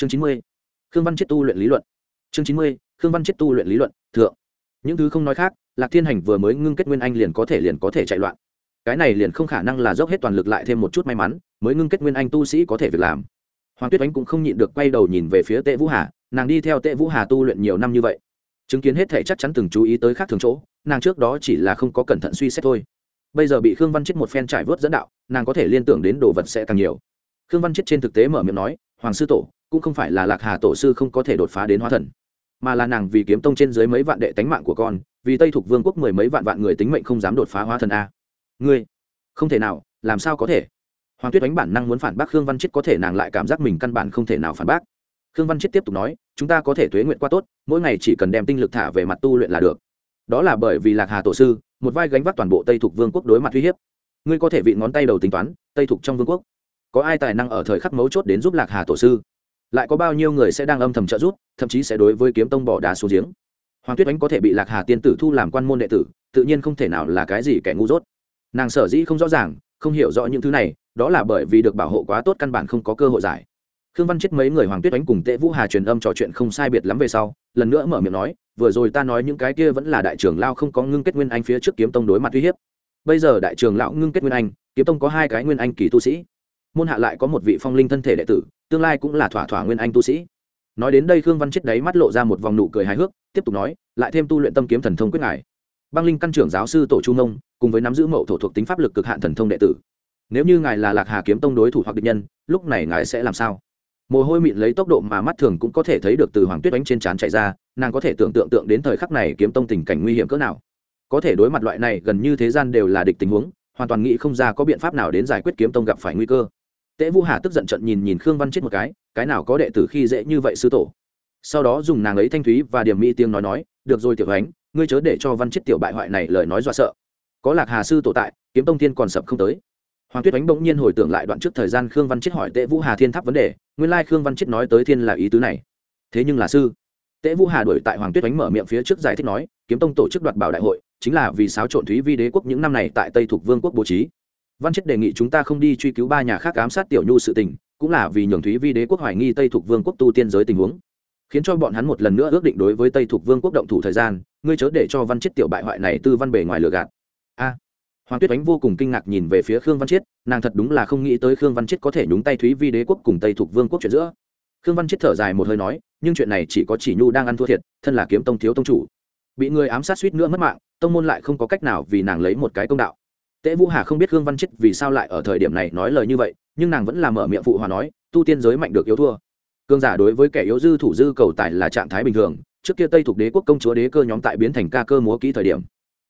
chương chín mươi, khương văn chết tu luyện lý luận. Chương chín mươi, khương văn chết tu luyện lý luận, thượng. Những thứ không nói khác, lạc thiên hành vừa mới ngưng kết nguyên anh liền có thể liền có thể chạy loạn. Cái này liền không khả năng là dốc hết toàn lực lại thêm một chút may mắn, mới ngưng kết nguyên anh tu sĩ có thể việc làm. Hoàng tuyết ánh cũng không nhịn được quay đầu nhìn về phía tệ vũ hà, nàng đi theo tệ vũ hà tu luyện nhiều năm như vậy. Chứng kiến hết thể chắc chắn từng chú ý tới khác thường chỗ, nàng trước đó chỉ là không có cẩn thận suy xét thôi. Bây giờ bị khương văn chết một phen trải vớt dẫn đạo, nàng có thể liên tưởng đến đồ vật sẽ càng nhiều. Khương văn chết trên thực tế mở miệng nói, hoàng sư tổ cũng không phải là lạc hà tổ sư không có thể đột phá đến hóa thần, mà là nàng vì kiếm tông trên dưới mấy vạn đệ tánh mạng của con, vì tây thuộc vương quốc mười mấy vạn vạn người tính mệnh không dám đột phá hóa thần a. Ngươi, không thể nào, làm sao có thể? Hoàng tuyết đánh bản năng muốn phản bác khương văn chết có thể nàng lại cảm giác mình căn bản không thể nào phản bác. Khương văn chết tiếp tục nói, chúng ta có thể thuế nguyện qua tốt, mỗi ngày chỉ cần đem tinh lực thả về mặt tu luyện là được. Đó là bởi vì lạc hà tổ sư, một vai gánh vác toàn bộ tây thuộc vương quốc đối mặt uy hiếp. Ngươi có thể vị ngón tay đầu tính toán, tây thuộc trong vương quốc. Có ai tài năng ở thời khắc mấu chốt đến giúp lạc hà tổ sư? Lại có bao nhiêu người sẽ đang âm thầm trợ giúp, thậm chí sẽ đối với kiếm tông bỏ đá xuống giếng. Hoàng tuyết ánh có thể bị lạc hà tiên tử thu làm quan môn đệ tử, tự nhiên không thể nào là cái gì kẻ ngu dốt. Nàng sở dĩ không rõ ràng, không hiểu rõ những thứ này, đó là bởi vì được bảo hộ quá tốt căn bản không có cơ hội giải. Khương văn chết mấy người hoàng tuyết ánh cùng tệ vũ hà truyền âm trò chuyện không sai biệt lắm về sau, lần nữa mở miệng nói, vừa rồi ta nói những cái kia vẫn là đại trưởng lao không có ngưng kết nguyên anh phía trước kiếm tông đối mặt uy hiếp. Bây giờ đại trưởng lão ngưng kết nguyên anh, kiếm tông có hai cái nguyên anh kỳ tu sĩ. Môn hạ lại có một vị phong linh thân thể đệ tử tương lai cũng là thỏa thỏa nguyên anh tu sĩ. Nói đến đây khương văn chết đấy mắt lộ ra một vòng nụ cười hài hước, tiếp tục nói, lại thêm tu luyện tâm kiếm thần thông quyết ngài. Băng linh căn trưởng giáo sư tổ trung nông cùng với nắm giữ mậu thổ thuộc tính pháp lực cực hạn thần thông đệ tử. Nếu như ngài là lạc hà kiếm tông đối thủ hoặc địch nhân, lúc này ngài sẽ làm sao? Mồ hôi mịn lấy tốc độ mà mắt thường cũng có thể thấy được từ hoàng tuyết đánh trên trán chạy ra, nàng có thể tưởng tượng tượng đến thời khắc này kiếm tông tình cảnh nguy hiểm cỡ nào. Có thể đối mặt loại này gần như thế gian đều là địch tình huống, hoàn toàn nghĩ không ra có biện pháp nào đến giải quyết kiếm tông gặp phải nguy cơ. Tế vũ hà tức giận trận nhìn nhìn khương văn chết một cái cái nào có đệ tử khi dễ như vậy sư tổ. Sau đó dùng nàng ấy thanh thúy và điểm mỹ tiếng nói nói, được rồi tiểu ánh ngươi chớ để cho văn chết tiểu bại hoại này lời nói dọa sợ. Có lạc hà sư tổ tại, kiếm tông thiên còn sập không tới. Hoàng tuyết ánh bỗng nhiên hồi tưởng lại đoạn trước thời gian khương văn chết hỏi Tế vũ hà thiên tháp vấn đề, nguyên lai khương văn chết nói tới thiên là ý tứ này. Thế nhưng là sư, Tế vũ hà đuổi tại hoàng tuyết ánh mở miệng phía trước giải thích nói, kiếm tông tổ chức đoạt bảo đại hội, chính là vì xáo trộn thúy vi đế quốc những năm này tại tây thuộc vương quốc bố trí văn chết đề nghị chúng ta không đi truy cứu ba nhà khác ám sát tiểu nhu sự tình, cũng là vì nhường thúy vi đế quốc hoài nghi tây thuộc vương quốc tu tiên giới tình huống. Khiến cho bọn hắn một lần nữa ước định đối với tây thuộc vương quốc động thủ thời gian, ngươi chớ để cho văn chết tiểu bại hoại này tư văn bề ngoài lừa gạt. A. À, Hoàng tuyết ánh vô cùng kinh ngạc nhìn về phía khương văn chết, nàng thật đúng là không nghĩ tới khương văn chết có thể nhúng tay thúy vi đế quốc cùng tây thuộc vương quốc chuyện giữa. Khương văn chết thở dài một hơi nói, nhưng chuyện này chỉ có chỉ nhu đang ăn thua thiệt, thân là kiếm tông thiếu tông chủ. Bị người ám sát suýt nữa mất mạng, tông môn lại không có cách nào vì nàng lấy một cái công đạo. Tế vũ hà không biết khương văn chiết vì sao lại ở thời điểm này nói lời như vậy, nhưng nàng vẫn làm mở miệng phụ hòa nói, tu tiên giới mạnh được yếu thua. Cương giả đối với kẻ yếu dư thủ dư cầu tài là trạng thái bình thường, trước kia tây thuộc đế quốc công chúa đế cơ nhóm tại biến thành ca cơ múa kỹ thời điểm.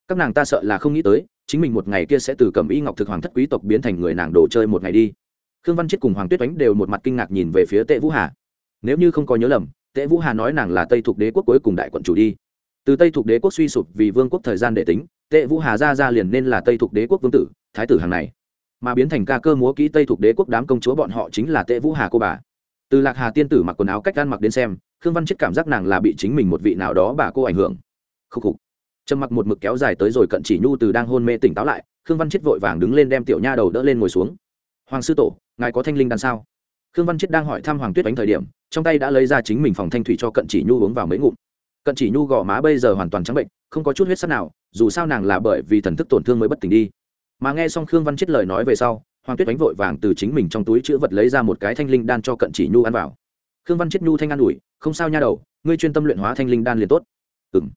Các nàng ta sợ là không nghĩ tới, chính mình một ngày kia sẽ từ cầm y ngọc thực hoàng thất quý tộc biến thành người nàng đồ chơi một ngày đi. Khương văn chết cùng hoàng tuyết oánh đều một mặt kinh ngạc nhìn về phía tệ vũ hà. Nếu như không có nhớ lầm tệ vũ hà nói nàng là tây thuộc đế quốc cuối cùng đại quận chủ đi. Từ tây thuộc đế quốc suy sụp vì vương quốc thời gian để tính tệ vũ hà ra ra liền nên là tây thuộc đế quốc vương tử, thái tử hàng này. Mà biến thành ca cơ múa kỹ tây thuộc đế quốc đám công chúa bọn họ chính là tệ vũ hà cô bà. Từ lạc hà tiên tử mặc quần áo cách ăn mặc đến xem, khương văn chết cảm giác nàng là bị chính mình một vị nào đó bà cô ảnh hưởng. Khúc khục. Trầm mặc một mực kéo dài tới rồi cận chỉ nhu từ đang hôn mê tỉnh táo lại, khương văn chết vội vàng đứng lên đem tiểu nha đầu đỡ lên ngồi xuống. Hoàng sư tổ, ngài có thanh linh đan sao? Khương văn chết đang hỏi thăm hoàng tuyết đánh thời điểm, trong tay đã lấy ra chính mình phòng thanh thủy cho cận chỉ nhu uống vào mấy ngụm cận chỉ nhu gò má bây giờ hoàn toàn trắng bệnh, không có chút huyết sắc nào, dù sao nàng là bởi vì thần thức tổn thương mới bất tỉnh đi. Mà nghe xong khương văn chết lời nói về sau, hoàng tuyết đánh vội vàng từ chính mình trong túi chữ vật lấy ra một cái thanh linh đan cho cận chỉ nhu ăn vào. Khương văn chết nhu thanh an ủi, không sao nha đầu, ngươi chuyên tâm luyện hóa thanh linh đan liền tốt. Ừ m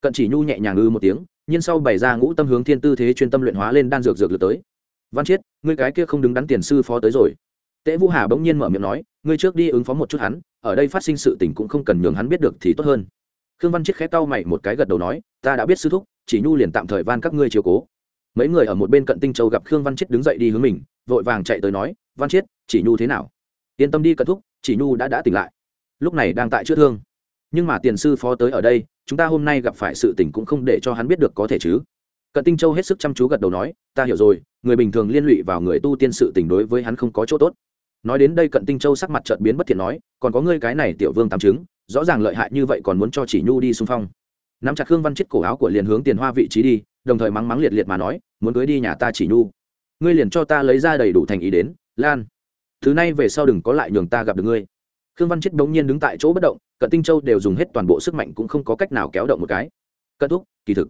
cận chỉ nhu nhẹ nhàng ư một tiếng, nhiên sau bày ra ngũ tâm hướng thiên tư thế chuyên tâm luyện hóa lên đan dược dược lượt tới. Văn chiết ngươi cái kia không đứng đắn tiền sư phó tới rồi. Tễ vũ hà bỗng nhiên mở miệng nói, ngươi trước đi ứng phó một chút hắn, ở đây phát sinh sự tình cũng không cần nhường hắn biết được thì tốt hơn khương văn chiết khẽ cau mày một cái gật đầu nói, ta đã biết sư thúc, chỉ nhu liền tạm thời van các ngươi chiều cố. Mấy người ở một bên cận tinh châu gặp khương văn chiết đứng dậy đi hướng mình, vội vàng chạy tới nói, văn chiết, chỉ nhu thế nào? Yên tâm đi cận thúc, chỉ nhu đã đã tỉnh lại. Lúc này đang tại chữa thương. Nhưng mà tiền sư phó tới ở đây, chúng ta hôm nay gặp phải sự tình cũng không để cho hắn biết được có thể chứ. Cận tinh châu hết sức chăm chú gật đầu nói, ta hiểu rồi, người bình thường liên lụy vào người tu tiên sự tình đối với hắn không có chỗ tốt. Nói đến đây cận tinh châu sắc mặt trợt biến bất thiện nói, còn có ngươi cái này tiểu vương tam chứng rõ ràng lợi hại như vậy còn muốn cho chỉ nhu đi xung phong. Nắm chặt khương văn chết cổ áo của liền hướng tiền hoa vị trí đi, đồng thời mắng mắng liệt liệt mà nói, muốn cưới đi nhà ta chỉ nhu. Ngươi liền cho ta lấy ra đầy đủ thành ý đến, lan. Thứ này về sau đừng có lại nhường ta gặp được ngươi. Khương văn chết bỗng nhiên đứng tại chỗ bất động, cận tinh châu đều dùng hết toàn bộ sức mạnh cũng không có cách nào kéo động một cái. Cận thúc, kỳ thực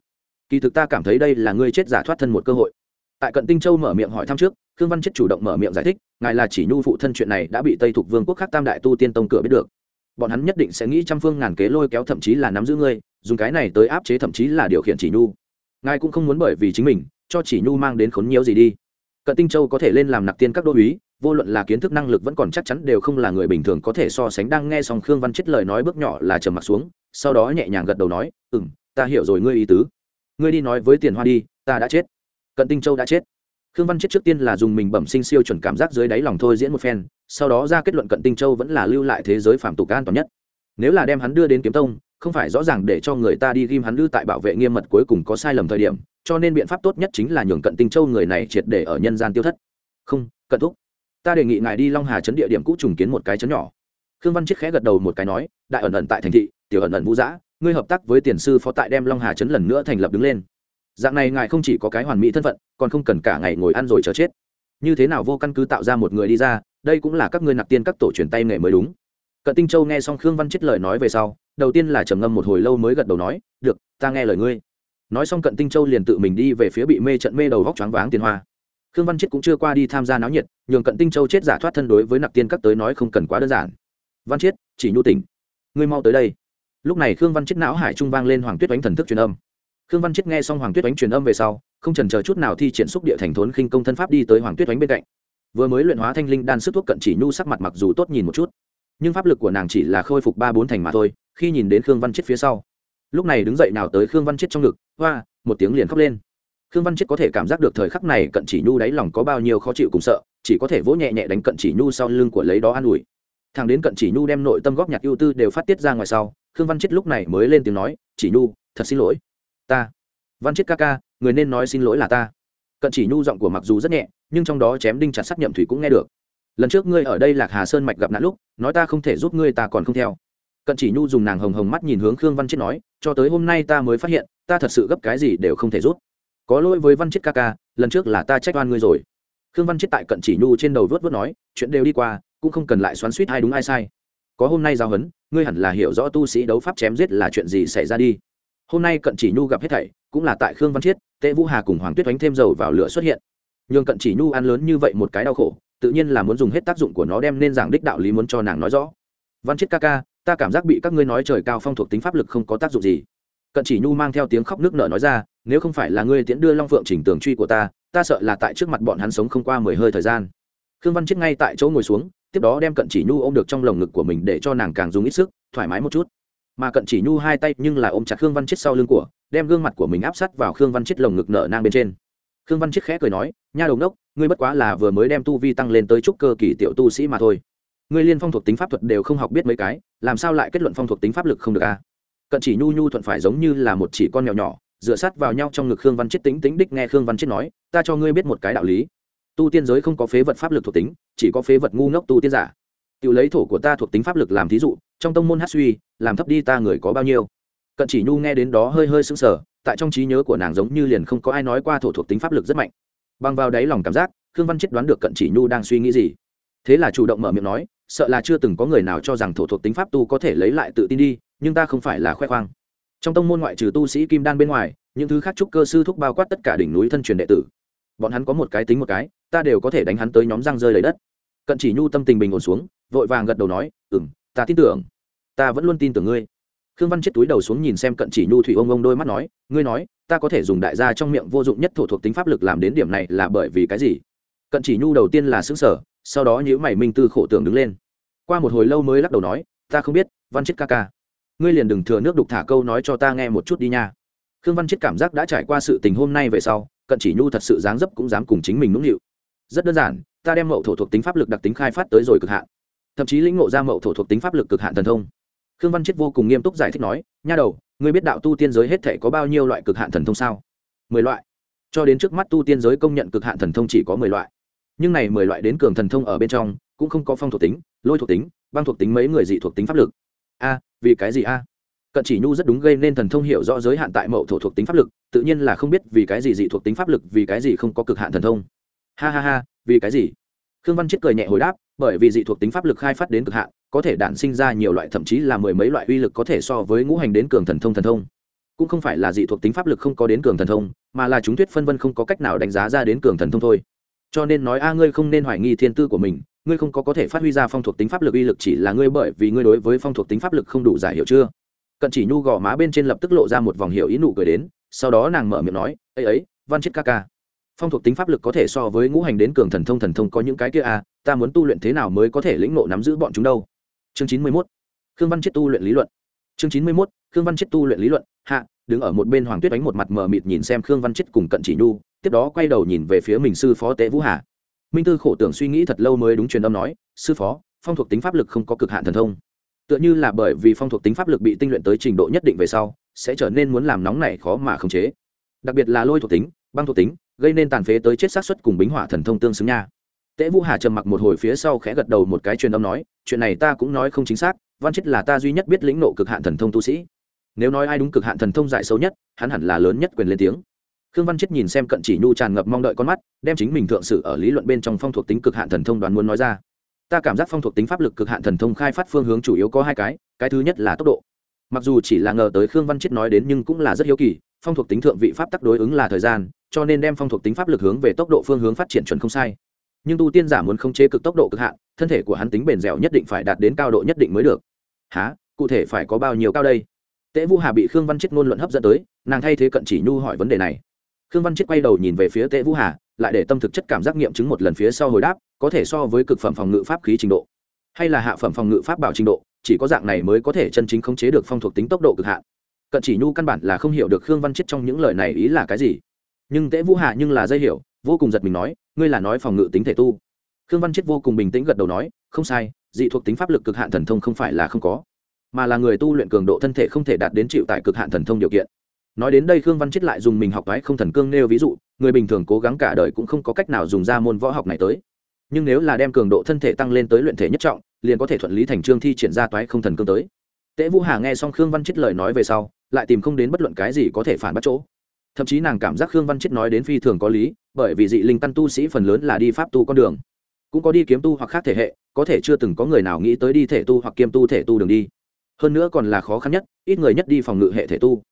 kỳ thực ta cảm thấy đây là ngươi chết giả thoát thân một cơ hội. Tại cận tinh châu mở miệng hỏi thăm trước, khương văn chết chủ động mở miệng giải thích, ngài là chỉ nhu phụ thân chuyện này đã bị tây thục vương quốc khác tam đại tu tiên tông cửa biết được bọn hắn nhất định sẽ nghĩ trăm phương ngàn kế lôi kéo thậm chí là nắm giữ ngươi, dùng cái này tới áp chế thậm chí là điều khiển chỉ nhu. Ngài cũng không muốn bởi vì chính mình, cho chỉ nhu mang đến khốn nhiều gì đi. Cận tinh châu có thể lên làm nặc tiên các đô uý, vô luận là kiến thức năng lực vẫn còn chắc chắn đều không là người bình thường có thể so sánh. Đang nghe xong khương văn chết lời nói bước nhỏ là trầm mặt xuống, sau đó nhẹ nhàng gật đầu nói ừ m ta hiểu rồi ngươi ý tứ. Ngươi đi nói với tiền hoa đi, ta đã chết. Cận tinh châu đã chết. Khương văn chết trước tiên là dùng mình bẩm sinh siêu chuẩn cảm giác dưới đáy lòng thôi diễn một phen sau đó ra kết luận cận tinh châu vẫn là lưu lại thế giới phạm tục an toàn nhất. Nếu là đem hắn đưa đến kiếm tông, không phải rõ ràng để cho người ta đi ghim hắn lưu tại bảo vệ nghiêm mật cuối cùng có sai lầm thời điểm, cho nên biện pháp tốt nhất chính là nhường cận tinh châu người này triệt để ở nhân gian tiêu thất. Không, cận thúc. Ta đề nghị ngài đi long hà chấn địa điểm cũ trùng kiến một cái chấn nhỏ. Khương văn chiết khẽ gật đầu một cái nói, đại ẩn ẩn tại thành thị, tiểu ẩn ẩn vũ giã, ngươi hợp tác với tiền sư phó tại đem long hà chấn lần nữa thành lập đứng lên. Dạng này ngài không chỉ có cái hoàn mỹ thân phận, còn không cần cả ngày ngồi ăn rồi chờ chết. Như thế nào vô căn cứ tạo ra một người đi ra đây cũng là các ngươi nạp tiên các tổ truyền tay nghề mới đúng. Cận tinh châu nghe xong khương văn chết lời nói về sau, đầu tiên là trầm ngâm một hồi lâu mới gật đầu nói, được, ta nghe lời ngươi. Nói xong cận tinh châu liền tự mình đi về phía bị mê trận mê đầu vóc choáng váng tiền hoa. Khương văn chết cũng chưa qua đi tham gia náo nhiệt, nhường cận tinh châu chết giả thoát thân đối với nạp tiên các tới nói không cần quá đơn giản. Văn chết, chỉ nhu tỉnh ngươi mau tới đây. Lúc này khương văn chết não hải trung vang lên hoàng tuyết đánh thần thức truyền âm. Khương văn chết nghe xong hoàng tuyết đánh truyền âm về sau, không trần chờ chút nào thi triển xúc địa thành thốn khinh công thân pháp đi tới hoàng tuyết đánh bên cạnh vừa mới luyện hóa thanh linh đan sức thuốc cận chỉ nhu sắc mặt mặc dù tốt nhìn một chút, nhưng pháp lực của nàng chỉ là khôi phục ba bốn thành mà thôi, khi nhìn đến khương văn chết phía sau. Lúc này đứng dậy nào tới khương văn chết trong ngực, hoa, một tiếng liền khóc lên. Khương văn chết có thể cảm giác được thời khắc này cận chỉ nhu đáy lòng có bao nhiêu khó chịu cùng sợ, chỉ có thể vỗ nhẹ nhẹ đánh cận chỉ nhu sau lưng của lấy đó an ủi. Thằng đến cận chỉ nhu đem nội tâm góp nhặt ưu tư đều phát tiết ra ngoài sau, khương văn chết lúc này mới lên tiếng nói, chỉ nhu, thật xin lỗi. Ta. Văn chết ca ca, người nên nói xin lỗi là ta. Cận chỉ nhu giọng của mặc dù rất nhẹ nhưng trong đó chém đinh chặt sắt nhậm thủy cũng nghe được. Lần trước ngươi ở đây lạc hà sơn mạch gặp nạn lúc, nói ta không thể giúp ngươi ta còn không theo. Cận chỉ nhu dùng nàng hồng hồng mắt nhìn hướng khương văn chết nói, cho tới hôm nay ta mới phát hiện, ta thật sự gấp cái gì đều không thể giúp. Có lỗi với văn chết ca ca, lần trước là ta trách oan ngươi rồi. Khương văn chết tại cận chỉ nhu trên đầu vớt vớt nói, chuyện đều đi qua, cũng không cần lại xoắn suýt ai đúng ai sai. Có hôm nay giao hấn, ngươi hẳn là hiểu rõ tu sĩ đấu pháp chém giết là chuyện gì xảy ra đi. Hôm nay cận chỉ nhu gặp hết thảy, cũng là tại khương văn chiết tệ vũ hà cùng hoàng tuyết đánh thêm dầu vào lửa xuất hiện nhường cận chỉ nhu ăn lớn như vậy một cái đau khổ, tự nhiên là muốn dùng hết tác dụng của nó đem nên giảng đích đạo lý muốn cho nàng nói rõ. Văn chết ca ca, ta cảm giác bị các ngươi nói trời cao phong thuộc tính pháp lực không có tác dụng gì. Cận chỉ nhu mang theo tiếng khóc nước nở nói ra, nếu không phải là ngươi tiễn đưa long phượng chỉnh tường truy của ta ta sợ là tại trước mặt bọn hắn sống không qua mười hơi thời gian. Khương văn chết ngay tại chỗ ngồi xuống, tiếp đó đem cận chỉ nhu ôm được trong lồng ngực của mình để cho nàng càng dùng ít sức, thoải mái một chút. Mà cận chỉ nhu hai tay nhưng là ôm chặt khương văn chết sau lưng của, đem gương mặt của mình áp sát vào khương văn chết lồng ngực nở nang bên trên khương văn Chiết khẽ cười nói, nha đồng đốc ngươi bất quá là vừa mới đem tu vi tăng lên tới trúc cơ kỳ tiểu tu sĩ mà thôi. Ngươi liên phong thuộc tính pháp thuật đều không học biết mấy cái, làm sao lại kết luận phong thuộc tính pháp lực không được a cận chỉ nhu nhu thuận phải giống như là một chỉ con mèo nhỏ, dựa sát vào nhau trong ngực khương văn Chiết tính tính đích nghe khương văn Chiết nói, ta cho ngươi biết một cái đạo lý. Tu tiên giới không có phế vật pháp lực thuộc tính, chỉ có phế vật ngu ngốc tu tiên giả. Tự lấy thổ của ta thuộc tính pháp lực làm thí dụ, trong tông môn hát suy, làm thấp đi ta người có bao nhiêu. Cận chỉ nhu nghe đến đó hơi hơi sững sờ tại trong trí nhớ của nàng giống như liền không có ai nói qua thổ thuộc tính pháp lực rất mạnh. Bằng vào đáy lòng cảm giác, khương văn chết đoán được cận chỉ nhu đang suy nghĩ gì. Thế là chủ động mở miệng nói, sợ là chưa từng có người nào cho rằng thổ thuộc tính pháp tu có thể lấy lại tự tin đi, nhưng ta không phải là khoe khoang. Trong tông môn ngoại trừ tu sĩ kim đan bên ngoài, những thứ khác trúc cơ sư thúc bao quát tất cả đỉnh núi thân truyền đệ tử. Bọn hắn có một cái tính một cái, ta đều có thể đánh hắn tới nhóm răng rơi lấy đất. Cận chỉ nhu tâm tình bình ổn xuống, vội vàng gật đầu nói ừ m ta tin tưởng. Ta vẫn luôn tin tưởng ngươi khương văn chết túi đầu xuống nhìn xem cận chỉ nhu thủy ông ông đôi mắt nói, ngươi nói, ta có thể dùng đại gia trong miệng vô dụng nhất thổ thuộc tính pháp lực làm đến điểm này là bởi vì cái gì? Cận chỉ nhu đầu tiên là xứng sở sau đó nhữ mày minh tư khổ tưởng đứng lên. Qua một hồi lâu mới lắc đầu nói, ta không biết, văn chết ca ca. Ngươi liền đừng thừa nước đục thả câu nói cho ta nghe một chút đi nha. Khương văn chết cảm giác đã trải qua sự tình hôm nay về sau, cận chỉ nhu thật sự dáng dấp cũng dám cùng chính mình nũng nịu. Rất đơn giản, ta đem mậu thổ thuộc tính pháp lực đặc tính khai phát tới rồi cực hạn. Thậm chí lĩnh ngộ ra mậu thổ thuộc tính pháp lực cực hạn thần thông khương văn chết vô cùng nghiêm túc giải thích nói, nha đầu, ngươi biết đạo tu tiên giới hết thể có bao nhiêu loại cực hạn thần thông sao? Mười loại. Cho đến trước mắt tu tiên giới công nhận cực hạn thần thông chỉ có mười loại. Nhưng này mười loại đến cường thần thông ở bên trong, cũng không có phong thuộc tính, lôi thuộc tính, băng thuộc tính mấy người dị thuộc tính pháp lực. A, vì cái gì a? Cận chỉ nhu rất đúng gây nên thần thông hiểu rõ giới hạn tại mậu thổ thuộc tính pháp lực, tự nhiên là không biết vì cái gì dị thuộc tính pháp lực, vì cái gì không có cực hạn thần thông. Ha ha ha, vì cái gì? Khương văn chết cười nhẹ hồi đáp, bởi vì dị thuộc tính pháp lực khai phát đến cực hạn có thể đản sinh ra nhiều loại, thậm chí là mười mấy loại uy lực có thể so với ngũ hành đến cường thần thông thần thông. Cũng không phải là dị thuộc tính pháp lực không có đến cường thần thông, mà là chúng thuyết phân vân không có cách nào đánh giá ra đến cường thần thông thôi. Cho nên nói, a, ngươi không nên hoài nghi thiên tư của mình, ngươi không có có thể phát huy ra phong thuộc tính pháp lực uy lực, chỉ là ngươi bởi vì ngươi đối với phong thuộc tính pháp lực không đủ giải hiểu chưa? Cận chỉ nhu gò má bên trên lập tức lộ ra một vòng hiệu ý nụ cười đến, sau đó nàng mở miệng nói ấy ấy, văn chết ca ca, phong thuộc tính pháp lực có thể so với ngũ hành đến cường thần thông thần thông có những cái kia à ta muốn tu luyện thế nào mới có thể lĩnh ngộ nắm giữ bọn chúng đâu? Chương chín mươi mốt, khương văn chết tu luyện lý luận. Chương chín mươi mốt, khương văn chết tu luyện lý luận. Hạ, đứng ở một bên hoàng tuyết đánh một mặt mờ mịt nhìn xem khương văn chết cùng cận chỉ nhu, tiếp đó quay đầu nhìn về phía mình sư phó tế vũ hà. Minh tư khổ tưởng suy nghĩ thật lâu mới đúng truyền âm nói, sư phó, phong thuộc tính pháp lực không có cực hạn thần thông. Tựa như là bởi vì phong thuộc tính pháp lực bị tinh luyện tới trình độ nhất định về sau, sẽ trở nên muốn làm nóng này khó mà khống chế. Đặc biệt là lôi thuộc tính, băng thuộc tính, gây nên tàn phế tới chết sát xuất cùng bính hỏa thần thông tương xứng nha. Tế vũ hà trầm mặc một hồi phía sau khẽ gật đầu một cái truyền âm nói, chuyện này ta cũng nói không chính xác, văn chết là ta duy nhất biết lĩnh nộ cực hạn thần thông tu sĩ. Nếu nói ai đúng cực hạn thần thông giải xấu nhất, hắn hẳn là lớn nhất quyền lên tiếng. Khương văn chết nhìn xem cận chỉ nhu tràn ngập mong đợi con mắt, đem chính mình thượng sự ở lý luận bên trong phong thuộc tính cực hạn thần thông đoán muốn nói ra. Ta cảm giác phong thuộc tính pháp lực cực hạn thần thông khai phát phương hướng chủ yếu có hai cái cái thứ nhất là tốc độ. Mặc dù chỉ là ngờ tới khương văn chết nói đến nhưng cũng là rất hiếu kỳ, phong thuộc tính thượng vị pháp tắc đối ứng là thời gian, cho nên đem phong thuộc tính pháp lực hướng về tốc độ phương hướng phát triển chuẩn không sai nhưng tu tiên giả muốn khống chế cực tốc độ cực hạn, thân thể của hắn tính bền dẻo nhất định phải đạt đến cao độ nhất định mới được. Há cụ thể phải có bao nhiêu cao đây? Tễ vũ hà bị khương văn chết ngôn luận hấp dẫn tới, nàng thay thế cận chỉ nhu hỏi vấn đề này. Khương văn chết quay đầu nhìn về phía tễ vũ hà, lại để tâm thực chất cảm giác nghiệm chứng một lần phía sau hồi đáp, có thể so với cực phẩm phòng ngự pháp khí trình độ. Hay là hạ phẩm phòng ngự pháp bảo trình độ, chỉ có dạng này mới có thể chân chính khống chế được phong thuộc tính tốc độ cực hạn. Cận chỉ nhu căn bản là không hiểu được khương văn chết trong những lời này ý là cái gì. Nhưng tễ vũ Hà nhưng là dây hiểu vô cùng giật mình nói, ngươi là nói phòng ngự tính thể tu? Khương văn chết vô cùng bình tĩnh gật đầu nói, không sai, dị thuộc tính pháp lực cực hạn thần thông không phải là không có, mà là người tu luyện cường độ thân thể không thể đạt đến chịu tại cực hạn thần thông điều kiện. Nói đến đây khương văn chết lại dùng mình học toái không thần cương nêu ví dụ, người bình thường cố gắng cả đời cũng không có cách nào dùng ra môn võ học này tới. Nhưng nếu là đem cường độ thân thể tăng lên tới luyện thể nhất trọng, liền có thể thuận lý thành trương thi triển ra toái không thần cương tới. Tễ vũ hà nghe xong khương văn chết lời nói về sau, lại tìm không đến bất luận cái gì có thể phản bắt chỗ. Thậm chí nàng cảm giác khương văn chết nói đến phi thường có lý bởi vì dị linh căn tu sĩ phần lớn là đi pháp tu con đường. Cũng có đi kiếm tu hoặc khác thể hệ, có thể chưa từng có người nào nghĩ tới đi thể tu hoặc kiêm tu thể tu đường đi. Hơn nữa còn là khó khăn nhất, ít người nhất đi phòng ngự hệ thể tu.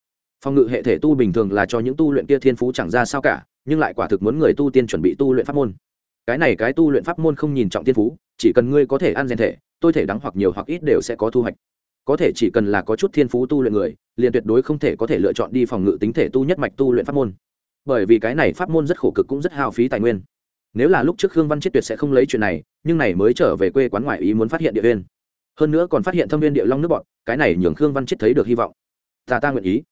Phòng ngự hệ thể tu bình thường là cho những tu luyện kia thiên phú chẳng ra sao cả, nhưng lại quả thực muốn người tu tiên chuẩn bị tu luyện pháp môn. Cái này cái tu luyện pháp môn không nhìn trọng thiên phú, chỉ cần ngươi có thể ăn rèn thể, tôi thể đắng hoặc nhiều hoặc ít đều sẽ có thu hoạch. Có thể chỉ cần là có chút thiên phú tu luyện người, liền tuyệt đối không thể có thể lựa chọn đi phòng ngự tính thể tu nhất mạch tu luyện pháp môn bởi vì cái này pháp môn rất khổ cực cũng rất hao phí tài nguyên. Nếu là lúc trước khương văn chết tuyệt sẽ không lấy chuyện này, nhưng này mới trở về quê quán ngoại ý muốn phát hiện địa viên hơn nữa còn phát hiện thâm viên địa long nước bọn, cái này nhường khương văn chết thấy được hy vọng. Ta ta nguyện ý.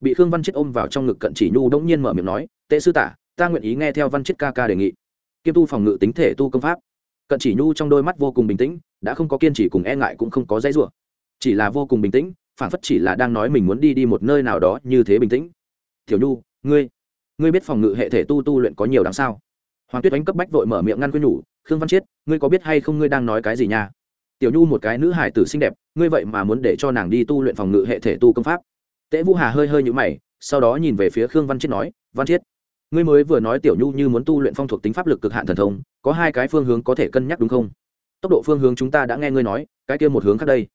Bị khương văn chết ôm vào trong ngực cận chỉ nhu đông nhiên mở miệng nói, tệ sư tả, ta nguyện ý nghe theo văn chết ca ca đề nghị. Kiêm tu phòng ngự tính thể tu công pháp. Cận chỉ nhu trong đôi mắt vô cùng bình tĩnh, đã không có kiên trì cùng e ngại cũng không có dãy rủa. Chỉ là vô cùng bình tĩnh phản phất chỉ là đang nói mình muốn đi đi một nơi nào đó như thế bình tĩnh. Tiểu nhu, ngươi ngươi biết phòng ngự hệ thể tu tu luyện có nhiều đáng sao hoàng tuyết đánh cấp bách vội mở miệng ngăn quên nhủ, khương văn chiết, ngươi có biết hay không ngươi đang nói cái gì nha? Tiểu nhu một cái nữ hải tử xinh đẹp, ngươi vậy mà muốn để cho nàng đi tu luyện phòng ngự hệ thể tu công pháp? Tễ vũ hà hơi hơi nhũ mày, sau đó nhìn về phía khương văn chiết nói, văn chiết, ngươi mới vừa nói tiểu nhu như muốn tu luyện phong thuộc tính pháp lực cực hạn thần thông, có hai cái phương hướng có thể cân nhắc đúng không? Tốc độ phương hướng chúng ta đã nghe ngươi nói, cái kia một hướng khác đây.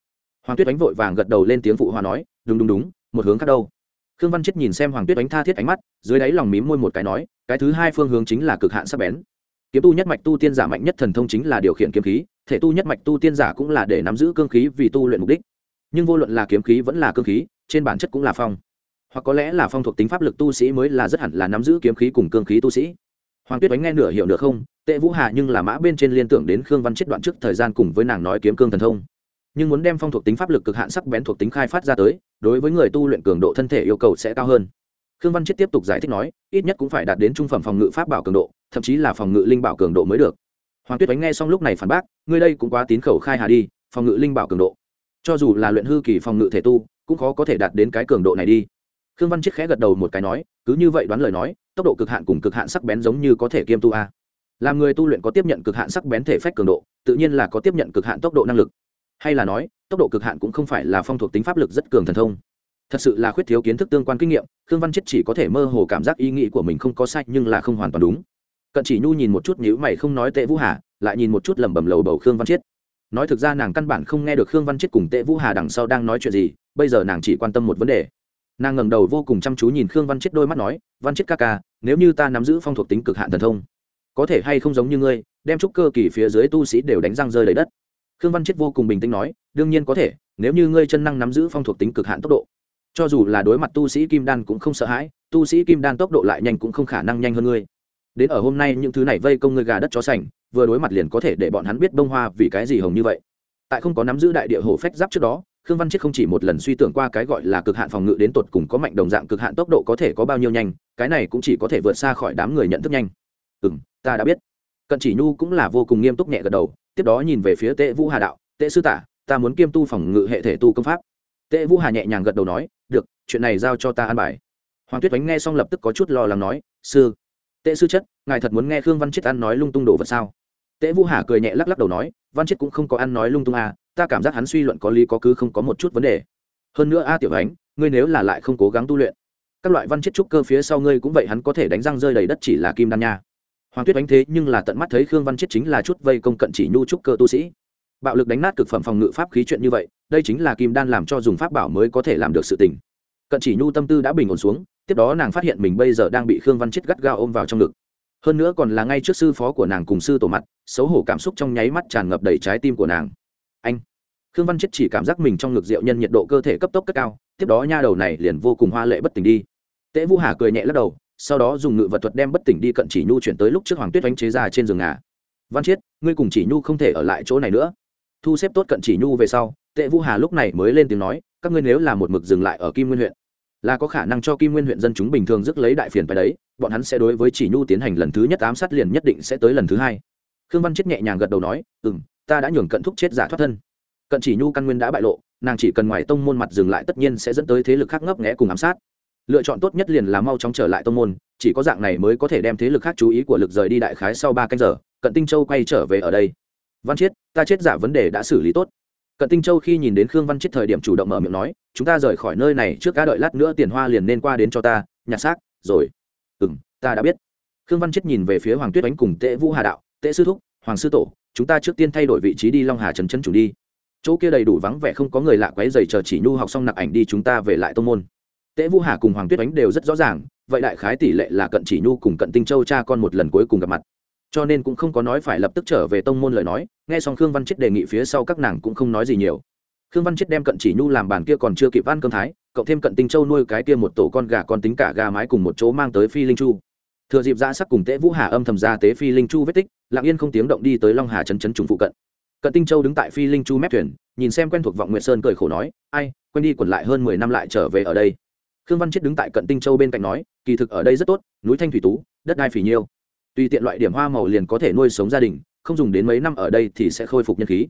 Hoàng tuyết đánh vội vàng gật đầu lên tiếng phụ hòa nói, đúng đúng đúng, một hướng khác đâu khương văn chết nhìn xem hoàng tuyết đánh tha thiết ánh mắt, dưới đáy lòng mím môi một cái nói, cái thứ hai phương hướng chính là cực hạn sắc bén. Kiếm tu nhất mạch tu tiên giả mạnh nhất thần thông chính là điều khiển kiếm khí, thể tu nhất mạch tu tiên giả cũng là để nắm giữ cương khí vì tu luyện mục đích. Nhưng vô luận là kiếm khí vẫn là cương khí, trên bản chất cũng là phong. Hoặc có lẽ là phong thuộc tính pháp lực tu sĩ mới là rất hẳn là nắm giữ kiếm khí cùng cương khí tu sĩ. Hoàng tuyết đánh nghe nửa hiểu được không, tệ vũ hà nhưng là mã bên trên liên tưởng đến khương văn chết đoạn trước thời gian cùng với nàng nói kiếm cương thần thông. Nhưng muốn đem phong thuộc tính pháp lực cực hạn sắc bén thuộc tính khai phát ra tới đối với người tu luyện cường độ thân thể yêu cầu sẽ cao hơn. Khương văn chết tiếp tục giải thích nói, ít nhất cũng phải đạt đến trung phẩm phòng ngự pháp bảo cường độ, thậm chí là phòng ngự linh bảo cường độ mới được. Hoàng tuyết đánh nghe xong lúc này phản bác, ngươi đây cũng quá tín khẩu khai hà đi, phòng ngự linh bảo cường độ. Cho dù là luyện hư kỳ phòng ngự thể tu, cũng khó có thể đạt đến cái cường độ này đi. Khương văn chết khẽ gật đầu một cái nói, cứ như vậy đoán lời nói, tốc độ cực hạn cùng cực hạn sắc bén giống như có thể kiêm tu a. Làm người tu luyện có tiếp nhận cực hạn sắc bén thể phách cường độ, tự nhiên là có tiếp nhận cực hạn tốc độ năng lực. Hay là nói tốc độ cực hạn cũng không phải là phong thuộc tính pháp lực rất cường thần thông. Thật sự là khuyết thiếu kiến thức tương quan kinh nghiệm, khương văn chết chỉ có thể mơ hồ cảm giác ý nghĩ của mình không có sai, nhưng là không hoàn toàn đúng. Cận chỉ nhu nhìn một chút nhữ mày không nói tệ vũ hà, lại nhìn một chút lẩm bẩm lầu bầu khương văn chết. Nói thực ra nàng căn bản không nghe được khương văn chết cùng tệ vũ hà đằng sau đang nói chuyện gì, bây giờ nàng chỉ quan tâm một vấn đề. Nàng ngẩng đầu vô cùng chăm chú nhìn khương văn chết đôi mắt nói, văn chết ca ca, nếu như ta nắm giữ phong thuộc tính cực hạn thần thông, có thể hay không giống như ngươi, đem trúc cơ kỳ phía dưới tu sĩ đều đánh răng rơi đầy đất? Khương văn chết vô cùng bình tĩnh nói, đương nhiên có thể, nếu như ngươi chân năng nắm giữ phong thuộc tính cực hạn tốc độ, cho dù là đối mặt tu sĩ kim đan cũng không sợ hãi, tu sĩ kim đan tốc độ lại nhanh cũng không khả năng nhanh hơn ngươi. Đến ở hôm nay những thứ này vây công ngươi gà đất chó sành, vừa đối mặt liền có thể để bọn hắn biết bông hoa vì cái gì hồng như vậy. Tại không có nắm giữ đại địa hồ phách giáp trước đó, khương văn chết không chỉ một lần suy tưởng qua cái gọi là cực hạn phòng ngự đến tột cùng có mạnh đồng dạng cực hạn tốc độ có thể có bao nhiêu nhanh, cái này cũng chỉ có thể vượt xa khỏi đám người nhận thức nhanh. Ừ ta đã biết. Cận chỉ nhu cũng là vô cùng nghiêm túc nhẹ gật đầu tiếp đó nhìn về phía tệ vũ hà đạo, tệ sư tả, ta muốn kiêm tu phòng ngự hệ thể tu công pháp. Tệ vũ hà nhẹ nhàng gật đầu nói, được, chuyện này giao cho ta an bài. Hoàng tuyết oánh nghe xong lập tức có chút lo lắng nói, sư, tệ sư chất, ngài thật muốn nghe khương văn chết ăn nói lung tung đồ vật sao? Tệ vũ hà cười nhẹ lắc lắc đầu nói, văn chết cũng không có ăn nói lung tung à ta cảm giác hắn suy luận có lý có cứ không có một chút vấn đề. Hơn nữa a tiểu ánh, ngươi nếu là lại không cố gắng tu luyện, các loại văn chết trúc cơ phía sau ngươi cũng vậy hắn có thể đánh răng rơi đầy đất chỉ là kim đan nha hoàng tuyết đánh thế nhưng là tận mắt thấy khương văn chết chính là chút vây công cận chỉ nhu trúc cơ tu sĩ. Bạo lực đánh nát cực phẩm phòng ngự pháp khí chuyện như vậy, đây chính là kim đan làm cho dùng pháp bảo mới có thể làm được sự tình. Cận chỉ nhu tâm tư đã bình ổn xuống, tiếp đó nàng phát hiện mình bây giờ đang bị khương văn chết gắt gao ôm vào trong ngực. Hơn nữa còn là ngay trước sư phó của nàng cùng sư tổ mặt, xấu hổ cảm xúc trong nháy mắt tràn ngập đầy trái tim của nàng. Anh! Khương văn chết chỉ cảm giác mình trong ngực rượu nhân nhiệt độ cơ thể cấp tốc cất cao, tiếp đó nha đầu này liền vô cùng hoa lệ bất tỉnh đi. Tễ vũ hà cười nhẹ lắc đầu sau đó dùng ngự vật thuật đem bất tỉnh đi cận chỉ nhu chuyển tới lúc trước hoàng tuyết oanh chế ra trên giường ngà. Văn chiết, ngươi cùng chỉ nhu không thể ở lại chỗ này nữa. Thu xếp tốt cận chỉ nhu về sau, tệ vũ hà lúc này mới lên tiếng nói, các ngươi nếu là một mực dừng lại ở kim nguyên huyện, là có khả năng cho kim nguyên huyện dân chúng bình thường dứt lấy đại phiền phải đấy, bọn hắn sẽ đối với chỉ nhu tiến hành lần thứ nhất ám sát liền nhất định sẽ tới lần thứ hai. Khương văn chết nhẹ nhàng gật đầu nói ừ m ta đã nhường cận thúc chết giả thoát thân. Cận chỉ nhu căn nguyên đã bại lộ, nàng chỉ cần ngoài tông môn mặt dừng lại tất nhiên sẽ dẫn tới thế lực khác ngấp nghẽ cùng ám sát lựa chọn tốt nhất liền là mau chóng trở lại tông môn, chỉ có dạng này mới có thể đem thế lực khác chú ý của lực rời đi đại khái sau ba canh giờ, cận tinh châu quay trở về ở đây. Văn chiết, ta chết giả vấn đề đã xử lý tốt. Cận tinh châu khi nhìn đến khương văn chiết thời điểm chủ động mở miệng nói, chúng ta rời khỏi nơi này trước cá đợi lát nữa tiền hoa liền nên qua đến cho ta, nhặt xác, rồi. Ừ m ta đã biết. Khương văn chiết nhìn về phía hoàng tuyết đánh cùng tệ vũ hà đạo, tệ sư thúc, hoàng sư tổ, chúng ta trước tiên thay đổi vị trí đi long hà trấn trấn chủ đi. Chỗ kia đầy đủ vắng vẻ không có người lạ quấy dày chờ chỉ nhu học xong nặc ảnh đi chúng ta về lại tô n g môn. Tế vũ hà cùng hoàng tuyết Oánh đều rất rõ ràng, vậy đại khái tỷ lệ là cận chỉ nhu cùng cận tinh châu cha con một lần cuối cùng gặp mặt. Cho nên cũng không có nói phải lập tức trở về tông môn lời nói, nghe xong khương văn chết đề nghị phía sau các nàng cũng không nói gì nhiều. Khương văn chết đem cận chỉ nhu làm bàn kia còn chưa kịp ăn cơm thái cộng thêm cận tinh châu nuôi cái kia một tổ con gà con tính cả gà mái cùng một chỗ mang tới phi linh chu. Thừa dịp ra sắc cùng Tế vũ hà âm thầm ra tế phi linh chu vết tích, lặng yên không tiếng động đi tới long hà Trấn Trấn trùng phụ cận. Cận tinh châu đứng tại phi linh chu mép thuyền, nhìn xem quen thuộc vọng nguyệt sơn cười khổ nói, ai quen đi quẩn lại hơn mười năm lại trở về ở đây khương văn chết đứng tại cận tinh châu bên cạnh nói, kỳ thực ở đây rất tốt, núi thanh thủy tú, đất đai phì nhiêu. Tùy tiện loại điểm hoa màu liền có thể nuôi sống gia đình, không dùng đến mấy năm ở đây thì sẽ khôi phục nhân khí.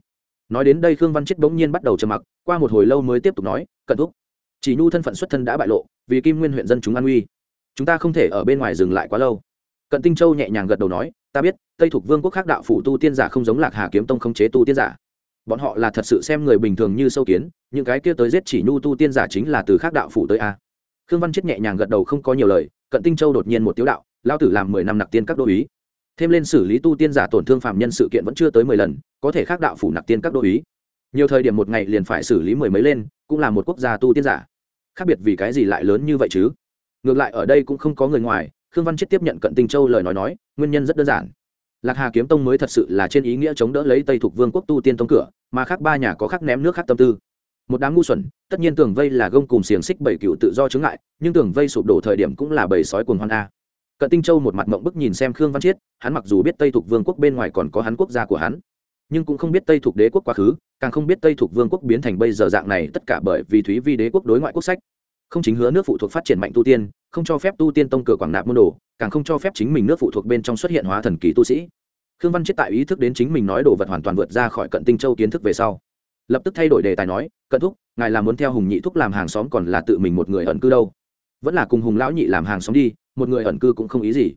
Nói đến đây khương văn chết bỗng nhiên bắt đầu trầm mặc, qua một hồi lâu mới tiếp tục nói, cận thúc, chỉ nhu thân phận xuất thân đã bại lộ, vì kim nguyên huyện dân chúng an uy, chúng ta không thể ở bên ngoài dừng lại quá lâu. Cận tinh châu nhẹ nhàng gật đầu nói, ta biết, tây thuộc vương quốc khác đạo phủ tu tiên giả không giống lạc hà kiếm tông không chế tu tiên giả. Bọn họ là thật sự xem người bình thường như sâu kiến, những cái kia tới giết chỉ nhu tu tiên giả chính là từ khác đạo phủ tới a khương văn chết nhẹ nhàng gật đầu không có nhiều lời, cận tinh châu đột nhiên một tiếu đạo lao tử làm mười năm nặc tiên các đô ý thêm lên xử lý tu tiên giả tổn thương phạm nhân sự kiện vẫn chưa tới mười lần, có thể khác đạo phủ nặc tiên các đô ý nhiều thời điểm một ngày liền phải xử lý mười mấy lên, cũng là một quốc gia tu tiên giả. Khác biệt vì cái gì lại lớn như vậy chứ? Ngược lại ở đây cũng không có người ngoài, khương văn chết tiếp nhận cận tinh châu lời nói nói, nguyên nhân rất đơn giản. Lạc hà kiếm tông mới thật sự là trên ý nghĩa chống đỡ lấy tây thuộc vương quốc tu tiên tông cửa, mà khác ba nhà có khác ném nước khác tâm tư một đám ngu xuẩn, tất nhiên tường vây là gông cùng xiềng xích bảy cựu tự do chướng ngại, nhưng tường vây sụp đổ thời điểm cũng là bầy sói cuồng hoan a. Cận tinh châu một mặt mộng bức nhìn xem khương văn chiết, hắn mặc dù biết tây thuộc vương quốc bên ngoài còn có hắn quốc gia của hắn, nhưng cũng không biết tây thuộc đế quốc quá khứ, càng không biết tây thuộc vương quốc biến thành bây giờ dạng này tất cả bởi vì thúy vi đế quốc đối ngoại quốc sách. Không chính hứa nước phụ thuộc phát triển mạnh tu tiên, không cho phép tu tiên tông cửa quảng nạp môn đồ, càng không cho phép chính mình nước phụ thuộc bên trong xuất hiện hóa thần kỳ tu sĩ. Khương văn Chiết tại ý thức đến chính mình nói đồ vật hoàn toàn vượt ra khỏi cận tinh châu kiến thức về sau lập tức thay đổi đề tài nói, cận thúc, ngài là muốn theo hùng nhị thúc làm hàng xóm còn là tự mình một người ẩn cư đâu? Vẫn là cùng hùng lão nhị làm hàng xóm đi, một người ẩn cư cũng không ý gì.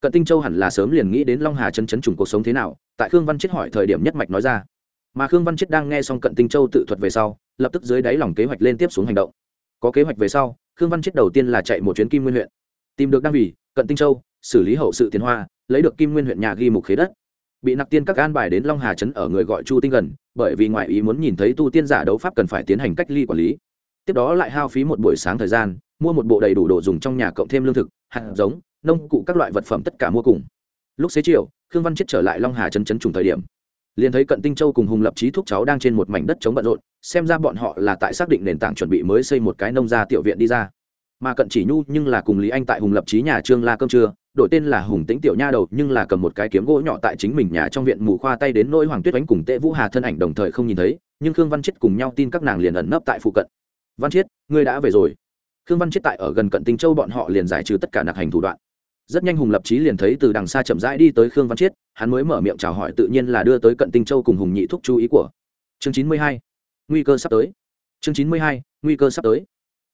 Cận tinh châu hẳn là sớm liền nghĩ đến long hà chân chấn trùng cuộc sống thế nào, tại khương văn chết hỏi thời điểm nhất mạch nói ra. Mà khương văn chết đang nghe xong cận tinh châu tự thuật về sau, lập tức dưới đáy lòng kế hoạch lên tiếp xuống hành động. Có kế hoạch về sau, khương văn chết đầu tiên là chạy một chuyến kim nguyên huyện. Tìm được đăng vị cận tinh châu, xử lý hậu sự tiến hoa, lấy được kim nguyên huyện nhà ghi mục khế đất bị nặc tiên các an bài đến long hà trấn ở người gọi chu tinh gần, bởi vì ngoại ý muốn nhìn thấy tu tiên giả đấu pháp cần phải tiến hành cách ly quản lý. Tiếp đó lại hao phí một buổi sáng thời gian, mua một bộ đầy đủ đồ dùng trong nhà cộng thêm lương thực, hạt giống, nông cụ các loại vật phẩm tất cả mua cùng. Lúc xế chiều, khương văn chết trở lại long hà trấn trấn trùng thời điểm. Liền thấy cận tinh châu cùng hùng lập trí thúc cháu đang trên một mảnh đất chống bận rộn, xem ra bọn họ là tại xác định nền tảng chuẩn bị mới xây một cái nông gia tiểu viện đi ra mà cận chỉ nhu nhưng là cùng lý anh tại hùng lập trí nhà trương la cơm trưa, đổi tên là hùng tĩnh tiểu nha đầu nhưng là cầm một cái kiếm gỗ nhỏ tại chính mình nhà trong viện mù khoa tay đến nỗi hoàng tuyết đánh cùng tệ vũ hà thân ảnh đồng thời không nhìn thấy, nhưng khương văn chết cùng nhau tin các nàng liền ẩn nấp tại phụ cận. Văn chiết, ngươi đã về rồi. Khương văn chết tại ở gần cận tinh châu bọn họ liền giải trừ tất cả nặc hành thủ đoạn. Rất nhanh hùng lập trí liền thấy từ đằng xa chậm rãi đi tới khương văn chiết, hắn mới mở miệng chào hỏi tự nhiên là đưa tới cận tinh châu cùng hùng nhị thúc chú ý của. Chương chín mươi hai, nguy cơ sắp tới. Chương chín mươi hai, nguy cơ sắp tới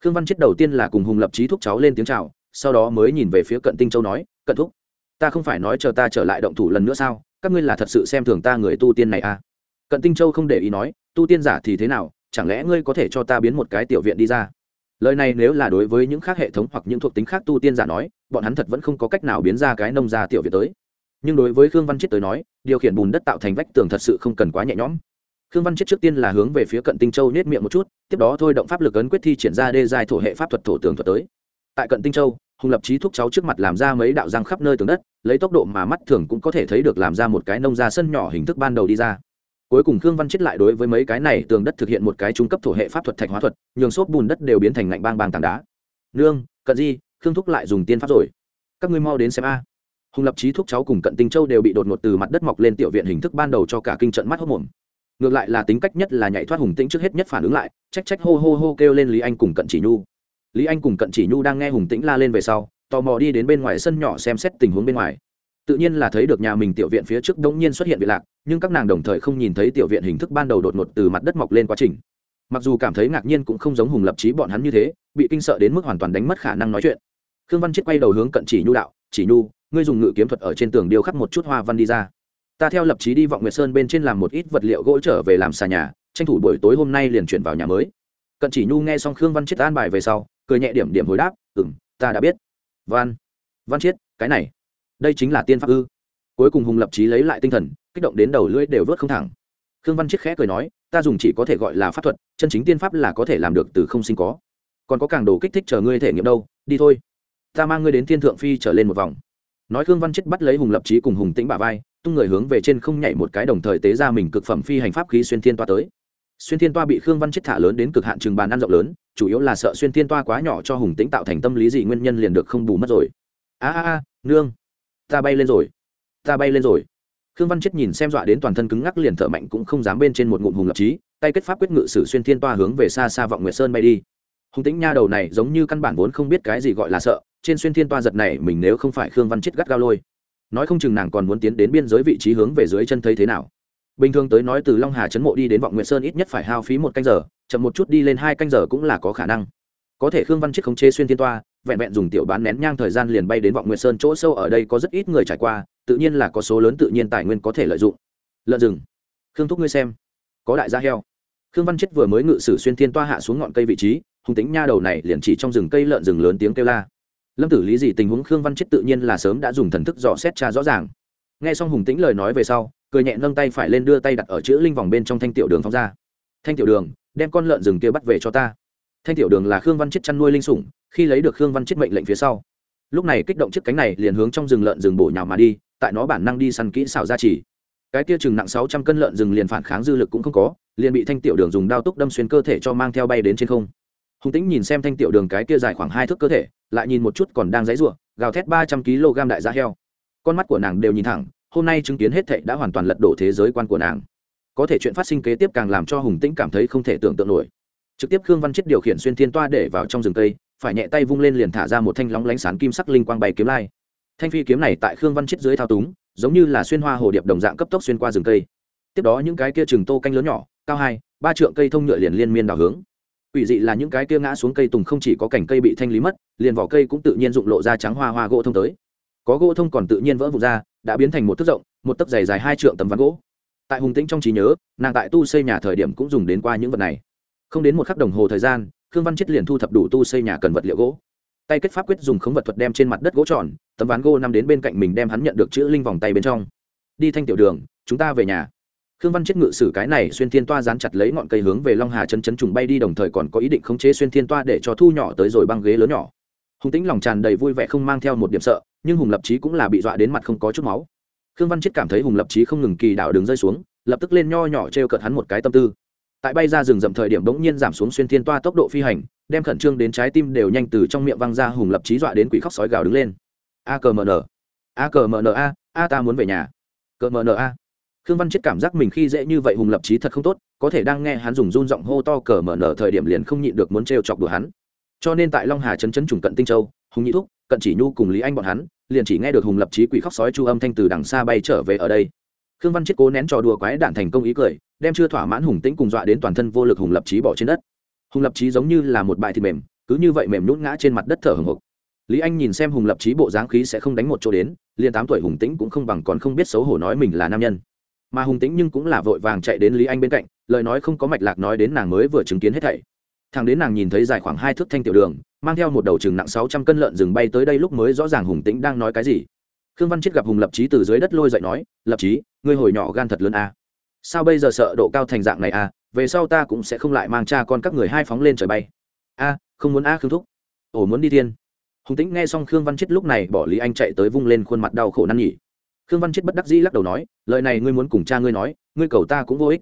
khương văn chết đầu tiên là cùng hùng lập trí thúc cháu lên tiếng chào, sau đó mới nhìn về phía cận tinh châu nói, cận thúc, ta không phải nói chờ ta trở lại động thủ lần nữa sao? Các ngươi là thật sự xem thường ta người tu tiên này à? Cận tinh châu không để ý nói, tu tiên giả thì thế nào? Chẳng lẽ ngươi có thể cho ta biến một cái tiểu viện đi ra? Lời này nếu là đối với những khác hệ thống hoặc những thuộc tính khác tu tiên giả nói, bọn hắn thật vẫn không có cách nào biến ra cái nông gia tiểu viện tới. Nhưng đối với khương văn chết tới nói, điều khiển bùn đất tạo thành vách tường thật sự không cần quá nhẹ nhõm khương văn chết trước tiên là hướng về phía cận tinh châu nết miệng một chút, tiếp đó thôi động pháp lực ấn quyết thi triển ra đê dài thổ hệ pháp thuật thổ tường thuật tới. Tại cận tinh châu, hùng lập trí thúc cháu trước mặt làm ra mấy đạo răng khắp nơi tường đất, lấy tốc độ mà mắt thường cũng có thể thấy được làm ra một cái nông ra sân nhỏ hình thức ban đầu đi ra. Cuối cùng khương văn chết lại đối với mấy cái này tường đất thực hiện một cái trung cấp thổ hệ pháp thuật thạch hóa thuật, nhường xốp bùn đất đều biến thành ngạnh bang bang tảng đá. Nương, cận di, khương thúc lại dùng tiên pháp rồi. Các ngươi mau đến xem a. Hùng lập trí thúc cháu cùng cận tinh châu đều bị đột ngột từ mặt đất mọc lên tiểu viện hình thức ban đầu cho cả kinh trận mắt hốc mồm ngược lại là tính cách nhất là nhảy thoát hùng tĩnh trước hết nhất phản ứng lại, trách trách hô hô hô kêu lên lý anh cùng cận chỉ nhu. Lý anh cùng cận chỉ nhu đang nghe hùng tĩnh la lên về sau, tò mò đi đến bên ngoài sân nhỏ xem xét tình huống bên ngoài. Tự nhiên là thấy được nhà mình tiểu viện phía trước đống nhiên xuất hiện bị lạc, nhưng các nàng đồng thời không nhìn thấy tiểu viện hình thức ban đầu đột ngột từ mặt đất mọc lên quá trình. Mặc dù cảm thấy ngạc nhiên cũng không giống hùng lập trí bọn hắn như thế, bị kinh sợ đến mức hoàn toàn đánh mất khả năng nói chuyện. Khương văn chết quay đầu hướng cận chỉ nhu đạo, chỉ nhu, ngươi dùng ngự kiếm thuật ở trên tường điêu khắc một chút hoa văn đi ra ta theo lập trí đi vọng nguyệt sơn bên trên làm một ít vật liệu gỗ trở về làm xà nhà, tranh thủ buổi tối hôm nay liền chuyển vào nhà mới. Cận chỉ nhu nghe xong khương văn chết an bài về sau, cười nhẹ điểm điểm hồi đáp ừ m ta đã biết. Văn văn chiết, cái này, đây chính là tiên pháp ư? Cuối cùng hùng lập trí lấy lại tinh thần, kích động đến đầu lưỡi đều vớt không thẳng. Khương văn chiết khẽ cười nói, ta dùng chỉ có thể gọi là pháp thuật, chân chính tiên pháp là có thể làm được từ không sinh có. Còn có càng đồ kích thích chờ ngươi thể nghiệm đâu, đi thôi. Ta mang ngươi đến thiên thượng phi trở lên một vòng. Nói khương văn chiết bắt lấy hùng lập trí cùng hùng tĩnh bà vai tung người hướng về trên không nhảy một cái đồng thời tế ra mình cực phẩm phi hành pháp khí xuyên thiên toa tới. Xuyên thiên toa bị khương văn chết thả lớn đến cực hạn trường bàn ăn rộng lớn, chủ yếu là sợ xuyên thiên toa quá nhỏ cho hùng tĩnh tạo thành tâm lý gì nguyên nhân liền được không bù mất rồi. A a a, nương, ta bay lên rồi, ta bay lên rồi. Khương văn chết nhìn xem dọa đến toàn thân cứng ngắc liền thở mạnh cũng không dám bên trên một ngụm hùng lập trí tay kết pháp quyết ngự sử xuyên thiên toa hướng về xa xa vọng nguyệt sơn bay đi. Hùng tĩnh nha đầu này giống như căn bản vốn không biết cái gì gọi là sợ, trên xuyên thiên toa giật này mình nếu không phải khương văn chết gắt gao lôi nói không chừng nàng còn muốn tiến đến biên giới vị trí hướng về dưới chân thấy thế nào. Bình thường tới nói từ long hà trấn mộ đi đến vọng nguyệt sơn ít nhất phải hao phí một canh giờ, chậm một chút đi lên hai canh giờ cũng là có khả năng. Có thể khương văn chiết khống chế xuyên thiên toa, vẹn vẹn dùng tiểu bán nén nhang thời gian liền bay đến vọng nguyệt sơn chỗ sâu ở đây có rất ít người trải qua, tự nhiên là có số lớn tự nhiên tài nguyên có thể lợi dụng. Lợn rừng. Khương thúc ngươi xem. Có đại gia heo. Khương văn chiết vừa mới ngự sử xuyên thiên toa hạ xuống ngọn cây vị trí hùng tính nha đầu này liền chỉ trong rừng cây lợn rừng lớn tiếng kêu la lâm tử lý gì tình huống khương văn chiết tự nhiên là sớm đã dùng thần thức dò xét tra rõ ràng. Nghe xong hùng tĩnh lời nói về sau, cười nhẹ nâng tay phải lên đưa tay đặt ở chữ linh vòng bên trong thanh tiểu đường phóng ra. Thanh tiểu đường, đem con lợn rừng kia bắt về cho ta. Thanh tiểu đường là khương văn chết chăn nuôi linh sủng, khi lấy được khương văn chết mệnh lệnh phía sau, lúc này kích động chiếc cánh này liền hướng trong rừng lợn rừng bổ nhào mà đi, tại nó bản năng đi săn kỹ xảo ra chỉ cái kia chừng nặng sáu trăm cân lợn rừng liền phản kháng dư lực cũng không có, liền bị thanh tiểu đường dùng đao túc đâm xuyên cơ thể cho mang theo bay đến trên không hùng tĩnh nhìn xem thanh tiểu đường cái kia dài khoảng hai thước cơ thể, lại nhìn một chút còn đang dãy ruộng gào thét ba trăm kg đại giá heo. Con mắt của nàng đều nhìn thẳng, hôm nay chứng kiến hết thệ đã hoàn toàn lật đổ thế giới quan của nàng. Có thể chuyện phát sinh kế tiếp càng làm cho hùng tĩnh cảm thấy không thể tưởng tượng nổi. Trực tiếp khương văn chết điều khiển xuyên thiên toa để vào trong rừng cây, phải nhẹ tay vung lên liền thả ra một thanh lóng lánh sán kim sắc linh quang bày kiếm lai. Thanh phi kiếm này tại khương văn chết dưới thao túng, giống như là xuyên hoa hồ điệp đồng dạng cấp tốc xuyên qua rừng cây. Tiếp đó những cái kia chừng tô canh lớn nhỏ, cao hai, ba trượng cây thông nhựa liền liên miên đảo hướng. Quỷ dị là những cái kia ngã xuống cây tùng không chỉ có cành cây bị thanh lý mất, liền vỏ cây cũng tự nhiên rụng lộ ra trắng hoa hoa gỗ thông tới. Có gỗ thông còn tự nhiên vỡ vụt ra, đã biến thành một thước rộng, một tấc dày dài hai trượng tấm ván gỗ. Tại hùng tĩnh trong trí nhớ, nàng tại tu xây nhà thời điểm cũng dùng đến qua những vật này. Không đến một khắc đồng hồ thời gian, khương văn chết liền thu thập đủ tu xây nhà cần vật liệu gỗ. Tay kết pháp quyết dùng khống vật thuật đem trên mặt đất gỗ tròn, tấm ván gỗ nằm đến bên cạnh mình đem hắn nhận được chữ linh vòng tay bên trong. Đi thanh tiểu đường, chúng ta về nhà khương văn chết ngự sử cái này xuyên thiên toa dán chặt lấy ngọn cây hướng về long hà chân chấn trùng bay đi đồng thời còn có ý định khống chế xuyên thiên toa để cho thu nhỏ tới rồi băng ghế lớn nhỏ. Hùng tĩnh lòng tràn đầy vui vẻ không mang theo một điểm sợ, nhưng hùng lập trí cũng là bị dọa đến mặt không có chút máu. Khương văn chết cảm thấy hùng lập trí không ngừng kỳ đảo đường rơi xuống, lập tức lên nho nhỏ t r e o cợt hắn một cái tâm tư. Tại bay ra rừng rậm thời điểm bỗng nhiên giảm xuống xuyên thiên toa tốc độ phi hành, đem khẩn trương đến trái tim đều nhanh từ trong miệng văng ra, hùng lập trí dọa đến quỷ khóc sói gào đứng lên. A cờ mn a cờ mn a a ta muốn về nhà. Cờ mn a khương văn chết cảm giác mình khi dễ như vậy hùng lập trí thật không tốt, có thể đang nghe hắn dùng run giọng hô to cờ nở thời điểm liền không nhịn được muốn trêu chọc đùa hắn. Cho nên tại long hà chấn chấn trùng cận tinh châu, hùng nhị thúc, cận chỉ nhu cùng lý anh bọn hắn, liền chỉ nghe được hùng lập trí quỷ khóc sói chu âm thanh từ đằng xa bay trở về ở đây. Khương văn chết cố nén trò đùa quái đạn thành công ý cười, đem chưa thỏa mãn hùng tĩnh cùng dọa đến toàn thân vô lực hùng lập trí bỏ trên đất. Hùng lập trí giống như là một bại thịt mềm, cứ như vậy mềm nhún ngã trên mặt đất thở hồng hộc. Lý anh nhìn xem hùng lập trí bộ dáng khí sẽ không đánh một chỗ đến, liền tám tuổi hùng tĩnh cũng không bằng còn không biết xấu hổ nói mình là nam nhân mà hùng tĩnh nhưng cũng là vội vàng chạy đến lý anh bên cạnh, lời nói không có mạch lạc nói đến nàng mới vừa chứng kiến hết thảy. Thằng đến nàng nhìn thấy dài khoảng hai thước thanh tiểu đường, mang theo một đầu chừng nặng sáu trăm cân lợn rừng bay tới đây lúc mới rõ ràng hùng tĩnh đang nói cái gì. Khương văn chết gặp hùng lập trí từ dưới đất lôi dậy nói, lập trí ngươi hồi nhỏ gan thật lớn a. À? sao bây giờ sợ độ cao thành dạng này a? À? về sau ta cũng sẽ không lại mang cha con các người hai phóng lên trời bay. A, không muốn a, khương thúc. Ổ muốn đi thiên. Hùng tĩnh nghe xong khương văn chết lúc này bỏ lý anh chạy tới vung lên khuôn mặt đau khổ năn nhỉ khương văn chết bất đắc dĩ lắc đầu nói, lời này ngươi muốn cùng cha ngươi nói, ngươi cầu ta cũng vô ích.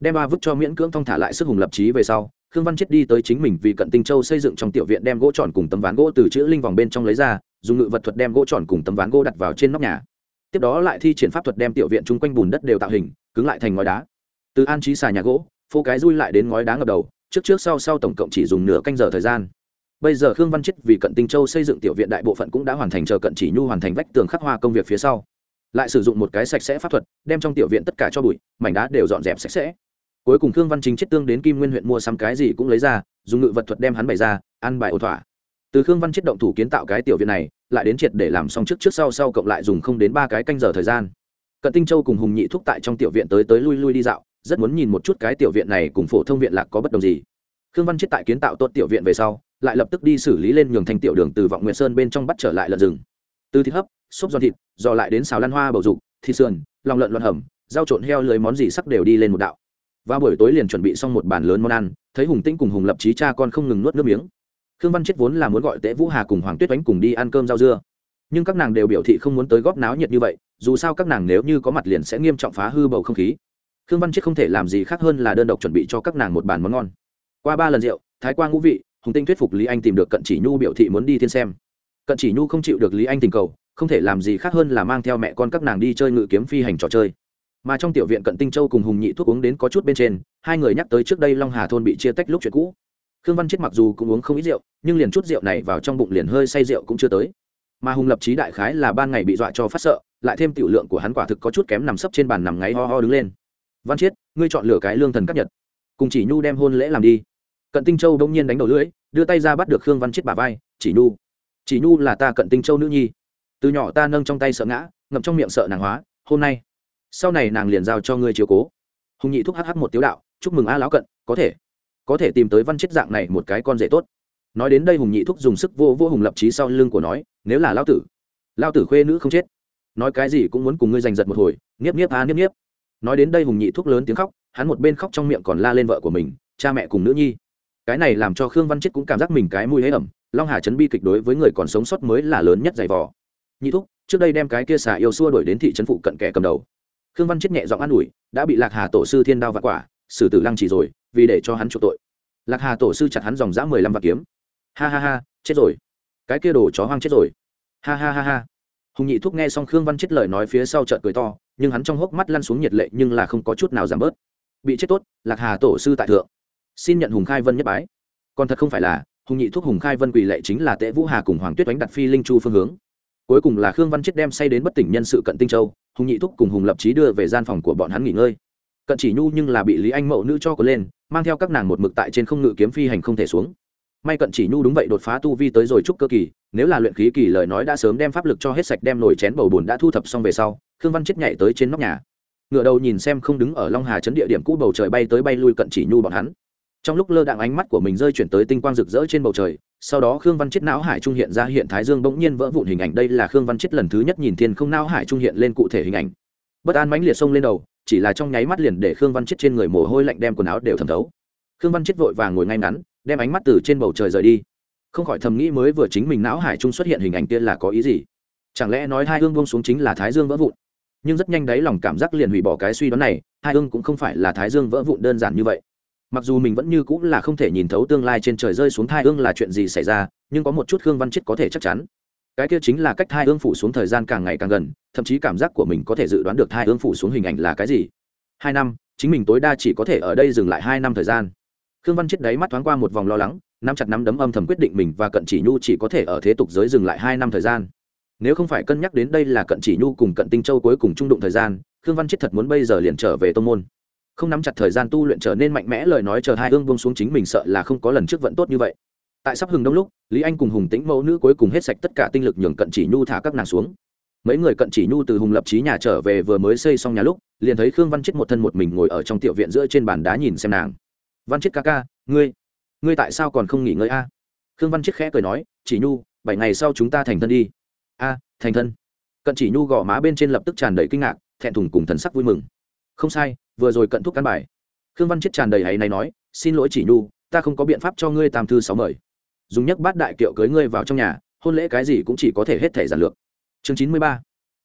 Đem ba vứt cho miễn cưỡng thong thả lại sức hùng lập trí về sau, khương văn chết đi tới chính mình vì cận tinh châu xây dựng trong tiểu viện đem gỗ tròn cùng tấm ván gỗ từ chữ linh vòng bên trong lấy ra, dùng ngự vật thuật đem gỗ tròn cùng tấm ván gỗ đặt vào trên nóc nhà. Tiếp đó lại thi triển pháp thuật đem tiểu viện chung quanh bùn đất đều tạo hình, cứng lại thành ngói đá. Từ an trí xà nhà gỗ, phô cái rui lại đến ngói đá ngập đầu, trước trước sau sau tổng cộng chỉ dùng nửa canh giờ thời gian. Bây giờ khương văn chết vì cận tinh châu xây dựng tiểu viện đại bộ phận cũng đã hoàn thành chờ cận chỉ nhu hoàn thành vách tường khắc hoa công việc phía sau lại sử dụng một cái sạch sẽ pháp thuật, đem trong tiểu viện tất cả cho bụi, mảnh đá đều dọn dẹp sạch sẽ. Cuối cùng khương văn chính chết tương đến kim nguyên huyện mua xăm cái gì cũng lấy ra, dùng ngự vật thuật đem hắn bày ra, ăn bài ổn thỏa. Từ khương văn chết động thủ kiến tạo cái tiểu viện này, lại đến triệt để làm xong trước trước sau sau cộng lại dùng không đến ba cái canh giờ thời gian. Cận tinh châu cùng hùng nhị thúc tại trong tiểu viện tới tới lui lui đi dạo, rất muốn nhìn một chút cái tiểu viện này cùng phổ thông viện lạc có bất đồng gì. Khương văn chết tại kiến tạo tốt tiểu viện về sau, lại lập tức đi xử lý lên nhường thành tiểu đường từ vọng nguyện sơn bên trong bắt trở lại lợn rừng. Từ thịt hấp xốp giòn thịt, dò lại đến xào lan hoa bầu dục, thịt sườn, lòng lợn loạn hầm, rau trộn heo lưới món gì sắc đều đi lên một đạo. Và buổi tối liền chuẩn bị xong một bàn lớn món ăn, thấy hùng tĩnh cùng hùng lập trí cha con không ngừng nuốt nước miếng. Khương văn chết vốn là muốn gọi tễ vũ hà cùng hoàng tuyết oánh cùng đi ăn cơm rau dưa. Nhưng các nàng đều biểu thị không muốn tới góp náo nhiệt như vậy, dù sao các nàng nếu như có mặt liền sẽ nghiêm trọng phá hư bầu không khí. Khương văn chết không thể làm gì khác hơn là đơn độc chuẩn bị cho các nàng một bàn món ngon. Qua ba lần rượu, thái quang ngũ vị, hùng tinh thuyết phục lý anh tìm được cận chỉ nhu biểu thị muốn đi thiên xem. Cận chỉ nhu không chịu được lý anh tình cầu không thể làm gì khác hơn là mang theo mẹ con các nàng đi chơi ngự kiếm phi hành trò chơi. Mà trong tiểu viện cận tinh châu cùng hùng nhị thuốc uống đến có chút bên trên, hai người nhắc tới trước đây long hà thôn bị chia tách lúc chuyện cũ. Khương văn chết mặc dù cũng uống không ít rượu, nhưng liền chút rượu này vào trong bụng liền hơi say rượu cũng chưa tới. Mà hùng lập trí đại khái là ban ngày bị dọa cho phát sợ, lại thêm tiểu lượng của hắn quả thực có chút kém nằm sấp trên bàn nằm ngáy ho ho đứng lên. Văn chiết ngươi chọn lựa cái lương thần cấp nhật. Cùng chỉ nhu đem hôn lễ làm đi. Cận tinh châu đông nhiên đánh đầu lưỡi, đưa tay ra bắt được khương văn chiết bà vai, chỉ nhu chỉ nhu là ta cận tinh châu nữ nhi từ nhỏ ta nâng trong tay sợ ngã ngậm trong miệng sợ nàng hóa hôm nay sau này nàng liền giao cho ngươi chiếu cố. Hùng nhị thúc hh một tiếu đạo chúc mừng a lão cận có thể có thể tìm tới văn chết dạng này một cái con rể tốt. Nói đến đây hùng nhị thúc dùng sức vô vô hùng lập trí sau lưng của nói nếu là lão tử lão tử khuê nữ không chết nói cái gì cũng muốn cùng ngươi giành giật một hồi nghiếp nghiếp a à, nghiếp nghiếp. Nói đến đây hùng nhị thúc lớn tiếng khóc hắn một bên khóc trong miệng còn la lên vợ của mình cha mẹ cùng nữ nhi. Cái này làm cho khương văn chết cũng cảm giác mình cái mùi hế ẩm long hà chấn bi kịch đối với người còn sống sót mới là lớn nhất giày vò nhị thúc, trước đây đem cái kia xà yêu xua đuổi đến thị trấn phụ cận kẻ cầm đầu. Khương văn chết nhẹ giọng an ủi, đã bị lạc hà tổ sư thiên đao vạn quả, xử tử lăng chỉ rồi, vì để cho hắn chuộc tội. Lạc hà tổ sư chặt hắn dòng dã mười lăm vạt kiếm. Ha ha ha, chết rồi. Cái kia đồ chó hoang chết rồi. Ha ha ha ha. Hùng nhị thúc nghe xong khương văn chết lời nói phía sau trợn cười to, nhưng hắn trong hốc mắt lăn xuống nhiệt lệ nhưng là không có chút nào giảm bớt. Bị chết tốt, lạc hà tổ sư tại thượng. Xin nhận hùng khai vân nhất bái. Còn thật không phải là, hùng nhị thúc hùng khai vân quỳ lệ chính là tệ vũ hà cùng hoàng tuyết đánh đặt phi linh chu phương hướng cuối cùng là khương văn chết đem say đến bất tỉnh nhân sự cận tinh châu, hùng nhị thúc cùng hùng lập trí đưa về gian phòng của bọn hắn nghỉ ngơi. Cận chỉ nhu nhưng là bị lý anh mậu nữ cho có lên, mang theo các nàng một mực tại trên không ngự kiếm phi hành không thể xuống. May cận chỉ nhu đúng vậy đột phá tu vi tới rồi chúc cơ kỳ, nếu là luyện khí kỳ lời nói đã sớm đem pháp lực cho hết sạch đem nổi chén bầu bùn đã thu thập xong về sau, khương văn chết nhảy tới trên nóc nhà. Ngựa đầu nhìn xem không đứng ở long hà chấn địa điểm cũ bầu trời bay tới bay lui cận chỉ nhu bọn hắn trong lúc lơ đạn ánh mắt của mình rơi chuyển tới tinh quang rực rỡ trên bầu trời, sau đó khương văn chết não hải trung hiện ra hiện thái dương bỗng nhiên vỡ vụn hình ảnh. Đây là khương văn chết lần thứ nhất nhìn thiên không não hải trung hiện lên cụ thể hình ảnh. Bất an mãnh liệt xông lên đầu, chỉ là trong nháy mắt liền để khương văn chết trên người mồ hôi lạnh đem quần áo đều thẩm thấu. Khương văn chết vội vàng ngồi ngay ngắn, đem ánh mắt từ trên bầu trời rời đi. Không khỏi thầm nghĩ mới vừa chính mình não hải trung xuất hiện hình ảnh kia là có ý gì? Chẳng lẽ nói hai hương buông xuống chính là thái dương vỡ vụn? Nhưng rất nhanh đấy lòng cảm giác liền hủy bỏ cái suy đoán này, hai hương cũng không phải là thái dương vỡ vụn đơn giản như vậy mặc dù mình vẫn như cũng là không thể nhìn thấu tương lai trên trời rơi xuống thai ương là chuyện gì xảy ra, nhưng có một chút khương văn chết có thể chắc chắn. Cái kia chính là cách thai ương phủ xuống thời gian càng ngày càng gần, thậm chí cảm giác của mình có thể dự đoán được thai ương phủ xuống hình ảnh là cái gì. Hai năm, chính mình tối đa chỉ có thể ở đây dừng lại hai năm thời gian. Khương văn chết đấy mắt thoáng qua một vòng lo lắng, nắm chặt nắm đấm âm thầm quyết định mình và cận chỉ nhu chỉ có thể ở thế tục giới dừng lại hai năm thời gian. Nếu không phải cân nhắc đến đây là cận chỉ nhu cùng cận tinh châu cuối cùng trung đụng thời gian, khương văn chết thật muốn bây giờ liền trở về tô môn không nắm chặt thời gian tu luyện trở nên mạnh mẽ, lời nói chờ hai hương buông xuống chính mình sợ là không có lần trước vận tốt như vậy. Tại sắp hừng đông lúc, lý anh cùng hùng tĩnh mẫu nữ cuối cùng hết sạch tất cả tinh lực nhường cận chỉ nhu thả các nàng xuống. Mấy người cận chỉ nhu từ hùng lập trí nhà trở về vừa mới xây xong nhà lúc, liền thấy khương văn chết một thân một mình ngồi ở trong tiểu viện giữa trên bàn đá nhìn xem nàng. Văn chết ca ca, ngươi ngươi tại sao còn không nghỉ ngơi a? Khương văn chết khẽ cười nói, chỉ nhu, bảy ngày sau chúng ta thành thân đi. A, thành thân. Cận chỉ nhu gõ má bên trên lập tức tràn đầy kinh ngạc, thẹn thùng cùng thần sắc vui mừng không sai, vừa rồi cận thúc căn bài. Khương văn chết tràn đầy hay này nói, xin lỗi chỉ nhu, ta không có biện pháp cho ngươi tam thư sáu mời. Dùng nhắc bát đại kiệu cưới ngươi vào trong nhà, hôn lễ cái gì cũng chỉ có thể hết thể giản lược. Chương chín mươi ba.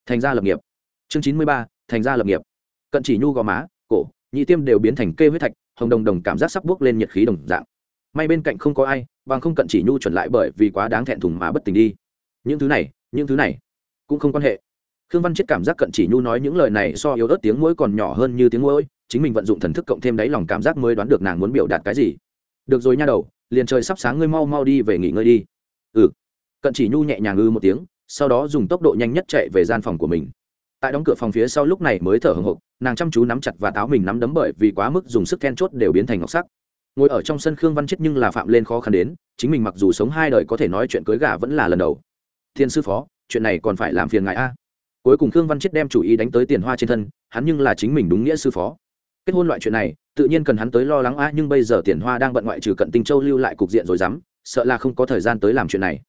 Thành gia lập nghiệp. Chương chín mươi ba, thành gia lập nghiệp. Cận chỉ nhu gò má, cổ, nhị tiêm đều biến thành kê huyết thạch, hồng đồng đồng cảm giác sắp bước lên nhiệt khí đồng dạng. May bên cạnh không có ai, bằng không cận chỉ nhu chuẩn lại bởi vì quá đáng thẹn thùng mà bất tình đi. Những thứ này, những thứ này cũng không quan hệ khương văn chết cảm giác cận chỉ nhu nói những lời này so yếu ớt tiếng mũi còn nhỏ hơn như tiếng mũi chính mình vận dụng thần thức cộng thêm đáy lòng cảm giác mới đoán được nàng muốn biểu đạt cái gì. Được rồi nha đầu, liền trời sắp sáng ngươi mau mau đi về nghỉ ngơi đi. Ừ. Cận chỉ nhu nhẹ nhàng ư một tiếng, sau đó dùng tốc độ nhanh nhất chạy về gian phòng của mình. Tại đóng cửa phòng phía sau lúc này mới thở hồng hộc, nàng chăm chú nắm chặt và táo mình nắm đấm bởi vì quá mức dùng sức then chốt đều biến thành ngọc sắc. Ngồi ở trong sân khương văn chết nhưng là phạm lên khó khăn đến, chính mình mặc dù sống hai đời có thể nói chuyện cưới gà vẫn là lần đầu. Thiên sư phó, chuyện này còn phải làm phiền ngài a cuối cùng khương văn chết đem chủ ý đánh tới tiền hoa trên thân, hắn nhưng là chính mình đúng nghĩa sư phó. Kết hôn loại chuyện này, tự nhiên cần hắn tới lo lắng, a, nhưng bây giờ tiền hoa đang bận ngoại trừ cận tinh châu lưu lại cục diện rồi dám, sợ là không có thời gian tới làm chuyện này.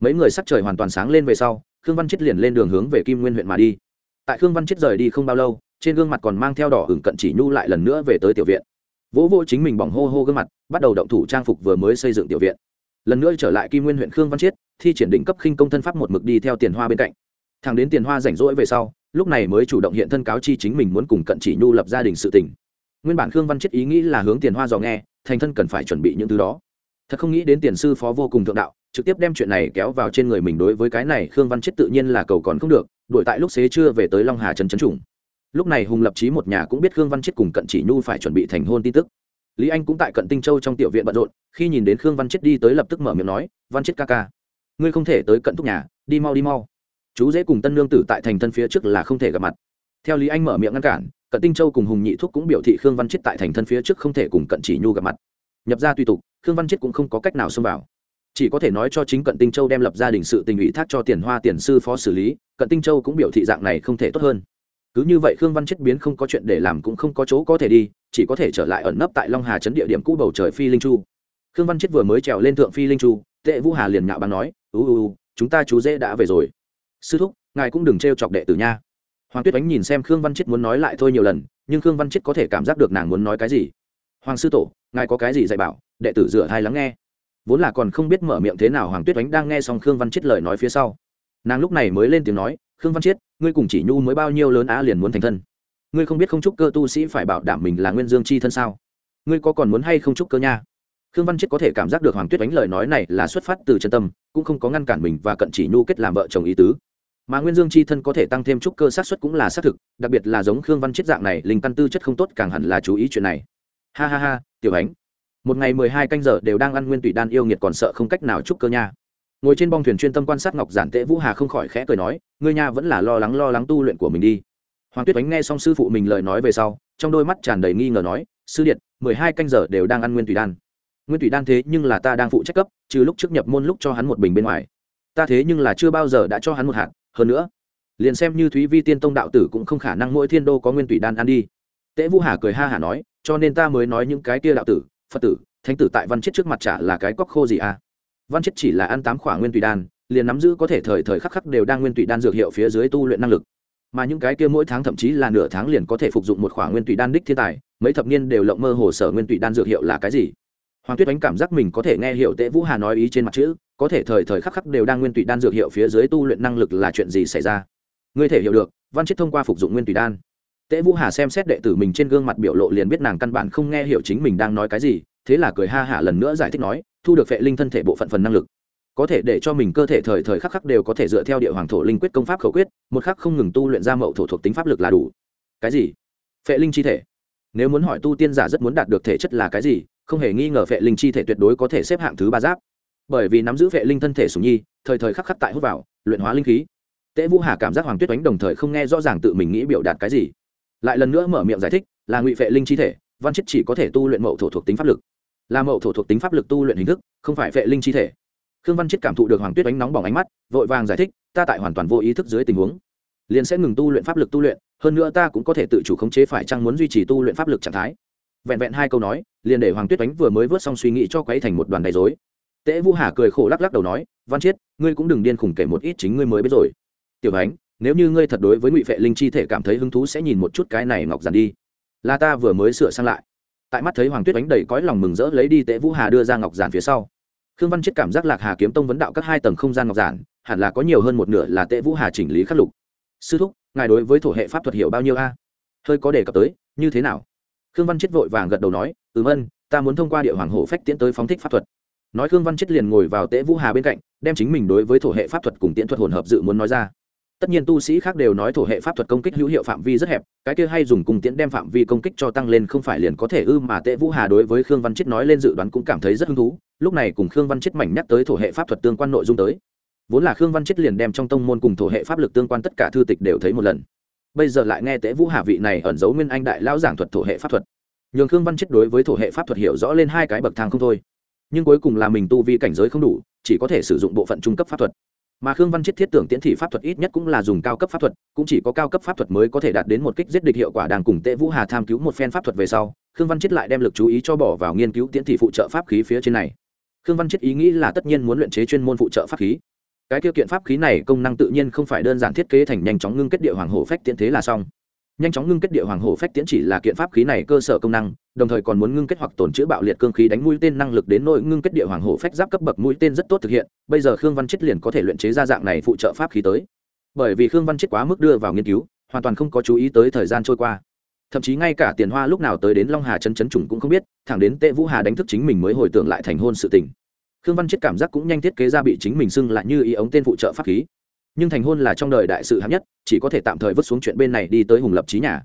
Mấy người sắc trời hoàn toàn sáng lên về sau, khương văn chết liền lên đường hướng về kim nguyên huyện mà đi. Tại khương văn chết rời đi không bao lâu, trên gương mặt còn mang theo đỏ hửng cận chỉ nhu lại lần nữa về tới tiểu viện. Vỗ vô chính mình bỏng hô hô gương mặt, bắt đầu động thủ trang phục vừa mới xây dựng tiểu viện. Lần nữa trở lại kim nguyên huyện khương văn chiết thi triển định cấp khinh công thân pháp một mực đi theo tiền hoa bên cạnh thằng đến tiền hoa rảnh rỗi về sau, lúc này mới chủ động hiện thân cáo chi chính mình muốn cùng cận chỉ nhu lập gia đình sự tình. Nguyên bản khương văn chiết ý nghĩ là hướng tiền hoa dò nghe, thành thân cần phải chuẩn bị những thứ đó. Thật không nghĩ đến tiền sư phó vô cùng thượng đạo, trực tiếp đem chuyện này kéo vào trên người mình đối với cái này khương văn chiết tự nhiên là cầu còn không được, đuổi tại lúc xế trưa về tới long hà trần trấn trùng. Lúc này hùng lập trí một nhà cũng biết khương văn chết cùng cận chỉ nhu phải chuẩn bị thành hôn tin tức. Lý anh cũng tại cận tinh châu trong tiểu viện bận rộn, khi nhìn đến khương văn chết đi tới lập tức mở miệng nói, văn chết ca ca, ngươi không thể tới cận thúc nhà, đi mau đi mau chú dễ cùng tân lương tử tại thành thân phía trước là không thể gặp mặt. Theo lý anh mở miệng ngăn cản, cận tinh châu cùng hùng nhị thúc cũng biểu thị khương văn chết tại thành thân phía trước không thể cùng cận chỉ nhu gặp mặt. Nhập ra tùy tục, khương văn chết cũng không có cách nào xông vào. Chỉ có thể nói cho chính cận tinh châu đem lập gia đình sự tình ủy thác cho tiền hoa tiền sư phó xử lý, cận tinh châu cũng biểu thị dạng này không thể tốt hơn. Cứ như vậy khương văn chết biến không có chuyện để làm cũng không có chỗ có thể đi, chỉ có thể trở lại ẩn nấp tại long hà chấn địa điểm cũ bầu trời phi linh chu. Khương văn chết vừa mới trèo lên thượng phi linh chu, tệ vũ hà liền nhạo bằng nói ưu ưu chúng ta chú dễ đã về rồi sư thúc, ngài cũng đừng t chọc đệ tử nha. Hoàng tuyết ánh nhìn xem khương văn chết muốn nói lại thôi nhiều lần, nhưng khương văn chết có thể cảm giác được nàng muốn nói cái gì. Hoàng sư tổ, ngài có cái gì dạy bảo, đệ tử rửa thai lắng nghe. Vốn là còn không biết mở miệng thế nào, hoàng tuyết ánh đang nghe xong khương văn chết lời nói phía sau. Nàng lúc này mới lên tiếng nói, khương văn chiết ngươi cùng chỉ nhu mới bao nhiêu lớn á liền muốn thành thân. Ngươi không biết không chúc cơ tu sĩ phải bảo đảm mình là nguyên dương chi thân sao? Ngươi có còn muốn hay không chúc cơ nha? Khương văn chiết có thể cảm giác được hoàng tuyết đánh lời nói này là xuất phát từ chân tâm, cũng không có ngăn cản mình và cận chỉ nhu kết làm vợ chồng ý tứ mà nguyên dương chi thân có thể tăng thêm chút cơ sát xuất cũng là xác thực, đặc biệt là giống khương văn chết dạng này, linh căn tư chất không tốt càng hẳn là chú ý chuyện này. Ha ha ha, tiểu ánh, một ngày mười hai canh giờ đều đang ăn nguyên tùy đan yêu nghiệt còn sợ không cách nào chúc cơ nha. Ngồi trên bong thuyền chuyên tâm quan sát ngọc giản tễ vũ hà không khỏi khẽ cười nói, ngươi nha vẫn là lo lắng lo lắng tu luyện của mình đi. Hoàng tuyết Ánh nghe xong sư phụ mình lời nói về sau, trong đôi mắt tràn đầy nghi ngờ nói, sư điện, mười hai canh giờ đều đang ăn nguyên tùy đan. Nguyên tùy đan thế nhưng là ta đang phụ trách cấp, trừ lúc trước nhập môn lúc cho hắn một bình bên ngoài ta thế nhưng là chưa bao giờ đã cho hắn một hạt, hơn nữa, liền xem như thúy vi tiên tông đạo tử cũng không khả năng mỗi thiên đô có nguyên tùy đan ăn đi. Tễ vũ hà cười ha hả nói, cho nên ta mới nói những cái kia đạo tử, phật tử, thánh tử tại văn chết trước mặt chả là cái cóc khô gì à? Văn chết chỉ là ăn tám khỏa nguyên tùy đan, liền nắm giữ có thể thời thời khắc khắc đều đang nguyên tùy đan dược hiệu phía dưới tu luyện năng lực. Mà những cái kia mỗi tháng thậm chí là nửa tháng liền có thể phục dụng một khoản nguyên tùy đan đích thiên tài, mấy thập niên đều lộng mơ hồ sở nguyên tùy đan dược hiệu là cái gì? Hoàng tuyết đánh cảm giác mình có thể nghe hiểu tễ vũ hà nói ý trên mặt chữ có thể thời thời khắc khắc đều đang nguyên tùy đan dược hiệu phía dưới tu luyện năng lực là chuyện gì xảy ra? Ngươi thể hiểu được, văn chết thông qua phục dụng nguyên tùy đan. Tễ vũ hà xem xét đệ tử mình trên gương mặt biểu lộ liền biết nàng căn bản không nghe hiểu chính mình đang nói cái gì, thế là cười ha hả lần nữa giải thích nói, thu được phệ linh thân thể bộ phận phần năng lực. Có thể để cho mình cơ thể thời thời khắc khắc đều có thể dựa theo địa hoàng thổ linh quyết công pháp khẩu quyết, một khắc không ngừng tu luyện ra mậu thổ thuộc tính pháp lực là đủ. Cái gì? Phệ linh chi thể? Nếu muốn hỏi tu tiên giả rất muốn đạt được thể chất là cái gì, không hề nghi ngờ phệ linh chi thể tuyệt đối có thể xếp hạng thứ ba giáp bởi vì nắm giữ vệ linh thân thể sùng nhi, thời thời khắc khắc tại hút vào, luyện hóa linh khí. Tễ vũ hà cảm giác hoàng tuyết đánh đồng thời không nghe rõ ràng tự mình nghĩ biểu đạt cái gì. Lại lần nữa mở miệng giải thích, là ngụy vệ linh chi thể, văn chết chỉ có thể tu luyện mậu thổ thuộc tính pháp lực. Là mậu thổ thuộc tính pháp lực tu luyện hình thức, không phải vệ linh chi thể. Khương văn chết cảm thụ được hoàng tuyết đánh nóng bỏng ánh mắt, vội vàng giải thích, ta tại hoàn toàn vô ý thức dưới tình huống, liền sẽ ngừng tu luyện pháp lực tu luyện, hơn nữa ta cũng có thể tự chủ khống chế phải chăng muốn duy trì tu luyện pháp lực trạng thái. Vẹn vẹn hai câu nói, liền để hoàng tuyết đánh vừa mới vớt xong suy nghĩ cho quấy thành một đoàn đầy dối tễ vũ hà cười khổ lắc lắc đầu nói, văn chiết, ngươi cũng đừng điên khủng kể một ít chính ngươi mới biết rồi. Tiểu ánh nếu như ngươi thật đối với ngụy vệ linh chi thể cảm thấy hứng thú sẽ nhìn một chút cái này ngọc giản đi. Là ta vừa mới sửa sang lại. Tại mắt thấy hoàng tuyết Ánh đầy cõi lòng mừng rỡ lấy đi tễ vũ hà đưa ra ngọc giản phía sau. Khương văn chết cảm giác lạc hà kiếm tông vấn đạo các hai tầng không gian ngọc giản, hẳn là có nhiều hơn một nửa là tễ vũ hà chỉnh lý khắc lục. Sư thúc, ngài đối với thổ hệ pháp thuật hiểu bao nhiêu a? Hơi có đề cập tới, như thế nào? Khương văn chết vội vàng gật đầu nói, ừm, ân, ta muốn thông qua địa hoàng hổ phách tiến tới phóng thích pháp thuật nói khương văn chết liền ngồi vào tễ vũ hà bên cạnh, đem chính mình đối với thổ hệ pháp thuật cùng tiễn thuật hồn hợp dự muốn nói ra. Tất nhiên tu sĩ khác đều nói thổ hệ pháp thuật công kích hữu hiệu phạm vi rất hẹp, cái kia hay dùng cùng tiễn đem phạm vi công kích cho tăng lên không phải liền có thể ư mà tệ vũ hà đối với khương văn chết nói lên dự đoán cũng cảm thấy rất hứng thú, lúc này cùng khương văn chết mảnh nhắc tới thổ hệ pháp thuật tương quan nội dung tới. Vốn là khương văn chết liền đem trong tông môn cùng thổ hệ pháp lực tương quan tất cả thư tịch đều thấy một lần. Bây giờ lại nghe tệ vũ hà vị này ẩn giấu nguyên anh đại lão giảng thuật thổ hệ pháp thuật. Nhường khương văn chết đối với thổ hệ pháp thuật hiểu rõ lên hai cái bậc thang không thôi nhưng cuối cùng là mình tu vi cảnh giới không đủ, chỉ có thể sử dụng bộ phận trung cấp pháp thuật. Mà khương văn chết thiết tưởng tiễn thị pháp thuật ít nhất cũng là dùng cao cấp pháp thuật, cũng chỉ có cao cấp pháp thuật mới có thể đạt đến một kích giết địch hiệu quả đang cùng tệ vũ hà tham cứu một phen pháp thuật về sau, khương văn chết lại đem lực chú ý cho bỏ vào nghiên cứu tiễn thị phụ trợ pháp khí phía trên này. Khương văn chết ý nghĩ là tất nhiên muốn luyện chế chuyên môn phụ trợ pháp khí. Cái tiêu kiện pháp khí này công năng tự nhiên không phải đơn giản thiết kế thành nhanh chóng ngưng kết địa hoàng hổ phách tiễn thế là xong. Nhanh chóng ngưng kết địa hoàng hổ phách tiễn chỉ là kiện pháp khí này cơ sở công năng đồng thời còn muốn ngưng kết hoặc tổn chữa bạo liệt cương khí đánh mũi tên năng lực đến nội ngưng kết địa hoàng hổ phách giáp cấp bậc mũi tên rất tốt thực hiện, bây giờ khương văn chết liền có thể luyện chế ra dạng này phụ trợ pháp khí tới. Bởi vì khương văn chết quá mức đưa vào nghiên cứu, hoàn toàn không có chú ý tới thời gian trôi qua. Thậm chí ngay cả tiền hoa lúc nào tới đến long hà chân chấn trùng cũng không biết, thẳng đến tệ vũ hà đánh thức chính mình mới hồi tưởng lại thành hôn sự tình. Khương văn chết cảm giác cũng nhanh thiết kế ra bị chính mình xưng lại như ý ống tên phụ trợ pháp khí. Nhưng thành hôn là trong đời đại sự hạng nhất, chỉ có thể tạm thời vứt xuống chuyện bên này đi tới hùng lập trí nhà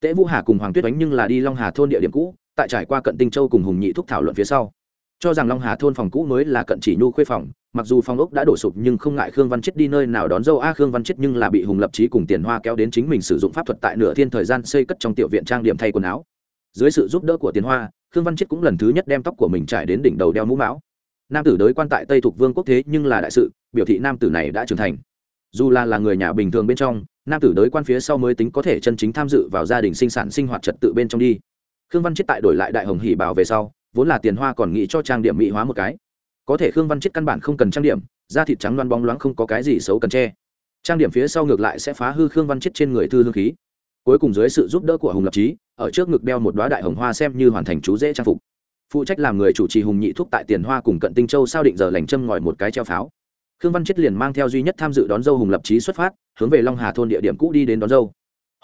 tễ vũ hà cùng hoàng tuyết đánh nhưng là đi long hà thôn địa điểm cũ, tại trải qua cận tinh châu cùng hùng nhị thúc thảo luận phía sau. Cho rằng long hà thôn phòng cũ mới là cận chỉ nhu khuê phòng, mặc dù phòng ốc đã đổ sụp nhưng không ngại khương văn chết đi nơi nào đón dâu. A à, khương văn chết nhưng là bị hùng lập trí cùng tiền hoa kéo đến chính mình sử dụng pháp thuật tại nửa thiên thời gian xây cất trong tiểu viện trang điểm thay quần áo. Dưới sự giúp đỡ của tiền hoa, khương văn chết cũng lần thứ nhất đem tóc của mình trải đến đỉnh đầu đeo mũ mão. Nam tử đới quan tại tây thục vương quốc thế nhưng là đại sự, biểu thị nam tử này đã trưởng thành. Dù là là người nhà bình thường bên trong nam tử đới quan phía sau mới tính có thể chân chính tham dự vào gia đình sinh sản sinh hoạt trật tự bên trong đi. Khương văn chết tại đổi lại đại hồng hỉ bảo về sau, vốn là tiền hoa còn nghĩ cho trang điểm mỹ hóa một cái. Có thể khương văn chết căn bản không cần trang điểm, da thịt trắng loan bóng loáng không có cái gì xấu cần che. Trang điểm phía sau ngược lại sẽ phá hư khương văn chết trên người thư hương khí. Cuối cùng dưới sự giúp đỡ của hùng lập trí ở trước ngực đeo một đoá đại hồng hoa xem như hoàn thành chú dễ trang phục. Phụ trách làm người chủ trì hùng nhị thúc tại tiền hoa cùng cận tinh châu sao định giờ lành châm ngòi một cái treo pháo khương văn chết liền mang theo duy nhất tham dự đón dâu hùng lập trí xuất phát, hướng về long hà thôn địa điểm cũ đi đến đón dâu.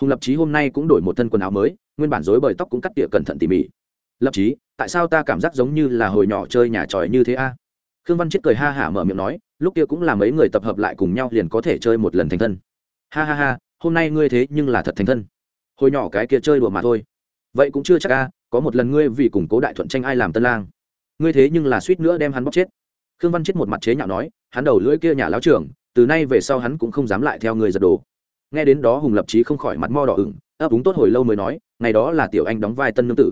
Hùng lập trí hôm nay cũng đổi một thân quần áo mới, nguyên bản dối bời tóc cũng cắt tỉa cẩn thận tỉ mỉ. Lập trí tại sao ta cảm giác giống như là hồi nhỏ chơi nhà tròi như thế a? Khương văn chết cười ha hả mở miệng nói, lúc kia cũng là mấy người tập hợp lại cùng nhau liền có thể chơi một lần thành thân. Ha ha ha, hôm nay ngươi thế nhưng là thật thành thân. Hồi nhỏ cái kia chơi đùa mà thôi. Vậy cũng chưa chắc a, có một lần ngươi vì củng cố đại thuận tranh ai làm tân lang. Ngươi thế nhưng là suýt nữa đem hắn bóc chết. Khương văn chết một mặt chế nhạo nói hắn đầu lưỡi kia nhà lão trưởng, từ nay về sau hắn cũng không dám lại theo người giật đồ. Nghe đến đó hùng lập trí không khỏi mặt mo đỏ ửng, ấp úng tốt hồi lâu mới nói, ngày đó là tiểu anh đóng vai tân nương tử.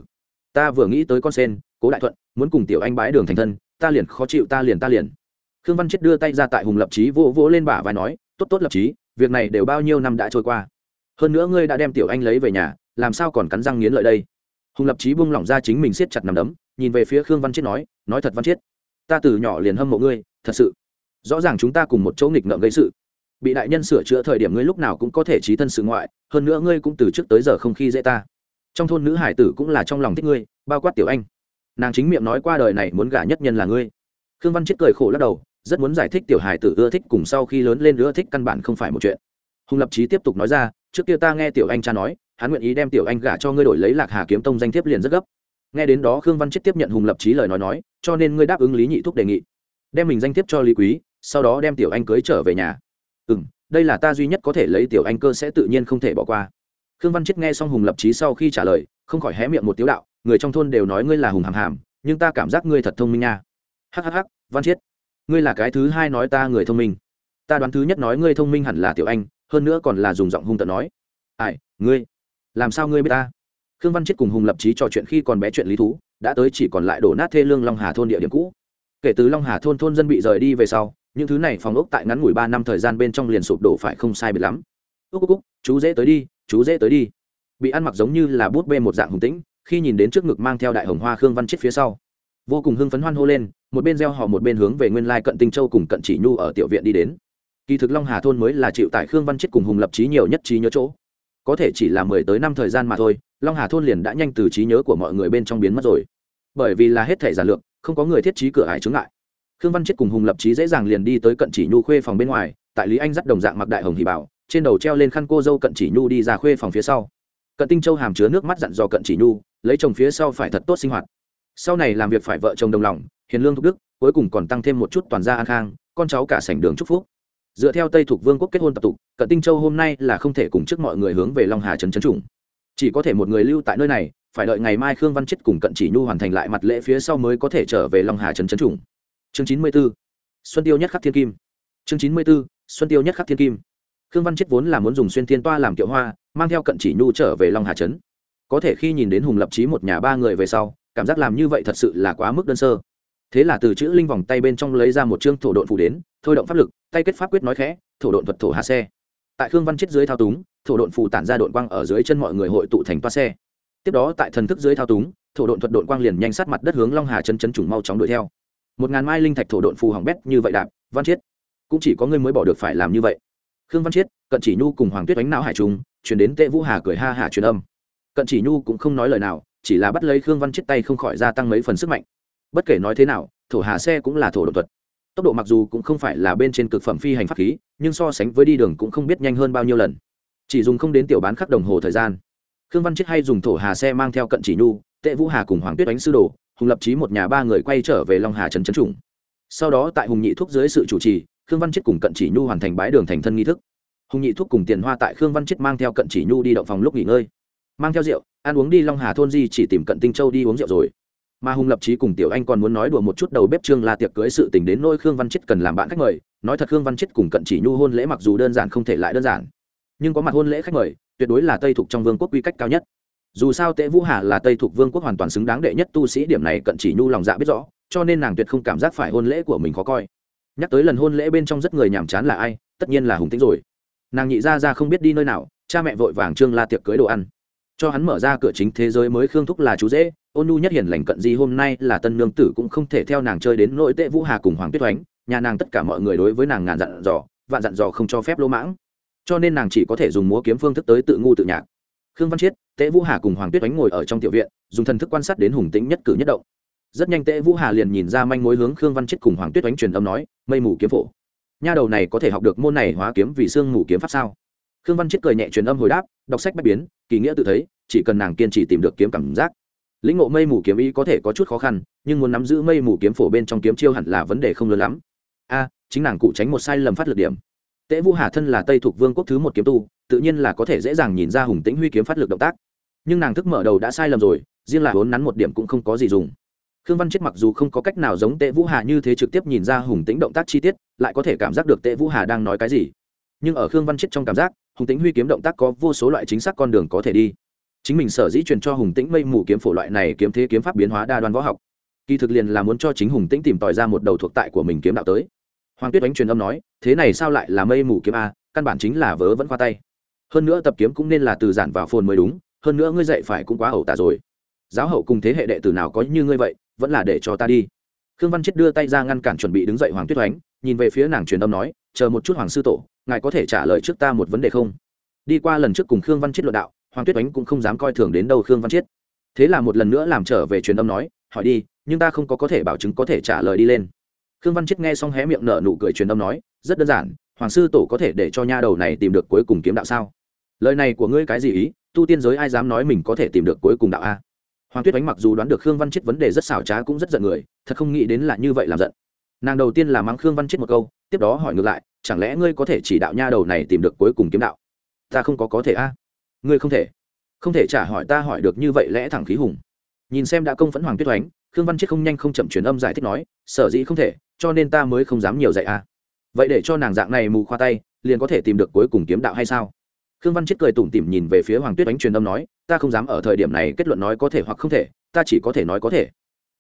Ta vừa nghĩ tới con sen, cố đại thuận, muốn cùng tiểu anh bái đường thành thân, ta liền khó chịu, ta liền ta liền. Khương văn chết đưa tay ra tại hùng lập trí vỗ vỗ lên bả vai nói, tốt tốt lập trí việc này đều bao nhiêu năm đã trôi qua. Hơn nữa ngươi đã đem tiểu anh lấy về nhà, làm sao còn cắn răng nghiến lợi đây? Hùng lập trí buông lỏng ra chính mình siết chặt nằm đấm, nhìn về phía khương văn chết nói nói thật văn chết, ta từ nhỏ liền hâm mộ ngươi, thật sự rõ ràng chúng ta cùng một chỗ nghịch ngợm gây sự. Bị đại nhân sửa chữa thời điểm ngươi lúc nào cũng có thể trí thân sự ngoại, hơn nữa ngươi cũng từ trước tới giờ không khi dễ ta. Trong thôn nữ hải tử cũng là trong lòng thích ngươi, bao quát tiểu anh. Nàng chính miệng nói qua đời này muốn gả nhất nhân là ngươi. Khương văn chết cười khổ lắc đầu, rất muốn giải thích tiểu hải tử ưa thích cùng sau khi lớn lên ưa thích căn bản không phải một chuyện. Hùng lập trí tiếp tục nói ra, trước kia ta nghe tiểu anh cha nói, hắn nguyện ý đem tiểu anh gả cho ngươi đổi lấy lạc hà kiếm tông danh thiếp liền rất gấp. Nghe đến đó khương văn chết tiếp nhận hùng lập trí lời nói nói, cho nên ngươi đáp ứng lý nhị thúc đề nghị. Đem mình danh thiếp cho lý quý sau đó đem tiểu anh cưới trở về nhà. Ừ m đây là ta duy nhất có thể lấy tiểu anh cơ sẽ tự nhiên không thể bỏ qua. Khương văn chết nghe xong hùng lập trí sau khi trả lời, không khỏi hé miệng một tiếu đạo, người trong thôn đều nói ngươi là hùng hàm hàm, nhưng ta cảm giác ngươi thật thông minh nha. Hhh văn chiết ngươi là cái thứ hai nói ta người thông minh. Ta đoán thứ nhất nói ngươi thông minh hẳn là tiểu anh, hơn nữa còn là dùng giọng hung tận nói. Ai, ngươi, làm sao ngươi biết ta? Khương văn chết cùng hùng lập trí trò chuyện khi còn bé chuyện lý thú, đã tới chỉ còn lại đổ nát thê lương long hà thôn địa điểm cũ. Kể từ long hà thôn thôn dân bị rời đi về sau những thứ này phòng ốc tại ngắn ngủi ba năm thời gian bên trong liền sụp đổ phải không sai biệt lắm. Úc úc úc, chú dễ tới đi, chú dễ tới đi. Bị ăn mặc giống như là bút bê một dạng hùng tĩnh, khi nhìn đến trước ngực mang theo đại hồng hoa khương văn chết phía sau, vô cùng hưng phấn hoan hô lên, một bên gieo họ một bên hướng về nguyên lai cận tinh châu cùng cận chỉ nhu ở tiểu viện đi đến. Kỳ thực long hà thôn mới là chịu tại khương văn chết cùng hùng lập trí nhiều nhất trí nhớ chỗ. Có thể chỉ là mười tới năm thời gian mà thôi, long hà thôn liền đã nhanh từ trí nhớ của mọi người bên trong biến mất rồi. Bởi vì là hết thể giản lược, không có người thiết trí cửa ải chứng lại khương văn chết cùng hùng lập trí dễ dàng liền đi tới cận chỉ nhu khuê phòng bên ngoài, tại lý anh dắt đồng dạng mặc đại hồng hỷ bảo, trên đầu treo lên khăn cô dâu cận chỉ nhu đi ra khuê phòng phía sau. Cận tinh châu hàm chứa nước mắt dặn dò cận chỉ nhu, lấy chồng phía sau phải thật tốt sinh hoạt. Sau này làm việc phải vợ chồng đồng lòng, hiền lương thục đức, cuối cùng còn tăng thêm một chút toàn gia an khang, con cháu cả sảnh đường chúc phúc. Dựa theo tây thuộc vương quốc kết hôn tập tục, cận tinh châu hôm nay là không thể cùng trước mọi người hướng về long hà trấn trấn trùng chỉ có thể một người lưu tại nơi này, phải đợi ngày mai khương văn chết cùng cận chỉ nhu hoàn thành lại mặt lễ phía sau mới có thể trở về long hà trấn trấn trùng chương chín mươi b ố xuân tiêu nhất khắc thiên kim. Chương chín mươi b ố xuân tiêu nhất khắc thiên kim. Khương văn chết vốn là muốn dùng xuyên thiên toa làm kiệu hoa, mang theo cận chỉ nhu trở về long hà trấn. Có thể khi nhìn đến hùng lập trí một nhà ba người về sau, cảm giác làm như vậy thật sự là quá mức đơn sơ. Thế là từ chữ linh vòng tay bên trong lấy ra một chương thổ độn phủ đến, thôi động pháp lực, tay kết pháp quyết nói khẽ, thổ độn thuật thổ hạ xe. Tại khương văn chết dưới thao túng, thổ độn phủ tản ra độn quang ở dưới chân mọi người hội tụ thành toa xe. Tiếp đó tại thần thức dưới thao túng, thổ độn thuật độn quang liền nhanh sát mặt đất hướng long hà chân chân trùng mau chóng đuổi theo một ngàn mai linh thạch thổ độn phù hỏng bét như vậy đạp, văn chiết, cũng chỉ có ngươi mới bỏ được phải làm như vậy. Khương văn chiết, cận chỉ nhu cùng hoàng tuyết đánh não hải trùng chuyển đến tệ vũ hà cười ha hà truyền âm. Cận chỉ nhu cũng không nói lời nào, chỉ là bắt lấy khương văn chiết tay không khỏi gia tăng mấy phần sức mạnh. Bất kể nói thế nào, thổ hà xe cũng là thổ độn thuật. Tốc độ mặc dù cũng không phải là bên trên cực phẩm phi hành pháp khí, nhưng so sánh với đi đường cũng không biết nhanh hơn bao nhiêu lần. Chỉ dùng không đến tiểu bán khắc đồng hồ thời gian. Khương văn chiết hay dùng thổ hà xe mang theo cận chỉ nhu tệ vũ hà cùng hoàng tuyết đánh sư đồ hùng lập trí một nhà ba người quay trở về long hà trấn trấn trùng. Sau đó tại hùng nhị thuốc dưới sự chủ trì, khương văn chiết cùng cận chỉ nhu hoàn thành bái đường thành thân nghi thức. Hùng nhị thuốc cùng tiền hoa tại khương văn chiết mang theo cận chỉ nhu đi động phòng lúc nghỉ ngơi. Mang theo rượu, ăn uống đi long hà thôn di chỉ tìm cận tinh châu đi uống rượu rồi. Mà hùng lập trí cùng tiểu anh còn muốn nói đùa một chút đầu bếp trương là tiệc cưới sự tình đến nôi khương văn chết cần làm bạn khách mời. Nói thật khương văn chết cùng cận chỉ nhu hôn lễ mặc dù đơn giản không thể lại đơn giản, nhưng có mặt hôn lễ khách mời, tuyệt đối là tây thuộc trong vương quốc quy cách cao nhất dù sao tệ vũ hà là tây thuộc vương quốc hoàn toàn xứng đáng đệ nhất tu sĩ, điểm này cận chỉ nhu lòng dạ biết rõ, cho nên nàng tuyệt không cảm giác phải hôn lễ của mình khó coi. Nhắc tới lần hôn lễ bên trong rất người nhàm chán là ai, tất nhiên là hùng tính rồi. Nàng nhị ra ra không biết đi nơi nào, cha mẹ vội vàng trương la tiệc cưới đồ ăn. Cho hắn mở ra cửa chính thế giới mới khương thúc là chú dễ ôn nu nhất hiền lành cận di hôm nay là tân nương tử cũng không thể theo nàng chơi đến nội tệ vũ hà cùng hoàng tuyết oánh, nhà nàng tất cả mọi người đối với nàng ngàn dặn dò, vạn dặn dò không cho phép lỗ mãng. Cho nên nàng chỉ có thể dùng múa kiếm phương thức tới tự ngu tự nhạc khương văn chiết, tễ vũ hà cùng hoàng tuyết oánh ngồi ở trong tiểu viện, dùng thần thức quan sát đến hùng tĩnh nhất cử nhất động. Rất nhanh tễ vũ hà liền nhìn ra manh mối hướng khương văn chiết cùng hoàng tuyết oánh truyền âm nói, mây mù kiếm phổ. Nha đầu này có thể học được môn này hóa kiếm vì xương mù kiếm pháp sao? Khương văn chiết cười nhẹ truyền âm hồi đáp, đọc sách bách biến, kỳ nghĩa tự thấy, chỉ cần nàng kiên trì tìm được kiếm cảm giác. Lĩnh ngộ mây mù kiếm ý có thể có chút khó khăn, nhưng muốn nắm giữ mây mù kiếm phổ bên trong kiếm chiêu hẳn là vấn đề không lớn lắm. A, chính nàng cụ tránh một sai lầm phát lực điểm. Tễ vũ hà thân là tây thuộc vương quốc thứ một kiếm tu tự nhiên là có thể dễ dàng nhìn ra hùng tĩnh huy kiếm phát lực động tác. Nhưng nàng thức mở đầu đã sai lầm rồi, riêng là vốn nắn một điểm cũng không có gì dùng. Khương văn chết mặc dù không có cách nào giống tệ vũ hà như thế trực tiếp nhìn ra hùng tĩnh động tác chi tiết, lại có thể cảm giác được tệ vũ hà đang nói cái gì. Nhưng ở khương văn chết trong cảm giác, hùng tĩnh huy kiếm động tác có vô số loại chính xác con đường có thể đi. Chính mình sở dĩ truyền cho hùng tĩnh mây mù kiếm phổ loại này kiếm thế kiếm pháp biến hóa đa đoan võ học. Kỳ thực liền là muốn cho chính hùng tĩnh tìm tòi ra một đầu thuộc tại của mình kiếm đạo tới. Hoàng tuyết đánh truyền âm nói, thế này sao lại là mây mù kiếm a? Căn bản chính là vớ vẫn qua tay hơn nữa tập kiếm cũng nên là từ giản vào phồn mới đúng, hơn nữa ngươi dạy phải cũng quá ẩu tả rồi. Giáo hậu cùng thế hệ đệ tử nào có như ngươi vậy, vẫn là để cho ta đi. Khương văn chết đưa tay ra ngăn cản chuẩn bị đứng dậy hoàng tuyết oánh nhìn về phía nàng truyền âm nói, chờ một chút hoàng sư tổ, ngài có thể trả lời trước ta một vấn đề không? Đi qua lần trước cùng khương văn chiết luận đạo, hoàng tuyết oánh cũng không dám coi thường đến đâu khương văn chiết thế là một lần nữa làm trở về truyền âm nói, hỏi đi, nhưng ta không có có thể bảo chứng có thể trả lời đi lên. Khương văn chiết nghe xong hé miệng nở nụ cười truyền âm nói, rất đơn giản hoàng sư tổ có thể để cho nha đầu này tìm được cuối cùng kiếm đạo sao? Lời này của ngươi cái gì ý? Tu tiên giới ai dám nói mình có thể tìm được cuối cùng đạo a? Hoàng tuyết ánh mặc dù đoán được khương văn chết vấn đề rất xảo trá cũng rất giận người, thật không nghĩ đến là như vậy làm giận. Nàng đầu tiên là mắng khương văn chết một câu, tiếp đó hỏi ngược lại, chẳng lẽ ngươi có thể chỉ đạo nha đầu này tìm được cuối cùng kiếm đạo? Ta không có có thể a. Ngươi không thể. Không thể trả hỏi ta hỏi được như vậy lẽ thẳng khí hùng. Nhìn xem đã công phẫn hoàng tuyết oánh khương văn chết không nhanh không chậm truyền âm giải thích nói, sở dĩ không thể, cho nên ta mới không dám nhiều dạy a vậy để cho nàng dạng này mù khoa tay, liền có thể tìm được cuối cùng kiếm đạo hay sao? Khương văn chết cười tủm tỉm nhìn về phía hoàng tuyết Ánh truyền âm nói, ta không dám ở thời điểm này kết luận nói có thể hoặc không thể, ta chỉ có thể nói có thể.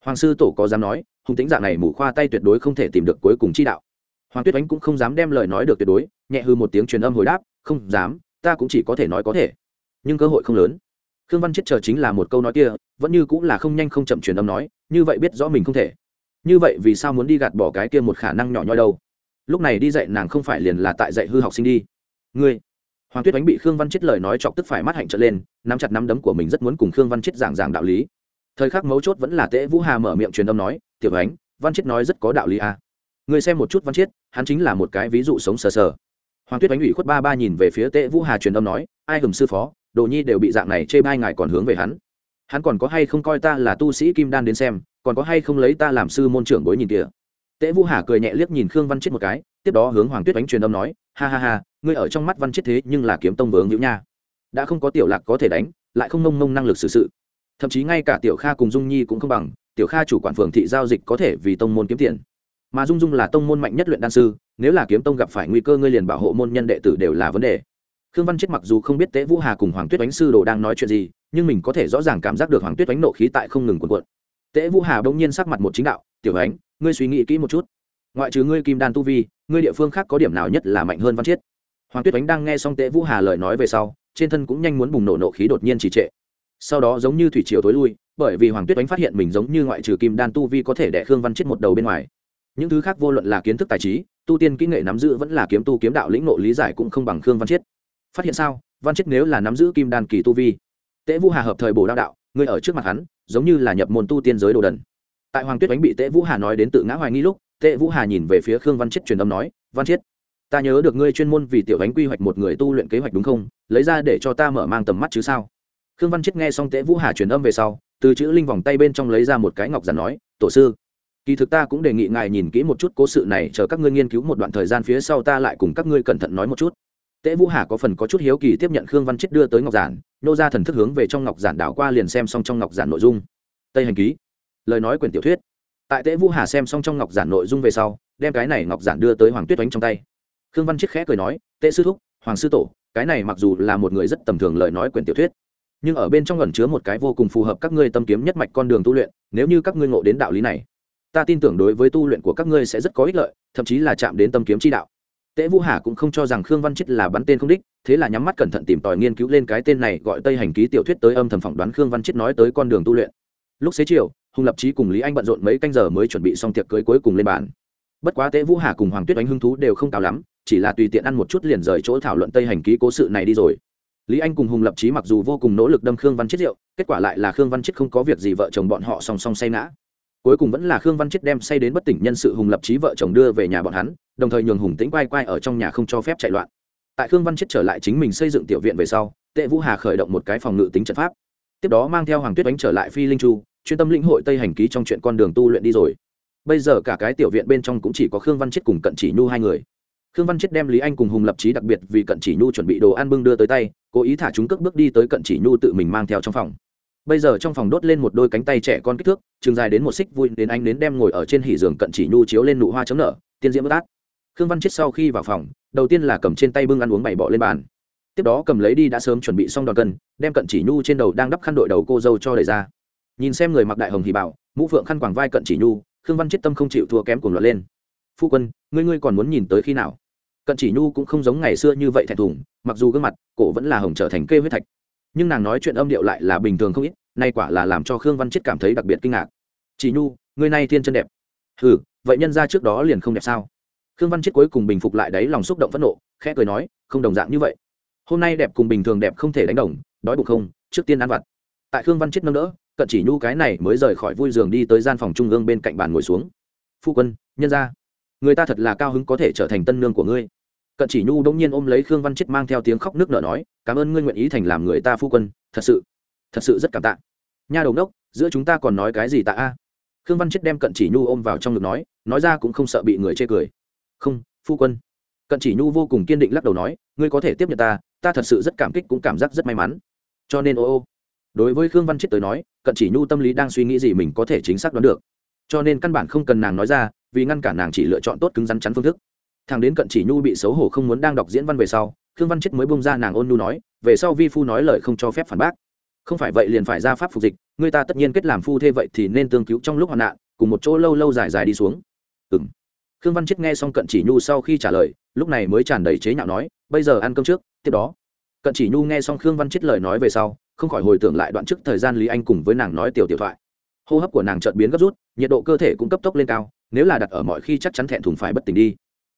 Hoàng sư tổ có dám nói hùng tính dạng này mù khoa tay tuyệt đối không thể tìm được cuối cùng chi đạo. Hoàng tuyết Ánh cũng không dám đem lời nói được tuyệt đối, nhẹ hư một tiếng truyền âm hồi đáp, không dám, ta cũng chỉ có thể nói có thể. Nhưng cơ hội không lớn. Khương văn chết chờ chính là một câu nói kia, vẫn như cũng là không nhanh không chậm truyền âm nói, như vậy biết rõ mình không thể. Như vậy vì sao muốn đi gạt bỏ cái kia một khả năng nhỏ nhoi đâu? Lúc này đi dạy nàng không phải liền là tại dạy hư học sinh đi. Ngươi. Hoàng tuyết đánh bị khương văn chết lời nói chọc tức phải mắt hạnh trở lên, nắm chặt nắm đấm của mình rất muốn cùng khương văn chết giảng giảng đạo lý. Thời khắc mấu chốt vẫn là tễ vũ hà mở miệng truyền âm nói, tiểu ánh văn chết nói rất có đạo lý à. người xem một chút văn chết, hắn chính là một cái ví dụ sống sờ sờ. Hoàng tuyết đánh ủy khuất ba ba nhìn về phía tễ vũ hà truyền âm nói, ai hầm sư phó, đồ nhi đều bị dạng này chê bai ngài còn hướng về hắn. Hắn còn có hay không coi ta là tu sĩ kim đan đến xem, còn có hay không lấy ta làm sư môn trưởng bối nhìn kia Tế vũ hà cười nhẹ liếc nhìn khương văn chết một cái tiếp đó hướng hoàng tuyết đánh truyền âm nói ha ha ha ngươi ở trong mắt văn chết thế nhưng là kiếm tông vướng hữu nha. Đã không có tiểu lạc có thể đánh lại không nông nông năng lực xử sự. Thậm chí ngay cả tiểu kha cùng dung nhi cũng không bằng tiểu kha chủ quản phường thị giao dịch có thể vì tông môn kiếm tiền. Mà dung dung là tông môn mạnh nhất luyện đan sư nếu là kiếm tông gặp phải nguy cơ ngươi liền bảo hộ môn nhân đệ tử đều là vấn đề. Khương văn chết mặc dù không biết tế vũ hà cùng hoàng tuyết đánh sư đồ đang nói chuyện gì nhưng mình có thể rõ ràng cảm giác được hoàng tuyết đánh nộ khí tại không ngừng cuộn cuộn. Tế vũ hà bỗng nhiên sắc mặt một chính đạo tiểu Oánh, ngươi suy nghĩ kỹ một chút. Ngoại trừ ngươi kim đan tu vi, ngươi địa phương khác có điểm nào nhất là mạnh hơn văn chiết? Hoàng tuyết ánh đang nghe xong tế vũ hà lời nói về sau, trên thân cũng nhanh muốn bùng nổ nộ khí đột nhiên trì trệ. Sau đó giống như thủy triều tối lui, bởi vì hoàng tuyết ánh phát hiện mình giống như ngoại trừ kim đan tu vi có thể đẻ khương văn chết một đầu bên ngoài. Những thứ khác vô luận là kiến thức tài trí, tu tiên kỹ nghệ nắm giữ vẫn là kiếm tu kiếm đạo lĩnh nộ lý giải cũng không bằng khương văn chết phát hiện sao? Văn chết nếu là nắm giữ kim đan kỳ tu vi tế vũ hà hợp thời bổ đao đạo người ở trước mặt hắn, giống như là nhập môn tu tiên giới đồ đần tại hoàng tuyết ánh bị tế vũ hà nói đến tự ngã hoài nghi lúc tế vũ hà nhìn về phía khương văn chết truyền âm nói, văn chết ta nhớ được ngươi chuyên môn vì tiểu ánh quy hoạch một người tu luyện kế hoạch đúng không? Lấy ra để cho ta mở mang tầm mắt chứ sao? Khương văn chết nghe xong tế vũ hà truyền âm về sau, từ chữ linh vòng tay bên trong lấy ra một cái ngọc giản nói, tổ sư, kỳ thực ta cũng đề nghị ngài nhìn kỹ một chút cố sự này, chờ các ngươi nghiên cứu một đoạn thời gian phía sau ta lại cùng các ngươi cẩn thận nói một chút. Tế vũ hà có phần có chút hiếu kỳ tiếp nhận khương văn chết đưa tới ngọc giản, nô ra thần thức hướng về trong ngọc giản đảo qua liền xem xong trong ngọc giản nội dung. Tây hành ký lời nói quyển tiểu thuyết. Tại tế vũ hà xem xong trong ngọc giản nội dung về sau, đem cái này ngọc giản đưa tới hoàng tuyết oánh trong tay. Khương văn chiết khẽ cười nói, tệ sư thúc, hoàng sư tổ, cái này mặc dù là một người rất tầm thường lời nói quyển tiểu thuyết, nhưng ở bên trong ẩn chứa một cái vô cùng phù hợp các ngươi tâm kiếm nhất mạch con đường tu luyện, nếu như các ngươi ngộ đến đạo lý này, ta tin tưởng đối với tu luyện của các ngươi sẽ rất có ích lợi, thậm chí là chạm đến tâm kiếm chi đạo. Tễ vũ hà cũng không cho rằng khương văn chết là bắn tên không đích, thế là nhắm mắt cẩn thận tìm tòi nghiên cứu lên cái tên này gọi tây hành ký tiểu thuyết tới âm thầm phỏng đoán khương văn chết nói tới con đường tu luyện lúc xế chiều, hùng lập trí cùng lý anh bận rộn mấy canh giờ mới chuẩn bị xong tiệc cưới cuối cùng lên bàn. Bất quá tế vũ hà cùng hoàng tuyết đánh hưng thú đều không cao lắm, chỉ là tùy tiện ăn một chút liền rời chỗ thảo luận tây hành ký cố sự này đi rồi. Lý anh cùng hùng lập trí mặc dù vô cùng nỗ lực đâm khương văn chết rượu, kết quả lại là khương văn chết không có việc gì vợ chồng bọn họ song song say ngã. Cuối cùng vẫn là khương văn chết đem say đến bất tỉnh nhân sự hùng lập trí vợ chồng đưa về nhà bọn hắn, đồng thời nhường hùng tĩnh quay quay ở trong nhà không cho phép chạy loạn. Tại khương văn chết trở lại chính mình xây dựng tiểu viện về sau tệ vũ hà khởi động một cái phòng ngự tính trận pháp tiếp đó mang theo hoàng tuyết đánh trở lại phi linh chu, chuyên tâm lĩnh hội tây hành ký trong chuyện con đường tu luyện đi rồi. Bây giờ cả cái tiểu viện bên trong cũng chỉ có khương văn chết cùng cận chỉ nhu hai người. Khương văn chết đem lý anh cùng hùng lập trí đặc biệt vì cận chỉ nhu chuẩn bị đồ ăn bưng đưa tới tay, cố ý thả chúng cước bước đi tới cận chỉ nhu tự mình mang theo trong phòng. Bây giờ trong phòng đốt lên một đôi cánh tay trẻ con kích thước chừng dài đến một xích vui đến anh đến đem ngồi ở trên hỉ giường cận chỉ nhu chiếu lên nụ hoa chấm nở, tiên diễm bất át. Khương văn chết sau khi vào phòng, đầu tiên là cầm trên tay bưng ăn uống bày bọ lên bàn tiếp đó cầm lấy đi đã sớm chuẩn bị xong đòn cân, đem cận chỉ nhu trên đầu đang đắp khăn đội đầu cô dâu cho đẩy ra. Nhìn xem người mặc đại hồng thì bảo, mũ phượng khăn quàng vai cận chỉ nhu, khương văn chết tâm không chịu thua kém cùng loạt lên. Phu quân, ngươi ngươi còn muốn nhìn tới khi nào? Cận chỉ nhu cũng không giống ngày xưa như vậy thẹn thùng, mặc dù gương mặt, cổ vẫn là hồng trở thành kê huyết thạch. Nhưng nàng nói chuyện âm điệu lại là bình thường không ít, nay quả là làm cho khương văn chết cảm thấy đặc biệt kinh ngạc. Chỉ nhu, ngươi nay thiên chân đẹp. Ừ vậy nhân ra trước đó liền không đẹp sao? Khương văn chết cuối cùng bình phục lại đáy lòng xúc động phẫn nộ, khẽ cười nói, không đồng dạng như vậy hôm nay đẹp cùng bình thường đẹp không thể đánh đồng, đói bụng không, trước tiên ăn vặt. Tại khương văn chết nâng đỡ, cận chỉ nhu cái này mới rời khỏi vui giường đi tới gian phòng trung ương bên cạnh bàn ngồi xuống. Phu quân, nhân ra người ta thật là cao hứng có thể trở thành tân nương của ngươi. Cận chỉ nhu đông nhiên ôm lấy khương văn chết mang theo tiếng khóc nước nở nói, cảm ơn ngươi nguyện ý thành làm người ta phu quân, thật sự thật sự rất cảm tạ. Nha đầu đốc, giữa chúng ta còn nói cái gì tạ a? Khương văn chết đem cận chỉ nhu ôm vào trong ngực nói nói ra cũng không sợ bị người chê cười. Không, phu quân. Cận chỉ nhu vô cùng kiên định lắc đầu nói, ngươi có thể tiếp nhận ta ta thật sự rất cảm kích cũng cảm giác rất may mắn. Cho nên, ô ô, đối với khương văn chết tới nói, cận chỉ nhu tâm lý đang suy nghĩ gì mình có thể chính xác đoán được. Cho nên căn bản không cần nàng nói ra, vì ngăn cản nàng chỉ lựa chọn tốt cứng rắn chắn phương thức. Thằng đến cận chỉ nhu bị xấu hổ không muốn đang đọc diễn văn về sau, khương văn chết mới bông ra nàng ôn nhu nói, về sau vi phu nói lời không cho phép phản bác. Không phải vậy liền phải ra pháp phục dịch, người ta tất nhiên kết làm phu thê vậy thì nên tương cứu trong lúc hoạn nạn, cùng một chỗ lâu lâu dài dài đi xuống. Ừ m khương văn chết nghe xong cận chỉ nhu sau khi trả lời, lúc này mới tràn đầy chế nhạo nói, bây giờ ăn cơm trước tiếp đó. Cận chỉ nhu nghe xong khương văn chết lời nói về sau, không khỏi hồi tưởng lại đoạn trước thời gian lý anh cùng với nàng nói tiểu tiểu thoại. Hô hấp của nàng chợt biến gấp rút, nhiệt độ cơ thể cũng cấp tốc lên cao, nếu là đặt ở mọi khi chắc chắn thẹn thùng phải bất tỉnh đi.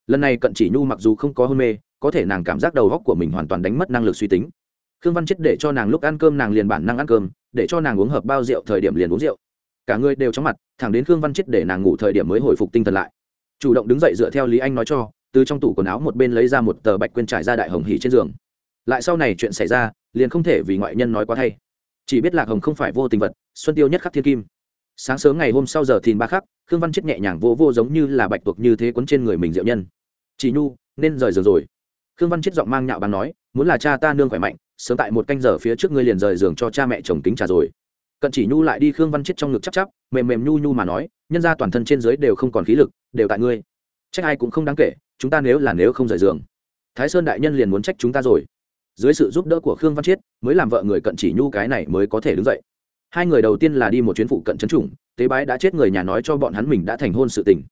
Lần này cận chỉ nhu mặc dù không có hôn mê, có thể nàng cảm giác đầu góc của mình hoàn toàn đánh mất năng lực suy tính. Khương văn chết để cho nàng lúc ăn cơm nàng liền bản năng ăn cơm, để cho nàng uống hợp bao rượu thời điểm liền uống rượu. Cả người đều chóng mặt, thẳng đến khương văn chết để nàng ngủ thời điểm mới hồi phục tinh thần lại. Chủ động đứng dậy dựa theo lý anh nói cho từ trong tủ quần áo một bên lấy ra một tờ bạch quên trải ra đại hồng hỉ trên giường. Lại sau này chuyện xảy ra liền không thể vì ngoại nhân nói quá thay. Chỉ biết lạc hồng không phải vô tình vật xuân tiêu nhất khắc thiên kim. Sáng sớm ngày hôm sau giờ thìn ba khắc khương văn chết nhẹ nhàng vô vô giống như là bạch tuộc như thế quấn trên người mình diệu nhân. Chị nhu nên rời giường rồi. Khương văn chết giọng mang nhạo bàn nói muốn là cha ta nương khỏe mạnh sớm tại một canh giờ phía trước ngươi liền rời giường cho cha mẹ chồng tính trà rồi. Cận chỉ nhu lại đi khương văn chết trong ngực chắc chắp, mềm mềm nhu nhu mà nói nhân ra toàn thân trên dưới đều không còn khí lực đều tại ngươi. Trách ai cũng không đáng kể chúng ta nếu là nếu không rời giường. Thái sơn đại nhân liền muốn trách chúng ta rồi. Dưới sự giúp đỡ của khương văn chiết, mới làm vợ người cận chỉ nhu cái này mới có thể đứng dậy. Hai người đầu tiên là đi một chuyến phụ cận trấn chủng tế bái đã chết người nhà nói cho bọn hắn mình đã thành hôn sự tình.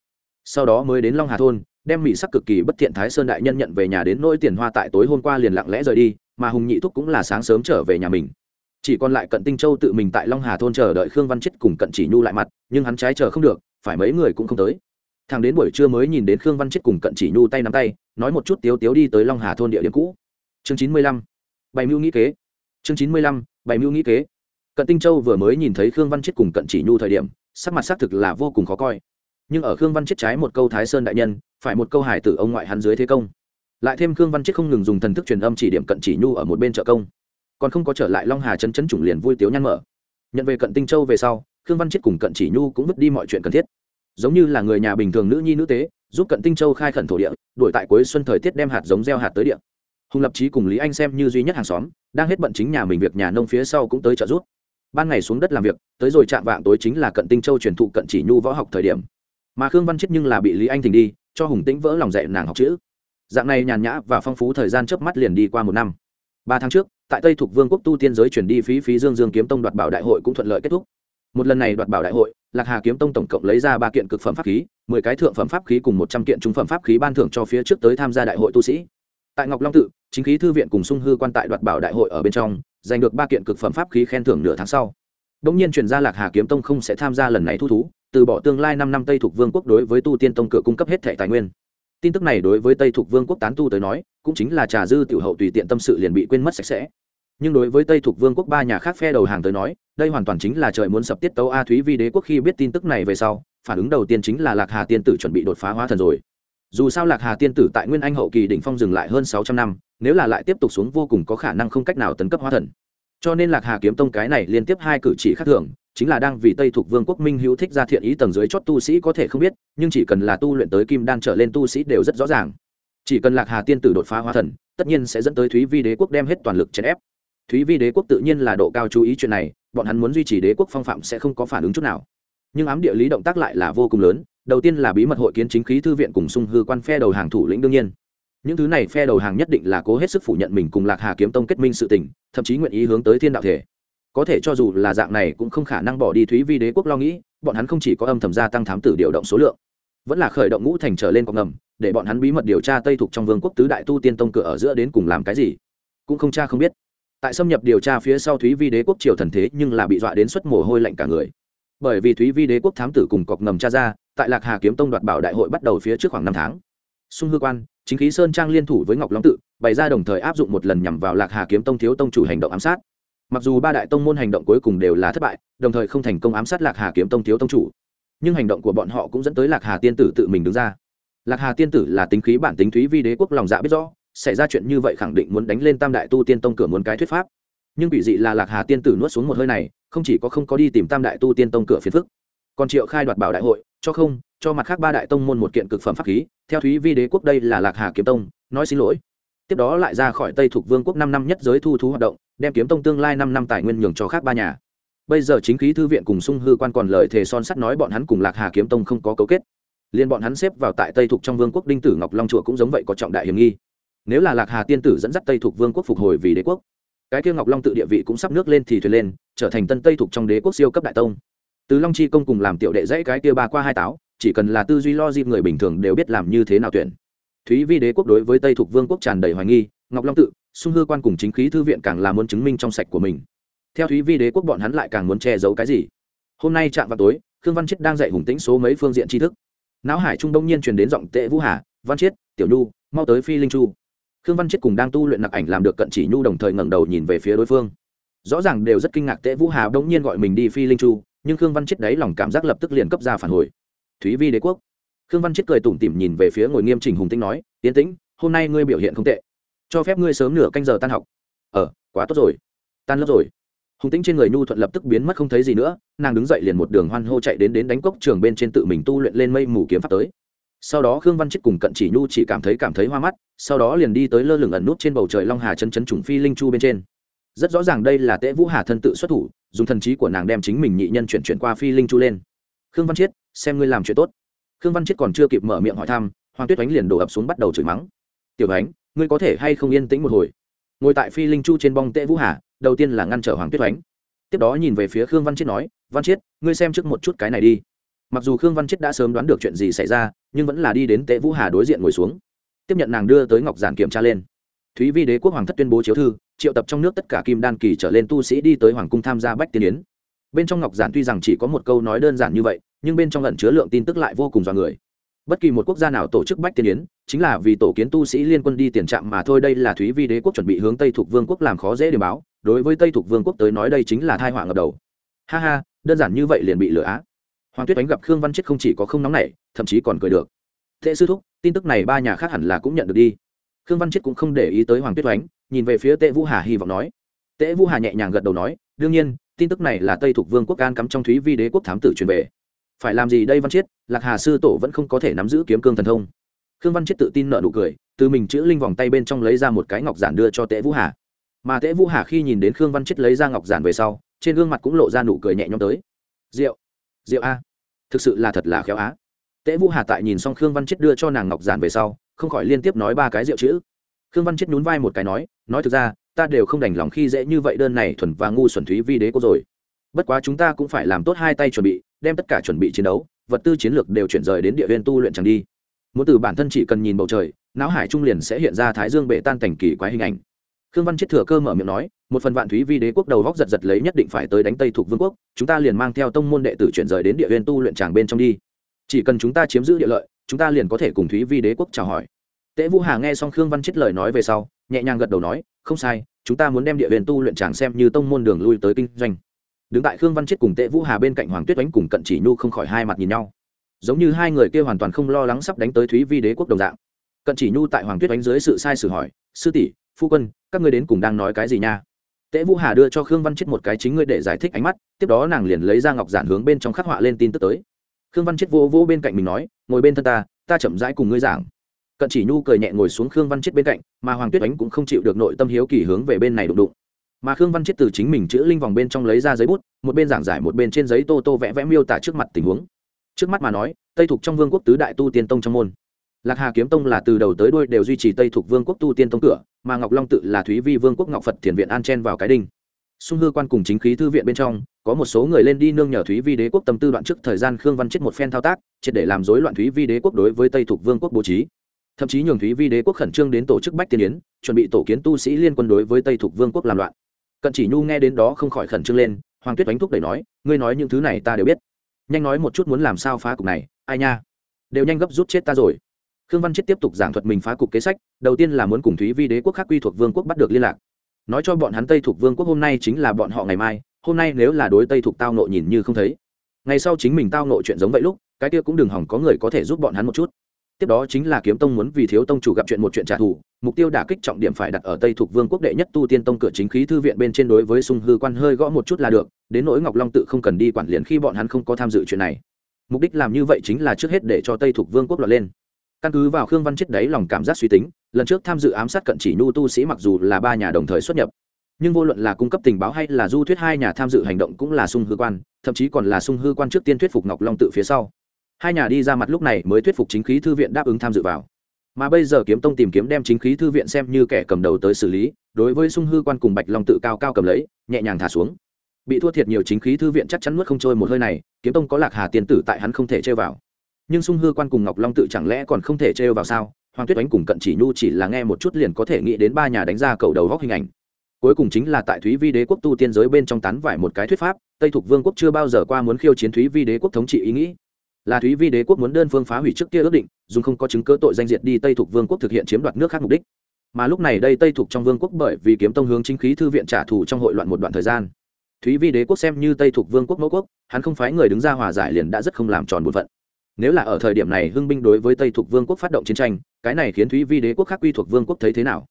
Sau đó mới đến long hà thôn, đem mỹ sắc cực kỳ bất thiện thái sơn đại nhân nhận về nhà đến nỗi tiền hoa tại tối hôm qua liền lặng lẽ rời đi, mà hùng nhị thúc cũng là sáng sớm trở về nhà mình. Chỉ còn lại cận tinh châu tự mình tại long hà thôn chờ đợi khương văn chết cùng cận chỉ nhu lại mặt, nhưng hắn trái chờ không được, phải mấy người cũng không tới thằng đến buổi trưa mới nhìn đến khương văn chết cùng cận chỉ nhu tay nắm tay, nói một chút tiếu tiếu đi tới long hà thôn địa điểm cũ. Chương chín mươi lăm. Bày mưu nghĩ kế. Chương chín mươi lăm, bày mưu nghĩ kế. Cận tinh châu vừa mới nhìn thấy khương văn chết cùng cận chỉ nhu thời điểm, sắc mặt xác thực là vô cùng khó coi. Nhưng ở khương văn chết trái một câu thái sơn đại nhân, phải một câu hải tử ông ngoại hắn dưới thế công. Lại thêm khương văn chết không ngừng dùng thần thức truyền âm chỉ điểm cận chỉ nhu ở một bên trợ công. Còn không có trở lại long hà chân chấn chủng liền vui tiếu nhăn mở. Nhận về cận tinh châu về sau, khương văn chết cùng cận chỉ nhu cũng vứt đi mọi chuyện cần thiết giống như là người nhà bình thường nữ nhi nữ tế, giúp cận tinh châu khai khẩn thổ địa đổi tại cuối xuân thời tiết đem hạt giống gieo hạt tới địa. Hùng lập trí cùng lý anh xem như duy nhất hàng xóm, đang hết bận chính nhà mình việc nhà nông phía sau cũng tới trợ giúp. Ban ngày xuống đất làm việc, tới rồi chạm vạng tối chính là cận tinh châu truyền thụ cận chỉ nhu võ học thời điểm. Mà khương văn chết nhưng là bị lý anh thình đi, cho hùng tĩnh vỡ lòng dạy nàng học chữ. Dạng này nhàn nhã và phong phú thời gian chớp mắt liền đi qua một năm. Ba tháng trước, tại tây thuộc vương quốc tu tiên giới chuyển đi phí phí dương dương kiếm tông đoạt bảo đại hội cũng thuận lợi kết thúc một lần này đoạt bảo đại hội, lạc hà kiếm tông tổng cộng lấy ra ba kiện cực phẩm pháp khí, mười cái thượng phẩm pháp khí cùng một trăm kiện trung phẩm pháp khí ban thưởng cho phía trước tới tham gia đại hội tu sĩ. Tại ngọc long tự, chính khí thư viện cùng sung hư quan tại đoạt bảo đại hội ở bên trong, giành được ba kiện cực phẩm pháp khí khen thưởng nửa tháng sau. Đông nhiên truyền ra lạc hà kiếm tông không sẽ tham gia lần này thu thú, từ bỏ tương lai năm năm tây thuộc vương quốc đối với tu tiên tông cửa cung cấp hết thẻ tài nguyên. Tin tức này đối với tây thuộc vương quốc tán tu tới nói, cũng chính là trà dư tiểu hậu tùy tiện tâm sự liền bị quên mất sạch sẽ nhưng đối với tây thuộc vương quốc ba nhà khác phe đầu hàng tới nói, đây hoàn toàn chính là trời muốn sập tiết tấu a thúy vi đế quốc khi biết tin tức này về sau, phản ứng đầu tiên chính là lạc hà tiên tử chuẩn bị đột phá hóa thần rồi. Dù sao lạc hà tiên tử tại nguyên anh hậu kỳ đỉnh phong dừng lại hơn sáu trăm năm, nếu là lại tiếp tục xuống vô cùng có khả năng không cách nào tấn cấp hóa thần. Cho nên lạc hà kiếm tông cái này liên tiếp hai cử chỉ khác thường, chính là đang vì tây thuộc vương quốc minh hữu thích ra thiện ý tầng dưới chót tu sĩ có thể không biết, nhưng chỉ cần là tu luyện tới kim đan trở lên tu sĩ đều rất rõ ràng. Chỉ cần lạc hà tiên tử đột phá hóa thần, tất nhiên sẽ dẫn tới thúy vi đế quốc đem hết toàn lực chèn ép thúy vi đế quốc tự nhiên là độ cao chú ý chuyện này, bọn hắn muốn duy trì đế quốc phong phạm sẽ không có phản ứng chút nào. Nhưng ám địa lý động tác lại là vô cùng lớn, đầu tiên là bí mật hội kiến chính khí thư viện cùng sung hư quan phe đầu hàng thủ lĩnh đương nhiên. Những thứ này phe đầu hàng nhất định là cố hết sức phủ nhận mình cùng lạc hà kiếm tông kết minh sự tình, thậm chí nguyện ý hướng tới thiên đạo thể. Có thể cho dù là dạng này cũng không khả năng bỏ đi thúy vi đế quốc lo nghĩ, bọn hắn không chỉ có âm thầm gia tăng thám tử điều động số lượng, vẫn là khởi động ngũ thành trở lên con ngầm để bọn hắn bí mật điều tra tây thuộc trong vương quốc tứ đại tu tiên tông cửa ở giữa đến cùng làm cái gì, cũng không cha không biết tại xâm nhập điều tra phía sau thúy vi đế quốc triều thần thế nhưng là bị dọa đến suất mồ hôi lạnh cả người. Bởi vì thúy vi đế quốc thám tử cùng cọc ngầm cha ra, tại lạc hà kiếm tông đoạt bảo đại hội bắt đầu phía trước khoảng năm tháng. Sung hư quan, chính khí sơn trang liên thủ với ngọc long tự, bày ra đồng thời áp dụng một lần nhằm vào lạc hà kiếm tông thiếu tông chủ hành động ám sát. Mặc dù ba đại tông môn hành động cuối cùng đều là thất bại, đồng thời không thành công ám sát lạc hà kiếm tông thiếu tông chủ, nhưng hành động của bọn họ cũng dẫn tới lạc hà tiên tử tự mình đứng ra. Lạc hà tiên tử là tính khí bản tính thúy vi đế quốc lòng dạ biết rõ xảy ra chuyện như vậy khẳng định muốn đánh lên tam đại tu tiên tông cửa muốn cái thuyết pháp. Nhưng bị dị là lạc hà tiên tử nuốt xuống một hơi này, không chỉ có không có đi tìm tam đại tu tiên tông cửa phiền phức, còn triệu khai đoạt bảo đại hội, cho không, cho mặt khác ba đại tông môn một kiện cực phẩm pháp khí. Theo thúy vi đế quốc đây là lạc hà kiếm tông, nói xin lỗi. Tiếp đó lại ra khỏi tây thuộc vương quốc năm năm nhất giới thu thú hoạt động, đem kiếm tông tương lai năm năm tài nguyên nhường cho khác ba nhà. Bây giờ chính khí thư viện cùng sung hư quan còn lời thề son sắt nói bọn hắn cùng lạc hà kiếm tông không có cấu kết. Liền bọn hắn xếp vào tại tây thuộc trong vương quốc đinh tử ngọc long chùa cũng giống vậy có trọng đại hiểm nghi nếu là lạc hà tiên tử dẫn dắt tây thuộc vương quốc phục hồi vì đế quốc cái kia ngọc long tự địa vị cũng sắp nước lên thì thuyền lên trở thành tân tây thuộc trong đế quốc siêu cấp đại tông từ long chi công cùng làm tiểu đệ dãy cái kia ba qua hai táo chỉ cần là tư duy lo dịp người bình thường đều biết làm như thế nào tuyển thúy vi đế quốc đối với tây thuộc vương quốc tràn đầy hoài nghi ngọc long tự sung hư quan cùng chính khí thư viện càng là muốn chứng minh trong sạch của mình theo thúy vi đế quốc bọn hắn lại càng muốn che giấu cái gì hôm nay chạm vào tối khương văn chết đang dạy hùng tĩnh số mấy phương diện tri thức não hải trung đông nhiên truyền đến giọng tệ vũ hà văn chiết tiểu nhu mau tới phi linh chu khương văn chiết cùng đang tu luyện nặc ảnh làm được cận chỉ nhu đồng thời ngẩng đầu nhìn về phía đối phương. Rõ ràng đều rất kinh ngạc tễ vũ hà đông nhiên gọi mình đi phi linh chu, nhưng khương văn chiết đấy lòng cảm giác lập tức liền cấp ra phản hồi. Thúy vi đế quốc. Khương văn chiết cười tủm tỉm nhìn về phía ngồi nghiêm chỉnh hùng tĩnh nói tiến tĩnh, hôm nay ngươi biểu hiện không tệ. Cho phép ngươi sớm nửa canh giờ tan học. Ờ quá tốt rồi. Tan lớp rồi. Hùng tĩnh trên người nhu thuận lập tức biến mất không thấy gì nữa, nàng đứng dậy liền một đường hoan hô chạy đến đến đánh cốc trường bên trên tự mình tu luyện lên mây mù kiếm pháp tới sau đó khương văn chết cùng cận chỉ nhu chỉ cảm thấy cảm thấy hoa mắt, sau đó liền đi tới lơ lửng ẩn nút trên bầu trời long hà chân chấn trùng phi linh chu bên trên. Rất rõ ràng đây là tễ vũ hà thân tự xuất thủ, dùng thần trí của nàng đem chính mình nhị nhân chuyển chuyển qua phi linh chu lên. Khương văn chiết xem ngươi làm chuyện tốt. Khương văn chiết còn chưa kịp mở miệng hỏi thăm, hoàng tuyết oánh liền đổ ập xuống bắt đầu chửi mắng. Tiểu ánh, ngươi có thể hay không yên tĩnh một hồi? Ngồi tại phi linh chu trên bong tễ vũ hà, đầu tiên là ngăn trở hoàng tuyết oánh tiếp đó nhìn về phía khương văn chiết nói, văn chiết ngươi xem trước một chút cái này đi mặc dù khương văn chiết đã sớm đoán được chuyện gì xảy ra, nhưng vẫn là đi đến tệ vũ hà đối diện ngồi xuống. Tiếp nhận nàng đưa tới ngọc giản kiểm tra lên. Thúy vi đế quốc hoàng thất tuyên bố chiếu thư, triệu tập trong nước tất cả kim đan kỳ trở lên tu sĩ đi tới hoàng cung tham gia bách tiên yến. Bên trong ngọc giản tuy rằng chỉ có một câu nói đơn giản như vậy, nhưng bên trong lần chứa lượng tin tức lại vô cùng dọa người. Bất kỳ một quốc gia nào tổ chức bách tiên yến, chính là vì tổ kiến tu sĩ liên quân đi tiền trạm mà thôi, đây là thúy vi đế quốc chuẩn bị hướng tây thuộc vương quốc làm khó dễ để báo, đối với tây thuộc vương quốc tới nói đây chính là thai họa ngập đầu. Ha ha, đơn giản như vậy liền bị lừa á hoàng tuyết đánh gặp khương văn chết không chỉ có không nóng nảy, thậm chí còn cười được. Thế sư thúc, tin tức này ba nhà khác hẳn là cũng nhận được đi. Khương văn chết cũng không để ý tới hoàng tuyết oánh nhìn về phía tệ vũ hà hy vọng nói. Tệ vũ hà nhẹ nhàng gật đầu nói, đương nhiên, tin tức này là tây thuộc vương quốc can cắm trong thúy vi đế quốc thám tử truyền về. Phải làm gì đây văn chiết lạc hà sư tổ vẫn không có thể nắm giữ kiếm cương thần thông. Khương văn chiết tự tin nợ nụ cười, từ mình chữ linh vòng tay bên trong lấy ra một cái ngọc giản đưa cho tệ vũ hà. Mà tệ vũ hà khi nhìn đến khương văn chiết lấy ra ngọc giản về sau, trên gương mặt cũng lộ ra nụ cười nhẹ nhõm tới. Rượu rượu a. Thực sự là thật là khéo á. Tễ vũ hà tại nhìn xong khương văn chiết đưa cho nàng ngọc giản về sau, không khỏi liên tiếp nói ba cái rượu chữ. Khương văn chiết nhún vai một cái nói nói thực ra, ta đều không đành lòng khi dễ như vậy đơn này thuần và ngu xuẩn thúy vi đế cô rồi. Bất quá chúng ta cũng phải làm tốt hai tay chuẩn bị, đem tất cả chuẩn bị chiến đấu, vật tư chiến lược đều chuyển rời đến địa viên tu luyện chẳng đi. Muốn từ bản thân chỉ cần nhìn bầu trời, não hải trung liền sẽ hiện ra thái dương bệ tan cảnh kỳ quái hình ảnh khương văn chết thừa cơ mở miệng nói, một phần vạn thúy vi đế quốc đầu góc giật giật lấy nhất định phải tới đánh tây thuộc vương quốc, chúng ta liền mang theo tông môn đệ tử chuyển rời đến địa viên tu luyện tràng bên trong đi. Chỉ cần chúng ta chiếm giữ địa lợi, chúng ta liền có thể cùng thúy vi đế quốc chào hỏi. Tễ vũ hà nghe xong khương văn chết lời nói về sau, nhẹ nhàng gật đầu nói, không sai, chúng ta muốn đem địa viên tu luyện tràng xem như tông môn đường lui tới kinh doanh. Đứng tại khương văn chết cùng tệ vũ hà bên cạnh hoàng tuyết đánh cùng cận chỉ nhu không khỏi hai mặt nhìn nhau. Giống như hai người kia hoàn toàn không lo lắng sắp đánh tới thúy vi đế quốc đồng dạng. Cận chỉ nhu tại hoàng tuyết đánh dưới sự sai sử hỏi, sư tỷ phu quân, các ngươi đến cùng đang nói cái gì nha? Tễ vũ hà đưa cho khương văn chết một cái chính ngươi để giải thích ánh mắt, tiếp đó nàng liền lấy ra ngọc giản hướng bên trong khắc họa lên tin tức tới. Khương văn chết vô vô bên cạnh mình nói, ngồi bên thân ta ta chậm rãi cùng ngươi giảng. Cận chỉ nhu cười nhẹ ngồi xuống khương văn chết bên cạnh, mà hoàng tuyết ánh cũng không chịu được nội tâm hiếu kỳ hướng về bên này đụng đụng. Mà khương văn chết từ chính mình chữ linh vòng bên trong lấy ra giấy bút, một bên giảng giải một bên trên giấy tô tô vẽ vẽ miêu tả trước mặt tình huống. Trước mắt mà nói, tây Thuộc trong vương quốc tứ đại tu tiên tông trong môn lạc hà kiếm tông là từ đầu tới đuôi đều duy trì tây thục vương quốc tu tiên tông cửa, mà ngọc long tự là thúy vi vương quốc ngọc phật thiền viện an chen vào cái đinh. Xung hư quan cùng chính khí thư viện bên trong, có một số người lên đi nương nhờ thúy vi đế quốc tâm tư đoạn trước thời gian khương văn chết một phen thao tác, triệt để làm rối loạn thúy vi đế quốc đối với tây thục vương quốc bố trí. Thậm chí nhường thúy vi đế quốc khẩn trương đến tổ chức bách tiên yến, chuẩn bị tổ kiến tu sĩ liên quân đối với tây thục vương quốc làm loạn. Cận chỉ nhu nghe đến đó không khỏi khẩn trương lên, hoàng tuyết đánh thúc đẩy nói, ngươi nói những thứ này ta đều biết. Nhanh nói một chút muốn làm sao phá cục này, ai nha? Đều nhanh gấp rút chết ta rồi khương văn chết tiếp tục giảng thuật mình phá cục kế sách, đầu tiên là muốn cùng thúy vi đế quốc khác quy thuộc vương quốc bắt được liên lạc. Nói cho bọn hắn tây thuộc vương quốc hôm nay chính là bọn họ ngày mai, hôm nay nếu là đối tây thuộc tao nộ nhìn như không thấy. Ngày sau chính mình tao nộ chuyện giống vậy lúc, cái kia cũng đừng hỏng có người có thể giúp bọn hắn một chút. Tiếp đó chính là kiếm tông muốn vì thiếu tông chủ gặp chuyện một chuyện trả thù, mục tiêu đả kích trọng điểm phải đặt ở tây thuộc vương quốc đệ nhất tu tiên tông cửa chính khí thư viện bên trên đối với sung hư quan hơi gõ một chút là được, đến nỗi ngọc long tự không cần đi quản liền khi bọn hắn không có tham dự chuyện này. Mục đích làm như vậy chính là trước hết để cho tây thuộc vương quốc lọt lên căn cứ vào khương văn chết đấy lòng cảm giác suy tính, lần trước tham dự ám sát cận chỉ nhu tu sĩ mặc dù là ba nhà đồng thời xuất nhập, nhưng vô luận là cung cấp tình báo hay là du thuyết hai nhà tham dự hành động cũng là sung hư quan, thậm chí còn là sung hư quan trước tiên thuyết phục ngọc long tự phía sau. Hai nhà đi ra mặt lúc này mới thuyết phục chính khí thư viện đáp ứng tham dự vào. Mà bây giờ kiếm tông tìm kiếm đem chính khí thư viện xem như kẻ cầm đầu tới xử lý, đối với sung hư quan cùng bạch long tự cao cao cầm lấy, nhẹ nhàng thả xuống. Bị thua thiệt nhiều chính khí thư viện chắc chắn nuốt không trôi một hơi này, kiếm tông có lạc hà tiền tử tại hắn không thể chơi vào nhưng sung hư quan cùng ngọc long tự chẳng lẽ còn không thể trêu vào sao? Hoàng tuyết oánh cùng cận chỉ nhu chỉ là nghe một chút liền có thể nghĩ đến ba nhà đánh ra cầu đầu góc hình ảnh. Cuối cùng chính là tại thúy vi đế quốc tu tiên giới bên trong tán vải một cái thuyết pháp, tây thục vương quốc chưa bao giờ qua muốn khiêu chiến thúy vi đế quốc thống trị ý nghĩ. Là thúy vi đế quốc muốn đơn phương phá hủy trước kia ước định dùng không có chứng cơ tội danh diệt đi tây thục vương quốc thực hiện chiếm đoạt nước khác mục đích. Mà lúc này đây tây thục trong vương quốc bởi vì kiếm tông hướng chính khí thư viện trả thù trong hội loạn một đoạn thời gian. Thúy vi đế quốc xem như tây thục vương quốc mẫu quốc, hắn không phái người đứng ra hòa giải liền đã rất không làm tròn bổn phận nếu là ở thời điểm này hưng binh đối với tây thuộc vương quốc phát động chiến tranh, cái này khiến thúy vi đế quốc khác quy thuộc vương quốc thấy thế nào?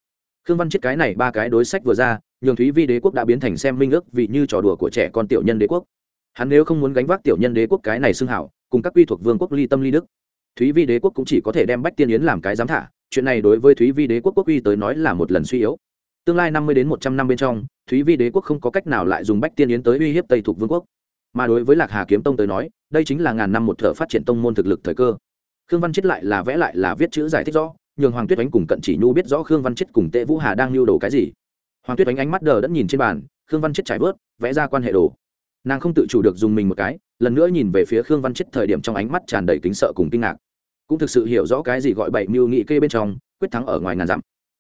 Khương văn chết cái này ba cái đối sách vừa ra, nhường thúy vi đế quốc đã biến thành xem minh ước vì như trò đùa của trẻ con tiểu nhân đế quốc. Hắn nếu không muốn gánh vác tiểu nhân đế quốc cái này xưng hảo, cùng các quy thuộc vương quốc ly tâm ly đức. Thúy vi đế quốc cũng chỉ có thể đem bách tiên yến làm cái giám thả, chuyện này đối với thúy vi đế quốc quốc uy tới nói là một lần suy yếu. Tương lai năm mươi đến một trăm năm bên trong, thúy vi đế quốc không có cách nào lại dùng bách tiên yến tới uy hiếp tây thuộc vương quốc. Mà đối với lạc hà kiếm tông tới nói đây chính là ngàn năm một thợ phát triển tông môn thực lực thời cơ. Khương văn chết lại là vẽ lại là viết chữ giải thích rõ, nhường hoàng tuyết ánh cùng cận chỉ nhu biết rõ khương văn chết cùng tệ vũ hà đang lưu đồ cái gì. Hoàng tuyết ánh ánh mắt đờ đẫn nhìn trên bàn, khương văn chết trải bớt vẽ ra quan hệ đồ. Nàng không tự chủ được dùng mình một cái, lần nữa nhìn về phía khương văn chết thời điểm trong ánh mắt tràn đầy kính sợ cùng kinh ngạc. Cũng thực sự hiểu rõ cái gì gọi bảy mưu nghị kê bên trong, quyết thắng ở ngoài ngàn dặm.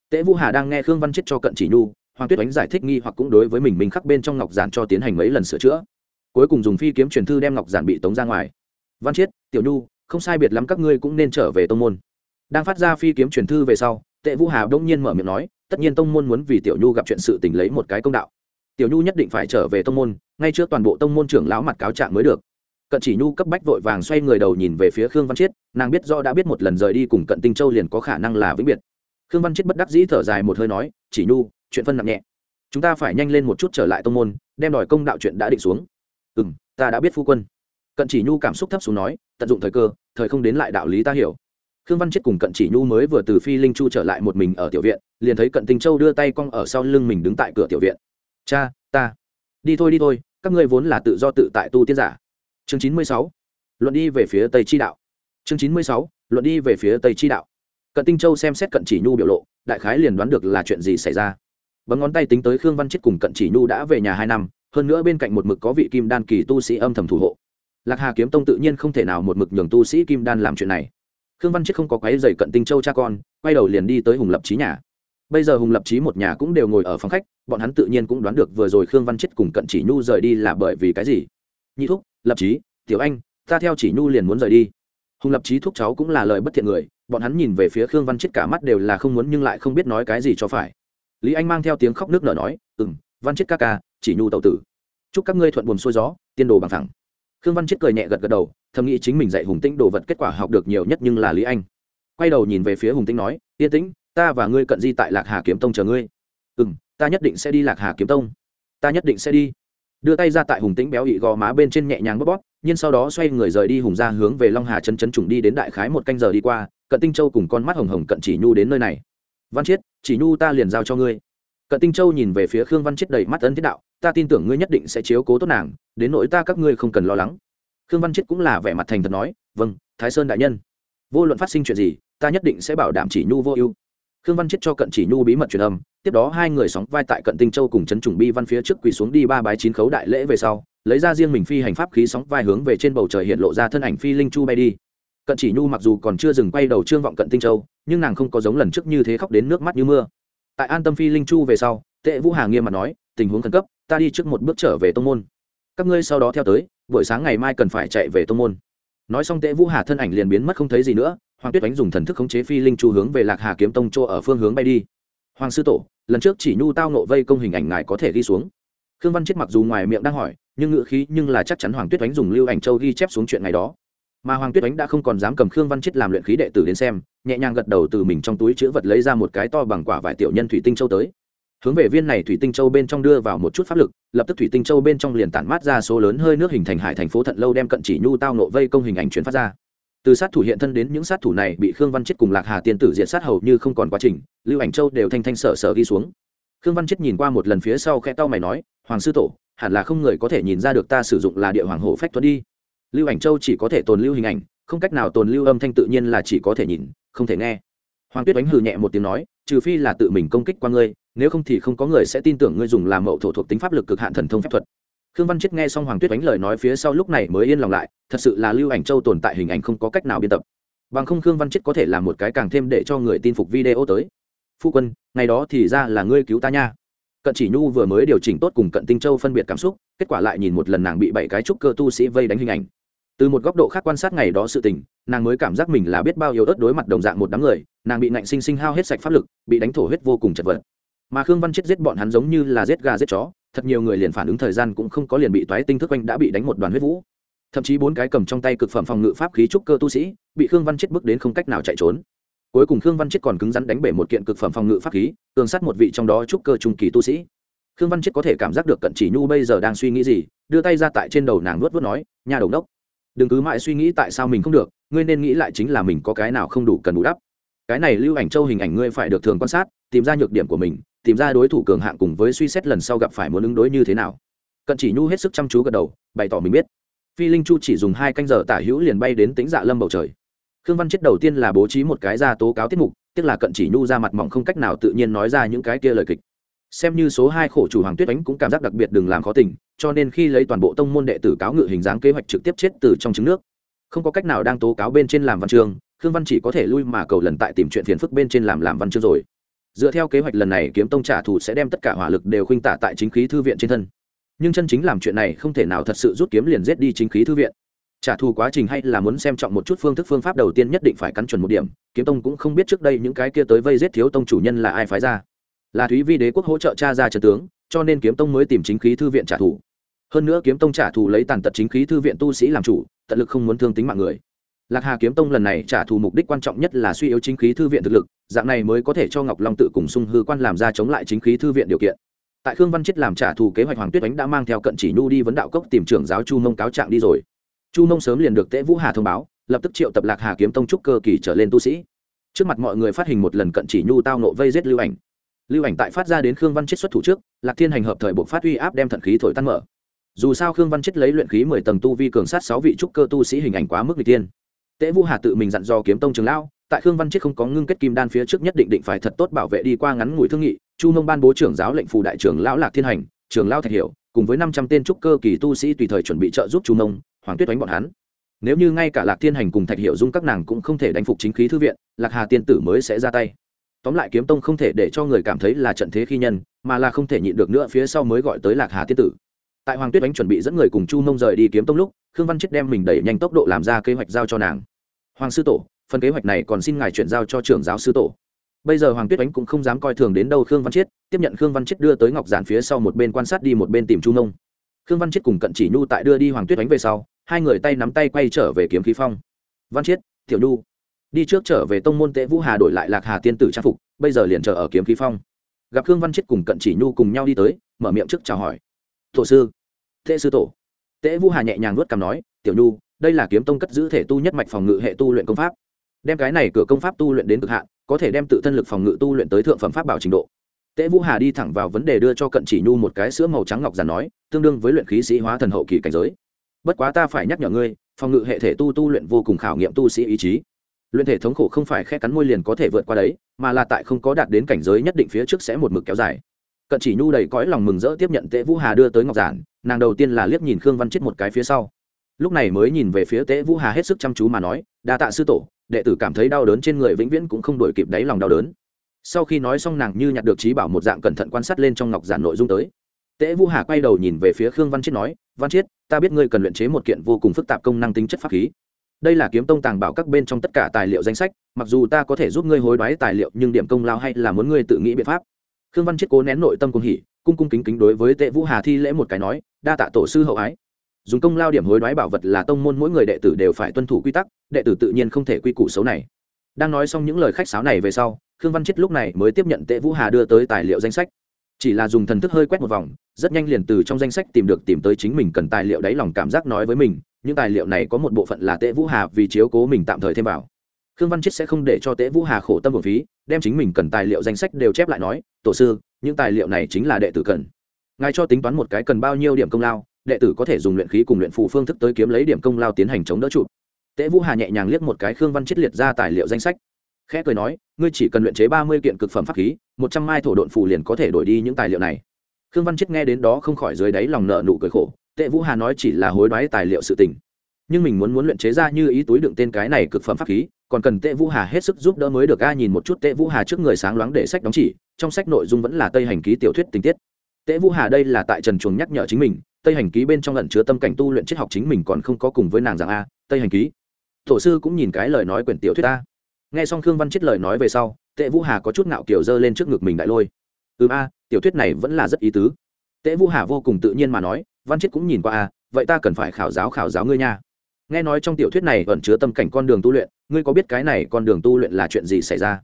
Tễ vũ hà đang nghe khương văn chết cho cận chỉ nhu, hoàng tuyết đánh giải thích nghi hoặc cũng đối với mình mình khắc bên trong ngọc giản cho tiến hành mấy lần sửa chữa cuối cùng dùng phi kiếm truyền thư đem ngọc giản bị tống ra ngoài. Văn chiết, tiểu nhu, không sai biệt lắm các ngươi cũng nên trở về tông môn. Đang phát ra phi kiếm truyền thư về sau, tệ vũ hà đông nhiên mở miệng nói, tất nhiên tông môn muốn vì tiểu nhu gặp chuyện sự tình lấy một cái công đạo. Tiểu nhu nhất định phải trở về tông môn, ngay trước toàn bộ tông môn trưởng lão mặt cáo trạng mới được. Cận chỉ nhu cấp bách vội vàng xoay người đầu nhìn về phía khương văn chiết, nàng biết do đã biết một lần rời đi cùng cận tinh châu liền có khả năng là vĩnh biệt. Khương văn chiết bất đắc dĩ thở dài một hơi nói, chỉ nhu, chuyện phân nặng nhẹ. Chúng ta phải nhanh lên một chút trở lại tông môn, đem đòi công đạo chuyện đã định xuống ừ m ta đã biết phu quân. Cận chỉ nhu cảm xúc thấp xuống nói, tận dụng thời cơ, thời không đến lại đạo lý ta hiểu. Khương văn chết cùng cận chỉ nhu mới vừa từ phi linh chu trở lại một mình ở tiểu viện, liền thấy cận tinh châu đưa tay cong ở sau lưng mình đứng tại cửa tiểu viện. Cha, ta. Đi thôi đi thôi, các ngươi vốn là tự do tự tại tu tiên giả. Chương chín mươi sáu. Luận đi về phía tây chi đạo. Chương chín mươi sáu. Luận đi về phía tây chi đạo. Cận tinh châu xem xét cận chỉ nhu biểu lộ, đại khái liền đoán được là chuyện gì xảy ra. Bấm ngón tay tính tới khương văn chết cùng cận chỉ nhu đã về nhà hai năm hơn nữa bên cạnh một mực có vị kim đan kỳ tu sĩ âm thầm thủ hộ. Lạc hà kiếm tông tự nhiên không thể nào một mực nhường tu sĩ kim đan làm chuyện này. Khương văn chết không có quái dày cận tinh châu cha con, quay đầu liền đi tới hùng lập trí nhà. Bây giờ hùng lập trí một nhà cũng đều ngồi ở phòng khách, bọn hắn tự nhiên cũng đoán được vừa rồi khương văn chết cùng cận chỉ nhu rời đi là bởi vì cái gì. Nhị thúc, lập trí tiểu anh, ta theo chỉ nhu liền muốn rời đi. Hùng lập trí thúc cháu cũng là lời bất thiện người, bọn hắn nhìn về phía khương văn chết cả mắt đều là không muốn nhưng lại không biết nói cái gì cho phải. Lý anh mang theo tiếng khóc nước nở nói ừ m văn chết ca ca chỉ nhu tậu tử. Chúc các ngươi thuận buồn xuôi gió, tiên đồ bằng thẳng khương văn chết cười nhẹ gật gật đầu, thầm nghĩ chính mình dạy hùng tĩnh đồ vật kết quả học được nhiều nhất nhưng là lý anh. Quay đầu nhìn về phía hùng tĩnh nói, yên tĩnh, ta và ngươi cận di tại lạc hà kiếm tông chờ ngươi. Ừ m ta nhất định sẽ đi lạc hà kiếm tông. Ta nhất định sẽ đi. Đưa tay ra tại hùng tĩnh béo ị gò má bên trên nhẹ nhàng bóp bóp, nhưng sau đó xoay người rời đi hùng ra hướng về long hà chân chấn trùng đi đến đại khái một canh giờ đi qua, cận tinh châu cùng con mắt hồng hồng cận chỉ nhu đến nơi này. Văn chiết, chỉ nhu ta liền giao cho ngươi cận tinh châu nhìn về phía khương văn chiết đầy mắt ân thiết đạo, ta tin tưởng ngươi nhất định sẽ chiếu cố tốt nàng, đến nỗi ta các ngươi không cần lo lắng. Khương văn chiết cũng là vẻ mặt thành thật nói vâng thái sơn đại nhân. Vô luận phát sinh chuyện gì, ta nhất định sẽ bảo đảm chỉ nhu vô ưu. Khương văn chiết cho cận chỉ nhu bí mật truyền âm, tiếp đó hai người sóng vai tại cận tinh châu cùng chấn trùng bi văn phía trước quỳ xuống đi ba bái chín khấu đại lễ về sau, lấy ra riêng mình phi hành pháp khí sóng vai hướng về trên bầu trời hiện lộ ra thân ảnh phi linh chu bay đi. Cận chỉ nhu mặc dù còn chưa dừng quay đầu trương vọng cận tinh châu, nhưng nàng không có giống lần trước như thế khóc đến nước mắt như mưa tại an tâm phi linh chu về sau, tệ vũ hà nghiêm mà nói, tình huống khẩn cấp, ta đi trước một bước trở về tông môn. Các ngươi sau đó theo tới, buổi sáng ngày mai cần phải chạy về tông môn. Nói xong tệ vũ hà thân ảnh liền biến mất không thấy gì nữa, hoàng tuyết oánh dùng thần thức khống chế phi linh chu hướng về lạc hà kiếm tông chỗ ở phương hướng bay đi. Hoàng sư tổ, lần trước chỉ nhu tao nộ vây công hình ảnh ngài có thể ghi xuống. Khương văn chết mặc dù ngoài miệng đang hỏi, nhưng ngự khí nhưng là chắc chắn hoàng tuyết oánh dùng lưu ảnh châu ghi chép xuống chuyện ngày đó. Mà hoàng tuyết oánh đã không còn dám cầm khương văn chết làm luyện khí đệ tử đến xem nhẹ nhàng gật đầu từ mình trong túi chữ vật lấy ra một cái to bằng quả vải tiểu nhân thủy tinh châu tới. Hướng về viên này thủy tinh châu bên trong đưa vào một chút pháp lực, lập tức thủy tinh châu bên trong liền tản mát ra số lớn hơi nước hình thành hải thành phố thận lâu đem cận chỉ nhu tao nộ vây công hình ảnh chuyển phát ra. Từ sát thủ hiện thân đến những sát thủ này bị khương văn chết cùng lạc hà tiên tử diện sát hầu như không còn quá trình, lưu ảnh châu đều thanh thanh sở sở ghi xuống. Khương văn chết nhìn qua một lần phía sau khe tao mày nói, hoàng sư tổ, hẳn là không người có thể nhìn ra được ta sử dụng là địa hoàng hổ phách thuật đi. Lưu ảnh châu chỉ có thể tồn lưu hình ảnh, không cách nào tồn lưu âm thanh tự nhiên là chỉ có thể nhìn không thể nghe. Hoàng tuyết đánh hừ nhẹ một tiếng nói, trừ phi là tự mình công kích qua ngươi, nếu không thì không có người sẽ tin tưởng ngươi dùng làm mậu thổ thuộc tính pháp lực cực hạn thần thông phép thuật. Khương văn chết nghe xong hoàng tuyết đánh lời nói phía sau lúc này mới yên lòng lại, thật sự là lưu ảnh châu tồn tại hình ảnh không có cách nào biên tập. Bằng không khương văn chết có thể làm một cái càng thêm để cho người tin phục video tới. Phu quân, ngày đó thì ra là ngươi cứu ta nha. Cận chỉ nhu vừa mới điều chỉnh tốt cùng cận tinh châu phân biệt cảm xúc, kết quả lại nhìn một lần nàng bị bảy cái trúc cơ tu sĩ vây đánh hình ảnh từ một góc độ khác quan sát ngày đó sự tình, nàng mới cảm giác mình là biết bao yếu ớt đối mặt đồng dạng một đám người, nàng bị nạnh sinh sinh hao hết sạch pháp lực, bị đánh thổ huyết vô cùng chật vật. Mà khương văn chết giết bọn hắn giống như là giết gà giết chó, thật nhiều người liền phản ứng thời gian cũng không có liền bị toái tinh thức quanh đã bị đánh một đoàn huyết vũ. Thậm chí bốn cái cầm trong tay cực phẩm phòng ngự pháp khí trúc cơ tu sĩ, bị khương văn chết bước đến không cách nào chạy trốn. Cuối cùng khương văn chết còn cứng rắn đánh bể một kiện cực phẩm phòng ngự pháp khí tương sát một vị trong đó trúc cơ trung kỳ tu sĩ. Khương văn chết có thể cảm giác được cận chỉ nhu bây giờ đang suy nghĩ gì, đưa tay ra tại trên đầu nàng nuốt vớt nói, nhà đầu đốc đừng cứ mãi suy nghĩ tại sao mình không được, ngươi nên nghĩ lại chính là mình có cái nào không đủ cần bù đắp. Cái này lưu ảnh châu hình ảnh ngươi phải được thường quan sát, tìm ra nhược điểm của mình, tìm ra đối thủ cường hạng cùng với suy xét lần sau gặp phải muốn ứng đối như thế nào. Cận chỉ nhu hết sức chăm chú gật đầu, bày tỏ mình biết. Phi linh chu chỉ dùng hai canh giờ tả hữu liền bay đến tính dạ lâm bầu trời. Khương văn chết đầu tiên là bố trí một cái ra tố cáo tiết mục tức là cận chỉ nhu ra mặt mỏng không cách nào tự nhiên nói ra những cái kia lời kịch xem như số hai khổ chủ hoàng tuyết ánh cũng cảm giác đặc biệt đừng làm khó tình, cho nên khi lấy toàn bộ tông môn đệ tử cáo ngự hình dáng kế hoạch trực tiếp chết từ trong trứng nước. Không có cách nào đang tố cáo bên trên làm văn chương, khương văn chỉ có thể lui mà cầu lần tại tìm chuyện phiền phức bên trên làm làm văn chương rồi. Dựa theo kế hoạch lần này kiếm tông trả thù sẽ đem tất cả hỏa lực đều khuynh tả tại chính khí thư viện trên thân. Nhưng chân chính làm chuyện này không thể nào thật sự rút kiếm liền giết đi chính khí thư viện. Trả thù quá trình hay là muốn xem trọng một chút phương thức phương pháp đầu tiên nhất định phải cắn chuẩn một điểm, kiếm tông cũng không biết trước đây những cái kia tới vây giết thiếu tông chủ nhân là ai phái ra là thúy vi đế quốc hỗ trợ cha ra trần tướng, cho nên kiếm tông mới tìm chính khí thư viện trả thù. Hơn nữa kiếm tông trả thù lấy tàn tật chính khí thư viện tu sĩ làm chủ, tận lực không muốn thương tính mạng người. Lạc hà kiếm tông lần này trả thù mục đích quan trọng nhất là suy yếu chính khí thư viện thực lực, dạng này mới có thể cho ngọc long tự cùng sung hư quan làm ra chống lại chính khí thư viện điều kiện. Tại khương văn chết làm trả thù kế hoạch hoàng tuyết ánh đã mang theo cận chỉ nhu đi vấn đạo cốc tìm trưởng giáo chu mông cáo trạng đi rồi. Chu mông sớm liền được tễ vũ hà thông báo, lập tức triệu tập lạc hà kiếm tông trúc cơ kỳ trở lên tu sĩ. Trước mặt mọi người phát hình một lần cận chỉ nhu tao nộ vây giết lưu ảnh lưu ảnh tại phát ra đến khương văn chết xuất thủ trước, lạc thiên hành hợp thời buộc phát uy áp đem thận khí thổi tan mở. Dù sao khương văn chết lấy luyện khí mười tầng tu vi cường sát sáu vị trúc cơ tu sĩ hình ảnh quá mức n tiên tễ vũ hà tự mình dặn dò kiếm tông trường lão, tại khương văn chết không có ngưng kết kim đan phía trước nhất định định phải thật tốt bảo vệ đi qua ngắn ngủi thương nghị, chu mông ban bố trưởng giáo lệnh phù đại trưởng lão lạc thiên hành trường lão thạch hiểu, cùng với năm trăm tên trúc cơ kỳ tu sĩ tùy thời chuẩn bị trợ giúp chu mông, hoàng tuyết đánh bọn hắn. Nếu như ngay cả lạc thiên hành cùng thạch hiệu dung các nàng cũng không thể đánh phục chính khí thư viện, lạc hà tiên tử mới sẽ ra tay tóm lại kiếm tông không thể để cho người cảm thấy là trận thế khi nhân, mà là không thể nhịn được nữa phía sau mới gọi tới lạc hà tiên tử. Tại hoàng tuyết ánh chuẩn bị dẫn người cùng chu mông rời đi kiếm tông lúc, khương văn chết đem mình đẩy nhanh tốc độ làm ra kế hoạch giao cho nàng. Hoàng sư tổ, phần kế hoạch này còn xin ngài chuyển giao cho trưởng giáo sư tổ. Bây giờ hoàng tuyết ánh cũng không dám coi thường đến đâu khương văn chiết tiếp nhận khương văn chiết đưa tới ngọc giản phía sau một bên quan sát đi một bên tìm chu mông. Khương văn chiết cùng cận chỉ nhu tại đưa đi hoàng tuyết ánh về sau, hai người tay nắm tay quay trở về kiếm khí phong. Văn chiết tiểu nhu đi trước trở về tông môn tễ vũ hà đổi lại lạc hà tiên tử trang phục, bây giờ liền chờ ở kiếm khí phong. Gặp khương văn chiết cùng cận chỉ nhu cùng nhau đi tới, mở miệng trước chào hỏi. Tổ sư. Tệ sư tổ. Tễ vũ hà nhẹ nhàng nuốt cằm nói, tiểu nhu, đây là kiếm tông cất giữ thể tu nhất mạch phòng ngự hệ tu luyện công pháp. Đem cái này cửa công pháp tu luyện đến cực hạn, có thể đem tự thân lực phòng ngự tu luyện tới thượng phẩm pháp bảo trình độ. Tễ vũ hà đi thẳng vào vấn đề đưa cho cận chỉ nhu một cái sữa màu trắng ngọc giản nói, tương đương với luyện khí sĩ hóa thần hậu kỳ cảnh giới. Bất quá ta phải nhắc nhở ngươi, phòng ngự hệ thể tu tu luyện vô cùng khảo nghiệm tu sĩ ý chí luyện thể thống khổ không phải khe cắn môi liền có thể vượt qua đấy, mà là tại không có đạt đến cảnh giới nhất định phía trước sẽ một mực kéo dài. Cận chỉ nhu đầy cõi lòng mừng rỡ tiếp nhận tễ vũ hà đưa tới ngọc giản, nàng đầu tiên là liếc nhìn khương văn chết một cái phía sau. Lúc này mới nhìn về phía tễ vũ hà hết sức chăm chú mà nói, đa tạ sư tổ, đệ tử cảm thấy đau đớn trên người vĩnh viễn cũng không đổi kịp đáy lòng đau đớn. Sau khi nói xong nàng như nhặt được trí bảo một dạng cẩn thận quan sát lên trong ngọc giản nội dung tới. Tễ vũ hà quay đầu nhìn về phía khương văn chiết nói, văn chiết ta biết ngươi cần luyện chế một kiện vô cùng phức tạp công năng tính chất pháp khí đây là kiếm tông tàng bảo các bên trong tất cả tài liệu danh sách, mặc dù ta có thể giúp ngươi hối đoái tài liệu, nhưng điểm công lao hay là muốn ngươi tự nghĩ biện pháp. Khương văn Chiết cố nén nội tâm cung hỉ, cung cung kính kính đối với tệ vũ hà thi lễ một cái nói, đa tạ tổ sư hậu ái. Dùng công lao điểm hối đoái bảo vật là tông môn mỗi người đệ tử đều phải tuân thủ quy tắc, đệ tử tự nhiên không thể quy củ xấu này. Đang nói xong những lời khách sáo này về sau, khương văn Chiết lúc này mới tiếp nhận tệ vũ hà đưa tới tài liệu danh sách. Chỉ là dùng thần thức hơi quét một vòng, rất nhanh liền từ trong danh sách tìm được tìm tới chính mình cần tài liệu đáy lòng cảm giác nói với mình những tài liệu này có một bộ phận là tệ vũ hà vì chiếu cố mình tạm thời thêm vào. Khương văn chết sẽ không để cho tệ vũ hà khổ tâm một phí, đem chính mình cần tài liệu danh sách đều chép lại nói, tổ sư, những tài liệu này chính là đệ tử cần. Ngài cho tính toán một cái cần bao nhiêu điểm công lao, đệ tử có thể dùng luyện khí cùng luyện phù phương thức tới kiếm lấy điểm công lao tiến hành chống đỡ trụ. Tễ vũ hà nhẹ nhàng liếc một cái khương văn chết liệt ra tài liệu danh sách. Khẽ cười nói, ngươi chỉ cần luyện chế ba mươi kiện cực phẩm pháp khí, một trăm mai thổ độn phù liền có thể đổi đi những tài liệu này. Khương văn chết nghe đến đó không khỏi dưới đáy lòng nợ nụ cười khổ tệ vũ hà nói chỉ là hối đoái tài liệu sự tình. Nhưng mình muốn muốn luyện chế ra như ý túi đựng tên cái này cực phẩm pháp khí, còn cần tệ vũ hà hết sức giúp đỡ mới được a, nhìn một chút tệ vũ hà trước người sáng loáng để sách đóng chỉ, trong sách nội dung vẫn là tây hành ký tiểu thuyết tình tiết. Tệ vũ hà đây là tại trần chuồng nhắc nhở chính mình, tây hành ký bên trong lẩn chứa tâm cảnh tu luyện triết học chính mình còn không có cùng với nàng rằng a, tây hành ký. Tổ sư cũng nhìn cái lời nói quyển tiểu thuyết ta nghe xong khương văn chết lời nói về sau, tệ vũ hà có chút ngạo kiểu dơ lên trước ngực mình đại lôi. Ừ a, tiểu thuyết này vẫn là rất ý tứ. Tệ vũ hà vô cùng tự nhiên mà nói văn chết cũng nhìn qua à? vậy ta cần phải khảo giáo khảo giáo ngươi nha. Nghe nói trong tiểu thuyết này ẩn chứa tâm cảnh con đường tu luyện, ngươi có biết cái này con đường tu luyện là chuyện gì xảy ra?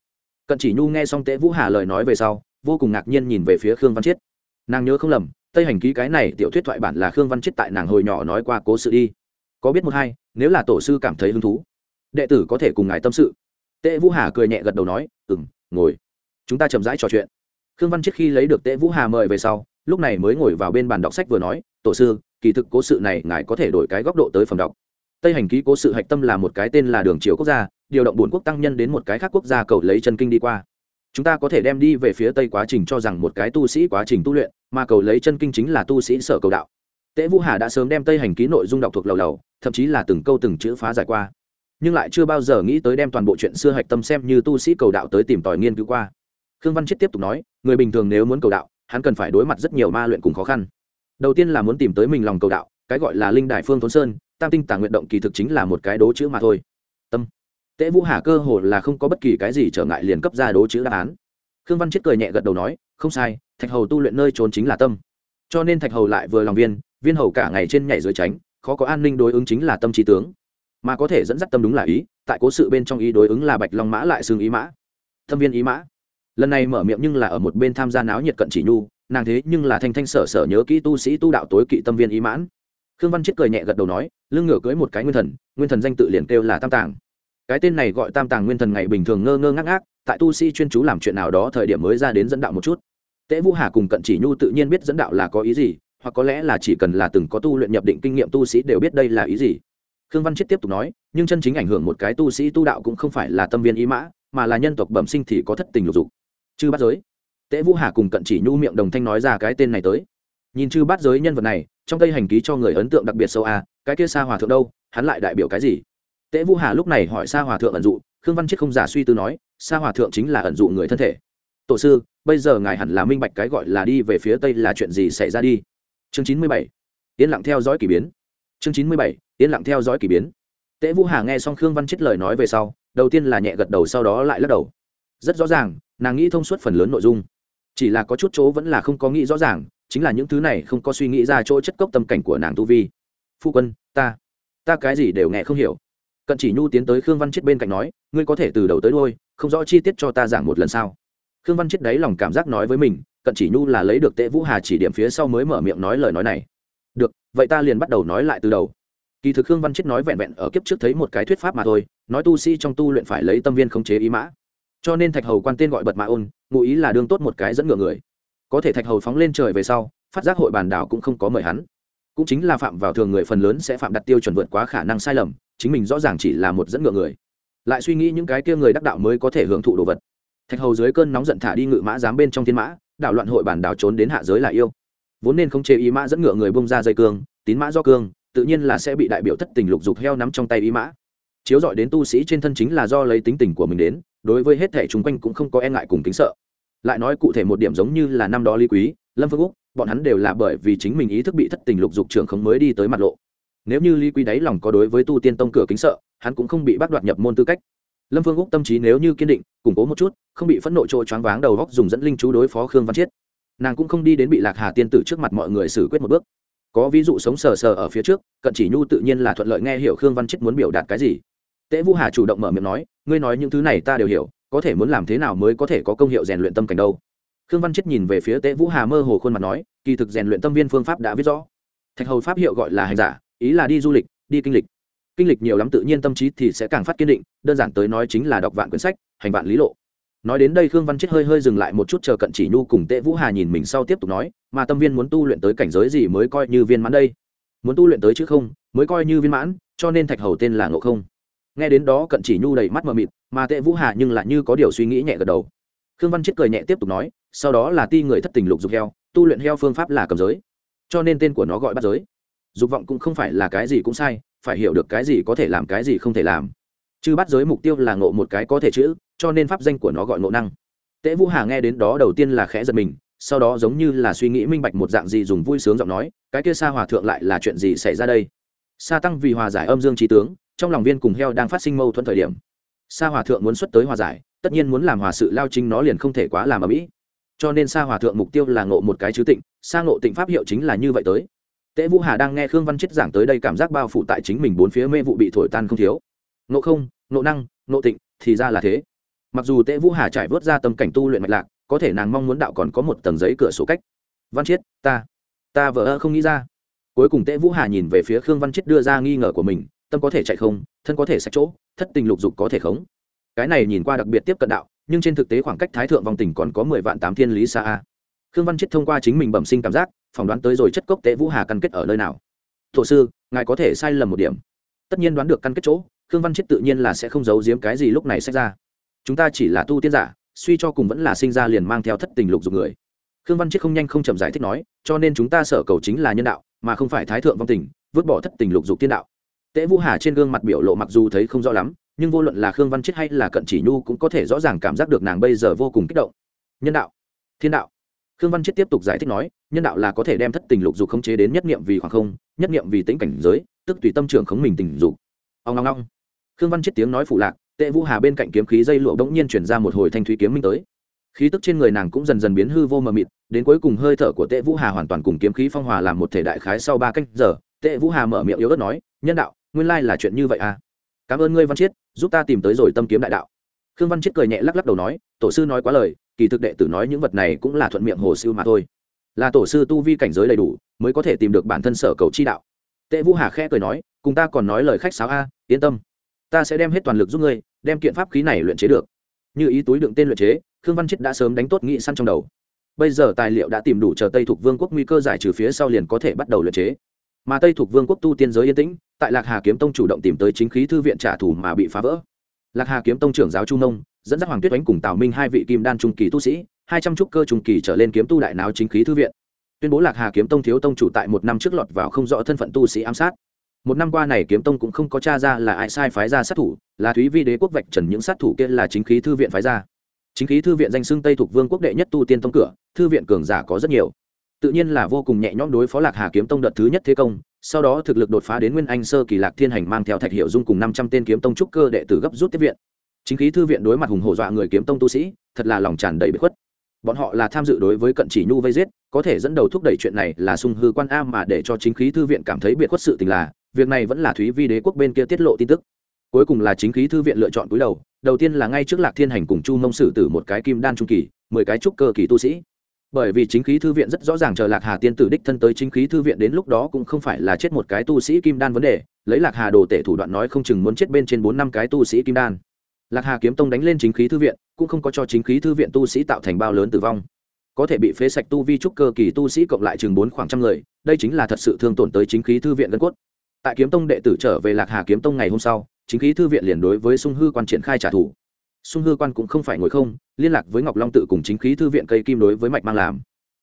Cận chỉ nhu nghe xong Tế vũ hà lời nói về sau, vô cùng ngạc nhiên nhìn về phía khương văn chiết. Nàng nhớ không lầm, tây hành ký cái này tiểu thuyết thoại bản là khương văn chiết tại nàng hồi nhỏ nói qua cố sự đi. Có biết một hai, nếu là tổ sư cảm thấy hứng thú, đệ tử có thể cùng ngài tâm sự. Tệ vũ hà cười nhẹ gật đầu nói ừ m ngồi. Chúng ta chậm rãi trò chuyện. Khương văn chiết khi lấy được tệ vũ hà mời về sau lúc này mới ngồi vào bên bàn đọc sách vừa nói, tổ sư, kỳ thực cố sự này ngài có thể đổi cái góc độ tới phẩm đọc. Tây hành ký cố sự hạch tâm là một cái tên là đường triều quốc gia, điều động bốn quốc tăng nhân đến một cái khác quốc gia cầu lấy chân kinh đi qua. Chúng ta có thể đem đi về phía tây quá trình cho rằng một cái tu sĩ quá trình tu luyện, mà cầu lấy chân kinh chính là tu sĩ sở cầu đạo. Tễ vũ hà đã sớm đem tây hành ký nội dung đọc thuộc lầu lầu, thậm chí là từng câu từng chữ phá giải qua. Nhưng lại chưa bao giờ nghĩ tới đem toàn bộ chuyện xưa hạch tâm xem như tu sĩ cầu đạo tới tìm tòi nghiên cứu qua. Khương văn chiết tiếp tục nói, người bình thường nếu muốn cầu đạo hắn cần phải đối mặt rất nhiều ma luyện cùng khó khăn. Đầu tiên là muốn tìm tới mình lòng cầu đạo, cái gọi là linh đại phương thốn sơn, tam tinh tàng nguyện động kỳ thực chính là một cái đố chữ mà thôi. Tâm. Tễ vũ hà cơ hồ là không có bất kỳ cái gì trở ngại liền cấp ra đố chữ đáp án. Khương văn chết cười nhẹ gật đầu nói, không sai, thạch hầu tu luyện nơi trốn chính là tâm. Cho nên thạch hầu lại vừa lòng viên viên hầu cả ngày trên nhảy dưới tránh, khó có an ninh đối ứng chính là tâm trí tướng. Mà có thể dẫn dắt tâm đúng là ý, tại cố sự bên trong ý đối ứng là bạch long mã lại xương ý mã. Thâm viên ý mã lần này mở miệng nhưng là ở một bên tham gia náo nhiệt cận chỉ nhu, nàng thế nhưng là thanh thanh sở sở nhớ kỹ tu sĩ tu đạo tối kỵ tâm viên ý mãn. Khương văn chết cười nhẹ gật đầu nói, lưng ngửa cưới một cái nguyên thần nguyên thần danh tự liền kêu là tam tàng. Cái tên này gọi tam tàng nguyên thần ngày bình thường ngơ ngơ ngác ngác, tại tu sĩ chuyên chú làm chuyện nào đó thời điểm mới ra đến dẫn đạo một chút. Tễ vũ hà cùng cận chỉ nhu tự nhiên biết dẫn đạo là có ý gì, hoặc có lẽ là chỉ cần là từng có tu luyện nhập định kinh nghiệm tu sĩ đều biết đây là ý gì. Khương văn chết tiếp tục nói, nhưng chân chính ảnh hưởng một cái tu sĩ tu đạo cũng không phải là tâm viên ý mã, mà là nhân tộc bẩm sinh thì có thất tình lục dục chư bắt giới. Tễ vũ hà cùng cận chỉ nhu miệng đồng thanh nói ra cái tên này tới. Nhìn chư bắt giới nhân vật này, trong tây hành ký cho người ấn tượng đặc biệt sâu a, cái kia xa hòa thượng đâu, hắn lại đại biểu cái gì? Tễ vũ hà lúc này hỏi xa hòa thượng ẩn dụ, khương văn chiết không giả suy tư nói xa hòa thượng chính là ẩn dụ người thân thể. Tổ sư, bây giờ ngài hẳn là minh bạch cái gọi là đi về phía tây là chuyện gì xảy ra đi. Chương chín mươi bảy. Yên lặng theo dõi k ỳ biến. Chương chín mươi bảy. Yên lặng theo dõi k ỳ biến. Tễ vũ hà nghe xong khương văn chết lời nói về sau, đầu tiên là nhẹ gật đầu, sau đó lại lắc đầu rất rõ ràng, nàng nghĩ thông suốt phần lớn nội dung. Chỉ là có chút chỗ vẫn là không có nghĩ rõ ràng, chính là những thứ này không có suy nghĩ ra chỗ chất cốc tâm cảnh của nàng tu vi. Phu quân, ta ta cái gì đều nghe không hiểu. Cận chỉ nhu tiến tới khương văn chết bên cạnh nói, ngươi có thể từ đầu tới đôi không rõ chi tiết cho ta giảng một lần sao khương văn chết đấy lòng cảm giác nói với mình, cận chỉ nhu là lấy được tệ vũ hà chỉ điểm phía sau mới mở miệng nói lời nói này. Được, vậy ta liền bắt đầu nói lại từ đầu. Kỳ thực khương văn chết nói vẹn vẹn ở kiếp trước thấy một cái thuyết pháp mà thôi, nói tu sĩ trong tu luyện phải lấy tâm viên khống chế ý mã cho nên thạch hầu quan tên gọi bật mã ôn, ngụ ý là đương tốt một cái dẫn ngựa người. Có thể thạch hầu phóng lên trời về sau, phát giác hội bàn đảo cũng không có mời hắn. Cũng chính là phạm vào thường người phần lớn sẽ phạm đặt tiêu chuẩn vượt quá khả năng sai lầm, chính mình rõ ràng chỉ là một dẫn ngựa người. Lại suy nghĩ những cái kia người đắc đạo mới có thể hưởng thụ đồ vật. Thạch hầu dưới cơn nóng giận thả đi ngự mã dám bên trong thiên mã, đảo loạn hội bản đảo trốn đến hạ giới là yêu. Vốn nên không chế ý mã dẫn ngựa người bông ra dây cương, tín mã do cương, tự nhiên là sẽ bị đại biểu thất tình lục dục heo nắm trong tay ý mã. Chiếu dọi đến tu sĩ trên thân chính là do lấy tính tình của mình đến đối với hết thể chung quanh cũng không có e ngại cùng kính sợ. Lại nói cụ thể một điểm giống như là năm đó lý quý, lâm phương úc, bọn hắn đều là bởi vì chính mình ý thức bị thất tình lục dục trưởng không mới đi tới mặt lộ. Nếu như lý quý đáy lòng có đối với tu tiên tông cửa kính sợ, hắn cũng không bị bác đoạt nhập môn tư cách. Lâm phương úc tâm trí nếu như kiên định, củng cố một chút, không bị phẫn nộ trôi choáng váng đầu góc dùng dẫn linh chú đối phó khương văn chiết. Nàng cũng không đi đến bị lạc hà tiên tử trước mặt mọi người xử quyết một bước. Có ví dụ sống sờ sờ ở phía trước, cận chỉ nhu tự nhiên là thuận lợi nghe hiểu khương văn chiết muốn biểu đạt cái gì tễ vũ hà chủ động mở miệng nói, ngươi nói những thứ này ta đều hiểu, có thể muốn làm thế nào mới có thể có công hiệu rèn luyện tâm cảnh đâu? Khương văn chết nhìn về phía tễ vũ hà mơ hồ khuôn mặt nói, kỳ thực rèn luyện tâm viên phương pháp đã viết rõ. Thạch hầu pháp hiệu gọi là hành giả, ý là đi du lịch, đi kinh lịch. Kinh lịch nhiều lắm tự nhiên tâm trí thì sẽ càng phát kiên định, đơn giản tới nói chính là đọc vạn quyển sách, hành vạn lý lộ. Nói đến đây khương văn chết hơi hơi dừng lại một chút chờ cận chỉ nhu cùng Tế vũ hà nhìn mình sau tiếp tục nói, mà tâm viên muốn tu luyện tới cảnh giới gì mới coi như viên mãn đây? Muốn tu luyện tới chứ không, mới coi như viên mãn, cho nên thạch hầu tên là ngộ không nghe đến đó cận chỉ nhu đầy mắt mờ mịt, mà tệ vũ hà nhưng lại như có điều suy nghĩ nhẹ gật đầu. Khương văn chết cười nhẹ tiếp tục nói, sau đó là ti người thất tình lục dục heo, tu luyện heo phương pháp là cầm giới. Cho nên tên của nó gọi bắt giới. Dục vọng cũng không phải là cái gì cũng sai, phải hiểu được cái gì có thể làm cái gì không thể làm. Chứ bắt giới mục tiêu là ngộ một cái có thể chữ, cho nên pháp danh của nó gọi ngộ năng. Tễ vũ hà nghe đến đó đầu tiên là khẽ giật mình, sau đó giống như là suy nghĩ minh bạch một dạng gì dùng vui sướng giọng nói, cái kia sa hòa thượng lại là chuyện gì xảy ra đây? Sa tăng vì hòa giải âm dương trí tướng trong lòng viên cùng heo đang phát sinh mâu thuẫn thời điểm. Sa hòa thượng muốn xuất tới hòa giải, tất nhiên muốn làm hòa sự lao chính nó liền không thể quá làm ở mỹ. Cho nên sa hòa thượng mục tiêu là ngộ một cái chứ tịnh, sa ngộ tịnh pháp hiệu chính là như vậy tới. Tễ vũ hà đang nghe khương văn chết giảng tới đây cảm giác bao phủ tại chính mình bốn phía mê vụ bị thổi tan không thiếu. Ngộ không, ngộ năng, ngộ tịnh thì ra là thế. Mặc dù tễ vũ hà trải vớt ra tâm cảnh tu luyện mạch lạc, có thể nàng mong muốn đạo còn có một tầng giấy cửa sổ cách. Văn chiết ta ta vỡ ơ không nghĩ ra. Cuối cùng tễ vũ hà nhìn về phía khương văn chiết đưa ra nghi ngờ của mình tâm có thể chạy không, thân có thể sạch chỗ, thất tình lục dục có thể khống. Cái này nhìn qua đặc biệt tiếp cận đạo, nhưng trên thực tế khoảng cách thái thượng vòng tình còn có mười vạn tám thiên lý xa a. Khương văn chết thông qua chính mình bẩm sinh cảm giác, phỏng đoán tới rồi chất cốc tế vũ hà căn kết ở nơi nào. Thổ sư, ngài có thể sai lầm một điểm. Tất nhiên đoán được căn kết chỗ, khương văn chết tự nhiên là sẽ không giấu giếm cái gì lúc này xảy ra. Chúng ta chỉ là tu tiên giả, suy cho cùng vẫn là sinh ra liền mang theo thất tình lục dục người. Khương văn chết không nhanh không chậm giải thích nói, cho nên chúng ta sở cầu chính là nhân đạo, mà không phải thái thượng vong tình, vứt bỏ thất tình lục dục tiên đạo tễ vũ hà trên gương mặt biểu lộ mặc dù thấy không rõ lắm, nhưng vô luận là khương văn chết hay là cận chỉ nhu cũng có thể rõ ràng cảm giác được nàng bây giờ vô cùng kích động. Nhân đạo. Thiên đạo. Khương văn chết tiếp tục giải thích nói, nhân đạo là có thể đem thất tình lục dục khống chế đến nhất niệm vì khoảng không, nhất niệm vì tính cảnh giới, tức tùy tâm trưởng khống mình tình dục. Ông ngong ngong khương văn chết tiếng nói phụ lạc tệ vũ hà bên cạnh kiếm khí dây lụa bỗng nhiên chuyển ra một hồi thanh thúy kiếm minh tới. Khí tức trên người nàng cũng dần dần biến hư vô mờ mịt, đến cuối cùng hơi thở của tệ vũ hà hoàn toàn cùng kiếm khí phong hòa làm một thể đại khái sau ba canh giờ tệ vũ hà mở miệng yếu ớt nói, nhân đạo nguyên lai là chuyện như vậy à? Cảm ơn ngươi, văn chiết, giúp ta tìm tới rồi tâm kiếm đại đạo. Khương văn chiết cười nhẹ lắc lắc đầu nói, tổ sư nói quá lời, kỳ thực đệ tử nói những vật này cũng là thuận miệng hồ siêu mà thôi. Là tổ sư tu vi cảnh giới đầy đủ, mới có thể tìm được bản thân sở cầu chi đạo. Tệ vũ hà khẽ cười nói, cùng ta còn nói lời khách sáo a, yên tâm. Ta sẽ đem hết toàn lực giúp ngươi, đem kiện pháp khí này luyện chế được. Như ý túi đựng tên luyện chế, khương văn chết đã sớm đánh tốt nghị săn trong đầu. Bây giờ tài liệu đã tìm đủ chờ tây thuộc vương quốc nguy cơ giải trừ phía sau liền có thể bắt đầu luyện chế mà tây thuộc vương quốc tu tiên giới yên tĩnh, tại lạc hà kiếm tông chủ động tìm tới chính khí thư viện trả thù mà bị phá vỡ. Lạc hà kiếm tông trưởng giáo chu nông dẫn dắt hoàng tuyết oánh cùng tào minh hai vị kim đan trung kỳ tu sĩ, hai trăm trúc cơ trung kỳ trở lên kiếm tu đại náo chính khí thư viện. Tuyên bố lạc hà kiếm tông thiếu tông chủ tại một năm trước lọt vào không rõ thân phận tu sĩ ám sát. Một năm qua này kiếm tông cũng không có t r a ra là ai sai phái ra sát thủ, là thúy vi đế quốc vạch trần những sát thủ kia là chính khí thư viện phái ra. Chính khí thư viện danh xưng tây thuộc vương quốc đệ nhất tu tiên tông cửa, thư viện cường giả có rất nhiều tự nhiên là vô cùng nhẹ nhõm đối phó lạc hà kiếm tông đợt thứ nhất thế công, sau đó thực lực đột phá đến nguyên anh sơ kỳ lạc thiên hành mang theo thạch hiệu dung cùng năm trăm tên kiếm tông trúc cơ đệ tử gấp rút tiếp viện. Chính khí thư viện đối mặt hùng hổ dọa người kiếm tông tu sĩ, thật là lòng tràn đầy bất khuất. Bọn họ là tham dự đối với cận chỉ nhu vây giết, có thể dẫn đầu thúc đẩy chuyện này là sung hư quan a mà để cho chính khí thư viện cảm thấy biệt khuất sự tình là, việc này vẫn là thúy vi đế quốc bên kia tiết lộ tin tức. Cuối cùng là chính khí thư viện lựa chọn cúi đầu đầu tiên là ngay trước lạc thiên hành cùng chu mông sử tử một cái kim đan trung kỳ, mười cái trúc cơ kỳ tu sĩ bởi vì chính khí thư viện rất rõ ràng chờ lạc hà tiên tử đích thân tới chính khí thư viện đến lúc đó cũng không phải là chết một cái tu sĩ kim đan vấn đề, lấy lạc hà đồ tể thủ đoạn nói không chừng muốn chết bên trên bốn năm cái tu sĩ kim đan. Lạc hà kiếm tông đánh lên chính khí thư viện, cũng không có cho chính khí thư viện tu sĩ tạo thành bao lớn tử vong. Có thể bị phế sạch tu vi trúc cơ kỳ tu sĩ cộng lại chừng bốn khoảng trăm người, đây chính là thật sự thương tổn tới chính khí thư viện gân cốt. Tại kiếm tông đệ tử trở về lạc hà kiếm tông ngày hôm sau, chính khí thư viện liền đối với sung hư quan triển khai trả thù sung hư quan cũng không phải ngồi không, liên lạc với ngọc long tự cùng chính khí thư viện cây kim đối với mạch mang làm.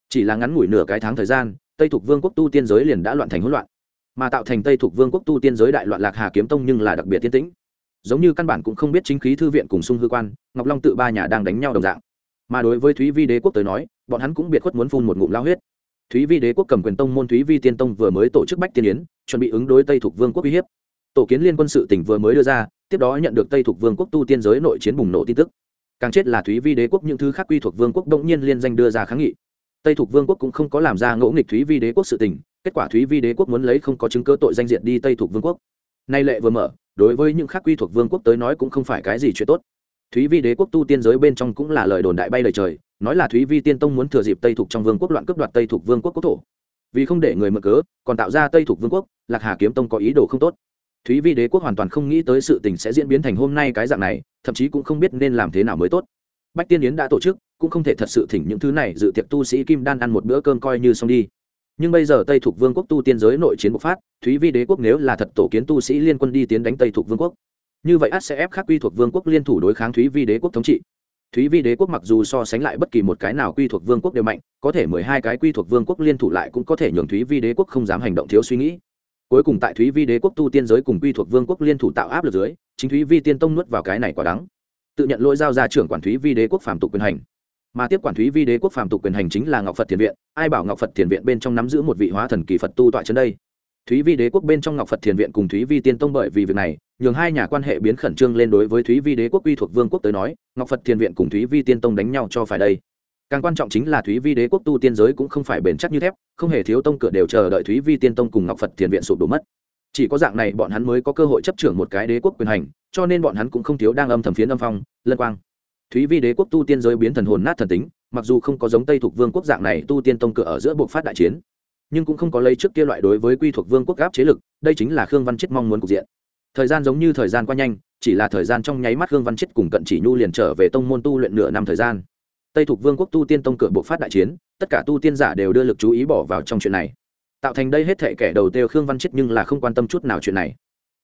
Chỉ là ngắn ngủi nửa cái tháng thời gian, tây thuộc vương quốc tu tiên giới liền đã loạn thành hỗn loạn. Mà tạo thành tây thuộc vương quốc tu tiên giới đại loạn lạc hà kiếm tông nhưng là đặc biệt tiên tĩnh. Giống như căn bản cũng không biết chính khí thư viện cùng sung hư quan, ngọc long tự ba nhà đang đánh nhau đồng dạng. Mà đối với thúy vi đế quốc tới nói, bọn hắn cũng biệt khuất muốn phun một ngụm lao huyết. Thúy vi đế quốc cầm quyền tông môn thúy vi tiên tông vừa mới tổ chức bách tiên yến, chuẩn bị ứng đối tây thuộc vương quốc uy hiếp. Tổ kiến liên quân sự tỉnh vừa mới đưa ra tiếp đó nhận được tây thuộc vương quốc tu tiên giới nội chiến bùng nổ tin tức. Càng chết là thúy vi đế quốc những thứ khác quy thuộc vương quốc đông nhiên liên danh đưa ra kháng nghị. Tây thuộc vương quốc cũng không có làm ra ngỗ nghịch thúy vi đế quốc sự tình, kết quả thúy vi đế quốc muốn lấy không có chứng cơ tội danh diện đi tây thuộc vương quốc. Nay lệ vừa mở, đối với những khác quy thuộc vương quốc tới nói cũng không phải cái gì chuyện tốt. Thúy vi đế quốc tu tiên giới bên trong cũng là lời đồn đại bay lời trời, nói là thúy vi tiên tông muốn thừa dịp tây thuộc trong vương quốc loạn cướp đoạt tây thuộc vương quốc quốc thổ. Vì không để người mở cớ, còn tạo ra tây thuộc vương quốc, lạc hà kiếm tông có ý đồ không tốt thúy vi đế quốc hoàn toàn không nghĩ tới sự tình sẽ diễn biến thành hôm nay cái dạng này, thậm chí cũng không biết nên làm thế nào mới tốt. Bách tiên yến đã tổ chức, cũng không thể thật sự thỉnh những thứ này dự tiệc tu sĩ kim đan ăn một bữa cơm coi như xong đi. Nhưng bây giờ tây thuộc vương quốc tu tiên giới nội chiến bộc phát, thúy vi đế quốc nếu là thật tổ kiến tu sĩ liên quân đi tiến đánh tây thuộc vương quốc, như vậy ắt sẽ ép khác quy thuộc vương quốc liên thủ đối kháng thúy vi đế quốc thống trị. Thúy vi đế quốc mặc dù so sánh lại bất kỳ một cái nào quy thuộc vương quốc đều mạnh, có thể mười hai cái quy thuộc vương quốc liên thủ lại cũng có thể nhường thúy vi đế quốc không dám hành động thiếu suy nghĩ cuối cùng tại thúy vi đế quốc tu tiên giới cùng quy thuộc vương quốc liên thủ tạo áp lực dưới, chính thúy vi tiên tông nuốt vào cái này quả đắng. Tự nhận lỗi giao ra trưởng quản thúy vi đế quốc phạm tục quyền hành. Mà tiếp quản thúy vi đế quốc phạm tục quyền hành chính là ngọc phật thiền viện, ai bảo ngọc phật thiền viện bên trong nắm giữ một vị hóa thần kỳ phật tu tọa chân đây? Thúy vi đế quốc bên trong ngọc phật thiền viện cùng thúy vi tiên tông bởi vì việc này, nhường hai nhà quan hệ biến khẩn trương lên đối với thúy vi đế quốc quy thuộc vương quốc tới nói, ngọc phật thiền viện cùng thúy vi tiên tông đánh nhau cho phải đây càng quan trọng chính là thúy vi đế quốc tu tiên giới cũng không phải bền chắc như thép, không hề thiếu tông cửa đều chờ đợi thúy vi tiên tông cùng ngọc phật thiền viện sụp đổ mất. Chỉ có dạng này bọn hắn mới có cơ hội chấp trưởng một cái đế quốc quyền hành, cho nên bọn hắn cũng không thiếu đang âm thầm phiến âm phong, lân quang. Thúy vi đế quốc tu tiên giới biến thần hồn nát thần tính, mặc dù không có giống tây thuộc vương quốc dạng này tu tiên tông cửa ở giữa buộc phát đại chiến, nhưng cũng không có lấy trước kia loại đối với quy thuộc vương quốc gáp chế lực, đây chính là khương văn chết mong muốn cục diện. Thời gian giống như thời gian qua nhanh, chỉ là thời gian trong nháy mắt khương văn chết cùng cận chỉ nhu liền trở về tông môn tu luyện nửa năm thời gian tây thuộc vương quốc tu tiên tông cửa bộ phát đại chiến, tất cả tu tiên giả đều đưa lực chú ý bỏ vào trong chuyện này. Tạo thành đây hết thệ kẻ đầu tiêu khương văn chết nhưng là không quan tâm chút nào chuyện này.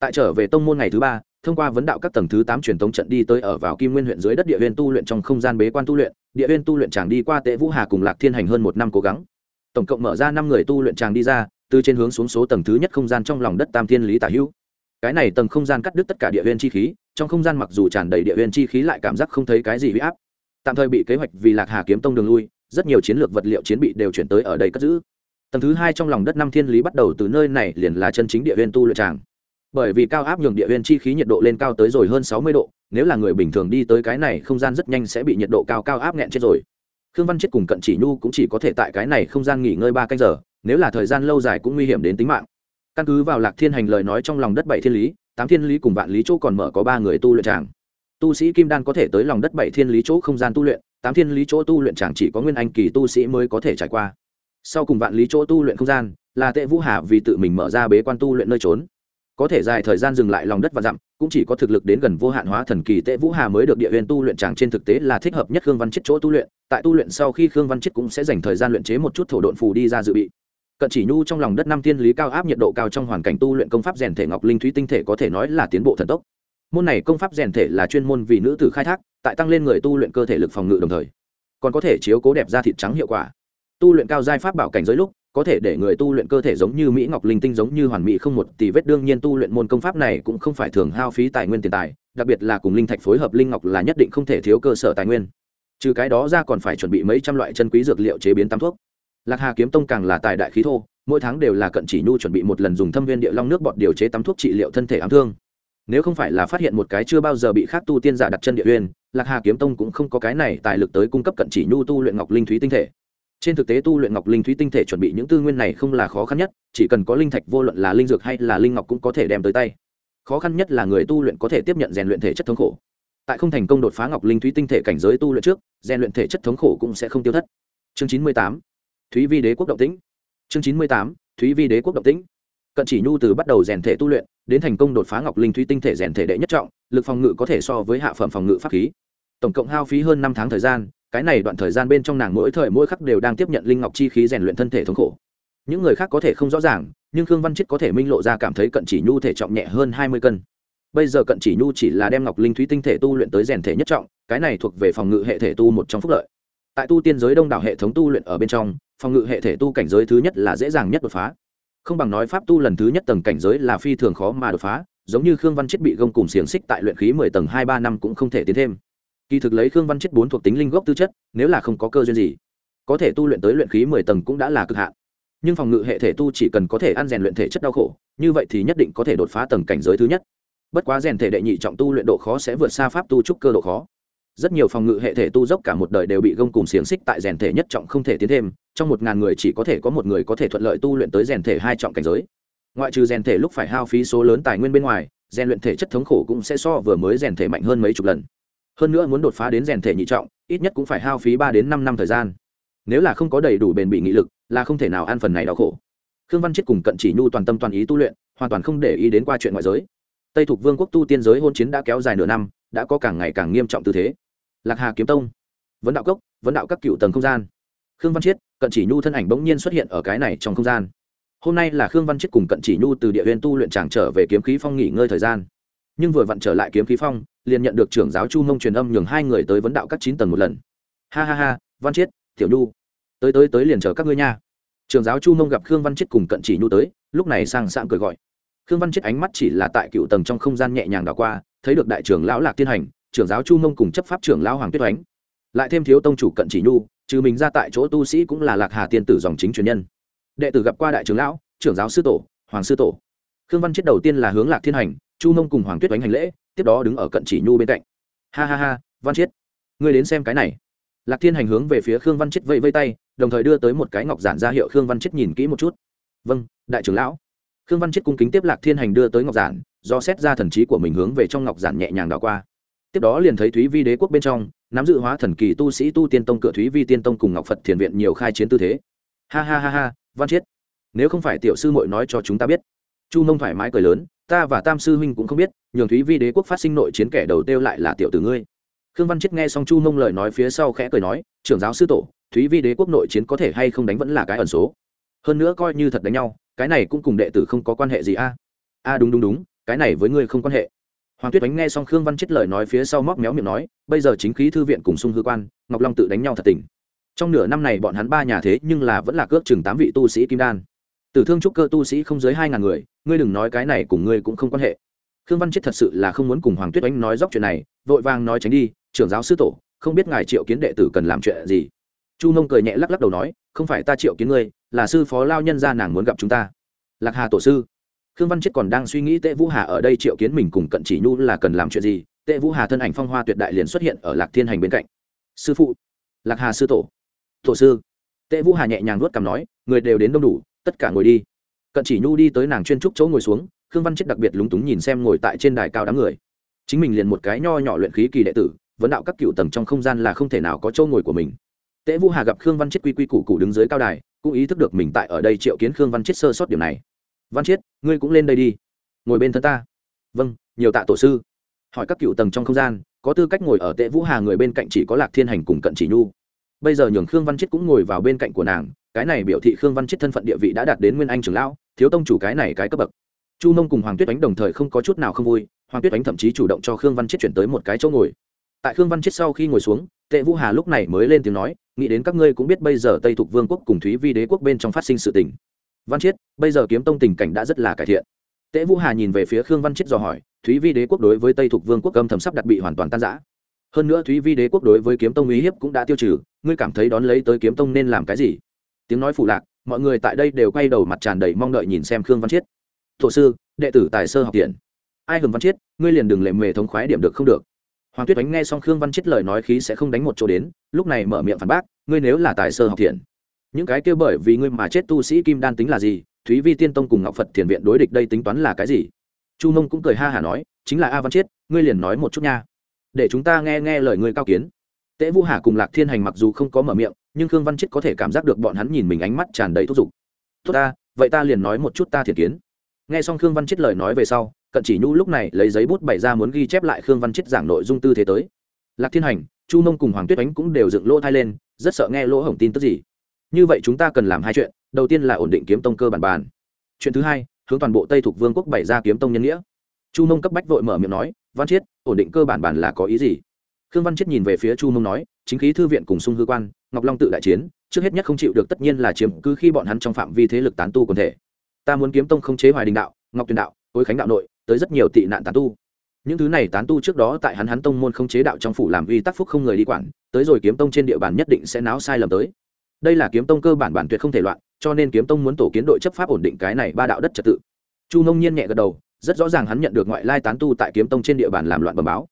Tại trở về tông môn ngày thứ ba, thông qua vấn đạo các tầng thứ tám truyền thống trận đi tới ở vào kim nguyên huyện dưới đất địa Nguyên tu luyện trong không gian bế quan tu luyện, địa Nguyên tu luyện chàng đi qua tệ vũ hà cùng lạc thiên hành hơn một năm cố gắng. Tổng cộng mở ra năm người tu luyện chàng đi ra, từ trên hướng xuống số tầng thứ nhất không gian trong lòng đất tam thiên lý tả hữu. Cái này tầng không gian cắt đứt tất cả địa Nguyên chi khí, trong không gian mặc dù tràn đầy địa Nguyên chi khí lại cảm giác không thấy cái gì uy áp tạm thời bị kế hoạch vì lạc hà kiếm tông đường lui, rất nhiều chiến lược vật liệu chiến bị đều chuyển tới ở đây cất giữ. Tầng thứ hai trong lòng đất năm thiên lý bắt đầu từ nơi này liền là chân chính địa huyên tu luyện tràng. Bởi vì cao áp nhường địa huyên chi khí nhiệt độ lên cao tới rồi hơn sáu mươi độ, nếu là người bình thường đi tới cái này không gian rất nhanh sẽ bị nhiệt độ cao cao áp nghẹn chết rồi. Khương văn chết cùng cận chỉ nhu cũng chỉ có thể tại cái này không gian nghỉ ngơi ba canh giờ, nếu là thời gian lâu dài cũng nguy hiểm đến tính mạng. Căn cứ vào lạc thiên hành lời nói trong lòng đất bảy thiên lý, tám thiên lý cùng vạn lý chỗ còn mở có ba người tu luyện tràng tu sĩ kim đan có thể tới lòng đất bảy thiên lý chỗ không gian tu luyện, tám thiên lý chỗ tu luyện chẳng chỉ có nguyên anh kỳ tu sĩ mới có thể trải qua. Sau cùng vạn lý chỗ tu luyện không gian, là tệ vũ hà vì tự mình mở ra bế quan tu luyện nơi trốn. Có thể dài thời gian dừng lại lòng đất và dặm, cũng chỉ có thực lực đến gần vô hạn hóa thần kỳ tệ vũ hà mới được địa huyền tu luyện tràng trên thực tế là thích hợp nhất khương văn chết chỗ tu luyện. Tại tu luyện sau khi khương văn chết cũng sẽ dành thời gian luyện chế một chút thổ độn phù đi ra dự bị. Cận chỉ nhu trong lòng đất năm thiên lý cao áp nhiệt độ cao trong hoàn cảnh tu luyện công pháp rèn thể ngọc linh thúy tinh thể có thể nói là tiến bộ thần tốc môn này công pháp rèn thể là chuyên môn vì nữ tử khai thác, tại tăng lên người tu luyện cơ thể lực phòng ngự đồng thời, còn có thể chiếu cố đẹp da thịt trắng hiệu quả. Tu luyện cao giai pháp bảo cảnh giới lúc, có thể để người tu luyện cơ thể giống như mỹ ngọc linh tinh giống như hoàn mỹ không một tỷ vết, đương nhiên tu luyện môn công pháp này cũng không phải thường hao phí tài nguyên tiền tài, đặc biệt là cùng linh thạch phối hợp linh ngọc là nhất định không thể thiếu cơ sở tài nguyên. Trừ cái đó ra còn phải chuẩn bị mấy trăm loại chân quý dược liệu chế biến tam thuốc. Lạc hà kiếm tông càng là tài đại khí thô, mỗi tháng đều là cận chỉ nhu chuẩn bị một lần dùng thâm viên địa long nước bọt điều chế tắm thuốc trị liệu thân thể ám thương nếu không phải là phát hiện một cái chưa bao giờ bị khác tu tiên giả đặt chân địa uyên lạc hà kiếm tông cũng không có cái này tài lực tới cung cấp cận chỉ nhu tu luyện ngọc linh thúy tinh thể. Trên thực tế tu luyện ngọc linh thúy tinh thể chuẩn bị những tư nguyên này không là khó khăn nhất, chỉ cần có linh thạch vô luận là linh dược hay là linh ngọc cũng có thể đem tới tay. Khó khăn nhất là người tu luyện có thể tiếp nhận rèn luyện thể chất thống khổ. Tại không thành công đột phá ngọc linh thúy tinh thể cảnh giới tu luyện trước, rèn luyện thể chất thống khổ cũng sẽ không tiêu thất. Chương chín mươi tám, thúy vi đế quốc động tĩnh. Chương chín mươi tám, thúy vi đế quốc động tĩnh cận chỉ nhu từ bắt đầu rèn thể tu luyện, đến thành công đột phá ngọc linh thúy tinh thể rèn thể đệ nhất trọng, lực phòng ngự có thể so với hạ phẩm phòng ngự pháp khí. Tổng cộng hao phí hơn năm tháng thời gian, cái này đoạn thời gian bên trong nàng mỗi thời mỗi khắc đều đang tiếp nhận linh ngọc chi khí rèn luyện thân thể thống khổ. Những người khác có thể không rõ ràng, nhưng khương văn chết có thể minh lộ ra cảm thấy cận chỉ nhu thể trọng nhẹ hơn hai mươi cân. Bây giờ cận chỉ nhu chỉ là đem ngọc linh thúy tinh thể tu luyện tới rèn thể nhất trọng, cái này thuộc về phòng ngự hệ thể tu một trong phúc lợi. Tại tu tiên giới đông đảo hệ thống tu luyện ở bên trong, phòng ngự hệ thể tu cảnh giới thứ nhất là dễ dàng nhất đột phá không bằng nói pháp tu lần thứ nhất tầng cảnh giới là phi thường khó mà đột phá, giống như khương văn chết bị gông cùng xiềng xích tại luyện khí mười tầng hai ba năm cũng không thể tiến thêm. Kỳ thực lấy khương văn chết bốn thuộc tính linh gốc tư chất, nếu là không có cơ duyên gì, có thể tu luyện tới luyện khí mười tầng cũng đã là cực hạn. Nhưng phòng ngự hệ thể tu chỉ cần có thể ăn rèn luyện thể chất đau khổ, như vậy thì nhất định có thể đột phá tầng cảnh giới thứ nhất. Bất quá rèn thể đệ nhị trọng tu luyện độ khó sẽ vượt xa pháp tu trúc cơ độ khó rất nhiều phòng ngự hệ thể tu dốc cả một đời đều bị gông cùng xiềng xích tại rèn thể nhất trọng không thể tiến thêm, trong một ngàn người chỉ có thể có một người có thể thuận lợi tu luyện tới rèn thể hai trọng cảnh giới. Ngoại trừ rèn thể lúc phải hao phí số lớn tài nguyên bên ngoài, rèn luyện thể chất thống khổ cũng sẽ so vừa mới rèn thể mạnh hơn mấy chục lần. Hơn nữa muốn đột phá đến rèn thể nhị trọng, ít nhất cũng phải hao phí ba đến năm năm thời gian. Nếu là không có đầy đủ bền bị nghị lực, là không thể nào ăn phần này đau khổ. Khương văn chết cùng cận chỉ nhu toàn tâm toàn ý tu luyện, hoàn toàn không để ý đến qua chuyện ngoại giới. Tây thuộc vương quốc tu tiên giới hôn chiến đã kéo dài nửa năm đã có càng ngày càng nghiêm trọng tư thế. Lạc hà kiếm tông, vấn đạo cốc, vấn đạo các cựu tầng không gian. Khương văn chiết, cận chỉ nhu thân ảnh bỗng nhiên xuất hiện ở cái này trong không gian. Hôm nay là khương văn chiết cùng cận chỉ nhu từ địa huyên tu luyện tràng trở về kiếm khí phong nghỉ ngơi thời gian. Nhưng vừa vặn trở lại kiếm khí phong, liền nhận được trưởng giáo chu mông truyền âm nhường hai người tới vấn đạo các chín tầng một lần. Ha ha ha, văn chiết, tiểu nhu. Tới tới tới liền chờ các ngươi nha. Trường giáo chu mông gặp khương văn Chiết cùng cận chỉ nhu tới, lúc này sang sạng cười gọi khương văn chết ánh mắt chỉ là tại cựu tầng trong không gian nhẹ nhàng đảo qua, thấy được đại trưởng lão lạc tiên hành, trưởng giáo chu mông cùng chấp pháp trưởng lão hoàng tuyết oánh. Lại thêm thiếu tông chủ cận chỉ nhu, trừ mình ra tại chỗ tu sĩ cũng là lạc hà tiên tử dòng chính truyền nhân. Đệ tử gặp qua đại trưởng lão, trưởng giáo sư tổ, hoàng sư tổ. Khương văn chết đầu tiên là hướng lạc thiên hành, chu mông cùng hoàng tuyết oánh hành lễ, tiếp đó đứng ở cận chỉ nhu bên cạnh. Ha ha ha, văn chiết ngươi đến xem cái này. Lạc thiên hành hướng về phía khương văn chết vẫy vây tay, đồng thời đưa tới một cái ngọc giản ra hiệu khương văn chết nhìn kỹ một chút. Vâng đại trưởng lão khương văn chết cung kính tiếp lạc thiên hành đưa tới ngọc giản, do xét ra thần trí của mình hướng về trong ngọc giản nhẹ nhàng đảo qua. Tiếp đó liền thấy thúy vi đế quốc bên trong, nắm dự hóa thần kỳ tu sĩ tu tiên tông cửa thúy vi tiên tông cùng ngọc phật thiền viện nhiều khai chiến tư thế. Ha ha ha ha, văn chiết, nếu không phải tiểu sư mội nói cho chúng ta biết. Chu mông thoải mái cười lớn, ta và tam sư huynh cũng không biết, nhường thúy vi đế quốc phát sinh nội chiến kẻ đầu tiêu lại là tiểu tử ngươi. Khương văn Chiết nghe xong chu mông lời nói phía sau khẽ cười nói, trưởng giáo sư tổ, thúy vi đế quốc nội chiến có thể hay không đánh vẫn là cái ẩn số hơn nữa coi như thật đánh nhau, cái này cũng cùng đệ tử không có quan hệ gì a. A, đúng đúng đúng, cái này với ngươi không quan hệ. Hoàng tuyết đánh nghe xong khương văn chết lời nói phía sau móc méo miệng nói, bây giờ chính khí thư viện cùng sung hư quan, ngọc long tự đánh nhau thật tình. Trong nửa năm này bọn hắn ba nhà thế nhưng là vẫn là cước chừng tám vị tu sĩ kim đan. Tử thương trúc cơ tu sĩ không dưới hai ngàn người, ngươi đừng nói cái này cùng ngươi cũng không quan hệ. Khương văn chết thật sự là không muốn cùng hoàng tuyết đánh nói dóc chuyện này, vội vàng nói tránh đi, trưởng giáo sư tổ, không biết ngài triệu kiến đệ tử cần làm chuyện gì. Chu mông cười nhẹ lắc lắc đầu nói, không phải ta triệu kiến ngươi là sư phó lao nhân gia nàng muốn gặp chúng ta. Lạc hà tổ sư, khương văn chết còn đang suy nghĩ tệ vũ hà ở đây triệu kiến mình cùng cận chỉ nhu là cần làm chuyện gì. Tệ vũ hà thân ảnh phong hoa tuyệt đại liền xuất hiện ở lạc thiên hành bên cạnh. Sư phụ, lạc hà sư tổ tổ sư. Tệ vũ hà nhẹ nhàng nuốt cằm nói, người đều đến đông đủ, tất cả ngồi đi. Cận chỉ nhu đi tới nàng chuyên trúc chỗ ngồi xuống, khương văn chết đặc biệt lúng túng nhìn xem ngồi tại trên đài cao đám người. Chính mình liền một cái nho nhỏ luyện khí kỳ đệ tử, vấn đạo các cựu tầng trong không gian là không thể nào có chỗ ngồi của mình. Tệ vũ hà gặp khương văn chết quy quy củ củ đứng dưới cao đài cũng ý thức được mình tại ở đây triệu kiến khương văn chết sơ sót điểm này. Văn chết ngươi cũng lên đây đi. Ngồi bên thân ta. Vâng nhiều tạ tổ sư. Hỏi các cựu tầng trong không gian, có tư cách ngồi ở tệ vũ hà người bên cạnh chỉ có lạc thiên hành cùng cận chỉ nhu. Bây giờ nhường khương văn chết cũng ngồi vào bên cạnh của nàng, cái này biểu thị khương văn chết thân phận địa vị đã đạt đến nguyên anh trưởng lão, thiếu tông chủ cái này cái cấp bậc. Chu Nông cùng hoàng tuyết Ánh đồng thời không có chút nào không vui, hoàng tuyết Ánh thậm chí chủ động cho khương văn chết chuyển tới một cái chỗ ngồi. Tại khương văn chết sau khi ngồi xuống, tệ vũ hà lúc này mới lên tiếng nói nghĩ đến các ngươi cũng biết bây giờ tây Thuộc vương quốc cùng thúy vi đế quốc bên trong phát sinh sự tình. Văn chiết, bây giờ kiếm tông tình cảnh đã rất là cải thiện. Tễ vũ hà nhìn về phía khương văn chiết dò hỏi, thúy vi đế quốc đối với tây Thuộc vương quốc âm thầm sắp đặt bị hoàn toàn tan giã hơn nữa thúy vi đế quốc đối với kiếm tông uy hiếp cũng đã tiêu trừ, ngươi cảm thấy đón lấy tới kiếm tông nên làm cái gì? Tiếng nói phụ lạc, mọi người tại đây đều quay đầu mặt tràn đầy mong đợi nhìn xem khương văn chiết. Thổ sư, đệ tử tài sơ học tiện. Ai hưởng văn chiết, ngươi liền đừng lệ mề thống khoái điểm được không được hoàng tuyết oánh nghe xong khương văn chết lời nói khí sẽ không đánh một chỗ đến, lúc này mở miệng phản bác, ngươi nếu là tài sơ học thiện, những cái kia bởi vì ngươi mà chết tu sĩ kim đan tính là gì? Thúy vi tiên tông cùng ngọc phật thiền viện đối địch đây tính toán là cái gì? Chu mông cũng cười ha hả nói, chính là a văn chết, ngươi liền nói một chút nha. Để chúng ta nghe nghe lời ngươi cao kiến. Tễ vũ hà cùng lạc thiên hành mặc dù không có mở miệng, nhưng khương văn chết có thể cảm giác được bọn hắn nhìn mình ánh mắt tràn đầy thúc giục. Tốt ta, vậy ta liền nói một chút ta thiệt kiến nghe xong khương văn chết lời nói về sau, cận chỉ nhu lúc này lấy giấy bút bày ra muốn ghi chép lại khương văn chết giảng nội dung tư thế tới. Lạc thiên hành, chu mông cùng hoàng tuyết ánh cũng đều dựng lỗ thai lên, rất sợ nghe lỗ hổng tin tức gì. Như vậy chúng ta cần làm hai chuyện, đầu tiên là ổn định kiếm tông cơ bản bàn. Chuyện thứ hai, hướng toàn bộ tây thuộc vương quốc bày ra kiếm tông nhân nghĩa. Chu mông cấp bách vội mở miệng nói, văn chiết ổn định cơ bản bàn là có ý gì? Khương văn chiết nhìn về phía chu mông nói, chính khí thư viện cùng sung hư quan, ngọc long tự đại chiến, trước hết nhất không chịu được tất nhiên là chiếm cứ khi bọn hắn trong phạm vi thế lực tán tu quần thể ta muốn kiếm tông không chế hoài đình đạo, ngọc tuyền đạo cối khánh đạo nội, tới rất nhiều tị nạn tán tu. Những thứ này tán tu trước đó tại hắn hắn tông môn không chế đạo trong phủ làm uy tắc phúc không người đi quản, tới rồi kiếm tông trên địa bàn nhất định sẽ náo sai lầm tới. Đây là kiếm tông cơ bản bản tuyệt không thể loạn, cho nên kiếm tông muốn tổ kiến đội chấp pháp ổn định cái này ba đạo đất trật tự. Chu nông nhiên nhẹ gật đầu, rất rõ ràng hắn nhận được ngoại lai tán tu tại kiếm tông trên địa bàn làm loạn bầm báo.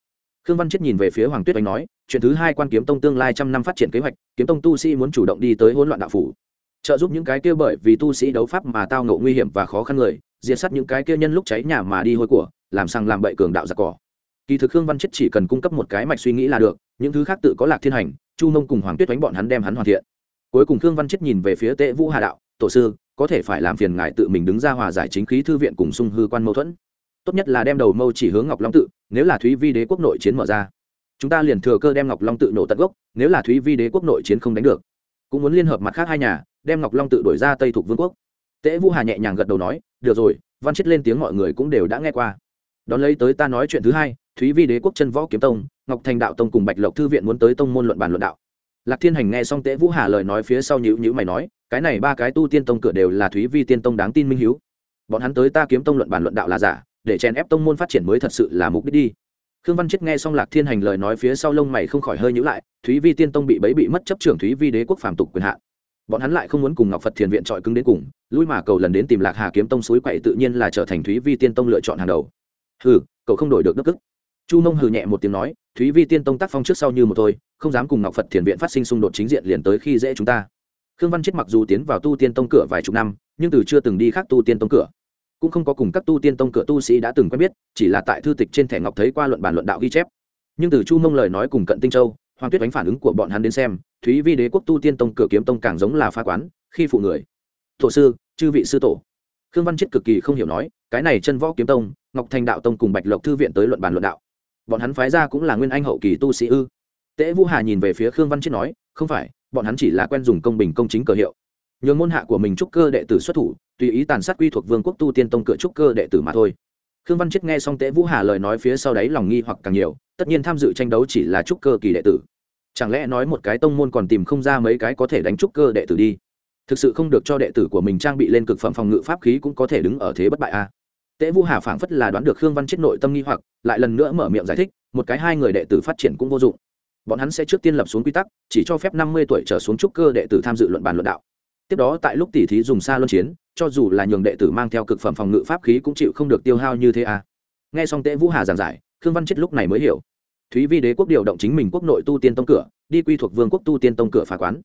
Khương văn chết nhìn về phía hoàng tuyết oanh nói, chuyện thứ hai quan kiếm tông tương lai trăm năm phát triển kế hoạch, kiếm tông tu sĩ muốn chủ động đi tới hỗn loạn đạo phủ trợ giúp những cái kia bởi vì tu sĩ đấu pháp mà tao ngộ nguy hiểm và khó khăn người, diệt sát những cái kia nhân lúc cháy nhà mà đi hôi của, làm sang làm bậy cường đạo giặc cỏ. Kỳ thực khương văn chết chỉ cần cung cấp một cái mạch suy nghĩ là được, những thứ khác tự có lạc thiên hành, chu mông cùng hoàng tuyết đánh bọn hắn đem hắn hoàn thiện. Cuối cùng khương văn chết nhìn về phía tệ vũ hà đạo, tổ sư, có thể phải làm phiền ngài tự mình đứng ra hòa giải chính khí thư viện cùng sung hư quan mâu thuẫn. Tốt nhất là đem đầu mâu chỉ hướng ngọc long tự, nếu là thúy vi đế quốc nội chiến mở ra, chúng ta liền thừa cơ đem ngọc long tự nổ tận gốc, nếu là thúy vi đế quốc nội chiến không đánh được, cũng muốn liên hợp mặt khác hai nhà đem ngọc long tự đổi ra tây thuộc vương quốc. Tễ vũ hà nhẹ nhàng gật đầu nói, được rồi, văn chết lên tiếng mọi người cũng đều đã nghe qua. Đón lấy tới ta nói chuyện thứ hai, thúy vi đế quốc chân võ kiếm tông, ngọc thành đạo tông cùng bạch lộc thư viện muốn tới tông môn luận bàn luận đạo. Lạc thiên hành nghe xong tễ vũ hà lời nói phía sau nhữ nhữ mày nói, cái này ba cái tu tiên tông cửa đều là thúy vi tiên tông đáng tin minh hiếu. Bọn hắn tới ta kiếm tông luận bàn luận đạo là giả, để chèn ép tông môn phát triển mới thật sự là mục đích đi. Khương văn chết nghe xong lạc thiên hành lời nói phía sau lông mày không khỏi hơi nhữ lại, thúy vi tiên tông bị bấy bị mất chấp trưởng thúy vi đế quốc phàm tục quyền hạn bọn hắn lại không muốn cùng ngọc phật thiền viện trọi cứng đến cùng, lui mà cầu lần đến tìm lạc hà kiếm tông suối quậy tự nhiên là trở thành thúy vi tiên tông lựa chọn hàng đầu. Hừ, cậu không đổi được đức ức chu mông hừ nhẹ một tiếng nói, thúy vi tiên tông tác phong trước sau như một thôi, không dám cùng ngọc phật thiền viện phát sinh xung đột chính diện liền tới khi dễ chúng ta. Khương văn chết mặc dù tiến vào tu tiên tông cửa vài chục năm, nhưng từ chưa từng đi khác tu tiên tông cửa. Cũng không có cùng các tu tiên tông cửa tu sĩ đã từng quen biết, chỉ là tại thư tịch trên thẻ ngọc thấy qua luận bản luận đạo ghi chép. Nhưng từ chu mông lời nói cùng cận tinh châu, hoàng tuyết đánh phản ứng của bọn hắn đến xem thúy vi đế quốc tu tiên tông cửa kiếm tông càng giống là pha quán, khi phụ người. Tổ sư, chư vị sư tổ. Khương văn chết cực kỳ không hiểu nói, cái này chân võ kiếm tông, ngọc thành đạo tông cùng bạch lộc thư viện tới luận bàn luận đạo. Bọn hắn phái ra cũng là nguyên anh hậu kỳ tu sĩ ư. Tễ vũ hà nhìn về phía khương văn chết nói, không phải, bọn hắn chỉ là quen dùng công bình công chính cờ hiệu. Nhường môn hạ của mình trúc cơ đệ tử xuất thủ, tùy ý tàn sát quy thuộc vương quốc tu tiên tông cửa trúc cơ đệ tử mà thôi. Khương văn chết nghe xong tễ vũ hà lời nói phía sau đấy lòng nghi hoặc càng nhiều, tất nhiên tham dự tranh đấu chỉ là trúc cơ kỳ đệ tử chẳng lẽ nói một cái tông môn còn tìm không ra mấy cái có thể đánh trúc cơ đệ tử đi? Thực sự không được cho đệ tử của mình trang bị lên cực phẩm phòng ngự pháp khí cũng có thể đứng ở thế bất bại a. À. tễ vũ hà phảng phất là đoán được khương văn chết nội tâm nghi hoặc, lại lần nữa mở miệng giải thích, một cái hai người đệ tử phát triển cũng vô dụng. Bọn hắn sẽ trước tiên lập xuống quy tắc, chỉ cho phép năm mươi tuổi trở xuống trúc cơ đệ tử tham dự luận bàn luận đạo. Tiếp đó tại lúc tỉ thí dùng xa luân chiến, cho dù là nhường đệ tử mang theo cực phẩm phòng ngự pháp khí cũng chịu không được tiêu hao như thế à? Nghe xong tễ vũ hà giảng giải, khương văn chết lúc này mới hiểu thúy vi đế quốc điều động chính mình quốc nội tu tiên tông cửa, đi quy thuộc vương quốc tu tiên tông cửa phá quán.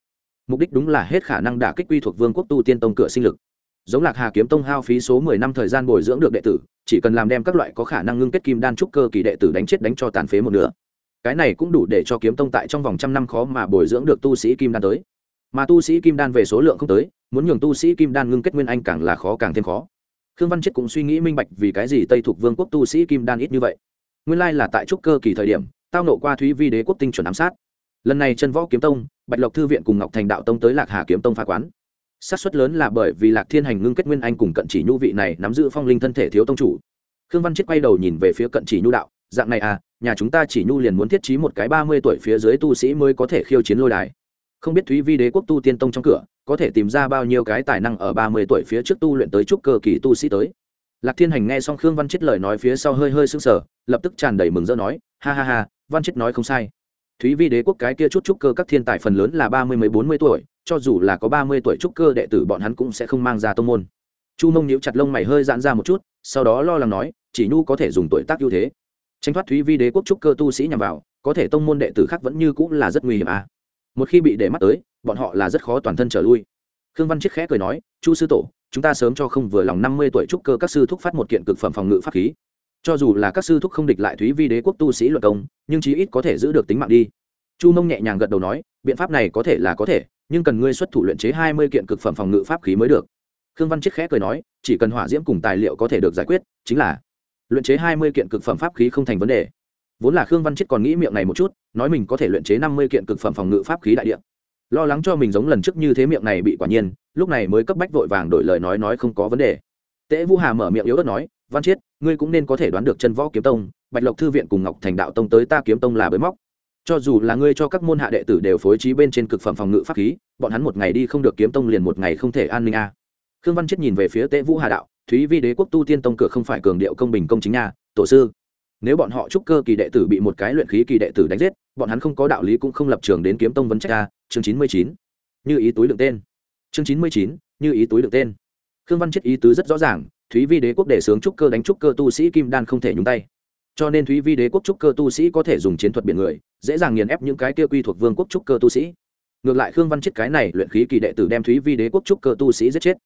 Mục đích đúng là hết khả năng đả kích quy thuộc vương quốc tu tiên tông cửa sinh lực. Giống lạc hà kiếm tông hao phí số mười năm thời gian bồi dưỡng được đệ tử, chỉ cần làm đem các loại có khả năng ngưng kết kim đan trúc cơ kỳ đệ tử đánh chết đánh cho tàn phế một nửa. Cái này cũng đủ để cho kiếm tông tại trong vòng trăm năm khó mà bồi dưỡng được tu sĩ kim đan tới. Mà tu sĩ kim đan về số lượng không tới, muốn nhường tu sĩ kim đan ngưng kết nguyên anh càng là khó càng thêm khó. Khương văn chết cũng suy nghĩ minh bạch vì cái gì tây thuộc vương quốc tu sĩ kim đan ít như vậy. Nguyên lai là tại trúc cơ kỳ thời điểm tao nộ qua thúy vi đế quốc tinh chuẩn ám sát. Lần này chân võ kiếm tông, bạch lộc thư viện cùng ngọc thành đạo tông tới lạc hà kiếm tông phá quán. Sát suất lớn là bởi vì lạc thiên hành ngưng kết nguyên anh cùng cận chỉ nhu vị này nắm giữ phong linh thân thể thiếu tông chủ. Khương văn chết quay đầu nhìn về phía cận chỉ nhu đạo, dạng này à nhà chúng ta chỉ nhu liền muốn thiết trí một cái ba mươi tuổi phía dưới tu sĩ mới có thể khiêu chiến lôi đài. Không biết thúy vi đế quốc tu tiên tông trong cửa, có thể tìm ra bao nhiêu cái tài năng ở ba mươi tuổi phía trước tu luyện tới trúc cơ kỳ tu sĩ tới. Lạc thiên hành nghe xong khương văn chết lời nói phía sau hơi hơi sững sờ, lập tức tràn đầy mừng rỡ nói, ha ha ha văn chết nói không sai. Thúy vi đế quốc cái kia chút trúc cơ các thiên tài phần lớn là ba mươi mấy, bốn mươi tuổi, cho dù là có ba mươi tuổi trúc cơ đệ tử bọn hắn cũng sẽ không mang ra tông môn. Chu mông nhíu chặt lông mày hơi giãn ra một chút, sau đó lo lắng nói, chỉ nhu có thể dùng tuổi tác ưu thế. Tranh thoát thúy vi đế quốc trúc cơ tu sĩ nhằm vào, có thể tông môn đệ tử khác vẫn như cũng là rất nguy hiểm à. Một khi bị để mắt tới, bọn họ là rất khó toàn thân trở lui. Khương văn chiết khẽ cười nói, chu sư tổ, chúng ta sớm cho không vừa lòng năm mươi tuổi trúc cơ các sư thúc phát một kiện cực phẩm phòng ngự pháp khí cho dù là các sư thúc không địch lại thúy vi đế quốc tu sĩ luận công, nhưng chí ít có thể giữ được tính mạng đi. Chu mông nhẹ nhàng gật đầu nói, biện pháp này có thể là có thể, nhưng cần ngươi xuất thủ luyện chế hai mươi kiện cực phẩm phòng ngự pháp khí mới được. Khương văn chiết khẽ cười nói, chỉ cần hỏa diễm cùng tài liệu có thể được giải quyết, chính là luyện chế hai mươi kiện cực phẩm pháp khí không thành vấn đề. Vốn là khương văn chiết còn nghĩ miệng này một chút, nói mình có thể luyện chế năm mươi kiện cực phẩm phòng ngự pháp khí đại địa. Lo lắng cho mình giống lần trước như thế miệng này bị quả nhiên, lúc này mới cấp bách vội vàng đổi lời nói nói không có vấn đề. Tễ vũ hà mở miệng yếu ớt nói văn chiết, ngươi cũng nên có thể đoán được chân võ kiếm tông, bạch lộc thư viện cùng ngọc thành đạo tông tới ta kiếm tông là bới móc. Cho dù là ngươi cho các môn hạ đệ tử đều phối trí bên trên cực phẩm phòng ngự pháp khí, bọn hắn một ngày đi không được kiếm tông liền một ngày không thể an ninh a. Khương văn chết nhìn về phía tễ vũ hà đạo, thúy vi đế quốc tu tiên tông cửa không phải cường điệu công bình công chính nhà tổ sư. Nếu bọn họ trúc cơ kỳ đệ tử bị một cái luyện khí kỳ đệ tử đánh giết, bọn hắn không có đạo lý cũng không lập trường đến kiếm tông vấn trách a. Chương chín mươi chín. Như ý túi lượng tên. Chương chín mươi chín, như ý túi lượng tên. Khương văn chết ý tứ rất rõ ràng thúy vi đế quốc để sướng trúc cơ đánh trúc cơ tu sĩ kim đan không thể nhúng tay. Cho nên thúy vi đế quốc trúc cơ tu sĩ có thể dùng chiến thuật biển người, dễ dàng nghiền ép những cái kia quy thuộc vương quốc trúc cơ tu sĩ. Ngược lại khương văn chết cái này luyện khí kỳ đệ tử đem thúy vi đế quốc trúc cơ tu sĩ giết chết.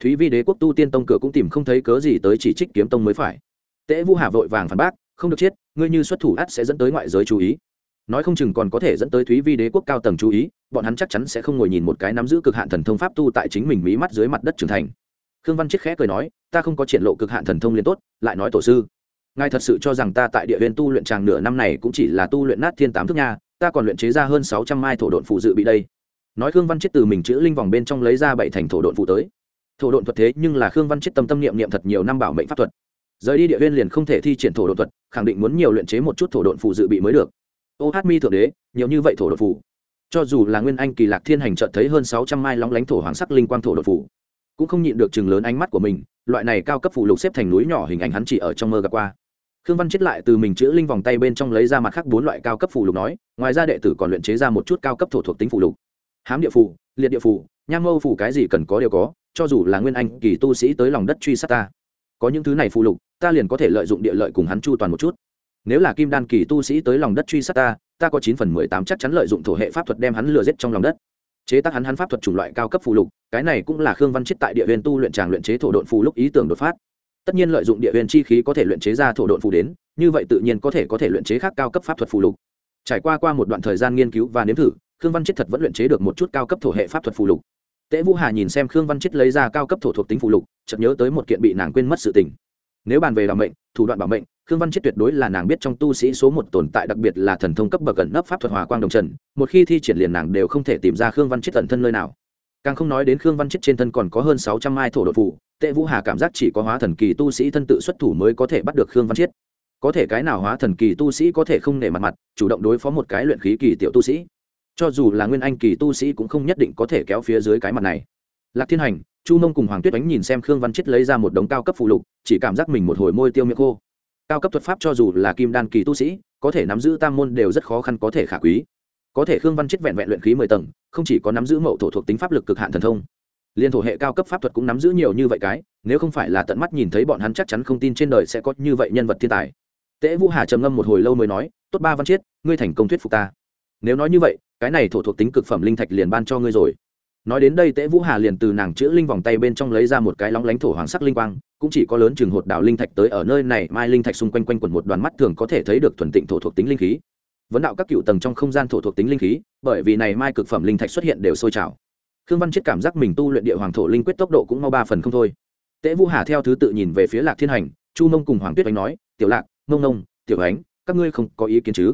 Thúy vi đế quốc tu tiên tông cửa cũng tìm không thấy cớ gì tới chỉ trích kiếm tông mới phải. Tễ vũ hà vội vàng phản bác, không được chết, ngươi như xuất thủ ắt sẽ dẫn tới ngoại giới chú ý. Nói không chừng còn có thể dẫn tới thúy vi đế quốc cao tầng chú ý, bọn hắn chắc chắn sẽ không ngồi nhìn một cái nắm giữ cực hạn thần thông pháp tu tại chính mình mí mắt dưới mặt đất trưởng thành khương văn chiết khẽ cười nói, ta không có triển lộ cực hạn thần thông liên tốt, lại nói tổ sư. Ngài thật sự cho rằng ta tại địa viên tu luyện tràng nửa năm này cũng chỉ là tu luyện nát thiên tám thức nha, ta còn luyện chế ra hơn sáu trăm mai thổ độn phụ dự bị đây. Nói khương văn chiết từ mình chữ linh vòng bên trong lấy ra bảy thành thổ độn phụ tới. Thổ độn thuật thế nhưng là khương văn chiết tâm tâm niệm niệm thật nhiều năm bảo mệnh pháp thuật. Rời đi địa viên liền không thể thi triển thổ độn thuật, khẳng định muốn nhiều luyện chế một chút thổ độn phụ dự bị mới được. Ô hát mi thượng đế, nhiều như vậy thổ độn phụ. Cho dù là nguyên anh kỳ lạc thiên hành chợt thấy hơn sáu trăm mai lóng lánh thổ hoàng sắc linh quang thổ độn phụ cũng không nhịn được chừng lớn ánh mắt của mình, loại này cao cấp phụ lục xếp thành núi nhỏ hình ảnh hắn chỉ ở trong mơ gặp qua. Khương văn chết lại từ mình chữ linh vòng tay bên trong lấy ra mặt khác bốn loại cao cấp phụ lục nói, ngoài ra đệ tử còn luyện chế ra một chút cao cấp thổ thuộc tính phụ lục. Hám địa phụ liệt địa phụ nham mâu phụ cái gì cần có đều có, cho dù là nguyên anh kỳ tu sĩ tới lòng đất truy sát ta. Có những thứ này phụ lục, ta liền có thể lợi dụng địa lợi cùng hắn chu toàn một chút. Nếu là kim đan kỳ tu sĩ tới lòng đất truy sát ta ta có chín phần mười tám chắc chắn lợi dụng thổ hệ pháp thuật đem hắn lừa giết trong lòng đất chế tác hắn hắn pháp thuật chủng loại cao cấp phù lục, cái này cũng là khương văn chết tại địa huyền tu luyện tràng luyện chế thổ độn phù lúc ý tưởng đột phát. Tất nhiên lợi dụng địa huyền chi khí có thể luyện chế ra thổ độn phù đến, như vậy tự nhiên có thể có thể luyện chế khác cao cấp pháp thuật phù lục. Trải qua qua một đoạn thời gian nghiên cứu và nếm thử, khương văn chết thật vẫn luyện chế được một chút cao cấp thổ hệ pháp thuật phù lục. Tễ vũ hà nhìn xem khương văn chết lấy ra cao cấp thổ thuộc tính phù lục, chợt nhớ tới một kiện bị nàng quên mất sự tình nếu bàn về bảo mệnh, thủ đoạn bảo mệnh, khương văn chết tuyệt đối là nàng biết trong tu sĩ số một tồn tại đặc biệt là thần thông cấp bậc gần nấp pháp thuật hòa quang đồng trần, một khi thi triển liền nàng đều không thể tìm ra khương văn chết tận thân nơi nào. Càng không nói đến khương văn chết trên thân còn có hơn sáu trăm mai thổ đột phủ, tệ vũ hà cảm giác chỉ có hóa thần kỳ tu sĩ thân tự xuất thủ mới có thể bắt được khương văn chết. Có thể cái nào hóa thần kỳ tu sĩ có thể không nể mặt mặt, chủ động đối phó một cái luyện khí kỳ tiểu tu sĩ. Cho dù là nguyên anh kỳ tu sĩ cũng không nhất định có thể kéo phía dưới cái mặt này. Lạc thiên hành chu mông cùng hoàng tuyết ánh nhìn xem khương văn chết lấy ra một đống cao cấp phụ lục, chỉ cảm giác mình một hồi môi tiêu miệng khô. Cao cấp thuật pháp cho dù là kim đan kỳ tu sĩ, có thể nắm giữ tam môn đều rất khó khăn có thể khả quý. Có thể khương văn chết vẹn vẹn luyện khí mười tầng, không chỉ có nắm giữ mậu thổ thuộc tính pháp lực cực hạn thần thông, liên thổ hệ cao cấp pháp thuật cũng nắm giữ nhiều như vậy cái, nếu không phải là tận mắt nhìn thấy bọn hắn chắc chắn không tin trên đời sẽ có như vậy nhân vật thiên tài. Tễ vũ hà trầm ngâm một hồi lâu mới nói, tốt ba văn chiết ngươi thành công thuyết phục ta. Nếu nói như vậy, cái này thổ thuộc tính cực phẩm linh thạch liền ban cho ngươi rồi nói đến đây tễ vũ hà liền từ nàng chữ linh vòng tay bên trong lấy ra một cái lóng lánh thổ hoàng sắc linh quang, cũng chỉ có lớn chừng hột đảo linh thạch tới ở nơi này, mai linh thạch xung quanh quanh quần một đoàn mắt thường có thể thấy được thuần tịnh thổ thuộc tính linh khí. Vấn đạo các cựu tầng trong không gian thổ thuộc tính linh khí, bởi vì này mai cực phẩm linh thạch xuất hiện đều sôi trào. Khương văn chết cảm giác mình tu luyện địa hoàng thổ linh quyết tốc độ cũng mau ba phần không thôi. Tễ vũ hà theo thứ tự nhìn về phía lạc thiên hành, chu mông cùng hoàng tuyết ánh nói, tiểu lạc, mông nông tiểu ánh, các ngươi không có ý kiến chứ?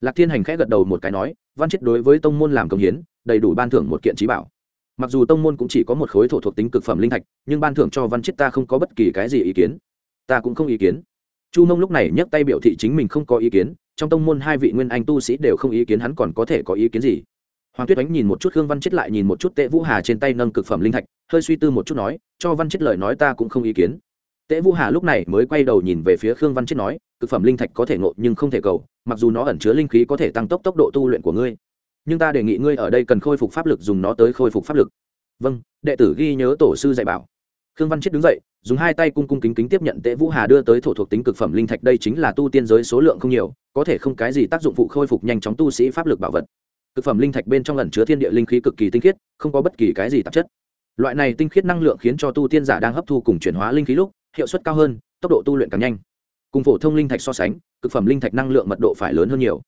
Lạc thiên hành khẽ gật đầu một cái nói, văn chết đối với tông môn làm công hiến, đầy đủ ban thưởng một kiện trí bảo mặc dù tông môn cũng chỉ có một khối thổ thuộc tính cực phẩm linh thạch, nhưng ban thưởng cho văn chết ta không có bất kỳ cái gì ý kiến. Ta cũng không ý kiến. Chu mông lúc này nhấc tay biểu thị chính mình không có ý kiến, trong tông môn hai vị nguyên anh tu sĩ đều không ý kiến hắn còn có thể có ý kiến gì. Hoàng tuyết ánh nhìn một chút khương văn chết lại nhìn một chút tệ vũ hà trên tay nâng cực phẩm linh thạch, hơi suy tư một chút nói, cho văn chết lời nói ta cũng không ý kiến. Tệ vũ hà lúc này mới quay đầu nhìn về phía khương văn chết nói, cực phẩm linh thạch có thể ngộ nhưng không thể cầu, mặc dù nó ẩn chứa linh khí có thể tăng tốc tốc độ tu luyện của ngươi nhưng ta đề nghị ngươi ở đây cần khôi phục pháp lực dùng nó tới khôi phục pháp lực. Vâng đệ tử ghi nhớ tổ sư dạy bảo. Khương văn chết đứng dậy, dùng hai tay cung cung kính kính tiếp nhận tệ vũ hà đưa tới thổ thuộc tính cực phẩm linh thạch. Đây chính là tu tiên giới số lượng không nhiều, có thể không cái gì tác dụng phụ khôi phục nhanh chóng tu sĩ pháp lực bảo vật. Cực phẩm linh thạch bên trong ẩn chứa thiên địa linh khí cực kỳ tinh khiết, không có bất kỳ cái gì tạp chất. Loại này tinh khiết năng lượng khiến cho tu tiên giả đang hấp thu cùng chuyển hóa linh khí lúc, hiệu suất cao hơn, tốc độ tu luyện càng nhanh. Cùng phổ thông linh thạch so sánh, cực phẩm linh thạch năng lượng mật độ phải lớn hơn nhiều.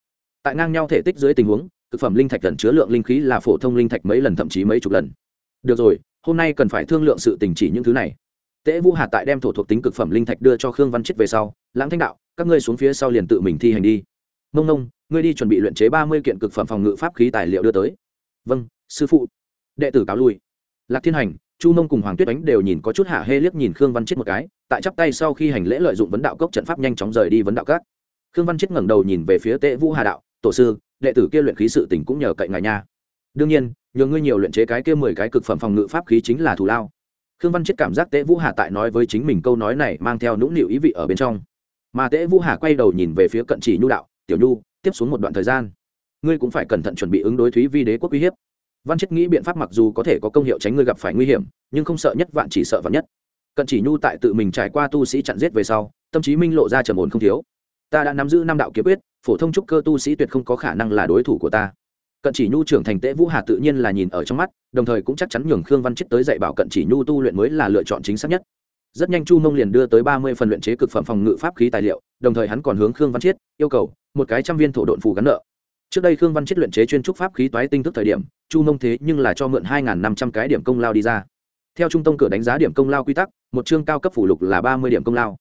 Tại ngang nhau thể tích dưới tình huống thực phẩm linh thạch gần chứa lượng linh khí là phổ thông linh thạch mấy lần thậm chí mấy chục lần. Được rồi, hôm nay cần phải thương lượng sự tình chỉ những thứ này. Tễ vũ hà tại đem thổ thuộc tính cực phẩm linh thạch đưa cho khương văn chết về sau, lãng thanh đạo, các ngươi xuống phía sau liền tự mình thi hành đi. Mông nông ngươi đi chuẩn bị luyện chế ba mươi kiện cực phẩm phòng ngự pháp khí tài liệu đưa tới. Vâng sư phụ. Đệ tử cáo lui. Lạc thiên hành, chu nông cùng hoàng tuyết ánh đều nhìn có chút hạ hê liếc nhìn khương văn chết một cái, tại chắp tay sau khi hành lễ lợi dụng vấn đạo cốc trận pháp nhanh chóng rời đi vấn đạo các. Khương văn chết ngẩng đầu nhìn về phía Tế vũ hà đạo, tổ sư đệ tử kia luyện khí sự tình cũng nhờ cậy ngài nha. Đương nhiên, nhờ ngươi nhiều luyện chế cái kia mười cái cực phẩm phòng ngự pháp khí chính là thù lao. Khương văn chết cảm giác tễ vũ hà tại nói với chính mình câu nói này mang theo nũng nịu ý vị ở bên trong. Mà tễ vũ hà quay đầu nhìn về phía cận chỉ nhu đạo, tiểu nhu, tiếp xuống một đoạn thời gian, ngươi cũng phải cẩn thận chuẩn bị ứng đối thúy vi đế quốc uy hiếp. Văn chết nghĩ biện pháp mặc dù có thể có công hiệu tránh ngươi gặp phải nguy hiểm, nhưng không sợ nhất vạn chỉ sợ vạn nhất. Cận chỉ nhu tại tự mình trải qua tu sĩ chặn giết về sau, tâm trí minh lộ ra trầm ổn không thiếu ta đã nắm giữ năm đạo kiếm quyết, phổ thông trúc cơ tu sĩ tuyệt không có khả năng là đối thủ của ta. Cận chỉ nhu trưởng thành tễ vũ hà tự nhiên là nhìn ở trong mắt, đồng thời cũng chắc chắn nhường khương văn chết tới dạy bảo cận chỉ nhu tu luyện mới là lựa chọn chính xác nhất. Rất nhanh chu mông liền đưa tới ba mươi phần luyện chế cực phẩm phòng ngự pháp khí tài liệu, đồng thời hắn còn hướng khương văn chiết yêu cầu một cái trăm viên thổ độn phù gắn nợ. Trước đây khương văn chiết luyện chế chuyên trúc pháp khí toái tinh thức thời điểm, chu mông thế nhưng là cho mượn hai năm trăm cái điểm công lao đi ra. Theo trung tông cửa đánh giá điểm công lao quy tắc, một chương cao cấp phủ lục là ba mươi điểm công lao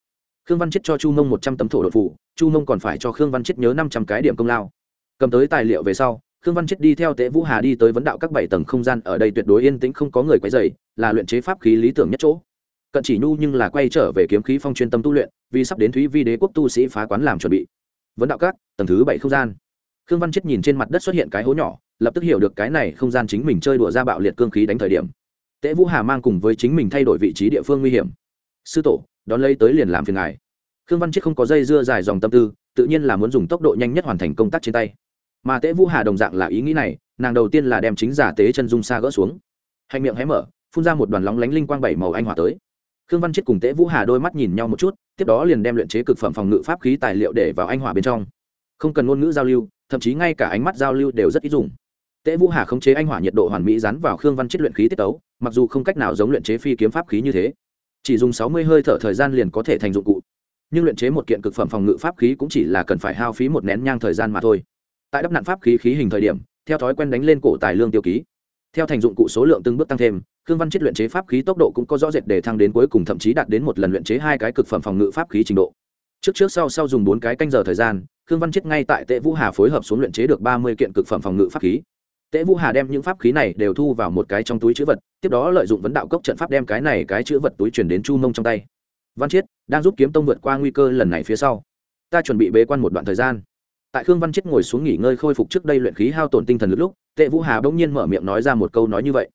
khương văn chiết cho chu mông một trăm tấm thổ độn phủ chu mông còn phải cho khương văn chiết nhớ năm trăm cái điểm công lao. Cầm tới tài liệu về sau, khương văn chết đi theo tế vũ hà đi tới vấn đạo các bảy tầng không gian, ở đây tuyệt đối yên tĩnh, không có người quấy dày là luyện chế pháp khí lý tưởng nhất chỗ. Cận chỉ nhu nhưng là quay trở về kiếm khí phong chuyên tâm tu luyện, vì sắp đến thúy vi đế quốc tu sĩ phá quán làm chuẩn bị. Vấn đạo các, tầng thứ bảy không gian. Khương văn chết nhìn trên mặt đất xuất hiện cái hố nhỏ, lập tức hiểu được cái này không gian chính mình chơi đùa ra bạo liệt cương khí đánh thời điểm. Tế vũ hà mang cùng với chính mình thay đổi vị trí địa phương nguy hiểm. Sư tổ đón lấy tới liền làm phiền ngài. Khương văn chiết không có dây dưa dài dòng tâm tư, tự nhiên là muốn dùng tốc độ nhanh nhất hoàn thành công tác trên tay. Mà tế vũ hà đồng dạng là ý nghĩ này, nàng đầu tiên là đem chính giả tế chân dung xa gỡ xuống. Hành miệng hé mở, phun ra một đoàn lóng lánh linh quang bảy màu anh hỏa tới. Khương văn chiết cùng tế vũ hà đôi mắt nhìn nhau một chút, tiếp đó liền đem luyện chế cực phẩm phòng ngự pháp khí tài liệu để vào anh hỏa bên trong. Không cần ngôn ngữ giao lưu, thậm chí ngay cả ánh mắt giao lưu đều rất ít dùng. Tế vũ hà khống chế anh hỏa nhiệt độ hoàn mỹ dán vào khương văn chiết luyện khí tiết tấu, mặc dù không cách nào giống luyện chế phi kiếm pháp khí như thế chỉ dùng sáu mươi hơi thở thời gian liền có thể thành dụng cụ. Nhưng luyện chế một kiện cực phẩm phòng ngự pháp khí cũng chỉ là cần phải hao phí một nén nhang thời gian mà thôi. Tại đắp nặn pháp khí khí hình thời điểm, theo thói quen đánh lên cổ tài lương tiêu ký. Theo thành dụng cụ số lượng từng bước tăng thêm, khương văn chết luyện chế pháp khí tốc độ cũng có rõ rệt để thăng đến cuối cùng thậm chí đạt đến một lần luyện chế hai cái cực phẩm phòng ngự pháp khí trình độ. Trước trước sau sau dùng bốn cái canh giờ thời gian, khương văn chết ngay tại tệ vũ hà phối hợp xuống luyện chế được ba mươi kiện cực phẩm phòng ngự pháp khí tệ vũ hà đem những pháp khí này đều thu vào một cái trong túi trữ vật, tiếp đó lợi dụng vấn đạo cốc trận pháp đem cái này cái trữ vật túi chuyển đến chu mông trong tay. Văn chiết, đang giúp kiếm tông vượt qua nguy cơ lần này phía sau. Ta chuẩn bị bế quan một đoạn thời gian. Tại khương văn Chiết ngồi xuống nghỉ ngơi khôi phục trước đây luyện khí hao tổn tinh thần lực lúc tệ vũ hà bỗng nhiên mở miệng nói ra một câu nói như vậy.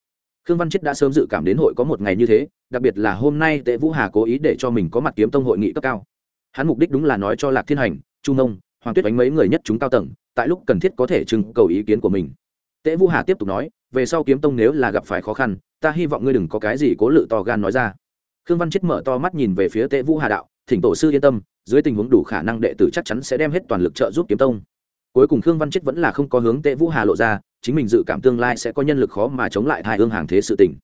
Khương văn Chiết đã sớm dự cảm đến hội có một ngày như thế, đặc biệt là hôm nay tệ vũ hà cố ý để cho mình có mặt kiếm tông hội nghị cấp cao. Hắn mục đích đúng là nói cho lạc thiên hành, chu nông hoàng tuyết đánh mấy người nhất chúng cao tầng, tại lúc cần thiết có thể trưng cầu ý kiến của mình. Tế vũ hà tiếp tục nói, về sau kiếm tông nếu là gặp phải khó khăn, ta hy vọng ngươi đừng có cái gì cố lự to gan nói ra. Khương văn chết mở to mắt nhìn về phía tệ vũ hà đạo, thỉnh tổ sư yên tâm, dưới tình huống đủ khả năng đệ tử chắc chắn sẽ đem hết toàn lực trợ giúp kiếm tông. Cuối cùng khương văn chết vẫn là không có hướng tệ vũ hà lộ ra, chính mình dự cảm tương lai sẽ có nhân lực khó mà chống lại hai ương hàng thế sự tình.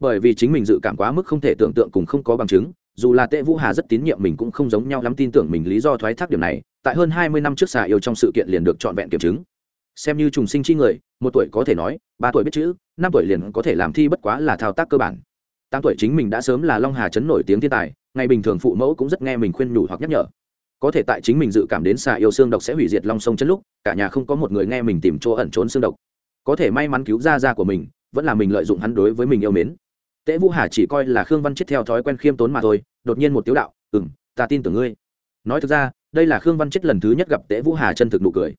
Bởi vì chính mình dự cảm quá mức không thể tưởng tượng cùng không có bằng chứng, dù là tệ vũ hà rất tín nhiệm mình cũng không giống nhau lắm tin tưởng mình lý do thoái thác điểm này, tại hơn hai mươi năm trước xà yêu trong sự kiện liền được trọn vẹn kiểm chứng xem như trùng sinh chi người, một tuổi có thể nói, ba tuổi biết chữ, năm tuổi liền có thể làm thi bất quá là thao tác cơ bản. Tám tuổi chính mình đã sớm là long hà chấn nổi tiếng thiên tài, ngày bình thường phụ mẫu cũng rất nghe mình khuyên nhủ hoặc nhắc nhở. Có thể tại chính mình dự cảm đến xà yêu xương độc sẽ hủy diệt long sông chân lúc, cả nhà không có một người nghe mình tìm chỗ ẩn trốn xương độc. Có thể may mắn cứu ra ra của mình, vẫn là mình lợi dụng hắn đối với mình yêu mến. Tễ vũ hà chỉ coi là khương văn chết theo thói quen khiêm tốn mà thôi, đột nhiên một tiếu đạo ừ m ta tin tưởng ngươi. Nói thực ra, đây là khương văn chết lần thứ nhất gặp tễ vũ hà chân thực nụ cười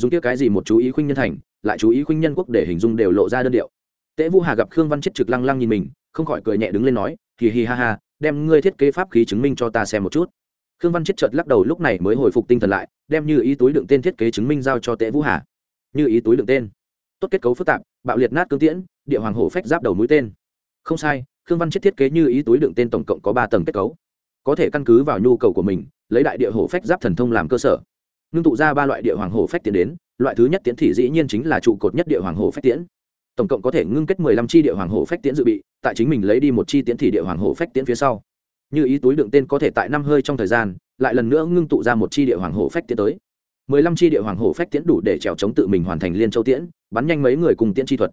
dùng kia cái gì một chú ý khuynh nhân thành, lại chú ý khuynh nhân quốc để hình dung đều lộ ra đơn điệu. Tễ vũ hà gặp khương văn chết trực lăng lăng nhìn mình, không khỏi cười nhẹ đứng lên nói, hì hì ha ha, đem ngươi thiết kế pháp khí chứng minh cho ta xem một chút. Khương văn chết chợt lắc đầu lúc này mới hồi phục tinh thần lại, đem như ý túi đựng tên thiết kế chứng minh giao cho tệ vũ hà. Như ý túi đựng tên. Tốt kết cấu phức tạp, bạo liệt nát cương tiễn, địa hoàng hổ phách giáp đầu mũi tên. Không sai, khương văn chết thiết kế như ý túi đựng tên tổng cộng có ba tầng kết cấu. Có thể căn cứ vào nhu cầu của mình, lấy đại địa hổ phách giáp thần thông làm cơ sở ngưng tụ ra ba loại địa hoàng hổ phách tiến đến, loại thứ nhất tiến thị dĩ nhiên chính là trụ cột nhất địa hoàng hổ phách tiễn. Tổng cộng có thể ngưng kết mười lăm chi địa hoàng hổ phách tiễn dự bị, tại chính mình lấy đi một chi tiễn thị địa hoàng hổ phách tiễn phía sau. Như ý túi đựng tên có thể tại năm hơi trong thời gian, lại lần nữa ngưng tụ ra một chi địa hoàng hổ phách tiễn tới. Mười lăm chi địa hoàng hổ phách tiễn đủ để trèo chống tự mình hoàn thành liên châu tiễn, bắn nhanh mấy người cùng tiễn chi thuật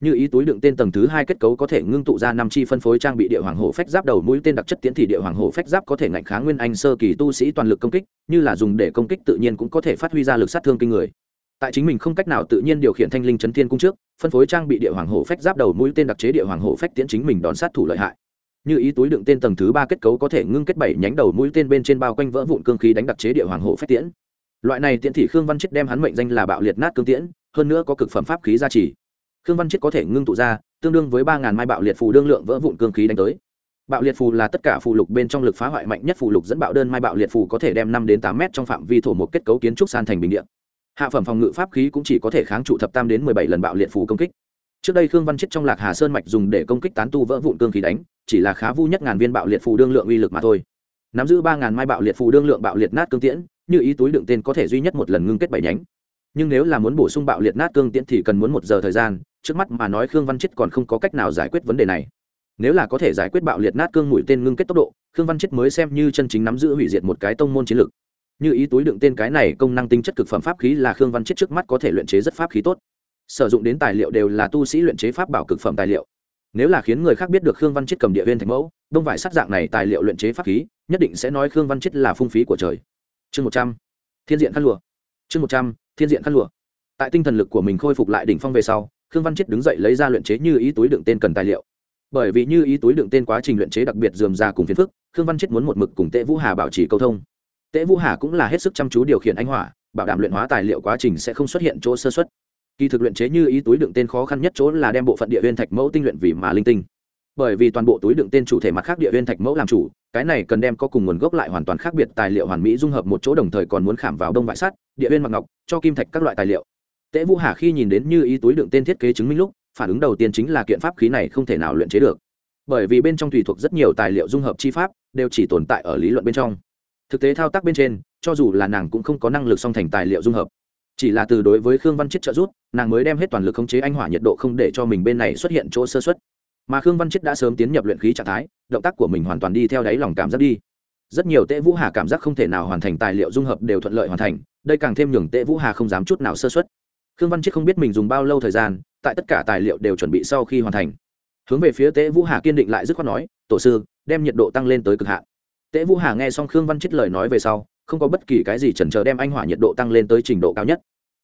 như ý túi đựng tên tầng thứ hai kết cấu có thể ngưng tụ ra năm chi phân phối trang bị địa hoàng hổ phách giáp đầu mũi tên đặc chất tiến thì địa hoàng hổ phách giáp có thể ngạnh kháng nguyên anh sơ kỳ tu sĩ toàn lực công kích, như là dùng để công kích tự nhiên cũng có thể phát huy ra lực sát thương kinh người. Tại chính mình không cách nào tự nhiên điều khiển thanh linh chấn thiên cung trước, phân phối trang bị địa hoàng hổ phách giáp đầu mũi tên đặc chế địa hoàng hổ phách tiến chính mình đón sát thủ lợi hại. Như ý túi đựng tên tầng thứ ba kết cấu có thể ngưng kết bảy nhánh đầu mũi tên bên trên bao quanh vỡ vụn cương khí đánh đặc chế địa hoàng hổ phách tiễn. Loại này tiễn thị khương văn chết đem hắn mệnh danh là bạo liệt nát cương tiễn, hơn nữa có cực phẩm pháp khí gia trì khương văn chết có thể ngưng tụ ra, tương đương với ba ngàn mai bạo liệt phù đương lượng vỡ vụn cương khí đánh tới. Bạo liệt phù là tất cả phù lục bên trong lực phá hoại mạnh nhất phù lục dẫn bạo đơn mai bạo liệt phù có thể đem năm đến tám mét trong phạm vi thổ một kết cấu kiến trúc san thành bình điện hạ phẩm phòng ngự pháp khí cũng chỉ có thể kháng trụ thập tam đến mười bảy lần bạo liệt phù công kích. Trước đây khương văn chết trong lạc hà sơn mạch dùng để công kích tán tu vỡ vụn cương khí đánh, chỉ là khá vu nhất ngàn viên bạo liệt phù đương lượng uy lực mà thôi. Nắm giữ ba ngàn mai bạo liệt phù đương lượng bạo liệt nát cương tiễn, như ý túi đựng tên có thể duy nhất một lần ngưng kết bảy nhánh nhưng nếu là muốn bổ sung bạo liệt nát cương tiễn thì cần muốn một giờ thời gian, trước mắt mà nói khương văn chết còn không có cách nào giải quyết vấn đề này. Nếu là có thể giải quyết bạo liệt nát cương mũi tên ngưng kết tốc độ, khương văn chết mới xem như chân chính nắm giữ hủy diệt một cái tông môn chiến lược. Như ý túi đựng tên cái này, công năng tính chất cực phẩm pháp khí là khương văn chết trước mắt có thể luyện chế rất pháp khí tốt. Sử dụng đến tài liệu đều là tu sĩ luyện chế pháp bảo cực phẩm tài liệu. Nếu là khiến người khác biết được khương văn chết cầm địa viên thành mẫu, đông vải sắt dạng này tài liệu luyện chế pháp khí, nhất định sẽ nói khương văn chết là phung phí của trời. Chương một trăm. Thiên diện khăn lụa. Chương một trăm thiên diện khăn lụa. Tại tinh thần lực của mình khôi phục lại đỉnh phong về sau, khương văn chết đứng dậy lấy ra luyện chế như ý túi đựng tên cần tài liệu. Bởi vì như ý túi đựng tên quá trình luyện chế đặc biệt dườm ra cùng phiền phức, khương văn chết muốn một mực cùng tệ vũ hà bảo trì câu thông. Tệ vũ hà cũng là hết sức chăm chú điều khiển anh hỏa, bảo đảm luyện hóa tài liệu quá trình sẽ không xuất hiện chỗ sơ xuất kỳ thực luyện chế như ý túi đựng tên khó khăn nhất chỗ là đem bộ phận địa viên thạch mẫu tinh luyện vì mà linh tinh bởi vì toàn bộ túi đựng tên chủ thể mặt khác địa viên thạch mẫu làm chủ, cái này cần đem có cùng nguồn gốc lại hoàn toàn khác biệt tài liệu hoàn mỹ dung hợp một chỗ đồng thời còn muốn khảm vào đông vải sắt, địa viên mặc ngọc, cho kim thạch các loại tài liệu. Tễ vũ hà khi nhìn đến như ý túi đựng tên thiết kế chứng minh lúc, phản ứng đầu tiên chính là kiện pháp khí này không thể nào luyện chế được. Bởi vì bên trong tùy thuộc rất nhiều tài liệu dung hợp chi pháp, đều chỉ tồn tại ở lý luận bên trong. Thực tế thao tác bên trên, cho dù là nàng cũng không có năng lực song thành tài liệu dung hợp. Chỉ là từ đối với khương văn chết trợ rút nàng mới đem hết toàn lực khống chế anh hỏa nhiệt độ không để cho mình bên này xuất hiện chỗ sơ xuất mà khương văn chết đã sớm tiến nhập luyện khí trạng thái, động tác của mình hoàn toàn đi theo đáy lòng cảm giác đi. Rất nhiều tệ vũ hà cảm giác không thể nào hoàn thành tài liệu dung hợp đều thuận lợi hoàn thành, đây càng thêm nhường tệ vũ hà không dám chút nào sơ xuất khương văn chết không biết mình dùng bao lâu thời gian, tại tất cả tài liệu đều chuẩn bị sau khi hoàn thành. Hướng về phía tệ vũ hà kiên định lại dứt khoát nói, tổ sư, đem nhiệt độ tăng lên tới cực hạn. Tệ vũ hà nghe xong khương văn chết lời nói về sau, không có bất kỳ cái gì chần chờ đem anh hỏa nhiệt độ tăng lên tới trình độ cao nhất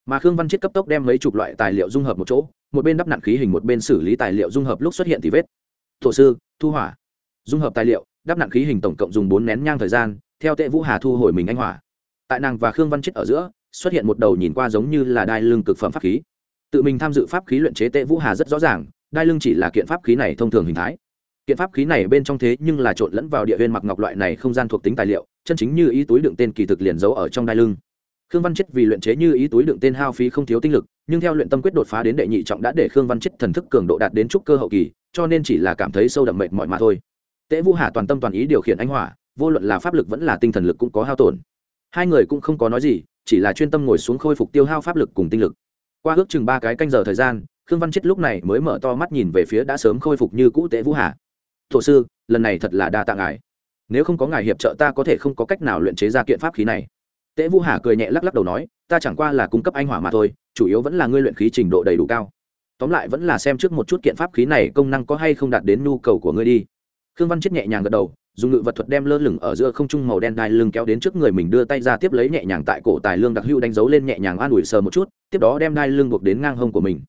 mà khương văn chết cấp tốc đem mấy chục loại tài liệu dung hợp một chỗ một bên đắp nặn khí hình một bên xử lý tài liệu dung hợp lúc xuất hiện thì vết thổ sư thu hỏa dung hợp tài liệu đắp nặn khí hình tổng cộng dùng bốn nén nhang thời gian theo tệ vũ hà thu hồi mình anh hỏa tại nàng và khương văn chết ở giữa xuất hiện một đầu nhìn qua giống như là đai lưng cực phẩm pháp khí tự mình tham dự pháp khí luyện chế tệ vũ hà rất rõ ràng đai lưng chỉ là kiện pháp khí này thông thường hình thái kiện pháp khí này bên trong thế nhưng là trộn lẫn vào địa viên mặc ngọc loại này không gian thuộc tính tài liệu chân chính như ý túi đựng tên kỳ thực liền giấu ở trong đai lưng khương văn chết vì luyện chế như ý túi đựng tên hao phí không thiếu tinh lực, nhưng theo luyện tâm quyết đột phá đến đệ nhị trọng đã để khương văn chết thần thức cường độ đạt đến trúc cơ hậu kỳ, cho nên chỉ là cảm thấy sâu đậm mệt mỏi mà thôi. Tễ vũ hà toàn tâm toàn ý điều khiển anh hỏa, vô luận là pháp lực vẫn là tinh thần lực cũng có hao tổn. Hai người cũng không có nói gì, chỉ là chuyên tâm ngồi xuống khôi phục tiêu hao pháp lực cùng tinh lực. Qua ước chừng ba cái canh giờ thời gian, khương văn chết lúc này mới mở to mắt nhìn về phía đã sớm khôi phục như cũ tễ vũ hà. Thổ sư, lần này thật là đa tạ ngài. Nếu không có ngài hiệp trợ ta có thể không có cách nào luyện chế ra kiện pháp khí này tễ vũ hà cười nhẹ lắc lắc đầu nói, ta chẳng qua là cung cấp anh hỏa mà thôi, chủ yếu vẫn là ngươi luyện khí trình độ đầy đủ cao. Tóm lại vẫn là xem trước một chút kiện pháp khí này công năng có hay không đạt đến nhu cầu của ngươi đi. Khương văn chết nhẹ nhàng gật đầu, dùng ngự vật thuật đem lơ lửng ở giữa không trung màu đen đai lưng kéo đến trước người mình đưa tay ra tiếp lấy nhẹ nhàng tại cổ tài lương đặc hữu đánh dấu lên nhẹ nhàng an ủi sờ một chút, tiếp đó đem đai lưng buộc đến ngang hông của mình.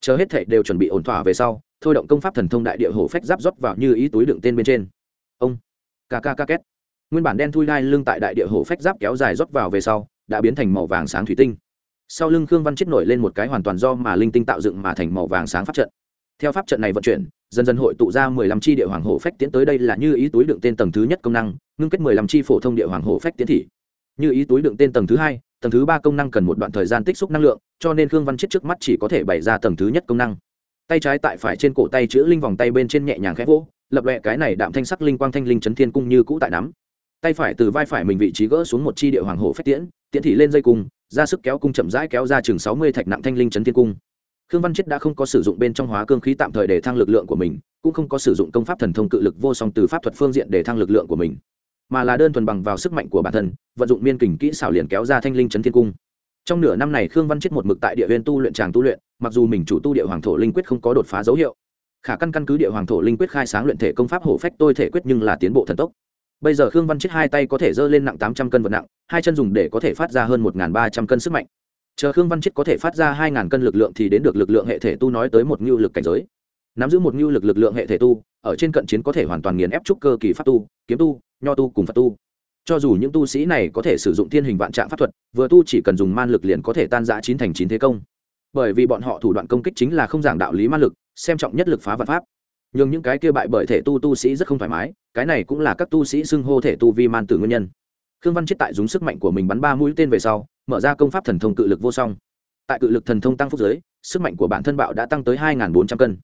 Chờ hết thệ đều chuẩn bị ổn thỏa về sau, thôi động công pháp thần thông đại địa hổ phách giáp rót vào như ý túi đựng tên bên trên. Ông. Ca ca ca két nguyên bản đen thui đai lưng tại đại địa hổ phách giáp kéo dài rót vào về sau, đã biến thành màu vàng sáng thủy tinh. Sau lưng khương văn chết nổi lên một cái hoàn toàn do mà linh tinh tạo dựng mà thành màu vàng sáng pháp trận. Theo pháp trận này vận chuyển, dần dần hội tụ ra mười lăm chi địa hoàng hổ phách tiến tới đây là như ý túi đựng tên tầng thứ nhất công năng, ngưng kết mười lăm chi phổ thông địa hoàng hổ phách tiến thị. Như ý túi đựng tên tầng thứ hai, tầng thứ ba công năng cần một đoạn thời gian tích xúc năng lượng, cho nên khương văn chết trước mắt chỉ có thể bày ra tầng thứ nhất công năng. Tay trái tại phải trên cổ tay chữ linh vòng tay bên trên nhẹ nhàng khẽ vỗ, lập lệ cái này đạm thanh sắc linh quang thanh linh chấn thiên cung như cũ tại nắm tay phải từ vai phải mình vị trí gỡ xuống một chi địa hoàng hổ phách tiễn tiễn thị lên dây cung, ra sức kéo cung chậm rãi kéo ra chừng sáu mươi thạch nặng thanh linh chấn thiên cung. Khương văn chết đã không có sử dụng bên trong hóa cương khí tạm thời để thăng lực lượng của mình, cũng không có sử dụng công pháp thần thông cự lực vô song từ pháp thuật phương diện để thăng lực lượng của mình, mà là đơn thuần bằng vào sức mạnh của bản thân, vận dụng miên kình kỹ xảo liền kéo ra thanh linh chấn thiên cung. Trong nửa năm này khương văn chết một mực tại địa viên tu luyện tràng tu luyện, mặc dù mình chủ tu địa hoàng thổ linh quyết không có đột phá dấu hiệu, khả căn căn cứ địa hoàng thổ linh quyết khai sáng luyện thể công pháp hổ phách tôi thể quyết nhưng là tiến bộ thần tốc bây giờ khương văn chết hai tay có thể dơ lên nặng tám trăm cân vật nặng, hai chân dùng để có thể phát ra hơn một ba trăm cân sức mạnh. Chờ khương văn chết có thể phát ra hai cân lực lượng thì đến được lực lượng hệ thể tu nói tới một ngưu lực cảnh giới. Nắm giữ một ngưu lực lực lượng hệ thể tu, ở trên cận chiến có thể hoàn toàn nghiền ép trúc cơ kỳ pháp tu, kiếm tu, nho tu cùng phật tu. Cho dù những tu sĩ này có thể sử dụng thiên hình vạn trạng pháp thuật, vừa tu chỉ cần dùng man lực liền có thể tan giã chín thành chín thế công. Bởi vì bọn họ thủ đoạn công kích chính là không giảng đạo lý man lực, xem trọng nhất lực phá vật pháp nhưng những cái kia bại bởi thể tu tu sĩ rất không thoải mái, cái này cũng là các tu sĩ xưng hô thể tu vi man tử nguyên nhân. Khương văn chết tại dùng sức mạnh của mình bắn ba mũi tên về sau, mở ra công pháp thần thông cự lực vô song. Tại cự lực thần thông tăng phúc giới, sức mạnh của bản thân bạo đã tăng tới hai bốn trăm cân.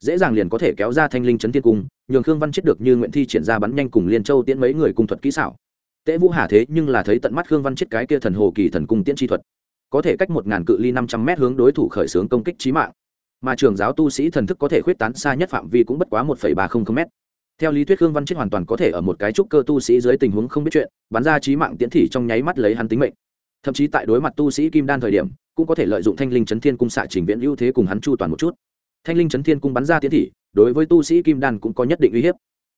Dễ dàng liền có thể kéo ra thanh linh chấn thiên cung, nhường khương văn chết được như nguyện thi triển ra bắn nhanh cùng liên châu tiễn mấy người cung thuật kỹ xảo. Tễ vũ hà thế nhưng là thấy tận mắt khương văn chết cái kia thần hồ kỳ thần cung tiễn chi thuật. Có thể cách một ngàn cự ly năm trăm mét hướng đối thủ khởi xướng công kích trí mạng mà trường giáo tu sĩ thần thức có thể khuyết tán xa nhất phạm vi cũng bất quá một ba trăm linh m theo lý thuyết khương văn chết hoàn toàn có thể ở một cái trúc cơ tu sĩ dưới tình huống không biết chuyện, bắn ra trí mạng tiễn thị trong nháy mắt lấy hắn tính mệnh. Thậm chí tại đối mặt tu sĩ kim đan thời điểm, cũng có thể lợi dụng thanh linh chấn thiên cung xạ trình viễn ưu thế cùng hắn chu toàn một chút. Thanh linh chấn thiên cung bắn ra tiễn thị, đối với tu sĩ kim đan cũng có nhất định uy hiếp.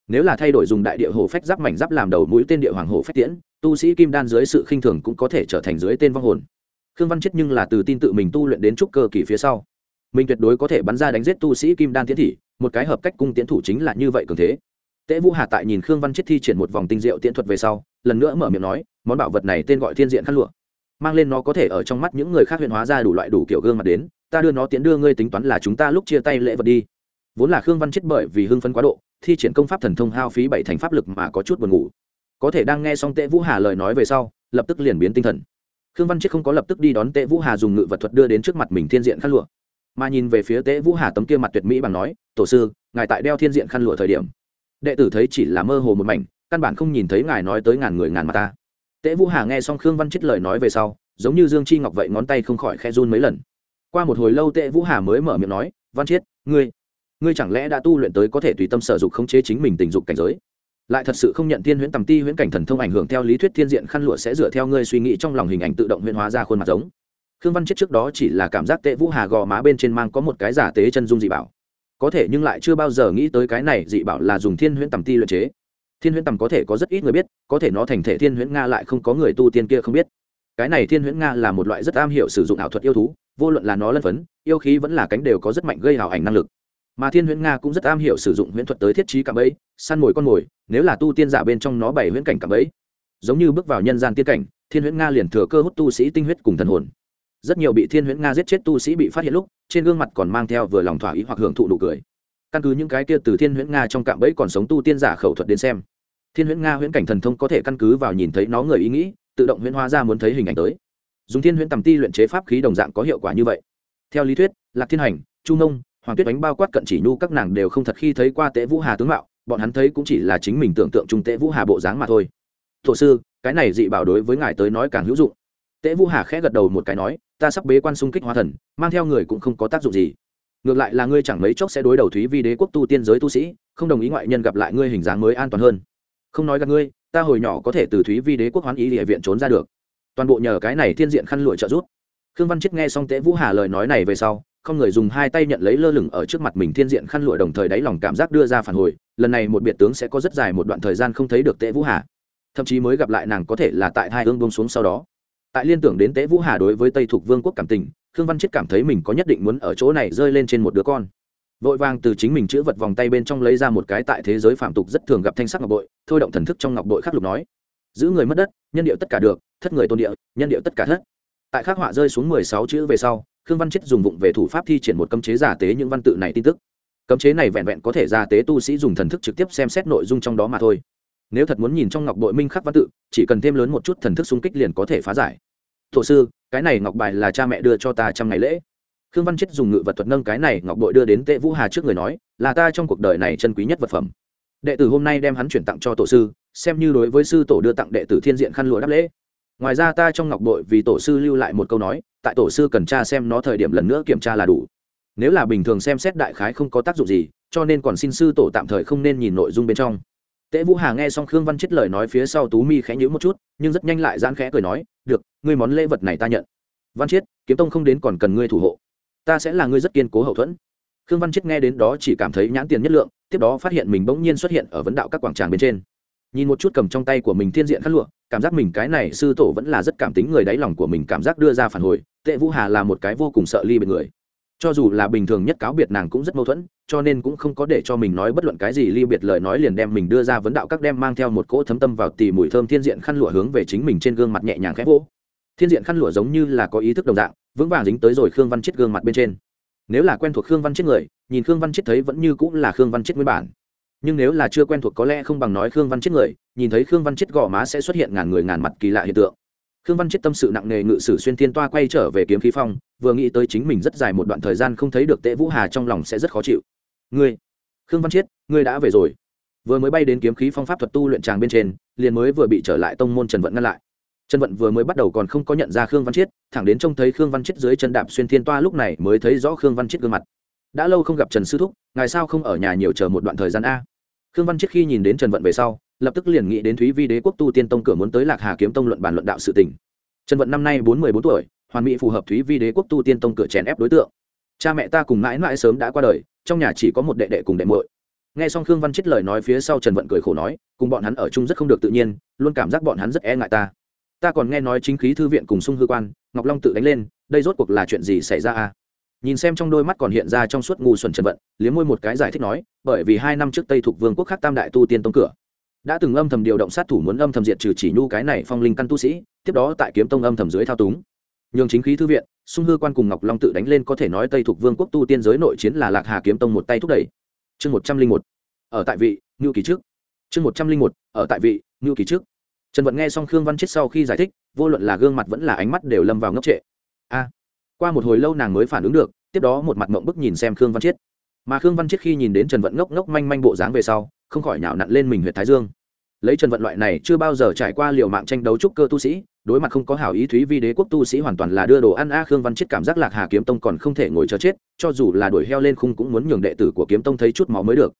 Nếu là thay đổi dùng đại địa hồ phách giáp mảnh giáp làm đầu mũi tên địa hoàng hồ phách tiễn, tu sĩ kim đan dưới sự khinh thường cũng có thể trở thành dưới tên vong hồn. Khương văn chết nhưng là từ tin tự mình tu luyện đến trúc cơ kỳ phía sau mình tuyệt đối có thể bắn ra đánh giết tu sĩ kim đan tiến thị, một cái hợp cách cung tiến thủ chính là như vậy cường thế. Tễ vũ hà tại nhìn khương văn chết thi triển một vòng tinh diệu tiễn thuật về sau, lần nữa mở miệng nói, món bảo vật này tên gọi thiên diện khăn lụa. Mang lên nó có thể ở trong mắt những người khác huyện hóa ra đủ loại đủ kiểu gương mặt đến, ta đưa nó tiến đưa ngươi tính toán là chúng ta lúc chia tay lễ vật đi. Vốn là khương văn chết bởi vì hưng phấn quá độ, thi triển công pháp thần thông hao phí bảy thành pháp lực mà có chút buồn ngủ. Có thể đang nghe xong tệ vũ hà lời nói về sau, lập tức liền biến tinh thần. Khương văn chết không có lập tức đi đón tệ vũ hà dùng ngự vật thuật đưa đến trước mặt mình thiên diện khăn lụa mà nhìn về phía Tế vũ hà tấm kia mặt tuyệt mỹ bằng nói, tổ sư, ngài tại đeo thiên diện khăn lụa thời điểm. Đệ tử thấy chỉ là mơ hồ một mảnh, căn bản không nhìn thấy ngài nói tới ngàn người ngàn mặt ta. Tế vũ hà nghe xong khương văn chết lời nói về sau, giống như dương chi ngọc vậy ngón tay không khỏi khe run mấy lần. Qua một hồi lâu tệ vũ hà mới mở miệng nói, văn chiết ngươi ngươi chẳng lẽ đã tu luyện tới có thể tùy tâm sở dục khống chế chính mình tình dục cảnh giới? Lại thật sự không nhận thiên huyễn tầm ti huyễn cảnh thần thông ảnh hưởng theo lý thuyết thiên diện khăn lụa sẽ dựa theo ngươi suy nghĩ trong lòng hình ảnh tự động huyễn hóa ra khuôn mặt giống khương văn chết trước đó chỉ là cảm giác tệ vũ hà gò má bên trên mang có một cái giả tế chân dung dị bảo. Có thể nhưng lại chưa bao giờ nghĩ tới cái này dị bảo là dùng thiên huyễn tầm ti luyện chế. Thiên huyễn tầm có thể có rất ít người biết, có thể nó thành thể thiên huyễn nga lại không có người tu tiên kia không biết. Cái này thiên huyễn nga là một loại rất am hiểu sử dụng ảo thuật yêu thú, vô luận là nó lân phấn, yêu khí vẫn là cánh đều có rất mạnh gây hào ảnh năng lực. Mà thiên huyễn nga cũng rất am hiểu sử dụng huyễn thuật tới thiết trí cạm bẫy, săn mồi con mồi, nếu là tu tiên giả bên trong nó bày huyễn cảnh cạm bẫy. Giống như bước vào nhân gian tiên cảnh, thiên huyễn nga liền thừa cơ hút tu sĩ tinh huyết cùng thần hồn rất nhiều bị thiên huyễn nga giết chết tu sĩ bị phát hiện lúc, trên gương mặt còn mang theo vừa lòng thỏa ý hoặc hưởng thụ nụ cười. Căn cứ những cái kia từ thiên huyễn nga trong cạm bẫy còn sống tu tiên giả khẩu thuật đến xem, thiên huyễn nga huyễn cảnh thần thông có thể căn cứ vào nhìn thấy nó người ý nghĩ, tự động huyễn hóa ra muốn thấy hình ảnh tới. Dùng thiên huyễn tầm ti luyện chế pháp khí đồng dạng có hiệu quả như vậy. Theo lý thuyết, lạc thiên hành, chu nông hoàng tuyết đánh bao quát cận chỉ nhu các nàng đều không thật khi thấy qua tễ vũ hà tướng mạo, bọn hắn thấy cũng chỉ là chính mình tưởng tượng trung tễ vũ hà bộ dáng mà thôi. Thổ sư, cái này dị bảo đối với ngài tới nói càng hữu dụng. Tế vũ hà khẽ gật đầu một cái nói, ta sắp bế quan xung kích hóa thần, mang theo người cũng không có tác dụng gì. Ngược lại là ngươi chẳng mấy chốc sẽ đối đầu thúy vi đế quốc tu tiên giới tu sĩ, không đồng ý ngoại nhân gặp lại ngươi hình dáng mới an toàn hơn. Không nói gần ngươi, ta hồi nhỏ có thể từ thúy vi đế quốc hoán ý địa viện trốn ra được. Toàn bộ nhờ cái này thiên diện khăn lụa trợ giúp. Khương văn chết nghe xong Tế vũ hà lời nói này về sau, không người dùng hai tay nhận lấy lơ lửng ở trước mặt mình thiên diện khăn lụa đồng thời đáy lòng cảm giác đưa ra phản hồi, lần này một biệt tướng sẽ có rất dài một đoạn thời gian không thấy được Tế vũ hà. Thậm chí mới gặp lại nàng có thể là tại hai ương bông xuống sau đó tại liên tưởng đến tế vũ hà đối với tây thuộc vương quốc cảm tình, khương văn chết cảm thấy mình có nhất định muốn ở chỗ này rơi lên trên một đứa con. Vội vàng từ chính mình chữ vật vòng tay bên trong lấy ra một cái tại thế giới phạm tục rất thường gặp thanh sắc ngọc bội, thôi động thần thức trong ngọc bội khắc lục nói, giữ người mất đất, nhân điệu tất cả được, thất người tôn địa, nhân điệu tất cả thất. Tại khắc họa rơi xuống mười sáu chữ về sau, khương văn chết dùng vụng về thủ pháp thi triển một cấm chế giả tế những văn tự này tin tức. Cấm chế này vẹn vẹn có thể giả tế tu sĩ dùng thần thức trực tiếp xem xét nội dung trong đó mà thôi nếu thật muốn nhìn trong ngọc bội minh khắc văn tự, chỉ cần thêm lớn một chút thần thức xung kích liền có thể phá giải. Thổ sư, cái này ngọc bài là cha mẹ đưa cho ta trăm ngày lễ. Khương văn chết dùng ngự vật thuật nâng cái này ngọc bội đưa đến tệ vũ hà trước người nói, là ta trong cuộc đời này chân quý nhất vật phẩm. Đệ tử hôm nay đem hắn chuyển tặng cho tổ sư, xem như đối với sư tổ đưa tặng đệ tử thiên diện khăn lụa đáp lễ. Ngoài ra ta trong ngọc bội vì tổ sư lưu lại một câu nói, tại tổ sư cần tra xem nó thời điểm lần nữa kiểm tra là đủ. Nếu là bình thường xem xét đại khái không có tác dụng gì, cho nên còn xin sư tổ tạm thời không nên nhìn nội dung bên trong. Tế vũ hà nghe xong khương văn chết lời nói phía sau tú mi khẽ nhíu một chút, nhưng rất nhanh lại giãn khẽ cười nói, được, ngươi món lễ vật này ta nhận. Văn chiết kiếm tông không đến còn cần ngươi thủ hộ. Ta sẽ là ngươi rất kiên cố hậu thuẫn. Khương văn chiết nghe đến đó chỉ cảm thấy nhãn tiền nhất lượng, tiếp đó phát hiện mình bỗng nhiên xuất hiện ở vấn đạo các quảng tràng bên trên. Nhìn một chút cầm trong tay của mình thiên diện khăn lụa, cảm giác mình cái này sư tổ vẫn là rất cảm tính người đáy lòng của mình cảm giác đưa ra phản hồi tệ vũ hà là một cái vô cùng sợ ly bên người. Cho dù là bình thường nhất cáo biệt nàng cũng rất mâu thuẫn cho nên cũng không có để cho mình nói bất luận cái gì ly biệt lời nói liền đem mình đưa ra vấn đạo các đem mang theo một cỗ thấm tâm vào tì mùi thơm thiên diện khăn lụa hướng về chính mình trên gương mặt nhẹ nhàng khép vỗ. Thiên diện khăn lụa giống như là có ý thức đồng dạng, vững vàng dính tới rồi khương văn chết gương mặt bên trên. Nếu là quen thuộc khương văn chết người, nhìn khương văn chết thấy vẫn như cũng là khương văn chết nguyên bản. Nhưng nếu là chưa quen thuộc có lẽ không bằng nói khương văn chết người, nhìn thấy khương văn chết gò má sẽ xuất hiện ngàn người ngàn mặt kỳ lạ hiện tượng. Khương văn chết tâm sự nặng nề ngự sử xuyên thiên toa quay trở về kiếm khí phong, vừa nghĩ tới chính mình rất dài một đoạn thời gian không thấy được tệ vũ hà trong lòng sẽ rất khó chịu ngươi, khương văn chiết, ngươi đã về rồi. Vừa mới bay đến kiếm khí phong pháp thuật tu luyện tràng bên trên, liền mới vừa bị trở lại tông môn trần vận ngăn lại. Trần vận vừa mới bắt đầu còn không có nhận ra khương văn chiết, thẳng đến trông thấy khương văn chiết dưới chân đạp xuyên thiên toa lúc này mới thấy rõ khương văn chiết gương mặt. Đã lâu không gặp trần sư thúc, ngài sao không ở nhà nhiều chờ một đoạn thời gian a? Khương văn chiết khi nhìn đến trần vận về sau, lập tức liền nghĩ đến thúy vi đế quốc tu tiên tông cửa muốn tới lạc hà kiếm tông luận bàn luận đạo sự tỉnh trần vận năm nay bốn mươi bốn tuổi, hoàn mỹ phù hợp thúy vi đế quốc tu tiên tông cửa chèn ép đối tượng cha mẹ ta cùng mãi mãi sớm đã qua đời, trong nhà chỉ có một đệ đệ cùng đệ muội. Nghe xong khương văn chết lời nói phía sau trần vận cười khổ nói, cùng bọn hắn ở chung rất không được tự nhiên, luôn cảm giác bọn hắn rất e ngại ta. Ta còn nghe nói chính khí thư viện cùng sung hư quan, ngọc long tự đánh lên, đây rốt cuộc là chuyện gì xảy ra à nhìn xem trong đôi mắt còn hiện ra trong suốt ngu xuẩn trần vận, liếm môi một cái giải thích nói, bởi vì hai năm trước tây thuộc vương quốc khác tam đại tu tiên tông cửa. Đã từng âm thầm điều động sát thủ muốn âm thầm diệt trừ chỉ nhu cái này phong linh căn tu sĩ, tiếp đó tại kiếm tông âm thầm dưới thao túng nhường chính khí thư viện sung hư quan cùng ngọc long tự đánh lên có thể nói tây thuộc vương quốc tu tiên giới nội chiến là lạc hà kiếm tông một tay thúc đẩy. Chương một trăm linh một ở tại vị ngưu kỳ trước. Chương một trăm linh một ở tại vị ngưu kỳ trước. Trần vận nghe xong khương văn chết sau khi giải thích vô luận là gương mặt vẫn là ánh mắt đều lâm vào ngốc trệ. A qua một hồi lâu nàng mới phản ứng được tiếp đó một mặt mộng bức nhìn xem khương văn chết, mà khương văn chết khi nhìn đến trần vận ngốc ngốc manh manh bộ dáng về sau không khỏi nhào nặn lên mình huyện thái dương. Lấy trần vận loại này chưa bao giờ trải qua liều mạng tranh đấu trúc cơ tu sĩ đối mặt không có hảo ý thúy vi đế quốc tu sĩ hoàn toàn là đưa đồ ăn a khương văn chết cảm giác lạc hà kiếm tông còn không thể ngồi chờ chết, cho dù là đuổi heo lên khung cũng muốn nhường đệ tử của kiếm tông thấy chút máu mới được.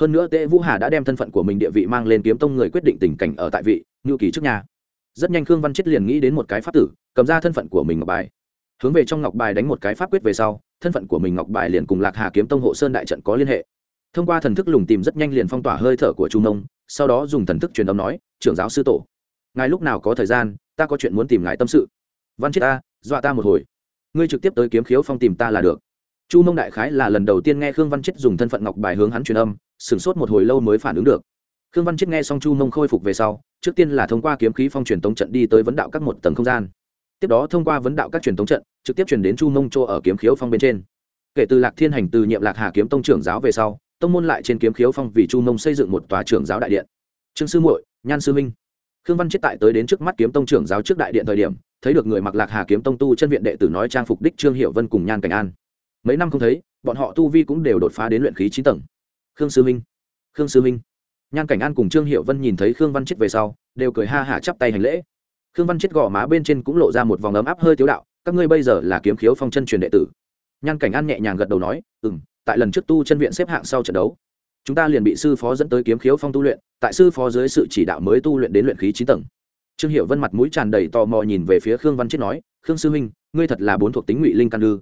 Hơn nữa tệ vũ hà đã đem thân phận của mình địa vị mang lên kiếm tông người quyết định tình cảnh ở tại vị ngự kỳ trước nhà. Rất nhanh khương văn chết liền nghĩ đến một cái pháp tử, cầm ra thân phận của mình ngọc bài. Hướng về trong ngọc bài đánh một cái pháp quyết về sau, thân phận của mình ngọc bài liền cùng lạc hà kiếm tông hộ sơn đại trận có liên hệ. Thông qua thần thức lùng tìm rất nhanh liền phong tỏa hơi thở của trung nông, sau đó dùng thần thức truyền âm nói, trưởng giáo sư tổ ngài lúc nào có thời gian, ta có chuyện muốn tìm ngài tâm sự. Văn chết ta, dọa ta một hồi. Ngươi trực tiếp tới kiếm khiếu phong tìm ta là được. Chu mông đại khái là lần đầu tiên nghe khương văn chết dùng thân phận ngọc bài hướng hắn truyền âm, sửng sốt một hồi lâu mới phản ứng được. Khương văn chết nghe xong chu mông khôi phục về sau, trước tiên là thông qua kiếm khí phong truyền tống trận đi tới vấn đạo các một tầng không gian. Tiếp đó thông qua vấn đạo các truyền tống trận, trực tiếp truyền đến chu mông chỗ ở kiếm khiếu phong bên trên. Kể từ lạc thiên hành, từ nhiệm lạc hà kiếm tông trưởng giáo về sau, tông môn lại trên kiếm khiếu phong vì chu mông xây dựng một tòa trưởng giáo đại điện. Trương sư muội, nhan sư minh khương văn chết tại tới đến trước mắt kiếm tông trưởng giáo trước đại điện thời điểm, thấy được người mặc lạc hà kiếm tông tu chân viện đệ tử nói trang phục đích trương hiệu vân cùng nhan cảnh an. Mấy năm không thấy, bọn họ tu vi cũng đều đột phá đến luyện khí chín tầng. Khương sư minh, khương sư minh. Nhan cảnh an cùng trương hiệu vân nhìn thấy khương văn chết về sau, đều cười ha hả chắp tay hành lễ. Khương văn chết gò má bên trên cũng lộ ra một vòng ấm áp hơi tiếu đạo, các ngươi bây giờ là kiếm khiếu phong chân truyền đệ tử. Nhan cảnh an nhẹ nhàng gật đầu nói ừ m tại lần trước tu chân viện xếp hạng sau trận đấu chúng ta liền bị sư phó dẫn tới kiếm khiếu phong tu luyện, tại sư phó dưới sự chỉ đạo mới tu luyện đến luyện khí chín tầng. Trương hiệu vân mặt mũi tràn đầy tò mò nhìn về phía khương văn chết nói, khương sư huynh, ngươi thật là bốn thuộc tính ngụy linh căn ư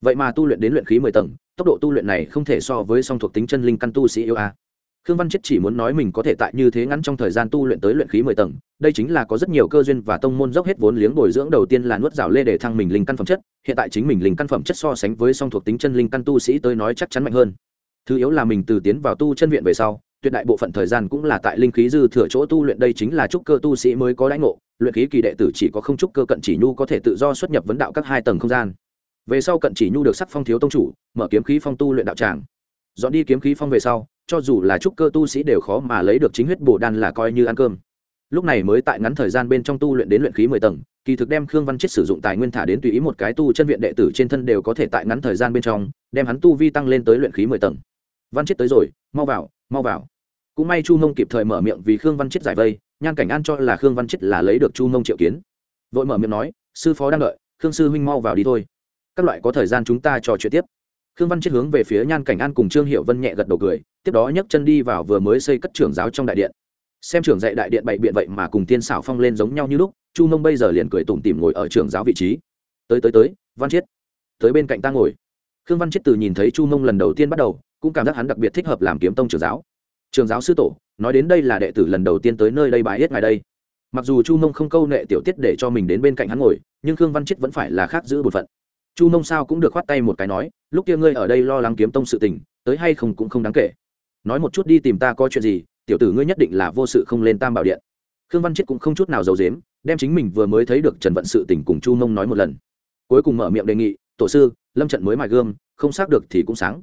vậy mà tu luyện đến luyện khí mười tầng, tốc độ tu luyện này không thể so với song thuộc tính chân linh căn tu sĩ yêu a. Khương văn chết chỉ muốn nói mình có thể tại như thế ngắn trong thời gian tu luyện tới luyện khí mười tầng, đây chính là có rất nhiều cơ duyên và tông môn dốc hết vốn liếng bồi dưỡng đầu tiên là nuốt rào lê để thăng mình linh căn phẩm chất, hiện tại chính mình linh căn phẩm chất so sánh với song thuộc tính chân linh căn tu sĩ tới nói chắc chắn mạnh hơn thứ yếu là mình từ tiến vào tu chân viện về sau, tuyệt đại bộ phận thời gian cũng là tại linh khí dư thừa chỗ tu luyện. Đây chính là trúc cơ tu sĩ mới có lãnh ngộ. Luyện khí kỳ đệ tử chỉ có không trúc cơ cận chỉ nhu có thể tự do xuất nhập vấn đạo các hai tầng không gian. Về sau cận chỉ nhu được sắc phong thiếu tông chủ, mở kiếm khí phong tu luyện đạo tràng. Dọn đi kiếm khí phong về sau, cho dù là trúc cơ tu sĩ đều khó mà lấy được chính huyết bổ đan là coi như ăn cơm. Lúc này mới tại ngắn thời gian bên trong tu luyện đến luyện khí mười tầng, kỳ thực đem khương văn chết sử dụng tài nguyên thả đến tùy ý một cái tu chân viện đệ tử trên thân đều có thể tại ngắn thời gian bên trong, đem hắn tu vi tăng lên tới luyện khí mười tầng văn chết tới rồi, mau vào mau vào. Cũng may chu mông kịp thời mở miệng vì khương văn chết giải vây, nhan cảnh an cho là khương văn chết là lấy được chu mông triệu kiến. Vội mở miệng nói, sư phó đang đợi, khương sư huynh mau vào đi thôi. Các loại có thời gian chúng ta trò chuyện tiếp. Khương văn chết hướng về phía nhan cảnh an cùng trương hiệu vân nhẹ gật đầu cười, tiếp đó nhấc chân đi vào vừa mới xây cất trưởng giáo trong đại điện. Xem trưởng dạy đại điện bậy biện vậy mà cùng tiên xảo phong lên giống nhau như lúc, chu mông bây giờ liền cười tủm tỉm ngồi ở trưởng giáo vị trí. Tới tới tới, văn chiết, tới bên cạnh ta ngồi. Khương văn chiết từ nhìn thấy chu mông lần đầu tiên bắt đầu cũng cảm giác hắn đặc biệt thích hợp làm kiếm tông trưởng giáo. Trường giáo sư tổ, nói đến đây là đệ tử lần đầu tiên tới nơi đây bài hết ngày đây. Mặc dù chu mông không câu nệ tiểu tiết để cho mình đến bên cạnh hắn ngồi, nhưng khương văn chiết vẫn phải là khác giữ bổn phận. Chu mông sao cũng được khoát tay một cái nói, lúc kia ngươi ở đây lo lắng kiếm tông sự tình, tới hay không cũng không đáng kể. Nói một chút đi tìm ta có chuyện gì, tiểu tử ngươi nhất định là vô sự không lên tam bảo điện. Khương văn chiết cũng không chút nào giấu dếm đem chính mình vừa mới thấy được trần vận sự tình cùng chu mông nói một lần. Cuối cùng mở miệng đề nghị, tổ sư, lâm trận mới mài gương, không xác được thì cũng sáng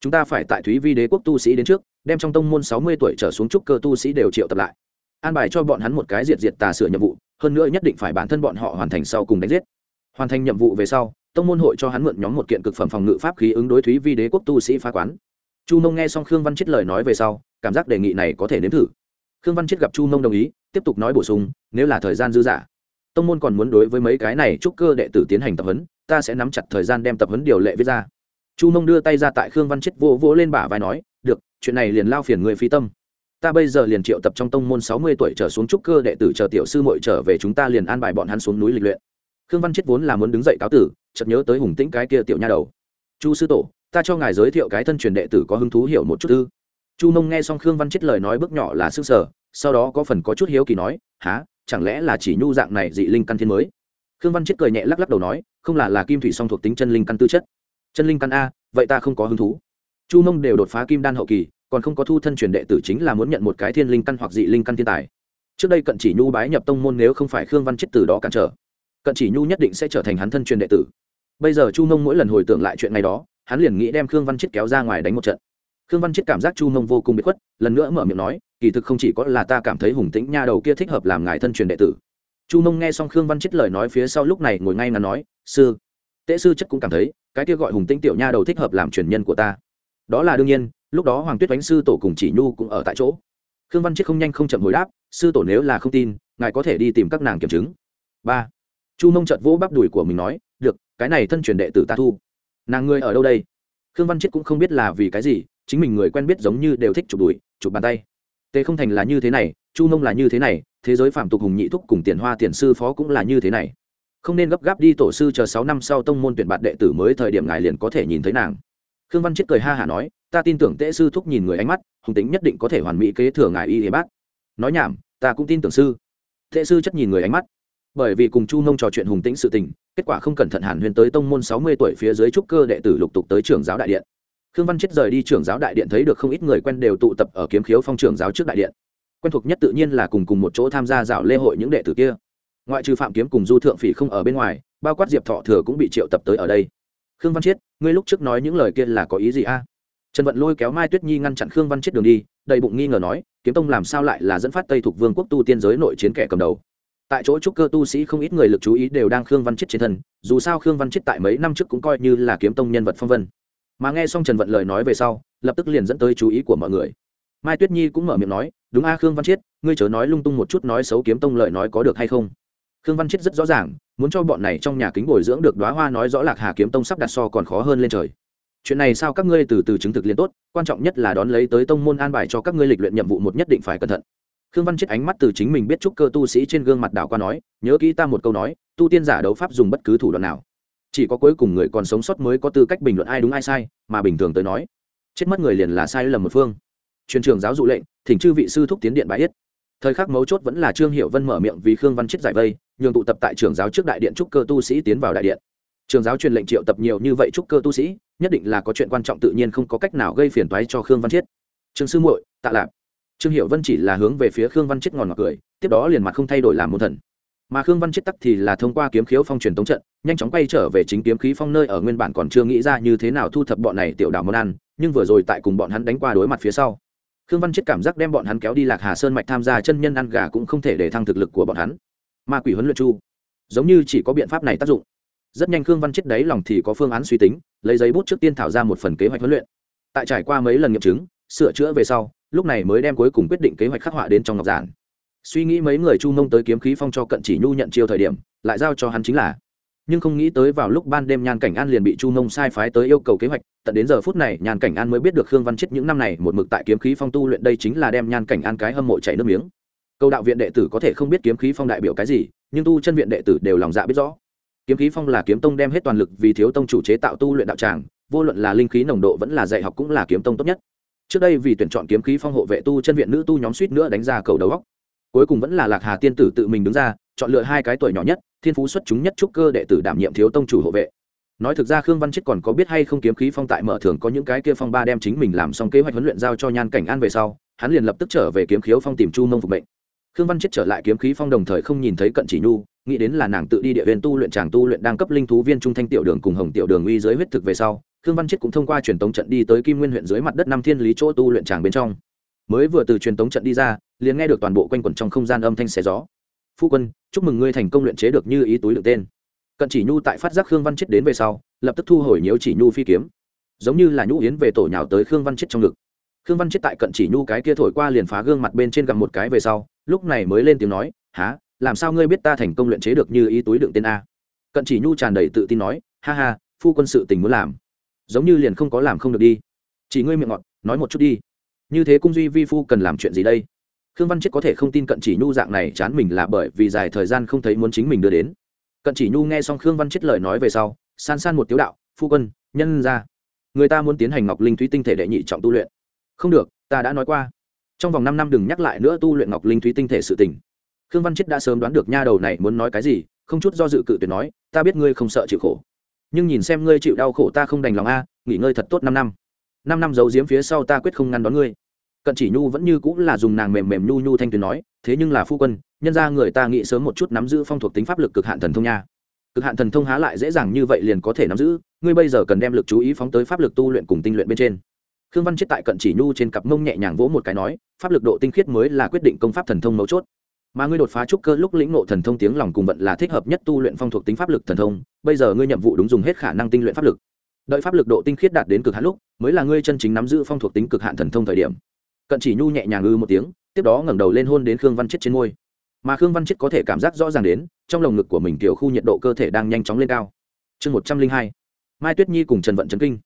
chúng ta phải tại thúy vi đế quốc tu sĩ đến trước, đem trong tông môn sáu mươi tuổi trở xuống trúc cơ tu sĩ đều triệu tập lại. An bài cho bọn hắn một cái diệt diệt tà sửa nhiệm vụ, hơn nữa nhất định phải bản thân bọn họ hoàn thành sau cùng đánh giết. Hoàn thành nhiệm vụ về sau, tông môn hội cho hắn mượn nhóm một kiện cực phẩm phòng ngự pháp khí ứng đối thúy vi đế quốc tu sĩ phá quán. Chu mông nghe xong khương văn chết lời nói về sau, cảm giác đề nghị này có thể nếm thử. Khương văn chết gặp chu mông đồng ý, tiếp tục nói bổ sung, nếu là thời gian dư dả, tông môn còn muốn đối với mấy cái này chúc cơ đệ tử tiến hành tập huấn, ta sẽ nắm chặt thời gian đem tập huấn điều lệ viết ra chu mông đưa tay ra tại khương văn chết vỗ vỗ lên bả vai nói, được, chuyện này liền lao phiền người phi tâm. Ta bây giờ liền triệu tập trong tông môn sáu mươi tuổi trở xuống trúc cơ đệ tử chờ tiểu sư muội trở về chúng ta liền an bài bọn hắn xuống núi lịch luyện. Khương văn chết vốn là muốn đứng dậy cáo tử, chợt nhớ tới hùng tĩnh cái kia tiểu nha đầu. Chu sư tổ, ta cho ngài giới thiệu cái thân truyền đệ tử có hứng thú hiểu một chút ư? Chu mông nghe xong khương văn chết lời nói bước nhỏ là sức sở sau đó có phần có chút hiếu kỳ nói há chẳng lẽ là chỉ nhu dạng này dị linh căn thiên mới? Khương văn chết cười nhẹ lắc lắc đầu nói, không là là kim thủy song thuộc tính chân linh căn tư chất chân linh căn a, vậy ta không có hứng thú. Chu mông đều đột phá kim đan hậu kỳ, còn không có thu thân truyền đệ tử chính là muốn nhận một cái thiên linh căn hoặc dị linh căn thiên tài. Trước đây cận chỉ nhu bái nhập tông môn nếu không phải khương văn chết từ đó cản trở, cận chỉ nhu nhất định sẽ trở thành hắn thân truyền đệ tử. Bây giờ chu mông mỗi lần hồi tưởng lại chuyện này đó, hắn liền nghĩ đem khương văn chết kéo ra ngoài đánh một trận. Khương văn chết cảm giác chu mông vô cùng bị khuất, lần nữa mở miệng nói, kỳ thực không chỉ có là ta cảm thấy hùng tĩnh nha đầu kia thích hợp làm ngài thân truyền đệ tử. Chu mông nghe xong khương văn chết lời nói phía sau lúc này ngồi ngay ngắn nói, sư tễ sư chất cũng cảm thấy, cái kia gọi hùng tinh tiểu nha đầu thích hợp làm truyền nhân của ta. Đó là đương nhiên, lúc đó hoàng tuyết đánh sư tổ cùng chỉ nhu cũng ở tại chỗ. Khương văn chiết không nhanh không chậm hồi đáp, sư tổ nếu là không tin, ngài có thể đi tìm các nàng kiểm chứng. Ba. Chu mông chợt vỗ bắp đùi của mình nói, được, cái này thân truyền đệ tử ta thu. Nàng ngươi ở đâu đây? Khương văn chiết cũng không biết là vì cái gì, chính mình người quen biết giống như đều thích chụp đùi, chụp bàn tay. Tề không thành là như thế này, chu mông là như thế này, thế giới phạm tục hùng nhị thúc cùng tiền hoa tiền sư phó cũng là như thế này không nên gấp gáp đi tổ sư chờ sáu năm sau tông môn tuyển bạt đệ tử mới thời điểm ngài liền có thể nhìn thấy nàng. Khương văn chết cười ha hả nói, ta tin tưởng tễ sư thúc nhìn người ánh mắt, hùng tính nhất định có thể hoàn mỹ kế thừa ngài y y bác. Nói nhảm, ta cũng tin tưởng sư. Tễ sư chất nhìn người ánh mắt. Bởi vì cùng chu nông trò chuyện hùng tĩnh sự tình, kết quả không cẩn thận hàn huyền tới tông môn sáu mươi tuổi phía dưới trúc cơ đệ tử lục tục tới trưởng giáo đại điện. Khương văn chết rời đi trưởng giáo đại điện thấy được không ít người quen đều tụ tập ở kiếm khiếu phong trưởng giáo trước đại điện. Quen thuộc nhất tự nhiên là cùng cùng một chỗ tham gia dạo lễ hội những đệ tử kia ngoại trừ phạm kiếm cùng du thượng phỉ không ở bên ngoài, bao quát diệp thọ thừa cũng bị triệu tập tới ở đây. Khương văn chiết, ngươi lúc trước nói những lời kia là có ý gì a? Trần vận lôi kéo mai tuyết nhi ngăn chặn khương văn chiết đường đi, đầy bụng nghi ngờ nói, kiếm tông làm sao lại là dẫn phát tây thuộc vương quốc tu tiên giới nội chiến kẻ cầm đầu? Tại chỗ trúc cơ tu sĩ không ít người lực chú ý đều đang khương văn chiết trên thân, dù sao khương văn chiết tại mấy năm trước cũng coi như là kiếm tông nhân vật phong vân. Mà nghe xong trần vận lời nói về sau, lập tức liền dẫn tới chú ý của mọi người. Mai tuyết nhi cũng mở miệng nói, đúng a khương văn chiết, ngươi chớ nói lung tung một chút nói xấu kiếm tông lời nói có được hay không? Khương văn chiết rất rõ ràng, muốn cho bọn này trong nhà kính bồi dưỡng được đoá hoa nói rõ lạc hà kiếm tông sắp đặt so còn khó hơn lên trời. Chuyện này sao các ngươi từ từ chứng thực liền tốt, quan trọng nhất là đón lấy tới tông môn an bài cho các ngươi lịch luyện nhiệm vụ một nhất định phải cẩn thận. Khương văn chết ánh mắt từ chính mình biết chúc cơ tu sĩ trên gương mặt đảo qua nói, nhớ kỹ ta một câu nói, tu tiên giả đấu pháp dùng bất cứ thủ đoạn nào. Chỉ có cuối cùng người còn sống sót mới có tư cách bình luận ai đúng ai sai, mà bình thường tới nói, chết mất người liền là sai lầm một phương. Truyền trường giáo dụ lệnh, thỉnh chư vị sư thúc tiến điện bãi yết thời khắc mấu chốt vẫn là trương hiệu vân mở miệng vì khương văn chết giải vây, nhường tụ tập tại trường giáo trước đại điện trúc cơ tu sĩ tiến vào đại điện. Trường giáo truyền lệnh triệu tập nhiều như vậy trúc cơ tu sĩ, nhất định là có chuyện quan trọng tự nhiên không có cách nào gây phiền toái cho khương văn chết trương sư muội, tạ lạp trương hiệu vân chỉ là hướng về phía khương văn chết ngòn ngọt cười, tiếp đó liền mặt không thay đổi làm môn thần. Mà khương văn chết tắc thì là thông qua kiếm khiếu phong truyền tống trận, nhanh chóng quay trở về chính kiếm khí phong nơi ở nguyên bản còn chưa nghĩ ra như thế nào thu thập bọn này tiểu đảo món ăn, nhưng vừa rồi tại cùng bọn hắn đánh qua đối mặt phía sau khương văn chết cảm giác đem bọn hắn kéo đi lạc hà sơn mạch tham gia chân nhân ăn gà cũng không thể để thăng thực lực của bọn hắn. Ma quỷ huấn luyện chu, giống như chỉ có biện pháp này tác dụng. Rất nhanh khương văn chết đấy lòng thì có phương án suy tính, lấy giấy bút trước tiên thảo ra một phần kế hoạch huấn luyện. Tại trải qua mấy lần nghiệm chứng, sửa chữa về sau, lúc này mới đem cuối cùng quyết định kế hoạch khắc họa đến trong ngọc giản. Suy nghĩ mấy người chu mông tới kiếm khí phong cho cận chỉ nhu nhận chiêu thời điểm, lại giao cho hắn chính là nhưng không nghĩ tới vào lúc ban đêm nhan cảnh an liền bị chu mông sai phái tới yêu cầu kế hoạch, tận đến giờ phút này nhan cảnh an mới biết được khương văn chết những năm này một mực tại kiếm khí phong tu luyện đây chính là đem nhan cảnh an cái hâm mộ chảy nước miếng. Câu đạo viện đệ tử có thể không biết kiếm khí phong đại biểu cái gì, nhưng tu chân viện đệ tử đều lòng dạ biết rõ. Kiếm khí phong là kiếm tông đem hết toàn lực vì thiếu tông chủ chế tạo tu luyện đạo tràng, vô luận là linh khí nồng độ vẫn là dạy học cũng là kiếm tông tốt nhất. Trước đây vì tuyển chọn kiếm khí phong hộ vệ tu chân viện nữ tu nhóm suýt nữa đánh ra cầu đầu góc cuối cùng vẫn là lạc hà tiên tử tự mình đứng ra chọn lựa hai cái tuổi nhỏ nhất, thiên phú xuất chúng nhất trúc cơ đệ tử đảm nhiệm thiếu tông chủ hộ vệ. Nói thực ra khương văn chết còn có biết hay không kiếm khí phong tại mở thường có những cái kia phong ba đem chính mình làm xong kế hoạch huấn luyện giao cho nhan cảnh an về sau, hắn liền lập tức trở về kiếm khiếu phong tìm chu mông phục mệnh. Khương văn chết trở lại kiếm khí phong đồng thời không nhìn thấy cận chỉ nhu, nghĩ đến là nàng tự đi địa viên tu luyện chàng tu luyện đang cấp linh thú viên trung thanh tiểu đường cùng hồng tiểu đường uy dưới huyết thực về sau, khương văn chết cũng thông qua truyền tống trận đi tới kim nguyên huyện dưới mặt đất năm thiên lý chỗ tu luyện chàng bên trong. Mới vừa từ truyền tống trận đi ra, liền nghe được toàn bộ quanh quẩn trong không gian âm thanh xé gió phu quân, chúc mừng ngươi thành công luyện chế được như ý túi lượng tên. Cận chỉ nhu tại phát giác khương văn chết đến về sau, lập tức thu hồi nhiễu chỉ nhu phi kiếm. Giống như là nhũ yến về tổ nhào tới khương văn chết trong ngực. Khương văn chết tại cận chỉ nhu cái kia thổi qua liền phá gương mặt bên trên gặm một cái về sau, lúc này mới lên tiếng nói há làm sao ngươi biết ta thành công luyện chế được như ý túi đựng tên a? Cận chỉ nhu tràn đầy tự tin nói, ha ha, phu quân sự tình muốn làm. Giống như liền không có làm không được đi. Chỉ ngươi miệng ngọt, nói một chút đi. Như thế cung duy vi phu cần làm chuyện gì đây? Khương văn chết có thể không tin cận chỉ nhu dạng này chán mình là bởi vì dài thời gian không thấy muốn chính mình đưa đến. Cận chỉ nhu nghe xong khương văn chết lời nói về sau, san san một tiếu đạo, phu quân, nhân ra, người ta muốn tiến hành ngọc linh thúy tinh thể đệ nhị trọng tu luyện. Không được, ta đã nói qua. Trong vòng năm năm đừng nhắc lại nữa tu luyện ngọc linh thúy tinh thể sự tình. Khương văn chết đã sớm đoán được nha đầu này muốn nói cái gì, không chút do dự cự tuyệt nói, ta biết ngươi không sợ chịu khổ, nhưng nhìn xem ngươi chịu đau khổ ta không đành lòng a, nghỉ ngơi thật tốt năm năm. Năm năm giấu giếm phía sau ta quyết không ngăn đón ngươi cận chỉ nhu vẫn như cũng là dùng nàng mềm mềm nhu nhu thanh tuyền nói, thế nhưng là phu quân, nhân ra người ta nghĩ sớm một chút nắm giữ phong thuộc tính pháp lực cực hạn thần thông nha. Cực hạn thần thông há lại dễ dàng như vậy liền có thể nắm giữ, ngươi bây giờ cần đem lực chú ý phóng tới pháp lực tu luyện cùng tinh luyện bên trên. Khương văn chết tại cận chỉ nhu trên cặp mông nhẹ nhàng vỗ một cái nói, pháp lực độ tinh khiết mới là quyết định công pháp thần thông mấu chốt. Mà ngươi đột phá trúc cơ lúc lĩnh ngộ thần thông tiếng lòng cùng vận là thích hợp nhất tu luyện phong thuộc tính pháp lực thần thông, bây giờ ngươi nhiệm vụ đúng dùng hết khả năng tinh luyện pháp lực. Đợi pháp lực độ tinh khiết đạt đến cực hạn lúc, mới là ngươi chân chính nắm giữ phong thuộc tính cực hạn thần thông thời điểm cận chỉ nhu nhẹ nhàng ư một tiếng, tiếp đó ngẩng đầu lên hôn đến khương văn chết trên môi. Mà khương văn chết có thể cảm giác rõ ràng đến, trong lồng ngực của mình tiểu khu nhiệt độ cơ thể đang nhanh chóng lên cao. Chương một trăm linh hai, mai tuyết nhi cùng trần vận trấn kinh.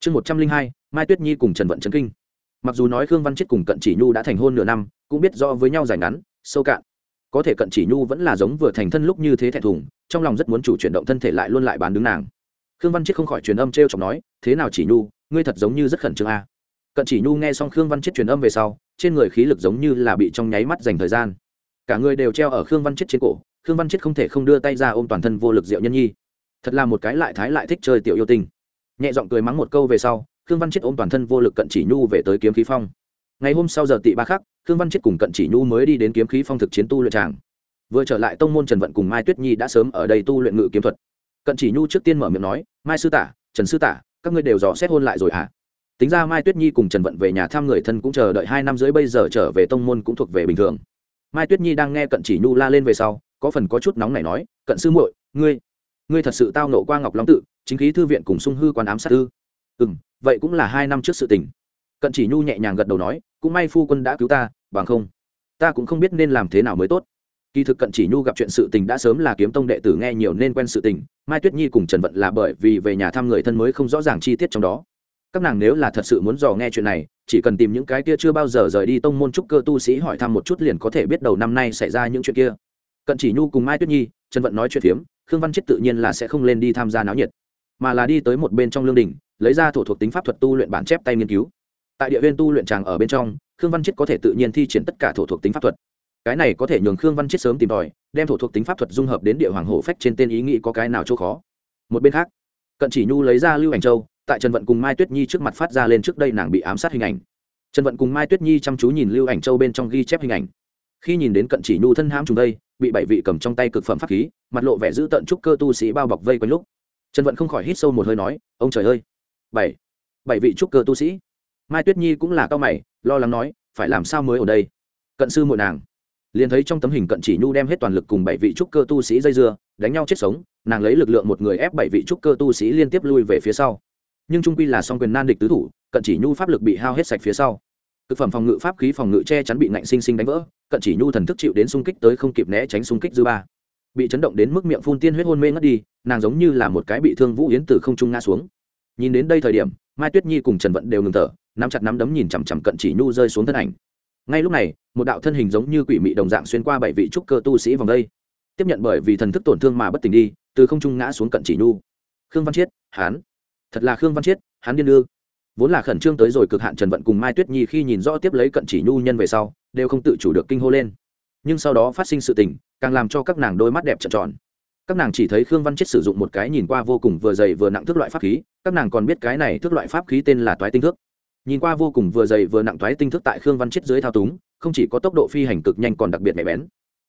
Chương một trăm linh hai, mai tuyết nhi cùng trần vận trấn kinh. Mặc dù nói khương văn chết cùng cận chỉ nhu đã thành hôn nửa năm, cũng biết rõ với nhau dài ngắn, sâu cạn. Có thể cận chỉ nhu vẫn là giống vừa thành thân lúc như thế thẹn thùng, trong lòng rất muốn chủ chuyển động thân thể lại luôn lại bán đứng nàng. Khương văn chết không khỏi truyền âm t r e o chọc nói, thế nào chỉ nhu, ngươi thật giống như rất khẩn trương a. à cận chỉ nhu nghe xong khương văn chết truyền âm về sau, trên người khí lực giống như là bị trong nháy mắt dành thời gian. Cả người đều treo ở khương văn chết trên cổ, khương văn chết không thể không đưa tay ra ôm toàn thân vô lực diệu nhân nhi. Thật là một cái lại thái lại thích chơi tiểu yêu tinh. Nhẹ giọng cười mắng một câu về sau, khương văn chết ôm toàn thân vô lực cận chỉ nhu về tới kiếm khí phong. Ngày hôm sau giờ tị ba khắc, khương văn chết cùng cận chỉ nhu mới đi đến kiếm khí phong thực chiến tu luyện tràng. Vừa trở lại tông môn trần vận cùng mai tuyết nhi đã sớm ở đây tu luyện ngự kiếm thuật. Cận chỉ nhu trước tiên mở miệng nói, mai sư tả, trần sư tả, các ngươi đều dò xét hôn lại rồi hả? à? Tính ra mai tuyết nhi cùng trần vận về nhà thăm người thân cũng chờ đợi hai năm rưỡi, bây giờ trở về tông môn cũng thuộc về bình thường. Mai tuyết nhi đang nghe cận chỉ nhu la lên về sau, có phần có chút nóng này nói, cận sư muội, ngươi ngươi thật sự tao nộ qua ngọc long tự, chính khí thư viện cùng sung hư quan ám sát ư? Ừ m vậy cũng là hai năm trước sự tình. Cận chỉ nhu nhẹ nhàng gật đầu nói, cũng may phu quân đã cứu ta, bằng không, ta cũng không biết nên làm thế nào mới tốt. Kỳ thực cận chỉ nhu gặp chuyện sự tình đã sớm là kiếm tông đệ tử nghe nhiều nên quen sự tình, mai tuyết nhi cùng trần vận là bởi vì về nhà thăm người thân mới không rõ ràng chi tiết trong đó các nàng nếu là thật sự muốn dò nghe chuyện này, chỉ cần tìm những cái kia chưa bao giờ rời đi tông môn trúc cơ tu sĩ hỏi thăm một chút liền có thể biết đầu năm nay xảy ra những chuyện kia. Cận chỉ nhu cùng mai tuyết nhi, trần vận nói chuyện phiếm, khương văn chết tự nhiên là sẽ không lên đi tham gia náo nhiệt, mà là đi tới một bên trong lương đình lấy ra thổ thuộc tính pháp thuật tu luyện bản chép tay nghiên cứu. Tại địa viên tu luyện tràng ở bên trong, khương văn chết có thể tự nhiên thi triển tất cả thổ thuộc tính pháp thuật. Cái này có thể nhường khương văn chết sớm tìm tòi, đem thổ thuộc tính pháp thuật dung hợp đến địa hoàng hổ phách trên tên ý nghĩ có cái nào chỗ khó. Một bên khác, cận chỉ nhu lấy ra lưu ảnh châu tại trần vận cùng mai tuyết nhi trước mặt phát ra lên trước đây nàng bị ám sát hình ảnh. Trần vận cùng mai tuyết nhi chăm chú nhìn lưu ảnh châu bên trong ghi chép hình ảnh. Khi nhìn đến cận chỉ nhu thân hãm trùng đây, bị bảy vị cầm trong tay cực phẩm pháp khí, mặt lộ vẻ giữ tận trúc cơ tu sĩ bao bọc vây quanh lúc, trần vận không khỏi hít sâu một hơi nói, ông trời ơi, bảy bảy vị trúc cơ tu sĩ. Mai tuyết nhi cũng là cao mày, lo lắng nói, phải làm sao mới ở đây? Cận sư muội nàng, liền thấy trong tấm hình cận chỉ nhu đem hết toàn lực cùng bảy vị trúc cơ tu sĩ dây dưa, đánh nhau chết sống, nàng lấy lực lượng một người ép bảy vị trúc cơ tu sĩ liên tiếp lui về phía sau nhưng trung quy là song quyền nan địch tứ thủ, cận chỉ nhu pháp lực bị hao hết sạch phía sau. Thực phẩm phòng ngự pháp khí phòng ngự che chắn bị nạnh sinh sinh đánh vỡ, cận chỉ nhu thần thức chịu đến xung kích tới không kịp né tránh xung kích dư ba. Bị chấn động đến mức miệng phun tiên huyết hôn mê ngất đi, nàng giống như là một cái bị thương vũ yến từ không trung ngã xuống. Nhìn đến đây thời điểm, mai tuyết nhi cùng trần vận đều ngừng thở, nắm chặt nắm đấm nhìn chằm chằm cận chỉ nhu rơi xuống thân ảnh. Ngay lúc này, một đạo thân hình giống như quỷ mị đồng dạng xuyên qua bảy vị trúc cơ tu sĩ vòng đây. Tiếp nhận bởi vì thần thức tổn thương mà bất tỉnh đi, từ không trung ngã xuống cận chỉ nhu. Khương văn chiết hán thật là khương văn chiết, hắn điên đưa vốn là khẩn trương tới rồi cực hạn trần vận cùng mai tuyết nhi khi nhìn rõ tiếp lấy cận chỉ nhu nhân về sau, đều không tự chủ được kinh hô lên. Nhưng sau đó phát sinh sự tình, càng làm cho các nàng đôi mắt đẹp trợn tròn. Các nàng chỉ thấy khương văn chết sử dụng một cái nhìn qua vô cùng vừa dày vừa nặng thước loại pháp khí, các nàng còn biết cái này thước loại pháp khí tên là toái tinh thước nhìn qua vô cùng vừa dày vừa nặng toái tinh thước tại khương văn chết dưới thao túng, không chỉ có tốc độ phi hành cực nhanh còn đặc biệt mẹ bén.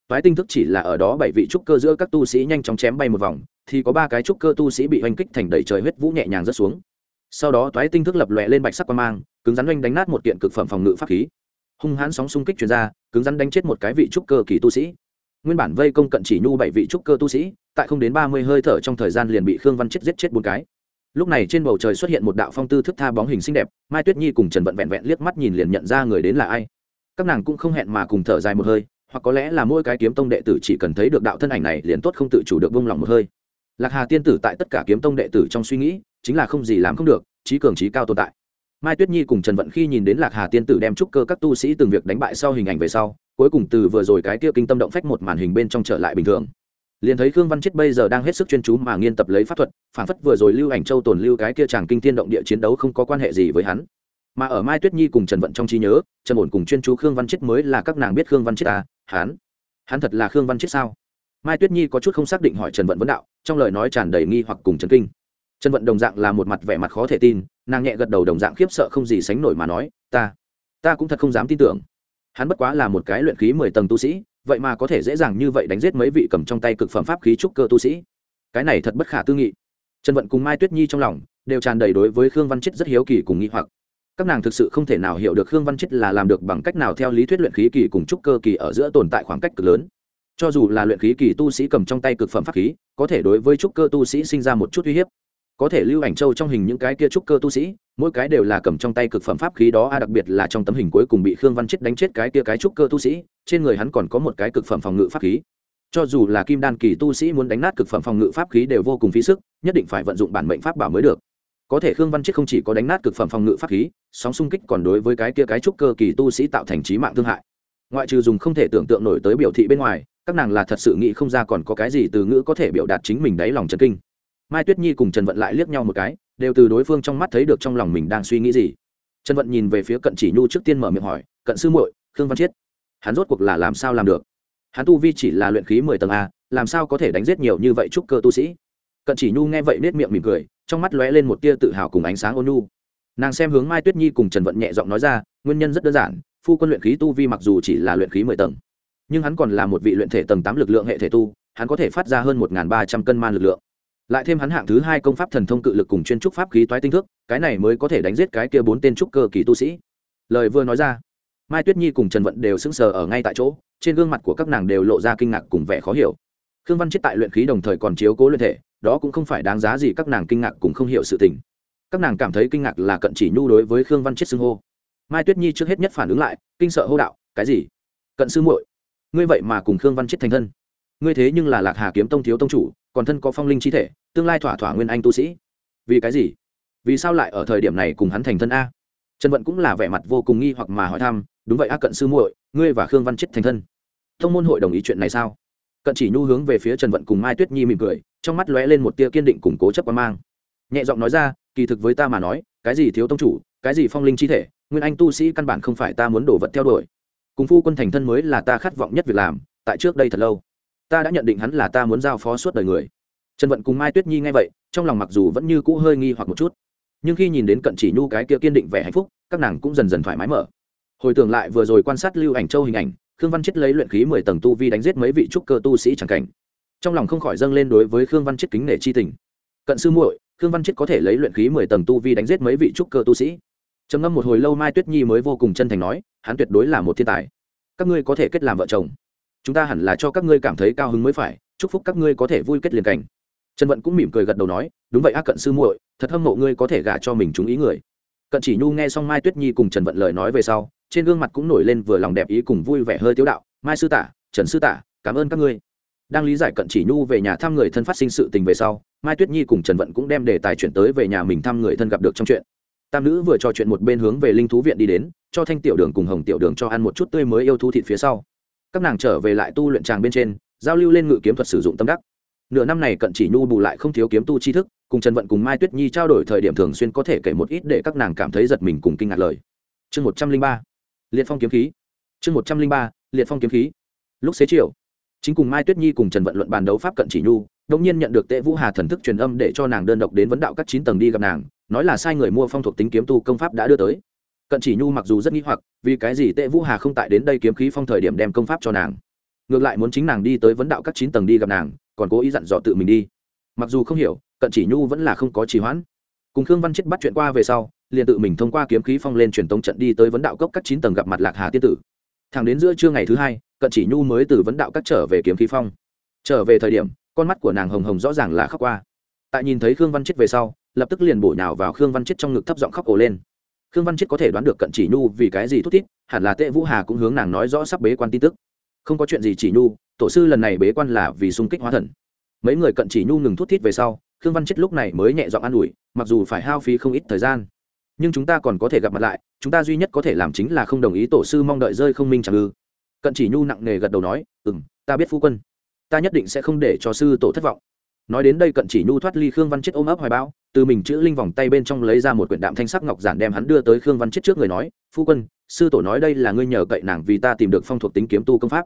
Toái tinh thức chỉ là ở đó bảy vị trúc cơ giữa các tu sĩ nhanh chóng chém bay một vòng thì có ba cái trúc cơ tu sĩ bị oanh kích thành đầy trời huyết vũ nhẹ nhàng rớt xuống. Sau đó, toái tinh thức lập lòe lên bạch sắc quan mang, cứng rắn oanh đánh nát một kiện cực phẩm phòng ngự pháp khí. Hung hãn sóng xung kích chuyển ra, cứng rắn đánh chết một cái vị trúc cơ kỳ tu sĩ. Nguyên bản vây công cận chỉ nhu bảy vị trúc cơ tu sĩ, tại không đến ba mươi hơi thở trong thời gian liền bị khương văn chết giết chết bốn cái. Lúc này trên bầu trời xuất hiện một đạo phong tư thức tha bóng hình xinh đẹp, mai tuyết nhi cùng trần vận vẹn vẹn liếc mắt nhìn liền nhận ra người đến là ai. Các nàng cũng không hẹn mà cùng thở dài một hơi, hoặc có lẽ là mỗi cái kiếm tông đệ tử chỉ cần thấy được đạo thân ảnh này liền tốt không tự chủ được bông lòng một hơi lạc hà tiên tử tại tất cả kiếm tông đệ tử trong suy nghĩ, chính là không gì làm không được trí cường trí cao tồn tại. Mai tuyết nhi cùng trần vận khi nhìn đến lạc hà tiên tử đem trúc cơ các tu sĩ từng việc đánh bại sau hình ảnh về sau, cuối cùng từ vừa rồi cái kia kinh tâm động phách một màn hình bên trong trở lại bình thường. Liền thấy khương văn chết bây giờ đang hết sức chuyên chú mà nghiên tập lấy pháp thuật, phản phất vừa rồi lưu ảnh châu tồn lưu cái kia chàng kinh tiên động địa chiến đấu không có quan hệ gì với hắn. Mà ở mai tuyết nhi cùng trần vận trong trí nhớ, trần ổn cùng chuyên chú khương văn chết mới là các nàng biết khương văn chết à hắn hắn thật là khương văn chết sao? Mai tuyết nhi có chút không xác định hỏi trần vận vấn đạo, trong lời nói tràn đầy nghi hoặc cùng trần kinh. Trần vận đồng dạng là một mặt vẻ mặt khó thể tin, nàng nhẹ gật đầu đồng dạng khiếp sợ không gì sánh nổi mà nói, ta ta cũng thật không dám tin tưởng. Hắn bất quá là một cái luyện khí mười tầng tu sĩ, vậy mà có thể dễ dàng như vậy đánh giết mấy vị cầm trong tay cực phẩm pháp khí trúc cơ tu sĩ. Cái này thật bất khả tư nghị. Trần vận cùng mai tuyết nhi trong lòng đều tràn đầy đối với khương văn chết rất hiếu kỳ cùng nghi hoặc. Các nàng thực sự không thể nào hiểu được khương văn chết là làm được bằng cách nào theo lý thuyết luyện khí kỳ cùng trúc cơ kỳ ở giữa tồn tại khoảng cách cực lớn cho dù là luyện khí kỳ tu sĩ cầm trong tay cực phẩm pháp khí, có thể đối với trúc cơ tu sĩ sinh ra một chút uy hiếp. Có thể lưu ảnh châu trong hình những cái kia trúc cơ tu sĩ, mỗi cái đều là cầm trong tay cực phẩm pháp khí đó, a đặc biệt là trong tấm hình cuối cùng bị khương văn chết đánh chết cái kia cái trúc cơ tu sĩ, trên người hắn còn có một cái cực phẩm phòng ngự pháp khí. Cho dù là kim đan kỳ tu sĩ muốn đánh nát cực phẩm phòng ngự pháp khí đều vô cùng phí sức, nhất định phải vận dụng bản mệnh pháp bảo mới được. Có thể khương văn chết không chỉ có đánh nát cực phẩm phòng ngự pháp khí, sóng xung kích còn đối với cái kia cái trúc cơ kỳ tu sĩ tạo thành trí mạng thương hại. Ngoại trừ dùng không thể tưởng tượng nổi tới biểu thị bên ngoài các nàng là thật sự nghĩ không ra còn có cái gì từ ngữ có thể biểu đạt chính mình đáy lòng trần kinh. Mai tuyết nhi cùng trần vận lại liếc nhau một cái, đều từ đối phương trong mắt thấy được trong lòng mình đang suy nghĩ gì. Trần vận nhìn về phía cận chỉ nhu trước tiên mở miệng hỏi, cận sư muội, khương văn chiết, hắn rốt cuộc là làm sao làm được? Hắn tu vi chỉ là luyện khí mười tầng a, làm sao có thể đánh giết nhiều như vậy trúc cơ tu sĩ? Cận chỉ nhu nghe vậy nết miệng mỉm cười, trong mắt lóe lên một tia tự hào cùng ánh sáng ôn nhu. Nàng xem hướng mai tuyết nhi cùng trần vận nhẹ giọng nói ra, nguyên nhân rất đơn giản, phu quân luyện khí tu vi mặc dù chỉ là luyện khí mười tầng nhưng hắn còn là một vị luyện thể tầng tám lực lượng hệ thể tu, hắn có thể phát ra hơn một ba trăm cân man lực lượng. Lại thêm hắn hạng thứ hai công pháp thần thông cự lực cùng chuyên trúc pháp khí toái tinh thức cái này mới có thể đánh giết cái kia bốn tên trúc cơ kỳ tu sĩ. Lời vừa nói ra, mai tuyết nhi cùng trần vận đều sững sờ ở ngay tại chỗ, trên gương mặt của các nàng đều lộ ra kinh ngạc cùng vẻ khó hiểu. Khương văn chết tại luyện khí đồng thời còn chiếu cố luyện thể, đó cũng không phải đáng giá gì các nàng kinh ngạc cùng không hiểu sự tình. Các nàng cảm thấy kinh ngạc là cận chỉ nhu đối với khương văn chết xưng hô. Mai tuyết nhi trước hết nhất phản ứng lại, kinh sợ hô đạo, cái gì? Cận sư muội ngươi vậy mà cùng khương văn chết thành thân. Ngươi thế nhưng là lạc hà kiếm tông thiếu tông chủ, còn thân có phong linh chi thể, tương lai thỏa thỏa nguyên anh tu sĩ. Vì cái gì? Vì sao lại ở thời điểm này cùng hắn thành thân a? Trần vận cũng là vẻ mặt vô cùng nghi hoặc mà hỏi thăm, đúng vậy a cận sư muội, ngươi và khương văn chết thành thân. Thông môn hội đồng ý chuyện này sao? Cận chỉ nhu hướng về phía trần vận cùng mai tuyết nhi mỉm cười, trong mắt lóe lên một tia kiên định củng cố chấp quan mang. Nhẹ giọng nói ra, kỳ thực với ta mà nói, cái gì thiếu tông chủ, cái gì phong linh chi thể, nguyên anh tu sĩ căn bản không phải ta muốn đổ vật theo đuổi cùng phu quân thành thân mới là ta khát vọng nhất việc làm, tại trước đây thật lâu. Ta đã nhận định hắn là ta muốn giao phó suốt đời người. Trần vận cùng mai tuyết nhi nghe vậy, trong lòng mặc dù vẫn như cũ hơi nghi hoặc một chút. Nhưng khi nhìn đến cận chỉ nhu cái kia kiên định vẻ hạnh phúc, các nàng cũng dần dần thoải mái mở. Hồi tưởng lại vừa rồi quan sát lưu ảnh châu hình ảnh, khương văn chết lấy luyện khí mười tầng tu vi đánh giết mấy vị trúc cơ tu sĩ c cảnh. Trong lòng không khỏi dâng lên đối với khương văn chết kính nể chi tình. Cận sư muội, khương văn chết có thể lấy luyện khí mười tầng tu vi đánh giết mấy vị trúc cơ tu sĩ? Trầm ngâm một hồi lâu mai tuyết nhi mới vô cùng chân thành nói, hắn tuyệt đối là một thiên tài. Các ngươi có thể kết làm vợ chồng. Chúng ta hẳn là cho các ngươi cảm thấy cao hứng mới phải, chúc phúc các ngươi có thể vui kết liền cảnh. Trần vận cũng mỉm cười gật đầu nói, đúng vậy ác cận sư muội, thật hâm mộ ngươi có thể gả cho mình chúng ý người. Cận chỉ nhu nghe xong mai tuyết nhi cùng trần vận lời nói về sau, trên gương mặt cũng nổi lên vừa lòng đẹp ý cùng vui vẻ hơi tiếu đạo, mai sư tả, trần sư tả, cảm ơn các ngươi. Đang lý giải cận chỉ nhu về nhà thăm người thân phát sinh sự tình về sau, mai tuyết nhi cùng trần vận cũng đem đề tài chuyển tới về nhà mình thăm người thân gặp được trong chuyện tam nữ vừa trò chuyện một bên hướng về linh thú viện đi đến, cho thanh tiểu đường cùng hồng tiểu đường cho ăn một chút tươi mới yêu thú thịt phía sau. Các nàng trở về lại tu luyện tràng bên trên, giao lưu lên ngự kiếm thuật sử dụng tâm đắc. Nửa năm này cận chỉ nhu bù lại không thiếu kiếm tu tri thức, cùng trần vận cùng mai tuyết nhi trao đổi thời điểm thường xuyên có thể kể một ít để các nàng cảm thấy giật mình cùng kinh ngạc lời. Chương một trăm linh ba, liệt phong kiếm khí. Chương một trăm linh ba, liệt phong kiếm khí. Lúc xế chiều, chính cùng mai tuyết nhi cùng trần vận luận bàn đấu pháp cận chỉ nhu đông nhiên nhận được tệ vũ hà thần thức truyền âm để cho nàng đơn độc đến vấn đạo các chín tầng đi gặp nàng nói là sai người mua phong thuộc tính kiếm tu công pháp đã đưa tới. Cận chỉ nhu mặc dù rất nghĩ hoặc, vì cái gì tệ vũ hà không tại đến đây kiếm khí phong thời điểm đem công pháp cho nàng? Ngược lại muốn chính nàng đi tới vấn đạo các chín tầng đi gặp nàng, còn cố ý dặn dò tự mình đi. Mặc dù không hiểu, cận chỉ nhu vẫn là không có trì hoãn. Cùng khương văn chết bắt chuyện qua về sau, liền tự mình thông qua kiếm khí phong lên truyền tống trận đi tới vấn đạo cốc các chín tầng gặp mặt lạc hà tiên tử. Thẳng đến giữa trưa ngày thứ hai, cận chỉ nhu mới từ vấn đạo các trở về kiếm khí phong. Trở về thời điểm, con mắt của nàng hồng hồng rõ ràng là khóc qua. Tại nhìn thấy khương văn chết về sau lập tức liền bổ nhào vào khương văn chết trong ngực thấp giọng khóc ồ lên. Khương văn chết có thể đoán được cận chỉ nhu vì cái gì thút thít, hẳn là tệ vũ hà cũng hướng nàng nói rõ sắp bế quan tin tức. Không có chuyện gì chỉ nhu, tổ sư lần này bế quan là vì xung kích hóa thần. Mấy người cận chỉ nhu ngừng thút thít về sau, khương văn chết lúc này mới nhẹ giọng an ủi, mặc dù phải hao phí không ít thời gian, nhưng chúng ta còn có thể gặp mặt lại, chúng ta duy nhất có thể làm chính là không đồng ý tổ sư mong đợi rơi không minh chẳng ư. Cận chỉ nhu nặng nề gật đầu nói ừ m ta biết phu quân. Ta nhất định sẽ không để cho sư tổ thất vọng. Nói đến đây cận chỉ nhu thoát ly khương văn chết ôm ấp hoài bão từ mình chữ linh vòng tay bên trong lấy ra một quyển đạm thanh sắc ngọc giản đem hắn đưa tới khương văn chết trước người nói, phu quân, sư tổ nói đây là ngươi nhờ cậy nàng vì ta tìm được phong thuộc tính kiếm tu công pháp.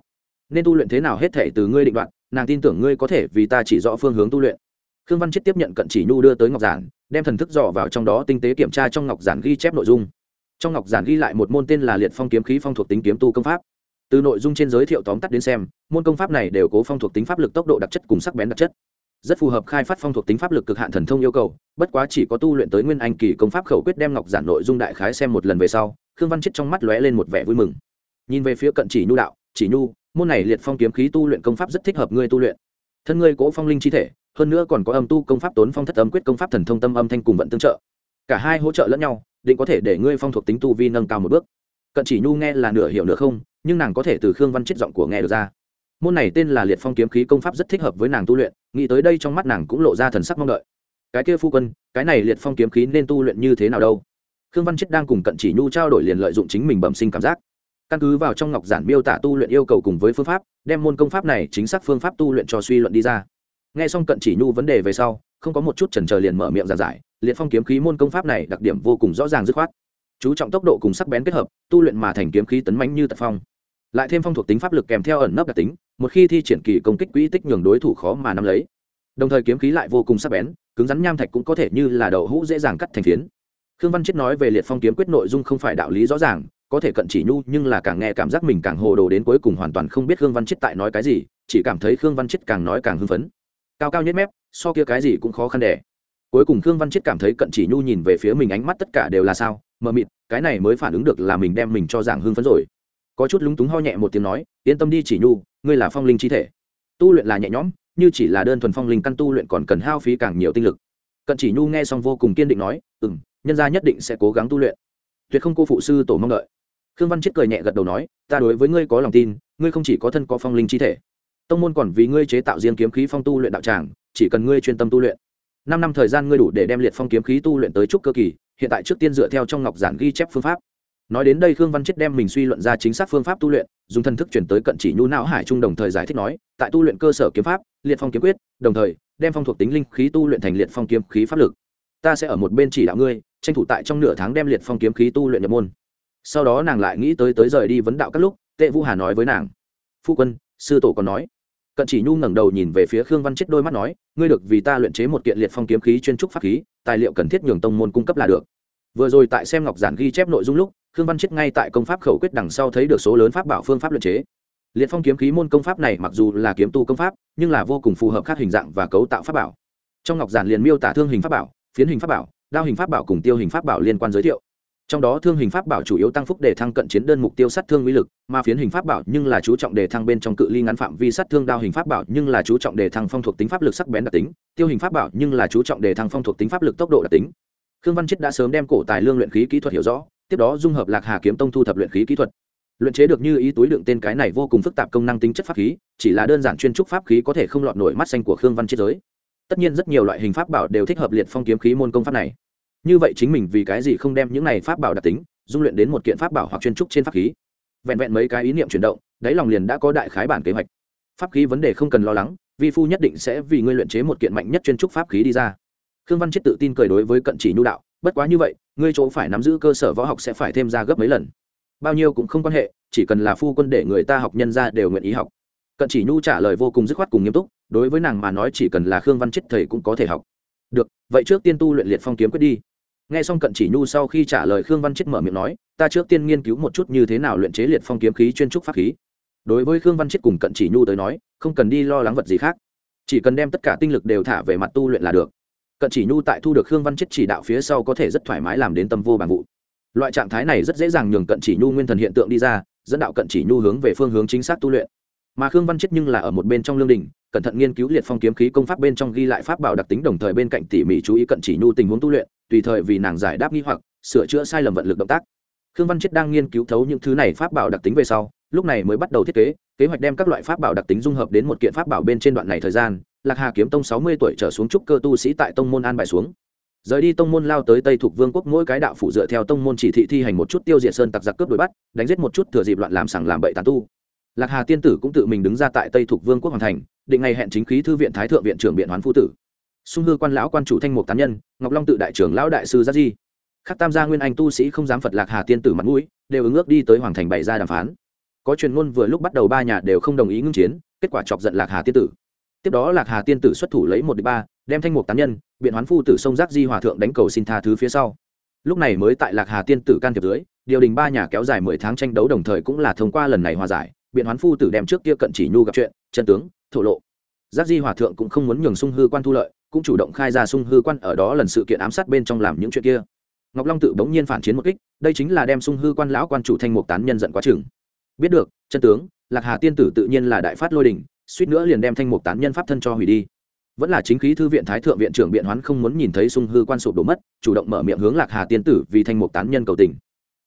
Nên tu luyện thế nào hết thể từ ngươi định đoạn nàng tin tưởng ngươi có thể vì ta chỉ rõ phương hướng tu luyện. Khương văn chết tiếp nhận cận chỉ nhu đưa tới ngọc giản, đem thần thức dò vào trong đó tinh tế kiểm tra trong ngọc giản ghi chép nội dung. Trong ngọc giản ghi lại một môn tên là liệt phong kiếm khí phong thuộc tính kiếm tu công pháp. Từ nội dung trên giới thiệu tóm tắt đến xem, môn công pháp này đều cố phong thuộc tính pháp lực tốc độ đặc chất cùng sắc bén đặc chất rất phù hợp khai phát phong thuộc tính pháp lực cực hạn thần thông yêu cầu, bất quá chỉ có tu luyện tới nguyên anh kỳ công pháp khẩu quyết đem ngọc giản nội dung đại khái xem một lần về sau, khương văn chết trong mắt lóe lên một vẻ vui mừng. Nhìn về phía cận chỉ nhu đạo, chỉ nhu, môn này liệt phong kiếm khí tu luyện công pháp rất thích hợp ngươi tu luyện. Thân ngươi cố phong linh chi thể, hơn nữa còn có âm tu công pháp tốn phong thất âm quyết công pháp thần thông tâm âm thanh cùng vận tương trợ. Cả hai hỗ trợ lẫn nhau, định có thể để ngươi phong thuộc tính tu vi nâng cao một bước. Cận chỉ nhu nghe là nửa hiểu nửa không, nhưng nàng có thể từ khương văn chết giọng của nghe được ra môn này tên là liệt phong kiếm khí công pháp rất thích hợp với nàng tu luyện, nghĩ tới đây trong mắt nàng cũng lộ ra thần sắc mong đợi. Cái kia phu quân, cái này liệt phong kiếm khí nên tu luyện như thế nào đâu? Khương văn chết đang cùng cận chỉ nhu trao đổi liền lợi dụng chính mình bẩm sinh cảm giác. Căn cứ vào trong ngọc giản miêu tả tu luyện yêu cầu cùng với phương pháp, đem môn công pháp này chính xác phương pháp tu luyện cho suy luận đi ra. Nghe xong cận chỉ nhu vấn đề về sau, không có một chút chần chờ liền mở miệng giảng giải, liệt phong kiếm khí môn công pháp này đặc điểm vô cùng rõ ràng dứt khoát. Chú trọng tốc độ cùng sắc bén kết hợp, tu luyện mà thành kiếm khí tấn mãnh như tật phong. Lại thêm phong thuộc tính pháp lực kèm theo ẩn nấp đặc tính một khi thi triển kỳ công kích quỹ tích nhường đối thủ khó mà nắm lấy. Đồng thời kiếm khí lại vô cùng sắc bén, cứng rắn nham thạch cũng có thể như là đậu hũ dễ dàng cắt thành phiến. Khương văn chết nói về liệt phong kiếm quyết nội dung không phải đạo lý rõ ràng, có thể cận chỉ nhu, nhưng là càng nghe cảm giác mình càng hồ đồ đến cuối cùng hoàn toàn không biết khương văn chết tại nói cái gì, chỉ cảm thấy khương văn chết càng nói càng hưng phấn. Cao cao nhất mép, so kia cái gì cũng khó khăn đẻ cuối cùng khương văn chết cảm thấy cận chỉ nhu nhìn về phía mình ánh mắt tất cả đều là sao, mờ mịt, cái này mới phản ứng được là mình đem mình cho giảng hưng phấn rồi. Có chút lúng túng ho nhẹ một tiếng nói, yên tâm đi chỉ nhu ngươi là phong linh chi thể. Tu luyện là nhẹ nhõm, như chỉ là đơn thuần phong linh căn tu luyện còn cần hao phí càng nhiều tinh lực. Cận chỉ nhu nghe xong vô cùng kiên định nói ừ m nhân gia nhất định sẽ cố gắng tu luyện. Tuyệt không cô phụ sư tổ mong đợi. Khương văn chết cười nhẹ gật đầu nói, ta đối với ngươi có lòng tin, ngươi không chỉ có thân có phong linh chi thể, tông môn còn vì ngươi chế tạo riêng kiếm khí phong tu luyện đạo tràng, chỉ cần ngươi chuyên tâm tu luyện. Năm năm thời gian ngươi đủ để đem liệt phong kiếm khí tu luyện tới trúc cơ kỳ, hiện tại trước tiên dựa theo trong ngọc giản ghi chép phương pháp nói đến đây khương văn chết đem mình suy luận ra chính xác phương pháp tu luyện, dùng thân thức chuyển tới cận chỉ nhu não hải trung đồng thời giải thích nói, tại tu luyện cơ sở kiếm pháp, liệt phong kiếm quyết, đồng thời, đem phong thuộc tính linh khí tu luyện thành liệt phong kiếm khí pháp lực. Ta sẽ ở một bên chỉ đạo ngươi, tranh thủ tại trong nửa tháng đem liệt phong kiếm khí tu luyện nhập môn. Sau đó nàng lại nghĩ tới tới rời đi vấn đạo các lúc, tệ vũ hà nói với nàng. Phu quân, sư tổ còn nói. Cận chỉ nhu ngẩng đầu nhìn về phía khương văn chết đôi mắt nói, ngươi được vì ta luyện chế một kiện liệt phong kiếm khí chuyên trúc pháp khí, tài liệu cần thiết nhường tông môn cung cấp là được. Vừa rồi tại xem ngọc giản ghi chép nội dung lúc khương văn chết ngay tại công pháp khẩu quyết đằng sau thấy được số lớn pháp bảo phương pháp luyện chế. Liệt phong kiếm khí môn công pháp này mặc dù là kiếm tu công pháp, nhưng là vô cùng phù hợp các hình dạng và cấu tạo pháp bảo. Trong ngọc giản liền miêu tả thương hình pháp bảo, phiến hình pháp bảo, đao hình pháp bảo cùng tiêu hình pháp bảo liên quan giới thiệu. Trong đó thương hình pháp bảo chủ yếu tăng phúc để thăng cận chiến đơn mục tiêu sát thương uy lực, mà phiến hình pháp bảo nhưng là chú trọng đề thăng bên trong cự ly ngắn phạm vi sát thương, đao hình pháp bảo nhưng là chú trọng đề thăng phong thuộc tính pháp lực sắc bén đặc tính, tiêu hình pháp bảo nhưng là chú trọng đề thăng phong thuộc tính pháp lực tốc độ đặc tính. Khương văn chết đã sớm đem cổ tài lương luyện khí kỹ thuật hiểu rõ tiếp đó dung hợp lạc hà kiếm tông thu thập luyện khí kỹ thuật. Luyện chế được như ý túi đựng tên cái này vô cùng phức tạp công năng tính chất pháp khí, chỉ là đơn giản chuyên trúc pháp khí có thể không lọt nổi mắt xanh của khương văn chết giới. Tất nhiên rất nhiều loại hình pháp bảo đều thích hợp liệt phong kiếm khí môn công pháp này. Như vậy chính mình vì cái gì không đem những này pháp bảo đặc tính, dung luyện đến một kiện pháp bảo hoặc chuyên trúc trên pháp khí? Vẹn vẹn mấy cái ý niệm chuyển động, đáy lòng liền đã có đại khái bản kế hoạch. Pháp khí vấn đề không cần lo lắng, vi phu nhất định sẽ vì ngươi luyện chế một kiện mạnh nhất chuyên trúc pháp khí đi ra. Khương văn chết tự tin cười đối với cận chỉ nhu đạo, bất quá như vậy ngươi chỗ phải nắm giữ cơ sở võ học sẽ phải thêm ra gấp mấy lần. Bao nhiêu cũng không quan hệ, chỉ cần là phu quân để người ta học nhân ra đều nguyện ý học. Cận chỉ nhu trả lời vô cùng dứt khoát cùng nghiêm túc, đối với nàng mà nói chỉ cần là khương văn chết thầy cũng có thể học. Được, vậy trước tiên tu luyện liệt phong kiếm quyết đi. Nghe xong cận chỉ nhu sau khi trả lời khương văn chết mở miệng nói, ta trước tiên nghiên cứu một chút như thế nào luyện chế liệt phong kiếm khí chuyên trúc pháp khí. Đối với khương văn chết cùng cận chỉ nhu tới nói, không cần đi lo lắng vật gì khác. Chỉ cần đem tất cả tinh lực đều thả về mặt tu luyện là được cận chỉ nhu tại thu được khương văn chết chỉ đạo phía sau có thể rất thoải mái làm đến tâm vô bằng vụ. Loại trạng thái này rất dễ dàng nhường cận chỉ nhu nguyên thần hiện tượng đi ra, dẫn đạo cận chỉ nhu hướng về phương hướng chính xác tu luyện. Mà khương văn chết nhưng là ở một bên trong lương đình cẩn thận nghiên cứu liệt phong kiếm khí công pháp bên trong ghi lại pháp bảo đặc tính đồng thời bên cạnh tỉ mỉ chú ý cận chỉ nhu tình huống tu luyện, tùy thời vì nàng giải đáp nghi hoặc, sửa chữa sai lầm vận lực động tác. Khương văn chết đang nghiên cứu thấu những thứ này pháp bảo đặc tính về sau, lúc này mới bắt đầu thiết kế kế hoạch đem các loại pháp bảo đặc tính dung hợp đến một kiện pháp bảo bên trên đoạn này thời gian lạc hà kiếm tông sáu mươi tuổi trở xuống trúc cơ tu sĩ tại tông môn an bài xuống. Rời đi tông môn lao tới tây thuộc vương quốc, mỗi cái đạo phụ dựa theo tông môn chỉ thị thi hành một chút tiêu diệt sơn tặc giặc cướp đuổi bắt, đánh giết một chút thừa dịp loạn làm sằng làm bậy tàn tu. Lạc hà tiên tử cũng tự mình đứng ra tại tây thuộc vương quốc hoàng thành, định ngày hẹn chính khí thư viện thái thượng viện trưởng biện hoán phu tử. Xung hư quan lão quan chủ thanh mục tán nhân, ngọc long tự đại trưởng lão đại sư gia di. Khắc tam gia nguyên anh tu sĩ không dám phật lạc hà tiên tử mặt mũi, đều ứng ước đi tới hoàng thành bày ra đàm phán. Có truyền ngôn vừa lúc bắt đầu ba nhà đều không đồng ý ngưng chiến, kết quả chọc giận lạc hà tiên tử tiếp đó lạc hà tiên tử xuất thủ lấy một đ ba, đem thanh mục tán nhân, biện hoán phu tử sông giác di hòa thượng đánh cầu xin tha thứ phía sau. Lúc này mới tại lạc hà tiên tử can thiệp dưới, điều đình ba nhà kéo dài mười tháng tranh đấu đồng thời cũng là thông qua lần này hòa giải, biện hoán phu tử đem trước kia cận chỉ nhu gặp chuyện, chân tướng, thổ lộ. Giác di hòa thượng cũng không muốn nhường sung hư quan thu lợi, cũng chủ động khai ra sung hư quan ở đó lần sự kiện ám sát bên trong làm những chuyện kia. Ngọc long tự bỗng nhiên phản chiến một kích, đây chính là đem sung hư quan lão quan chủ thanh mục tán nhân giận quá chừng. Biết được, chân tướng, lạc hà tiên tử tự nhiên là đại phát lôi đình suýt nữa liền đem thanh mục tán nhân pháp thân cho hủy đi. Vẫn là chính khí thư viện thái thượng viện trưởng biện hoán không muốn nhìn thấy sung hư quan sụp đổ mất, chủ động mở miệng hướng lạc hà tiên tử vì thanh mục tán nhân cầu tình.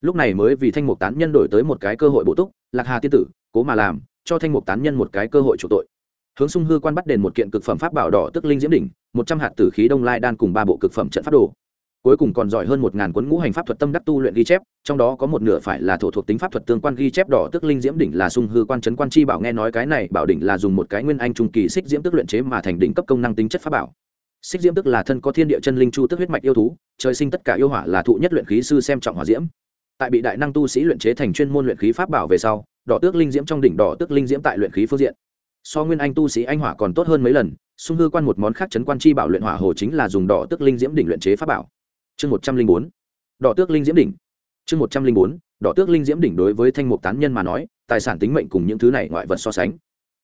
Lúc này mới vì thanh mục tán nhân đổi tới một cái cơ hội bổ túc, lạc hà tiên tử, cố mà làm, cho thanh mục tán nhân một cái cơ hội chủ tội. Hướng sung hư quan bắt đền một kiện cực phẩm pháp bảo đỏ tức linh diễm đỉnh, một trăm hạt tử khí đông lai đan cùng ba bộ cực phẩm trận pháp đồ cuối cùng còn giỏi hơn một ngàn cuốn ngũ hành pháp thuật tâm đắc tu luyện ghi chép, trong đó có một nửa phải là thổ thuộc tính pháp thuật tương quan ghi chép đỏ tức linh diễm đỉnh là sung hư quan trấn quan chi bảo nghe nói cái này bảo đỉnh là dùng một cái nguyên anh trung kỳ xích diễm tức luyện chế mà thành đỉnh cấp công năng tính chất pháp bảo. Xích diễm tức là thân có thiên địa chân linh chu tức huyết mạch yêu thú, trời sinh tất cả yêu hỏa là thụ nhất luyện khí sư xem trọng hỏa diễm. Tại bị đại năng tu sĩ luyện chế thành chuyên môn luyện khí pháp bảo về sau, đỏ tước linh diễm trong đỉnh đỏ tước linh diễm tại luyện khí phương diện. So nguyên anh tu sĩ anh hỏa còn tốt hơn mấy lần xung hư quan một món khác chấn quan chi bảo luyện hỏa hồ chính là dùng đỏ tước linh diễm đỉnh luyện chế pháp bảo chương một trăm linh bốn, đỏ tước linh diễm đỉnh. Chương một trăm linh bốn, đỏ tước linh diễm đỉnh đối với thanh mục tán nhân mà nói, tài sản tính mệnh cùng những thứ này ngoại vật so sánh.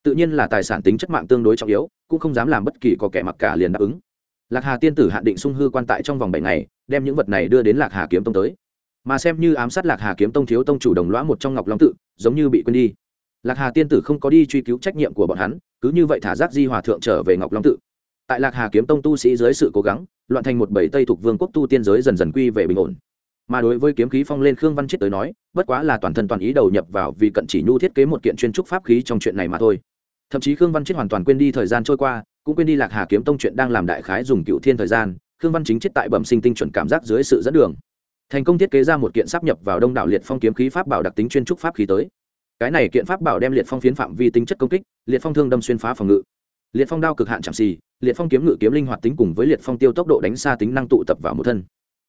Tự nhiên là tài sản tính chất mạng tương đối trọng yếu, cũng không dám làm bất kỳ có kẻ mặc cả liền đáp ứng. Lạc hà tiên tử hạn định sung hư quan tại trong vòng bảy ngày, đem những vật này đưa đến lạc hà kiếm tông tới. Mà xem như ám sát lạc hà kiếm tông thiếu tông chủ đồng lõa một trong ngọc long tự, giống như bị quên đi. Lạc hà tiên tử không có đi truy cứu trách nhiệm của bọn hắn, cứ như vậy thả giác di hòa thượng trở về ngọc long tự. Tại lạc hà kiếm tông tu sĩ dưới sự cố gắng loạn thành một bảy tây thuộc vương quốc tu tiên giới dần dần quy về bình ổn. Mà đối với kiếm khí phong lên khương văn chết tới nói, bất quá là toàn thân toàn ý đầu nhập vào vì cận chỉ nhu thiết kế một kiện chuyên trúc pháp khí trong chuyện này mà thôi. Thậm chí khương văn chết hoàn toàn quên đi thời gian trôi qua, cũng quên đi lạc hà kiếm tông chuyện đang làm đại khái dùng cựu thiên thời gian, khương văn chính chết tại bẩm sinh tinh chuẩn cảm giác dưới sự dẫn đường. Thành công thiết kế ra một kiện sắp nhập vào đông đảo liệt phong kiếm khí pháp bảo đặc tính chuyên trúc pháp khí tới. Cái này kiện pháp bảo đem liệt phong phiến phạm vi tính chất công kích, liệt phong thương đâm xuyên phá phòng ngự liệt phong đao cực hạn chạm xì, liệt phong kiếm ngự kiếm linh hoạt tính cùng với liệt phong tiêu tốc độ đánh xa tính năng tụ tập vào một thân.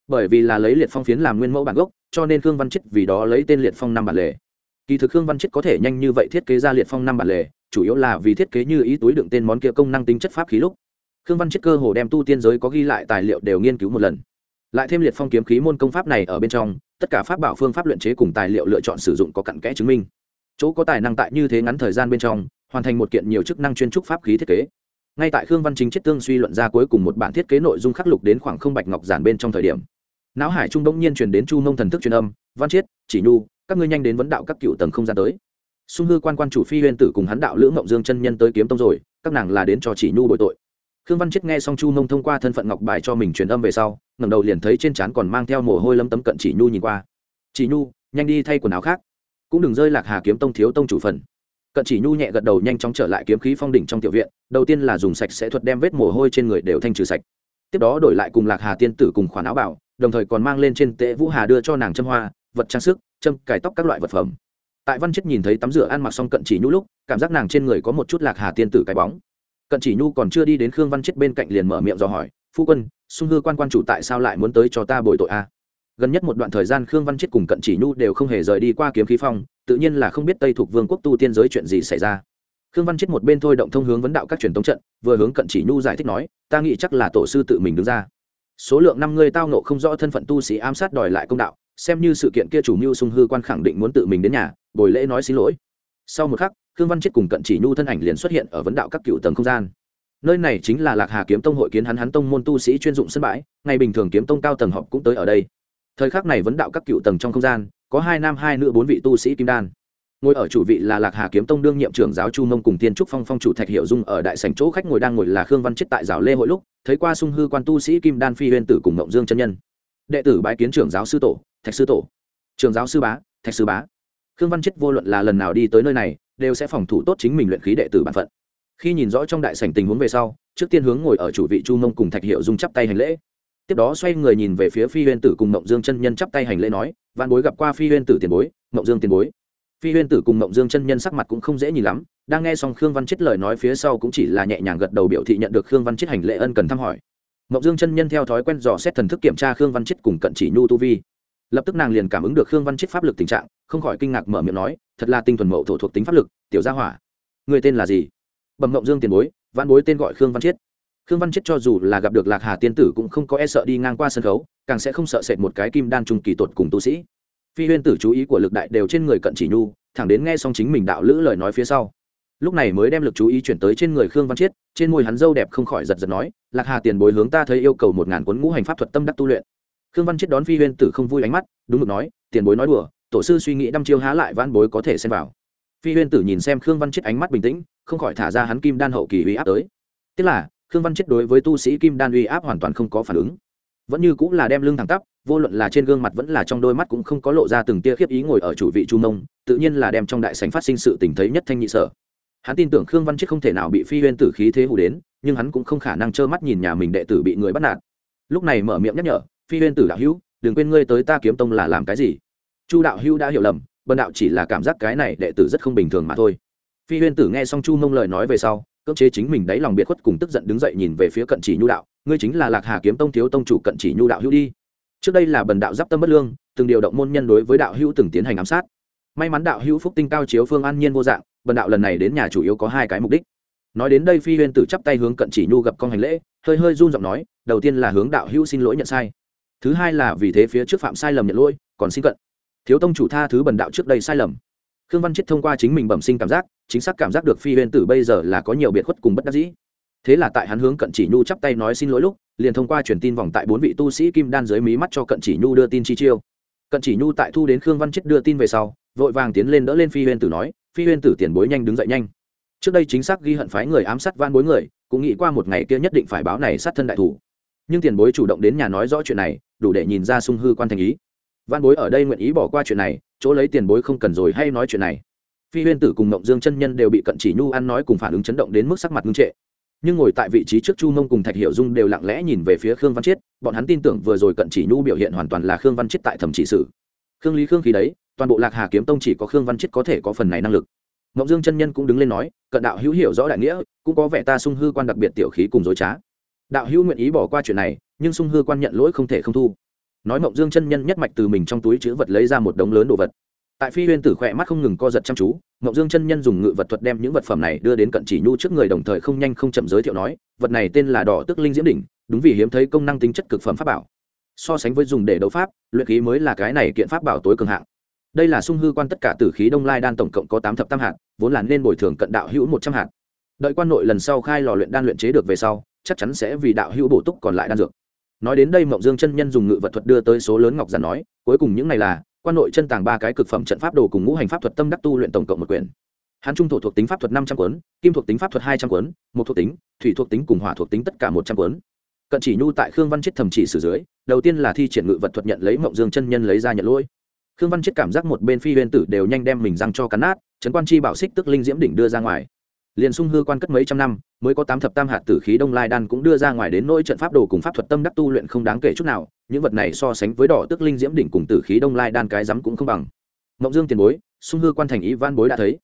Bởi vì là lấy liệt phong phiến làm nguyên mẫu bản gốc, cho nên khương văn chết vì đó lấy tên liệt phong năm bản lề. Kỳ thực khương văn chết có thể nhanh như vậy thiết kế ra liệt phong năm bản lề, chủ yếu là vì thiết kế như ý túi đựng tên món kia công năng tính chất pháp khí lúc. Khương văn chết cơ hồ đem tu tiên giới có ghi lại tài liệu đều nghiên cứu một lần. Lại thêm liệt phong kiếm khí môn công pháp này ở bên trong, tất cả pháp bảo phương pháp luyện chế cùng tài liệu lựa chọn sử dụng có cặn kẽ chứng minh. Chỗ có tài năng tại như thế ngắn thời gian bên trong hoàn thành một kiện nhiều chức năng chuyên trúc pháp khí thiết kế. Ngay tại khương văn chính chiết tương suy luận ra cuối cùng một bản thiết kế nội dung khắc lục đến khoảng không bạch ngọc giản bên trong thời điểm. Não hải trung đông nhiên truyền đến chu mông thần thức truyền âm, văn chiết, chỉ nhu, các ngươi nhanh đến vấn đạo các cựu tầng không gian tới. Xung hư quan quan chủ phi huyên tử cùng hắn đạo lữ ngộng dương chân nhân tới kiếm tông rồi, các nàng là đến cho chỉ nhu bội tội. Khương văn Chiết nghe xong chu mông thông qua thân phận ngọc bài cho mình truyền âm về sau, ngẩng đầu liền thấy trên trán còn mang theo mồ hôi lâm tấm cận chỉ nhu nhìn qua. Chỉ nhu, nhanh đi thay quần áo khác. Cũng đừng rơi lạc hà kiếm tông thiếu tông chủ phần cận chỉ nhu nhẹ gật đầu nhanh chóng trở lại kiếm khí phong đỉnh trong tiểu viện, đầu tiên là dùng sạch sẽ thuật đem vết mồ hôi trên người đều thanh trừ sạch. Tiếp đó đổi lại cùng lạc hà tiên tử cùng khoản áo bảo, đồng thời còn mang lên trên tệ vũ hà đưa cho nàng châm hoa, vật trang sức, châm cải tóc các loại vật phẩm. Tại văn chết nhìn thấy tắm rửa ăn mặc xong cận chỉ nhu lúc, cảm giác nàng trên người có một chút lạc hà tiên tử cái bóng. Cận chỉ nhu còn chưa đi đến khương văn chết bên cạnh liền mở miệng dò hỏi, phu quân, sung hư quan quan chủ tại sao lại muốn tới cho ta bồi tội a? Gần nhất một đoạn thời gian khương văn chết cùng cận chỉ nhu đều không hề rời đi qua kiếm khí phong, tự nhiên là không biết tây thuộc vương quốc tu tiên giới chuyện gì xảy ra. Khương văn chết một bên thôi động thông hướng vấn đạo các truyền thống trận, vừa hướng cận chỉ nhu giải thích nói, ta nghĩ chắc là tổ sư tự mình đứng ra. Số lượng năm người tao nộ không rõ thân phận tu sĩ ám sát đòi lại công đạo, xem như sự kiện kia chủ mưu sung hư quan khẳng định muốn tự mình đến nhà, bồi lễ nói xin lỗi. Sau một khắc, khương văn chết cùng cận chỉ nhu thân ảnh liền xuất hiện ở vấn đạo các cựu tầng không gian. Nơi này chính là lạc hà kiếm tông hội kiến hắn hắn tông môn tu sĩ chuyên dụng sân bãi, ngày bình thường kiếm tông cao tầng họp cũng tới ở đây thời khắc này vấn đạo các cựu tầng trong không gian, có hai nam hai nữ bốn vị tu sĩ kim đan. Ngồi ở chủ vị là lạc hà kiếm tông đương nhiệm trưởng giáo chu mông cùng tiên trúc phong phong chủ thạch hiệu dung ở đại sảnh chỗ khách ngồi đang ngồi là khương văn chết tại giáo lê hội lúc, thấy qua sung hư quan tu sĩ kim đan phi huyên tử cùng ngộng dương chân nhân. Đệ tử bái kiến trưởng giáo sư tổ, thạch sư tổ. Trường giáo sư bá, thạch sư bá. Khương văn chết vô luận là lần nào đi tới nơi này, đều sẽ phòng thủ tốt chính mình luyện khí đệ tử bản phận. Khi nhìn rõ trong đại sảnh tình huống về sau, trước tiên hướng ngồi ở chủ vị chu mông cùng thạch hiệu dung chắp tay hành lễ tiếp đó xoay người nhìn về phía phi huyên tử cùng mộng dương chân nhân chắp tay hành lễ nói văn bối gặp qua phi huyên tử tiền bối, mộng dương tiền bối. Phi huyên tử cùng mộng dương chân nhân sắc mặt cũng không dễ nhìn lắm, đang nghe xong khương văn chết lời nói phía sau cũng chỉ là nhẹ nhàng gật đầu biểu thị nhận được khương văn chết hành lễ ân cần thăm hỏi. Mộng dương chân nhân theo thói quen dò xét thần thức kiểm tra khương văn chết cùng cận chỉ nhu tu vi. Lập tức nàng liền cảm ứng được khương văn chết pháp lực tình trạng, không khỏi kinh ngạc mở miệng nói, thật là tinh thuần mậu thổ thuộc tính pháp lực, tiểu gia hỏa. Người tên là gì? Bẩm mộng dương tiền bối văn bối tên gọi khương văn chết khương văn chết cho dù là gặp được lạc hà tiên tử cũng không có e sợ đi ngang qua sân khấu, càng sẽ không sợ sệt một cái kim đan trung kỳ tột cùng tu sĩ. Phi huyên tử chú ý của lực đại đều trên người cận chỉ nhu, thẳng đến nghe xong chính mình đạo lữ lời nói phía sau. Lúc này mới đem lực chú ý chuyển tới trên người khương văn chiết trên môi hắn dâu đẹp không khỏi giật giật nói, lạc hà tiền bối hướng ta thấy yêu cầu một ngàn cuốn ngũ hành pháp thuật tâm đắc tu luyện. Khương văn chiết đón phi huyên tử không vui ánh mắt, đúng được nói, tiền bối nói đùa, tổ sư suy nghĩ đăm chiêu há lại vãn bối có thể xem vào. Phi huyên tử nhìn xem khương văn chiết ánh mắt bình tĩnh, không khỏi thả ra hắn kim đan hậu kỳ uy áp tới. Tức là khương văn chiết đối với tu sĩ kim đan uy áp hoàn toàn không có phản ứng. Vẫn như cũng là đem lưng thẳng tắp, vô luận là trên gương mặt vẫn là trong đôi mắt cũng không có lộ ra từng tia khiếp ý ngồi ở chủ vị chu mông, tự nhiên là đem trong đại sánh phát sinh sự tình thấy nhất thanh nhị sở. Hắn tin tưởng khương văn chiết không thể nào bị phi huyên tử khí thế hù đến, nhưng hắn cũng không khả năng trơ mắt nhìn nhà mình đệ tử bị người bắt nạt. Lúc này mở miệng nhắc nhở, phi huyên tử đạo hữu, đừng quên ngươi tới ta kiếm tông là làm cái gì? Chu đạo hữu đã hiểu lầm, bần đạo chỉ là cảm giác cái này đệ tử rất không bình thường mà thôi. Phi huyên tử nghe xong chu mông lời nói về sau cưỡng chế chính mình đáy lòng biệt khuất cùng tức giận đứng dậy nhìn về phía cận chỉ nhu đạo, ngươi chính là lạc hà kiếm tông thiếu tông chủ cận chỉ nhu đạo hữu đi. Trước đây là bần đạo giáp tâm bất lương, từng điều động môn nhân đối với đạo hữu từng tiến hành ám sát. May mắn đạo hữu phúc tinh cao chiếu phương an nhiên vô dạng, bần đạo lần này đến nhà chủ yếu có hai cái mục đích. Nói đến đây phi huyên tử chắp tay hướng cận chỉ nhu gặp con hành lễ, hơi hơi run giọng nói, đầu tiên là hướng đạo hữu xin lỗi nhận sai. Thứ hai là vì thế phía trước phạm sai lầm nhận lỗi, còn xin cận. Thiếu tông chủ tha thứ bần đạo trước đây sai lầm. Khương văn chết thông qua chính mình bẩm sinh cảm giác chính xác cảm giác được phi huyên tử bây giờ là có nhiều biệt khuất cùng bất đắc dĩ. Thế là tại hắn hướng cận chỉ nhu chắp tay nói xin lỗi lúc, liền thông qua truyền tin vòng tại bốn vị tu sĩ kim đan dưới mí mắt cho cận chỉ nhu đưa tin chi chiêu. Cận chỉ nhu tại thu đến khương văn chết đưa tin về sau, vội vàng tiến lên đỡ lên phi huyên tử nói, phi huyên tử tiền bối nhanh đứng dậy nhanh. Trước đây chính xác ghi hận phái người ám sát van bối người, cũng nghĩ qua một ngày kia nhất định phải báo này sát thân đại thủ. Nhưng tiền bối chủ động đến nhà nói rõ chuyện này, đủ để nhìn ra sung hư quan thành ý. Van bối ở đây nguyện ý bỏ qua chuyện này, chỗ lấy tiền bối không cần rồi hay nói chuyện này phi huyên tử cùng ngộng dương chân nhân đều bị cận chỉ nhu ăn nói cùng phản ứng chấn động đến mức sắc mặt ngưng trệ. Nhưng ngồi tại vị trí trước chu mông cùng thạch hiệu dung đều lặng lẽ nhìn về phía khương văn chiết, bọn hắn tin tưởng vừa rồi cận chỉ nhu biểu hiện hoàn toàn là khương văn chiết tại thẩm trị sử. Khương lý khương khí đấy, toàn bộ lạc hà kiếm tông chỉ có khương văn chiết có thể có phần này năng lực. Ngọc dương chân nhân cũng đứng lên nói, cận đạo hữu hiểu rõ đại nghĩa, cũng có vẻ ta sung hư quan đặc biệt tiểu khí cùng dối trá. Đạo hữu nguyện ý bỏ qua chuyện này, nhưng sung hư quan nhận lỗi không thể không thu. Nói mộng dương chân nhân nhất mạch từ mình trong túi chữ vật lấy ra một đống lớn đồ vật tại phi huyên tử khỏe mắt không ngừng co giật chăm chú, mộng dương chân nhân dùng ngự vật thuật đem những vật phẩm này đưa đến cận chỉ nhu trước người đồng thời không nhanh không chậm giới thiệu nói, vật này tên là đỏ tức linh diễm đỉnh, đúng vì hiếm thấy công năng tính chất cực phẩm pháp bảo. So sánh với dùng để đấu pháp, luyện khí mới là cái này kiện pháp bảo tối cường hạng. Đây là sung hư quan tất cả tử khí đông lai đan tổng cộng có tám thập tam hạt, vốn là nên bồi thường cận đạo hữu một trăm hạt. Đợi quan nội lần sau khai lò luyện đan luyện chế được về sau, chắc chắn sẽ vì đạo hữu bổ túc còn lại đan dược. Nói đến đây mộng dương chân nhân dùng ngự vật thuật đưa tới số lớn ngọc giản nói, cuối cùng những này là quan nội chân tàng ba cái cực phẩm trận pháp đồ cùng ngũ hành pháp thuật tâm đắc tu luyện tổng cộng một quyển. Hán trung thổ thuộc tính pháp thuật năm trăm cuốn, kim thuộc tính pháp thuật hai trăm cuốn một thuộc tính, thủy thuộc tính cùng hỏa thuộc tính tất cả một trăm cuốn. Cận chỉ nhu tại khương văn chết thầm chỉ sử dưới, đầu tiên là thi triển ngự vật thuật nhận lấy mộng dương chân nhân lấy ra nhận lỗi. Khương văn chết cảm giác một bên phi huyên tử đều nhanh đem mình răng cho cắn nát, trấn quan chi bảo xích tức linh diễm đỉnh đưa ra ngoài liền sung hư quan cất mấy trăm năm, mới có tám thập tam hạt tử khí đông lai đan cũng đưa ra ngoài đến nỗi trận pháp đồ cùng pháp thuật tâm đắc tu luyện không đáng kể chút nào, những vật này so sánh với đỏ tức linh diễm đỉnh cùng tử khí đông lai đan cái rắm cũng không bằng. Mộng dương tiền bối, sung hư quan thành ý van bối đã thấy.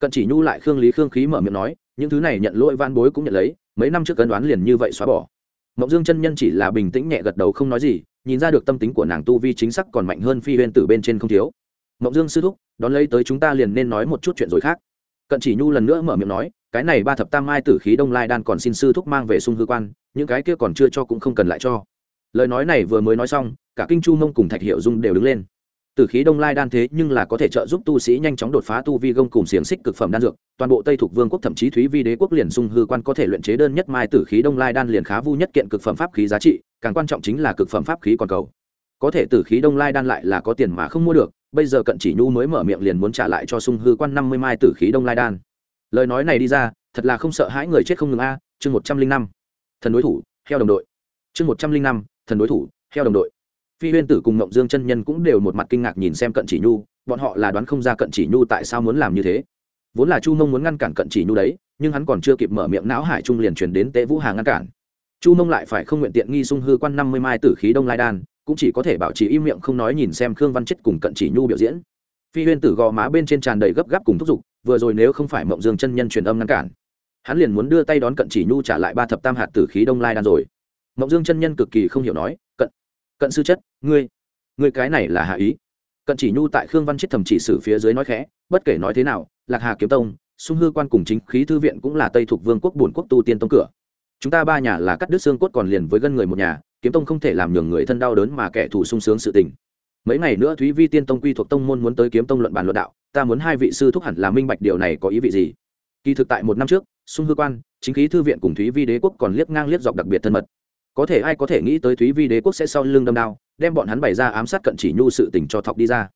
Cận chỉ nhu lại khương lý khương khí mở miệng nói, những thứ này nhận lỗi van bối cũng nhận lấy, mấy năm trước cân đoán liền như vậy xóa bỏ. Mộng dương chân nhân chỉ là bình tĩnh nhẹ gật đầu không nói gì, nhìn ra được tâm tính của nàng tu vi chính xác còn mạnh hơn phi huyên tử bên trên không thiếu. Mộng dương sư thúc, đón lấy tới chúng ta liền nên nói một chút chuyện rồi khác cận chỉ nhu lần nữa mở miệng nói, cái này ba thập tam mai tử khí đông lai đan còn xin sư thúc mang về sung hư quan, những cái kia còn chưa cho cũng không cần lại cho. Lời nói này vừa mới nói xong, cả kinh chu mông cùng thạch hiệu dung đều đứng lên. Tử khí đông lai đan thế nhưng là có thể trợ giúp tu sĩ nhanh chóng đột phá tu vi gông cùng xiềng xích cực phẩm đan dược, toàn bộ tây thuộc vương quốc thậm chí thúy vi đế quốc liền sung hư quan có thể luyện chế đơn nhất mai tử khí đông lai đan liền khá vu nhất kiện cực phẩm pháp khí giá trị, càng quan trọng chính là cực phẩm pháp khí còn cầu. Có thể tử khí đông lai đan lại là có tiền mà không mua được bây giờ cận chỉ nhu mới mở miệng liền muốn trả lại cho sung hư quan năm mươi mai tử khí đông lai đan. Lời nói này đi ra, thật là không sợ hãi người chết không ngừng a, chương một trăm linh năm. Thần đối thủ theo đồng đội. Chương một trăm linh năm, thần đối thủ theo đồng đội. Phi huyên tử cùng ngộng dương chân nhân cũng đều một mặt kinh ngạc nhìn xem cận chỉ nhu, bọn họ là đoán không ra cận chỉ nhu tại sao muốn làm như thế. Vốn là chu mông muốn ngăn cản cận chỉ nhu đấy, nhưng hắn còn chưa kịp mở miệng não hải trung liền truyền đến tế vũ hà ngăn cản. Chu mông lại phải không nguyện tiện nghi sung hư quan năm mươi mai tử khí đông lai đan cũng chỉ có thể bảo trì im miệng không nói nhìn xem khương văn chết cùng cận chỉ nhu biểu diễn. Phi huyên tử gò má bên trên tràn đầy gấp gáp cùng thúc giục, vừa rồi nếu không phải mộng dương chân nhân truyền âm ngăn cản, hắn liền muốn đưa tay đón cận chỉ nhu trả lại ba thập tam hạt tử khí đông lai đan rồi. Mộng dương chân nhân cực kỳ không hiểu nói, cận cận sư chất, ngươi ngươi cái này là hạ ý. Cận chỉ nhu tại khương văn chết thầm chỉ sử phía dưới nói khẽ, bất kể nói thế nào, lạc hà kiếm tông, sung hư quan cùng chính khí thư viện cũng là tây thuộc vương quốc bổn quốc tu tiên tông cửa chúng ta ba nhà là cắt đứt xương cốt còn liền với gân người một nhà, kiếm tông không thể làm nhường người thân đau đớn mà kẻ thù sung sướng sự tình. Mấy ngày nữa thúy vi tiên tông quy thuộc tông môn muốn tới kiếm tông luận bàn luận đạo, ta muốn hai vị sư thúc hẳn là minh bạch điều này có ý vị gì. Kỳ thực tại một năm trước, sung hư quan, chính khí thư viện cùng thúy vi đế quốc còn liếc ngang liếc dọc đặc biệt thân mật. Có thể ai có thể nghĩ tới thúy vi đế quốc sẽ sau lưng đâm đao đem bọn hắn bày ra ám sát cận chỉ nhu sự tình cho thọc đi ra.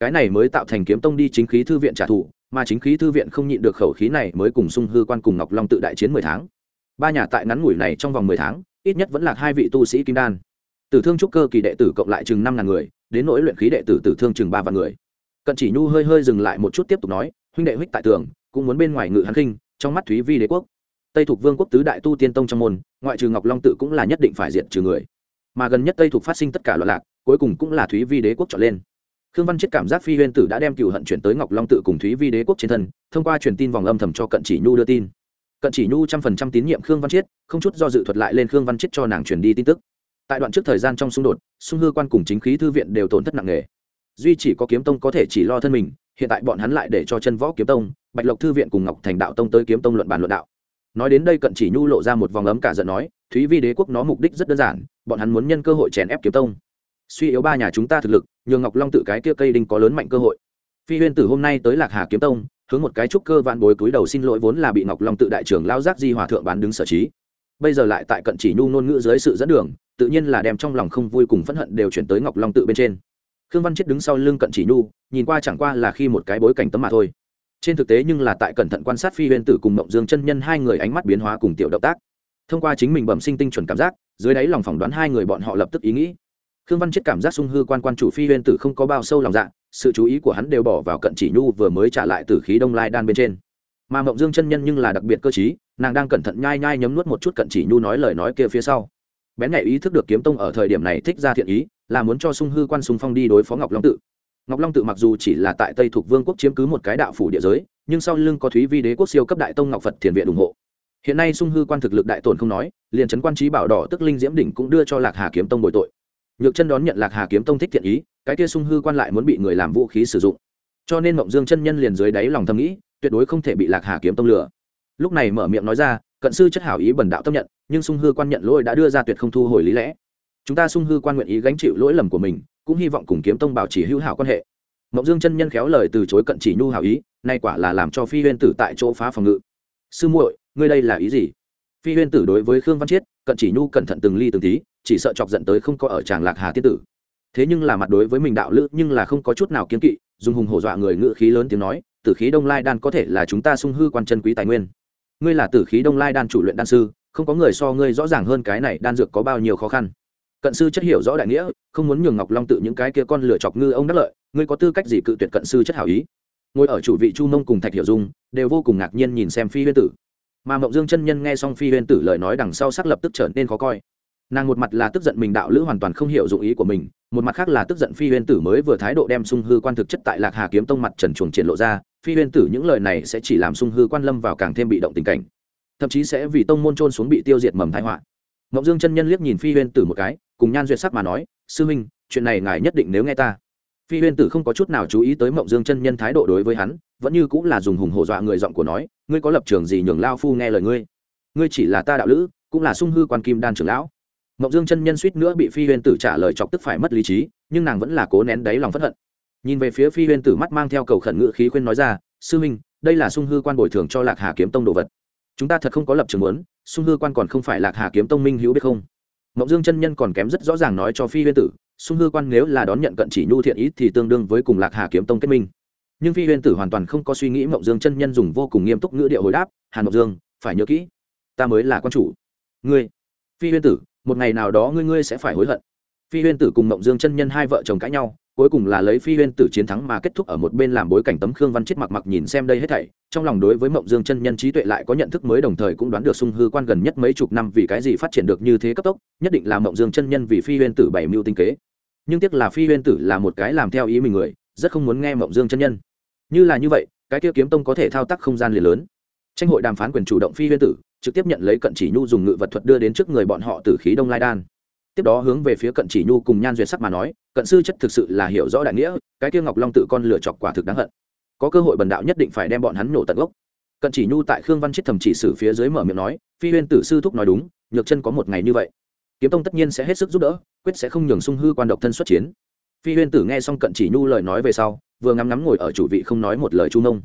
Cái này mới tạo thành kiếm tông đi chính khí thư viện trả thù, mà chính khí thư viện không nhịn được khẩu khí này mới cùng sung hư quan cùng ngọc long tự đại chiến mười tháng ba nhà tại ngắn ngủi này trong vòng mười tháng, ít nhất vẫn là hai vị tu sĩ kim đan. Tử thương trúc cơ kỳ đệ tử cộng lại chừng năm ngàn người, đến nỗi luyện khí đệ tử tử thương chừng ba vạn người. Cận chỉ nhu hơi hơi dừng lại một chút tiếp tục nói, huynh đệ huyết tại tường, cũng muốn bên ngoài ngự hắn khinh, trong mắt thúy vi đế quốc. Tây thuộc vương quốc tứ đại tu tiên tông trong môn, ngoại trừ ngọc long tự cũng là nhất định phải diệt trừ người. Mà gần nhất tây thuộc phát sinh tất cả loạn lạc, cuối cùng cũng là thúy vi đế quốc trở lên. Khương văn chết cảm giác phi huyên tử đã đem cựu hận chuyển tới ngọc long tự cùng thúy vi đế quốc trên thân, thông qua truyền tin vòng âm thầm cho cận chỉ nhu đưa tin cận chỉ nhu trăm phần trăm tín nhiệm khương văn chiết, không chút do dự thuật lại lên khương văn chiết cho nàng truyền đi tin tức. Tại đoạn trước thời gian trong xung đột xung hư quan cùng chính khí thư viện đều tổn thất nặng nề. Duy chỉ có kiếm tông có thể chỉ lo thân mình, hiện tại bọn hắn lại để cho chân võ kiếm tông, bạch lộc thư viện cùng ngọc thành đạo tông tới kiếm tông luận bàn luận đạo. Nói đến đây cận chỉ nhu lộ ra một vòng ấm cả giận nói, thúy vi đế quốc nó mục đích rất đơn giản, bọn hắn muốn nhân cơ hội chèn ép kiếm tông. Suy yếu ba nhà chúng ta thực lực, nhường ngọc long tự cái kia cây đinh có lớn mạnh cơ hội. Phi huyên tử hôm nay tới lạc hà kiếm tông hướng một cái trúc cơ vạn bối cúi đầu xin lỗi vốn là bị ngọc long tự đại trưởng lao giác di hòa thượng bán đứng sở trí. Bây giờ lại tại cận chỉ nhu ngôn ngữ dưới sự dẫn đường, tự nhiên là đem trong lòng không vui cùng phẫn hận đều chuyển tới ngọc long tự bên trên. Khương văn chết đứng sau lưng cận chỉ nhu, nhìn qua chẳng qua là khi một cái bối cảnh tấm mà thôi. Trên thực tế nhưng là tại cẩn thận quan sát phi huyên tử cùng mộng dương chân nhân hai người ánh mắt biến hóa cùng tiểu động tác. Thông qua chính mình bẩm sinh tinh chuẩn cảm giác, dưới đáy lòng phỏng đoán hai người bọn họ lập tức ý nghĩ. Khương văn chết cảm giác sung hư quan quan chủ phi huyên tử không có bao sâu lòng dạ sự chú ý của hắn đều bỏ vào cận chỉ nhu vừa mới trả lại từ khí đông lai đan bên trên. Mà mộng dương chân nhân nhưng là đặc biệt cơ t nàng đang cẩn thận nhai nhai nhấm nuốt một chút cận chỉ nhu nói lời nói kia phía sau. Bén nhạy ý thức được kiếm tông ở thời điểm này thích ra thiện ý, là muốn cho sung hư quan sung phong đi đối phó ngọc long tự. Ngọc long tự mặc dù chỉ là tại tây thuộc vương quốc chiếm cứ một cái đạo phủ địa giới, nhưng sau lưng có thúy vi đế quốc siêu cấp đại tông ngọc phật thiền viện ủng hộ. Hiện nay sung hư quan thực lực đại tổn không nói, liền trấn quan trí bảo đỏ tức linh diễm đỉnh cũng đưa cho lạc hà kiếm tông bồi tội. Nhược chân đón nhận lạc hà kiếm tông thích thiện ý cái kia sung hư quan lại muốn bị người làm vũ khí sử dụng. Cho nên mộng dương chân nhân liền dưới đáy lòng thầm nghĩ, tuyệt đối không thể bị lạc hà kiếm tông lừa. Lúc này mở miệng nói ra, cận sư chất hảo ý bần đạo tâm nhận, nhưng sung hư quan nhận lỗi đã đưa ra tuyệt không thu hồi lý lẽ. Chúng ta sung hư quan nguyện ý gánh chịu lỗi lầm của mình, cũng hy vọng cùng kiếm tông bảo trì hữu hảo quan hệ. Mộng dương chân nhân khéo lời từ chối cận chỉ nhu hảo ý, nay quả là làm cho phi huyên tử tại chỗ phá phòng ngự. Sư muội, ngươi đây là ý gì? Phi huyên tử đối với khương văn chiết, cận chỉ nhu cẩn thận từng ly từng tí, chỉ sợ chọc giận tới không có ở tràng lạc hà tiên tử thế nhưng là mặt đối với mình đạo lữ nhưng là không có chút nào kiến kỵ, dùng hùng hổ dọa người ngự khí lớn tiếng nói, tử khí đông lai đan có thể là chúng ta sung hư quan chân quý tài nguyên. Ngươi là tử khí đông lai đan chủ luyện đan sư, không có người so ngươi rõ ràng hơn cái này đan dược có bao nhiêu khó khăn. Cận sư chất hiểu rõ đại nghĩa, không muốn nhường ngọc long tự những cái kia con lửa chọc ngư ông đắc lợi, ngươi có tư cách gì cự tuyệt cận sư chất hảo ý? Ngồi ở chủ vị chu mông cùng thạch hiểu dung, đều vô cùng ngạc nhiên nhìn xem phi huyên tử. Mà mộng dương chân nhân nghe xong phi huyên tử lời nói đằng sau sắc lập tức trở nên khó coi nàng một mặt là tức giận mình đạo lữ hoàn toàn không hiểu dụng ý của mình, một mặt khác là tức giận phi huyên tử mới vừa thái độ đem sung hư quan thực chất tại lạc hà kiếm tông mặt trần chuồng triển lộ ra, phi huyên tử những lời này sẽ chỉ làm sung hư quan lâm vào càng thêm bị động tình cảnh. Thậm chí sẽ vì tông môn trôn xuống bị tiêu diệt mầm thái họa. Ngọc dương chân nhân liếc nhìn phi huyên tử một cái, cùng nhan duyệt sắc mà nói, sư huynh, chuyện này ngài nhất định nếu nghe ta. Phi huyên tử không có chút nào chú ý tới mộng dương chân nhân thái độ đối với hắn, vẫn như cũng là dùng hùng hổ dọa người giọng của nói, ngươi có lập trường gì nhường lao phu nghe lời ngươi? Ngươi chỉ là ta đạo lữ, cũng là sung hư quan kim đan trưởng lão mộng dương chân nhân suýt nữa bị phi huyên tử trả lời chọc tức phải mất lý trí, nhưng nàng vẫn là cố nén đáy lòng p hận. Nhìn về phía phi huyên tử mắt mang theo cầu khẩn ngự khí khuyên nói ra, sư minh, đây là sung hư quan bồi thường cho lạc hà kiếm tông đồ vật. Chúng ta thật không có lập trường muốn, sung hư quan còn không phải lạc hà kiếm tông minh hữu biết không? Mộng dương chân nhân còn kém rất rõ ràng nói cho phi huyên tử, sung hư quan nếu là đón nhận cận chỉ nhu thiện ý thì tương đương với cùng lạc hà kiếm tông kết minh. Nhưng phi huyên tử hoàn toàn không có suy nghĩ, mộng dương chân nhân dùng vô cùng nghiêm túc ngữ điệu hồi đáp, hàn mộng dương, phải nhớ kỹ, ta mới là quan chủ. Ngươi? Phi huyên tử một ngày nào đó ngươi ngươi sẽ phải hối hận. Phi huyên tử cùng mộng dương chân nhân hai vợ chồng cãi nhau, cuối cùng là lấy phi huyên tử chiến thắng mà kết thúc ở một bên làm bối cảnh tấm khương văn chết mặc mặc nhìn xem đây hết thảy, trong lòng đối với mộng dương chân nhân trí tuệ lại có nhận thức mới đồng thời cũng đoán được sung hư quan gần nhất mấy chục năm vì cái gì phát triển được như thế cấp tốc, nhất định là mộng dương chân nhân vì phi huyên tử bảy mưu tinh kế. Nhưng tiếc là phi huyên tử là một cái làm theo ý mình người, rất không muốn nghe mộng dương chân nhân. Như là như vậy, cái kia kiếm tông có thể thao tác không gian liền lớn. Tranh hội đàm phán quyền chủ động phi huyên tử trực tiếp nhận lấy cận chỉ nhu dùng ngự vật thuật đưa đến trước người bọn họ từ khí đông lai đan. Tiếp đó hướng về phía cận chỉ nhu cùng nhan duyệt sắc mà nói, cận sư chất thực sự là hiểu rõ đại nghĩa, cái kia ngọc long tự con lựa chọc quả thực đáng hận. Có cơ hội bần đạo nhất định phải đem bọn hắn nổ tận gốc. Cận chỉ nhu tại khương văn chết thầm chỉ sử phía dưới mở miệng nói, phi huyên tử sư thúc nói đúng, nhược chân có một ngày như vậy. Kiếm tông tất nhiên sẽ hết sức giúp đỡ, quyết sẽ không nhường sung hư quan độc thân xuất chiến. Phi huyên tử nghe xong cận chỉ nhu lời nói về sau, vừa ngắm ngắm ngồi ở chủ vị không nói một lời chu nông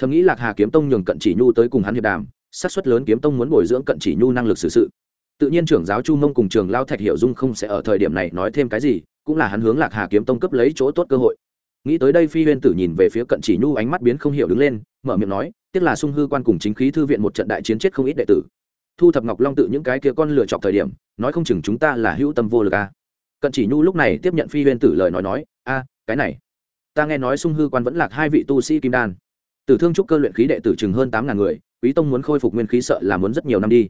thầm nghĩ lạc hà kiếm tông nhường cận chỉ nhu tới cùng hắn hiệp đàm xác suất lớn kiếm tông muốn bồi dưỡng cận chỉ nhu năng lực xử sự. Tự nhiên trưởng giáo chu mông cùng trường lao thạch hiểu dung không sẽ ở thời điểm này nói thêm cái gì, cũng là hắn hướng lạc hà kiếm tông cấp lấy chỗ tốt cơ hội. Nghĩ tới đây phi huyên tử nhìn về phía cận chỉ nhu ánh mắt biến không hiểu đứng lên, mở miệng nói, tiếc là sung hư quan cùng chính khí thư viện một trận đại chiến chết không ít đệ tử. Thu thập ngọc long tự những cái kia con lựa chọc thời điểm, nói không chừng chúng ta là hữu tâm vô lực a à. cận chỉ nhu lúc này tiếp nhận phi huyên tử lời nói nói, a, cái này, ta nghe nói sung hư quan vẫn lạc hai vị tu sĩ kim đan. Tử thương trúc cơ luyện khí đệ tử chừng hơn tám ngàn người quý tông muốn khôi phục nguyên khí sợ là muốn rất nhiều năm đi.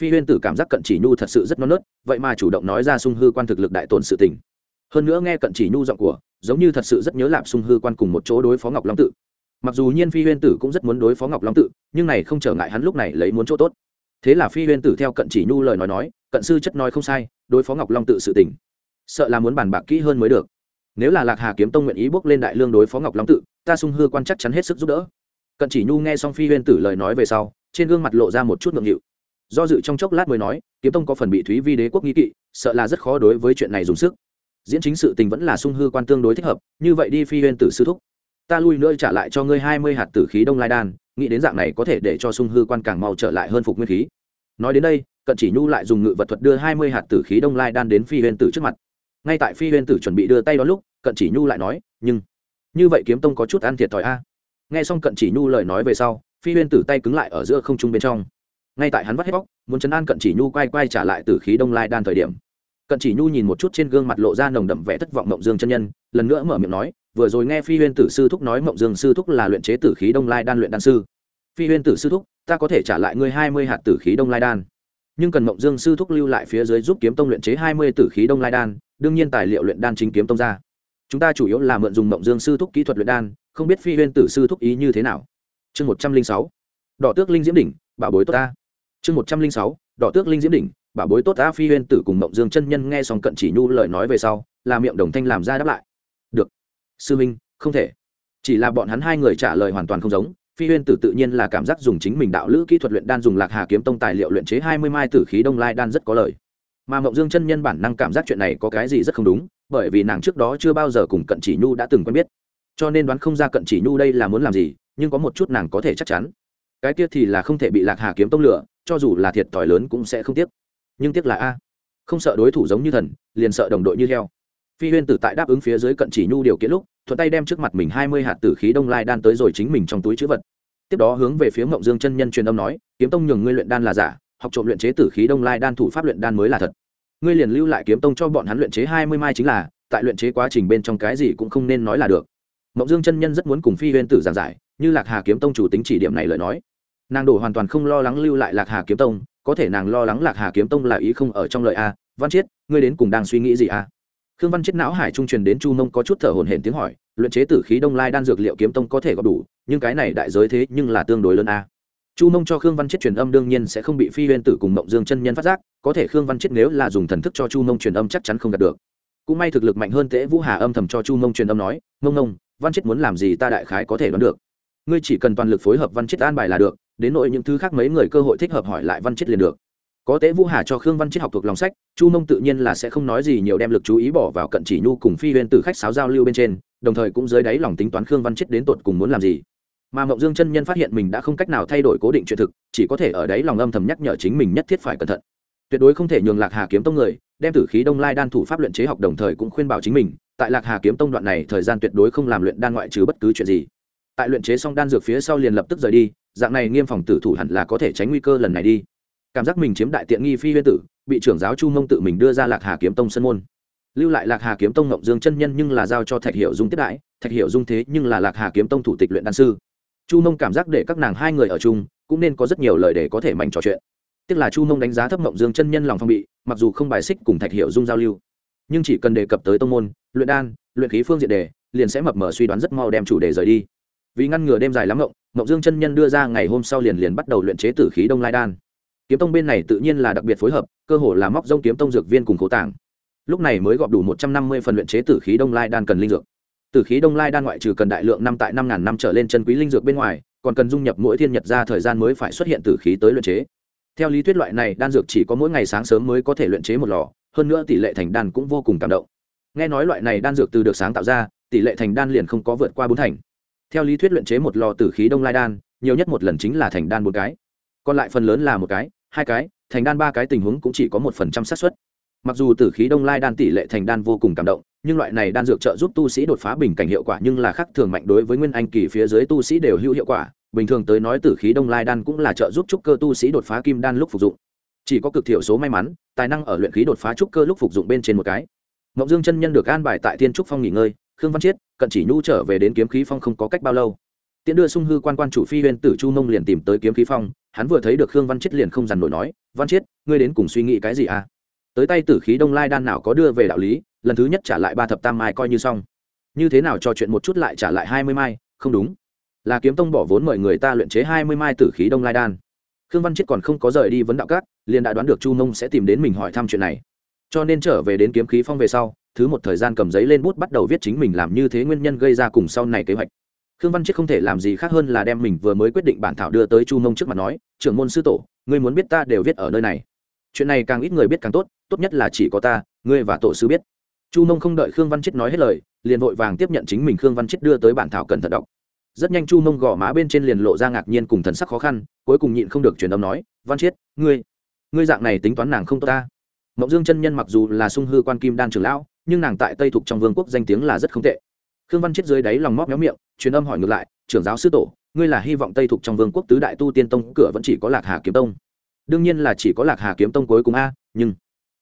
Phi huyên tử cảm giác cận chỉ nhu thật sự rất non nớt, vậy mà chủ động nói ra sung hư quan thực lực đại tồn sự tình. Hơn nữa nghe cận chỉ nhu giọng của, giống như thật sự rất nhớ lạp sung hư quan cùng một chỗ đối phó ngọc long tự. Mặc dù nhiên phi huyên tử cũng rất muốn đối phó ngọc long tự, nhưng này không trở ngại hắn lúc này lấy muốn chỗ tốt. Thế là phi huyên tử theo cận chỉ nhu lời nói nói, cận sư chất nói không sai, đối phó ngọc long tự sự tình. Sợ là muốn bàn bạc kỹ hơn mới được. Nếu là lạc hà kiếm tông nguyện ý bước lên đại lương đối phó ngọc long tự, ta sung hư quan chắc chắn hết sức giúp đỡ cận chỉ nhu nghe xong phi huyên tử lời nói về sau, trên gương mặt lộ ra một chút ngượng nghịu. Do dự trong chốc lát mới nói, kiếm tông có phần bị thúy vi đế quốc nghi kỵ, sợ là rất khó đối với chuyện này dùng sức. Diễn chính sự tình vẫn là sung hư quan tương đối thích hợp, như vậy đi phi huyên tử sư thúc. Ta lui nữa trả lại cho ngươi hai mươi hạt tử khí đông lai đan, nghĩ đến dạng này có thể để cho sung hư quan càng mau trở lại hơn phục nguyên khí. Nói đến đây, cận chỉ nhu lại dùng ngự vật thuật đưa hai mươi hạt tử khí đông lai đan đến phi huyên tử trước mặt. Ngay tại phi huyên tử chuẩn bị đưa tay đó lúc, cận chỉ nhu lại nói, nhưng, như vậy kiếm tông có chút ăn thiệt thòi a nghe xong cận chỉ nhu lời nói về sau, phi huyên tử tay cứng lại ở giữa không trung bên trong. Ngay tại hắn vắt hết bóc muốn chấn an cận chỉ nhu quay quay trả lại từ khí đông lai đan thời điểm. Cận chỉ nhu nhìn một chút trên gương mặt lộ ra nồng đậm vẻ thất vọng mộng dương chân nhân, lần nữa mở miệng nói, vừa rồi nghe phi huyên tử sư thúc nói mộng dương sư thúc là luyện chế tử khí đông lai đan luyện đan sư. Phi huyên tử sư thúc, ta có thể trả lại ngươi hai mươi hạt tử khí đông lai đan. Nhưng cần mộng dương sư thúc lưu lại phía dưới giúp kiếm tông luyện chế hai mươi tử khí đông lai đan, đương nhiên tài liệu luyện đan chính kiếm tông ra chúng ta chủ yếu là mượn dùng mộng dương sư thúc kỹ thuật luyện đan, không biết phi huyên tử sư thúc ý như thế nào. Chương một trăm linh sáu. Đỏ tước linh diễm đỉnh, bảo bối tốt ta. Chương một trăm linh sáu. Đỏ tước linh diễm đỉnh, bảo bối tốt ta, phi huyên tử cùng mộng dương chân nhân nghe xong cận chỉ nhu lời nói về sau, là miệng đồng thanh làm ra đáp lại. Được. Sư minh, không thể. Chỉ là bọn hắn hai người trả lời hoàn toàn không giống, phi huyên tử tự nhiên là cảm giác dùng chính mình đạo lữ kỹ thuật luyện đan dùng lạc hà kiếm tông tài liệu luyện chế hai mươi mai tử khí đông lai đan rất có lời. Mà mộng dương chân nhân bản năng cảm giác chuyện này có cái gì rất không đúng bởi vì nàng trước đó chưa bao giờ cùng cận chỉ nhu đã từng quen biết. Cho nên đoán không ra cận chỉ nhu đây là muốn làm gì, nhưng có một chút nàng có thể chắc chắn. Cái kia thì là không thể bị lạc hà kiếm tông lửa cho dù là thiệt thòi lớn cũng sẽ không tiếc. Nhưng tiếc là a, không sợ đối thủ giống như thần, liền sợ đồng đội như heo. Phi huyên tử tại đáp ứng phía dưới cận chỉ nhu điều kiện lúc, thuận tay đem trước mặt mình hai mươi hạt tử khí đông lai đan tới rồi chính mình trong túi chữ vật. Tiếp đó hướng về phía mộng dương chân nhân truyền âm nói, kiếm tông nhường ngươi luyện đan là giả, học trộm luyện chế tử khí đông lai đan thủ pháp luyện đan mới là thật ngươi liền lưu lại kiếm tông cho bọn hắn luyện chế hai mươi mai chính là, tại luyện chế quá trình bên trong cái gì cũng không nên nói là được. Mộng dương chân nhân rất muốn cùng phi huyên tử giảng giải, như lạc hà kiếm tông chủ tính chỉ điểm này lời nói. Nàng đổ hoàn toàn không lo lắng lưu lại lạc hà kiếm tông, có thể nàng lo lắng lạc hà kiếm tông là ý không ở trong lời a. Văn chiết, ngươi đến cùng đang suy nghĩ gì a? Khương văn chiết não hải trung truyền đến chu mông có chút thở hồn hển tiếng hỏi, luyện chế tử khí đông lai đan dược liệu kiếm tông có thể có đủ, nhưng cái này đại giới thế nhưng là tương đối lớn a chu mông cho khương văn chiết truyền âm đương nhiên sẽ không bị phi huyên tử cùng mộng dương chân nhân phát giác, có thể khương văn chiết nếu là dùng thần thức cho chu mông truyền âm chắc chắn không đạt được. Cũng may thực lực mạnh hơn tễ vũ hà âm thầm cho chu mông truyền âm nói, mông mông, văn chiết muốn làm gì ta đại khái có thể đoán được. Ngươi chỉ cần toàn lực phối hợp văn chiết an bài là được, đến nội những thứ khác mấy người cơ hội thích hợp hỏi lại văn chiết liền được. Có tế vũ hà cho khương văn chết học thuộc lòng sách, chu mông tự nhiên là sẽ không nói gì nhiều đem lực chú ý bỏ vào cận chỉ nhu cùng phi huyên từ khách sáo giao lưu bên trên, đồng thời cũng dưới đáy lòng tính toán khương văn chết đến tột cùng muốn làm gì mà mộng dương chân nhân phát hiện mình đã không cách nào thay đổi cố định chuyện thực, chỉ có thể ở đấy lòng âm thầm nhắc nhở chính mình nhất thiết phải cẩn thận. Tuyệt đối không thể nhường lạc hà kiếm tông người, đem tử khí đông lai đan thủ pháp luyện chế học đồng thời cũng khuyên bảo chính mình, tại lạc hà kiếm tông đoạn này thời gian tuyệt đối không làm luyện đan ngoại trừ bất cứ chuyện gì. Tại luyện chế xong đan dược phía sau liền lập tức rời đi, dạng này nghiêm phòng tử thủ hẳn là có thể tránh nguy cơ lần này đi. Cảm giác mình chiếm đại tiện nghi phi huyên tử, bị trưởng giáo chu mông tự mình đưa ra lạc hà kiếm tông sân môn. Lưu lại lạc hà kiếm tông ngộng dương chân nhân nhưng là giao cho thạch hiệu dung tiếp đãi, thạch hiệu dung thế nhưng là lạc hà kiếm tông thủ tịch luyện đan sư chu mông cảm giác để các nàng hai người ở chung, cũng nên có rất nhiều lời để có thể mạnh trò chuyện. Tức là chu mông đánh giá thấp mộng dương chân nhân lòng phong bị, mặc dù không bài xích cùng thạch hiệu dung giao lưu, nhưng chỉ cần đề cập tới tông môn, luyện đan, luyện khí phương diện đề, liền sẽ mập mờ suy đoán rất mau đem chủ đề rời đi. Vì ngăn ngừa đêm dài lắm mộng mộng dương chân nhân đưa ra ngày hôm sau liền liền bắt đầu luyện chế tử khí đông lai đan. Kiếm tông bên này tự nhiên là đặc biệt phối hợp, cơ hồ là móc rông kiếm tông dược viên cùng cố tàng. Lúc này mới gọp đủ một trăm năm mươi phần luyện chế tử khí đông lai đan cần linh dược tử khí đông lai đan ngoại trừ cần đại lượng năm tại năm ngàn năm trở lên chân quý linh dược bên ngoài, còn cần dung nhập mỗi thiên nhật ra thời gian mới phải xuất hiện tử khí tới luyện chế. Theo lý thuyết loại này đan dược chỉ có mỗi ngày sáng sớm mới có thể luyện chế một lò, hơn nữa tỷ lệ thành đan cũng vô cùng cảm động. Nghe nói loại này đan dược từ được sáng tạo ra, tỷ lệ thành đan liền không có vượt qua bốn thành. Theo lý thuyết luyện chế một lò tử khí đông lai đan, nhiều nhất một lần chính là thành đan một cái. Còn lại phần lớn là một cái, hai cái, thành đan ba cái tình huống cũng chỉ có một phần trăm xác suất. Mặc dù tử khí đông lai đan tỷ lệ thành đan vô cùng cảm động nhưng loại này đan dược trợ giúp tu sĩ đột phá bình cảnh hiệu quả nhưng là khác thường mạnh đối với nguyên anh kỳ phía dưới tu sĩ đều hữu hiệu quả. Bình thường tới nói tử khí đông lai đan cũng là trợ giúp trúc cơ tu sĩ đột phá kim đan lúc phục dụng. Chỉ có cực thiểu số may mắn, tài năng ở luyện khí đột phá trúc cơ lúc phục dụng bên trên một cái. Mộng dương chân nhân được an bài tại thiên trúc phong nghỉ ngơi, khương văn chiết, cận chỉ nhu trở về đến kiếm khí phong không có cách bao lâu. Tiễn đưa sung hư quan quan chủ phi huyên tử chu mông liền tìm tới kiếm khí phong, hắn vừa thấy được khương văn chiết liền không dằn nổi nói, văn chiết, ngươi đến cùng suy nghĩ cái gì à? Tới tay tử khí đông lai đan nào có đưa về đạo lý, lần thứ nhất trả lại ba thập tam mai coi như xong. Như thế nào cho chuyện một chút lại trả lại hai mươi mai, không đúng. Là kiếm tông bỏ vốn mời người ta luyện chế hai mươi mai tử khí đông lai đan. Khương văn chết còn không có rời đi vấn đạo cát liền đã đoán được chu mông sẽ tìm đến mình hỏi thăm chuyện này. Cho nên trở về đến kiếm khí phong về sau, thứ một thời gian cầm giấy lên bút bắt đầu viết chính mình làm như thế nguyên nhân gây ra cùng sau này kế hoạch. Khương văn chết không thể làm gì khác hơn là đem mình vừa mới quyết định bản thảo đưa tới chu mông trước mặt nói, trưởng môn sư tổ, ngươi muốn biết ta đều viết ở nơi này chuyện này càng ít người biết càng tốt tốt nhất là chỉ có ta, ngươi và tổ sư biết. Chu mông không đợi khương văn chiết nói hết lời, liền vội vàng tiếp nhận chính mình khương văn chiết đưa tới bản thảo cẩn thận đọc. Rất nhanh chu mông gõ má bên trên liền lộ ra ngạc nhiên cùng thần sắc khó khăn, cuối cùng nhịn không được truyền âm nói, văn chiết ngươi ngươi dạng này tính toán nàng không tốt ta. Mộng dương chân nhân mặc dù là sung hư quan kim đan trường lão, nhưng nàng tại tây thục trong vương quốc danh tiếng là rất không tệ. Khương văn chết dưới đáy lòng móc méo miệng, truyền âm hỏi ngược lại, trưởng giáo sư tổ, ngươi là hy vọng tây thục trong vương quốc tứ đại tu tiên tông cửa vẫn chỉ có lạc hà kiếm tông? Đương nhiên là chỉ có lạc hà kiếm tông cuối cùng a, nhưng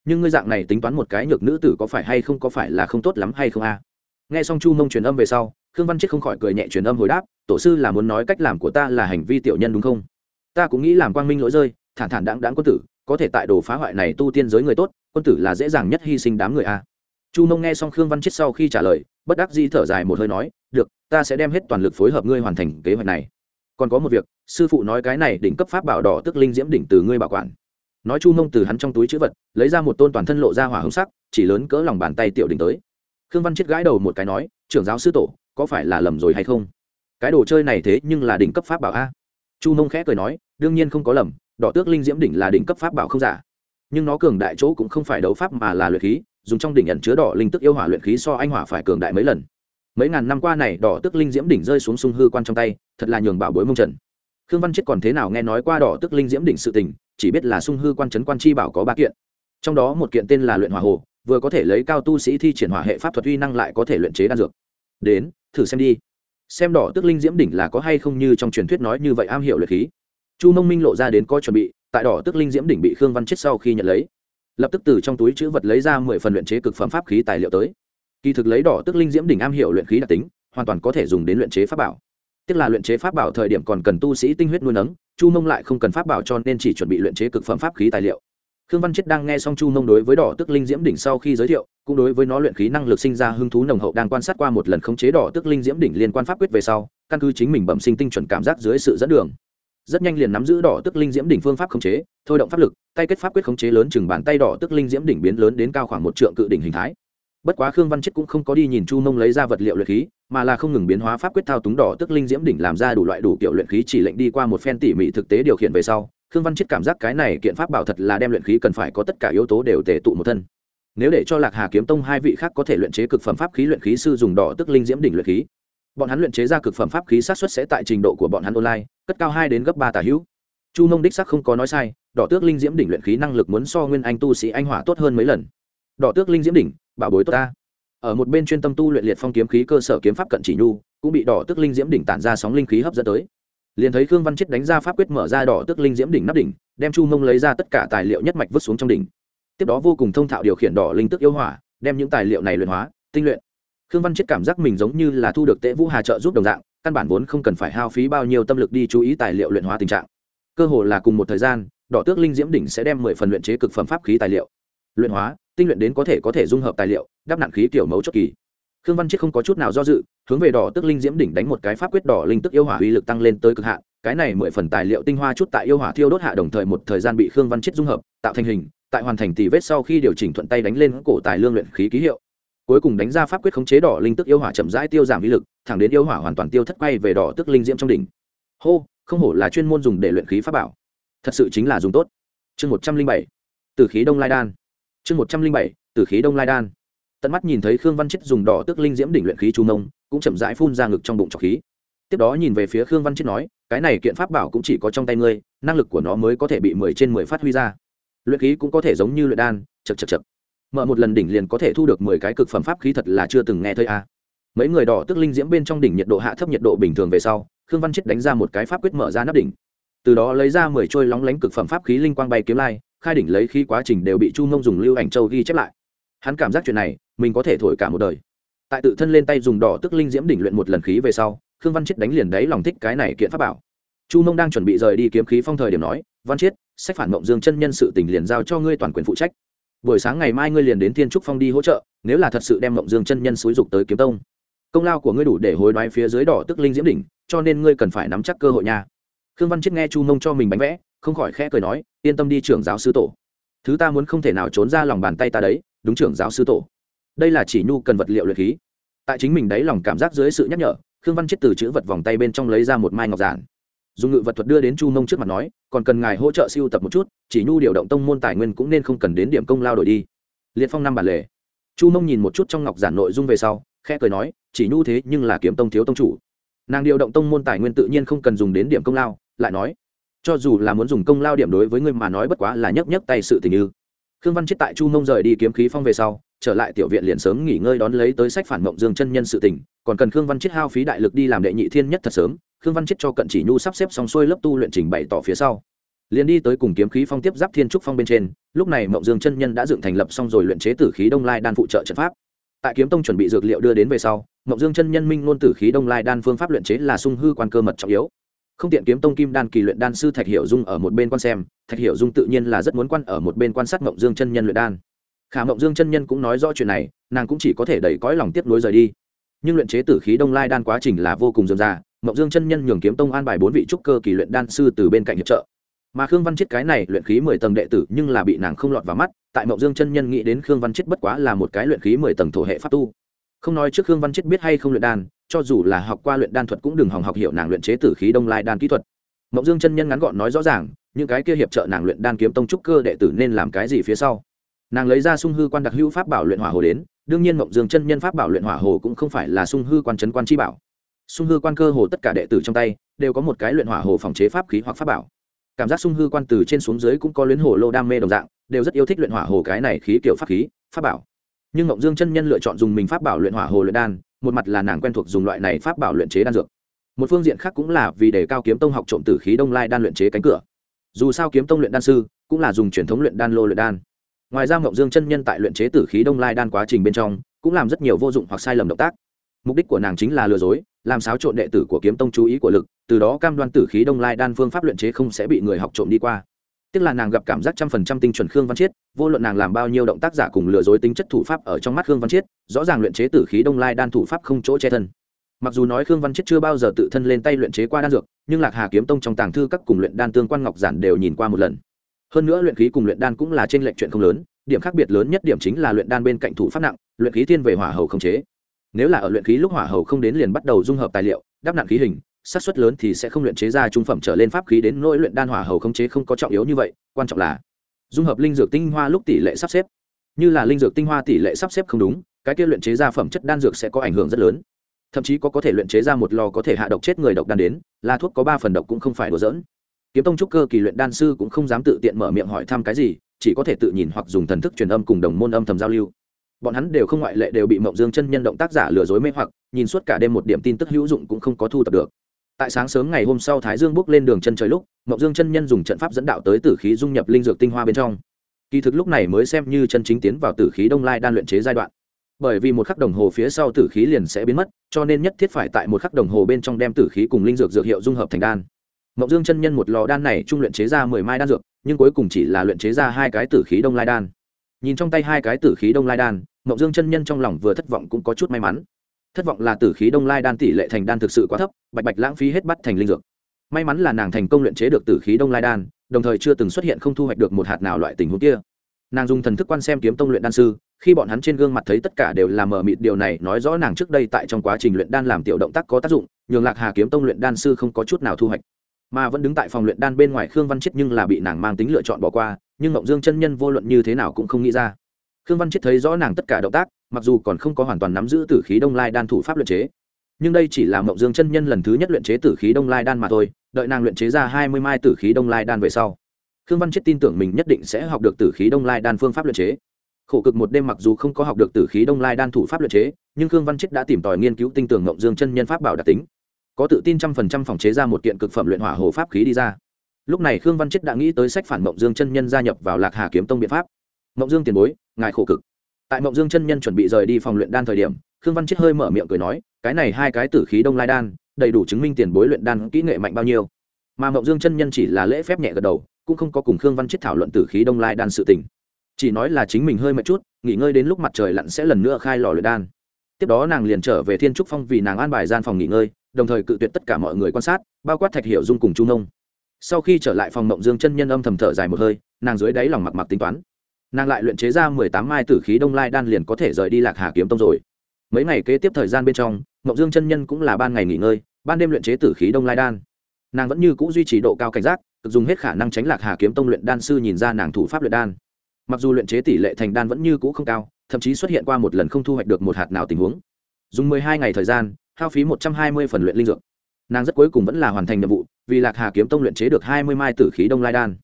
nhưng ngươi dạng này tính toán một cái nhược nữ tử có phải hay không có phải là không tốt lắm hay không a? Nghe xong chu mông truyền âm về sau, khương văn chết không khỏi cười nhẹ truyền âm hồi đáp, tổ sư là muốn nói cách làm của ta là hành vi tiểu nhân đúng không? Ta cũng nghĩ làm quang minh lỗi rơi, thản thản đáng đáng quân tử, có thể tại đồ phá hoại này tu tiên giới người tốt, quân tử là dễ dàng nhất hy sinh đám người a. Chu mông nghe xong khương văn chết sau khi trả lời, bất đắc dĩ thở dài một hơi nói, được, ta sẽ đem hết toàn lực phối hợp ngươi hoàn thành kế hoạch này. Còn có một việc sư phụ nói cái này đỉnh cấp pháp bảo đỏ tức linh diễm đỉnh từ ngươi bảo quản. Nói chu mông từ hắn trong túi chữ vật, lấy ra một tôn toàn thân lộ ra hỏa hồng sắc, chỉ lớn cỡ lòng bàn tay tiểu đỉnh tới. Khương văn chết gãi đầu một cái nói, trưởng giáo sư tổ, có phải là lầm rồi hay không? Cái đồ chơi này thế nhưng là đỉnh cấp pháp bảo a. Chu mông khẽ cười nói, đương nhiên không có lầm, đỏ tước linh diễm đỉnh là đỉnh cấp pháp bảo không giả. Nhưng nó cường đại chỗ cũng không phải đấu pháp mà là luyện khí, dùng trong đỉnh ẩn chứa đỏ linh tức yêu hỏa luyện khí so anh hỏa phải cường đại mấy lần. Mấy ngàn năm qua này, đỏ tước linh diễm đỉnh rơi xuống sung hư quan trong tay, thật là nhường bảo bối mông trần khương văn chết còn thế nào nghe nói qua đỏ tức linh diễm đỉnh sự tình, chỉ biết là sung hư quan trấn quan chi bảo có ba kiện. Trong đó một kiện tên là luyện hỏa hồ, vừa có thể lấy cao tu sĩ thi triển hỏa hệ pháp thuật uy năng lại có thể luyện chế đan dược. Đến, thử xem đi. Xem đỏ tức linh diễm đỉnh là có hay không như trong truyền thuyết nói như vậy am hiểu luyện khí. Chu mông minh lộ ra đến coi chuẩn bị, tại đỏ tức linh diễm đỉnh bị khương văn chết sau khi nhận lấy, lập tức từ trong túi chữ vật lấy ra mười phần luyện chế cực phẩm pháp khí tài liệu tới. Kỳ thực lấy đỏ tức linh diễm đỉnh am hiểu luyện khí đặc tính, hoàn toàn có thể dùng đến luyện chế pháp bảo tức là luyện chế pháp bảo thời điểm còn cần tu sĩ tinh huyết nuôi nấng, chu mông lại không cần pháp bảo cho nên chỉ chuẩn bị luyện chế cực phẩm pháp khí tài liệu. Khương văn chết đang nghe xong chu mông đối với đỏ tức linh diễm đỉnh sau khi giới thiệu, cũng đối với nó luyện khí năng lực sinh ra hứng thú nồng hậu đang quan sát qua một lần khống chế đỏ tức linh diễm đỉnh liên quan pháp quyết về sau, căn cứ chính mình bẩm sinh tinh chuẩn cảm giác dưới sự dẫn đường. Rất nhanh liền nắm giữ đỏ tức linh diễm đỉnh phương pháp khống chế, thôi động pháp lực, tay kết pháp quyết khống chế lớn chừng bàn tay đỏ tức linh diễm đỉnh biến lớn đến cao khoảng một trượng cự đỉnh hình thái. Bất quá khương văn chết cũng không có đi nhìn chu mông lấy ra vật liệu luyện khí mà là không ngừng biến hóa pháp quyết thao túng đỏ tức linh diễm đỉnh làm ra đủ loại đủ kiểu luyện khí chỉ lệnh đi qua một phen tỉ mỉ thực tế điều khiển về sau, khương văn chết cảm giác cái này kiện pháp bảo thật là đem luyện khí cần phải có tất cả yếu tố đều tề tụ một thân. Nếu để cho lạc hà kiếm tông hai vị khác có thể luyện chế cực phẩm pháp khí luyện khí sư dùng đỏ tức linh diễm đỉnh luyện khí, bọn hắn luyện chế ra cực phẩm pháp khí sát xuất sẽ tại trình độ của bọn hắn online, cất cao hai đến gấp ba tà hữu. Chu mông đích sắc không có nói sai, đỏ tước linh diễm đỉnh luyện khí năng lực muốn so nguyên anh tu sĩ anh hỏa tốt hơn mấy lần. Đỏ tước linh diễm đỉnh, bảo bối tốt ta ở một bên chuyên tâm tu luyện liệt phong kiếm khí cơ sở kiếm pháp cận chỉ nhu, cũng bị đỏ tước linh diễm đỉnh tản ra sóng linh khí hấp dẫn tới. Liền thấy khương văn chết đánh ra pháp quyết mở ra đỏ tước linh diễm đỉnh nắp đỉnh, đem chu mông lấy ra tất cả tài liệu nhất mạch vứt xuống trong đỉnh. Tiếp đó vô cùng thông thạo điều khiển đỏ linh tức yêu hỏa, đem những tài liệu này luyện hóa, tinh luyện. Khương văn chết cảm giác mình giống như là thu được tễ vũ hà trợ giúp đồng dạng, căn bản vốn không cần phải hao phí bao nhiêu tâm lực đi chú ý tài liệu luyện hóa tình trạng. Cơ hồ là cùng một thời gian, đỏ tước linh diễm đỉnh sẽ đem mười phần luyện chế cực phẩm pháp khí tài liệu luyện hóa, tinh luyện đến có thể có thể dung hợp tài liệu đắp nạn khí tiểu mấu chốt kỳ. Khương văn chết không có chút nào do dự, hướng về đỏ tước linh diễm đỉnh đánh một cái pháp quyết đỏ linh tức yêu hỏa uy lực tăng lên tới cực hạn, cái này mười phần tài liệu tinh hoa chút tại yêu hỏa thiêu đốt hạ đồng thời một thời gian bị khương văn chết dung hợp, tạo thành hình, tại hoàn thành tỷ vết sau khi điều chỉnh thuận tay đánh lên cổ tài lương luyện khí ký hiệu. Cuối cùng đánh ra pháp quyết khống chế đỏ linh tức yêu hỏa chậm rãi tiêu giảm uy lực, thẳng đến yêu hỏa hoàn toàn tiêu thất quay về đỏ tức linh diễm trong đỉnh. Hô, không hổ là chuyên môn dùng để luyện khí pháp bảo. Thật sự chính là dùng tốt. Chương một trăm linh bảy, từ khí đông lai đan. Chương một trăm linh bảy, từ khí đông lai đan tận mắt nhìn thấy khương văn chết dùng đỏ tước linh diễm đỉnh luyện khí chu mông, cũng chậm rãi phun ra ngực trong bụng trọc khí. Tiếp đó nhìn về phía khương văn chết nói, cái này kiện pháp bảo cũng chỉ có trong tay ngươi, năng lực của nó mới có thể bị mười trên mười phát huy ra. Luyện khí cũng có thể giống như luyện đan chật chật chật mở một lần đỉnh liền có thể thu được mười cái cực phẩm pháp khí thật là chưa từng nghe thấy a. Mấy người đỏ tức linh diễm bên trong đỉnh nhiệt độ hạ thấp nhiệt độ bình thường về sau, khương văn chết đánh ra một cái pháp quyết mở ra nắp đỉnh. Từ đó lấy ra mười trôi lóng lánh cực phẩm pháp khí linh quang bay kiếm lai, khai đỉnh lấy khí quá trình đều bị chu mông dùng lưu ảnh châu ghi chép lại hắn cảm giác chuyện này, mình có thể thổi cả một đời. Tại tự thân lên tay dùng đỏ tức linh diễm đỉnh luyện một lần khí về sau, khương văn chết đánh liền đấy lòng thích cái này kiện pháp bảo. Chu mông đang chuẩn bị rời đi kiếm khí phong thời điểm nói, văn chiết, sách phản mộng dương chân nhân sự tình liền giao cho ngươi toàn quyền phụ trách. Buổi sáng ngày mai ngươi liền đến thiên trúc phong đi hỗ trợ, nếu là thật sự đem mộng dương chân nhân xúi dục tới kiếm tông. Công lao của ngươi đủ để hối đoái phía dưới đỏ tức linh diễm đỉnh, cho nên ngươi cần phải nắm chắc cơ hội nha. Khương văn chiết nghe chu mông cho mình bánh vẽ, không khỏi khẽ cười nói, yên tâm đi trưởng giáo sư tổ. Thứ ta muốn không thể nào trốn ra lòng bàn tay ta đấy đúng trưởng giáo sư tổ. Đây là chỉ nhu cần vật liệu luyện khí. Tại chính mình đấy lòng cảm giác dưới sự nhắc nhở, khương văn chết từ chữ vật vòng tay bên trong lấy ra một mai ngọc giản. Dùng ngự vật thuật đưa đến chu mông trước mặt nói, còn cần ngài hỗ trợ siêu tập một chút, chỉ nhu điều động tông môn tài nguyên cũng nên không cần đến điểm công lao đổi đi. Liệt phong năm bản lề. Chu mông nhìn một chút trong ngọc giản nội dung về sau, khẽ cười nói, chỉ nhu thế nhưng là kiếm tông thiếu tông chủ. Nàng điều động tông môn tài nguyên tự nhiên không cần dùng đến điểm công lao, lại nói, cho dù là muốn dùng công lao điểm đối với ngươi mà nói bất quá là nhấc nhấc tay sự tình như khương văn chết tại chu mông rời đi kiếm khí phong về sau, trở lại tiểu viện liền sớm nghỉ ngơi đón lấy tới sách phản mộng dương chân nhân sự tình, còn cần khương văn chết hao phí đại lực đi làm đệ nhị thiên nhất thật sớm, khương văn chết cho cận chỉ nhu sắp xếp xong xuôi lớp tu luyện trình bày tỏ phía sau. Liền đi tới cùng kiếm khí phong tiếp giáp thiên trúc phong bên trên, lúc này mộng dương chân nhân đã dựng thành lập xong rồi luyện chế tử khí đông lai đan phụ trợ trận pháp. Tại kiếm tông chuẩn bị dược liệu đưa đến về sau, mộng dương chân nhân minh ngôn tử khí đông lai đan phương pháp luyện chế là sung hư quan cơ mật trọng yếu không tiện kiếm tông kim đan kỳ luyện đan sư thạch hiểu dung ở một bên quan xem, thạch hiểu dung tự nhiên là rất muốn quan ở một bên quan sát mộng dương chân nhân luyện đan. Khả mộng dương chân nhân cũng nói rõ chuyện này, nàng cũng chỉ có thể đẩy cõi lòng tiếp nối rời đi. Nhưng luyện chế tử khí đông lai đan quá trình là vô cùng dườm già mộng dương chân nhân nhường kiếm tông an bài bốn vị trúc cơ kỳ luyện đan sư từ bên cạnh hiệp trợ. Mà khương văn chết cái này luyện khí mười tầng đệ tử nhưng là bị nàng không lọt vào mắt, tại mộng dương chân nhân nghĩ đến khương văn chết bất quá là một cái luyện khí mười tầng thổ hệ pháp tu. Không nói trước khương văn chết biết hay không luyện đan cho dù là học qua luyện đan thuật cũng đừng hòng học hiểu nàng luyện chế tử khí đông lai đan kỹ thuật. Mộng dương chân nhân ngắn gọn nói rõ ràng, những cái kia hiệp trợ nàng luyện đan kiếm tông trúc cơ đệ tử nên làm cái gì phía sau. Nàng lấy ra sung hư quan đặc hữu pháp bảo luyện hỏa hồ đến, đương nhiên mộng dương chân nhân pháp bảo luyện hỏa hồ cũng không phải là sung hư quan trấn quan chi bảo. Sung hư quan cơ hồ tất cả đệ tử trong tay đều có một cái luyện hỏa hồ phòng chế pháp khí hoặc pháp bảo. Cảm giác sung hư quan từ trên xuống dưới cũng có luyến hồ lô đam mê đồng dạng, đều rất yêu thích luyện hỏa hồ cái này khí kiểu pháp khí, pháp bảo. Nhưng mộng dương chân nhân lựa chọn dùng mình pháp bảo luyện hỏa hồ luyện đan một mặt là nàng quen thuộc dùng loại này pháp bảo luyện chế đan dược. Một phương diện khác cũng là vì đề cao kiếm tông học trộm tử khí đông lai đan luyện chế cánh cửa. Dù sao kiếm tông luyện đan sư cũng là dùng truyền thống luyện đan lô luyện đan. Ngoài ra mộng dương chân nhân tại luyện chế tử khí đông lai đan quá trình bên trong cũng làm rất nhiều vô dụng hoặc sai lầm động tác. Mục đích của nàng chính là lừa dối, làm xáo trộn đệ tử của kiếm tông chú ý của lực, từ đó cam đoan tử khí đông lai đan phương pháp luyện chế không sẽ bị người học trộm đi qua tức là nàng gặp cảm giác trăm phần trăm tinh chuẩn khương văn chiết, vô luận nàng làm bao nhiêu động tác giả cùng lừa dối tính chất thủ pháp ở trong mắt khương văn chiết, rõ ràng luyện chế tử khí đông lai đan thủ pháp không chỗ che thân. Mặc dù nói khương văn chiết chưa bao giờ tự thân lên tay luyện chế qua đan dược, nhưng lạc hà kiếm tông trong tàng thư các cùng luyện đan tương quan ngọc giản đều nhìn qua một lần. Hơn nữa luyện khí cùng luyện đan cũng là trên lệnh chuyện không lớn, điểm khác biệt lớn nhất điểm chính là luyện đan bên cạnh thủ pháp nặng, luyện khí thiên về hỏa hầu không chế. Nếu là ở luyện khí lúc hỏa hầu không đến liền bắt đầu dung hợp tài liệu, đắp nặng khí hình xác suất lớn thì sẽ không luyện chế ra trung phẩm trở lên pháp khí đến nỗi luyện đan hỏa hầu khống chế không có trọng yếu như vậy, quan trọng là dung hợp linh dược tinh hoa lúc tỷ lệ sắp xếp. Như là linh dược tinh hoa tỷ lệ sắp xếp không đúng, cái kia luyện chế ra phẩm chất đan dược sẽ có ảnh hưởng rất lớn. Thậm chí có có thể luyện chế ra một lò có thể hạ độc chết người độc đan đến, là thuốc có ba phần độc cũng không phải đùa dỡn kiếm tông trúc cơ kỳ luyện đan sư cũng không dám tự tiện mở miệng hỏi thăm cái gì, chỉ có thể tự nhìn hoặc dùng thần thức truyền âm cùng đồng môn âm thầm giao lưu. Bọn hắn đều không ngoại lệ đều bị mộng dương chân nhân động tác giả lừa dối mê hoặc, nhìn suốt cả đêm một điểm tin tức hữu dụng cũng không có thu thập được tại sáng sớm ngày hôm sau thái dương bước lên đường chân trời lúc mộng dương chân nhân dùng trận pháp dẫn đạo tới tử khí dung nhập linh dược tinh hoa bên trong. Kỳ thực lúc này mới xem như chân chính tiến vào tử khí đông lai đan luyện chế giai đoạn. Bởi vì một khắc đồng hồ phía sau tử khí liền sẽ biến mất, cho nên nhất thiết phải tại một khắc đồng hồ bên trong đem tử khí cùng linh dược dược hiệu dung hợp thành đan. Mộng dương chân nhân một lò đan này trung luyện chế ra mười mai đan dược, nhưng cuối cùng chỉ là luyện chế ra hai cái tử khí đông lai đan. Nhìn trong tay hai cái tử khí đông lai đan mộng dương chân nhân trong lòng vừa thất vọng cũng có chút may mắn thất vọng là tử khí đông lai đan tỷ lệ thành đan thực sự quá thấp, bạch bạch lãng phí hết bắt thành linh dược. May mắn là nàng thành công luyện chế được tử khí đông lai đan, đồng thời chưa từng xuất hiện không thu hoạch được một hạt nào loại tình huống kia. Nàng dùng thần thức quan xem kiếm tông luyện đan sư, khi bọn hắn trên gương mặt thấy tất cả đều là mờ mịt, điều này nói rõ nàng trước đây tại trong quá trình luyện đan làm tiểu động tác có tác dụng, nhường lạc hà kiếm tông luyện đan sư không có chút nào thu hoạch. Mà vẫn đứng tại phòng luyện đan bên ngoài khương văn chết nhưng là bị nàng mang tính lựa chọn bỏ qua, nhưng ngộng dương chân nhân vô luận như thế nào cũng không nghĩ ra khương văn chết thấy rõ nàng tất cả động tác, mặc dù còn không có hoàn toàn nắm giữ tử khí đông lai đan thủ pháp luyện chế. Nhưng đây chỉ là mộng dương chân nhân lần thứ nhất luyện chế tử khí đông lai đan mà thôi, đợi nàng luyện chế ra hai mươi mai tử khí đông lai đan về sau. Khương văn chết tin tưởng mình nhất định sẽ học được tử khí đông lai đan phương pháp luyện chế. Khổ cực một đêm mặc dù không có học được tử khí đông lai đan thủ pháp luyện chế, nhưng khương văn chết đã tìm tòi nghiên cứu tinh tưởng mộng dương chân nhân pháp bảo đặc tính. Có tự tin trăm phần trăm phòng chế ra một kiện cực phẩm luyện hỏa hồ pháp khí đi ra. Lúc này khương văn chết đã nghĩ tới sách phản mộng dương chân nhân gia nhập vào lạc hà kiếm tông biện pháp mộng dương tiền bối, ngài khổ cực. Tại mộng dương chân nhân chuẩn bị rời đi phòng luyện đan thời điểm, khương văn chết hơi mở miệng cười nói, cái này hai cái tử khí đông lai đan, đầy đủ chứng minh tiền bối luyện đan kỹ nghệ mạnh bao nhiêu. Mà mộng dương chân nhân chỉ là lễ phép nhẹ gật đầu, cũng không có cùng khương văn chết thảo luận tử khí đông lai đan sự tình. Chỉ nói là chính mình hơi mệt chút, nghỉ ngơi đến lúc mặt trời lặn sẽ lần nữa khai lò luyện đan. Tiếp đó nàng liền trở về thiên trúc phong vì nàng an bài gian phòng nghỉ ngơi, đồng thời cự tuyệt tất cả mọi người quan sát, bao quát thạch hiệu dung cùng trung nông. Sau khi trở lại phòng mộng dương chân nhân âm thầm thở dài một hơi, nàng dưới đáy lòng mặc mặc tính toán nàng lại luyện chế ra mười tám mai tử khí đông lai đan liền có thể rời đi lạc hà kiếm tông rồi. Mấy ngày kế tiếp thời gian bên trong, mộng dương chân nhân cũng là ban ngày nghỉ ngơi, ban đêm luyện chế tử khí đông lai đan. Nàng vẫn như c ũ duy trì độ cao cảnh giác, cực dùng hết khả năng tránh lạc hà kiếm tông luyện đan sư nhìn ra nàng thủ pháp luyện đan. Mặc dù luyện chế tỷ lệ thành đan vẫn như cũ không cao, thậm chí xuất hiện qua một lần không thu hoạch được một hạt nào tình huống. Dùng mười hai ngày thời gian, hao phí một trăm hai mươi phần luyện linh dược. Nàng rất cuối cùng vẫn là hoàn thành nhiệm vụ, vì lạc hà kiếm tông luyện chế được hai mươi mai tử khí đông lai đan.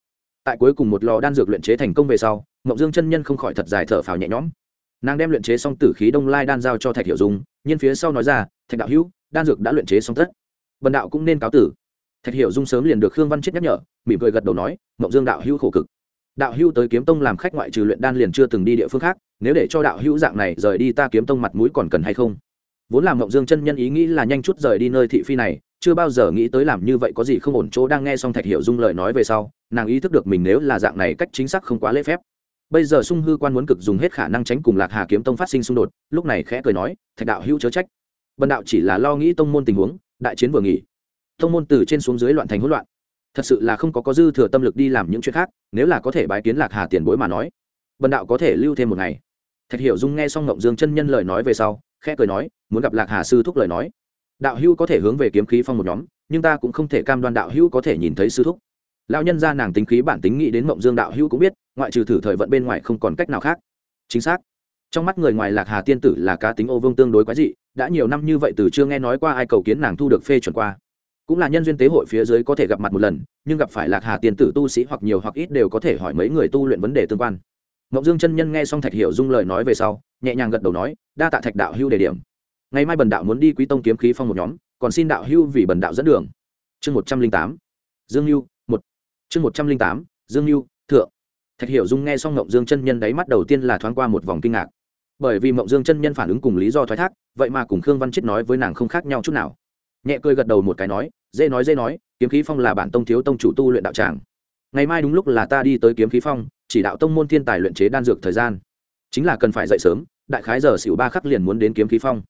Tại cuối cùng một lò đan dược luyện chế thành công về sau mộng dương chân nhân không khỏi thật dài thở phào nhẹ nhõm. Nàng đem luyện chế xong tử khí đông lai đan giao cho thạch Hiểu dung, Nhiên phía sau nói ra, thạch đạo hữu, đan dược đã luyện chế xong tất. Bần đạo cũng nên cáo tử. Thạch Hiểu dung sớm liền được khương văn chết nhắc nhở, mỉm cười gật đầu nói mộng dương đạo hữu khổ cực. Đạo hữu tới kiếm tông làm khách ngoại trừ luyện đan liền chưa từng đi địa phương khác, nếu để cho đạo hữu dạng này rời đi ta kiếm tông mặt mũi còn cần hay không? Vốn làm mộng dương chân nhân ý nghĩ là nhanh chút rời đi nơi thị phi này, chưa bao giờ nghĩ tới làm như vậy có gì không ổn chỗ đang nghe xong thạch hiểu dung lời nói về sau, nàng ý thức được mình nếu là dạng này cách chính xác không quá lễ phép bây giờ sung hư quan muốn cực dùng hết khả năng tránh cùng lạc hà kiếm tông phát sinh xung đột, lúc này khẽ cười nói, thạch đạo hữu chớ trách. Bần đạo chỉ là lo nghĩ tông môn tình huống, đại chiến vừa nghỉ. Tông môn từ trên xuống dưới loạn thành hỗn loạn. Thật sự là không có có dư thừa tâm lực đi làm những chuyện khác, nếu là có thể bái kiến lạc hà tiền bối mà nói, bần đạo có thể lưu thêm một ngày. Thạch hiểu dung nghe xong ngộng dương chân nhân lời nói về sau, khẽ cười nói, muốn gặp lạc hà sư thúc lời nói. Đạo hữu có thể hướng về kiếm khí phong một nhóm, nhưng ta cũng không thể cam đoan đạo hữu có thể nhìn thấy sư thúc. Lão nhân ra nàng tính khí bản tính nghĩ đến mộng dương đạo hữu cũng biết ngoại trừ thử thời vận bên ngoài không còn cách nào khác. Chính xác. Trong mắt người ngoài lạc hà tiên tử là cá tính ô vương tương đối quái dị đã nhiều năm như vậy từ chưa nghe nói qua ai cầu kiến nàng thu được phê chuẩn qua. Cũng là nhân duyên tế hội phía dưới có thể gặp mặt một lần nhưng gặp phải lạc hà tiên tử tu sĩ hoặc nhiều hoặc ít đều có thể hỏi mấy người tu luyện vấn đề tương quan. Ngọc Dương chân nhân nghe xong Thạch Hiểu Dung lời nói về sau, nhẹ nhàng gật đầu nói, đa tạ Thạch đạo hưu đề điểm. Ngày mai bần đạo muốn đi Quý Tông kiếm khí phong một nhóm, còn xin đạo hưu vì bần đạo dẫn đường. Chương một trăm linh tám. Dương hưu một. Chương một trăm linh tám. Dương hưu thượng. Thạch Hiểu Dung nghe xong Mộng Dương chân nhân đáy mắt đầu tiên là thoáng qua một vòng kinh ngạc. Bởi vì Mộng Dương chân nhân phản ứng cùng lý do thoái thác, vậy mà cùng Khương Văn Chết nói với nàng không khác nhau chút nào. Nhẹ cười gật đầu một cái nói, dễ nói dễ nói, kiếm khí phong là bản tông thiếu tông chủ tu luyện đạo tràng. Ngày mai đúng lúc là ta đi tới kiếm khí phong, chỉ đạo tông môn thiên tài luyện chế đan dược thời gian chính là cần phải dậy sớm đại khái giờ xỉu ba khắc liền muốn đến kiếm khí phong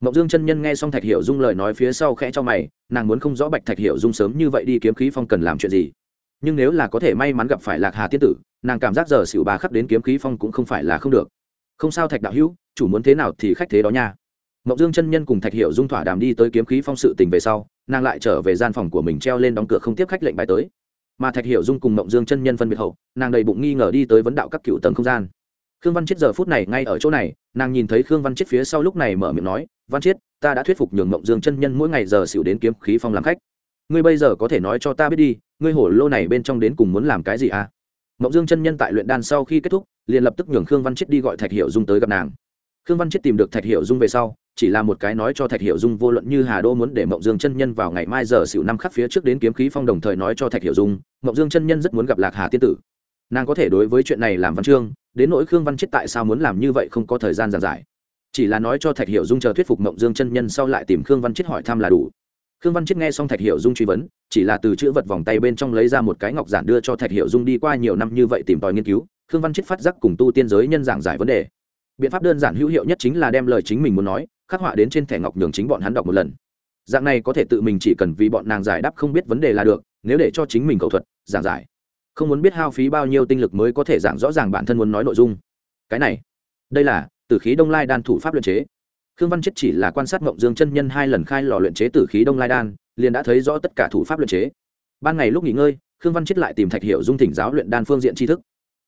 mộng dương chân nhân nghe xong thạch hiểu dung lời nói phía sau khẽ cho mày nàng muốn không rõ bạch thạch hiểu dung sớm như vậy đi kiếm khí phong cần làm chuyện gì nhưng nếu là có thể may mắn gặp phải lạc hà tiên tử, nàng cảm giác giờ xỉu bà khắc đến kiếm khí phong cũng không phải là không được. Không sao thạch đạo hữu, chủ muốn thế nào thì khách thế đó nha. Mộng dương chân nhân cùng thạch hiệu dung thỏa đàm đi tới kiếm khí phong sự tình về sau, nàng lại trở về gian phòng của mình treo lên đóng cửa không tiếp khách lệnh bài tới. Mà thạch hiệu dung cùng mộng dương chân nhân phân biệt hậu, nàng đầy bụng nghi ngờ đi tới vấn đạo các cựu tầng không gian. Khương văn chết giờ phút này ngay ở chỗ này, nàng nhìn thấy khương văn chết phía sau lúc này mở miệng nói, văn chết ta đã thuyết phục nhường mộng dương chân nhân mỗi ngày giờ xỉu đến kiếm khí phong làm khách. Ngươi bây giờ có thể nói cho ta biết đi ngươi hổ lô này bên trong đến cùng muốn làm cái gì à? Mộng dương chân nhân tại luyện đan sau khi kết thúc, liền lập tức nhường khương văn chết đi gọi thạch hiệu dung tới gặp nàng. Khương văn chết tìm được thạch hiệu dung về sau, chỉ là một cái nói cho thạch hiệu dung vô luận như hà đô muốn để mộng dương chân nhân vào ngày mai giờ xỉu năm khắc phía trước đến kiếm khí phong đồng thời nói cho thạch hiệu dung mộng dương chân nhân rất muốn gặp lạc hà tiên tử. Nàng có thể đối với chuyện này làm văn chương, đến nỗi khương văn chết tại sao muốn làm như vậy không có thời gian giàn giải. Chỉ là nói cho thạch hiệu dung chờ thuyết phục mộng dương chân nhân sau lại tìm khương văn chết hỏi thăm là đủ khương văn chết nghe xong thạch hiệu dung truy vấn, chỉ là từ chữ vật vòng tay bên trong lấy ra một cái ngọc giản đưa cho thạch hiệu dung đi qua nhiều năm như vậy tìm tòi nghiên cứu, khương văn chết phát giác cùng tu tiên giới nhân giảng giải vấn đề. Biện pháp đơn giản hữu hiệu nhất chính là đem lời chính mình muốn nói, khắc họa đến trên thẻ ngọc nhường chính bọn hắn đọc một lần. Dạng này có thể tự mình chỉ cần vì bọn nàng giải đáp không biết vấn đề là được, nếu để cho chính mình cầu thuật, giảng giải. Không muốn biết hao phí bao nhiêu tinh lực mới có thể giảng rõ ràng bản thân muốn nói nội dung. Cái này, đây là từ khí đông lai đan thủ pháp luyện chế khương văn chết chỉ là quan sát mộng dương chân nhân hai lần khai lò luyện chế tử khí đông lai đan, liền đã thấy rõ tất cả thủ pháp luyện chế. Ban ngày lúc nghỉ ngơi, khương văn chết lại tìm thạch hiệu dung thỉnh giáo luyện đan phương diện tri thức.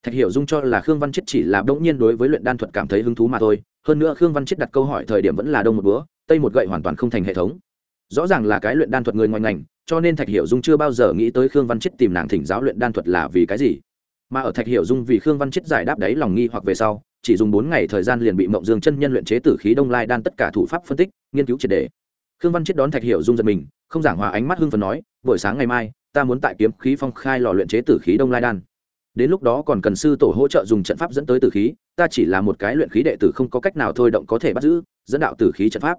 Thạch hiệu dung cho là khương văn chết chỉ là bỗng nhiên đối với luyện đan thuật cảm thấy hứng thú mà thôi, hơn nữa khương văn chết đặt câu hỏi thời điểm vẫn là đông một búa tây một gậy hoàn toàn không thành hệ thống. Rõ ràng là cái luyện đan thuật người ngoài ngành, cho nên thạch hiệu dung chưa bao giờ nghĩ tới khương văn chết tìm nàng thỉnh giáo luyện đan thuật là vì cái gì. Mà ở thạch hiệu dung vì khương văn chết giải đáp đấy lòng nghi hoặc về sau chỉ dùng bốn ngày thời gian liền bị mộng dương chân nhân luyện chế tử khí đông lai đan tất cả thủ pháp phân tích, nghiên cứu triệt đề. Khương văn chết đón thạch Hiểu dung giật mình, không giảng hòa ánh mắt hưng phần nói, buổi sáng ngày mai, ta muốn tại kiếm khí phong khai lò luyện chế tử khí đông lai đan. Đến lúc đó còn cần sư tổ hỗ trợ dùng trận pháp dẫn tới tử khí, ta chỉ là một cái luyện khí đệ tử không có cách nào thôi động có thể bắt giữ, dẫn đạo tử khí trận pháp.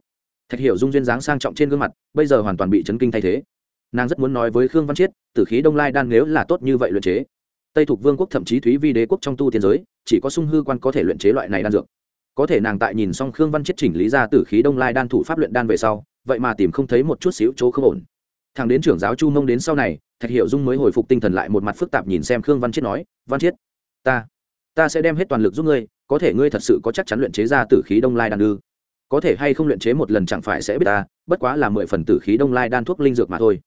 Thạch hiểu dung duyên dáng sang trọng trên gương mặt, bây giờ hoàn toàn bị chấn kinh thay thế. Nàng rất muốn nói với khương văn chiết tử khí đông lai đan nếu là tốt như vậy luyện chế tây Thuộc vương quốc thậm chí thúy vi đế quốc trong tu tiên giới, chỉ có sung hư quan có thể luyện chế loại này đan dược. Có thể nàng tại nhìn xong khương văn chiết chỉnh lý ra tử khí đông lai đan thủ pháp luyện đan về sau, vậy mà tìm không thấy một chút xíu chỗ không ổn. Thằng đến trưởng giáo chu mông đến sau này, thạch hiệu dung mới hồi phục tinh thần lại một mặt phức tạp nhìn xem khương văn chiết nói, văn chiết ta ta sẽ đem hết toàn lực giúp ngươi, có thể ngươi thật sự có chắc chắn luyện chế ra tử khí đông lai đan ư? Có thể hay không luyện chế một lần chẳng phải sẽ biết ta, bất quá là mười phần tử khí đông lai đan thuốc linh dược mà thôi.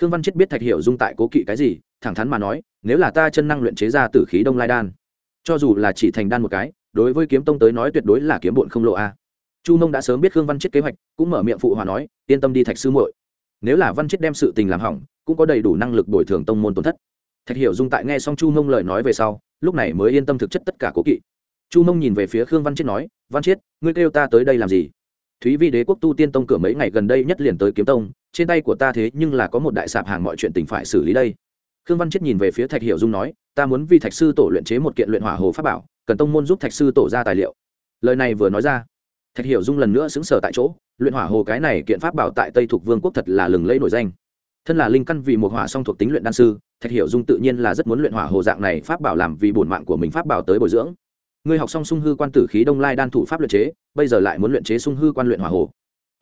Khương văn chiết biết thạch hiệu dung tại cố kỵ cái gì thẳng thắn mà nói, nếu là ta chân năng luyện chế ra tử khí đông lai đan, cho dù là chỉ thành đan một cái, đối với kiếm tông tới nói tuyệt đối là kiếm bụn không lộ a. Chu mông đã sớm biết khương văn chiết kế hoạch, cũng mở miệng phụ hòa nói, yên tâm đi thạch sư muội. Nếu là văn chiết đem sự tình làm hỏng, cũng có đầy đủ năng lực bồi thường tông môn tổn thất. Thạch hiểu dung tại nghe xong chu mông lời nói về sau, lúc này mới yên tâm thực chất tất cả cố kỵ. Chu mông nhìn về phía khương văn chiết nói, văn chiết ngươi kêu ta tới đây làm gì? Thúy vi đế quốc tu tiên tông cửa mấy ngày gần đây nhất liền tới kiếm tông, trên tay của ta thế nhưng là có một đại sạp hàng mọi chuyện tình phải xử lý đây khương văn chết nhìn về phía thạch hiểu dung nói, ta muốn vì thạch sư tổ luyện chế một kiện luyện hỏa hồ pháp bảo, cần tông môn giúp thạch sư tổ ra tài liệu. Lời này vừa nói ra, thạch hiểu dung lần nữa xứng sở tại chỗ, luyện hỏa hồ cái này kiện pháp bảo tại tây thuộc vương quốc thật là lừng lẫy nổi danh. Thân là linh căn vì một hỏa song thuộc tính luyện đan sư, thạch hiểu dung tự nhiên là rất muốn luyện hỏa hồ dạng này pháp bảo làm vì bổn mạng của mình pháp bảo tới bồi dưỡng. Ngươi học xong sung hư quan tử khí đông lai đan thủ pháp luyện chế, bây giờ lại muốn luyện chế sung hư quan luyện hỏa hồ.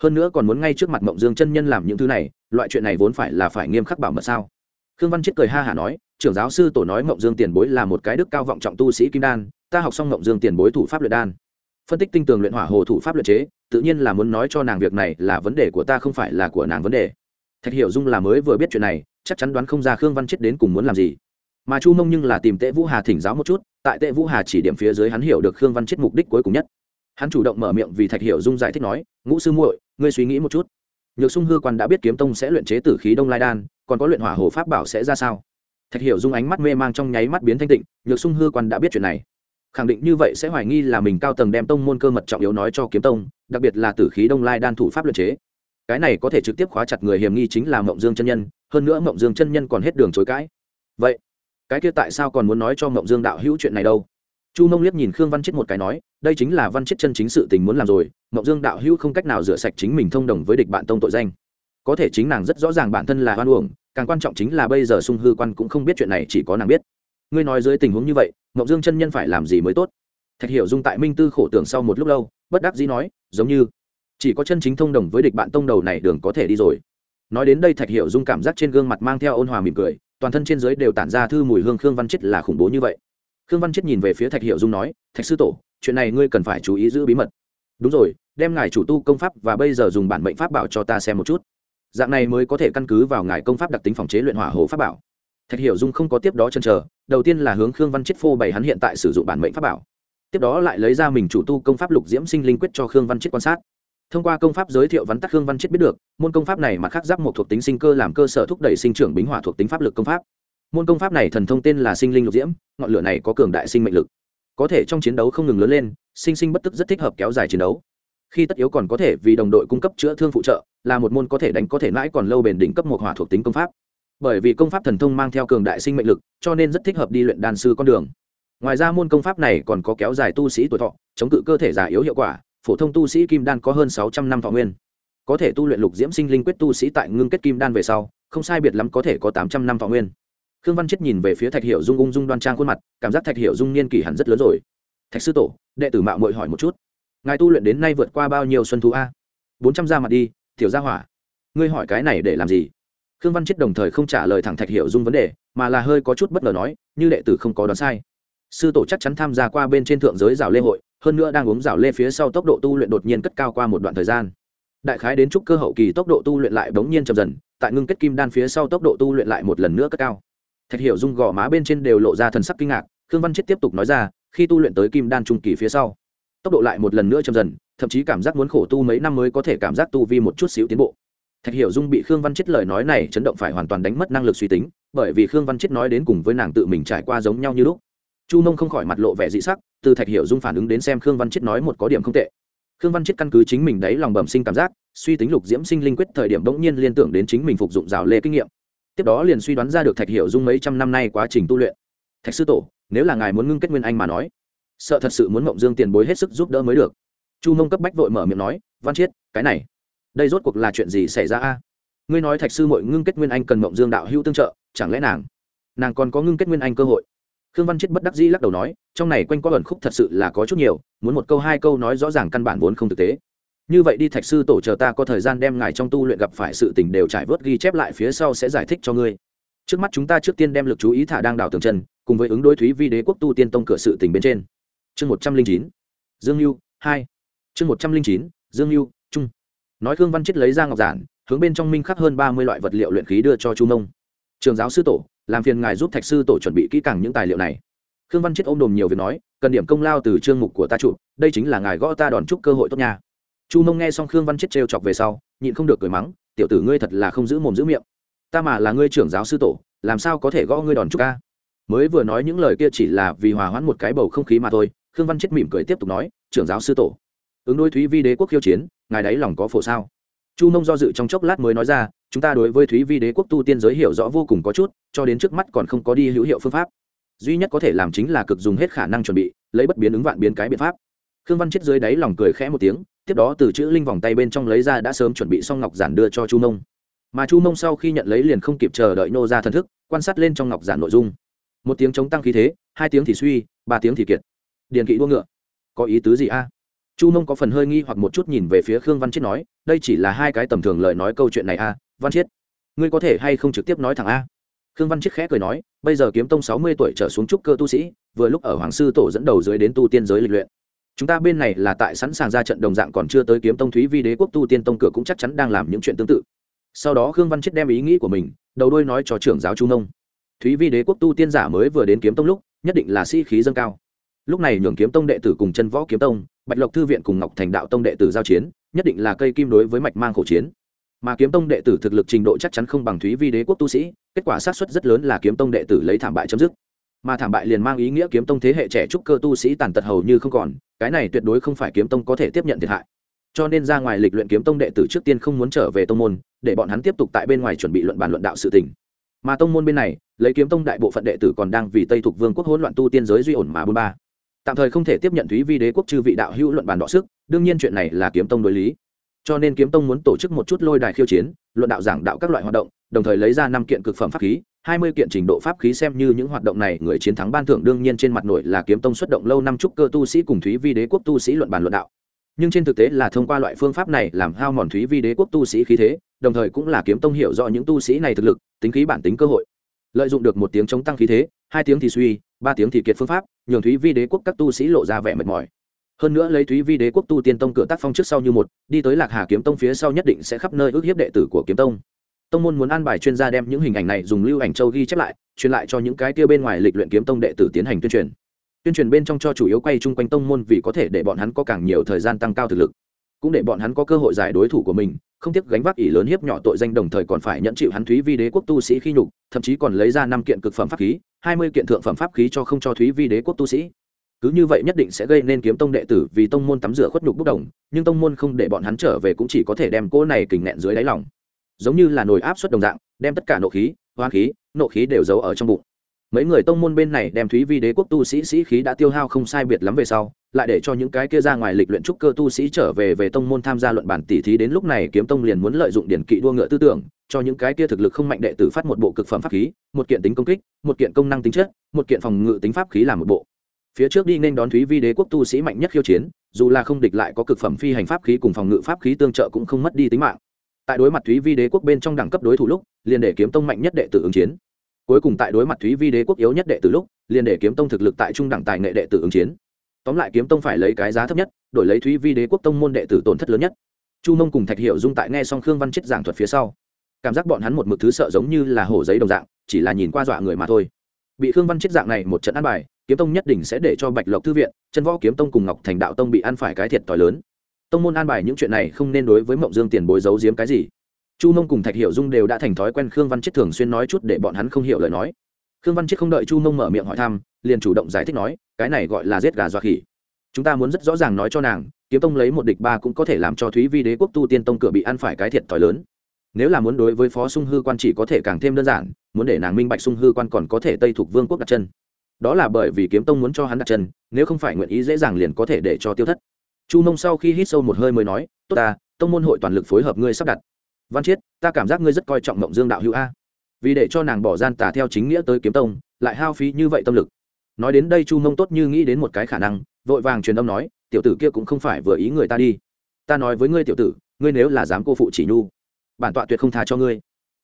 Hơn nữa còn muốn ngay trước mặt mộng dương chân nhân làm những thứ này, loại chuyện này vốn phải là phải nghiêm khắc bảo mật sao? Khương văn chết cười ha hả nói, trưởng giáo sư tổ nói mộng dương tiền bối là một cái đức cao vọng trọng tu sĩ kim đan, ta học xong mộng dương tiền bối thủ pháp luyện đan. Phân tích tinh tường luyện hỏa hồ thủ pháp luyện chế, tự nhiên là muốn nói cho nàng việc này là vấn đề của ta không phải là của nàng vấn đề. Thạch hiểu dung là mới vừa biết chuyện này, chắc chắn đoán không ra khương văn chết đến cùng muốn làm gì. Mà chu mông nhưng là tìm tệ vũ hà thỉnh giáo một chút, tại tệ vũ hà chỉ điểm phía dưới hắn hiểu được khương văn chết mục đích cuối cùng nhất. Hắn chủ động mở miệng vì thạch hiểu dung giải thích nói, ngũ sư muội, ngươi suy nghĩ một chút. Nhược sung hư quan đã biết kiếm tông sẽ luyện chế tử khí đông lai đan còn có luyện hỏa hồ pháp bảo sẽ ra sao? Thạch hiểu dung ánh mắt mê mang trong nháy mắt biến thanh tịnh, nhược sung hư quan đã biết chuyện này. Khẳng định như vậy sẽ hoài nghi là mình cao tầng đem tông môn cơ mật trọng yếu nói cho kiếm tông, đặc biệt là tử khí đông lai đan thủ pháp luyện chế. Cái này có thể trực tiếp khóa chặt người hiểm nghi chính là mộng dương chân nhân, hơn nữa mộng dương chân nhân còn hết đường chối cãi. Vậy, cái kia tại sao còn muốn nói cho mộng dương đạo hữu chuyện này đâu? Chu mông liếc nhìn khương văn chết một cái nói, đây chính là văn chết chân chính sự tình muốn làm rồi, mộng dương đạo hữu không cách nào rửa sạch chính mình thông đồng với địch bạn tông tội danh có thể chính nàng rất rõ ràng bản thân là hoan uổng, càng quan trọng chính là bây giờ sung hư quan cũng không biết chuyện này chỉ có nàng biết. Ngươi nói dưới tình huống như vậy, mộng dương chân nhân phải làm gì mới tốt? Thạch hiểu dung tại minh tư khổ tưởng sau một lúc lâu, bất đắc dĩ nói, giống như chỉ có chân chính thông đồng với địch bạn tông đầu này đường có thể đi rồi. Nói đến đây thạch hiệu dung cảm giác trên gương mặt mang theo ôn hòa mỉm cười, toàn thân trên giới đều tản ra thư mùi hương khương văn chết là khủng bố như vậy. Khương văn chết nhìn về phía thạch hiệu dung nói, thạch sư tổ, chuyện này ngươi cần phải chú ý giữ bí mật. Đúng rồi, đem ngài chủ tu công pháp và bây giờ dùng bản mệnh pháp bảo cho ta xem một chút dạng này mới có thể căn cứ vào ngài công pháp đặc tính phòng chế luyện hỏa hồ pháp bảo. Thạch hiểu dung không có tiếp đó chân chờ, đầu tiên là hướng khương văn chết phô bày hắn hiện tại sử dụng bản mệnh pháp bảo. Tiếp đó lại lấy ra mình chủ tu công pháp lục diễm sinh linh quyết cho khương văn chết quan sát. Thông qua công pháp giới thiệu vắn tắt khương văn chết biết được, môn công pháp này mặt khác giáp một thuộc tính sinh cơ làm cơ sở thúc đẩy sinh trưởng bính hỏa thuộc tính pháp lực công pháp. Môn công pháp này thần thông tên là sinh linh lục diễm, ngọn lửa này có cường đại sinh mệnh lực. Có thể trong chiến đấu không ngừng lớn lên, sinh sinh bất tức rất thích hợp kéo dài chiến đấu khi tất yếu còn có thể vì đồng đội cung cấp chữa thương phụ trợ, là một môn có thể đánh có thể mãi còn lâu bền đỉnh cấp một hỏa thuộc tính công pháp. Bởi vì công pháp thần thông mang theo cường đại sinh mệnh lực, cho nên rất thích hợp đi luyện đan sư con đường. Ngoài ra môn công pháp này còn có kéo dài tu sĩ tuổi thọ, chống cự cơ thể già yếu hiệu quả, phổ thông tu sĩ kim đan có hơn sáu trăm năm thọ nguyên. Có thể tu luyện lục diễm sinh linh quyết tu sĩ tại ngưng kết kim đan về sau, không sai biệt lắm có thể có tám trăm năm thọ nguyên. Khương văn chết nhìn về phía thạch hiệu dung ung dung đoan trang khuôn mặt, cảm giác thạch hiệu dung niên kỷ hẳn rất lớn rồi. Thạch sư tổ, đệ tử mạo mội hỏi một chút ngài tu luyện đến nay vượt qua bao nhiêu xuân thu a? Bốn trăm ra mặt đi, tiểu gia hỏa. Ngươi hỏi cái này để làm gì? Khương văn chết đồng thời không trả lời thẳng thạch hiểu dung vấn đề, mà là hơi có chút bất ngờ nói, như đệ tử không có đoán sai. Sư tổ chắc chắn tham gia qua bên trên thượng giới rào lê hội, hơn nữa đang uống rào lê phía sau tốc độ tu luyện đột nhiên cất cao qua một đoạn thời gian. Đại khái đến trúc cơ hậu kỳ tốc độ tu luyện lại bỗng nhiên chậm dần, tại ngưng kết kim đan phía sau tốc độ tu luyện lại một lần nữa cất cao. Thạch hiểu dung gò má bên trên đều lộ ra thần sắc kinh ngạc, khương văn chết tiếp tục nói ra, khi tu luyện tới kim đan trung kỳ phía sau tốc độ lại một lần nữa chậm dần, thậm chí cảm giác muốn khổ tu mấy năm mới có thể cảm giác tu vi một chút xíu tiến bộ. Thạch hiểu dung bị khương văn chết lời nói này chấn động phải hoàn toàn đánh mất năng lực suy tính, bởi vì khương văn chết nói đến cùng với nàng tự mình trải qua giống nhau như lúc. Chu mông không khỏi mặt lộ vẻ dị sắc, từ thạch hiểu dung phản ứng đến xem khương văn chết nói một có điểm không tệ. Khương văn chết căn cứ chính mình đấy lòng bẩm sinh cảm giác, suy tính lục diễm sinh linh quyết thời điểm bỗng nhiên liên tưởng đến chính mình phục dụng rào lê kinh nghiệm. Tiếp đó liền suy đoán ra được thạch hiểu dung mấy trăm năm nay quá trình tu luyện. Thạch sư tổ, nếu là ngài muốn ngưng kết nguyên anh mà nói sợ thật sự muốn mộng dương tiền bối hết sức giúp đỡ mới được. Chu mông cấp bách vội mở miệng nói, văn chiết, cái này, đây rốt cuộc là chuyện gì xảy ra a? Ngươi nói thạch sư mội ngưng kết nguyên anh cần mộng dương đạo hữu tương trợ, chẳng lẽ nàng nàng còn có ngưng kết nguyên anh cơ hội? Khương văn Chiết bất đắc dĩ lắc đầu nói, trong này quanh có ẩn khúc thật sự là có chút nhiều, muốn một câu hai câu nói rõ ràng căn bản vốn không thực tế. Như vậy đi thạch sư tổ chờ ta có thời gian đem ngài trong tu luyện gặp phải sự tình đều trải vớt ghi chép lại phía sau sẽ giải thích cho ngươi. Trước mắt chúng ta trước tiên đem lực chú ý thả đang đảo tường chân, cùng với ứng đối thúy vi đế quốc tu tiên tông cửa sự tình bên trên chương một trăm linh chín, dương mưu hai. Chương một trăm linh chín, dương mưu trung nói khương văn chết lấy ra ngọc giản, hướng bên trong minh khắc hơn ba mươi loại vật liệu luyện khí đưa cho chu nông trường giáo sư tổ, làm phiền ngài giúp thạch sư tổ chuẩn bị kỹ càng những tài liệu này. Khương văn chết ôm đồm nhiều việc nói, cần điểm công lao từ chương mục của ta chụp đây chính là ngài gõ ta đòn chúc cơ hội tốt nha. Chu mông nghe xong khương văn chết trêu chọc về sau, nhịn không được cười mắng, tiểu tử ngươi thật là không giữ mồm giữ miệng. Ta mà là ngươi trưởng giáo sư tổ, làm sao có thể gõ ngươi đòn chúc ca? Mới vừa nói những lời kia chỉ là vì hòa hoãn một cái bầu không khí mà thôi khương văn chết mỉm cười tiếp tục nói trưởng giáo sư tổ ứng đối thúy vi đế quốc khiêu chiến ngài đáy lòng có phổ sao? Chu Nông do dự trong chốc lát mới nói ra chúng ta đối với thúy vi đế quốc tu tiên giới hiểu rõ vô cùng có chút cho đến trước mắt còn không có đi hữu hiệu phương pháp. Duy nhất có thể làm chính là cực dùng hết khả năng chuẩn bị lấy bất biến ứng vạn biến cái biện pháp. Khương văn chết dưới đáy lòng cười khẽ một tiếng tiếp đó từ chữ linh vòng tay bên trong lấy ra đã sớm chuẩn bị xong ngọc giản đưa cho chu Nông, mà chu Nông sau khi nhận lấy liền không kịp chờ đợi nô ra thần thức quan sát lên trong ngọc giản nội dung. Một tiếng chống tăng khí thế hai tiếng thì suy ba tiếng thì kiệt điền kỵ đua ngựa. Có ý tứ gì a? Chu mông có phần hơi nghi hoặc một chút nhìn về phía khương văn Chiết nói, đây chỉ là hai cái tầm thường lời nói câu chuyện này a, văn chiết. Ngươi có thể hay không trực tiếp nói thẳng a? Khương văn chiết khẽ cười nói, bây giờ kiếm tông sáu mươi tuổi trở xuống trúc cơ tu sĩ, vừa lúc ở hoàng sư tổ dẫn đầu dưới đến tu tiên giới lịch luyện. Chúng ta bên này là tại sẵn sàng ra trận đồng dạng còn chưa tới kiếm tông thúy vi đế quốc tu tiên tông cửa cũng chắc chắn đang làm những chuyện tương tự. Sau đó khương văn chiết đem ý nghĩ của mình, đầu đôi nói cho trưởng giáo chu nông thúy vi đế quốc tu tiên giả mới vừa đến kiếm tông lúc, nhất định là sĩ khí dâng cao lúc này nhường kiếm tông đệ tử cùng chân võ kiếm tông, bạch lộc thư viện cùng ngọc thành đạo tông đệ tử giao chiến, nhất định là cây kim đối với mạch mang khổ chiến. Mà kiếm tông đệ tử thực lực trình độ chắc chắn không bằng thúy vi đế quốc tu sĩ, kết quả sát xuất rất lớn là kiếm tông đệ tử lấy thảm bại chấm dứt. Mà thảm bại liền mang ý nghĩa kiếm tông thế hệ trẻ trúc cơ tu sĩ tàn tật hầu như không còn, cái này tuyệt đối không phải kiếm tông có thể tiếp nhận thiệt hại. Cho nên ra ngoài lịch luyện kiếm tông đệ tử trước tiên không muốn trở về tông môn, để bọn hắn tiếp tục tại bên ngoài chuẩn bị luận bàn luận đạo sự tình. Mà tông môn bên này, lấy kiếm tông đại bộ phận đệ tử còn đang vì tây thuộc vương quốc hỗn loạn tu tiên giới duy ổn mà bôn ba tạm thời không thể tiếp nhận thúy vi đế quốc chư vị đạo hữu luận bàn đọ sức, đương nhiên chuyện này là kiếm tông đối lý. Cho nên kiếm tông muốn tổ chức một chút lôi đài khiêu chiến, luận đạo giảng đạo các loại hoạt động, đồng thời lấy ra năm kiện cực phẩm pháp khí, hai mươi kiện trình độ pháp khí xem như những hoạt động này người chiến thắng ban thưởng đương nhiên trên mặt nội là kiếm tông xuất động lâu năm trúc cơ tu sĩ cùng thúy vi đế quốc tu sĩ luận bàn luận đạo. Nhưng trên thực tế là thông qua loại phương pháp này làm hao mòn thúy vi đế quốc tu sĩ khí thế, đồng thời cũng là kiếm tông hiểu rõ những tu sĩ này thực lực, tính khí bản tính cơ hội. Lợi dụng được một tiếng chống tăng khí thế, hai tiếng thì suy ba tiếng thì kiệt phương pháp, nhường thúy vi đế quốc các tu sĩ lộ ra vẻ mệt mỏi. Hơn nữa lấy thúy vi đế quốc tu tiên tông cửa tác phong trước sau như một, đi tới lạc hà kiếm tông phía sau nhất định sẽ khắp nơi ước hiếp đệ tử của kiếm tông. Tông môn muốn an bài chuyên gia đem những hình ảnh này dùng lưu ảnh châu ghi chép lại, truyền lại cho những cái kia bên ngoài lịch luyện kiếm tông đệ tử tiến hành tuyên truyền. Tuyên truyền bên trong cho chủ yếu quay chung quanh tông môn vì có thể để bọn hắn có càng nhiều thời gian tăng cao thực lực cũng để bọn hắn có cơ hội giải đối thủ của mình, không tiếc gánh vác ỷ lớn hiếp nhỏ tội danh đồng thời còn phải nhận chịu hắn thúy vi đế quốc tu sĩ khi nhục, thậm chí còn lấy ra năm kiện cực phẩm pháp khí, hai mươi kiện thượng phẩm pháp khí cho không cho thúy vi đế quốc tu sĩ. Cứ như vậy nhất định sẽ gây nên kiếm tông đệ tử vì tông môn tắm rửa khuất nhục bốc đồng, nhưng tông môn không để bọn hắn trở về cũng chỉ có thể đem cỗ này kình nghẹn dưới đáy lòng. Giống như là nồi áp suất đồng dạng, đem tất cả nộ khí, hoa khí, nộ khí đều giấu ở trong bụng mấy người tông môn bên này đem thúy vi đế quốc tu sĩ sĩ khí đã tiêu hao không sai biệt lắm về sau, lại để cho những cái kia ra ngoài lịch luyện trúc cơ tu sĩ trở về về tông môn tham gia luận bản tỷ thí đến lúc này kiếm tông liền muốn lợi dụng điển kỵ đua ngựa tư tưởng, cho những cái kia thực lực không mạnh đệ tử phát một bộ cực phẩm pháp khí, một kiện tính công kích, một kiện công năng tính chất, một kiện phòng ngự tính pháp khí làm một bộ. Phía trước đi nên đón thúy vi đế quốc tu sĩ mạnh nhất khiêu chiến, dù là không địch lại có cực phẩm phi hành pháp khí cùng phòng ngự pháp khí tương trợ cũng không mất đi tính mạng. Tại đối mặt thúy vi đế quốc bên trong đẳng cấp đối thủ lúc, liền để kiếm tông mạnh nhất đệ tử ứng chiến cuối cùng tại đối mặt thúy vi đế quốc yếu nhất đệ tử lúc, liền để kiếm tông thực lực tại trung đẳng tài nghệ đệ tử ứng chiến. Tóm lại kiếm tông phải lấy cái giá thấp nhất, đổi lấy thúy vi đế quốc tông môn đệ tử tổn thất lớn nhất. Chu mông cùng thạch hiệu dung tại nghe xong khương văn chết giảng thuật phía sau, cảm giác bọn hắn một mực thứ sợ giống như là hổ giấy đồng dạng, chỉ là nhìn qua dọa người mà thôi. Bị khương văn chết dạng này một trận ăn bài, kiếm tông nhất định sẽ để cho bạch lộc thư viện, chân võ kiếm tông cùng ngọc thành đạo tông bị ăn phải cái thiệt t lớn. Tông môn an bài những chuyện này không nên đối với mộng dương tiền bối giấu giếm cái gì chu mông cùng thạch hiểu dung đều đã thành thói quen khương văn chết thường xuyên nói chút để bọn hắn không hiểu lời nói. Khương văn chết không đợi chu mông mở miệng hỏi thăm, liền chủ động giải thích nói, cái này gọi là giết gà dọa khỉ. Chúng ta muốn rất rõ ràng nói cho nàng, kiếm tông lấy một địch ba cũng có thể làm cho thúy vi đế quốc tu tiên tông cửa bị ăn phải cái thiệt thòi lớn. Nếu là muốn đối với phó sung hư quan chỉ có thể càng thêm đơn giản, muốn để nàng minh bạch sung hư quan còn có thể tây thuộc vương quốc đặt chân. Đó là bởi vì kiếm tông muốn cho hắn đặt chân, nếu không phải nguyện ý dễ dàng liền có thể để cho tiêu thất. Chu mông sau khi hít sâu một hơi mới nói, tốt ta, tông môn hội toàn lực phối hợp ngươi sắp đặt văn chiết, ta cảm giác ngươi rất coi trọng mộng dương đạo hữu a. Vì để cho nàng bỏ gian tà theo chính nghĩa tới kiếm tông, lại hao phí như vậy tâm lực. Nói đến đây chu mông tốt như nghĩ đến một cái khả năng, vội vàng truyền âm nói, tiểu tử kia cũng không phải vừa ý người ta đi. Ta nói với ngươi tiểu tử, ngươi nếu là dám cô phụ chỉ nhu, bản tọa tuyệt không tha cho ngươi.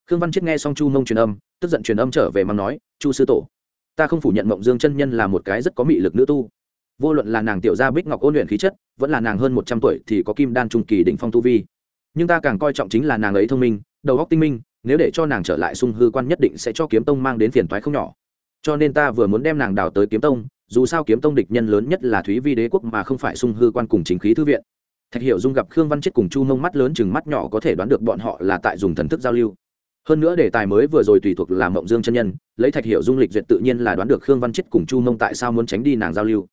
Khương văn Chiết nghe xong chu mông truyền âm, tức giận truyền âm trở về mắng nói, chu sư tổ, ta không phủ nhận mộng dương chân nhân là một cái rất có mị lực nữ tu. Vô luận là nàng tiểu gia bích ngọc ôn luyện khí chất, vẫn là nàng hơn một trăm tuổi thì có kim đan trung kỳ đỉnh phong tu vi nhưng ta càng coi trọng chính là nàng ấy thông minh, đầu óc tinh minh, nếu để cho nàng trở lại sung hư quan nhất định sẽ cho kiếm tông mang đến phiền toái không nhỏ. Cho nên ta vừa muốn đem nàng đào tới kiếm tông, dù sao kiếm tông địch nhân lớn nhất là thúy vi đế quốc mà không phải sung hư quan cùng chính khí thư viện. Thạch hiểu dung gặp khương văn chết cùng chu mông mắt lớn chừng mắt nhỏ có thể đoán được bọn họ là tại dùng thần thức giao lưu. Hơn nữa đề tài mới vừa rồi tùy thuộc làm mộng dương chân nhân, lấy thạch hiểu dung lịch duyệt tự nhiên là đoán được khương văn chết cùng chu mông tại sao muốn tránh đi nàng giao lưu.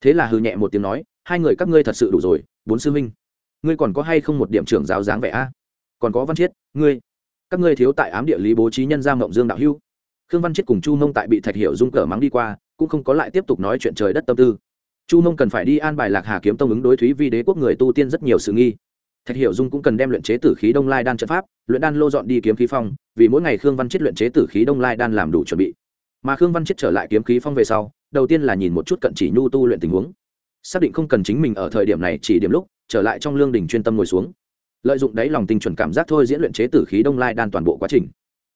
Thế là hư nhẹ một tiếng nói, hai người các ngươi thật sự đủ rồi, bốn sư minh ngươi còn có hay không một điểm trưởng giáo dáng vẻ a? Còn có văn chiết, ngươi. Các ngươi thiếu tại ám địa lý bố trí nhân gia mộng dương đạo hưu khương văn chiết cùng chu mông tại bị thạch hiểu dung cờ mắng đi qua, cũng không có lại tiếp tục nói chuyện trời đất tâm tư. Chu mông cần phải đi an bài lạc hà kiếm tông ứng đối thúy vi đế quốc người tu tiên rất nhiều sự nghi. Thạch hiểu dung cũng cần đem luyện chế tử khí đông lai đan trận pháp, luyện đan lô dọn đi kiếm khí phong, vì mỗi ngày khương văn chiết luyện chế tử khí đông lai đan làm đủ chuẩn bị. Mà khương văn chiết trở lại kiếm khí phong về sau, đầu tiên là nhìn một chút cận chỉ nhu tu luyện tình huống. Xác định không cần chính mình ở thời điểm này chỉ điểm lúc trở lại trong lương đình chuyên tâm ngồi xuống. Lợi dụng đấy lòng tình chuẩn cảm giác thôi diễn luyện chế tử khí đông lai đan toàn bộ quá trình.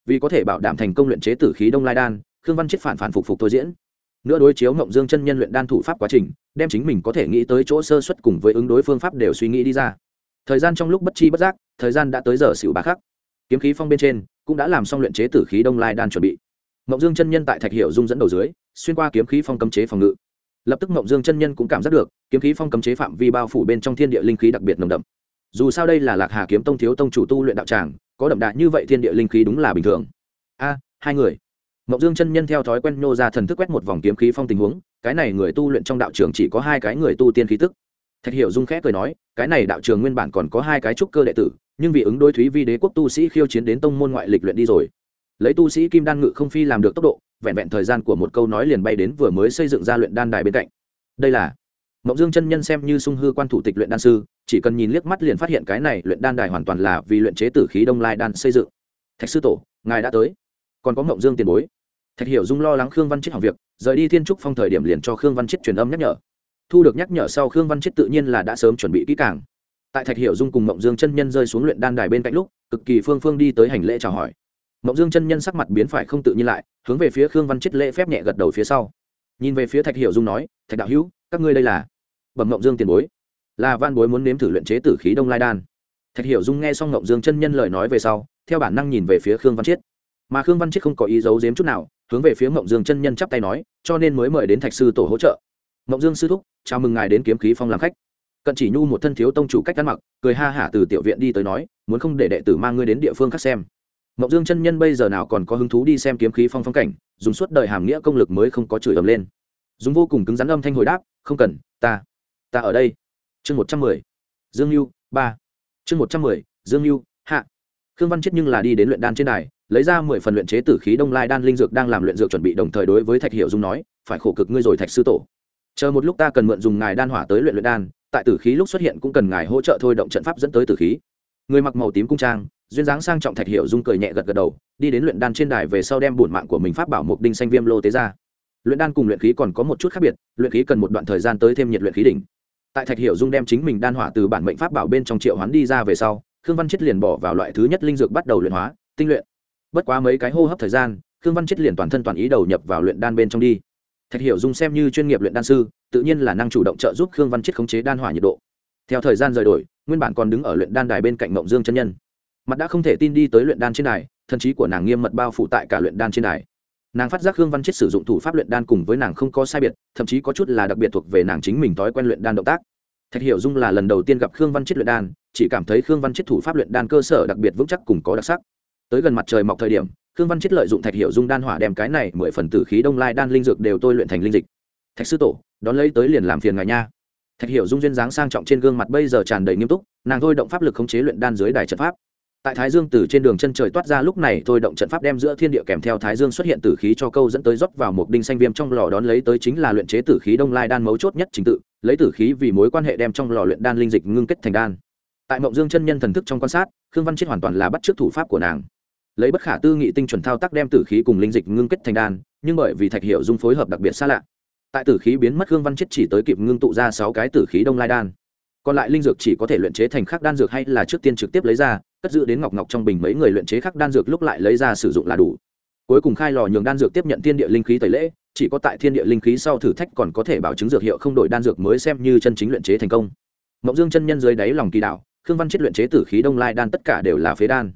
Vì có thể bảo đảm thành công luyện chế tử khí đông lai đan, khương văn chết phản phản phục phục thôi diễn. Nữa đối chiếu ngộng dương chân nhân luyện đan thủ pháp quá trình, đem chính mình có thể nghĩ tới chỗ sơ xuất cùng với ứng đối phương pháp đều suy nghĩ đi ra. Thời gian trong lúc bất chi bất giác, thời gian đã tới giờ xỉu bà khắc. Kiếm khí phong bên trên cũng đã làm xong luyện chế tử khí đông lai đan chuẩn bị. Ngộng dương chân nhân tại thạch hiệu dung dẫn đầu dưới, xuyên qua kiếm khí phong cấm chế phòng ngự lập tức mộng dương chân nhân cũng cảm giác được, kiếm khí phong cấm chế phạm vi bao phủ bên trong thiên địa linh khí đặc biệt nồng đậm. Dù sao đây là lạc hà kiếm tông thiếu tông chủ tu luyện đạo tràng, có đậm đạ như vậy thiên địa linh khí đúng là bình thường. A à, hai người. Mộng dương chân nhân theo thói quen nhô ra thần thức quét một vòng kiếm khí phong tình huống, cái này người tu luyện trong đạo trường chỉ có hai cái người tu tiên khí tức. Thạch hiểu dung khẽ cười nói, cái này đạo trường nguyên bản còn có hai cái trúc cơ đệ tử, nhưng vì ứng đối thúy vi đế quốc tu sĩ khiêu chiến đến tông môn ngoại lịch luyện đi rồi. Lấy tu sĩ kim đan ngự không phi làm được tốc độ vẹn vẹn thời gian của một câu nói liền bay đến vừa mới xây dựng ra luyện đan đài bên cạnh. Đây là mộng dương chân nhân xem như sung hư quan thủ tịch luyện đan sư, chỉ cần nhìn liếc mắt liền phát hiện cái này luyện đan đài hoàn toàn là vì luyện chế tử khí đông lai đan xây dựng. Thạch sư tổ, ngài đã tới. Còn có mộng dương tiền bối. Thạch hiểu dung lo lắng khương văn chết học việc, rời đi thiên trúc phong thời điểm liền cho khương văn chết truyền âm nhắc nhở. Thu được nhắc nhở sau khương văn chết tự nhiên là đã sớm chuẩn bị kỹ càng. Tại thạch hiểu dung cùng mộng dương chân nhân rơi xuống luyện đan đài bên cạnh lúc, cực kỳ phương phương đi tới hành lễ chào hỏi mộng dương chân nhân sắc mặt biến phải không tự nhiên lại, hướng về phía khương văn chết lễ phép nhẹ gật đầu phía sau. Nhìn về phía thạch hiểu dung nói, thạch đạo hữu, các ngươi đây là? Bẩm mộng dương tiền bối. Là văn bối muốn nếm thử luyện chế tử khí đông lai đan. Thạch hiểu dung nghe xong mộng dương chân nhân lời nói về sau, theo bản năng nhìn về phía khương văn chiết mà khương văn chiết không có ý giấu giếm chút nào, hướng về phía mộng dương chân nhân chắp tay nói, cho nên mới mời đến thạch sư tổ hỗ trợ. Mộng dương sư thúc, chào mừng ngài đến kiếm khí phong làm khách. Cận chỉ nhu một thân thiếu tông chủ cách ăn mặc, cười ha hả từ tiểu viện đi tới nói, muốn không để đệ tử mang ngươi đến địa phương khác xem mộng dương chân nhân bây giờ nào còn có hứng thú đi xem kiếm khí phong phong cảnh, dùng suốt đời hàm nghĩa công lực mới không có chửi ầm lên. Dùng vô cùng cứng rắn âm thanh hồi đáp, không cần, ta ta ở đây. Chương một trăm mười, dương lưu ba. Chương một trăm mười, dương lưu hạ. Khương văn chết nhưng là đi đến luyện đan trên đài, lấy ra mười phần luyện chế tử khí đông lai đan linh dược đang làm luyện dược chuẩn bị đồng thời đối với thạch Hiểu dung nói, phải khổ cực ngươi rồi thạch sư tổ. Chờ một lúc ta cần mượn dùng ngài đan hỏa tới luyện luyện đan, tại tử khí lúc xuất hiện cũng cần ngài hỗ trợ thôi động trận pháp dẫn tới tử khí. Người mặc màu tím cung trang duyên dáng sang trọng thạch hiệu dung cười nhẹ gật gật đầu, đi đến luyện đan trên đài về sau đem bổn mạng của mình pháp bảo mục đinh xanh viêm lô tế ra. Luyện đan cùng luyện khí còn có một chút khác biệt, luyện khí cần một đoạn thời gian tới thêm nhiệt luyện khí đỉnh. Tại thạch hiệu dung đem chính mình đan hỏa từ bản mệnh pháp bảo bên trong triệu hoán đi ra về sau, khương văn chết liền bỏ vào loại thứ nhất linh dược bắt đầu luyện hóa, tinh luyện. Bất quá mấy cái hô hấp thời gian, khương văn chết liền toàn thân toàn ý đầu nhập vào luyện đan bên trong đi. Thạch hiểu dung xem như chuyên nghiệp luyện đan sư, tự nhiên là năng chủ động trợ giúp khương văn chết khống chế đan hỏa nhiệt độ. Theo thời gian rời đổi, nguyên bản còn đứng ở luyện đan đài bên cạnh mộng dương chân nhân mặt đã không thể tin đi tới luyện đan trên đài, thần trí của nàng nghiêm mật bao phủ tại cả luyện đan trên đài. Nàng phát giác Hương văn chết sử dụng thủ pháp luyện đan cùng với nàng không có sai biệt, thậm chí có chút là đặc biệt thuộc về nàng chính mình thói quen luyện đan động tác. Thạch hiểu dung là lần đầu tiên gặp khương văn chết luyện đan, chỉ cảm thấy khương văn chết thủ pháp luyện đan cơ sở đặc biệt vững chắc cùng có đặc sắc. Tới gần mặt trời mọc thời điểm, khương văn chết lợi dụng thạch hiệu dung đan hỏa đem cái này mười phần tử khí đông lai đan linh dược đều tôi luyện thành linh dịch. Thạch sư tổ, đón lấy tới liền làm phiền ngài nha. Thạch hiệu dung duyên dáng sang trọng trên gương mặt bây giờ tràn đầy nghiêm túc, nàng thôi động pháp lực khống chế luyện đan dưới đài trận pháp tại thái dương từ trên đường chân trời toát ra lúc này, thôi động trận pháp đem giữa thiên địa kèm theo thái dương xuất hiện tử khí cho câu dẫn tới rót vào một đinh xanh viêm trong lò đón lấy tới chính là luyện chế tử khí đông lai đan mấu chốt nhất trình tự, lấy tử khí vì mối quan hệ đem trong lò luyện đan linh dịch ngưng kết thành đan. Tại mộng dương chân nhân thần thức trong quan sát, khương văn chết hoàn toàn là bắt trước thủ pháp của nàng. Lấy bất khả tư nghị tinh chuẩn thao tác đem tử khí cùng linh dịch ngưng kết thành đan, nhưng bởi vì thạch hiệu dung phối hợp đặc biệt xa lạ. Tại tử khí biến mất, khương văn chết chỉ tới kịp ngưng tụ ra sáu cái tử khí đông lai đan còn lại linh dược chỉ có thể luyện chế thành khắc đan dược hay là trước tiên trực tiếp lấy ra, cất giữ đến ngọc ngọc trong bình mấy người luyện chế khắc đan dược lúc lại lấy ra sử dụng là đủ. Cuối cùng khai lò nhường đan dược tiếp nhận thiên địa linh khí tẩy lễ, chỉ có tại thiên địa linh khí sau thử thách còn có thể bảo chứng dược hiệu không đổi đan dược mới xem như chân chính luyện chế thành công. Mộng dương chân nhân dưới đáy lòng kỳ đạo, khương văn chết luyện chế tử khí đông lai đan tất cả đều là phế đan.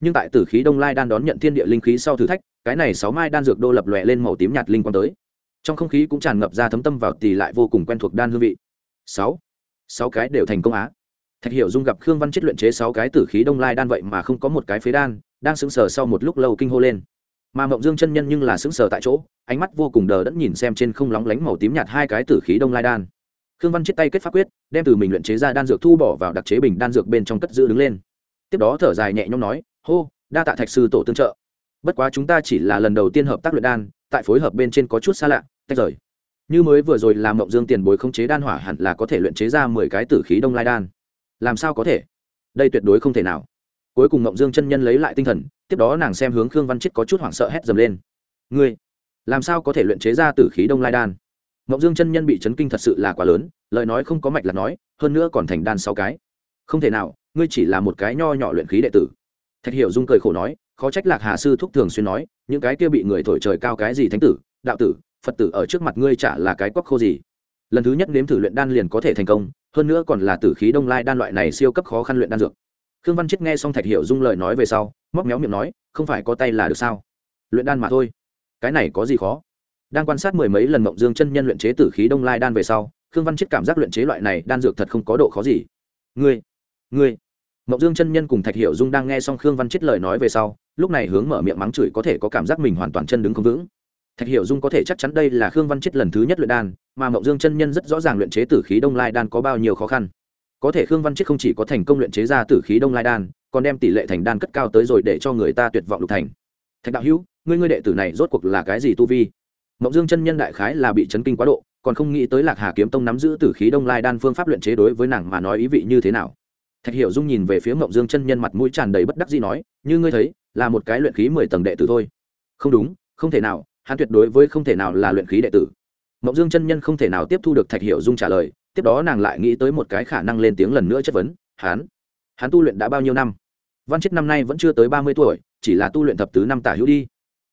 Nhưng tại tử khí đông lai đan đón nhận thiên địa linh khí sau thử thách, cái này sáu mai đan dược đô lập lòe lên màu tím nhạt linh quang tới. Trong không khí cũng tràn ngập ra thấm tâm vào tì lại vô cùng quen thuộc đan hương vị. Sáu sáu cái đều thành công á. Thạch hiểu dung gặp khương văn chết luyện chế sáu cái tử khí đông lai đan vậy mà không có một cái phế đan, đang sững sờ sau một lúc lâu kinh hô lên. Mà mộng dương chân nhân nhưng là sững sờ tại chỗ, ánh mắt vô cùng đờ đẫn nhìn xem trên không lóng lánh màu tím nhạt hai cái tử khí đông lai đan. Khương văn chết tay kết pháp quyết, đem từ mình luyện chế ra đan dược thu bỏ vào đặc chế bình đan dược bên trong cất giữ đứng lên. Tiếp đó thở dài nhẹ nhõm nói, hô, đa tạ thạch sư tổ tương trợ. Bất quá chúng ta chỉ là lần đầu tiên hợp tác luyện đan, tại phối hợp bên trên có chút xa lạ, tách rời như mới vừa rồi làm mộng dương tiền bối không chế đan hỏa hẳn là có thể luyện chế ra mười cái tử khí đông lai đan. Làm sao có thể? Đây tuyệt đối không thể nào. Cuối cùng mộng dương chân nhân lấy lại tinh thần, tiếp đó nàng xem hướng khương văn chết có chút hoảng sợ hét dầm lên. Ngươi, làm sao có thể luyện chế ra tử khí đông lai đan? Mộng dương chân nhân bị chấn kinh thật sự là quá lớn, lời nói không có mạch là nói, hơn nữa còn thành đan sáu cái. Không thể nào, ngươi chỉ là một cái nho nhỏ luyện khí đệ tử. Thạch hiểu dung cười khổ nói, khó trách lạc hà sư thúc thường xuyên nói, những cái kia bị người thổi trời cao cái gì thánh tử, đạo tử phật tử ở trước mặt ngươi chả là cái quắc khô gì. Lần thứ nhất nếm thử luyện đan liền có thể thành công, hơn nữa còn là tử khí đông lai đan loại này siêu cấp khó khăn luyện đan dược. Khương văn chết nghe xong thạch hiểu dung lời nói về sau, móc méo miệng nói, không phải có tay là được sao? Luyện đan mà thôi. Cái này có gì khó? Đang quan sát mười mấy lần mộng dương chân nhân luyện chế tử khí đông lai đan về sau, khương văn chết cảm giác luyện chế loại này đan dược thật không có độ khó gì. Ngươi ngươi. Mộng dương chân nhân cùng thạch hiểu dung đang nghe xong khương văn chết lời nói về sau, lúc này hướng mở miệng mắng chửi có thể có cảm giác mình hoàn toàn chân đứng không vững thạch hiểu dung có thể chắc chắn đây là khương văn chết lần thứ nhất luyện đan, mà mộng dương chân nhân rất rõ ràng luyện chế tử khí đông lai đan có bao nhiêu khó khăn. Có thể khương văn chết không chỉ có thành công luyện chế ra tử khí đông lai đan, còn đem tỷ lệ thành đan cất cao tới rồi để cho người ta tuyệt vọng lục thành. Thạch đạo hữu, ngươi ngươi đệ tử này rốt cuộc là cái gì tu vi? Mộng dương chân nhân đại khái là bị chấn kinh quá độ, còn không nghĩ tới lạc hà kiếm tông nắm giữ tử khí đông lai đan phương pháp luyện chế đối với nàng mà nói ý vị như thế nào. Thạch hiểu dung nhìn về phía mộng dương chân nhân mặt mũi tràn đầy bất đắc dĩ nói, như ngươi thấy, là một cái luyện khí mười tầng đệ tử thôi. Không đúng, không thể nào hắn tuyệt đối với không thể nào là luyện khí đệ tử. Mộng dương chân nhân không thể nào tiếp thu được thạch hiểu dung trả lời, tiếp đó nàng lại nghĩ tới một cái khả năng lên tiếng lần nữa chất vấn, hắn hắn tu luyện đã bao nhiêu năm? Văn chết năm nay vẫn chưa tới ba mươi tuổi, chỉ là tu luyện thập tứ năm tả hữu đi.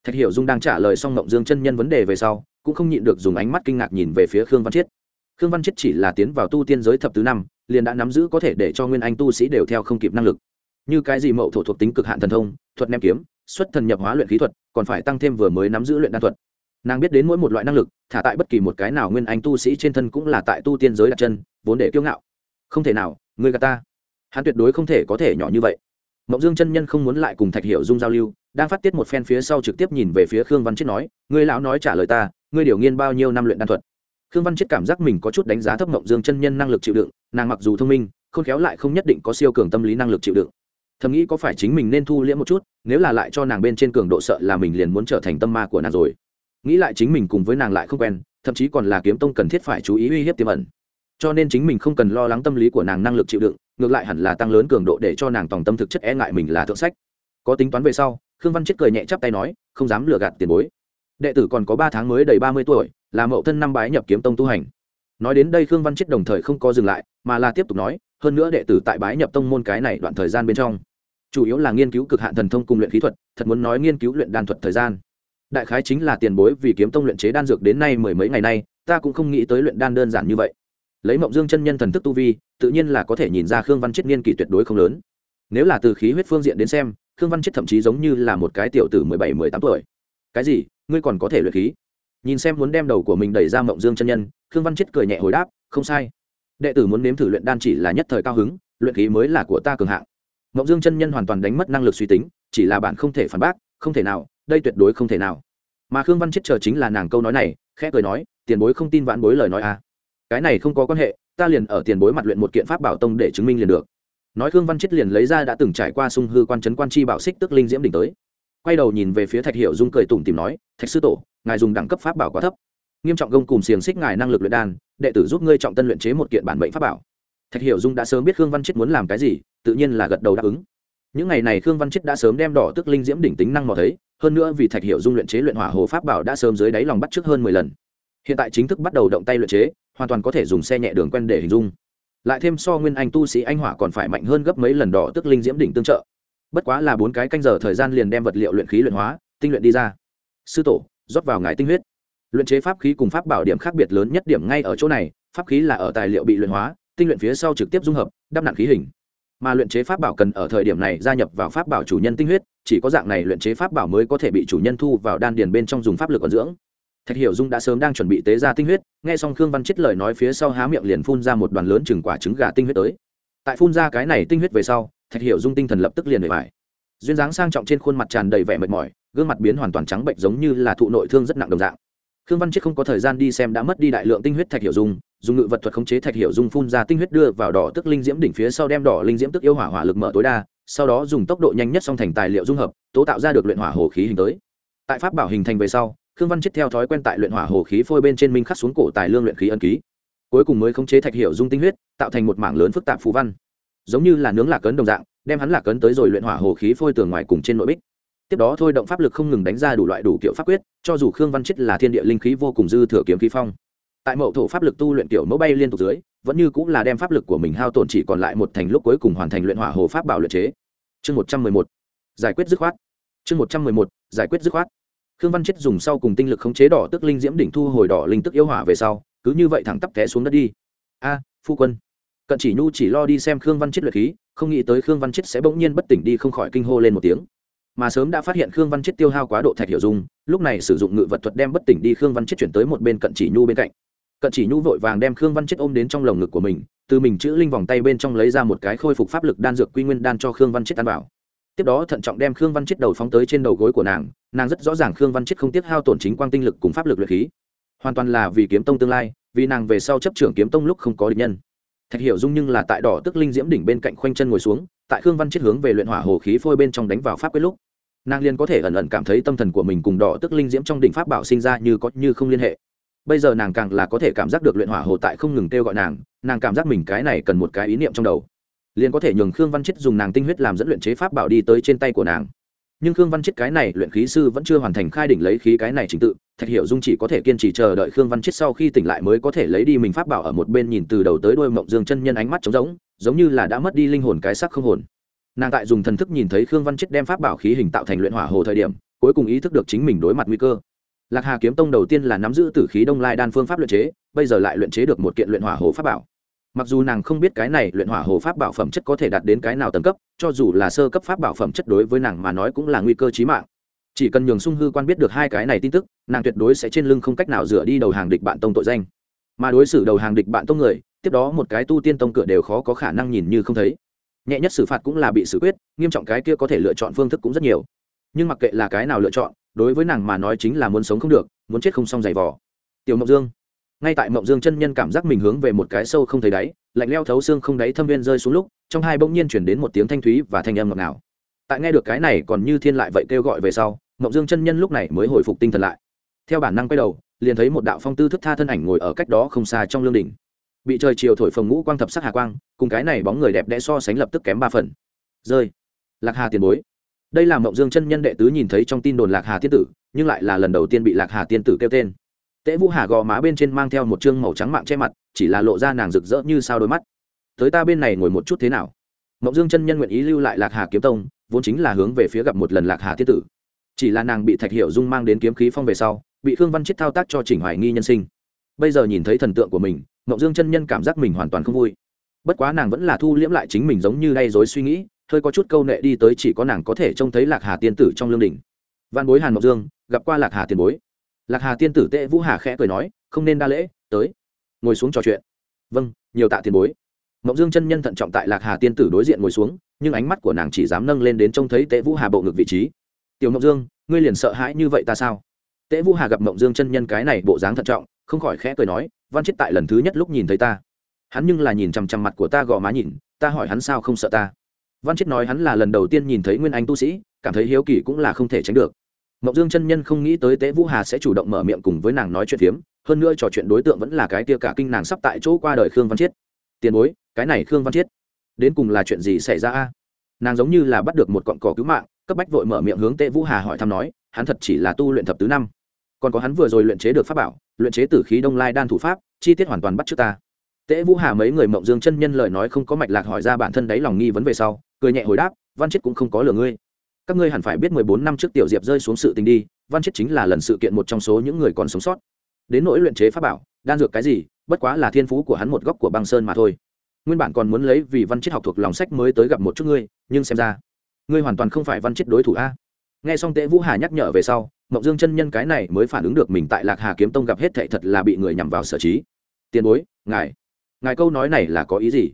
Thạch hiểu dung đang trả lời xong mộng dương chân nhân vấn đề về sau, cũng không nhịn được dùng ánh mắt kinh ngạc nhìn về phía khương văn chiết. Khương văn chết chỉ là tiến vào tu tiên giới thập tứ năm, liền đã nắm giữ có thể để cho nguyên anh tu sĩ đều theo không kịp năng lực. Như cái gì mậu thổ thuộc tính cực hạn thần thông thuật ném kiếm, xuất thần nhập hóa luyện khí thuật, còn phải tăng thêm vừa mới nắm giữ luyện đan thuật. Nàng biết đến mỗi một loại năng lực, thả tại bất kỳ một cái nào nguyên anh tu sĩ trên thân cũng là tại tu tiên giới đặt chân, vốn để kiêu ngạo. Không thể nào người gà ta. Hắn tuyệt đối không thể có thể nhỏ như vậy. Mộng dương chân nhân không muốn lại cùng thạch Hiểu dung giao lưu, đang phát tiết một phen phía sau trực tiếp nhìn về phía khương văn chết nói, ngươi lão nói trả lời ta, ngươi điều nghiên bao nhiêu năm luyện đan thuật? Khương văn chết cảm giác mình có chút đánh giá thấp mộng dương chân nhân năng lực chịu đựng, nàng mặc dù thông minh, khôn khéo lại không nhất định có siêu cường tâm lý năng lực chịu đựng thầm nghĩ có phải chính mình nên thu liễm một chút, nếu là lại cho nàng bên trên cường độ sợ là mình liền muốn trở thành tâm ma của nàng rồi. Nghĩ lại chính mình cùng với nàng lại không quen, thậm chí còn là kiếm tông cần thiết phải chú ý uy hiếp tiềm ẩn. Cho nên chính mình không cần lo lắng tâm lý của nàng năng lực chịu đựng, ngược lại hẳn là tăng lớn cường độ để cho nàng tòng tâm thực chất e ngại mình là thượng sách. Có tính toán về sau, khương văn chết cười nhẹ chắp tay nói, không dám lừa gạt tiền bối. Đệ tử còn có ba tháng mới đầy ba mươi tuổi, là mậu thân năm bái nhập kiếm tông tu hành. Nói đến đây khương văn chết đồng thời không có dừng lại, mà là tiếp tục nói, hơn nữa đệ tử tại bái nhập tông môn cái này đoạn thời gian bên trong chủ yếu là nghiên cứu cực hạn thần thông cùng luyện khí thuật, thật muốn nói nghiên cứu luyện đan thuật thời gian. Đại khái chính là tiền bối vì kiếm tông luyện chế đan dược đến nay mười mấy ngày nay, ta cũng không nghĩ tới luyện đan đơn giản như vậy. Lấy mộng dương chân nhân thần thức tu vi, tự nhiên là có thể nhìn ra khương văn chết niên kỷ tuyệt đối không lớn. Nếu là từ khí huyết phương diện đến xem, khương văn chết thậm chí giống như là một cái tiểu tử mười bảy, mười tám tuổi. Cái gì? Ngươi còn có thể luyện khí? Nhìn xem muốn đem đầu của mình đẩy ra mộng dương chân nhân, khương văn chết cười nhẹ hồi đáp, không sai. Đệ tử muốn nếm thử luyện đan chỉ là nhất thời cao hứng, luyện khí mới là của ta cường hạng. Ngộ dương chân nhân hoàn toàn đánh mất năng lực suy tính, chỉ là bạn không thể phản bác, không thể nào, đây tuyệt đối không thể nào. Mà khương văn chết chờ chính là nàng câu nói này, khẽ cười nói, tiền bối không tin vãn bối lời nói à. Cái này không có quan hệ, ta liền ở tiền bối mặt luyện một kiện pháp bảo tông để chứng minh liền được. Nói khương văn chết liền lấy ra đã từng trải qua sung hư quan trấn quan chi bảo xích tức linh diễm đỉnh tới. Quay đầu nhìn về phía thạch Hiểu dung cười tủm tìm nói, thạch sư tổ, ngài dùng đẳng cấp pháp bảo quá thấp. Nghiêm trọng gông cùng xiềng xích ngài năng lực luyện đan, đệ tử giúp ngươi trọng tân luyện chế một kiện bản mệnh pháp bảo thạch Hiểu dung đã sớm biết khương văn chết muốn làm cái gì, tự nhiên là gật đầu đáp ứng. Những ngày này khương văn chết đã sớm đem đỏ tức linh diễm đỉnh tính năng mò thấy, hơn nữa vì thạch Hiểu dung luyện chế luyện hỏa hồ pháp bảo đã sớm dưới đáy lòng bắt trước hơn mười lần. Hiện tại chính thức bắt đầu động tay luyện chế, hoàn toàn có thể dùng xe nhẹ đường quen để hình dung. Lại thêm so nguyên anh tu sĩ anh hỏa còn phải mạnh hơn gấp mấy lần đỏ tức linh diễm đỉnh tương trợ. Bất quá là bốn cái canh giờ thời gian liền đem vật liệu luyện khí luyện hóa, tinh luyện đi ra. Sư tổ, rót vào ngài tinh huyết. Luyện chế pháp khí cùng pháp bảo điểm khác biệt lớn nhất điểm ngay ở chỗ này, pháp khí là ở tài liệu bị luyện hóa tinh luyện phía sau trực tiếp dung hợp, đắp nặng khí hình. Mà luyện chế pháp bảo cần ở thời điểm này gia nhập vào pháp bảo chủ nhân tinh huyết, chỉ có dạng này luyện chế pháp bảo mới có thể bị chủ nhân thu vào đan điền bên trong dùng pháp lực ẩn dưỡng. Thạch hiểu dung đã sớm đang chuẩn bị tế ra tinh huyết, nghe xong khương văn chết lời nói phía sau há miệng liền phun ra một đoàn lớn chừng quả trứng gà tinh huyết tới. Tại phun ra cái này tinh huyết về sau, thạch hiểu dung tinh thần lập tức liền bề bài duyên dáng sang trọng trên khuôn mặt tràn đầy vẻ mệt mỏi, gương mặt biến hoàn toàn trắng bệnh giống như là thụ nội thương rất nặng đồng dạng. Khương văn chết không có thời gian đi xem đã mất đi đại lượng tinh huyết thạch hiểu dung dùng ngự vật thuật khống chế thạch hiểu dung phun ra tinh huyết đưa vào đỏ tức linh diễm đỉnh phía sau đem đỏ linh diễm tức yêu hỏa hỏa lực mở tối đa, sau đó dùng tốc độ nhanh nhất song thành tài liệu dung hợp, tố tạo ra được luyện hỏa hồ khí hình tới. Tại pháp bảo hình thành về sau, khương văn chết theo thói quen tại luyện hỏa hồ khí phôi bên trên minh khắc xuống cổ tài lương luyện khí ân ký. Cuối cùng mới khống chế thạch hiểu dung tinh huyết, tạo thành một mảng lớn phức tạp phù văn. Giống như là nướng lạc cấn đồng dạng, đem hắn lạc cấn tới rồi luyện hỏa hồ khí phôi tường ngoài cùng trên nội bích. Tiếp đó thôi động pháp lực không ngừng đánh ra đủ loại đủ kiểu pháp quyết, cho dù khương văn chết là thiên địa linh khí vô cùng dư thừa kiếm khí phong tại mậu thổ pháp lực tu luyện kiểu mẫu bay liên tục dưới, vẫn như cũng là đem pháp lực của mình hao tổn chỉ còn lại một thành lúc cuối cùng hoàn thành luyện hỏa hồ pháp bảo luyện chế. Chương một trăm mười một. Giải quyết dứt khoát. Chương một trăm mười một. Giải quyết dứt khoát. Khương văn chết dùng sau cùng tinh lực khống chế đỏ tức linh diễm đỉnh thu hồi đỏ linh tức yêu hỏa về sau, cứ như vậy thẳng tắp té xuống đất đi. A, phu quân. Cận chỉ nhu chỉ lo đi xem khương văn chết luyện khí, không nghĩ tới khương văn chết sẽ bỗng nhiên bất tỉnh đi không khỏi kinh hô lên một tiếng. Mà sớm đã phát hiện khương văn chết tiêu hao quá độ thạch hiểu dung, lúc này sử dụng ngự vật thuật đem bất tỉnh đi khương văn chết chuyển tới một bên cận chỉ nhu bên cạnh cận chỉ nhu vội vàng đem khương văn chết ôm đến trong lồng ngực của mình từ mình chữ linh vòng tay bên trong lấy ra một cái khôi phục pháp lực đan dược quy nguyên đan cho khương văn chết ăn vào tiếp đó thận trọng đem khương văn chết đầu phóng tới trên đầu gối của nàng nàng rất rõ ràng khương văn chết không tiếc hao tổn chính quang tinh lực cùng pháp lực luyện khí hoàn toàn là vì kiếm tông tương lai vì nàng về sau chấp trưởng kiếm tông lúc không có địch nhân thạch hiểu dung nhưng là tại đỏ tức linh diễm đỉnh bên cạnh khoanh chân ngồi xuống tại khương văn chết hướng về luyện hỏa hồ khí phôi bên trong đánh vào pháp quyết lúc nàng liền có thể ẩn ẩn cảm thấy tâm thần của mình cùng đỏ tức linh diễm trong đỉnh pháp bảo sinh ra như có như không liên hệ bây giờ nàng càng là có thể cảm giác được luyện hỏa hồ tại không ngừng kêu gọi nàng nàng cảm giác mình cái này cần một cái ý niệm trong đầu. Liền có thể nhường khương văn chết dùng nàng tinh huyết làm dẫn luyện chế pháp bảo đi tới trên tay của nàng. Nhưng khương văn chết cái này luyện khí sư vẫn chưa hoàn thành khai đỉnh lấy khí cái này trình tự, thạch hiểu dung chỉ có thể kiên trì chờ đợi khương văn chết sau khi tỉnh lại mới có thể lấy đi mình pháp bảo ở một bên nhìn từ đầu tới đôi mộng dương chân nhân ánh mắt trống rỗng, giống như là đã mất đi linh hồn cái sắc không hồn. Nàng tại dùng thần thức nhìn thấy khương văn chết đem pháp bảo khí hình tạo thành luyện hỏa hồ thời điểm, cuối cùng ý thức được chính mình đối mặt nguy cơ lạc hà kiếm tông đầu tiên là nắm giữ tử khí đông lai đan phương pháp luyện chế, bây giờ lại luyện chế được một kiện luyện hỏa hồ pháp bảo. Mặc dù nàng không biết cái này luyện hỏa hồ pháp bảo phẩm chất có thể đạt đến cái nào tầng cấp, cho dù là sơ cấp pháp bảo phẩm chất đối với nàng mà nói cũng là nguy cơ chí mạng. Chỉ cần nhường sung hư quan biết được hai cái này tin tức, nàng tuyệt đối sẽ trên lưng không cách nào dựa đi đầu hàng địch bạn tông tội danh. Mà đối xử đầu hàng địch bạn tông người, tiếp đó một cái tu tiên tông cửa đều khó có khả năng nhìn như không thấy. Nhẹ nhất xử phạt cũng là bị xử quyết, nghiêm trọng cái kia có thể lựa chọn phương thức cũng rất nhiều. Nhưng mặc kệ là cái nào lựa chọn đối với nàng mà nói chính là muốn sống không được, muốn chết không xong giày vò. Tiểu mộng dương. Ngay tại mộng dương chân nhân cảm giác mình hướng về một cái sâu không thấy đáy, lạnh leo thấu xương không đáy thâm viên rơi xuống lúc, trong hai bỗng nhiên chuyển đến một tiếng thanh thúy và thanh âm ngọt ngào. Tại nghe được cái này còn như thiên lại vậy kêu gọi về sau, mộng dương chân nhân lúc này mới hồi phục tinh thần lại. Theo bản năng quay đầu, liền thấy một đạo phong tư thức tha thân ảnh ngồi ở cách đó không xa trong lương đỉnh. Bị trời chiều thổi phồng ngũ quang thập sắc hà quang, cùng cái này bóng người đẹp đẽ so sánh lập tức kém ba phần. Rơi. Lạc hà tiền bối đây là mộng dương chân nhân đệ tứ nhìn thấy trong tin đồn lạc hà tiên tử, nhưng lại là lần đầu tiên bị lạc hà tiên tử kêu tên. Tễ vũ hà gò má bên trên mang theo một chương màu trắng mạng che mặt, chỉ là lộ ra nàng rực rỡ như sao đôi mắt. Tới ta bên này ngồi một chút thế nào? Mộng dương chân nhân nguyện ý lưu lại lạc hà kiếm tông, vốn chính là hướng về phía gặp một lần lạc hà tiên tử. Chỉ là nàng bị thạch hiệu dung mang đến kiếm khí phong về sau, bị khương văn chết thao tác cho chỉnh hoài nghi nhân sinh. Bây giờ nhìn thấy thần tượng của mình, mộng dương chân nhân cảm giác mình hoàn toàn không vui. Bất quá nàng vẫn là thu liễm lại chính mình giống như gây dối suy nghĩ hơi có chút câu nệ đi tới chỉ có nàng có thể trông thấy lạc hà tiên tử trong lương đình. Văn bối hàn mộc dương, gặp qua lạc hà tiền bối. Lạc hà tiên tử tệ vũ hà khẽ cười nói, không nên đa lễ, tới. Ngồi xuống trò chuyện. Vâng nhiều tạ tiền bối. Mộc dương chân nhân thận trọng tại lạc hà tiên tử đối diện ngồi xuống, nhưng ánh mắt của nàng chỉ dám nâng lên đến trông thấy tệ vũ hà bộ ngực vị trí. Tiểu mộc dương, ngươi liền sợ hãi như vậy ta sao? Tệ vũ hà gặp mộng dương chân nhân cái này bộ dáng thận trọng, không khỏi khẽ cười nói, văn chết tại lần thứ nhất lúc nhìn thấy ta. Hắn nhưng là nhìn chằm chằm mặt của ta gò má nhìn, ta hỏi hắn sao không sợ ta? Văn chết nói hắn là lần đầu tiên nhìn thấy nguyên anh tu sĩ, cảm thấy hiếu kỳ cũng là không thể tránh được. Mậu dương chân nhân không nghĩ tới tế vũ hà sẽ chủ động mở miệng cùng với nàng nói chuyện phiếm, hơn nữa trò chuyện đối tượng vẫn là cái tia cả kinh nàng sắp tại chỗ qua đời khương văn chiết tiền bối, cái này khương văn chiết đến cùng là chuyện gì xảy ra a? Nàng giống như là bắt được một cọn cỏ cứu mạng, cấp bách vội mở miệng hướng tế vũ hà hỏi thăm nói, hắn thật chỉ là tu luyện thập tứ năm, còn có hắn vừa rồi luyện chế được pháp bảo, luyện chế tử khí đông lai đan thủ pháp, chi tiết hoàn toàn bắt trước ta tế vũ hà mấy người mộng dương chân nhân lời nói không có mạch lạc hỏi ra bản thân đấy lòng nghi vấn về sau, cười nhẹ hồi đáp, văn chết cũng không có lừa ngươi. Các ngươi hẳn phải biết mười bốn năm trước tiểu diệp rơi xuống sự tình đi, văn chết chính là lần sự kiện một trong số những người còn sống sót. Đến nỗi luyện chế pháp bảo, đan dược cái gì, bất quá là thiên phú của hắn một góc của băng sơn mà thôi. Nguyên bản còn muốn lấy vì văn chết học thuộc lòng sách mới tới gặp một chút ngươi, nhưng xem ra, ngươi hoàn toàn không phải văn chết đối thủ a. Nghe xong Tế vũ hà nhắc nhở về sau, mộng dương chân nhân cái này mới phản ứng được mình tại lạc hà kiếm tông gặp hết thảy thật là bị người nhằm vào sở trí. Tiền bối, ngài ngài câu nói này là có ý gì?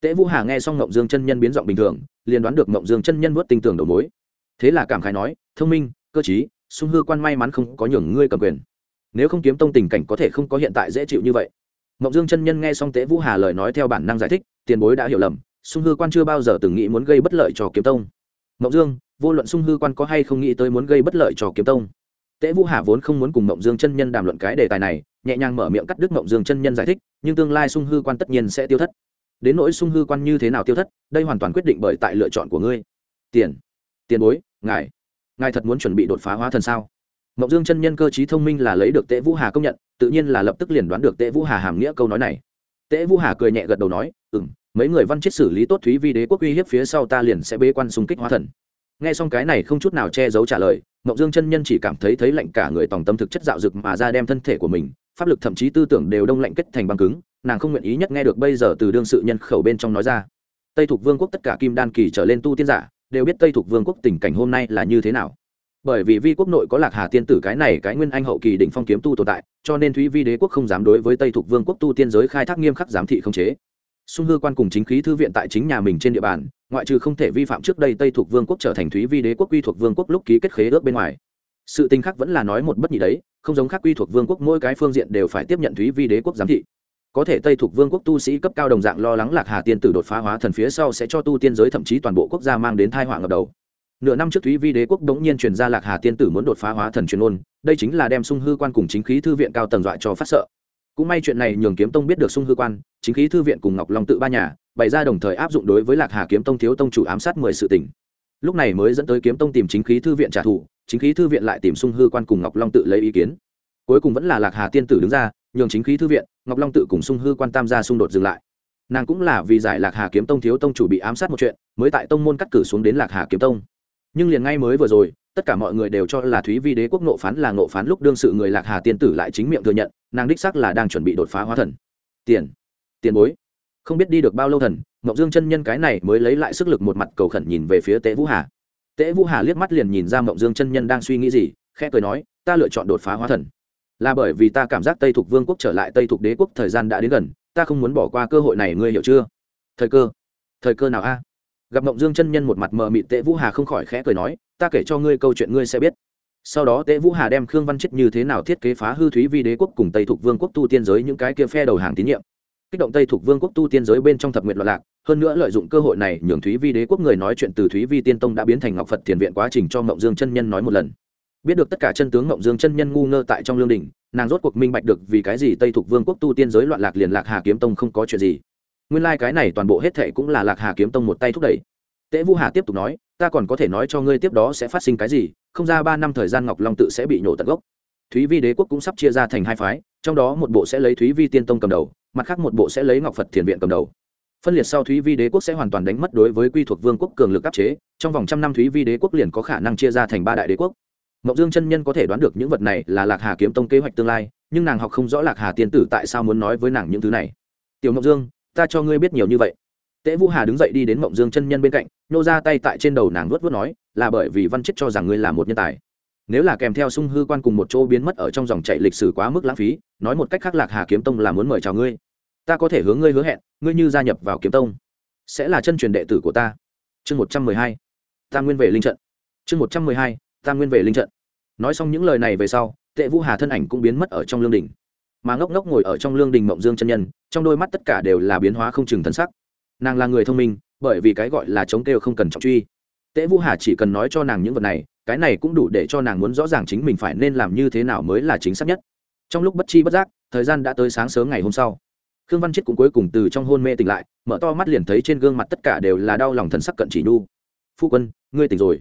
Tễ vũ hà nghe xong ngộng dương chân nhân biến giọng bình thường, liền đoán được ngộng dương chân nhân vớt tinh tường đầu mối. Thế là cảm khái nói, thông minh, cơ chí sung hư quan may mắn không có nhường ngươi cầm quyền. Nếu không kiếm tông tình cảnh có thể không có hiện tại dễ chịu như vậy. Ngộng dương chân nhân nghe xong tế vũ hà lời nói theo bản năng giải thích, tiền bối đã hiểu lầm, sung hư quan chưa bao giờ từng nghĩ muốn gây bất lợi cho kiếm tông. Ngộng dương, vô luận sung hư quan có hay không nghĩ tới muốn gây bất lợi cho kiếm tông. Tế vũ hà vốn không muốn cùng mộng dương chân nhân đàm luận cái đề tài này nhẹ nhàng mở miệng cắt đứt mộng dương chân nhân giải thích, nhưng tương lai sung hư quan tất nhiên sẽ tiêu thất. Đến nỗi sung hư quan như thế nào tiêu thất, đây hoàn toàn quyết định bởi tại lựa chọn của ngươi. Tiền. Tiền bối, ngài. Ngài thật muốn chuẩn bị đột phá hóa thần sao? Mộng dương chân nhân cơ chí thông minh là lấy được tễ vũ hà công nhận, tự nhiên là lập tức liền đoán được tễ vũ hà hàm nghĩa câu nói này. Tễ vũ hà cười nhẹ gật đầu nói ừ m mấy người văn chết xử lý tốt thúy vi đế quốc uy hiếp phía sau ta liền sẽ bế quan xung kích hóa thần. Nghe xong cái này không chút nào che giấu trả lời, mộng dương chân nhân chỉ cảm thấy thấy lạnh cả người tòng tâm thực chất dạo rực mà ra đem thân thể của mình pháp lực thậm chí tư tưởng đều đông lạnh kết thành băng cứng, nàng không nguyện ý nhất nghe được bây giờ từ đương sự nhân khẩu bên trong nói ra. Tây thuộc vương quốc tất cả kim đan kỳ trở lên tu tiên giả đều biết tây thuộc vương quốc tình cảnh hôm nay là như thế nào. Bởi vì vi quốc nội có lạc hà tiên tử cái này cái nguyên anh hậu kỳ đỉnh phong kiếm tu tồn tại, cho nên thúy vi đế quốc không dám đối với tây thuộc vương quốc tu tiên giới khai thác nghiêm khắc giám thị không chế. Xung hư quan cùng chính khí thư viện tại chính nhà mình trên địa bàn, ngoại trừ không thể vi phạm trước đây tây thuộc vương quốc trở thành thúy vi đế quốc quy thuộc vương quốc lúc ký kết khế ước bên ngoài. Sự tình khác vẫn là nói một bất nhị đấy không giống khác quy thuộc vương quốc, mỗi cái phương diện đều phải tiếp nhận thúy vi đế quốc giám thị. Có thể tây thuộc vương quốc tu sĩ cấp cao đồng dạng lo lắng lạc hà tiên tử đột phá hóa thần phía sau sẽ cho tu tiên giới thậm chí toàn bộ quốc gia mang đến thai họa ngập đầu. Nửa năm trước thúy vi đế quốc đống nhiên truyền ra lạc hà tiên tử muốn đột phá hóa thần truyền ôn đây chính là đem sung hư quan cùng chính khí thư viện cao tầng dọa cho phát sợ. Cũng may chuyện này nhường kiếm tông biết được sung hư quan, chính khí thư viện cùng ngọc long tự ba nhà, bày ra đồng thời áp dụng đối với lạc hà kiếm tông thiếu tông chủ ám sát mười sự tỉnh lúc này mới dẫn tới kiếm tông tìm chính khí thư viện trả thù chính khí thư viện lại tìm sung hư quan cùng ngọc long tự lấy ý kiến. Cuối cùng vẫn là lạc hà tiên tử đứng ra, nhường chính khí thư viện, ngọc long tự cùng sung hư quan tam gia xung đột dừng lại. Nàng cũng là vì giải lạc hà kiếm tông thiếu tông chủ bị ám sát một chuyện, mới tại tông môn cắt cử xuống đến lạc hà kiếm tông. Nhưng liền ngay mới vừa rồi, tất cả mọi người đều cho là thúy vi đế quốc nộ phán là nộ phán lúc đương sự người lạc hà tiên tử lại chính miệng thừa nhận, nàng đích sắc là đang chuẩn bị đột phá hóa thần. Tiền tiền bối. Không biết đi được bao lâu thần, ngọc dương chân nhân cái này mới lấy lại sức lực một mặt cầu khẩn nhìn về phía tế vũ hà tế vũ hà liếc mắt liền nhìn ra Mộng dương chân nhân đang suy nghĩ gì, khẽ cười nói, ta lựa chọn đột phá hóa thần. Là bởi vì ta cảm giác tây thục vương quốc trở lại tây thục đế quốc thời gian đã đến gần, ta không muốn bỏ qua cơ hội này, ngươi hiểu chưa? Thời cơ? Thời cơ nào a? Gặp mộng dương chân nhân một mặt mờ mịt, Tế vũ hà không khỏi khẽ cười nói, ta kể cho ngươi câu chuyện ngươi sẽ biết. Sau đó Tế vũ hà đem khương văn chết như thế nào thiết kế phá hư thúy vi đế quốc cùng tây thục vương quốc tu tiên giới những cái kia phe đầu hàng tín nhiệm kích động tây thục vương quốc tu tiên giới bên trong thập nguyện loạn lạc. Hơn nữa lợi dụng cơ hội này, nhường thúy vi đế quốc người nói chuyện từ thúy vi tiên tông đã biến thành ngọc phật thiền viện quá trình cho mộng dương chân nhân nói một lần. Biết được tất cả chân tướng mộng dương chân nhân ngu ngơ tại trong lương đình, nàng rốt cuộc minh bạch được vì cái gì tây thục vương quốc tu tiên giới loạn lạc liền lạc hà kiếm tông không có chuyện gì. Nguyên lai、like、cái này toàn bộ hết thệ cũng là lạc hà kiếm tông một tay thúc đẩy. Tễ vũ hà tiếp tục nói, ta còn có thể nói cho ngươi tiếp đó sẽ phát sinh cái gì, không ra ba năm thời gian ngọc long tự sẽ bị nhổ tận gốc. Thúy vi đế quốc cũng sắp chia ra thành hai phái trong đó một bộ sẽ lấy thúy vi tiên tông cầm đầu mặt khác một bộ sẽ lấy ngọc phật thiền viện cầm đầu phân liệt sau thúy vi đế quốc sẽ hoàn toàn đánh mất đối với quy thuộc vương quốc cường lực áp chế trong vòng trăm năm thúy vi đế quốc liền có khả năng chia ra thành ba đại đế quốc mậu Dương chân nhân có thể đoán được những vật này là Lạc Hà kiếm tông kế hoạch tương lai, nhưng nàng học không rõ Lạc Hà tiên tử tại sao muốn nói với nàng những thứ này. "Tiểu mậu Dương, ta cho ngươi biết nhiều như vậy." Tế Vũ Hà đứng dậy đi đến Mộng Dương chân nhân bên cạnh, nô ra tay tại trên đầu nàng vuốt vuốt nói, "Là bởi vì Văn Chết cho rằng ngươi là một nhân tài. Nếu là kèm theo sung hư quan cùng một chỗ biến mất ở trong dòng chảy lịch sử quá mức lãng phí, nói một cách khác Lạc Hà kiếm tông là muốn mời chào ngươi. Ta có thể hướng ngươi hứa hẹn, ngươi như gia nhập vào kiếm tông, sẽ là chân truyền đệ tử của ta." Chương một trăm mười hai, Tam Nguyên về linh trận. Chương một trăm mười hai, Tam Nguyên về linh trận nói xong những lời này về sau tệ vũ hà thân ảnh cũng biến mất ở trong lương đình mà ngốc ngốc ngồi ở trong lương đình mộng dương chân nhân trong đôi mắt tất cả đều là biến hóa không chừng thân sắc nàng là người thông minh bởi vì cái gọi là chống kêu không cần trọng truy Tế vũ hà chỉ cần nói cho nàng những vật này, cái này cũng đủ để cho nàng muốn rõ ràng chính mình phải nên làm như thế nào mới là chính xác nhất. Trong lúc bất chi bất giác, thời gian đã tới sáng sớm ngày hôm sau. Khương văn chết cũng cuối cùng từ trong hôn mê tỉnh lại, mở to mắt liền thấy trên gương mặt tất cả đều là đau lòng thần sắc cận chỉ nhu. Phu quân, ngươi tỉnh rồi.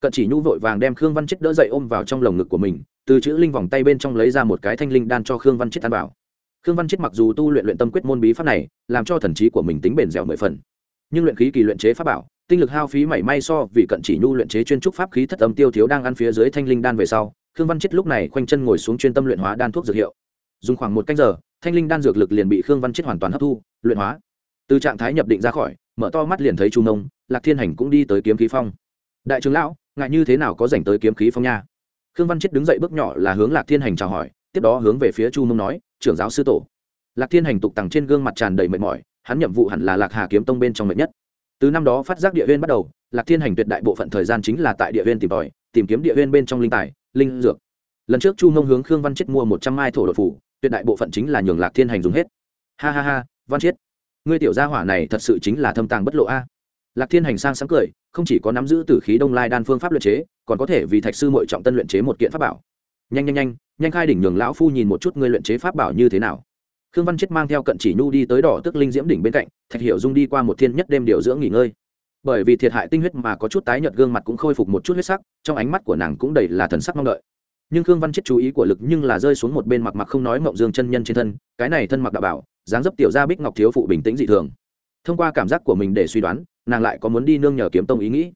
Cận chỉ nhu vội vàng đem khương văn chết đỡ dậy ôm vào trong lồng ngực của mình, từ chữ linh vòng tay bên trong lấy ra một cái thanh linh đan cho khương văn chết ăn vào. Khương văn chết mặc dù tu luyện luyện tâm quyết môn bí pháp này, làm cho thần trí của mình tính bền dẻo mười phần nhưng luyện khí kỳ luyện chế pháp bảo, tinh lực hao phí mảy may so vì cận chỉ nhu luyện chế chuyên trúc pháp khí thất âm tiêu thiếu đang ăn phía dưới thanh linh đan về sau, khương văn chết lúc này khoanh chân ngồi xuống chuyên tâm luyện hóa đan thuốc dược hiệu. Dùng khoảng một canh giờ, thanh linh đan dược lực liền bị khương văn chết hoàn toàn hấp thu, luyện hóa. Từ trạng thái nhập định ra khỏi, mở to mắt liền thấy chu nông, lạc thiên hành cũng đi tới kiếm khí phong. Đại trưởng lão ngại như thế nào có dành tới kiếm khí phong nha? Khương văn chết đứng dậy bước nhỏ là hướng lạc thiên hành chào hỏi, tiếp đó hướng về phía chu nông nói, trưởng giáo sư tổ. Lạc thiên hành tục tằng trên gương mặt tràn đầy mệt mỏi hắn nhiệm vụ hẳn là lạc hà kiếm tông bên trong mệt nhất. Từ năm đó phát giác địa huyên bắt đầu, lạc thiên hành tuyệt đại bộ phận thời gian chính là tại địa huyên tìm tòi, tìm kiếm địa huyên bên trong linh tài, linh dược. Lần trước chu mông hướng khương văn chết mua một trăm mai thổ đột phủ, tuyệt đại bộ phận chính là nhường lạc thiên hành dùng hết. Ha ha ha, văn chết ngươi tiểu gia hỏa này thật sự chính là thâm tàng bất lộ a. Lạc thiên hành sang sáng cười, không chỉ có nắm giữ tử khí đông lai đan phương pháp luyện chế, còn có thể vì thạch sư mội trọng tân luyện chế một kiện pháp bảo. Nhanh nhanh nhanh nhanh khai đỉnh nhường lão phu nhìn một chút ngươi luyện chế pháp bảo như thế nào khương văn chết mang theo cận chỉ nhu đi tới đỏ tức linh diễm đỉnh bên cạnh, thạch hiểu dung đi qua một thiên nhất đêm điều dưỡng nghỉ ngơi. Bởi vì thiệt hại tinh huyết mà có chút tái nhợt gương mặt cũng khôi phục một chút huyết sắc, trong ánh mắt của nàng cũng đầy là thần sắc mong đợi. Nhưng khương văn chết chú ý của lực nhưng là rơi xuống một bên mặc mặc không nói mộng dương chân nhân trên thân, cái này thân mặc đạo bảo, dáng dấp tiểu gia bích ngọc thiếu phụ bình tĩnh dị thường. Thông qua cảm giác của mình để suy đoán, nàng lại có muốn đi nương nhờ kiếm tông ý nghĩ.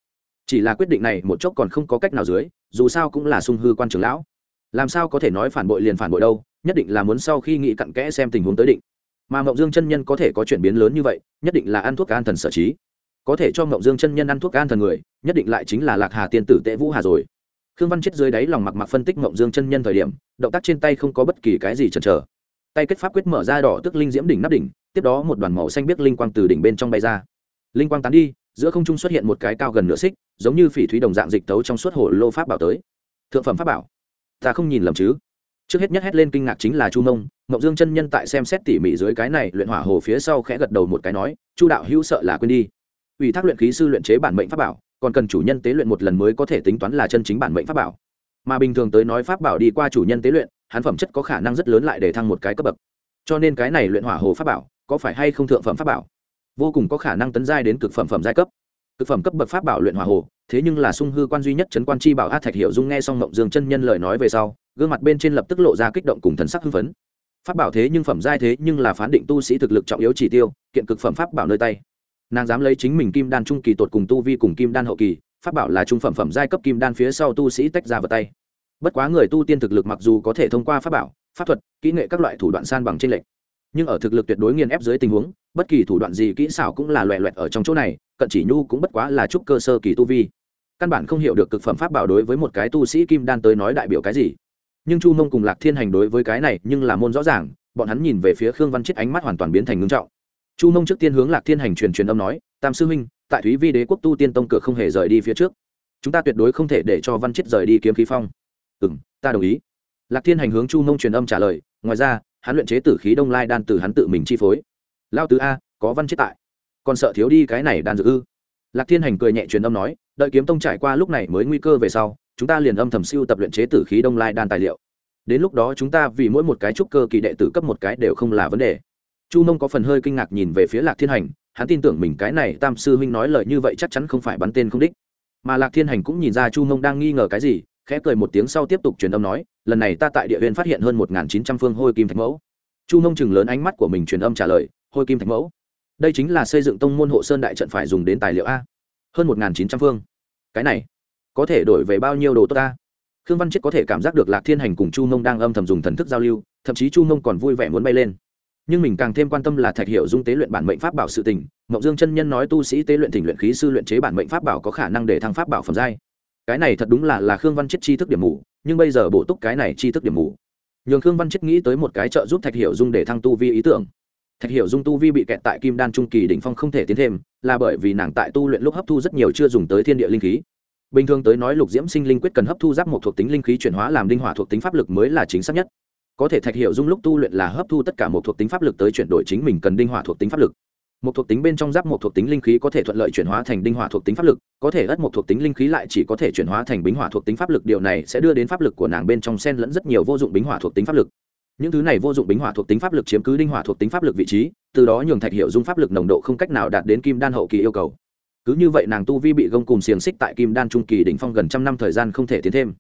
Chỉ là quyết định này một chốc còn không có cách nào dưới, dù sao cũng là sung hư quan trưởng lão. Làm sao có thể nói phản bội liền phản bội đâu nhất định là muốn sau khi nghĩ cặn kẽ xem tình huống tới định. Mà mộng dương chân nhân có thể có chuyển biến lớn như vậy, nhất định là ăn thuốc an thần sở trí. Có thể cho mộng dương chân nhân ăn thuốc an thần người, nhất định lại chính là lạc hà tiên tử tệ vũ hà rồi. Khương văn chết dưới đáy lòng mặc mặc phân tích mộng dương chân nhân thời điểm, động tác trên tay không có bất kỳ cái gì chần chờ. Tay kết pháp quyết mở ra đỏ tức linh diễm đỉnh nắp đỉnh, tiếp đó một đoàn màu xanh biết linh quang từ đỉnh bên trong bay ra. Linh quang tán đi, giữa không trung xuất hiện một cái cao gần nửa xích, giống như phỉ thúy đồng dạng dịch tấu trong suốt hồ lô pháp bảo tới. Thượng phẩm pháp bảo. Ta không nhìn lầm chứ? Trước hết nhất hét lên kinh ngạc chính là chu mông mậu dương chân nhân tại xem xét tỉ mỉ dưới cái này luyện hỏa hồ phía sau khẽ gật đầu một cái nói, chu đạo hữu sợ là quên đi. Ủy thác luyện khí sư luyện chế bản mệnh pháp bảo, còn cần chủ nhân tế luyện một lần mới có thể tính toán là chân chính bản mệnh pháp bảo. Mà bình thường tới nói pháp bảo đi qua chủ nhân tế luyện, hắn phẩm chất có khả năng rất lớn lại để thăng một cái cấp bậc. Cho nên cái này luyện hỏa hồ pháp bảo, có phải hay không thượng phẩm pháp bảo? Vô cùng có khả năng tấn giai đến cực phẩm phẩm giai cấp cực phẩm cấp bậc pháp bảo luyện hòa hồ, thế nhưng là sung hư quan duy nhất trấn quan chi bảo a thạch hiệu dung nghe xong mộng dương chân nhân lời nói về sau, gương mặt bên trên lập tức lộ ra kích động cùng thần sắc hưng phấn. Pháp bảo thế nhưng phẩm giai thế nhưng là phán định tu sĩ thực lực trọng yếu chỉ tiêu, kiện cực phẩm pháp bảo nơi tay. Nàng dám lấy chính mình kim đan trung kỳ tột cùng tu vi cùng kim đan hậu kỳ, pháp bảo là trung phẩm phẩm giai cấp kim đan phía sau tu sĩ tách ra vào tay. Bất quá người tu tiên thực lực mặc dù có thể thông qua pháp bảo, pháp thuật, kỹ nghệ các loại thủ đoạn san bằng trên lệnh nhưng ở thực lực tuyệt đối nghiền ép dưới tình huống, bất kỳ thủ đoạn gì kỹ xảo cũng là loẹ loẹt ở trong chỗ này, cận chỉ nhu cũng bất quá là chút cơ sơ kỳ tu vi. Căn bản không hiểu được cực phẩm pháp bảo đối với một cái tu sĩ kim đan tới nói đại biểu cái gì. Nhưng chu mông cùng lạc thiên hành đối với cái này nhưng là môn rõ ràng, bọn hắn nhìn về phía khương văn chết ánh mắt hoàn toàn biến thành ngưng trọng. Chu mông trước tiên hướng lạc thiên hành truyền truyền âm nói, tam sư huynh, tại thúy vi đế quốc tu tiên tông cửa không hề rời đi phía trước. Chúng ta tuyệt đối không thể để cho văn chết rời đi kiếm khí phong. Ừ m ta đồng ý. Lạc thiên hành hướng chu mông truyền âm trả lời, ngoài ra hắn luyện chế tử khí đông lai đan từ hắn tự mình chi phối. Lao tứ a, có văn chết tại. Còn sợ thiếu đi cái này đan dược ư? Lạc thiên hành cười nhẹ truyền âm nói, đợi kiếm tông trải qua lúc này mới nguy cơ về sau, chúng ta liền âm thầm siêu tập luyện chế tử khí đông lai đan tài liệu. Đến lúc đó chúng ta vì mỗi một cái trúc cơ kỳ đệ tử cấp một cái đều không là vấn đề. Chu mông có phần hơi kinh ngạc nhìn về phía lạc thiên hành, hắn tin tưởng mình cái này tam sư huynh nói lời như vậy chắc chắn không phải bắn tên không đích. Mà lạc thiên hành cũng nhìn ra chu mông đang nghi ngờ cái gì khẽ cười một tiếng sau tiếp tục truyền âm nói, lần này ta tại địa huyền phát hiện hơn một chín trăm phương hôi kim thạch mẫu. Chu mông chừng lớn ánh mắt của mình truyền âm trả lời, hôi kim thạch mẫu. Đây chính là xây dựng tông môn hộ sơn đại trận phải dùng đến tài liệu a. Hơn một chín trăm phương. Cái này, có thể đổi về bao nhiêu đồ tốt ta? Khương văn chết có thể cảm giác được lạc thiên hành cùng chu mông đang âm thầm dùng thần thức giao lưu, thậm chí chu mông còn vui vẻ muốn bay lên. Nhưng mình càng thêm quan tâm là thạch hiệu dung tế luyện bản mệnh pháp bảo sự tình mậu dương chân nhân nói tu sĩ tế luyện thỉnh luyện khí sư luyện chế bản mệnh pháp bảo có khả năng để thăng pháp bảo phẩm giai cái này thật đúng là là khương văn chết chi thức điểm mù, nhưng bây giờ bổ túc cái này chi thức điểm mù. Nhường khương văn chết nghĩ tới một cái trợ giúp thạch hiệu dung để thăng tu vi ý tưởng. Thạch hiệu dung tu vi bị kẹt tại kim đan trung kỳ đỉnh phong không thể tiến thêm, là bởi vì nàng tại tu luyện lúc hấp thu rất nhiều chưa dùng tới thiên địa linh khí. Bình thường tới nói lục diễm sinh linh quyết cần hấp thu giáp một thuộc tính linh khí chuyển hóa làm linh hỏa thuộc tính pháp lực mới là chính xác nhất. Có thể thạch hiệu dung lúc tu luyện là hấp thu tất cả một thuộc tính pháp lực tới chuyển đổi chính mình cần đinh hỏa thuộc tính pháp lực một thuộc tính bên trong giáp một thuộc tính linh khí có thể thuận lợi chuyển hóa thành đinh hỏa thuộc tính pháp lực, có thể ất một thuộc tính linh khí lại chỉ có thể chuyển hóa thành bính hỏa thuộc tính pháp lực, điều này sẽ đưa đến pháp lực của nàng bên trong sen lẫn rất nhiều vô dụng bính hỏa thuộc tính pháp lực. Những thứ này vô dụng bính hỏa thuộc tính pháp lực chiếm cứ đinh hỏa thuộc tính pháp lực vị trí, từ đó nhường thạch hiệu dung pháp lực nồng độ không cách nào đạt đến kim đan hậu kỳ yêu cầu. Cứ như vậy nàng tu vi bị gông cùng xiềng xích tại kim đan trung kỳ đỉnh phong gần trăm năm thời gian không thể tiến thêm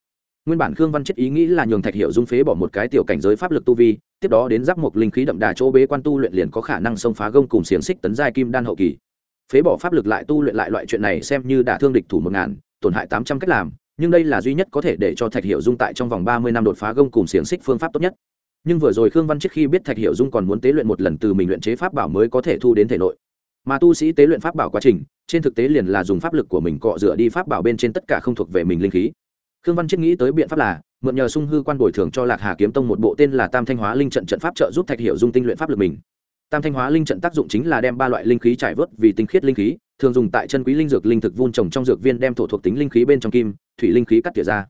nguyên bản khương văn chết ý nghĩ là nhường thạch hiệu dung phế bỏ một cái tiểu cảnh giới pháp lực tu vi, tiếp đó đến giáp một linh khí đậm đà chỗ bế quan tu luyện liền có khả năng xông phá gông cùng xiềng xích tấn giai kim đan hậu kỳ. Phế bỏ pháp lực lại tu luyện lại loại chuyện này xem như đả thương địch thủ một ngàn, tổn hại tám trăm cách làm, nhưng đây là duy nhất có thể để cho thạch hiệu dung tại trong vòng ba mươi năm đột phá gông cùng xiềng xích phương pháp tốt nhất. Nhưng vừa rồi khương văn trước khi biết thạch hiệu dung còn muốn tế luyện một lần từ mình luyện chế pháp bảo mới có thể thu đến thể nội. Mà tu sĩ tế luyện pháp bảo quá trình, trên thực tế liền là dùng pháp lực của mình cọ dựa đi pháp bảo bên trên tất cả không thuộc về mình linh khí khương văn chết nghĩ tới biện pháp là, mượn nhờ sung hư quan bồi thường cho lạc hà kiếm tông một bộ tên là tam thanh hóa linh trận trận pháp trợ giúp thạch hiệu dung tinh luyện pháp lực mình. Tam thanh hóa linh trận tác dụng chính là đem ba loại linh khí trải vớt vì tinh khiết linh khí, thường dùng tại chân quý linh dược linh thực vun trồng trong dược viên đem thổ thuộc tính linh khí bên trong kim, thủy linh khí cắt tỉa ra.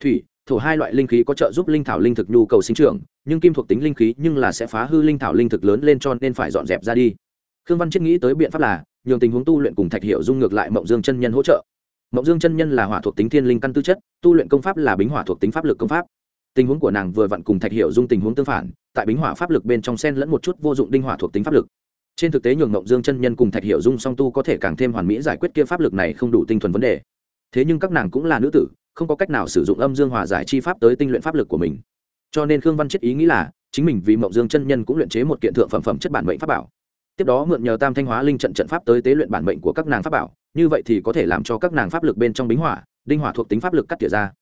Thủy, thổ hai loại linh khí có trợ giúp linh thảo linh thực nhu cầu sinh trưởng, nhưng kim thuộc tính linh khí nhưng là sẽ phá hư linh thảo linh thực lớn lên cho nên phải dọn dẹp ra đi. Khương văn chết nghĩ tới biện pháp là, nhường tình huống tu luyện cùng thạch hiệu dung ngược lại mộng dương chân nhân hỗ trợ mộng dương chân nhân là hỏa thuộc tính thiên linh căn tư chất, tu luyện công pháp là bính hỏa thuộc tính pháp lực công pháp. Tình huống của nàng vừa vặn cùng thạch hiệu dung tình huống tương phản, tại bính hỏa pháp lực bên trong sen lẫn một chút vô dụng đinh hỏa thuộc tính pháp lực. Trên thực tế nhường mộng dương chân nhân cùng thạch hiệu dung song tu có thể càng thêm hoàn mỹ giải quyết kia pháp lực này không đủ tinh thuần vấn đề. Thế nhưng các nàng cũng là nữ tử, không có cách nào sử dụng âm dương hòa giải chi pháp tới tinh luyện pháp lực của mình. Cho nên khương văn chết ý nghĩ là, chính mình vì mộng dương chân nhân cũng luyện chế một kiện thượng phẩm phẩm chất bản mệnh pháp bảo. Tiếp đó mượn nhờ tam thanh hóa linh trận trận pháp tới tế luyện bản mệnh của các nàng pháp bảo như vậy thì có thể làm cho các nàng pháp lực bên trong bính hỏa, đinh hỏa thuộc tính pháp lực cắt tỉa ra.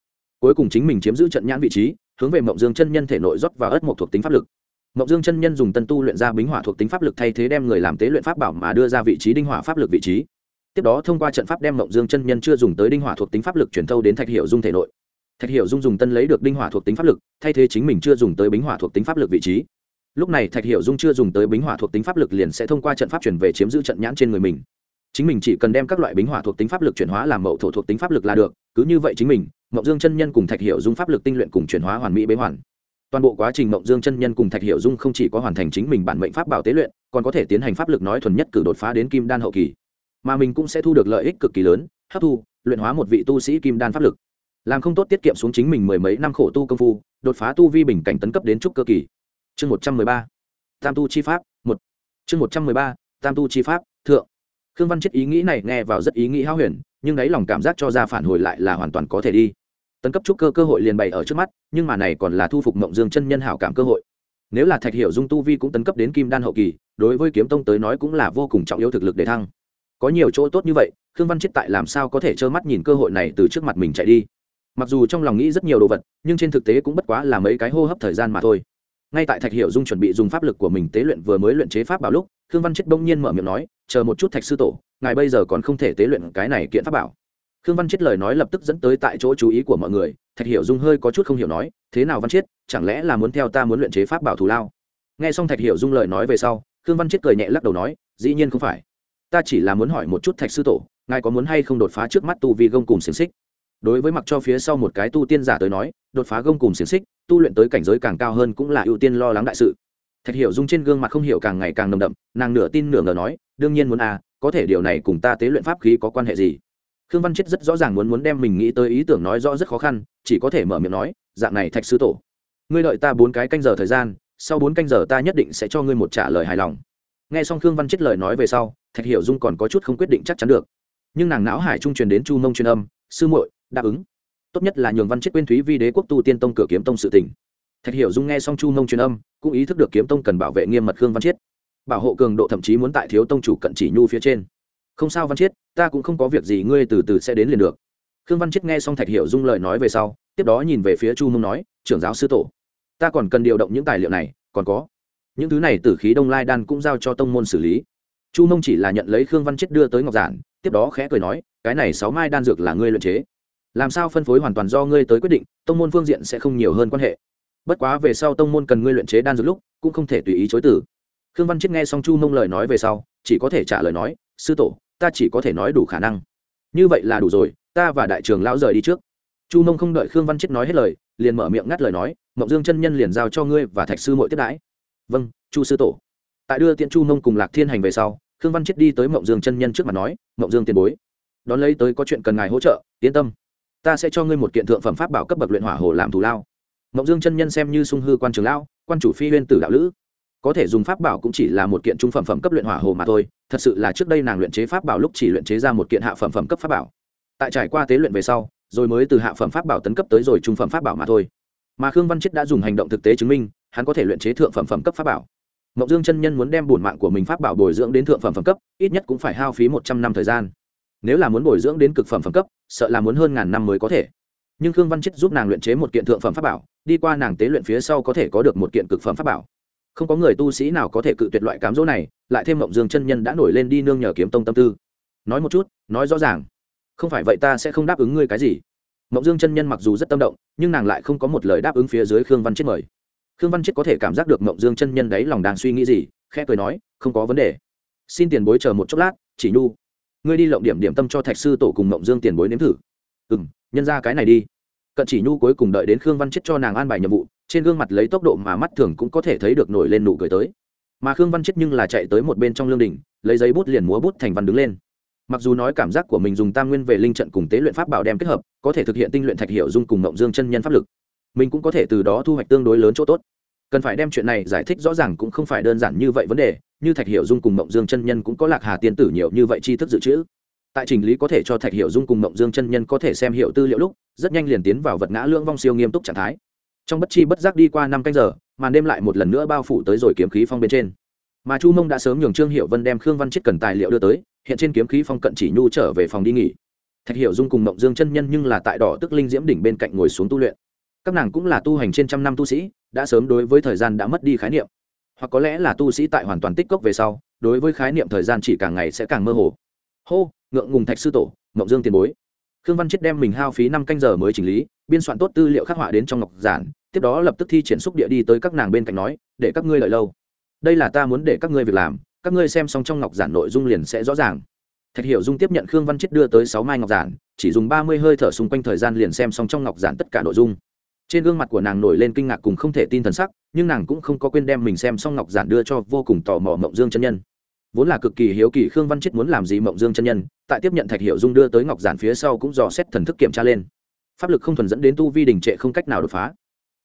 Cuối cùng chính mình chiếm giữ trận nhãn vị trí, hướng về mộng dương chân nhân thể nội rót và ớt một thuộc tính pháp lực. Mộng dương chân nhân dùng tân tu luyện ra bính hỏa thuộc tính pháp lực thay thế đem người làm tế luyện pháp bảo mà đưa ra vị trí đinh hỏa pháp lực vị trí. Tiếp đó thông qua trận pháp đem mộng dương chân nhân chưa dùng tới đinh hỏa thuộc tính pháp lực chuyển thâu đến thạch hiệu dung thể nội. Thạch hiệu dung dùng tân lấy được đinh hỏa thuộc tính pháp lực, thay thế chính mình chưa dùng tới bính hỏa thuộc tính pháp lực vị trí. Lúc này thạch hiệu dung chưa dùng tới bính hỏa thuộc tính pháp lực liền sẽ thông qua trận pháp chuyển về chiếm giữ trận nhãn trên người mình chính mình chỉ cần đem các loại bính hỏa thuộc tính pháp lực chuyển hóa làm mậu thổ thuộc tính pháp lực là được, cứ như vậy chính mình mậu dương chân nhân cùng thạch hiệu dung pháp lực tinh luyện cùng chuyển hóa hoàn mỹ bế hoàn. Toàn bộ quá trình mậu dương chân nhân cùng thạch hiệu dung không chỉ có hoàn thành chính mình bản mệnh pháp bảo tế luyện, còn có thể tiến hành pháp lực nói thuần nhất cử đột phá đến kim đan hậu kỳ. Mà mình cũng sẽ thu được lợi ích cực kỳ lớn, hấp thu, luyện hóa một vị tu sĩ kim đan pháp lực. Làm không tốt tiết kiệm xuống chính mình mười mấy năm khổ tu công phu, đột phá tu vi bình cảnh tấn cấp đến trúc cơ kỳ. Chương một trăm mười ba. Tam tu chi pháp, một. Chương một trăm mười ba. Tam tu chi pháp, thượng khương văn chết ý nghĩ này nghe vào rất ý nghĩ hao huyền, nhưng đáy lòng cảm giác cho ra phản hồi lại là hoàn toàn có thể đi. Tấn cấp trúc cơ cơ hội liền bày ở trước mắt, nhưng mà này còn là thu phục mộng dương chân nhân hảo cảm cơ hội. Nếu là thạch hiểu dung tu vi cũng tấn cấp đến kim đan hậu kỳ, đối với kiếm tông tới nói cũng là vô cùng trọng yếu thực lực để thăng. Có nhiều chỗ tốt như vậy, khương văn chết tại làm sao có thể trơ mắt nhìn cơ hội này từ trước mặt mình chạy đi? Mặc dù trong lòng nghĩ rất nhiều đồ vật, nhưng trên thực tế cũng bất quá là mấy cái hô hấp thời gian mà thôi ngay tại thạch hiểu dung chuẩn bị dùng pháp lực của mình tế luyện vừa mới luyện chế pháp bảo lúc, khương văn chết bỗng nhiên mở miệng nói, chờ một chút thạch sư tổ, ngài bây giờ còn không thể tế luyện cái này kiện pháp bảo. Khương văn chết lời nói lập tức dẫn tới tại chỗ chú ý của mọi người, thạch hiểu dung hơi có chút không hiểu nói, thế nào văn chết, chẳng lẽ là muốn theo ta muốn luyện chế pháp bảo thù lao? Nghe xong thạch hiểu dung lời nói về sau, khương văn chết cười nhẹ lắc đầu nói, dĩ nhiên không phải. Ta chỉ là muốn hỏi một chút thạch sư tổ, ngài có muốn hay không đột phá trước mắt tu vi gông cùng xiềng xích? Đối với mặc cho phía sau một cái tu tiên giả tới nói, đột phá gông cùng xiềng xích tu luyện tới cảnh giới càng cao hơn cũng là ưu tiên lo lắng đại sự. Thạch hiểu dung trên gương mặt không hiểu càng ngày càng nồng đậm, nàng nửa tin nửa ngờ nói, đương nhiên muốn à có thể điều này cùng ta tế luyện pháp khí có quan hệ gì? Khương văn chết rất rõ ràng muốn muốn đem mình nghĩ tới ý tưởng nói rõ rất khó khăn, chỉ có thể mở miệng nói, dạng này thạch sư tổ, ngươi đợi ta bốn cái canh giờ thời gian, sau bốn canh giờ ta nhất định sẽ cho ngươi một trả lời hài lòng. Nghe xong khương văn chết lời nói về sau, thạch hiểu dung còn có chút không quyết định chắc chắn được. Nhưng nàng não hải trung truyền đến chu mông truyền âm, sư muội, đáp ứng tốt nhất là nhường văn chết quên thúy vi đế quốc tu tiên tông cửa kiếm tông sự tỉnh thạch hiểu dung nghe xong chu mông truyền âm, cũng ý thức được kiếm tông cần bảo vệ nghiêm mật khương văn chiết. Bảo hộ cường độ thậm chí muốn tại thiếu tông chủ cận chỉ nhu phía trên. Không sao văn chiết, ta cũng không có việc gì, ngươi từ từ sẽ đến liền được. Khương văn chiết nghe xong thạch hiểu dung lời nói về sau, tiếp đó nhìn về phía chu mông nói, trưởng giáo sư tổ, ta còn cần điều động những tài liệu này, còn có những thứ này từ khí đông lai đan cũng giao cho tông môn xử lý. Chu mông chỉ là nhận lấy khương văn chiết đưa tới ngọc giản, tiếp đó khẽ cười nói, cái này sáu mai đan dược là ngươi luyện chế làm sao phân phối hoàn toàn do ngươi tới quyết định, tông môn phương diện sẽ không nhiều hơn quan hệ. Bất quá về sau tông môn cần ngươi luyện chế đan dược lúc, cũng không thể tùy ý chối tử khương văn chiết nghe xong chu mông lời nói về sau, chỉ có thể trả lời nói, sư tổ, ta chỉ có thể nói đủ khả năng. Như vậy là đủ rồi, ta và đại trường lão rời đi trước. Chu mông không đợi khương văn chiết nói hết lời, liền mở miệng ngắt lời nói, mộng dương chân nhân liền giao cho ngươi và thạch sư mội tiếp đãi. Vâng chu sư tổ. Tại đưa tiện chu mông cùng lạc thiên hành về sau, khương văn chiết đi tới mộng dương chân nhân trước mặt nói, mộng dương tiền bối, đón lấy tới có chuyện cần ngài hỗ trợ, yên tâm ta sẽ cho ngươi một kiện thượng phẩm pháp bảo cấp bậc luyện hỏa hồ làm thù lao. Mộng dương chân nhân xem như sung hư quan trường lão, quan chủ phi huyên tử đạo lữ. Có thể dùng pháp bảo cũng chỉ là một kiện trung phẩm phẩm cấp luyện hỏa hồ mà thôi, thật sự là trước đây nàng luyện chế pháp bảo lúc chỉ luyện chế ra một kiện hạ phẩm phẩm cấp pháp bảo. Tại trải qua tế luyện về sau, rồi mới từ hạ phẩm pháp bảo tấn cấp tới rồi trung phẩm pháp bảo mà thôi. Mà khương văn chết đã dùng hành động thực tế chứng minh, hắn có thể luyện chế thượng phẩm phẩm cấp pháp bảo. Mộng dương chân nhân muốn đem bổn mạng của mình pháp bảo bồi dưỡng đến thượng phẩm phẩm cấp, ít nhất cũng phải hao phí một trăm năm thời gian nếu là muốn bồi dưỡng đến cực phẩm phẩm cấp, sợ là muốn hơn ngàn năm mới có thể. Nhưng khương văn chết giúp nàng luyện chế một kiện thượng phẩm pháp bảo, đi qua nàng tế luyện phía sau có thể có được một kiện cực phẩm pháp bảo. Không có người tu sĩ nào có thể cự tuyệt loại cám dỗ này, lại thêm mộng dương chân nhân đã nổi lên đi nương nhờ kiếm tông tâm tư. Nói một chút, nói rõ ràng. Không phải vậy ta sẽ không đáp ứng ngươi cái gì. Mộng dương chân nhân mặc dù rất tâm động, nhưng nàng lại không có một lời đáp ứng phía dưới khương văn chết mời. Khương văn chết có thể cảm giác được mộng dương chân nhân đấy lòng đang suy nghĩ gì, khẽ cười nói, không có vấn đề. Xin tiền bối chờ một chốc lát, chỉ nhu ngươi đi lộng điểm điểm tâm cho thạch sư tổ cùng mộng dương tiền bối nếm thử. Ừ m nhân ra cái này đi. Cận chỉ nhu cuối cùng đợi đến khương văn chết cho nàng an bài nhiệm vụ, trên gương mặt lấy tốc độ mà mắt thường cũng có thể thấy được nổi lên nụ cười tới. Mà khương văn chết nhưng là chạy tới một bên trong lương đình, lấy giấy bút liền múa bút thành văn đứng lên. Mặc dù nói cảm giác của mình dùng tam nguyên về linh trận cùng tế luyện pháp bảo đem kết hợp, có thể thực hiện tinh luyện thạch hiệu dung cùng mộng dương chân nhân pháp lực, mình cũng có thể từ đó thu hoạch tương đối lớn chỗ tốt. Cần phải đem chuyện này giải thích rõ ràng cũng không phải đơn giản như vậy vấn đề như thạch hiệu dung cùng mộng dương chân nhân cũng có lạc hà tiên tử nhiều như vậy tri thức dự trữ. Tại trình lý có thể cho thạch hiệu dung cùng mộng dương chân nhân có thể xem hiệu tư liệu lúc, rất nhanh liền tiến vào vật ngã lưỡng vong siêu nghiêm túc trạng thái. Trong bất chi bất giác đi qua năm canh giờ, màn đêm lại một lần nữa bao phủ tới rồi kiếm khí phong bên trên. Mà chu mông đã sớm nhường trương hiệu vân đem khương văn chết cần tài liệu đưa tới, hiện trên kiếm khí phong cận chỉ nhu trở về phòng đi nghỉ. Thạch hiệu dung cùng mộng dương chân nhân nhưng là tại đỏ tức linh diễm đỉnh bên cạnh ngồi xuống tu luyện. Các nàng cũng là tu hành trên trăm năm tu sĩ, đã sớm đối với thời gian đã mất đi khái niệm hoặc có lẽ là tu sĩ tại hoàn toàn tích cốc về sau, đối với khái niệm thời gian chỉ càng ngày sẽ càng mơ hồ. Hô, ngượng ngùng thạch sư tổ, mộng dương tiền bối. Khương văn chết đem mình hao phí năm canh giờ mới chỉnh lý, biên soạn tốt tư liệu khắc họa đến trong ngọc giản, tiếp đó lập tức thi triển xúc địa đi tới các nàng bên cạnh nói, để các ngươi lợi lâu. Đây là ta muốn để các ngươi việc làm, các ngươi xem xong trong ngọc giản nội dung liền sẽ rõ ràng. Thạch hiểu dung tiếp nhận khương văn chết đưa tới sáu mai ngọc giản, chỉ dùng ba mươi hơi thở xung quanh thời gian liền xem xong trong ngọc giản tất cả nội dung trên gương mặt của nàng nổi lên kinh ngạc cùng không thể tin thần sắc, nhưng nàng cũng không có quên đem mình xem xong ngọc giản đưa cho vô cùng tò mò mộng dương chân nhân. Vốn là cực kỳ hiếu kỳ khương văn chết muốn làm gì mộng dương chân nhân, tại tiếp nhận thạch hiệu dung đưa tới ngọc giản phía sau cũng dò xét thần thức kiểm tra lên. Pháp lực không thuần dẫn đến tu vi đình trệ không cách nào đột phá.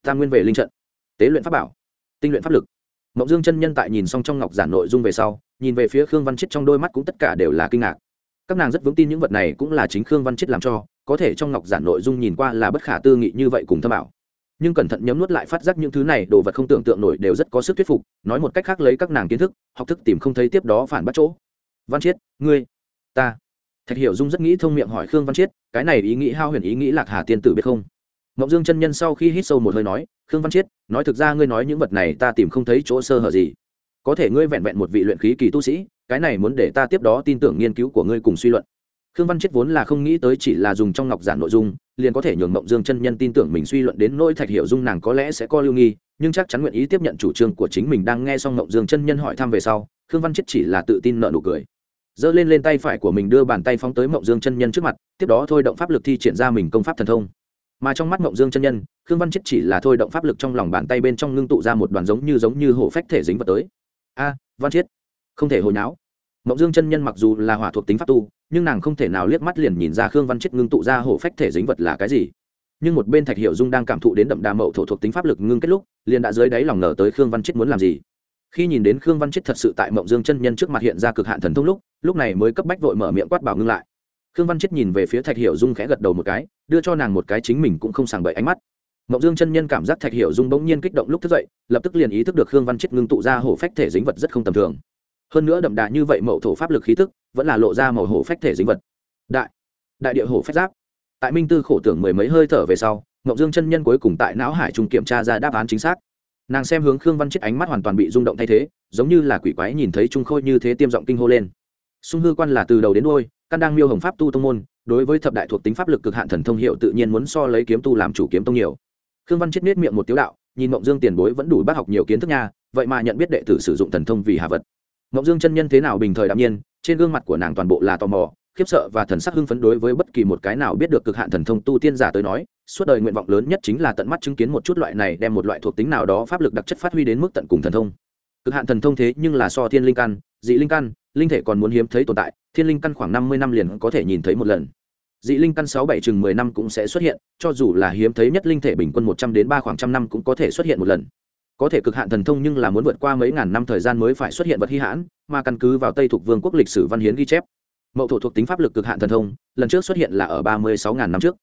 Tam nguyên về linh trận, tế luyện pháp bảo, tinh luyện pháp lực. Mộng dương chân nhân tại nhìn xong trong ngọc giản nội dung về sau, nhìn về phía khương văn chết trong đôi mắt cũng tất cả đều là kinh ngạc các nàng rất vững tin những vật này cũng là chính khương văn chết làm cho, có thể trong ngọc giản nội dung nhìn qua là bất khả tư nghị như vậy cùng thâm ảo. Nhưng cẩn thận nhấm nuốt lại phát giác những thứ này, đồ vật không tưởng tượng nổi đều rất có sức thuyết phục, nói một cách khác lấy các nàng kiến thức, học thức tìm không thấy tiếp đó phản bắt chỗ. Văn chiết ngươi, ta. Thạch hiểu dung rất nghĩ thông miệng hỏi khương văn chiết cái này ý nghĩ hao huyền ý nghĩ lạc hà tiên tử biết không? Mộng dương chân nhân sau khi hít sâu một hơi nói, khương văn chiết nói thực ra ngươi nói những vật này ta tìm không thấy chỗ sơ hở gì. Có thể ngươi vẹn vẹn một vị luyện khí kỳ tu sĩ cái này muốn để ta tiếp đó tin tưởng nghiên cứu của ngươi cùng suy luận. Khương văn chết vốn là không nghĩ tới chỉ là dùng trong ngọc giản nội dung, liền có thể nhường mộng dương chân nhân tin tưởng mình suy luận đến nỗi thạch hiểu dung nàng có lẽ sẽ có lưu nghi, nhưng chắc chắn nguyện ý tiếp nhận chủ trương của chính mình đang nghe xong mộng dương chân nhân hỏi thăm về sau, khương văn chết chỉ là tự tin nợ nụ cười. Giơ lên lên tay phải của mình đưa bàn tay phóng tới mộng dương chân nhân trước mặt, tiếp đó thôi động pháp lực thi triển ra mình công pháp thần thông. Mà trong mắt mộng dương chân nhân, khương văn chết chỉ là thôi động pháp lực trong lòng bàn tay bên trong ngưng tụ ra một đoàn giống như giống như hổ phách thể dính vật tới. A, văn chết, không thể hồi náo mộng dương chân nhân mặc dù là hỏa thuộc tính pháp tu, nhưng nàng không thể nào liếc mắt liền nhìn ra khương văn chết ngưng tụ ra hổ phách thể dính vật là cái gì. Nhưng một bên thạch Hiểu dung đang cảm thụ đến đậm đà mậu thổ thuộc tính pháp lực ngưng kết lúc, liền đã dưới đáy lòng nở tới khương văn chết muốn làm gì. Khi nhìn đến khương văn chết thật sự tại mộng dương chân nhân trước mặt hiện ra cực hạn thần thông lúc lúc này mới cấp bách vội mở miệng quát bảo ngưng lại. Khương văn chết nhìn về phía thạch Hiểu dung khẽ gật đầu một cái, đưa cho nàng một cái chính mình cũng không sàng bậy ánh mắt. Mộng dương chân nhân cảm giác thạch Hiểu dung bỗng nhiên kích động lúc thức dậy, lập tức liền ý thức được khương văn chết ngưng tụ ra hổ phách thể dính vật rất không tầm thường hơn nữa đậm đà như vậy mậu thổ pháp lực khí thức vẫn là lộ ra màu hổ phách thể dính vật. Đại đại địa hổ phách giáp. Tại minh tư khổ tưởng mười mấy hơi thở về sau, ngọc dương chân nhân cuối cùng tại não hải trung kiểm tra ra đáp án chính xác. Nàng xem hướng khương văn chết ánh mắt hoàn toàn bị rung động thay thế, giống như là quỷ quái nhìn thấy trung khôi như thế tiêm giọng kinh hô lên. Sung hư quan là từ đầu đến đôi căn đang miêu hồng pháp tu tông môn, đối với thập đại thuộc tính pháp lực cực hạn thần thông hiệu tự nhiên muốn so lấy kiếm tu làm chủ kiếm tông nhiều. Khương văn chết miết miệng một tiếu đạo, nhìn mộng dương tiền bối vẫn đủ bác học nhiều kiến thức nha, vậy mà nhận biết đệ tử sử dụng thần thông vì hạ vật. Ngọc dương chân nhân thế nào bình thời đạm nhiên, trên gương mặt của nàng toàn bộ là tò mò, khiếp sợ và thần sắc hưng phấn đối với bất kỳ một cái nào biết được cực hạn thần thông tu tiên giả tới nói, suốt đời nguyện vọng lớn nhất chính là tận mắt chứng kiến một chút loại này đem một loại thuộc tính nào đó pháp lực đặc chất phát huy đến mức tận cùng thần thông. Cực hạn thần thông thế nhưng là so thiên linh căn, dị linh căn, linh thể còn muốn hiếm thấy tồn tại, thiên linh căn khoảng năm mươi năm liền có thể nhìn thấy một lần. Dị linh căn sáu bảy chừng mười năm cũng sẽ xuất hiện, cho dù là hiếm thấy nhất linh thể bình quân một trăm đến ba khoảng trăm năm cũng có thể xuất hiện một lần có thể cực hạn thần thông nhưng là muốn vượt qua mấy ngàn năm thời gian mới phải xuất hiện vật hy hãn, mà căn cứ vào tây thuộc vương quốc lịch sử văn hiến ghi chép. Mậu thổ thuộc tính pháp lực cực hạn thần thông, lần trước xuất hiện là ở ba mươi sáu ngàn năm trước.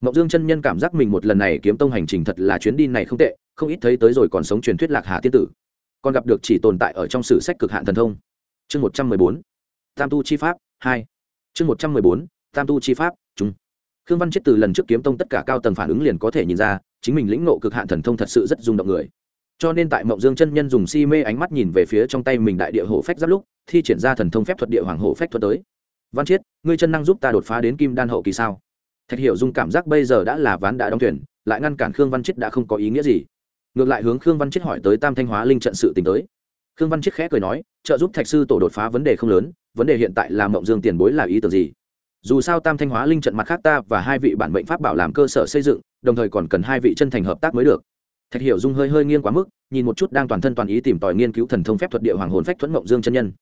Mậu dương chân nhân cảm giác mình một lần này kiếm tông hành trình thật là chuyến đi này không tệ, không ít thấy tới rồi còn sống truyền thuyết lạc hà tiên tử. Còn gặp được chỉ tồn tại ở trong sử sách cực hạn thần thông. Chương một trăm mười bốn, tam tu chi pháp hai. Chương một trăm mười bốn, tam tu chi pháp chúng. Khương văn chết từ lần trước kiếm tông tất cả cao tầng phản ứng liền có thể nhìn ra, chính mình lĩnh ngộ cực hạn thần thông thật sự rất rung động người cho nên tại mộng dương chân nhân dùng si mê ánh mắt nhìn về phía trong tay mình đại địa hổ phách giáp lúc, thi triển ra thần thông phép thuật địa hoàng hổ phách thuật tới. Văn chiết, ngươi chân năng giúp ta đột phá đến kim đan hậu kỳ sao? Thạch hiểu dung cảm giác bây giờ đã là ván đã đóng thuyền, lại ngăn cản khương văn chiết đã không có ý nghĩa gì. Ngược lại hướng khương văn chiết hỏi tới tam thanh hóa linh trận sự tình tới. Khương văn chiết khẽ cười nói, trợ giúp thạch sư tổ đột phá vấn đề không lớn, vấn đề hiện tại là mộng dương tiền bối là ý tưởng gì? Dù sao tam thanh hóa linh trận mặt khác ta và hai vị bản mệnh pháp bảo làm cơ sở xây dựng, đồng thời còn cần hai vị chân thành hợp tác mới được thạch hiểu dung hơi hơi nghiêng quá mức, nhìn một chút đang toàn thân toàn ý tìm tòi nghiên cứu thần thông phép thuật địa hoàng hồn phách thuẫn mộng dương chân nhân.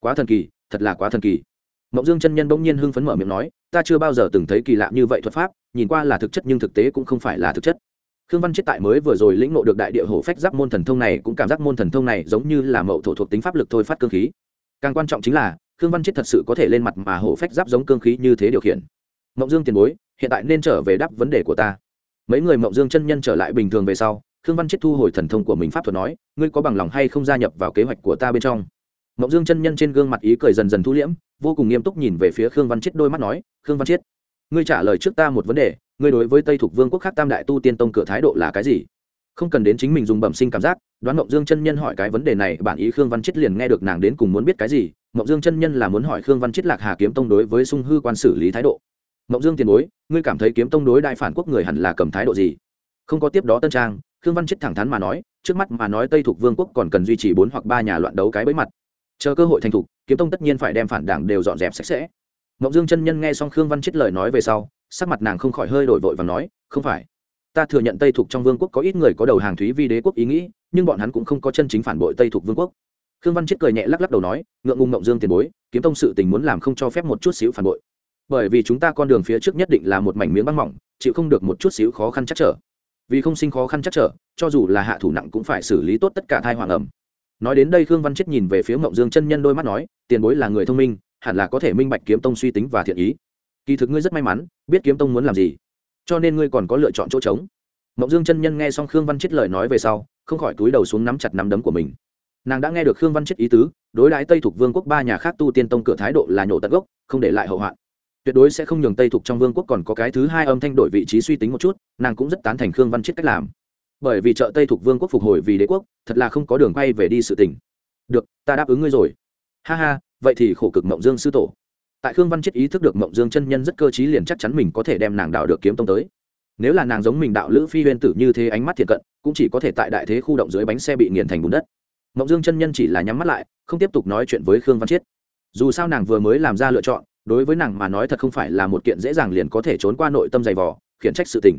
Quá thần kỳ, thật là quá thần kỳ. Mộng dương chân nhân bỗng nhiên hưng phấn mở miệng nói, ta chưa bao giờ từng thấy kỳ lạ như vậy thuật pháp, nhìn qua là thực chất nhưng thực tế cũng không phải là thực chất. Khương văn chết tại mới vừa rồi lĩnh ngộ được đại địa hổ phách giáp môn thần thông này cũng cảm giác môn thần thông này giống như là mậu thổ thuộc tính pháp lực thôi phát cơ khí. Càng quan trọng chính là, khương văn chết thật sự có thể lên mặt mà hổ phách giáp giống cương khí như thế điều khiển. Mộng dương tiền bối, hiện tại nên trở về đáp vấn đề của ta. Mấy người mộng dương chân nhân trở lại bình thường về sau khương văn chết thu hồi thần thông của mình pháp thuật nói, ngươi có bằng lòng hay không gia nhập vào kế hoạch của ta bên trong? Mộng dương chân nhân trên gương mặt ý cười dần dần thu liễm, vô cùng nghiêm túc nhìn về phía khương văn chết, đôi mắt nói, khương văn chết, ngươi trả lời trước ta một vấn đề, ngươi đối với tây thuộc vương quốc khác tam đại tu tiên tông cửa thái độ là cái gì? Không cần đến chính mình dùng bẩm sinh cảm giác, đoán mộng dương chân nhân hỏi cái vấn đề này, bản ý khương văn chết liền nghe được nàng đến cùng muốn biết cái gì, mộng dương chân nhân là muốn hỏi khương văn chết lạc hà kiếm tông đối với sung hư quan xử lý thái độ. Mộng dương tiền bối, ngươi cảm thấy kiếm tông đối đại phản quốc người hẳn là cầm thái độ gì? Không có tiếp đó tân trang, khương văn chết thẳng thắn mà nói, trước mắt mà nói tây thuộc vương quốc còn cần duy trì bốn hoặc ba nhà loạn đấu cái bẫy mặt. Chờ cơ hội thành thục, kiếm tông tất nhiên phải đem phản đảng đều dọn dẹp sạch sẽ. Mộng dương chân nhân nghe xong khương văn chết lời nói về sau, sắc mặt nàng không khỏi hơi đổi vội và nói, không phải. Ta thừa nhận tây thuộc trong vương quốc có ít người có đầu hàng thúy vi đế quốc ý nghĩ, nhưng bọn hắn cũng không có chân chính phản bội tây thuộc vương quốc. Khương văn chết cười nhẹ lắc lắc đầu nói, ngượng ngùng mộng dương tiền bối, kiếm tông sự tình muốn làm không cho phép một chút xíu phản bội. Bởi vì chúng ta con đường phía trước nhất định là một mảnh miếng băng mỏng, chịu không được một chút xíu khó khăn chắc trở vì không sinh khó khăn chắc trở, cho dù là hạ thủ nặng cũng phải xử lý tốt tất cả thai hoàng ẩm. Nói đến đây khương văn chết nhìn về phía mộng dương chân nhân đôi mắt nói, tiền bối là người thông minh, hẳn là có thể minh bạch kiếm tông suy tính và thiện ý. Kỳ thực ngươi rất may mắn, biết kiếm tông muốn làm gì, cho nên ngươi còn có lựa chọn chỗ trống. Mộng dương chân nhân nghe xong khương văn chết lời nói về sau, không khỏi túi đầu xuống nắm chặt nắm đấm của mình. Nàng đã nghe được khương văn chết ý tứ, đối đãi tây thuộc vương quốc ba nhà khác tu tiên tông cửa thái độ là nhổ tận gốc, không để lại hậu hoạn tuyệt đối sẽ không nhường tây thục trong vương quốc còn có cái thứ hai âm thanh đổi vị trí suy tính một chút, nàng cũng rất tán thành khương văn chết cách làm. Bởi vì chợ tây thục vương quốc phục hồi vì đế quốc, thật là không có đường quay về đi sự tình. Được, ta đáp ứng ngươi rồi. Ha ha, vậy thì khổ cực mộng dương sư tổ. Tại khương văn chết ý thức được mộng dương chân nhân rất cơ t r í liền chắc chắn mình có thể đem nàng đạo được kiếm tông tới. Nếu là nàng giống mình đạo lữ phi huyên tử như thế ánh mắt thiện cận, cũng chỉ có thể tại đại thế khu động dưới bánh xe bị nghiền thành bùn đất. Mộng dương chân nhân chỉ là nhắm mắt lại, không tiếp tục nói chuyện với khương văn chiết dù sao nàng vừa mới làm ra lựa chọn đối với nàng mà nói thật không phải là một kiện dễ dàng liền có thể trốn qua nội tâm dày vò, khiển trách sự tình.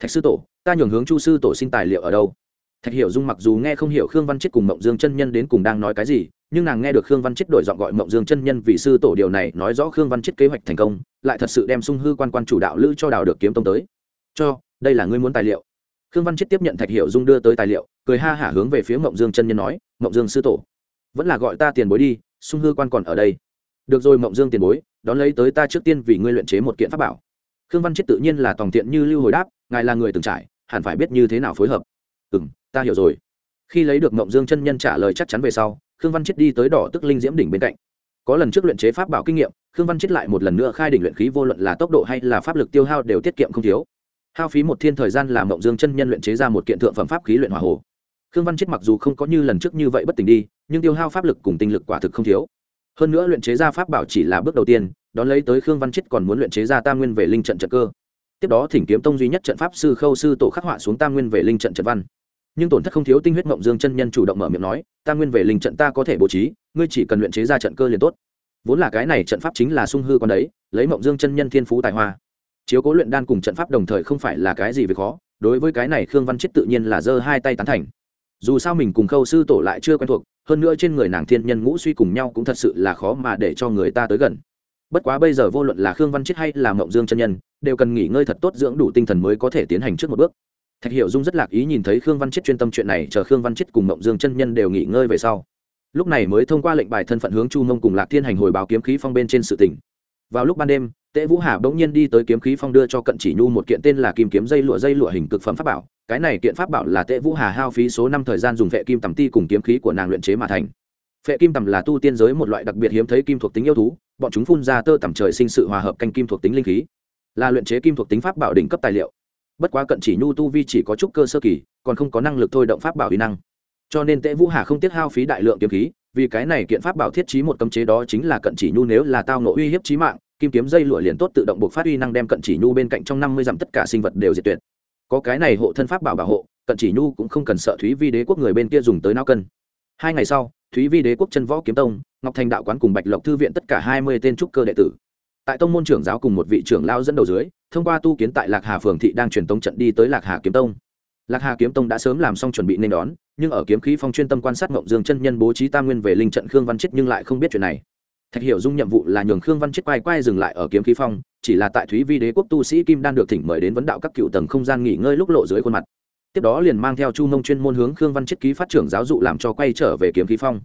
Thạch sư tổ, ta nhường hướng chu sư tổ xin tài liệu ở đâu? Thạch hiểu dung mặc dù nghe không hiểu khương văn chết cùng mộng dương chân nhân đến cùng đang nói cái gì, nhưng nàng nghe được khương văn chết đổi giọng gọi mộng dương chân nhân vì sư tổ điều này nói rõ khương văn chết kế hoạch thành công, lại thật sự đem sung hư quan quan chủ đạo lữ cho đào được kiếm tông tới. Cho, đây là ngươi muốn tài liệu. Khương văn chết tiếp nhận thạch hiểu dung đưa tới tài liệu, cười ha hả hướng về phía mộng dương chân nhân nói, mộng dương sư tổ, vẫn là gọi ta tiền bối đi, sung hư quan còn ở đây được rồi, mộng dương tiền bối, đón lấy tới ta trước tiên vì ngươi luyện chế một kiện pháp bảo. Khương văn chết tự nhiên là tòng tiện như lưu hồi đáp, ngài là người từng trải, hẳn phải biết như thế nào phối hợp. Ừ m ta hiểu rồi. Khi lấy được mộng dương chân nhân trả lời chắc chắn về sau, khương văn chết đi tới đỏ tức linh diễm đỉnh bên cạnh. Có lần trước luyện chế pháp bảo kinh nghiệm, khương văn chết lại một lần nữa khai đỉnh luyện khí vô luận là tốc độ hay là pháp lực tiêu hao đều tiết kiệm không thiếu. Hao phí một thiên thời gian làm mộng dương chân nhân luyện chế ra một kiện thượng phẩm pháp khí luyện hỏa hồ. Khương văn chết mặc dù không có như lần trước như vậy bất tỉnh đi, nhưng tiêu hao pháp lực cùng tinh lực quả thực không thiếu hơn nữa luyện chế ra pháp bảo chỉ là bước đầu tiên, đón lấy tới khương văn chết còn muốn luyện chế ra tam nguyên về linh trận trận cơ. Tiếp đó thỉnh kiếm tông duy nhất trận pháp sư khâu sư tổ khắc họa xuống tam nguyên về linh trận trận văn. Nhưng tổn thất không thiếu tinh huyết mộng dương chân nhân chủ động mở miệng nói, tam nguyên về linh trận ta có thể bố trí, ngươi chỉ cần luyện chế ra trận cơ liền tốt. Vốn là cái này trận pháp chính là sung hư con đấy, lấy mộng dương chân nhân thiên phú tài hoa. Chiếu cố luyện đan cùng trận pháp đồng thời không phải là cái gì về khó, đối với cái này khương văn chết tự nhiên là giơ hai tay tán thành dù sao mình cùng khâu sư tổ lại chưa quen thuộc, hơn nữa trên người nàng thiên nhân ngũ suy cùng nhau cũng thật sự là khó mà để cho người ta tới gần. Bất quá bây giờ vô luận là khương văn chết hay là mộng dương chân nhân, đều cần nghỉ ngơi thật tốt dưỡng đủ tinh thần mới có thể tiến hành trước một bước. Thạch hiểu dung rất lạc ý nhìn thấy khương văn chết chuyên tâm chuyện này, chờ khương văn chết cùng mộng dương chân nhân đều nghỉ ngơi về sau. Lúc này mới thông qua lệnh bài thân phận hướng chu mông cùng lạc thiên hành hồi báo kiếm khí phong bên trên sự tỉnh vào lúc ban đêm, tễ vũ hà bỗng nhiên đi tới kiếm khí phong đưa cho cận chỉ nhu một kiện tên là kim kiếm dây lụa dây lụa hình cực phẩm pháp bảo cái này kiện pháp bảo là tệ vũ hà hao phí số năm thời gian dùng vệ kim tầm ti cùng kiếm khí của nàng luyện chế mà thành. Phệ kim tầm là tu tiên giới một loại đặc biệt hiếm thấy kim thuộc tính yêu thú, bọn chúng phun ra tơ tầm trời sinh sự hòa hợp canh kim thuộc tính linh khí, là luyện chế kim thuộc tính pháp bảo đỉnh cấp tài liệu. Bất quá cận chỉ nhu tu vi chỉ có chút cơ sơ kỳ, còn không có năng lực thôi động pháp bảo uy năng. Cho nên tệ vũ hà không tiết hao phí đại lượng kiếm khí, vì cái này kiện pháp bảo thiết trí một cấm chế đó chính là cận chỉ nhu nếu là tao nộ uy hiếp trí mạng, kim kiếm dây lụa liền tốt tự động buộc phát uy năng đem cận chỉ nhu bên cạnh trong năm mươi dặm tất cả sinh vật đều diệt tuyệt có cái này hộ thân pháp bảo bảo hộ, cận chỉ nhu cũng không cần sợ thúy vi đế quốc người bên kia dùng tới nao cân. Hai ngày sau, thúy vi đế quốc chân võ kiếm tông, ngọc thành đạo quán cùng bạch lộc thư viện tất cả hai mươi tên trúc cơ đệ tử. Tại tông môn trưởng giáo cùng một vị trưởng lao dẫn đầu dưới, thông qua tu kiến tại lạc hà phường thị đang truyền tống trận đi tới lạc hà kiếm tông. Lạc hà kiếm tông đã sớm làm xong chuẩn bị nên đón, nhưng ở kiếm khí phong chuyên tâm quan sát ngộng dương chân nhân bố trí tam nguyên về linh trận khương văn chết nhưng lại không biết chuyện này thạch hiểu dung nhiệm vụ là nhường khương văn chết quay quay dừng lại ở kiếm khí phong, chỉ là tại thúy vi đế quốc tu sĩ kim đan được thỉnh mời đến vấn đạo các cựu tầng không gian nghỉ ngơi lúc lộ dưới khuôn mặt. Tiếp đó liền mang theo chu mông chuyên môn hướng khương văn chết ký phát trưởng giáo dụ làm cho quay trở về kiếm khí phong.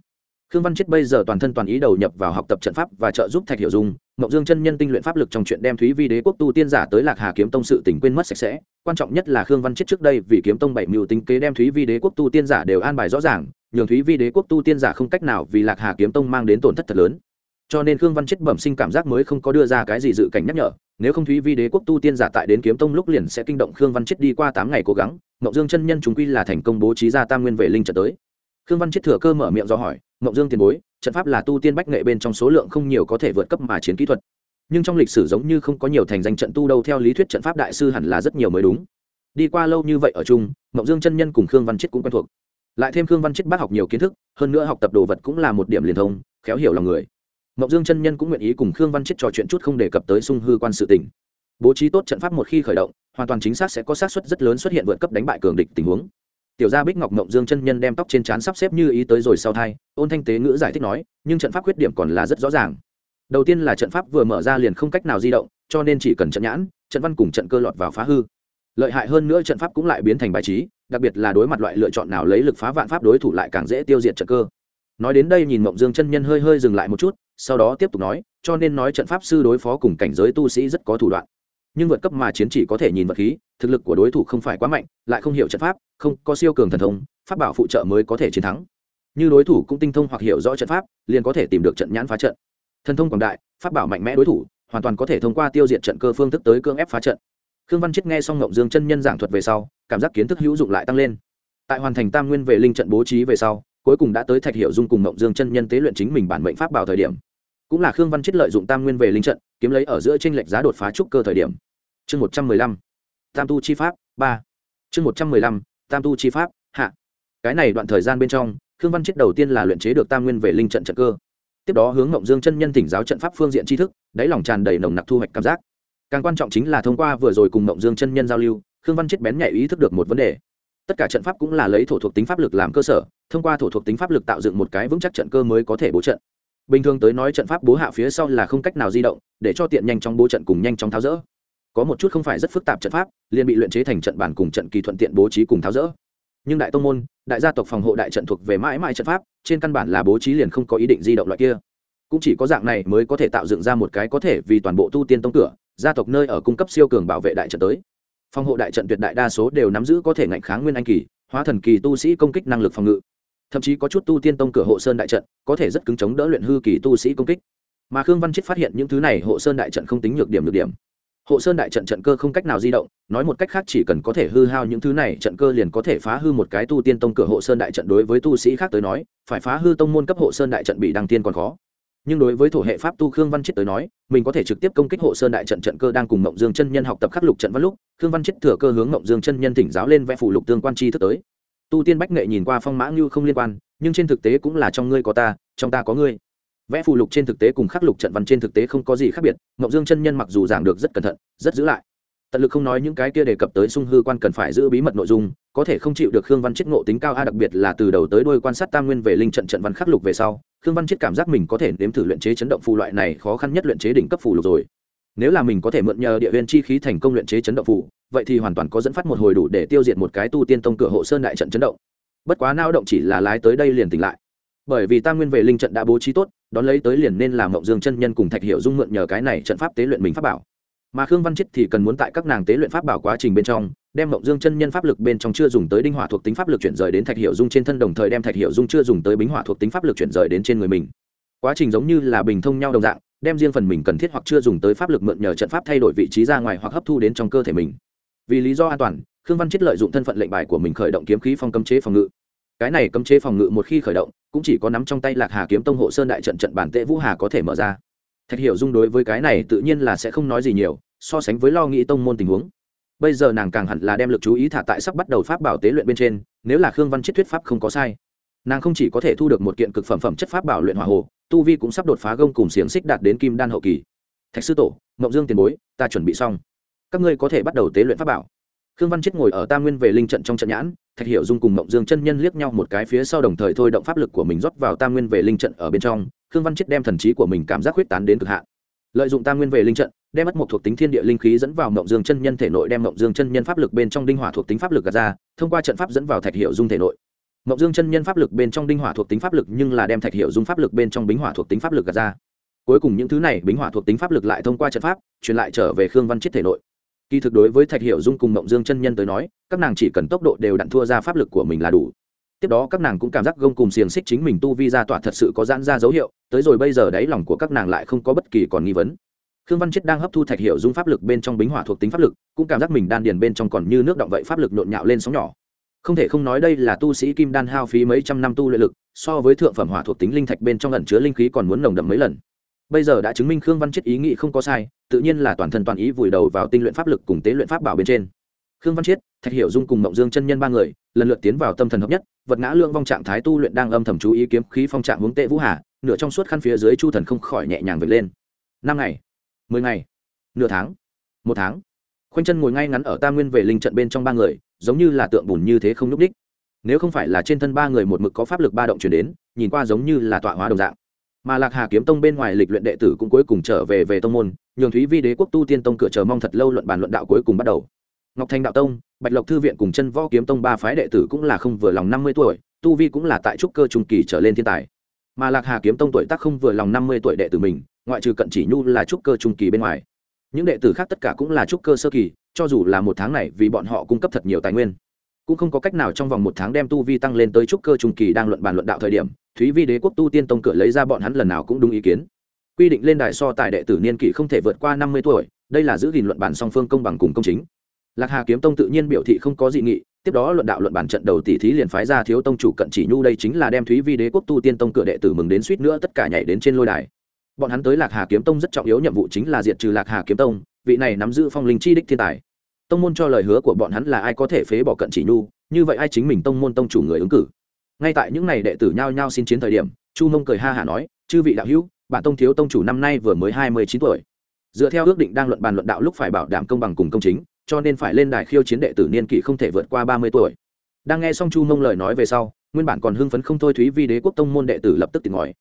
Khương văn chết bây giờ toàn thân toàn ý đầu nhập vào học tập trận pháp và trợ giúp thạch hiểu dung mậu dương chân nhân tinh luyện pháp lực trong chuyện đem thúy vi đế quốc tu tiên giả tới lạc hà kiếm tông sự tỉnh quên mất sạch sẽ. Quan trọng nhất là khương văn chết trước đây vì kiếm tông bảy mưu tính kế đem thúy vi đế quốc tu tiên giả đều an bài rõ ràng, nhường thúy vi đế quốc tu tiên giả không cách nào vì lạc hà kiếm tông mang đến tổn thất thật lớn cho nên khương văn chết bẩm sinh cảm giác mới không có đưa ra cái gì dự cảnh nhắc nhở nếu không thúy vi đế quốc tu tiên giả tại đến kiếm tông lúc liền sẽ kinh động khương văn chết đi qua tám ngày cố gắng mậu dương chân nhân chúng quy là thành công bố trí ra tam nguyên về linh trận tới khương văn chết thừa cơ mở miệng do hỏi mậu dương tiền bối trận pháp là tu tiên bách nghệ bên trong số lượng không nhiều có thể vượt cấp mà chiến kỹ thuật nhưng trong lịch sử giống như không có nhiều thành danh trận tu đâu theo lý thuyết trận pháp đại sư hẳn là rất nhiều mới đúng đi qua lâu như vậy ở chung mậu dương chân nhân cùng khương văn chết cũng quen thuộc lại thêm khương văn chết bác học nhiều kiến thức hơn nữa học tập đồ vật cũng là một điểm liền thông khéo hiểu lòng người mậu dương chân nhân cũng nguyện ý cùng khương văn chết trò chuyện chút không đề cập tới sung hư quan sự tình. Bố trí tốt trận pháp một khi khởi động, hoàn toàn chính xác sẽ có xác suất rất lớn xuất hiện vượt cấp đánh bại cường địch tình huống. Tiểu gia bích ngọc mộng dương chân nhân đem tóc trên trán sắp xếp như ý tới rồi sau thai, ôn thanh tế ngữ giải thích nói, nhưng trận pháp khuyết điểm còn là rất rõ ràng. Đầu tiên là trận pháp vừa mở ra liền không cách nào di động, cho nên chỉ cần trận nhãn, trận văn cùng trận cơ lọt vào phá hư. Lợi hại hơn nữa trận pháp cũng lại biến thành bài trí, đặc biệt là đối mặt loại lựa chọn nào lấy lực phá vạn pháp đối thủ lại càng dễ tiêu diệt trận cơ nói đến đây nhìn mộng dương chân nhân hơi hơi dừng lại một chút, sau đó tiếp tục nói, cho nên nói trận pháp sư đối phó cùng cảnh giới tu sĩ rất có thủ đoạn. Nhưng vượt cấp mà chiến chỉ có thể nhìn vật khí, thực lực của đối thủ không phải quá mạnh, lại không hiểu trận pháp, không có siêu cường thần thông, pháp bảo phụ trợ mới có thể chiến thắng. Như đối thủ cũng tinh thông hoặc hiểu rõ trận pháp, liền có thể tìm được trận nhãn phá trận. Thần thông quảng đại, pháp bảo mạnh mẽ đối thủ, hoàn toàn có thể thông qua tiêu diệt trận cơ phương thức tới cương ép phá trận. Khương văn chết nghe xong ngộng dương chân nhân giảng thuật về sau, cảm giác kiến thức hữu dụng lại tăng lên. Tại hoàn thành tam nguyên về linh trận bố trí về sau cuối cùng đã tới thạch hiệu dung cùng mộng dương chân nhân tế luyện chính mình bản mệnh pháp bảo thời điểm. Cũng là khương văn chết lợi dụng tam nguyên về linh trận, kiếm lấy ở giữa tranh lệch giá đột phá trúc cơ thời điểm. Chương một trăm mười lăm, tam tu chi pháp, ba. Chương một trăm mười lăm, tam tu chi pháp, hạ. Cái này đoạn thời gian bên trong, khương văn chết đầu tiên là luyện chế được tam nguyên về linh trận trận cơ. Tiếp đó hướng mộng dương chân nhân tỉnh giáo trận pháp phương diện tri thức, đáy lòng tràn đầy nồng nặc thu hoạch cảm giác. Càng quan trọng chính là thông qua vừa rồi cùng mộng dương chân nhân giao lưu, khương văn chết bén nhạy ý thức được một vấn đề. Tất cả trận pháp cũng là lấy thổ thuộc tính pháp lực làm cơ sở thông qua thổ thuộc tính pháp lực tạo dựng một cái vững chắc trận cơ mới có thể bố trận. Bình thường tới nói trận pháp bố hạ phía sau là không cách nào di động, để cho tiện nhanh chóng bố trận cùng nhanh chóng tháo rỡ. Có một chút không phải rất phức tạp trận pháp, liền bị luyện chế thành trận bản cùng trận kỳ thuận tiện bố trí cùng tháo rỡ. Nhưng đại tông môn, đại gia tộc phòng hộ đại trận thuộc về mãi mãi trận pháp, trên căn bản là bố trí liền không có ý định di động loại kia. Cũng chỉ có dạng này mới có thể tạo dựng ra một cái có thể vì toàn bộ tu tiên tông cửa, gia tộc nơi ở cung cấp siêu cường bảo vệ đại trận tới. Phòng hộ đại trận tuyệt đại đa số đều nắm giữ có thể ngạnh kháng nguyên anh kỳ, hóa thần kỳ tu sĩ công kích năng lực phòng ngự thậm chí có chút tu tiên tông cửa hộ sơn đại trận, có thể rất cứng chống đỡ luyện hư kỳ tu sĩ công kích. Mà khương văn chết phát hiện những thứ này hộ sơn đại trận không tính nhược điểm được điểm. Hộ sơn đại trận trận cơ không cách nào di động, nói một cách khác chỉ cần có thể hư hao những thứ này, trận cơ liền có thể phá hư một cái tu tiên tông cửa hộ sơn đại trận đối với tu sĩ khác tới nói, phải phá hư tông môn cấp hộ sơn đại trận bị đăng tiên còn khó. Nhưng đối với thổ hệ pháp tu khương văn chết tới nói, mình có thể trực tiếp công kích hộ sơn đại trận trận cơ đang cùng mộng dương chân nhân học tập khắc lục trận văn lúc, khương văn chết thừa cơ hướng mộng dương chân nhân thỉnh giáo lên vẽ phủ lục tương quan chi thức tới tu tiên bách nghệ nhìn qua phong mã ngưu không liên quan, nhưng trên thực tế cũng là trong ngươi có ta, trong ta có ngươi. Vẽ phù lục trên thực tế cùng khắc lục trận văn trên thực tế không có gì khác biệt ngọc dương chân nhân mặc dù giảng được rất cẩn thận, rất giữ lại. Tận lực không nói những cái kia đề cập tới sung hư quan cần phải giữ bí mật nội dung, có thể không chịu được khương văn chết ngộ tính cao a, đặc biệt là từ đầu tới đôi quan sát tam nguyên về linh trận trận văn khắc lục về sau, khương văn chết cảm giác mình có thể nếm thử luyện chế chấn động phù loại này khó khăn nhất luyện chế đỉnh cấp phù lục rồi. Nếu là mình có thể mượn nhờ địa viên chi khí thành công luyện chế chấn động phù vậy thì hoàn toàn có dẫn phát một hồi đủ để tiêu diệt một cái tu tiên tông cửa hộ sơn đại trận chấn động. Bất quá nao động chỉ là lái tới đây liền tỉnh lại. Bởi vì tam nguyên về linh trận đã bố trí tốt, đón lấy tới liền nên làm mộng dương chân nhân cùng thạch hiệu dung mượn nhờ cái này trận pháp tế luyện mình pháp bảo. Mà khương văn chết thì cần muốn tại các nàng tế luyện pháp bảo quá trình bên trong, đem mộng dương chân nhân pháp lực bên trong chưa dùng tới đinh hỏa thuộc tính pháp lực chuyển rời đến thạch hiệu dung trên thân đồng thời đem thạch hiệu dung chưa dùng tới bính hỏa thuộc tính pháp lực chuyển rời đến trên người mình. Quá trình giống như là bình thông nhau đồng dạng, đem riêng phần mình cần thiết hoặc chưa dùng tới pháp lực mượn nhờ trận pháp thay đổi vị trí ra ngoài hoặc hấp thu đến trong cơ thể mình vì lý do an toàn, khương văn chết lợi dụng thân phận lệnh bài của mình khởi động kiếm khí phong cấm chế phòng ngự. Cái này cấm chế phòng ngự một khi khởi động, cũng chỉ có nắm trong tay lạc hà kiếm tông hộ sơn đại trận trận bản tệ vũ hà có thể mở ra. Thạch hiểu dung đối với cái này tự nhiên là sẽ không nói gì nhiều, so sánh với lo nghĩ tông môn tình huống. Bây giờ nàng càng hẳn là đem lực chú ý thả tại sắp bắt đầu pháp bảo tế luyện bên trên, nếu là khương văn chết thuyết pháp không có sai. Nàng không chỉ có thể thu được một kiện cực phẩm phẩm chất pháp bảo luyện hỏa hồ, tu vi cũng sắp đột phá gông cùng xiềng xích đạt đến kim đan hậu kỳ. Thạch sư tổ mậu dương tiền bối, ta chuẩn bị xong các ngươi có thể bắt đầu tế luyện pháp bảo. Khương văn chết ngồi ở tam nguyên về linh trận trong trận nhãn, thạch hiểu dung cùng mộng dương chân nhân liếc nhau một cái phía sau đồng thời thôi động pháp lực của mình rót vào tam nguyên về linh trận ở bên trong, khương văn chết đem thần trí của mình cảm giác huyết tán đến cực hạn. Lợi dụng tam nguyên về linh trận, đem mất một thuộc tính thiên địa linh khí dẫn vào mộng dương chân nhân thể nội, đem mộng dương chân nhân pháp lực bên trong đinh hỏa thuộc tính pháp lực gạt ra, thông qua trận pháp dẫn vào thạch hiệu dung thể nội. Mộng dương chân nhân pháp lực bên trong đinh hỏa thuộc tính pháp lực nhưng là đem thạch hiệu dung pháp lực bên trong bính hỏa thuộc tính pháp lực gạt ra. Cuối cùng những thứ này bính hỏa thuộc tính pháp lực lại thông qua trận pháp, truyền lại trở về khương văn chết thể nội kỳ thực đối với thạch hiệu dung cùng mộng dương chân nhân tới nói, các nàng chỉ cần tốc độ đều đặn thua ra pháp lực của mình là đủ. Tiếp đó các nàng cũng cảm giác gông cùng xiềng xích chính mình tu vi ra tỏa thật sự có giãn ra dấu hiệu, tới rồi bây giờ đáy lòng của các nàng lại không có bất kỳ còn nghi vấn. Khương văn chết đang hấp thu thạch hiệu dung pháp lực bên trong bính hỏa thuộc tính pháp lực, cũng cảm giác mình đan điền bên trong còn như nước động vậy pháp lực nhộn nhạo lên sóng nhỏ. Không thể không nói đây là tu sĩ kim đan hao phí mấy trăm năm tu luyện lực, so với thượng phẩm hỏa thuộc tính linh thạch bên trong ẩn chứa linh khí còn muốn nồng đậm mấy lần. Bây giờ đã chứng minh khương văn chết ý nghĩ không có sai tự nhiên là toàn thân toàn ý vùi đầu vào tinh luyện pháp lực cùng tế luyện pháp bảo bên trên. Khương văn chiết, thạch hiểu dung cùng mộng dương chân nhân ba người, lần lượt tiến vào tâm thần hợp nhất, vật ngã lương vong trạng thái tu luyện đang âm thầm chú ý kiếm khí phong trạng hướng tệ vũ hà, nửa trong suốt khăn phía dưới chu thần không khỏi nhẹ nhàng vượt lên. Năm ngày, mười ngày, nửa tháng, một tháng. Khoanh chân ngồi ngay ngắn ở tam nguyên về linh trận bên trong ba người, giống như là tượng bùn như thế không n ú c đích nếu không phải là trên thân ba người một mực có pháp lực ba động chuyển đến, nhìn qua giống như là tọa hóa đồng dạng mà lạc hà kiếm tông bên ngoài lịch luyện đệ tử cũng cuối cùng trở về về tông môn, nhường thúy vi đế quốc tu tiên tông cửa chờ mong thật lâu luận bàn luận đạo cuối cùng bắt đầu. Ngọc thành đạo tông, bạch lộc thư viện cùng chân võ kiếm tông ba phái đệ tử cũng là không vừa lòng năm mươi tuổi, tu vi cũng là tại trúc cơ trung kỳ trở lên thiên tài. Mà lạc hà kiếm tông tuổi tác không vừa lòng năm mươi tuổi đệ tử mình, ngoại trừ cận chỉ nhu là trúc cơ trung kỳ bên ngoài. Những đệ tử khác tất cả cũng là trúc cơ sơ kỳ, cho dù là một tháng này vì bọn họ cung cấp thật nhiều tài nguyên, cũng không có cách nào trong vòng một tháng đem tu vi tăng lên tới trúc cơ trung kỳ đang luận bàn luận đạo thời điểm thúy vi đế quốc tu tiên tông cửa lấy ra bọn hắn lần nào cũng đúng ý kiến. Quy định lên đài so tài đệ tử niên kỷ không thể vượt qua năm mươi tuổi, đây là giữ gìn luận bản song phương công bằng cùng công chính. Lạc hà kiếm tông tự nhiên biểu thị không có dị nghị, tiếp đó luận đạo luận bản trận đầu tỷ thí liền phái ra thiếu tông chủ cận chỉ nhu đây chính là đem thúy vi đế quốc tu tiên tông cửa đệ tử mừng đến suýt nữa tất cả nhảy đến trên lôi đài. Bọn hắn tới lạc hà kiếm tông rất trọng yếu nhiệm vụ chính là diệt trừ lạc hà kiếm tông, vị này nắm giữ phong linh chi đích thiên tài. Tông môn cho lời hứa của bọn hắn là ai có thể phế bỏ cận chỉ nhu, như vậy ai chính mình tông môn tông chủ người ứng cử ngay tại những n à y đệ tử nhao nhao xin chiến thời điểm, chu mông cười ha hả nói, chư vị đạo hữu bản tông thiếu tông chủ năm nay vừa mới hai mươi chín tuổi. Dựa theo ước định đang luận bàn luận đạo lúc phải bảo đảm công bằng cùng công chính, cho nên phải lên đài khiêu chiến đệ tử niên kỷ không thể vượt qua ba mươi tuổi. Đang nghe xong chu mông lời nói về sau, nguyên bản còn hưng phấn không thôi thúy vi đế quốc tông môn đệ tử lập tức tìm ngòi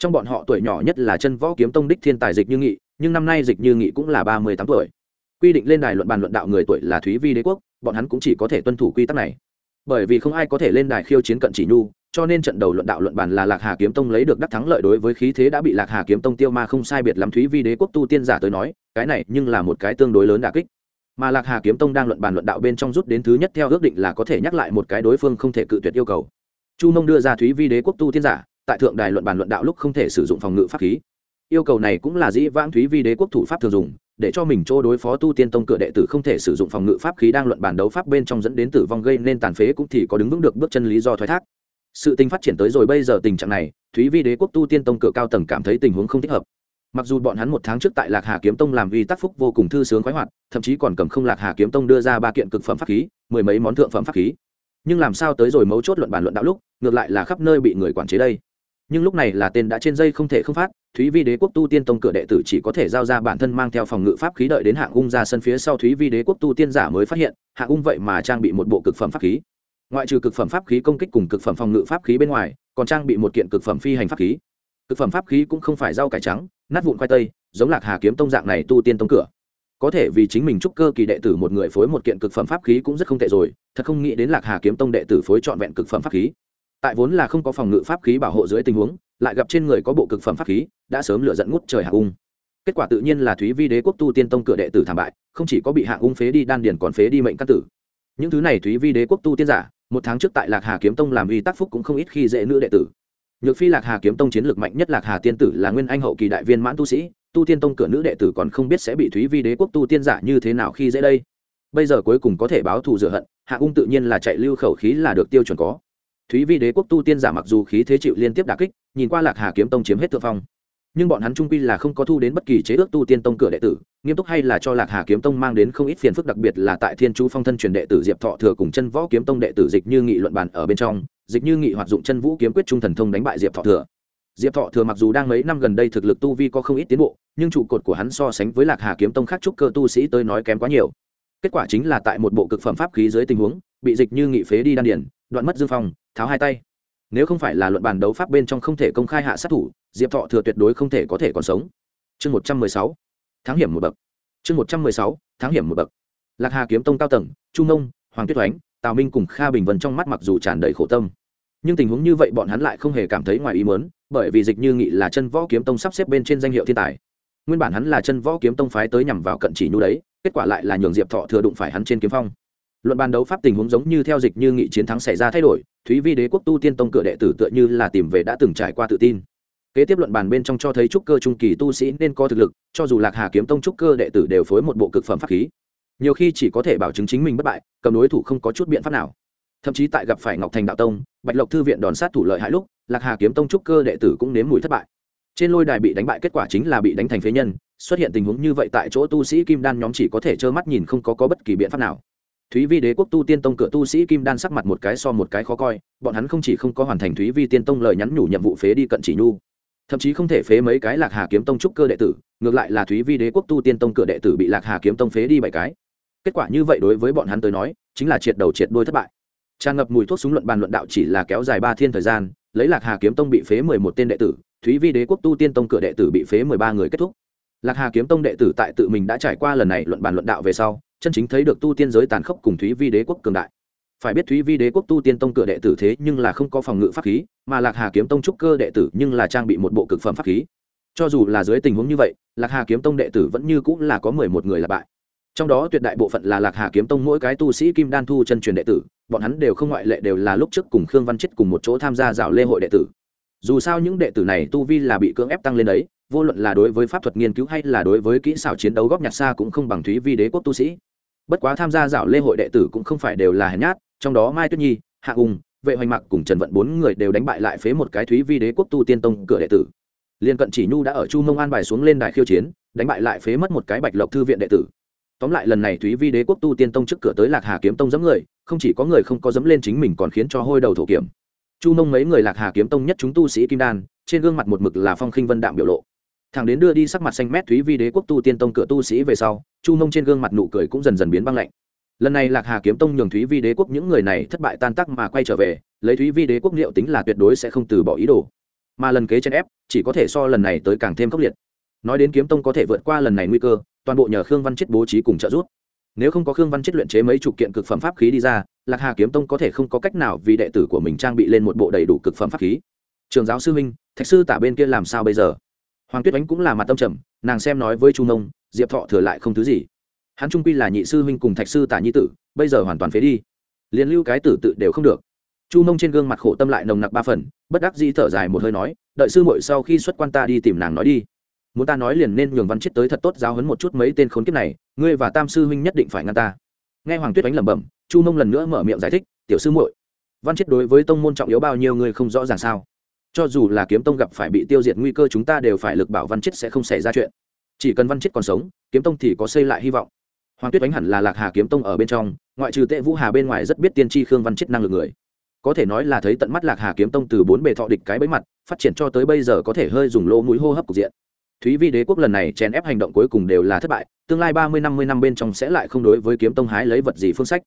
trong bọn họ tuổi nhỏ nhất là chân võ kiếm tông đích thiên tài dịch như nghị, nhưng năm nay dịch như nghị cũng là ba mươi tám tuổi. Quy định lên đài luận bàn luận đạo người tuổi là thúy vi đế quốc, bọn hắn cũng chỉ có thể tuân thủ quy tắc này bởi vì không ai có thể lên đài khiêu chiến cận chỉ nhu, cho nên trận đầu luận đạo luận bàn là lạc hà kiếm tông lấy được đắc thắng lợi đối với khí thế đã bị lạc hà kiếm tông tiêu ma không sai biệt lắm thúy vi đế quốc tu tiên giả tới nói, cái này nhưng là một cái tương đối lớn đà kích. Mà lạc hà kiếm tông đang luận bàn luận đạo bên trong rút đến thứ nhất theo ước định là có thể nhắc lại một cái đối phương không thể cự tuyệt yêu cầu. Chu mông đưa ra thúy vi đế quốc tu tiên giả, tại thượng đài luận bàn luận đạo lúc không thể sử dụng phòng ngự pháp khí yêu cầu này cũng là dĩ vãng thúy vi đế quốc thủ pháp thường dùng, để cho mình chỗ đối phó tu tiên tông cửa đệ tử không thể sử dụng phòng ngự pháp khí đang luận bàn đấu pháp bên trong dẫn đến tử vong gây nên tàn phế cũng thì có đứng vững được bước chân lý do thoái thác. Sự tình phát triển tới rồi bây giờ tình trạng này, thúy vi đế quốc tu tiên tông cửa cao tầng cảm thấy tình huống không thích hợp. Mặc dù bọn hắn một tháng trước tại lạc hà kiếm tông làm vi tác phúc vô cùng thư sướng khoái hoạt, thậm chí còn cầm không lạc hà kiếm tông đưa ra ba kiện cực phẩm pháp khí, mười mấy món thượng phẩm pháp khí. Nhưng làm sao tới rồi mấu chốt luận bàn luận đạo lúc, ngược lại là khắp nơi bị người quản chế đây nhưng lúc này là tên đã trên dây không thể không phát, thúy vi đế quốc tu tiên tông cửa đệ tử chỉ có thể giao ra bản thân mang theo phòng ngự pháp khí đợi đến hạng ung ra sân phía sau thúy vi đế quốc tu tiên giả mới phát hiện, hạng ung vậy mà trang bị một bộ cực phẩm pháp khí. Ngoại trừ cực phẩm pháp khí công kích cùng cực phẩm phòng ngự pháp khí bên ngoài, còn trang bị một kiện cực phẩm phi hành pháp khí. Cực phẩm pháp khí cũng không phải rau cải trắng, nát vụn khoai tây, giống lạc hà kiếm tông dạng này tu tiên tông cửa. Có thể vì chính mình trúc cơ kỳ đệ tử một người phối một kiện cực phẩm pháp khí cũng rất không tệ rồi, thật không nghĩ đến lạc hà kiếm tông đệ tử phối trọn vẹn cực phẩm pháp khí tại vốn là không có phòng ngự pháp khí bảo hộ dưới tình huống, lại gặp trên người có bộ cực phẩm pháp khí, đã sớm lựa dẫn ngút trời hạ ung. Kết quả tự nhiên là thúy vi đế quốc tu tiên tông cửa đệ tử thảm bại, không chỉ có bị hạ ung phế đi đan điền còn phế đi mệnh căn tử. Những thứ này thúy vi đế quốc tu tiên giả, một tháng trước tại lạc hà kiếm tông làm uy tác phúc cũng không ít khi dễ nữ đệ tử. Nhược phi lạc hà kiếm tông chiến lược mạnh nhất lạc hà tiên tử là nguyên anh hậu kỳ đại viên mãn tu sĩ, tu tiên tông cửa nữ đệ tử còn không biết sẽ bị thúy vi đế quốc tu tiên giả như thế nào khi dễ đây. Bây giờ cuối cùng có thể báo thù rửa hận, hạ ung tự nhiên là chạy lưu khẩu khí là được tiêu chuẩn có thúy vi đế quốc tu tiên giả mặc dù khí thế chịu liên tiếp đà kích, nhìn qua lạc hà kiếm tông chiếm hết thượng phong. Nhưng bọn hắn trung quy là không có thu đến bất kỳ chế ước tu tiên tông cửa đệ tử, nghiêm túc hay là cho lạc hà kiếm tông mang đến không ít phiền phức, đặc biệt là tại thiên chú phong thân truyền đệ tử diệp thọ thừa cùng chân võ kiếm tông đệ tử dịch như nghị luận bàn ở bên trong, dịch như nghị hoạt dụng chân vũ kiếm quyết trung thần thông đánh bại diệp thọ thừa. Diệp thọ thừa mặc dù đang mấy năm gần đây thực lực tu vi có không ít tiến bộ, nhưng trụ cột của hắn so sánh với lạc hà kiếm tông khác trúc cơ tu sĩ tới nói kém quá nhiều. Kết quả chính là tại một bộ cực phẩm pháp khí dưới tình huống, bị dịch như nghị phế đi đan điển đoạn mất dương phong, tháo hai tay. Nếu không phải là luận bàn đấu pháp bên trong không thể công khai hạ sát thủ, diệp thọ thừa tuyệt đối không thể có thể còn sống. Chương một trăm mười sáu tháng hiểm một bậc. Chương một trăm mười sáu tháng hiểm một bậc. Lạc hà kiếm tông cao tầng trung nông hoàng tuyết oánh, tào minh cùng kha bình vân trong mắt mặc dù tràn đầy khổ tâm. Nhưng tình huống như vậy bọn hắn lại không hề cảm thấy ngoài ý mớn bởi vì dịch như nghị là chân võ kiếm tông sắp xếp bên trên danh hiệu thiên tài. Nguyên bản hắn là chân võ kiếm tông phái tới nhằm vào cận chỉ nhu đấy, kết quả lại là nhường diệp thọ thừa đụng phải hắn trên kiếm phong luận bàn đấu pháp tình huống giống như theo dịch như nghị chiến thắng xảy ra thay đổi thúy vi đế quốc tu tiên tông cửa đệ tử tựa như là tìm về đã từng trải qua tự tin. Kế tiếp luận bàn bên trong cho thấy trúc cơ trung kỳ tu sĩ nên có thực lực cho dù lạc hà kiếm tông trúc cơ đệ tử đều phối một bộ cực phẩm pháp khí. Nhiều khi chỉ có thể bảo chứng chính mình bất bại cầm đối thủ không có chút biện pháp nào. Thậm chí tại gặp phải ngọc thành đạo tông bạch lộc thư viện đòn sát thủ lợi hại lúc lạc hà kiếm tông trúc cơ đệ tử cũng nếm mùi thất bại. Trên lôi đài bị đánh bại kết quả chính là bị đánh thành phế nhân xuất hiện tình huống như vậy tại chỗ tu sĩ kim đan nhóm chỉ có thể trơ mắt nhìn không có, có bất kỳ biện pháp nào thúy vi đế quốc tu tiên tông cửa tu sĩ kim đan sắc mặt một cái so một cái khó coi, bọn hắn không chỉ không có hoàn thành thúy vi tiên tông lời nhắn nhủ nhiệm vụ phế đi cận chỉ nhu, thậm chí không thể phế mấy cái lạc hà kiếm tông trúc cơ đệ tử, ngược lại là thúy vi đế quốc tu tiên tông cửa đệ tử bị lạc hà kiếm tông phế đi bảy cái. Kết quả như vậy đối với bọn hắn tới nói, chính là triệt đầu triệt đôi thất bại. Tràn ngập mùi thuốc súng luận bàn luận đạo chỉ là kéo dài ba thiên thời gian, lấy lạc hà kiếm tông bị phế mười một tên đệ tử, thúy vi đế quốc tu tiên tông cửa đệ tử bị phế mười ba người kết thúc. Lạc hà kiếm tông đệ tử tại tự mình đã trải qua lần này luận bàn luận đạo về sau chân chính thấy được tu tiên giới tàn khốc cùng thúy vi đế quốc cường đại. Phải biết thúy vi đế quốc tu tiên tông cửa đệ tử thế nhưng là không có phòng ngự pháp khí, mà lạc hà kiếm tông trúc cơ đệ tử nhưng là trang bị một bộ cực phẩm pháp khí. Cho dù là dưới tình huống như vậy, lạc hà kiếm tông đệ tử vẫn như cũng là có mười một người là bại. Trong đó tuyệt đại bộ phận là lạc hà kiếm tông mỗi cái tu sĩ kim đan thu chân truyền đệ tử, bọn hắn đều không ngoại lệ đều là lúc trước cùng khương văn chết cùng một chỗ tham gia dạo lễ hội đệ tử. Dù sao những đệ tử này tu vi là bị cưỡng ép tăng lên đấy, vô luận là đối với pháp thuật nghiên cứu hay là đối với kỹ xảo chiến đấu góp nhặt xa cũng không bằng thúy vi đế quốc tu sĩ bất quá tham gia dạo lê hội đệ tử cũng không phải đều là hèn nhát, trong đó mai tuyết nhi, hạ ung vệ hoành mặc cùng trần vận bốn người đều đánh bại lại phế một cái thúy vi đế quốc tu tiên tông cửa đệ tử. Liên cận chỉ nhu đã ở chu mông an bài xuống lên đài khiêu chiến, đánh bại lại phế mất một cái bạch lộc thư viện đệ tử. Tóm lại lần này thúy vi đế quốc tu tiên tông trước cửa tới lạc hà kiếm tông dẫm người, không chỉ có người không có dẫm lên chính mình còn khiến cho hôi đầu thổ kiểm. Chu mông mấy người lạc hà kiếm tông nhất chúng tu sĩ kim đan, trên gương mặt một mực là phong khinh vân đạm biểu lộ thằng đến đưa đi sắc mặt xanh mét thúy vi đế quốc tu tiên tông cửa tu sĩ về sau, chu mông trên gương mặt nụ cười cũng dần dần biến băng lạnh. Lần này lạc hà kiếm tông nhường thúy vi đế quốc những người này thất bại tan tác mà quay trở về, lấy thúy vi đế quốc liệu tính là tuyệt đối sẽ không từ bỏ ý đồ. Mà lần kế trên ép, chỉ có thể so lần này tới càng thêm khốc liệt. Nói đến kiếm tông có thể vượt qua lần này nguy cơ, toàn bộ nhờ khương văn chết bố trí cùng trợ giúp. Nếu không có khương văn chết luyện chế mấy chục kiện cực phẩm pháp khí đi ra, lạc hà kiếm tông có thể không có cách nào vì đệ tử của mình trang bị lên một bộ đầy đủ cực phẩm pháp khí. Trường giáo sư minh thạch sư tả bên kia làm sao bây giờ? Hoàng tuyết ánh cũng là mặt tâm trầm, nàng xem nói với chu nông diệp thọ thừa lại không thứ gì. Hắn trung quy là nhị sư huynh cùng thạch sư tả nhi tử, bây giờ hoàn toàn phế đi. Liền lưu cái tử tự đều không được. Chu nông trên gương mặt khổ tâm lại nồng nặc ba phần, bất đắc dĩ thở dài một hơi nói, đợi sư muội sau khi xuất quan ta đi tìm nàng nói đi. Muốn ta nói liền nên nhường văn chết tới thật tốt giáo hấn một chút mấy tên khốn kiếp này, ngươi và tam sư huynh nhất định phải ngăn ta. Nghe hoàng tuyết Ánh lẩm bẩm, chu nông lần nữa mở miệng giải thích, tiểu sư muội, văn chết đối với tông môn trọng yếu bao nhiêu ngươi không rõ ràng sao? Cho dù là kiếm tông gặp phải bị tiêu diệt nguy cơ chúng ta đều phải lực bảo văn chết sẽ không xảy ra chuyện. Chỉ cần văn chết còn sống, kiếm tông thì có xây lại hy vọng. Hoàng tuyết đánh hẳn là lạc hà kiếm tông ở bên trong, ngoại trừ tệ vũ hà bên ngoài rất biết tiên tri khương văn chết năng lực người. Có thể nói là thấy tận mắt lạc hà kiếm tông từ bốn bề thọ địch cái bẫy mặt, phát triển cho tới bây giờ có thể hơi dùng lỗ mũi hô hấp cục diện. Thúy vi đế quốc lần này chèn ép hành động cuối cùng đều là thất bại, tương lai ba mươi năm mươi năm bên trong sẽ lại không đối với kiếm tông hái lấy vật gì phương sách.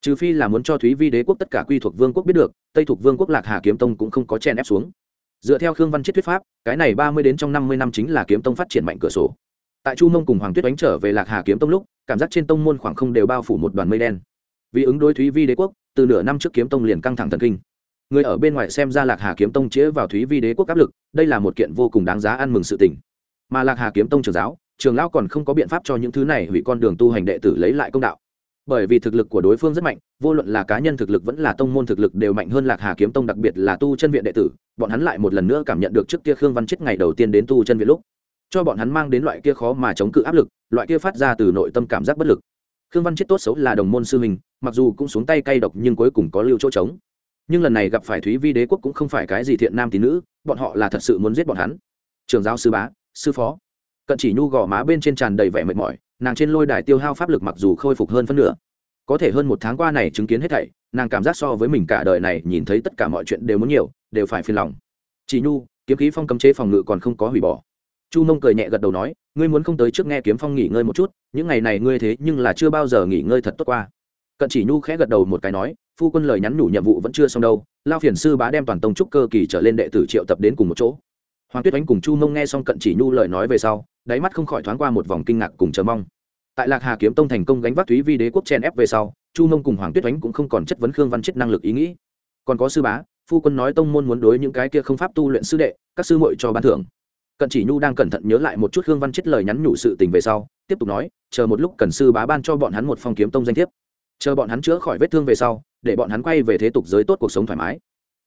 Trừ phi là muốn cho thúy vi đế quốc tất cả quy thuộc vương quốc biết được, tây thuộc vương quốc lạc hà kiếm tông cũng không có chèn ép xuống dựa theo khương văn chiết thuyết pháp, cái này ba mươi đến trong năm mươi năm chính là kiếm tông phát triển mạnh cửa sổ. Tại chu mông cùng hoàng tuyết đánh trở về lạc hà kiếm tông lúc, cảm giác trên tông môn khoảng không đều bao phủ một đoàn mây đen. Vì ứng đối thúy vi đế quốc, từ nửa năm trước kiếm tông liền căng thẳng thần kinh. Người ở bên ngoài xem ra lạc hà kiếm tông chĩa vào thúy vi đế quốc áp lực, đây là một kiện vô cùng đáng giá ăn mừng sự tình. Mà lạc hà kiếm tông trường giáo trường lão còn không có biện pháp cho những thứ này hủy con đường tu hành đệ tử lấy lại công đạo bởi vì thực lực của đối phương rất mạnh, vô luận là cá nhân thực lực vẫn là tông môn thực lực đều mạnh hơn lạc hà kiếm tông, đặc biệt là tu chân viện đệ tử, bọn hắn lại một lần nữa cảm nhận được trước kia khương văn chết ngày đầu tiên đến tu chân viện lúc. Cho bọn hắn mang đến loại kia khó mà chống cự áp lực, loại kia phát ra từ nội tâm cảm giác bất lực. Khương văn chết tốt xấu là đồng môn sư mình mặc dù cũng xuống tay cay độc nhưng cuối cùng có lưu chỗ trống. Nhưng lần này gặp phải thúy vi đế quốc cũng không phải cái gì thiện nam tín nữ, bọn họ là thật sự muốn giết bọn hắn. Trường giáo sư bá, sư phó. Cận chỉ nhu gò má bên trên tràn đầy vẻ mệt mỏi nàng trên lôi đài tiêu hao pháp lực mặc dù khôi phục hơn phân nửa. Có thể hơn một tháng qua này chứng kiến hết thảy, nàng cảm giác so với mình cả đời này nhìn thấy tất cả mọi chuyện đều muốn nhiều, đều phải phiền lòng. Chỉ nhu, kiếm khí phong cấm chế phòng ngự còn không có hủy bỏ. Chu mông cười nhẹ gật đầu nói, ngươi muốn không tới trước nghe kiếm phong nghỉ ngơi một chút, những ngày này ngươi thế nhưng là chưa bao giờ nghỉ ngơi thật tốt qua. Cận chỉ nhu khẽ gật đầu một cái nói, phu quân lời nhắn nhủ nhiệm vụ vẫn chưa xong đâu, lao phiền sư bá đem toàn tông trúc cơ kỳ trở lên đệ tử triệu tập đến cùng một chỗ. Hoàng tuyết ánh cùng chu mông nghe xong cận chỉ nhu lời nói về sau đáy mắt không khỏi thoáng qua một vòng kinh ngạc cùng chờ mong. Tại lạc hà kiếm tông thành công gánh vác thúy vi đế quốc chen ép về sau, chu mông cùng hoàng tuyết oánh cũng không còn chất vấn khương văn chết năng lực ý nghĩ. Còn có sư bá, phu quân nói tông môn muốn đối những cái kia không pháp tu luyện sư đệ, các sư muội cho ban thưởng. Cận chỉ nhu đang cẩn thận nhớ lại một chút khương văn chết lời nhắn nhủ sự tình về sau, tiếp tục nói, chờ một lúc cần sư bá ban cho bọn hắn một phong kiếm tông danh thiếp. Chờ bọn hắn chữa khỏi vết thương về sau, để bọn hắn quay về thế tục giới tốt cuộc sống thoải mái.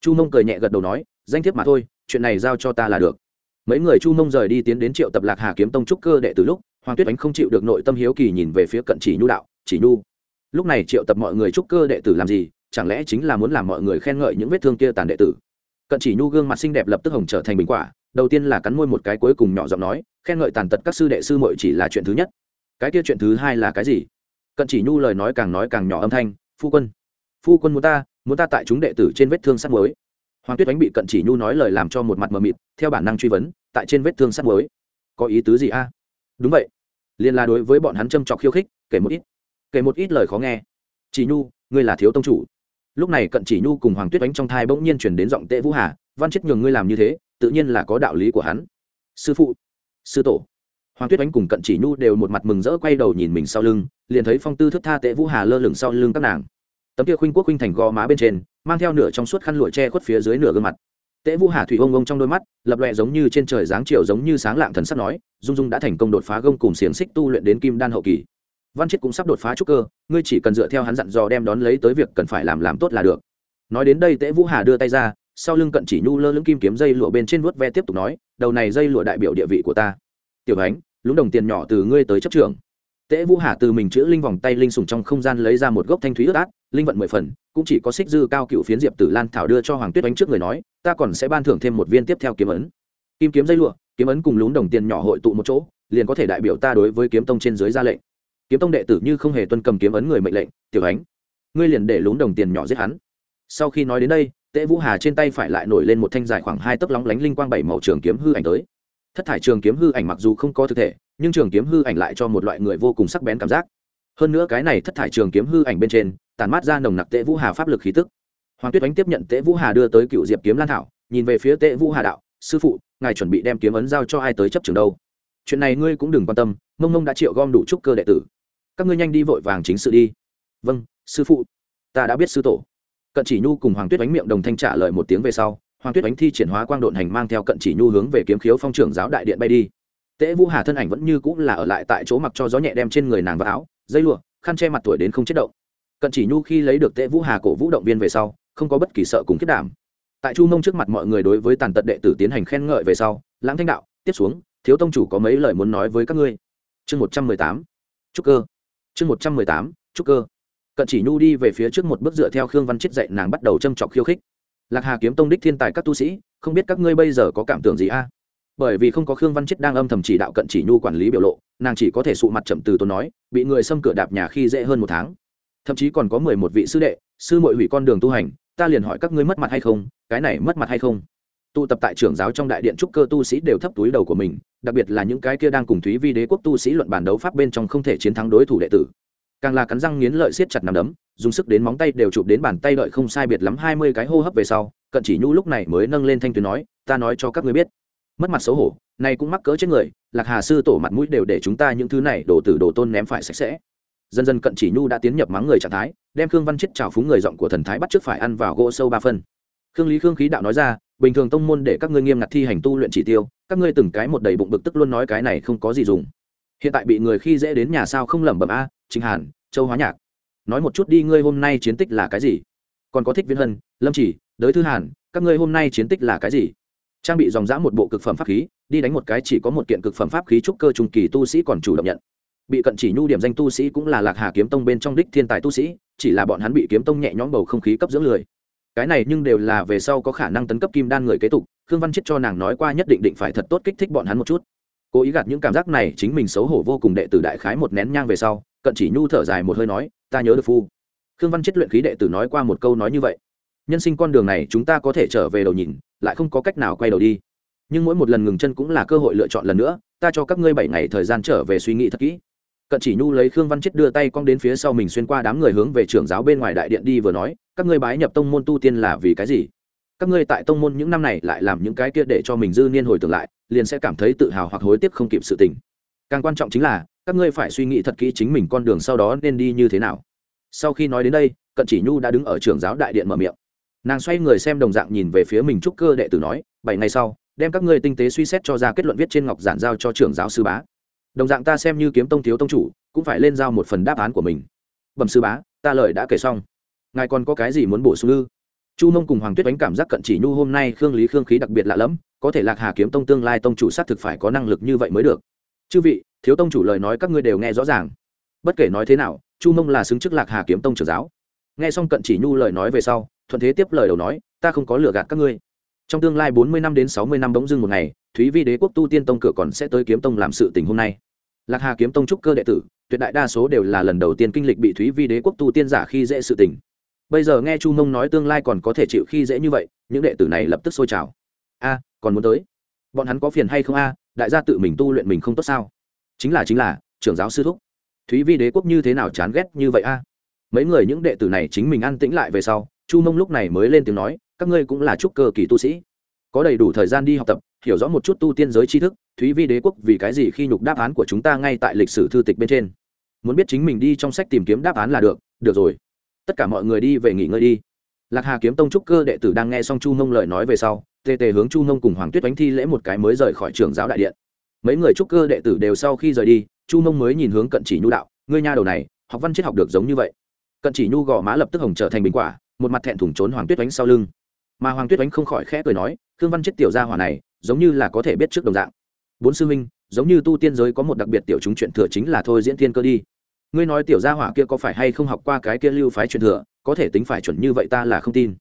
Chu mông cười nhẹ gật đầu nói, danh thiếp mà thôi, chuyện này giao cho ta là được mấy người chu mông rời đi tiến đến triệu tập lạc hà kiếm tông trúc cơ đệ từ lúc, hoàng tuyết ánh không chịu được nội tâm hiếu kỳ nhìn về phía cận chỉ nhu đạo, chỉ nhu, lúc này triệu tập mọi người trúc cơ đệ tử làm gì? Chẳng lẽ chính là muốn làm mọi người khen ngợi những vết thương kia tàn đệ tử? Cận chỉ nhu gương mặt xinh đẹp lập tức hồng trở thành bình quả, đầu tiên là cắn môi một cái cuối cùng nhỏ giọng nói, khen ngợi tàn tật các sư đệ sư muội chỉ là chuyện thứ nhất. Cái kia chuyện thứ hai là cái gì? Cận chỉ nhu lời nói càng nói càng nhỏ âm thanh, phu quân phu quân muốn ta muốn ta tại chúng đệ tử trên vết thương sắt mới hoàng tuyết ánh bị cận chỉ nhu nói lời làm cho một mặt mờ mịt, theo bản năng truy vấn, tại trên vết thương sắt mới có ý tứ gì a? Đúng vậy. Liên la đối với bọn hắn châm trọc khiêu khích, kể một ít. Kể một ít lời khó nghe. Chỉ nhu, ngươi là thiếu tông chủ. Lúc này cận chỉ nhu cùng hoàng tuyết ánh trong thai bỗng nhiên chuyển đến giọng tệ vũ hà, văn chết nhường ngươi làm như thế, tự nhiên là có đạo lý của hắn. Sư phụ. Sư tổ. Hoàng tuyết ánh cùng cận chỉ nhu đều một mặt mừng rỡ quay đầu nhìn mình sau lưng, liền thấy phong tư thức tha tệ vũ hà lơ lửng sau lưng các nàng. Tấm kia khuynh quốc khuynh thành gò má bên trên mang theo nửa trong suốt khăn lụa che khuất phía dưới nửa gương mặt. Tễ vũ hà thủy ông ông trong đôi mắt, lập lòe giống như trên trời giáng chiều giống như sáng lạng thần sắp nói, dung dung đã thành công đột phá gông cùng xiềng xích tu luyện đến kim đan hậu kỳ. Văn chết cũng sắp đột phá trúc cơ, ngươi chỉ cần dựa theo hắn dặn dò đem đón lấy tới việc cần phải làm làm tốt là được. Nói đến đây tễ vũ hà đưa tay ra, sau lưng cận chỉ nhu lơ lưng kim kiếm dây lụa bên trên vuốt ve tiếp tục nói, đầu này dây lụa đại biểu địa vị của ta. Tiểu ánh lúng đồng tiền nhỏ từ ngươi tới chấp trưởng. Tế vũ hà từ mình chữa linh vòng tay linh sủng trong không gian lấy ra một gốc thanh thúy ướt át, linh vận mười phần, cũng chỉ có xích dư cao cựu phiến diệp tử lan thảo đưa cho hoàng tuyết oánh trước người nói, ta còn sẽ ban thưởng thêm một viên tiếp theo kiếm ấn. Kim kiếm dây lụa, kiếm ấn cùng lún đồng tiền nhỏ hội tụ một chỗ, liền có thể đại biểu ta đối với kiếm tông trên dưới ra lệnh. Kiếm tông đệ tử như không hề tuân cầm kiếm ấn người mệnh lệnh, tiểu ánh, ngươi liền để lún đồng tiền nhỏ giết hắn. Sau khi nói đến đây, Tế vũ hà trên tay phải lại nổi lên một thanh dài khoảng hai tấc lóng lánh linh quang bảy màu trường kiếm hư ảnh tới. Thất thải trường kiếm hư ảnh mặc dù không có thực thể nhưng trường kiếm hư ảnh lại cho một loại người vô cùng sắc bén cảm giác. Hơn nữa cái này thất thải trường kiếm hư ảnh bên trên tàn mát ra nồng nặc tệ vũ hà pháp lực khí tức. Hoàng tuyết ánh tiếp nhận tệ vũ hà đưa tới cựu diệp kiếm lan thảo, nhìn về phía tệ vũ hà đạo, sư phụ, ngài chuẩn bị đem kiếm ấn giao cho ai tới chấp trường đâu? Chuyện này ngươi cũng đừng quan tâm, mông mông đã triệu gom đủ trúc cơ đệ tử. Các ngươi nhanh đi vội vàng chính sự đi. Vâng sư phụ. Ta đã biết sư tổ. Cận chỉ nhu cùng hoàng tuyết ánh miệng đồng thanh trả lời một tiếng về sau, hoàng tuyết ánh thi triển hóa quang độn hành mang theo cận chỉ nhu hướng về kiếm khiếu phong trưởng giáo đại điện bay đi tễ vũ hà thân ảnh vẫn như cũng là ở lại tại chỗ mặc cho gió nhẹ đem trên người nàng vào áo, dây lụa, khăn che mặt tuổi đến không chết động. Cận chỉ nhu khi lấy được tễ vũ hà cổ vũ động viên về sau, không có bất kỳ sợ cùng kết đảm. Tại chu mông trước mặt mọi người đối với tàn tật đệ tử tiến hành khen ngợi về sau, lãng thanh đạo, tiếp xuống, thiếu tông chủ có mấy lời muốn nói với các ngươi? Chương một trăm mười tám, trúc cơ. Chương một trăm mười tám, trúc cơ. Cận chỉ nhu đi về phía trước một bước dựa theo khương văn chết dạy nàng bắt đầu châm trọc khiêu khích. Lạc hà kiếm tông đích thiên tài các tu sĩ, không biết các ngươi bây giờ có cảm tưởng gì a? Bởi vì không có khương văn chết đang âm thầm chỉ đạo cận chỉ nhu quản lý biểu lộ, nàng chỉ có thể sụ mặt chậm từ tốn nói, bị người xâm cửa đạp nhà khi dễ hơn một tháng. Thậm chí còn có mười một vị sư đệ, sư mội hủy con đường tu hành, ta liền hỏi các ngươi mất mặt hay không, cái này mất mặt hay không? Tụ tập tại trưởng giáo trong đại điện trúc cơ tu sĩ đều thấp túi đầu của mình, đặc biệt là những cái kia đang cùng thúy vi đế quốc tu sĩ luận bàn đấu pháp bên trong không thể chiến thắng đối thủ đệ tử. Càng là cắn răng nghiến lợi siết chặt nằm đấm, dùng sức đến móng tay đều chụp đến bàn tay đợi không sai biệt lắm hai mươi cái hô hấp về sau, cận chỉ nhu lúc này mới nâng lên thanh tuyến nói, ta nói cho các ngươi biết mất mặt xấu hổ này cũng mắc cỡ chết người lạc hà sư tổ mặt mũi đều để chúng ta những thứ này đổ tử đồ tôn ném phải sạch sẽ. Dần dần cận chỉ nhu đã tiến nhập mắng người trạng thái đem khương văn chết trào phúng người giọng của thần thái bắt trước phải ăn vào gỗ sâu ba phân. Khương lý khương khí đạo nói ra bình thường tông môn để các ngươi nghiêm ngặt thi hành tu luyện chỉ tiêu các ngươi từng cái một đầy bụng bực tức luôn nói cái này không có gì dùng. Hiện tại bị người khi dễ đến nhà sao không lẩm bẩm a à, hàn châu hóa nhạc. Nói một chút đi ngươi hôm nay chiến tích là cái gì? Còn có thích viễn hân lâm chỉ đới thư hàn các ngươi hôm nay chiến tích là cái gì? Trang bị dòng dã một bộ cực phẩm pháp khí, đi đánh một cái chỉ có một kiện cực phẩm pháp khí trúc cơ trung kỳ tu sĩ còn chủ động nhận. Bị cận chỉ nhu điểm danh tu sĩ cũng là lạc hà kiếm tông bên trong đích thiên tài tu sĩ, chỉ là bọn hắn bị kiếm tông nhẹ nhõm bầu không khí cấp dưỡng lười. Cái này nhưng đều là về sau có khả năng tấn cấp kim đan người kế tục, khương văn chết cho nàng nói qua nhất định định phải thật tốt kích thích bọn hắn một chút. Cố ý gạt những cảm giác này, chính mình xấu hổ vô cùng đệ tử đại khái một nén nhang về sau, cận chỉ nhu thở dài một hơi nói, ta nhớ được phu. Khương văn chết luyện khí đệ tử nói qua một câu nói như vậy nhân sinh con đường này chúng ta có thể trở về đầu nhìn, lại không có cách nào quay đầu đi. Nhưng mỗi một lần ngừng chân cũng là cơ hội lựa chọn lần nữa, ta cho các ngươi bảy ngày thời gian trở về suy nghĩ thật kỹ. Cận chỉ nhu lấy khương văn chết đưa tay cong đến phía sau mình xuyên qua đám người hướng về trưởng giáo bên ngoài đại điện đi vừa nói, các ngươi bái nhập tông môn tu tiên là vì cái gì? Các ngươi tại tông môn những năm này lại làm những cái kia để cho mình dư niên hồi tưởng lại, liền sẽ cảm thấy tự hào hoặc hối tiếc không kịp sự tình. Càng quan trọng chính là, các ngươi phải suy nghĩ thật kỹ chính mình con đường sau đó nên đi như thế nào. Sau khi nói đến đây, cận chỉ nhu đã đứng ở trường giáo đại điện mở miệng nàng xoay người xem đồng dạng nhìn về phía mình trúc cơ đệ tử nói, bảy ngày sau, đem các ngươi tinh tế suy xét cho ra kết luận viết trên ngọc giản giao cho trưởng giáo sư bá. Đồng dạng ta xem như kiếm tông thiếu tông chủ, cũng phải lên giao một phần đáp án của mình. Bẩm sư bá, ta lời đã kể xong. Ngài còn có cái gì muốn bổ sung ư? Chu mông cùng hoàng tuyết đánh cảm giác cận chỉ nhu hôm nay khương lý khương khí đặc biệt lạ lẫm, có thể lạc hà kiếm tông tương lai tông chủ xác thực phải có năng lực như vậy mới được. Chư vị, thiếu tông chủ lời nói các ngươi đều nghe rõ ràng. Bất kể nói thế nào, chu mông là xứng chức lạc hà kiếm tông trưởng giáo. Nghe xong cận chỉ nhu lời nói về sau thuận thế tiếp lời đầu nói, ta không có lừa gạt các ngươi. Trong tương lai bốn mươi năm đến sáu mươi năm bỗng dưng một ngày, thúy vi đế quốc tu tiên tông cửa còn sẽ tới kiếm tông làm sự tình hôm nay. Lạc hà kiếm tông trúc cơ đệ tử, tuyệt đại đa số đều là lần đầu tiên kinh lịch bị thúy vi đế quốc tu tiên giả khi dễ sự tình. Bây giờ nghe chu mông nói tương lai còn có thể chịu khi dễ như vậy, những đệ tử này lập tức sôi trào. A, còn muốn tới? Bọn hắn có phiền hay không a? Đại gia tự mình tu luyện mình không tốt sao? Chính là chính là, trưởng giáo sư thúc. Thúy vi đế quốc như thế nào chán ghét như vậy a? Mấy người những đệ tử này chính mình ăn tĩnh lại về sau chu mông lúc này mới lên tiếng nói, các ngươi cũng là trúc cơ kỳ tu sĩ. Có đầy đủ thời gian đi học tập, hiểu rõ một chút tu tiên giới tri thức, thúy vi đế quốc vì cái gì khi nhục đáp án của chúng ta ngay tại lịch sử thư tịch bên trên. Muốn biết chính mình đi trong sách tìm kiếm đáp án là được được rồi. Tất cả mọi người đi về nghỉ ngơi đi. Lạc hà kiếm tông trúc cơ đệ tử đang nghe xong chu mông lời nói về sau tề tề hướng chu mông cùng hoàng tuyết đánh thi lễ một cái mới rời khỏi trường giáo đại điện. Mấy người trúc cơ đệ tử đều sau khi rời đi, chu mông mới nhìn hướng cận chỉ nhu đạo, ngươi nha đầu này, học văn triết học được giống như vậy. Cận chỉ nhu gò má lập tức hồng trở thành bình quả một mặt thẹn thủng trốn hoàng tuyết đánh sau lưng. Mà hoàng tuyết oánh không khỏi khẽ cười nói, khương văn chết tiểu gia hỏa này, giống như là có thể biết trước đồng dạng. Bốn sư minh giống như tu tiên giới có một đặc biệt tiểu chúng chuyện thừa chính là thôi diễn thiên cơ đi. Ngươi nói tiểu gia hỏa kia có phải hay không học qua cái kia lưu phái truyền thừa, có thể tính phải chuẩn như vậy ta là không tin.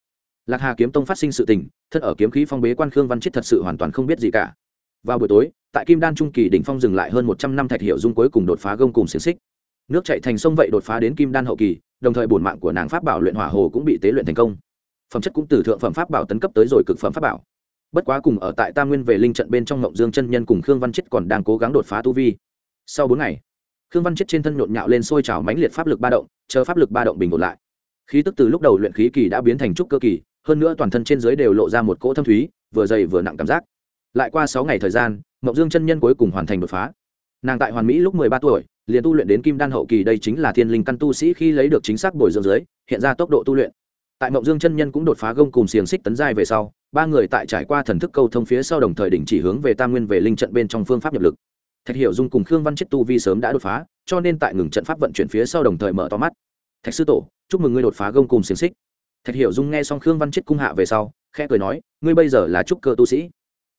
Lạc hà kiếm tông phát sinh sự tình, thân ở kiếm khí phong bế quan khương văn chết thật sự hoàn toàn không biết gì cả. Vào buổi tối, tại kim đan trung kỳ đỉnh phong dừng lại hơn một trăm năm thạch hiệu dung cuối cùng đột phá gông cùng xiềng xích. Nước chạy thành sông vậy đột phá đến kim đan hậu kỳ đồng thời bổn mạng của nàng pháp bảo luyện hỏa hồ cũng bị tế luyện thành công. Phẩm chất cũng từ thượng phẩm pháp bảo tấn cấp tới rồi cực phẩm pháp bảo. Bất quá cùng ở tại tam nguyên về linh trận bên trong ngộng dương chân nhân cùng khương văn chết còn đang cố gắng đột phá tu vi. Sau bốn ngày, khương văn chết trên thân nhộn nhạo lên sôi trào mãnh liệt pháp lực ba động, chờ pháp lực ba động bình ổn lại. Khí tức từ lúc đầu luyện khí kỳ đã biến thành trúc cơ kỳ, hơn nữa toàn thân trên dưới đều lộ ra một cỗ thâm thúy, vừa dày vừa nặng cảm giác. Lại qua sáu ngày thời gian ngộng dương chân nhân cuối cùng hoàn thành đột phá. Nàng tại hoàn mỹ lúc mười ba tuổi liền tu luyện đến kim đan hậu kỳ đây chính là thiên linh căn tu sĩ khi lấy được chính xác bồi dưỡng dưới hiện ra tốc độ tu luyện. Tại mộng dương chân nhân cũng đột phá gông cùng xiềng xích tấn giai về sau, ba người tại trải qua thần thức câu thông phía sau đồng thời đình chỉ hướng về tam nguyên về linh trận bên trong phương pháp nhập lực. Thạch hiểu dung cùng khương văn chết tu vi sớm đã đột phá, cho nên tại ngừng trận pháp vận chuyển phía sau đồng thời mở to mắt. Thạch sư tổ, chúc mừng ngươi đột phá gông cùng xiềng xích. Thạch hiểu dung nghe xong khương văn chết cung hạ về sau, khẽ cười nói, ngươi bây giờ là trúc cơ tu sĩ,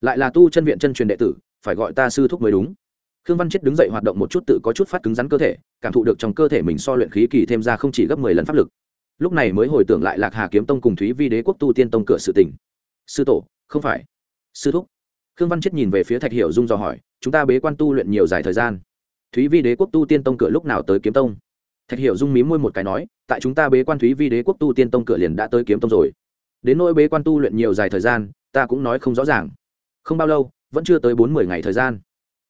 lại là tu chân viện chân truyền đệ tử, phải gọi ta sư thúc mới đúng khương văn chết đứng dậy hoạt động một chút tự có chút phát cứng rắn cơ thể, cảm thụ được trong cơ thể mình so luyện khí kỳ thêm ra không chỉ gấp mười lần pháp lực. Lúc này mới hồi tưởng lại lạc hà kiếm tông cùng thúy vi đế quốc tu tiên tông cửa sự tỉnh sư tổ, không phải. Sư thúc. Khương văn chết nhìn về phía thạch hiểu dung dò hỏi, chúng ta bế quan tu luyện nhiều dài thời gian. Thúy vi đế quốc tu tiên tông cửa lúc nào tới kiếm tông? Thạch hiểu dung mí môi một cái nói, tại chúng ta bế quan thúy vi đế quốc tu tiên tông cửa liền đã tới kiếm tông rồi. Đến nỗi bế quan tu luyện nhiều dài thời gian, ta cũng nói không rõ ràng. Không bao lâu, vẫn chưa tới bốn mươi ngày thời gian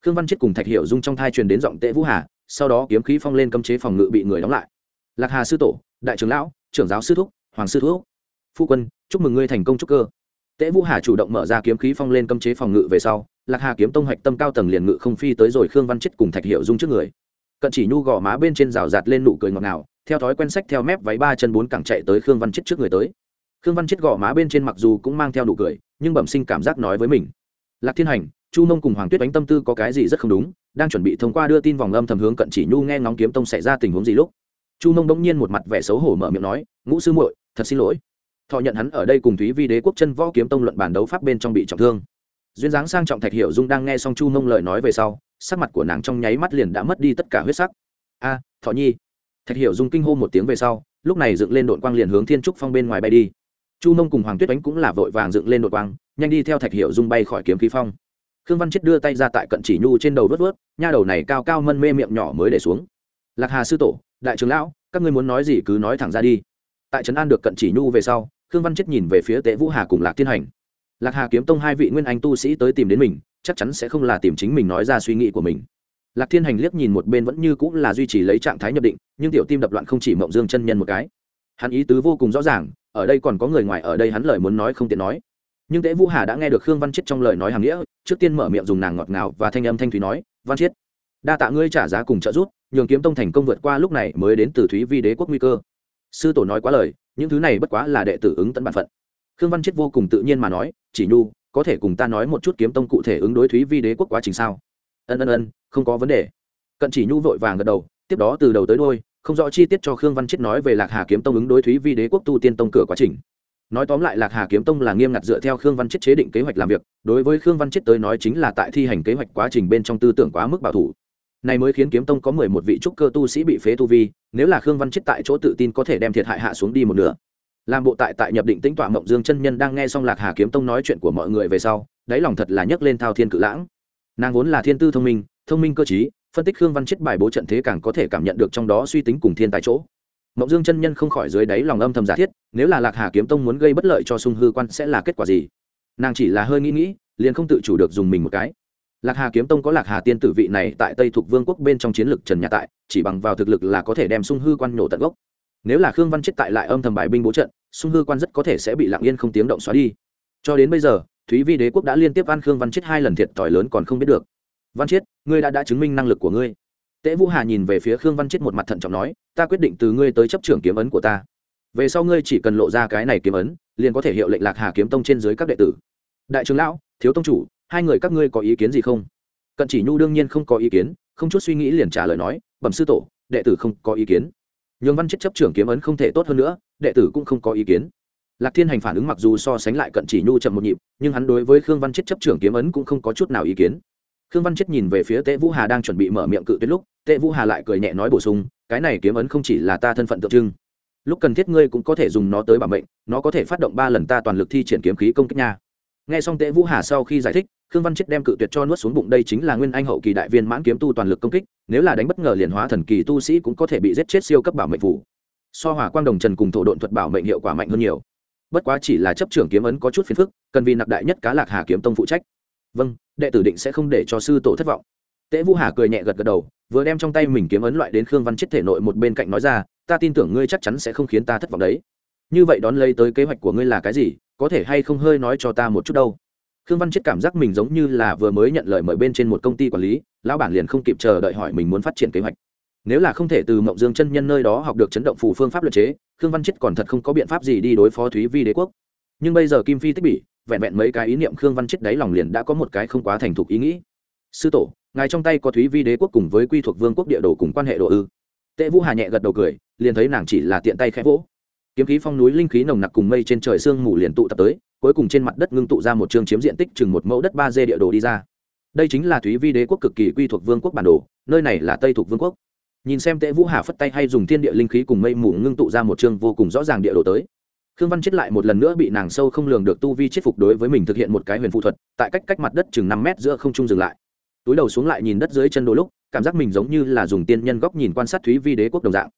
khương văn chết cùng thạch hiểu dung trong thai truyền đến giọng tệ vũ hà, sau đó kiếm khí phong lên cấm chế phòng ngự bị người đóng lại. Lạc hà sư tổ, đại trưởng lão, trưởng giáo sư thúc, hoàng sư thúc. Phu quân, chúc mừng ngươi thành công chúc cơ. Tễ vũ hà chủ động mở ra kiếm khí phong lên cấm chế phòng ngự về sau, lạc hà kiếm tông hạch tâm cao tầng liền ngự không phi tới rồi khương văn chết cùng thạch hiệu dung trước người. Cận chỉ nhu gò má bên trên rào rạt lên nụ cười ngọt ngào, theo thói quen sách theo mép váy ba chân bốn cẳng chạy tới khương văn chết trước người tới. Khương văn chết gò má bên trên mặc dù cũng mang theo nụ cười, nhưng bẩm sinh cảm giác nói với mình. Lạc thiên hành chu mông cùng hoàng tuyết đánh tâm tư có cái gì rất không đúng, đang chuẩn bị thông qua đưa tin vòng âm thầm hướng cận chỉ nhu nghe ngóng kiếm tông xảy ra tình huống gì lúc. Chu mông bỗng nhiên một mặt vẻ xấu hổ mở miệng nói, ngũ sư muội, thật xin lỗi. Thọ nhận hắn ở đây cùng thúy vi đế quốc chân võ kiếm tông luận bản đấu pháp bên trong bị trọng thương. Duyên dáng sang trọng thạch hiệu dung đang nghe xong chu mông lời nói về sau, sắc mặt của nàng trong nháy mắt liền đã mất đi tất cả huyết sắc. A, thọ nhi. Thạch hiệu dung kinh hô một tiếng về sau, lúc này dựng lên đội quang liền hướng thiên trúc phong bên ngoài bay đi. Chu mông cùng hoàng tuyết đánh cũng là vội vàng dựng lên đội quang, nhanh đi theo thạch hiệu dung bay khỏi kiếm khí phong khương văn chết đưa tay ra tại cận chỉ nhu trên đầu vớt vớt, nha đầu này cao cao mân mê miệng nhỏ mới để xuống. Lạc hà sư tổ, đại trưởng lão, các ngươi muốn nói gì cứ nói thẳng ra đi. Tại trấn an được cận chỉ nhu về sau, khương văn chết nhìn về phía tệ vũ hà cùng lạc thiên hành. Lạc hà kiếm tông hai vị nguyên anh tu sĩ tới tìm đến mình, chắc chắn sẽ không là tìm chính mình nói ra suy nghĩ của mình. Lạc thiên hành liếc nhìn một bên vẫn như cũng là duy trì lấy trạng thái nhập định, nhưng tiểu tim đập loạn không chỉ mộng dương chân nhân một cái. Hắn ý tứ vô cùng rõ ràng, ở đây còn có người ngoài ở đây hắn lời muốn nói không tiện nói nhưng tễ vũ hà đã nghe được khương văn chết trong lời nói hàm nghĩa trước tiên mở miệng dùng nàng ngọt ngào và thanh âm thanh thúy nói văn chiết đa tạ ngươi trả giá cùng trợ giúp nhường kiếm tông thành công vượt qua lúc này mới đến từ thúy vi đế quốc nguy cơ sư tổ nói quá lời những thứ này bất quá là đệ tử ứng tận bản phận khương văn chết vô cùng tự nhiên mà nói chỉ nhu có thể cùng ta nói một chút kiếm tông cụ thể ứng đối thúy vi đế quốc quá trình sao ân ân ân không có vấn đề cận chỉ nhu vội vàng gật đầu tiếp đó từ đầu tới đôi không rõ chi tiết cho khương văn chết nói về lạc hà kiếm tông ứng đối thúy vi đế quốc tu tiên tông cửa quá trình nói tóm lại lạc hà kiếm tông là nghiêm ngặt dựa theo khương văn chết chế định kế hoạch làm việc, đối với khương văn chết tới nói chính là tại thi hành kế hoạch quá trình bên trong tư tưởng quá mức bảo thủ. Này mới khiến kiếm tông có mười một vị trúc cơ tu sĩ bị phế tu vi, nếu là khương văn chết tại chỗ tự tin có thể đem thiệt hại hạ xuống đi một nửa. Làm bộ tại tại nhập định tính tọa mộng dương chân nhân đang nghe xong lạc hà kiếm tông nói chuyện của mọi người về sau, đáy lòng thật là nhấc lên thao thiên cự lãng. Nàng vốn là thiên tư thông minh thông minh cơ t phân tích khương văn chết bài bố trận thế càng có thể cảm nhận được trong đó suy tính cùng thiên tại chỗ mộng dương chân nhân không khỏi dưới đáy lòng âm thầm giả thiết, nếu là lạc hà kiếm tông muốn gây bất lợi cho sung hư quan sẽ là kết quả gì? Nàng chỉ là hơi nghĩ nghĩ, liền không tự chủ được dùng mình một cái. Lạc hà kiếm tông có lạc hà tiên tử vị này tại tây thuộc vương quốc bên trong chiến lược trần nhà tại, chỉ bằng vào thực lực là có thể đem sung hư quan nổ tận gốc. Nếu là khương văn chết tại lại âm thầm bài binh bố trận, sung hư quan rất có thể sẽ bị lặng yên không tiếng động xóa đi. Cho đến bây giờ, thúy vi đế quốc đã liên tiếp ăn khương văn chết hai lần thiệt thòi lớn còn không biết được. Văn chết, ngươi đã đã chứng minh năng lực của ngươi. Tế vũ hà nhìn về phía khương văn chết một mặt thận trọng nói, ta quyết định từ ngươi tới chấp trưởng kiếm ấn của ta. Về sau ngươi chỉ cần lộ ra cái này kiếm ấn, liền có thể hiệu lệnh lạc hà kiếm tông trên dưới các đệ tử. Đại trưởng lão, thiếu tông chủ, hai người các ngươi có ý kiến gì không? Cận chỉ nhu đương nhiên không có ý kiến, không chút suy nghĩ liền trả lời nói, bẩm sư tổ, đệ tử không có ý kiến. Nhường văn chết chấp trưởng kiếm ấn không thể tốt hơn nữa, đệ tử cũng không có ý kiến. Lạc thiên hành phản ứng mặc dù so sánh lại cận chỉ nhu chậm một nhịp, nhưng hắn đối với khương văn chết chấp trưởng kiếm ấn cũng không có chút nào ý kiến. Khương văn chết nhìn về phía Tế vũ hà đang chuẩn bị mở miệng cự tuyệt lúc tệ vũ hà lại cười nhẹ nói bổ sung, cái này kiếm ấn không chỉ là ta thân phận tượng trưng. Lúc cần thiết ngươi cũng có thể dùng nó tới bảo mệnh, nó có thể phát động ba lần ta toàn lực thi triển kiếm khí công kích nha. Nghe xong tệ vũ hà sau khi giải thích, khương văn chết đem cự tuyệt cho nuốt xuống bụng đây chính là nguyên anh hậu kỳ đại viên mãn kiếm tu toàn lực công kích, nếu là đánh bất ngờ liền hóa thần kỳ tu sĩ cũng có thể bị giết chết siêu cấp bảo mệnh phủ so hỏa quang đồng trần cùng thổ độn thuật bảo mệnh hiệu quả mạnh hơn nhiều. Bất quá chỉ là chấp trưởng kiếm ấn có chút phiền phức, cần vì nặc đại nhất cá lạc hà kiếm tông phụ trách. Vâng đệ tử định sẽ không để cho sư tổ thất vọng tễ vũ hà cười nhẹ gật gật đầu, vừa đem trong tay mình kiếm ấn loại đến khương văn chết thể nội một bên cạnh nói ra, ta tin tưởng ngươi chắc chắn sẽ không khiến ta thất vọng đấy. Như vậy đón lấy tới kế hoạch của ngươi là cái gì, có thể hay không hơi nói cho ta một chút đâu? Khương văn chết cảm giác mình giống như là vừa mới nhận lời mời bên trên một công ty quản lý, lão bản liền không kịp chờ đợi hỏi mình muốn phát triển kế hoạch. Nếu là không thể từ mộng dương chân nhân nơi đó học được chấn động phù phương pháp luật chế, khương văn chết còn thật không có biện pháp gì đi đối phó thúy vi đế quốc. Nhưng bây giờ kim phi tích bỉ, vẹn vẹn mấy cái ý niệm khương văn chết đáy lòng liền đã có một cái không quá thành thục ý nghĩ. Sư tổ ngài trong tay có thúy vi đế quốc cùng với quy thuộc vương quốc địa đồ cùng quan hệ độ ư? Tệ vũ hà nhẹ gật đầu cười, liền thấy nàng chỉ là tiện tay khẽ vỗ. Kiếm khí phong núi linh khí nồng nặc cùng mây trên trời sương mù liền tụ tập tới, cuối cùng trên mặt đất ngưng tụ ra một chương chiếm diện tích chừng một mẫu đất ba d địa đồ đi ra. Đây chính là thúy vi đế quốc cực kỳ quy thuộc vương quốc bản đồ, nơi này là tây thuộc vương quốc. Nhìn xem tệ vũ hà phất tay hay dùng thiên địa linh khí cùng mây mù ngưng tụ ra một chương vô cùng rõ ràng địa đồ tới. Khương văn chết lại một lần nữa bị nàng sâu không lường được tu vi chết phục đối với mình thực hiện một cái huyền phụ thuật, tại cách cách mặt đất chừng năm mét giữa không trung dừng lại túi đầu xuống lại nhìn đất dưới chân đôi lúc, cảm giác mình giống như là dùng tiên nhân góc nhìn quan sát thúy vi đế quốc đồng dạng.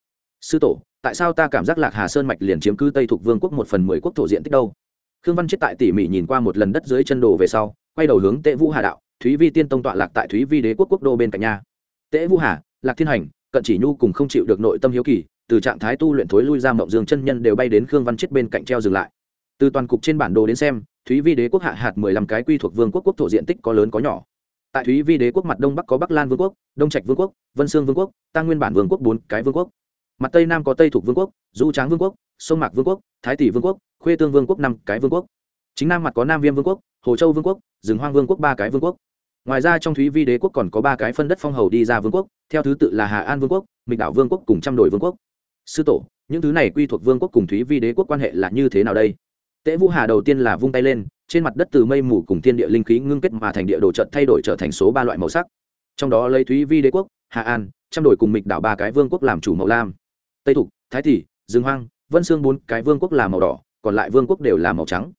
Sư tổ, tại sao ta cảm giác lạc hà sơn mạch liền chiếm cứ tây thuộc vương quốc một phần mười quốc thổ diện tích đâu? Khương văn chết tại tỉ mỉ nhìn qua một lần đất dưới chân đồ về sau, quay đầu hướng tệ vũ hà đạo, thúy vi tiên tông tọa lạc tại thúy vi đế quốc quốc đô bên cạnh nhà tệ vũ hà, lạc thiên hành, cận chỉ nhu cùng không chịu được nội tâm hiếu kỳ, từ trạng thái tu luyện thối lui ra mộng dương chân nhân đều bay đến khương văn chết bên cạnh treo dừng lại. Từ toàn cục trên bản đồ đến xem, thúy vi đế quốc hạ hạt mười lăm cái quy thuộc vương quốc quốc thổ diện tích có lớn có nhỏ tại thúy vi đế quốc mặt đông bắc có bắc lan vương quốc đông trạch vương quốc vân sương vương quốc tăng nguyên bản vương quốc bốn cái vương quốc mặt tây nam có tây thuộc vương quốc du tráng vương quốc sông mạc vương quốc thái tỷ vương quốc khuê tương vương quốc năm cái vương quốc chính nam mặt có nam viêm vương quốc hồ châu vương quốc rừng hoang vương quốc ba cái vương quốc ngoài ra trong thúy vi đế quốc còn có ba cái phân đất phong hầu đi ra vương quốc theo thứ tự là hà an vương quốc mịch đảo vương quốc cùng trăm đội vương quốc sư tổ những thứ này quy thuộc vương quốc cùng thúy vi đế quốc quan hệ là như thế nào đây tễ vũ hà đầu tiên là vung tay lên trên mặt đất từ mây mù cùng thiên địa linh khí ngưng kết mà thành địa đồ trận thay đổi trở thành số ba loại màu sắc. Trong đó lấy thúy vi đế quốc hạ an, trăm đổi cùng mịch đảo ba cái vương quốc làm chủ màu lam. Tây thục, thái thị dương hoang, vân sương bốn cái vương quốc là màu đỏ, còn lại vương quốc đều là màu trắng.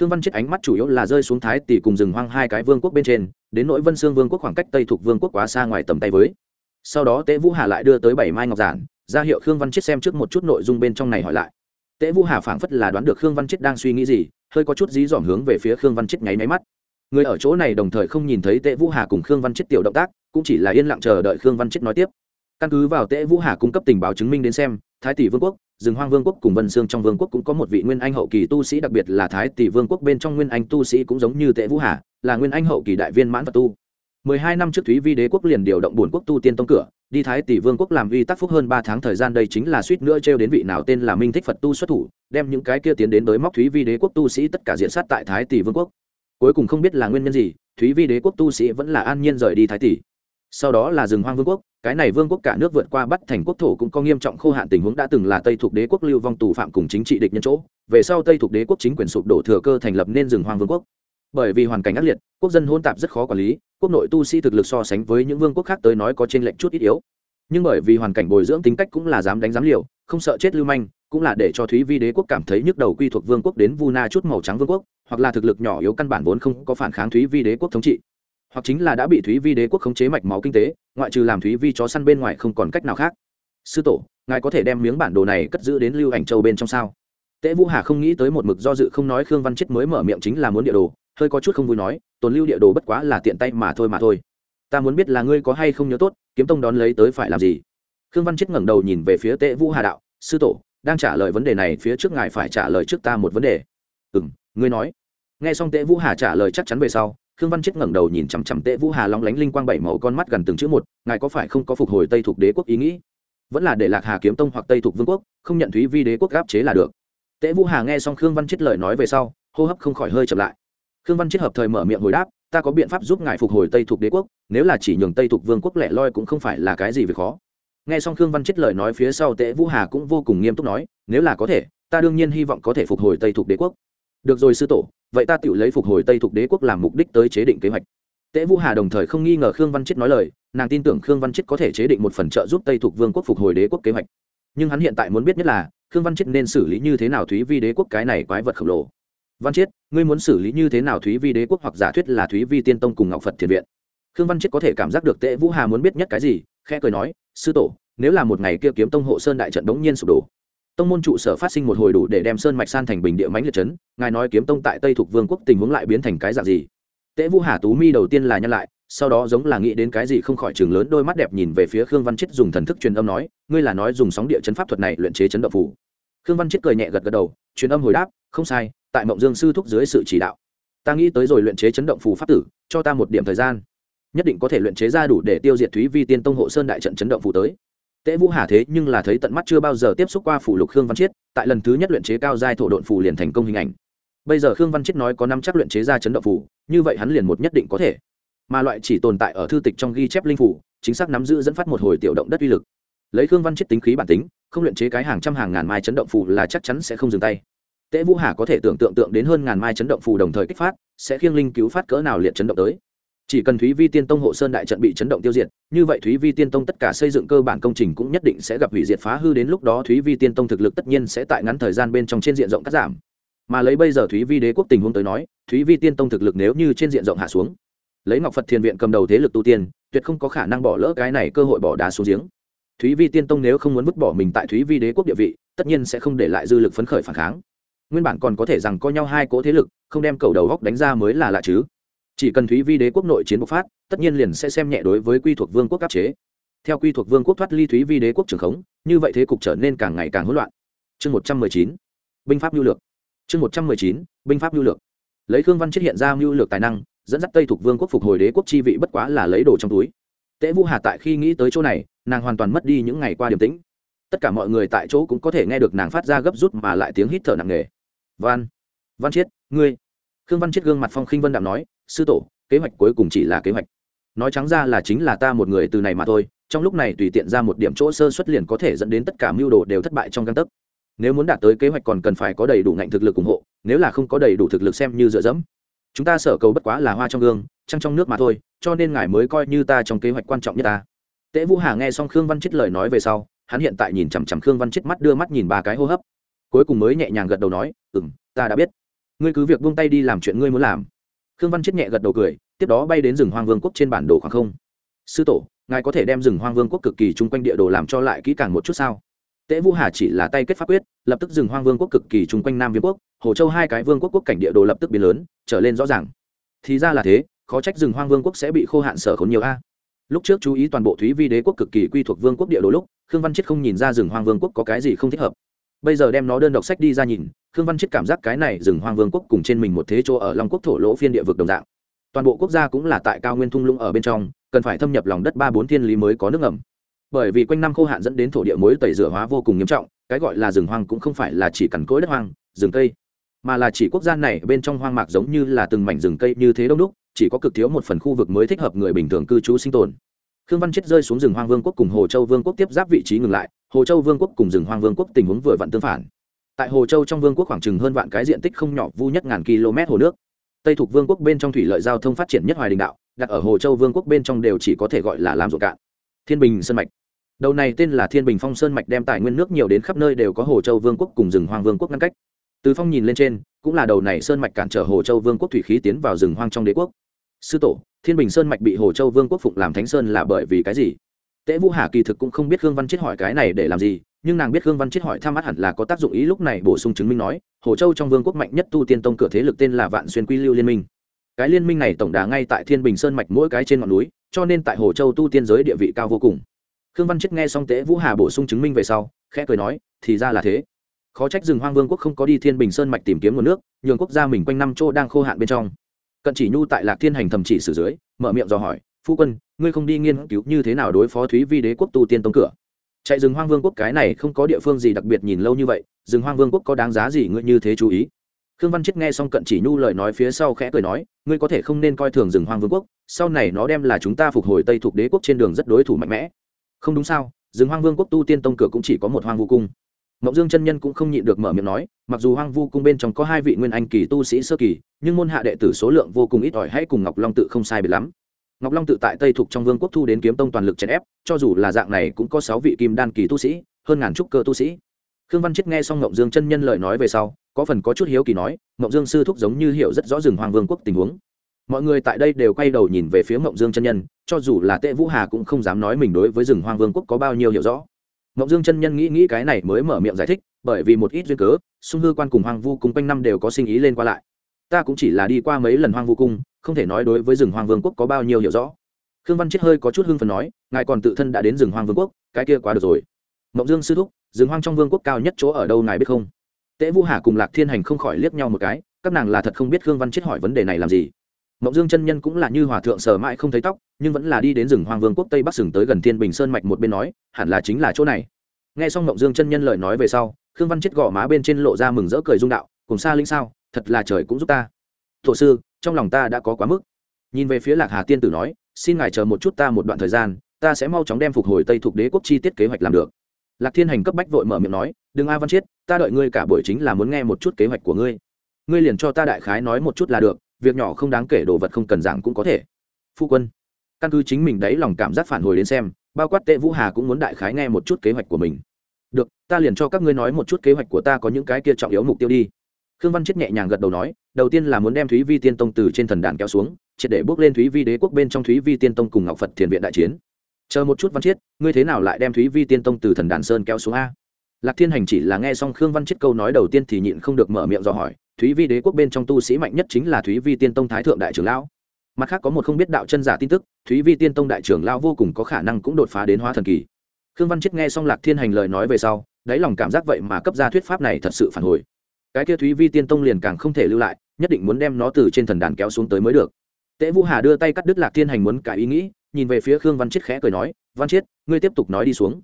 Khương văn chết ánh mắt chủ yếu là rơi xuống thái tỷ cùng rừng hoang hai cái vương quốc bên trên, đến nỗi vân sương vương quốc khoảng cách tây thuộc vương quốc quá xa ngoài tầm tay với. Sau đó tế vũ hà lại đưa tới bảy mai ngọc giản, ra hiệu khương văn chết xem trước một chút nội dung bên trong này hỏi lại. Tế vũ hà phảng phất là đoán được khương văn chết đang suy nghĩ gì hơi có chút dí dỏm hướng về phía khương văn chết nháy máy mắt. Người ở chỗ này đồng thời không nhìn thấy tế vũ hà cùng khương văn chết tiểu động tác, cũng chỉ là yên lặng chờ đợi khương văn chết nói tiếp. Căn cứ vào tế vũ hà cung cấp tình báo chứng minh đến xem, thái tỷ vương quốc, rừng hoang vương quốc cùng vân sương trong vương quốc cũng có một vị nguyên anh hậu kỳ tu sĩ, đặc biệt là thái tỷ vương quốc bên trong nguyên anh tu sĩ cũng giống như tệ vũ hà, là nguyên anh hậu kỳ đại viên mãn và tu. Mười hai năm trước thúy vi đế quốc liền điều động bổn quốc tu tiên tông cửa đi thái tỷ vương quốc làm vi tác phúc hơn ba tháng thời gian đây chính là suýt nữa trêu đến vị nào tên là minh thích phật tu xuất thủ, đem những cái kia tiến đến đới móc thúy vi đế quốc tu sĩ tất cả diện sát tại thái tỷ vương quốc. Cuối cùng không biết là nguyên nhân gì, thúy vi đế quốc tu sĩ vẫn là an nhiên rời đi thái tỷ. Sau đó là rừng hoang vương quốc, cái này vương quốc cả nước vượt qua bắt thành quốc thổ cũng có nghiêm trọng khô hạn tình huống đã từng là tây thuộc đế quốc lưu vong tù phạm cùng chính trị địch nhân chỗ. Về sau tây thuộc đế quốc chính quyền sụp đổ thừa cơ thành lập nên rừng hoang vương quốc. Bởi vì hoàn cảnh ác liệt, quốc dân hôn tạp rất khó quản lý quốc nội tu sĩ thực lực so sánh với những vương quốc khác tới nói có trên lệnh chút ít yếu. Nhưng bởi vì hoàn cảnh bồi dưỡng tính cách cũng là dám đánh dám liều, không sợ chết lưu manh, cũng là để cho thúy vi đế quốc cảm thấy nhức đầu quy thuộc vương quốc đến vu na chút màu trắng vương quốc, hoặc là thực lực nhỏ yếu căn bản vốn không có phản kháng thúy vi đế quốc thống trị. Hoặc chính là đã bị thúy vi đế quốc khống chế mạch máu kinh tế, ngoại trừ làm thúy vi chó săn bên ngoài không còn cách nào khác. Sư tổ, ngài có thể đem miếng bản đồ này cất giữ đến lưu ảnh châu bên trong sao? Tễ vũ hà không nghĩ tới một mực do dự không nói khương văn chết mới mở miệng chính là muốn địa đồ, hơi có chút không vui nói tồn lưu địa đồ bất quá là tiện tay mà thôi mà thôi. Ta muốn biết là ngươi có hay không nhớ tốt, kiếm tông đón lấy tới phải làm gì? Khương văn chết ngẩng đầu nhìn về phía tệ vũ hà đạo, sư tổ, đang trả lời vấn đề này phía trước ngài phải trả lời trước ta một vấn đề. Ừ m ngươi nói. Nghe xong tệ vũ hà trả lời chắc chắn về sau, khương văn chết ngẩng đầu nhìn chằm chằm tệ vũ hà long lánh linh quang bảy màu con mắt gần từng chữ một, ngài có phải không có phục hồi tây thuộc đế quốc ý nghĩ? Vẫn là để lạc hà kiếm tông hoặc tây thuộc vương quốc, không nhận thúy vi đế quốc gáp chế là được. Tệ vũ hà nghe xong khương văn chết lời nói về sau, hô hấp không khỏi hơi chậm lại khương văn chết hợp thời mở miệng hồi đáp, ta có biện pháp giúp ngài phục hồi tây thuộc đế quốc, nếu là chỉ nhường tây thuộc vương quốc lẻ loi cũng không phải là cái gì việc khó. Nghe xong khương văn chết lời nói phía sau, tễ vũ hà cũng vô cùng nghiêm túc nói, nếu là có thể, ta đương nhiên hy vọng có thể phục hồi tây thuộc đế quốc. Được rồi sư tổ, vậy ta tự lấy phục hồi tây thuộc đế quốc làm mục đích tới chế định kế hoạch. Tễ vũ hà đồng thời không nghi ngờ khương văn chết nói lời, nàng tin tưởng khương văn chết có thể chế định một phần trợ giúp tây thuộc vương quốc phục hồi đế quốc kế hoạch. Nhưng hắn hiện tại muốn biết nhất là, khương văn chết nên xử lý như thế nào thúy vi đế quốc cái này quái vật khổng lồ văn chiết, ngươi muốn xử lý như thế nào thúy vi đế quốc hoặc giả thuyết là thúy vi tiên tông cùng ngọc phật thiền viện? Khương văn chiết có thể cảm giác được tệ vũ hà muốn biết nhất cái gì, khẽ cười nói, sư tổ, nếu là một ngày kia kiếm tông hộ sơn đại trận bỗng nhiên sụp đổ, tông môn trụ sở phát sinh một hồi đủ để đem sơn mạch san thành bình địa mánh liệt chấn, ngài nói kiếm tông tại tây thuộc vương quốc tình huống lại biến thành cái dạng gì? Tệ vũ hà tú mi đầu tiên là nhân lại, sau đó giống là nghĩ đến cái gì không khỏi chừng lớn đôi mắt đẹp nhìn về phía khương văn chết dùng thần thức truyền âm nói, ngươi là nói dùng sóng địa chấn pháp thuật này luyện chế chấn động phủ khương văn chết cười nhẹ gật gật đầu, truyền âm hồi đáp, không sai tại mộng dương sư thúc dưới sự chỉ đạo ta nghĩ tới rồi luyện chế chấn động phù pháp tử cho ta một điểm thời gian nhất định có thể luyện chế ra đủ để tiêu diệt thúy vi tiên tông hộ sơn đại trận chấn động phù tới Tế Vũ Hà thế nhưng là thấy tận mắt chưa bao giờ tiếp xúc qua phủ lục Khương Văn Chiết, tại lần thứ nhất luyện chế cao giai thổ độn phù liền thành công hình ảnh. Bây giờ Khương Văn Chiết nói có năm chắc luyện chế ra chấn động phù, như vậy hắn liền một nhất định có thể. Mà loại chỉ tồn tại ở thư tịch trong ghi chép linh phủ, chính xác nắm giữ dẫn phát một hồi tiểu động đất uy lực. Lấy Khương Văn Chiết tính khí bản tính, không luyện chế cái hàng trăm hàng ngàn mai chấn động phù là chắc chắn sẽ không dừng tay. Tế Vũ Hà có thể tưởng tượng tượng đến hơn ngàn mai chấn động phù đồng thời kích phát, sẽ khiêng linh cứu phát cỡ nào liệt chấn động tới. Chỉ cần thúy vi tiên tông hộ sơn đại trận bị chấn động tiêu diệt như vậy thúy vi tiên tông tất cả xây dựng cơ bản công trình cũng nhất định sẽ gặp hủy diệt phá hư đến lúc đó thúy vi tiên tông thực lực tất nhiên sẽ tại ngắn thời gian bên trong trên diện rộng cắt giảm. Mà lấy bây giờ thúy vi đế quốc tình huống tới nói thúy vi tiên tông thực lực nếu như trên diện rộng hạ xuống lấy ngọc phật thiền viện cầm đầu thế lực tu tiên tuyệt không có khả năng bỏ lỡ cái này cơ hội bỏ đá xuống giếng. Thúy vi tiên tông nếu không muốn vứt bỏ mình tại thúy vi đế quốc địa vị tất nhiên sẽ không để lại dư lực phấn khởi phản kháng nguyên bản còn có thể rằng có nhau hai cỗ thế lực, không đem cầu đầu góc đánh ra mới là lạ chứ. Chỉ cần thúy vi đế quốc nội chiến bộc phát, tất nhiên liền sẽ xem nhẹ đối với quy thuộc vương quốc áp chế. Theo quy thuộc vương quốc thoát ly thúy vi đế quốc trường khống, như vậy thế cục trở nên càng ngày càng hỗn loạn. Chương một trăm mười chín, binh pháp nhu lược. Chương một trăm mười chín, binh pháp nhu lược. Lấy khương văn chết hiện ra mưu lược tài năng, dẫn dắt tây thuộc vương quốc phục hồi đế quốc chi vị bất quá là lấy đồ trong túi. Tễ vũ hà tại khi nghĩ tới chỗ này, nàng hoàn toàn mất đi những ngày qua điềm tĩnh. Tất cả mọi người tại chỗ cũng có thể nghe được nàng phát ra gấp rút mà lại tiếng hít thở nặng nề văn. Văn chiết, ngươi. Khương văn chiết gương mặt phong khinh vân đạm nói, sư tổ, kế hoạch cuối cùng chỉ là kế hoạch. Nói trắng ra là chính là ta một người từ này mà thôi, trong lúc này tùy tiện ra một điểm chỗ sơ xuất liền có thể dẫn đến tất cả mưu đồ đều thất bại trong găng tấc. Nếu muốn đạt tới kế hoạch còn cần phải có đầy đủ ngạnh thực lực ủng hộ, nếu là không có đầy đủ thực lực xem như dựa dẫm. Chúng ta sở cầu bất quá là hoa trong gương, trăng trong nước mà thôi, cho nên ngài mới coi như ta trong kế hoạch quan trọng nhất ta. Tễ vũ hà nghe xong khương văn chết lời nói về sau, hắn hiện tại nhìn chằm chằm khương văn chết mắt đưa mắt nhìn ba cái hô hấp cuối cùng mới nhẹ nhàng gật đầu nói ừ m ta đã biết. Ngươi cứ việc buông tay đi làm chuyện ngươi muốn làm. Khương văn chết nhẹ gật đầu cười, tiếp đó bay đến rừng hoang vương quốc trên bản đồ khoảng không. Sư tổ, ngài có thể đem rừng hoang vương quốc cực kỳ chung quanh địa đồ làm cho lại kỹ càng một chút sao? Tễ vũ hà chỉ là tay kết pháp quyết, lập tức rừng hoang vương quốc cực kỳ chung quanh nam viêm quốc, hồ châu hai cái vương quốc quốc cảnh địa đồ lập tức biến lớn, trở lên rõ ràng. Thì ra là thế, khó trách rừng hoang vương quốc sẽ bị khô hạn sở khốn nhiều a. Lúc trước chú ý toàn bộ thúy vi đế quốc cực kỳ quy thuộc vương quốc địa đồ lúc, khương văn chết không nhìn ra rừng hoang vương quốc có cái gì không thích hợp bây giờ đem nó đơn độc sách đi ra nhìn, khương văn chết cảm giác cái này rừng hoang vương quốc cùng trên mình một thế chỗ ở long quốc thổ lỗ phiên địa vực đồng dạng. Toàn bộ quốc gia cũng là tại cao nguyên thung lũng ở bên trong, cần phải thâm nhập lòng đất ba bốn thiên lý mới có nước ngầm. Bởi vì quanh năm khô hạn dẫn đến thổ địa mới tẩy rửa hóa vô cùng nghiêm trọng, cái gọi là rừng hoang cũng không phải là chỉ cằn cỗi đất hoang, rừng cây, mà là chỉ quốc gia này bên trong hoang mạc giống như là từng mảnh rừng cây như thế đông đúc, chỉ có cực thiếu một phần khu vực mới thích hợp người bình thường cư trú sinh tồn. Khương văn chết rơi xuống rừng hoang vương quốc cùng hồ châu vương quốc tiếp giáp vị trí ngừng lại hồ châu vương quốc cùng rừng hoang vương quốc tình huống vừa vặn tương phản. Tại hồ châu trong vương quốc khoảng chừng hơn vạn cái diện tích không nhỏ, vu nhất ngàn km hồ nước. Tây thuộc vương quốc bên trong thủy lợi giao thông phát triển nhất hoài đình đạo, đặt ở hồ châu vương quốc bên trong đều chỉ có thể gọi là làm ruộng cạn. Thiên bình sơn mạch. Đầu này tên là thiên bình phong sơn mạch đem tài nguyên nước nhiều đến khắp nơi đều có hồ châu vương quốc cùng rừng hoang vương quốc ngăn cách. Từ phong nhìn lên trên, cũng là đầu này sơn mạch cản trở hồ châu vương quốc thủy khí tiến vào rừng hoang trong đế quốc. Sư tổ, thiên bình sơn mạch bị hồ châu vương quốc phụng làm thánh sơn là bởi vì cái gì? Tế vũ hà kỳ thực cũng không biết khương văn chết hỏi cái này để làm gì, nhưng nàng biết khương văn chết hỏi tham mắt hẳn là có tác dụng ý lúc này bổ sung chứng minh nói, hồ châu trong vương quốc mạnh nhất tu tiên tông cửa thế lực tên là vạn xuyên quy lưu liên minh. Cái liên minh này tổng đà ngay tại thiên bình sơn mạch mỗi cái trên ngọn núi, cho nên tại hồ châu tu tiên giới địa vị cao vô cùng. Khương văn chết nghe xong Tế vũ hà bổ sung chứng minh về sau, khẽ cười nói, thì ra là thế. Khó trách rừng hoang vương quốc không có đi thiên bình sơn mạch tìm kiếm nguồn nước, nhường quốc gia mình quanh năm chỗ đang khô hạn bên trong. Cận chỉ nhu tại lạc thiên hành thầm chỉ sử dưới, mở miệng dò hỏi phu quân, ngươi không đi nghiên cứu như thế nào đối phó thúy vi đế quốc tu tiên tông cửa. Chạy rừng hoang vương quốc cái này không có địa phương gì đặc biệt nhìn lâu như vậy, rừng hoang vương quốc có đáng giá gì ngươi như thế chú ý? Khương văn chết nghe xong cận chỉ nhu lời nói phía sau khẽ cười nói, ngươi có thể không nên coi thường rừng hoang vương quốc, sau này nó đem là chúng ta phục hồi tây thuộc đế quốc trên đường rất đối thủ mạnh mẽ. Không đúng sao, rừng hoang vương quốc tu tiên tông cửa cũng chỉ có một hoang vô cung. Mộng dương chân nhân cũng không nhịn được mở miệng nói, mặc dù hoang vu cung bên trong có hai vị nguyên anh kỳ tu sĩ sơ kỳ, nhưng môn hạ đệ tử số lượng vô cùng ít ỏi, hãy cùng ngọc long tự không sai biệt lắm ngọc long tự tại tây thục trong vương quốc thu đến kiếm tông toàn lực chèn ép, cho dù là dạng này cũng có sáu vị kim đan kỳ tu sĩ, hơn ngàn trúc cơ tu sĩ. Khương văn chết nghe xong ngộng dương chân nhân lời nói về sau, có phần có chút hiếu kỳ nói ngộng dương sư thúc giống như hiểu rất rõ rừng hoàng vương quốc tình huống. Mọi người tại đây đều quay đầu nhìn về phía ngộng dương chân nhân, cho dù là tệ vũ hà cũng không dám nói mình đối với rừng hoàng vương quốc có bao nhiêu hiểu rõ. Ngộng dương chân nhân nghĩ nghĩ cái này mới mở miệng giải thích, bởi vì một ít duyên cớ, sung hư quan cùng hoàng vu cùng quanh năm đều có sinh ý lên qua lại. Ta cũng chỉ là đi qua mấy lần hoàng vu cung không thể nói đối với rừng hoàng vương quốc có bao nhiêu hiểu rõ. Khương văn chết hơi có chút hưng phần nói, ngài còn tự thân đã đến rừng hoàng vương quốc, cái kia quá được rồi. Mộng dương sư thúc, rừng hoang trong vương quốc cao nhất chỗ ở đâu ngài biết không? Tễ vũ hà cùng lạc thiên hành không khỏi liếc nhau một cái, các nàng là thật không biết khương văn chết hỏi vấn đề này làm gì. Mộng dương chân nhân cũng là như hòa thượng sở mãi không thấy tóc, nhưng vẫn là đi đến rừng hoang vương quốc tây bắc sừng tới gần thiên bình sơn mạch một bên nói, hẳn là chính là chỗ này. Nghe xong mộng dương chân nhân lời nói về sau, khương văn chết gõ má bên trên lộ ra mừng rỡ cười rung đạo, cùng xa linh sao, thật là trời cũng giúp ta. Thổ sư trong lòng ta đã có quá mức. Nhìn về phía lạc hà tiên tử nói, xin ngài chờ một chút ta một đoạn thời gian, ta sẽ mau chóng đem phục hồi tây thuộc đế quốc chi tiết kế hoạch làm được. Lạc thiên hành cấp bách vội mở miệng nói, đừng a văn chiết ta đợi ngươi cả buổi chính là muốn nghe một chút kế hoạch của ngươi. Ngươi liền cho ta đại khái nói một chút là được, việc nhỏ không đáng kể đồ vật không cần giảng cũng có thể. Phu quân, căn cứ chính mình đấy lòng cảm giác phản hồi đến xem, bao quát tệ vũ hà cũng muốn đại khái nghe một chút kế hoạch của mình. Được, ta liền cho các ngươi nói một chút kế hoạch của ta có những cái kia trọng yếu mục tiêu đi khương văn chết nhẹ nhàng gật đầu nói, đầu tiên là muốn đem thúy vi tiên tông từ trên thần đàn kéo xuống, triệt để bước lên thúy vi đế quốc bên trong thúy vi tiên tông cùng ngọc phật thiền viện đại chiến. Chờ một chút văn chiết ngươi thế nào lại đem thúy vi tiên tông từ thần đàn sơn kéo xuống a? Lạc thiên hành chỉ là nghe xong khương văn chiết câu nói đầu tiên thì nhịn không được mở miệng dò hỏi, thúy vi đế quốc bên trong tu sĩ mạnh nhất chính là thúy vi tiên tông thái thượng đại trưởng lão. Mặt khác có một không biết đạo chân giả tin tức, thúy vi tiên tông đại trưởng lão vô cùng có khả năng cũng đột phá đến hóa thần kỳ. Khương văn chiết nghe xong lạc thiên hành lời nói về sau, đáy lòng cảm giác vậy mà cấp ra thuyết pháp này thật sự phản hồi cái kia thúy vi tiên tông liền càng không thể lưu lại, nhất định muốn đem nó từ trên thần đàn kéo xuống tới mới được. Tễ vũ hà đưa tay cắt đứt lạc thiên hành muốn cả ý nghĩ, nhìn về phía khương văn chiết khẽ cười nói, văn chiết, ngươi tiếp tục nói đi xuống.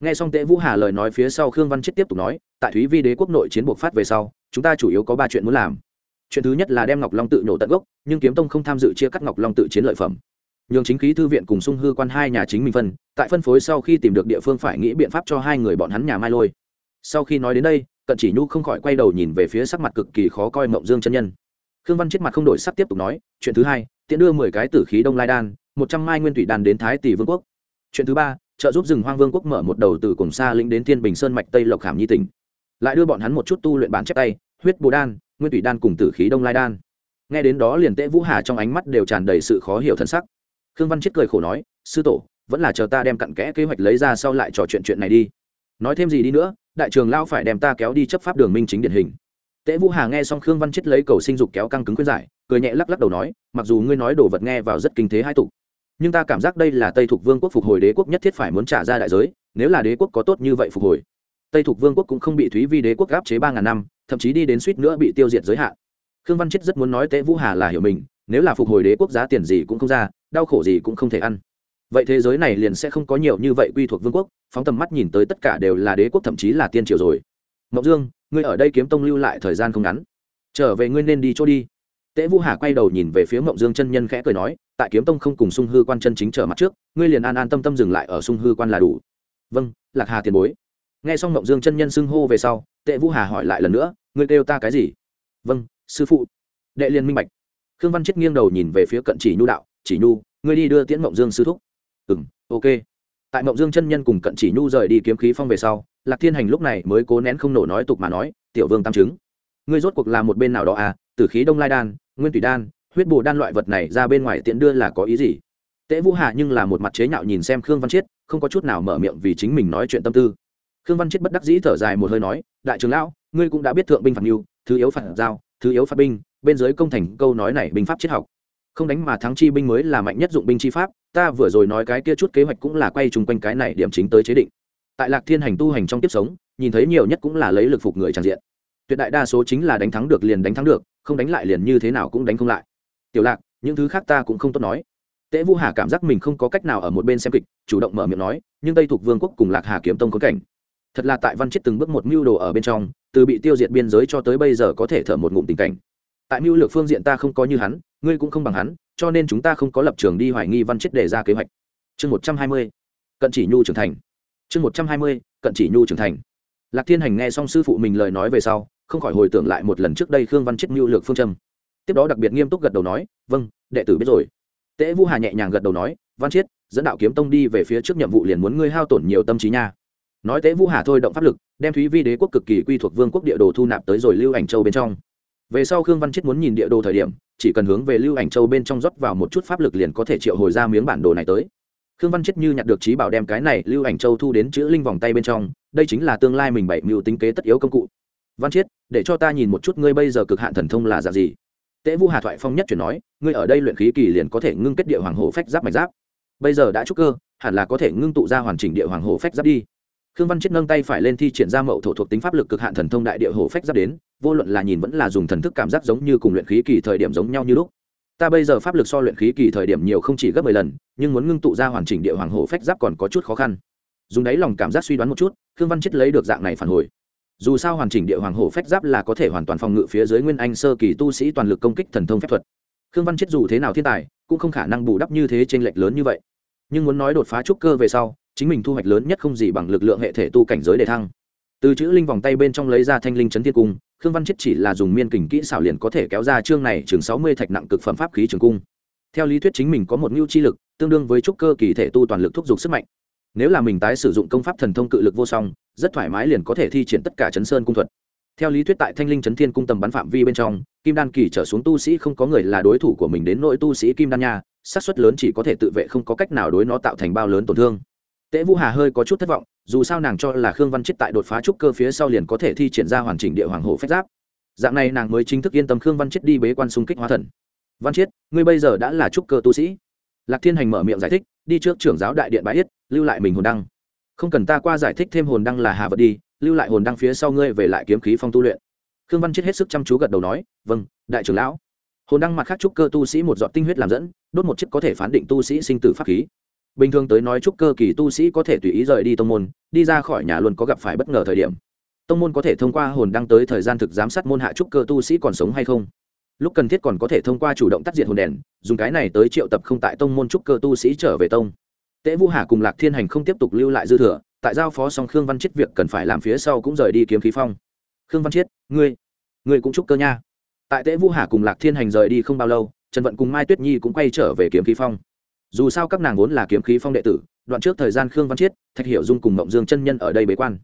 Nghe xong tễ vũ hà lời nói phía sau, khương văn chiết tiếp tục nói, tại thúy vi đế quốc nội chiến buộc phát về sau, chúng ta chủ yếu có ba chuyện muốn làm. Chuyện thứ nhất là đem ngọc long tự nhổ tận gốc, nhưng kiếm tông không tham dự chia cắt ngọc long tự chiến lợi phẩm. Nhường chính khí thư viện cùng sung hư quan hai nhà chính mình phân, tại phân phối sau khi tìm được địa phương phải nghĩ biện pháp cho hai người bọn hắn nhà mai lôi. Sau khi nói đến đây cận chỉ nhu không khỏi quay đầu nhìn về phía sắc mặt cực kỳ khó coi mộng dương chân nhân. Khương văn chết mặt không đổi sắc tiếp tục nói, chuyện thứ hai, tiện đưa mười cái tử khí đông lai đan, một trăm mai nguyên thủy đan đến thái tỷ vương quốc. Chuyện thứ ba, trợ giúp rừng hoang vương quốc mở một đầu từ cùng xa lĩnh đến thiên bình sơn mạch tây lộc hàm nhi tỉnh. Lại đưa bọn hắn một chút tu luyện bản chép tay, huyết bồ đan, nguyên thủy đan cùng tử khí đông lai đan. Nghe đến đó liền tễ vũ hà trong ánh mắt đều tràn đầy sự khó hiểu thân sắc. Khương văn chết cười khổ nói, sư tổ, vẫn là chờ ta đem cặn kẽ kế hoạch lấy ra sau lại trò chuyện chuyện này đi. Nói thêm gì đi nữa đại trường lao phải đem ta kéo đi chấp pháp đường minh chính điển hình. Tễ vũ hà nghe xong khương văn chết lấy cầu sinh dục kéo căng cứng khuyên giải, cười nhẹ lắc lắc đầu nói, mặc dù ngươi nói đồ vật nghe vào rất kinh thế hai tục, nhưng ta cảm giác đây là tây thuộc vương quốc phục hồi đế quốc nhất thiết phải muốn trả ra đại giới, nếu là đế quốc có tốt như vậy phục hồi, tây thuộc vương quốc cũng không bị thúy vi đế quốc gáp chế ba ngàn năm, thậm chí đi đến suýt nữa bị tiêu diệt giới hạn. Khương văn chết rất muốn nói tễ vũ hà là hiểu mình, nếu là phục hồi đế quốc giá tiền gì cũng không ra, đau khổ gì cũng không thể ăn vậy thế giới này liền sẽ không có nhiều như vậy quy thuộc vương quốc, phóng tầm mắt nhìn tới tất cả đều là đế quốc, thậm chí là tiên triều rồi. Mộng dương, ngươi ở đây kiếm tông lưu lại thời gian không ngắn. Trở về ngươi nên đi chỗ đi. Tễ vũ hà quay đầu nhìn về phía mộng dương chân nhân khẽ cười nói, tại kiếm tông không cùng sung hư quan chân chính trở mặt trước, ngươi liền an an tâm tâm dừng lại ở sung hư quan là đủ. Vâng lạc hà tiền bối. Nghe xong mộng dương chân nhân xưng hô về sau tệ vũ hà hỏi lại lần nữa, ngươi kêu ta cái gì? Vâng sư phụ. Đệ liên minh bạch. Khương văn chết nghiêng đầu nhìn về phía cận chỉ nhu đạo, chỉ nhu, ngươi đi đưa tiễn mộng dương sư thúc ừ m ok. Tại mộng dương chân nhân cùng cận chỉ nhu rời đi kiếm khí phong về sau, lạc thiên hành lúc này mới cố nén không nổ nói tục mà nói, tiểu vương tam chứng, ngươi rốt cuộc là một bên nào đó à? Từ khí đông lai đan, nguyên thủy đan, huyết bồ đan loại vật này ra bên ngoài tiện đưa là có ý gì? Tễ vũ hà nhưng là một mặt chế nhạo nhìn xem khương văn chiết, không có chút nào mở miệng vì chính mình nói chuyện tâm tư. Khương văn chiết bất đắc dĩ thở dài một hơi nói, đại trưởng lão, ngươi cũng đã biết thượng binh phạt mưu thứ yếu phạt giao, thứ yếu phạt binh, bên dưới công thành câu nói này binh pháp triết học. Không đánh mà thắng chi binh mới là mạnh nhất dụng binh chi pháp ta vừa rồi nói cái kia chút kế hoạch cũng là quay chung quanh cái này điểm chính tới chế định. Tại lạc thiên hành tu hành trong kiếp sống, nhìn thấy nhiều nhất cũng là lấy lực phục người tràn diện. Tuyệt đại đa số chính là đánh thắng được liền đánh thắng được, không đánh lại liền như thế nào cũng đánh không lại. Tiểu lạc, những thứ khác ta cũng không tốt nói. Tễ vũ hà cảm giác mình không có cách nào ở một bên xem kịch, chủ động mở miệng nói, nhưng tây thuộc vương quốc cùng lạc hà kiếm tông có cảnh. Thật là tại văn chết từng bước một mưu đồ ở bên trong, từ bị tiêu diệt biên giới cho tới bây giờ có thể thở một ngụm tình cảnh. Tại mưu lược phương diện ta không có như hắn, ngươi cũng không bằng hắn cho nên chúng ta không có lập trường đi hoài nghi văn chết đề ra kế hoạch. Chương một trăm hai mươi, cận chỉ nhu trưởng thành. Chương một trăm hai mươi, cận chỉ nhu trưởng thành. Lạc thiên hành nghe xong sư phụ mình lời nói về sau, không khỏi hồi tưởng lại một lần trước đây khương văn chết mưu lược phương châm. Tiếp đó đặc biệt nghiêm túc gật đầu nói vâng đệ tử biết rồi. Tễ vũ hà nhẹ nhàng gật đầu nói, văn chiết dẫn đạo kiếm tông đi về phía trước nhiệm vụ liền muốn ngươi hao tổn nhiều tâm trí nha. Nói tễ vũ hà thôi động pháp lực, đem thúy vi đế quốc cực kỳ quy thuộc vương quốc địa đồ thu nạp tới rồi lưu ảnh châu bên trong. Về sau khương văn chiết muốn nhìn địa đồ thời điểm chỉ cần hướng về lưu ảnh châu bên trong rót vào một chút pháp lực liền có thể triệu hồi ra miếng bản đồ này tới. Khương văn chiết như nhặt được trí bảo đem cái này lưu ảnh châu thu đến chữ linh vòng tay bên trong, đây chính là tương lai mình bảy mưu tính kế tất yếu công cụ. Văn chiết để cho ta nhìn một chút ngươi bây giờ cực hạn thần thông là dạng gì. Tễ vũ hà thoại phong nhất chuyển nói, ngươi ở đây luyện khí kỳ liền có thể ngưng kết địa hoàng hổ phách giáp mạch giáp. Bây giờ đã trúc cơ, hẳn là có thể ngưng tụ ra hoàn chỉnh địa hoàng hổ phách giáp đi. Khương văn chiết nâng tay phải lên thi triển ra mậu thổ thuộc tính pháp lực cực hạn thần thông đại địa hổ phách giáp đến vô luận là nhìn vẫn là dùng thần thức cảm giác giống như cùng luyện khí kỳ thời điểm giống nhau như lúc. Ta bây giờ pháp lực so luyện khí kỳ thời điểm nhiều không chỉ gấp mười lần, nhưng muốn ngưng tụ ra hoàn chỉnh địa hoàng hổ phách giáp còn có chút khó khăn. Dùng đáy lòng cảm giác suy đoán một chút, khương văn chết lấy được dạng này phản hồi. Dù sao hoàn chỉnh địa hoàng hổ phách giáp là có thể hoàn toàn phòng ngự phía dưới nguyên anh sơ kỳ tu sĩ toàn lực công kích thần thông phép thuật. Khương văn chết dù thế nào thiên tài, cũng không khả năng bù đắp như thế trên lệch lớn như vậy. Nhưng muốn nói đột phá trúc cơ về sau, chính mình thu hoạch lớn nhất không gì bằng lực lượng hệ thể tu cảnh giới để thăng. Từ chữ linh vòng tay bên trong lấy ra thanh linh chấn thiên cung khương văn chết chỉ là dùng miên kình kỹ xảo liền có thể kéo ra chương này chừng sáu mươi thạch nặng cực phẩm pháp khí trường cung. Theo lý thuyết chính mình có một mưu chi lực, tương đương với trúc cơ kỳ thể tu toàn lực thúc giục sức mạnh. Nếu là mình tái sử dụng công pháp thần thông cự lực vô song, rất thoải mái liền có thể thi triển tất cả chấn sơn cung thuật. Theo lý thuyết tại thanh linh chấn thiên cung tầm bắn phạm vi bên trong, kim đan kỳ trở xuống tu sĩ không có người là đối thủ của mình đến nỗi tu sĩ kim đan nha, xác suất lớn chỉ có thể tự vệ không có cách nào đối nó tạo thành bao lớn tổn thương. Tễ vũ hà hơi có chút thất vọng dù sao nàng cho là khương văn chết tại đột phá trúc cơ phía sau liền có thể thi triển ra hoàn chỉnh địa hoàng hổ phép giáp. Dạng này nàng mới chính thức yên tâm khương văn chết đi bế quan xung kích hóa thần. Văn chiết ngươi bây giờ đã là trúc cơ tu sĩ. Lạc thiên hành mở miệng giải thích, đi trước trưởng giáo đại điện bãi yết, lưu lại mình hồn đăng. Không cần ta qua giải thích thêm hồn đăng là hà vật đi, lưu lại hồn đăng phía sau ngươi về lại kiếm khí phong tu luyện. Khương văn chết hết sức chăm chú gật đầu nói vâng đại trưởng lão. Hồn đăng mặt khác trúc cơ tu sĩ một dọn tinh huyết làm dẫn, đốt một chiếc có thể phán định tu sĩ sinh tử pháp khí bình thường tới nói trúc cơ kỳ tu sĩ có thể tùy ý rời đi tông môn, đi ra khỏi nhà luôn có gặp phải bất ngờ thời điểm. Tông môn có thể thông qua hồn đăng tới thời gian thực giám sát môn hạ trúc cơ tu sĩ còn sống hay không. Lúc cần thiết còn có thể thông qua chủ động tắt diệt hồn đèn, dùng cái này tới triệu tập không tại tông môn trúc cơ tu sĩ trở về tông. Tễ vũ hà cùng lạc thiên hành không tiếp tục lưu lại dư thừa, tại giao phó song khương văn chết việc cần phải làm phía sau cũng rời đi kiếm khí phong. Khương văn chiết, ngươi ngươi cũng chúc cơ nha. Tại tễ vũ hà cùng lạc thiên hành rời đi không bao lâu, trần vận cùng mai tuyết nhi cũng quay trở về kiếm khí phong dù sao các nàng vốn là kiếm khí phong đệ tử, đoạn trước thời gian khương văn chiết, thạch hiểu dung cùng mộng dương chân nhân ở đây bế quan.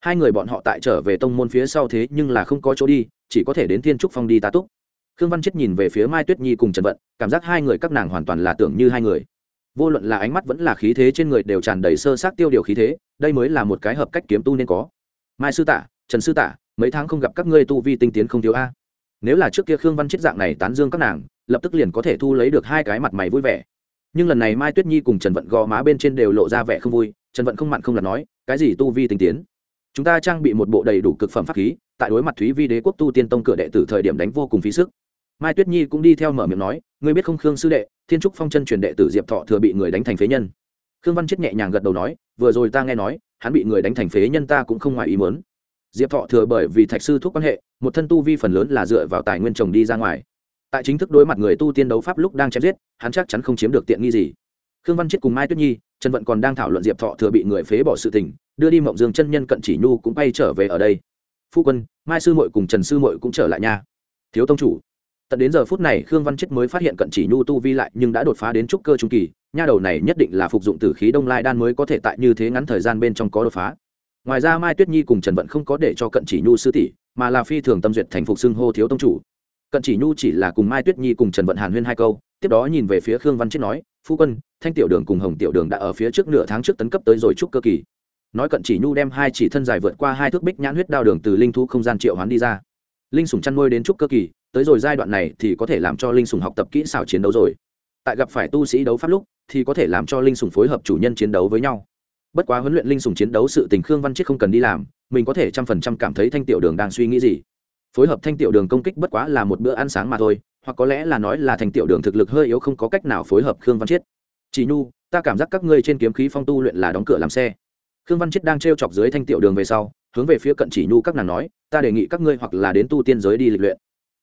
Hai người bọn họ tại trở về tông môn phía sau thế nhưng là không có chỗ đi, chỉ có thể đến thiên trúc phong đi tá túc. Khương văn chiết nhìn về phía mai tuyết nhi cùng trần vận, cảm giác hai người các nàng hoàn toàn là tưởng như hai người. Vô luận là ánh mắt vẫn là khí thế trên người đều tràn đầy sơ sát tiêu điều khí thế, đây mới là một cái hợp cách kiếm tu nên có. Mai sư tả, trần sư tả, mấy tháng không gặp các ngươi tu vi tinh tiến không thiếu a. Nếu là trước kia khương văn Chiết dạng này tán dương các nàng, lập tức liền có thể thu lấy được hai cái mặt mày vui vẻ nhưng lần này mai tuyết nhi cùng trần vận gò má bên trên đều lộ ra vẻ không vui, trần vận không mặn không là nói, cái gì tu vi tinh tiến? Chúng ta trang bị một bộ đầy đủ cực phẩm pháp khí, tại đối mặt thúy vi đế quốc tu tiên tông cửa đệ tử thời điểm đánh vô cùng phí sức. Mai tuyết nhi cũng đi theo mở miệng nói, ngươi biết không, khương sư đệ, thiên trúc phong chân truyền đệ tử diệp thọ thừa bị người đánh thành phế nhân. Khương văn chết nhẹ nhàng gật đầu nói, vừa rồi ta nghe nói, hắn bị người đánh thành phế nhân ta cũng không ngoài ý muốn. Diệp thọ thừa bởi vì thạch sư thuốc quan hệ, một thân tu vi phần lớn là dựa vào tài nguyên trồng đi ra ngoài tại chính thức đối mặt người tu tiên đấu pháp lúc đang chém giết, hắn chắc chắn không chiếm được tiện nghi gì. Khương văn chết cùng mai tuyết nhi, trần vận còn đang thảo luận diệp thọ thừa bị người phế bỏ sự tình, đưa đi mộng dương chân nhân cận chỉ nhu cũng bay trở về ở đây. Phu quân, mai sư mội cùng trần sư mội cũng trở lại nha thiếu tông chủ. Tận đến giờ phút này, khương văn chết mới phát hiện cận chỉ nhu tu vi lại nhưng đã đột phá đến trúc cơ trung kỳ, nha đầu này nhất định là phục dụng tử khí đông lai đan mới có thể tại như thế ngắn thời gian bên trong có đột phá. Ngoài ra, mai tuyết nhi cùng trần vận không có để cho cận chỉ nhu sư tỷ, mà là phi thường tâm duyệt thành phục xưng hô thiếu tông chủ cận chỉ nhu chỉ là cùng mai tuyết nhi cùng trần vận hàn huyên hai câu, tiếp đó nhìn về phía khương văn chết nói, phu quân, thanh tiểu đường cùng hồng tiểu đường đã ở phía trước nửa tháng trước tấn cấp tới rồi trúc cơ kỳ. Nói cận chỉ nhu đem hai chỉ thân dài vượt qua hai thước bích nhãn huyết đao đường từ linh thu không gian triệu hoán đi ra. Linh sủng chăn nuôi đến trúc cơ kỳ, tới rồi giai đoạn này thì có thể làm cho linh sủng học tập kỹ xảo chiến đấu rồi. Tại gặp phải tu sĩ đấu pháp lúc, thì có thể làm cho linh sủng phối hợp chủ nhân chiến đấu với nhau. Bất quá huấn luyện linh sủng chiến đấu sự tình khương văn chết không cần đi làm, mình có thể trăm phần trăm cảm thấy thanh tiểu đường đang suy nghĩ gì phối hợp thanh tiểu đường công kích bất quá là một bữa ăn sáng mà thôi, hoặc có lẽ là nói là thanh tiểu đường thực lực hơi yếu không có cách nào phối hợp khương văn chiết. Chỉ nhu, ta cảm giác các ngươi trên kiếm khí phong tu luyện là đóng cửa làm xe. Khương văn chiết đang t r e o chọc dưới thanh tiểu đường về sau, hướng về phía cận chỉ nhu các nàng nói, ta đề nghị các ngươi hoặc là đến tu tiên giới đi lịch luyện,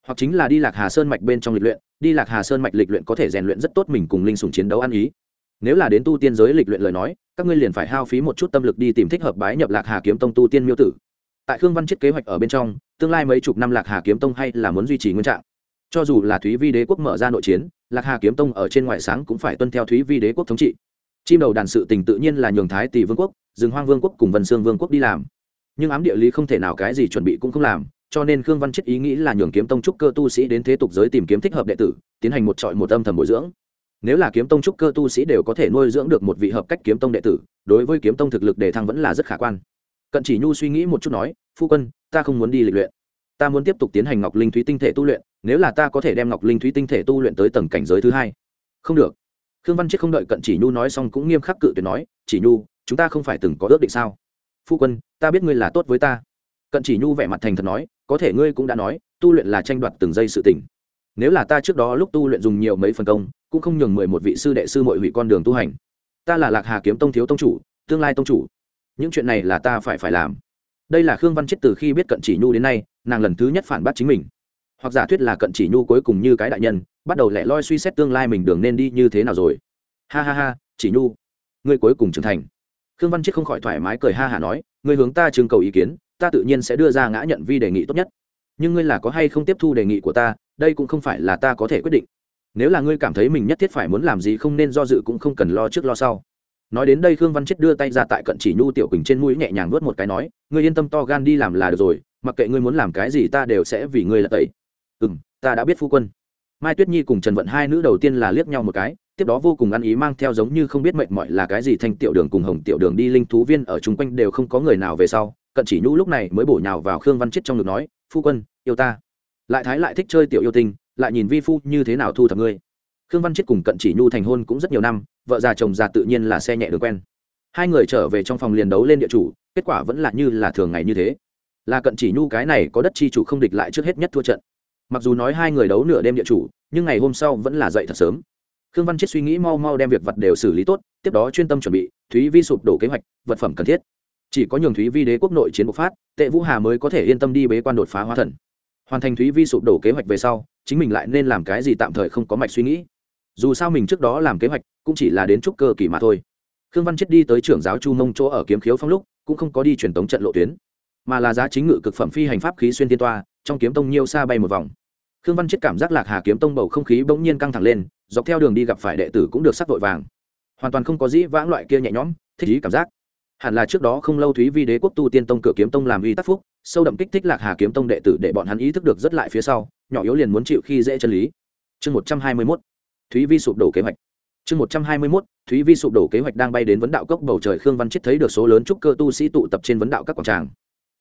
hoặc chính là đi lạc hà sơn mạch bên trong lịch luyện, đi lạc hà sơn mạch lịch luyện có thể rèn luyện rất tốt mình cùng linh sùng chiến đấu ăn ý. Nếu là đến tu tiên giới lịch luyện lời nói, các ngươi liền phải hao phí một chút tâm lực đi tìm thích hợp bái nhập lạc hà kiếm tông tu tiên miêu tử. Tại khương văn chiết kế hoạch ở bên trong tương lai mấy chục năm lạc hà kiếm tông hay là muốn duy trì nguyên trạng. Cho dù là thúy vi đế quốc mở ra nội chiến, lạc hà kiếm tông ở trên ngoại sáng cũng phải tuân theo thúy vi đế quốc thống trị. Chim đầu đàn sự tình tự nhiên là nhường thái tỷ vương quốc, rừng hoang vương quốc cùng vân sương vương quốc đi làm. Nhưng ám địa lý không thể nào cái gì chuẩn bị cũng không làm, cho nên khương văn chết ý nghĩ là nhường kiếm tông trúc cơ tu sĩ đến thế tục giới tìm kiếm thích hợp đệ tử, tiến hành một trọi một âm thầm bồi dưỡng. Nếu là kiếm tông trúc cơ tu sĩ đều có thể nuôi dưỡng được một vị hợp cách kiếm tông đệ tử, đối với kiếm tông thực lực đề thăng vẫn là rất khả quan cận chỉ nhu suy nghĩ một chút nói, phu quân, ta không muốn đi lịch luyện. Ta muốn tiếp tục tiến hành ngọc linh thúy tinh thể tu luyện, nếu là ta có thể đem ngọc linh thúy tinh thể tu luyện tới tầng cảnh giới thứ hai. Không được. Khương văn chết không đợi cận chỉ nhu nói xong cũng nghiêm khắc cự tuyệt nói, chỉ nhu, chúng ta không phải từng có ước định sao? Phu quân, ta biết ngươi là tốt với ta. Cận chỉ nhu vẻ mặt thành thật nói, có thể ngươi cũng đã nói, tu luyện là tranh đoạt từng giây sự tỉnh nếu là ta trước đó lúc tu luyện dùng nhiều mấy phần công, cũng không nhường mười một vị sư đệ sư mội hủy con đường tu hành. Ta là lạc hà kiếm tông thiếu tông chủ, tương lai tông chủ những chuyện này là ta phải phải làm. Đây là khương văn chết từ khi biết cận chỉ nhu đến nay, nàng lần thứ nhất phản bác chính mình. Hoặc giả thuyết là cận chỉ nhu cuối cùng như cái đại nhân, bắt đầu lẻ loi suy xét tương lai mình đường nên đi như thế nào rồi. Ha ha ha, chỉ nhu, ngươi cuối cùng trưởng thành. Khương văn chết không khỏi thoải mái cười ha hả nói, ngươi hướng ta trưng cầu ý kiến, ta tự nhiên sẽ đưa ra ngã nhận vi đề nghị tốt nhất. Nhưng ngươi là có hay không tiếp thu đề nghị của ta, đây cũng không phải là ta có thể quyết định. Nếu là ngươi cảm thấy mình nhất thiết phải muốn làm gì không nên do dự cũng không cần lo trước lo sau nói đến đây khương văn chết đưa tay ra tại cận chỉ nhu tiểu quỳnh trên mũi nhẹ nhàng nuốt một cái nói, ngươi yên tâm to gan đi làm là được rồi, mặc kệ ngươi muốn làm cái gì ta đều sẽ vì ngươi là tẩy. Ừ m ta đã biết phu quân. Mai tuyết nhi cùng trần vận hai nữ đầu tiên là liếc nhau một cái, tiếp đó vô cùng ăn ý mang theo giống như không biết mệnh mọi là cái gì thanh tiểu đường cùng hồng tiểu đường đi linh thú viên ở chung quanh đều không có người nào về sau, cận chỉ nhu lúc này mới bổ nhào vào khương văn chết trong ngực nói, phu quân, yêu ta. Lại thái lại thích chơi tiểu yêu tinh, lại nhìn vi phu như thế nào thu thập ngươi. Khương văn chết cùng cận chỉ nhu thành hôn cũng rất nhiều năm vợ già chồng già tự nhiên là xe nhẹ đường quen. Hai người trở về trong phòng liền đấu lên địa chủ, kết quả vẫn là như là thường ngày như thế. Là cận chỉ nhu cái này có đất chi chủ không địch lại trước hết nhất thua trận. Mặc dù nói hai người đấu nửa đêm địa chủ, nhưng ngày hôm sau vẫn là dậy thật sớm. Khương văn chết suy nghĩ mau mau đem việc vật đều xử lý tốt, tiếp đó chuyên tâm chuẩn bị, thúy vi sụp đổ kế hoạch, vật phẩm cần thiết. Chỉ có nhường thúy vi đế quốc nội chiến bộc phát, tệ vũ hà mới có thể yên tâm đi bế quan đột phá hóa thần. Hoàn thành thúy vi sụp đổ kế hoạch về sau, chính mình lại nên làm cái gì tạm thời không có mạch suy nghĩ dù sao mình trước đó làm kế hoạch cũng chỉ là đến chúc cơ kỳ mà thôi. Khương văn chết đi tới trưởng giáo chu mông chỗ ở kiếm khiếu phong lúc, cũng không có đi truyền tống trận lộ tuyến, mà là giá chính ngự cực phẩm phi hành pháp khí xuyên tiên toa, trong kiếm tông nhiêu xa bay một vòng. Khương văn chết cảm giác lạc hà kiếm tông bầu không khí bỗng nhiên căng thẳng lên, dọc theo đường đi gặp phải đệ tử cũng được sắc vội vàng. Hoàn toàn không có dĩ vãng loại kia nhẹ nhõm, thích ý cảm giác. Hẳn là trước đó không lâu thúy vi đế quốc tu tiên tông cửa kiếm tông làm uy tác phúc, sâu đậm kích thích lạc hà kiếm tông đệ tử để bọn hắn ý thức được rất lại phía sau, nhỏ yếu liền muốn chịu khi dễ chân lý. Chương một trăm hai mươi mốt thúy vi sụp đổ kế hoạch. Chương một trăm hai mươi mốt, thúy vi sụp đổ kế hoạch đang bay đến vấn đạo cốc bầu trời khương văn chết thấy được số lớn trúc cơ tu sĩ tụ tập trên vấn đạo các quảng tràng.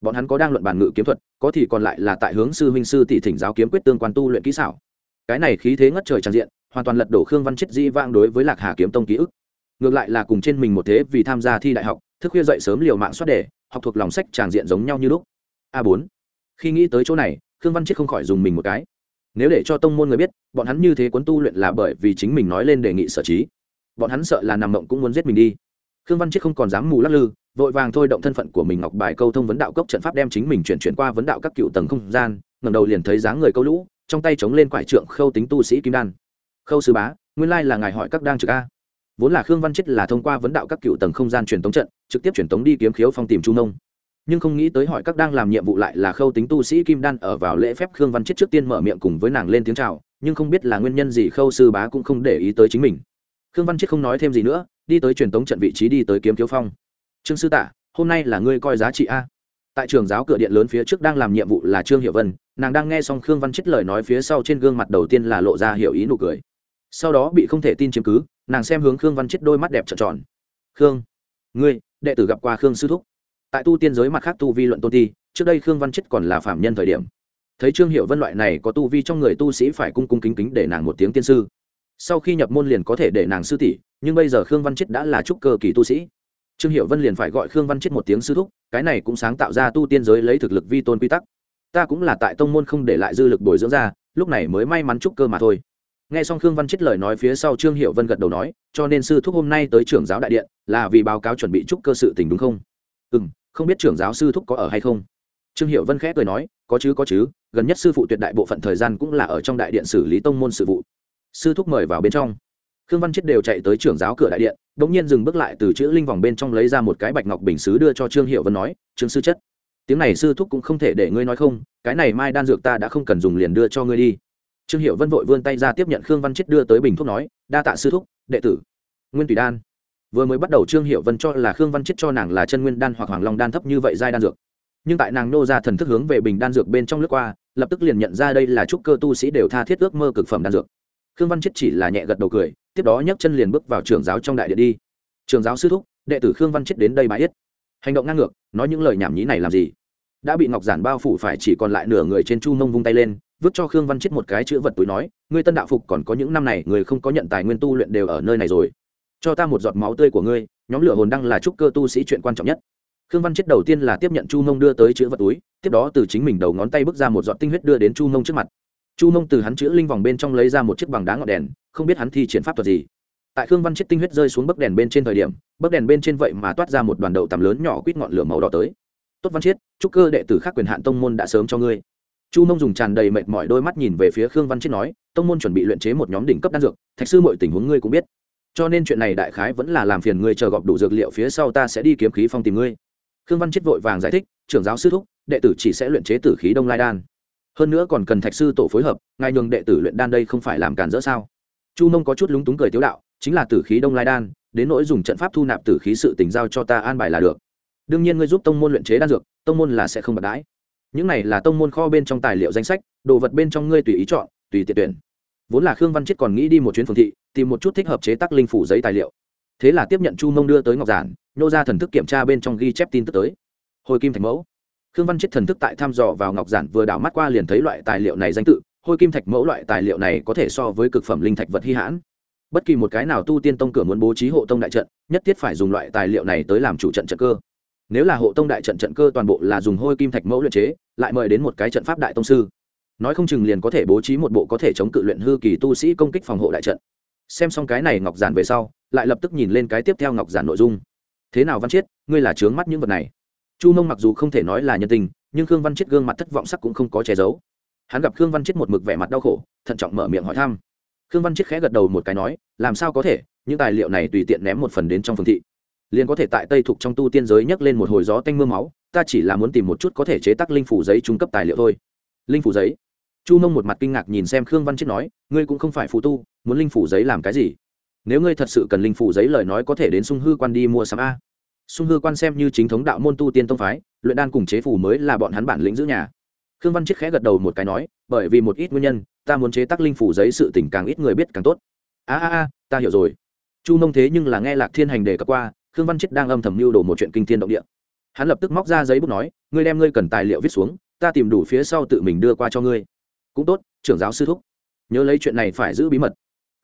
Bọn hắn có đang luận bản ngự kiếm thuật, có thì còn lại là tại hướng sư huynh sư tỷ thỉnh giáo kiếm quyết tương quan tu luyện kỹ xảo. Cái này khí thế ngất trời tràn diện, hoàn toàn lật đổ khương văn chết di vang đối với lạc hà kiếm tông ký ức. Ngược lại là cùng trên mình một thế vì tham gia thi đại học, thức khuya dậy sớm liều mạng soát đề, học thuộc lòng sách tràn diện giống nhau như lúc. A bốn. Khi nghĩ tới chỗ này, khương văn chết không khỏi dùng mình một cái nếu để cho tông môn người biết, bọn hắn như thế cuốn tu luyện là bởi vì chính mình nói lên đề nghị sở trí. Bọn hắn sợ là nằm mộng cũng muốn giết mình đi. Khương văn Chiết không còn dám mù lắc lư, vội vàng thôi động thân phận của mình ngọc bài câu thông vấn đạo cốc trận pháp đem chính mình chuyển chuyển qua vấn đạo các cựu tầng không gian ngầm đầu liền thấy dáng người câu lũ, trong tay chống lên quải trượng khâu tính tu sĩ kim đan. Khâu sư bá, nguyên lai là ngài hỏi các đang trực a. Vốn là khương văn chết là thông qua vấn đạo các cựu tầng không gian truyền tống trận, trực tiếp truyền tống đi kiếm khiếu phong tìm chu nông nhưng không nghĩ tới hỏi các đang làm nhiệm vụ lại là khâu tính tu sĩ kim đan ở vào lễ phép khương văn chết trước tiên mở miệng cùng với nàng lên tiếng chào, nhưng không biết là nguyên nhân gì khâu sư bá cũng không để ý tới chính mình. Khương văn chết không nói thêm gì nữa, đi tới truyền tống trận vị trí đi tới kiếm thiếu phong. Trương sư tạ hôm nay là ngươi coi giá trị a? Tại trường giáo cửa điện lớn phía trước đang làm nhiệm vụ là trương hiệu vân, nàng đang nghe xong khương văn chết lời nói phía sau trên gương mặt đầu tiên là lộ ra hiểu ý nụ cười. Sau đó bị không thể tin chiếm cứ, nàng xem hướng khương văn chết đôi mắt đẹp trợn tròn. Khương, ngươi, đệ tử gặp qua khương sư thúc tại tu tiên giới mặt khác tu vi luận tôn ti, trước đây khương văn chết còn là phạm nhân thời điểm. Thấy trương hiệu vân loại này có tu vi trong người tu sĩ phải cung cung kính kính để nàng một tiếng tiên sư. Sau khi nhập môn liền có thể để nàng sư tỷ, nhưng bây giờ khương văn chết đã là trúc cơ kỳ tu sĩ. Trương hiệu vân liền phải gọi khương văn chết một tiếng sư thúc, cái này cũng sáng tạo ra tu tiên giới lấy thực lực vi tôn quy tắc. Ta cũng là tại tông môn không để lại dư lực bồi dưỡng ra, lúc này mới may mắn trúc cơ mà thôi. Nghe xong khương văn chết lời nói phía sau trương hiệu vân gật đầu nói, cho nên sư thúc hôm nay tới trưởng giáo đại điện, là vì báo cáo chuẩn bị trúc cơ sự tình đúng không? Ừ m không biết trưởng giáo sư thúc có ở hay không. Trương hiệu vân khẽ cười nói, có chứ có chứ, gần nhất sư phụ tuyệt đại bộ phận thời gian cũng là ở trong đại điện xử lý tông môn sự vụ. Sư thúc mời vào bên trong. Khương văn chết đều chạy tới trưởng giáo cửa đại điện đ ỗ n g nhiên dừng bước lại từ chữ linh vòng bên trong lấy ra một cái bạch ngọc bình xứ đưa cho trương hiệu vân nói, trương sư chất. Tiếng này sư thúc cũng không thể để ngươi nói không, cái này mai đan dược ta đã không cần dùng liền đưa cho ngươi đi. Trương hiệu vân vội vươn tay ra tiếp nhận khương văn chết đưa tới bình thuốc nói, đa tạ sư thúc, đệ tử. Nguyên tùy đan vừa mới bắt đầu trương hiệu vân cho là khương văn chết cho nàng là chân nguyên đan hoặc hoàng long đan thấp như vậy giai đan dược nhưng tại nàng nô ra thần thức hướng về bình đan dược bên trong lướt qua lập tức liền nhận ra đây là trúc cơ tu sĩ đều tha thiết ước mơ cực phẩm đan dược khương văn chết chỉ là nhẹ gật đầu cười tiếp đó nhấc chân liền bước vào trường giáo trong đại điện đi trường giáo sư thúc đệ tử khương văn chết đến đây bãi yết hành động ngang ngược nói những lời nhảm nhí này làm gì đã bị ngọc giản bao phủ phải chỉ còn lại nửa người trên chu mông vung tay lên vứt cho khương văn chết một cái chữ vật túi nói ngươi tân đạo phục còn có những năm này người không có nhận tài nguyên tu luyện đều ở nơi này rồi cho ta một giọt máu tươi của ngươi, nhóm lửa hồn đăng là trúc cơ tu sĩ chuyện quan trọng nhất. Khương văn chết đầu tiên là tiếp nhận chu mông đưa tới chữ vật túi, tiếp đó từ chính mình đầu ngón tay bước ra một giọt tinh huyết đưa đến chu mông trước mặt. Chu mông từ hắn chữ linh vòng bên trong lấy ra một chiếc bằng đá ngọn đèn, không biết hắn thi triển pháp thuật gì. Tại khương văn chết tinh huyết rơi xuống bấc đèn bên trên thời điểm bấc đèn bên trên vậy mà toát ra một đoàn đậu tằm lớn nhỏ quýt ngọn lửa màu đỏ tới. Tốt văn chiết chúc cơ đệ tử khác quyền hạn tông môn đã sớm cho ngươi. Chu mông dùng tràn đầy mệt mỏi đôi mắt nhìn về phía khương văn chiết nói, tông môn chuẩn bị luyện chế một nhóm đỉnh cấp đan dược, thạch sư mọi tình huống ngươi cũng biết cho nên chuyện này đại khái vẫn là làm phiền ngươi chờ gọp đủ dược liệu phía sau ta sẽ đi kiếm khí phong tìm ngươi. Khương văn chiết vội vàng giải thích, trưởng giáo sư thúc, đệ tử chỉ sẽ luyện chế tử khí đông lai đan. Hơn nữa còn cần thạch sư tổ phối hợp, ngài nhường đệ tử luyện đan đây không phải làm cản rỡ sao? Chu mông có chút lúng túng cười tiếu đạo, chính là tử khí đông lai đan, đến nỗi dùng trận pháp thu nạp tử khí sự tình giao cho ta an bài là được. Đương nhiên ngươi giúp tông môn luyện chế đan dược, tông môn là sẽ không bật đãi. Những này là tông môn kho bên trong tài liệu danh sách, đồ vật bên trong ngươi tùy ý chọn, tùy tiện tuyển. Vốn là khương văn chết còn nghĩ đi một chuyến phường thị tìm một chút thích hợp chế tác linh phủ giấy tài liệu. Thế là tiếp nhận chu mông đưa tới ngọc giản nhô ra thần thức kiểm tra bên trong ghi chép tin tức tới. Hồi kim thạch mẫu. Khương văn chết thần thức tại thăm dò vào ngọc giản vừa đảo mắt qua liền thấy loại tài liệu này danh tự hôi kim thạch mẫu loại tài liệu này có thể so với cực phẩm linh thạch vật hy hãn. Bất kỳ một cái nào tu tiên tông cửa muốn bố trí hộ tông đại trận, nhất thiết phải dùng loại tài liệu này tới làm chủ trận trận cơ. Nếu là hộ tông đại trận trận cơ toàn bộ là dùng hôi kim thạch mẫu luyện chế, lại mời đến một cái trận pháp đại tông sư. Nói không chừng liền có thể bố trí một bộ có thể chống cự luyện hư kỳ tu sĩ công kích phòng hộ đại trận xem xong cái này ngọc giản về sau, lại lập tức nhìn lên cái tiếp theo ngọc giản nội dung. Thế nào văn chiết, ngươi là trướng mắt những vật này? Chu mông mặc dù không thể nói là nhân tình, nhưng khương văn chiết gương mặt thất vọng sắc cũng không có che giấu. Hắn gặp khương văn chiết một mực vẻ mặt đau khổ, thận trọng mở miệng hỏi thăm. Khương văn chiết khẽ gật đầu một cái nói, làm sao có thể, những tài liệu này tùy tiện ném một phần đến trong phương thị. Liền có thể tại tây thục trong tu tiên giới nhấc lên một hồi gió tanh m ư a máu, ta chỉ là muốn tìm một chút có thể chế tác linh phủ giấy trung cấp tài liệu thôi. Linh phủ giấy? Chu mông một mặt kinh ngạc nhìn xem khương văn chiết nói, ngươi cũng không phải phù tu muốn linh phủ giấy làm cái gì? Nếu ngươi thật sự cần linh phủ giấy lời nói có thể đến sung hư quan đi mua sắm a. Sung hư quan xem như chính thống đạo môn tu tiên tông phái, luyện đan cùng chế phủ mới là bọn hắn bản lĩnh giữ nhà. Khương văn chiết khẽ gật đầu một cái nói, bởi vì một ít nguyên nhân, ta muốn chế tác linh phủ giấy sự tình càng ít người biết càng tốt. A a a, ta hiểu rồi. Chu mông thế nhưng là nghe lạc thiên hành đề cập qua, khương văn chiết đang âm thầm mưu đồ một chuyện kinh thiên động địa. Hắn lập tức móc ra giấy bút nói, ngươi đem ngươi cần tài liệu viết xuống, ta tìm đủ phía sau tự mình đưa qua cho ngươi. Cũng tốt, trưởng giáo sư thúc. Nhớ lấy chuyện này phải giữ bí mật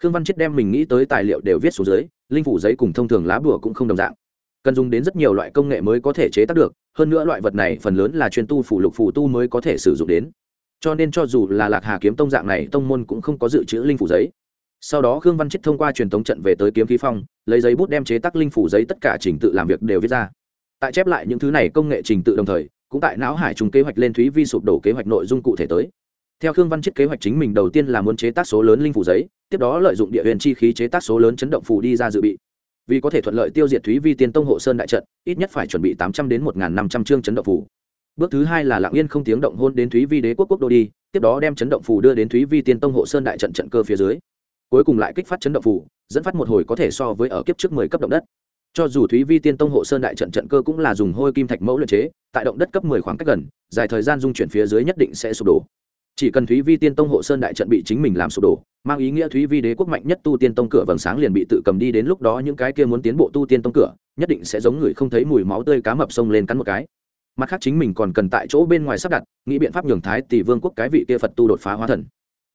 khương văn chết đem mình nghĩ tới tài liệu đều viết xuống dưới, linh phủ giấy cùng thông thường lá bùa cũng không đồng dạng. Cần dùng đến rất nhiều loại công nghệ mới có thể chế tác được, hơn nữa loại vật này phần lớn là chuyên tu phủ lục phủ tu mới có thể sử dụng đến. Cho nên cho dù là lạc hà kiếm tông dạng này, tông môn cũng không có dự trữ linh phủ giấy. Sau đó khương văn chết thông qua truyền thống trận về tới kiếm khí phong, lấy giấy bút đem chế tác linh phủ giấy tất cả trình tự làm việc đều viết ra. Tại chép lại những thứ này công nghệ trình tự đồng thời, cũng tại não hải trùng kế hoạch lên thúy vi sụp đổ kế hoạch nội dung cụ thể tới theo khương văn chiết kế hoạch chính mình đầu tiên là muốn chế tác số lớn linh phủ giấy, tiếp đó lợi dụng địa huyền chi khí chế tác số lớn chấn động phủ đi ra dự bị. Vì có thể thuận lợi tiêu diệt thúy vi tiên tông hộ sơn đại trận, ít nhất phải chuẩn bị tám trăm đến một năm trăm chương chấn động phủ. Bước thứ hai là lặng yên không tiếng động hôn đến thúy vi đế quốc quốc đô đi, tiếp đó đem chấn động phủ đưa đến thúy vi tiên tông hộ sơn đại trận trận cơ phía dưới. Cuối cùng lại kích phát chấn động phủ, dẫn phát một hồi có thể so với ở kiếp trước mười cấp động đất. Cho dù thúy vi tiên tông hộ sơn đại trận trận cơ cũng là dùng hôi kim thạch mẫu luyện chế, tại động đất cấp mười khoảng cách gần, dài thời gian dung chuyển phía dưới nhất định sẽ sụp đổ chỉ cần thúy vi tiên tông hộ sơn đại trận bị chính mình làm sụp đổ, mang ý nghĩa thúy vi đế quốc mạnh nhất tu tiên tông cửa vầng sáng liền bị tự cầm đi đến lúc đó những cái kia muốn tiến bộ tu tiên tông cửa, nhất định sẽ giống người không thấy mùi máu tươi cá mập sông lên cắn một cái. Mặt khác chính mình còn cần tại chỗ bên ngoài sắp đặt, nghĩ biện pháp nhường thái tỷ vương quốc cái vị kia phật tu đột phá hóa thần.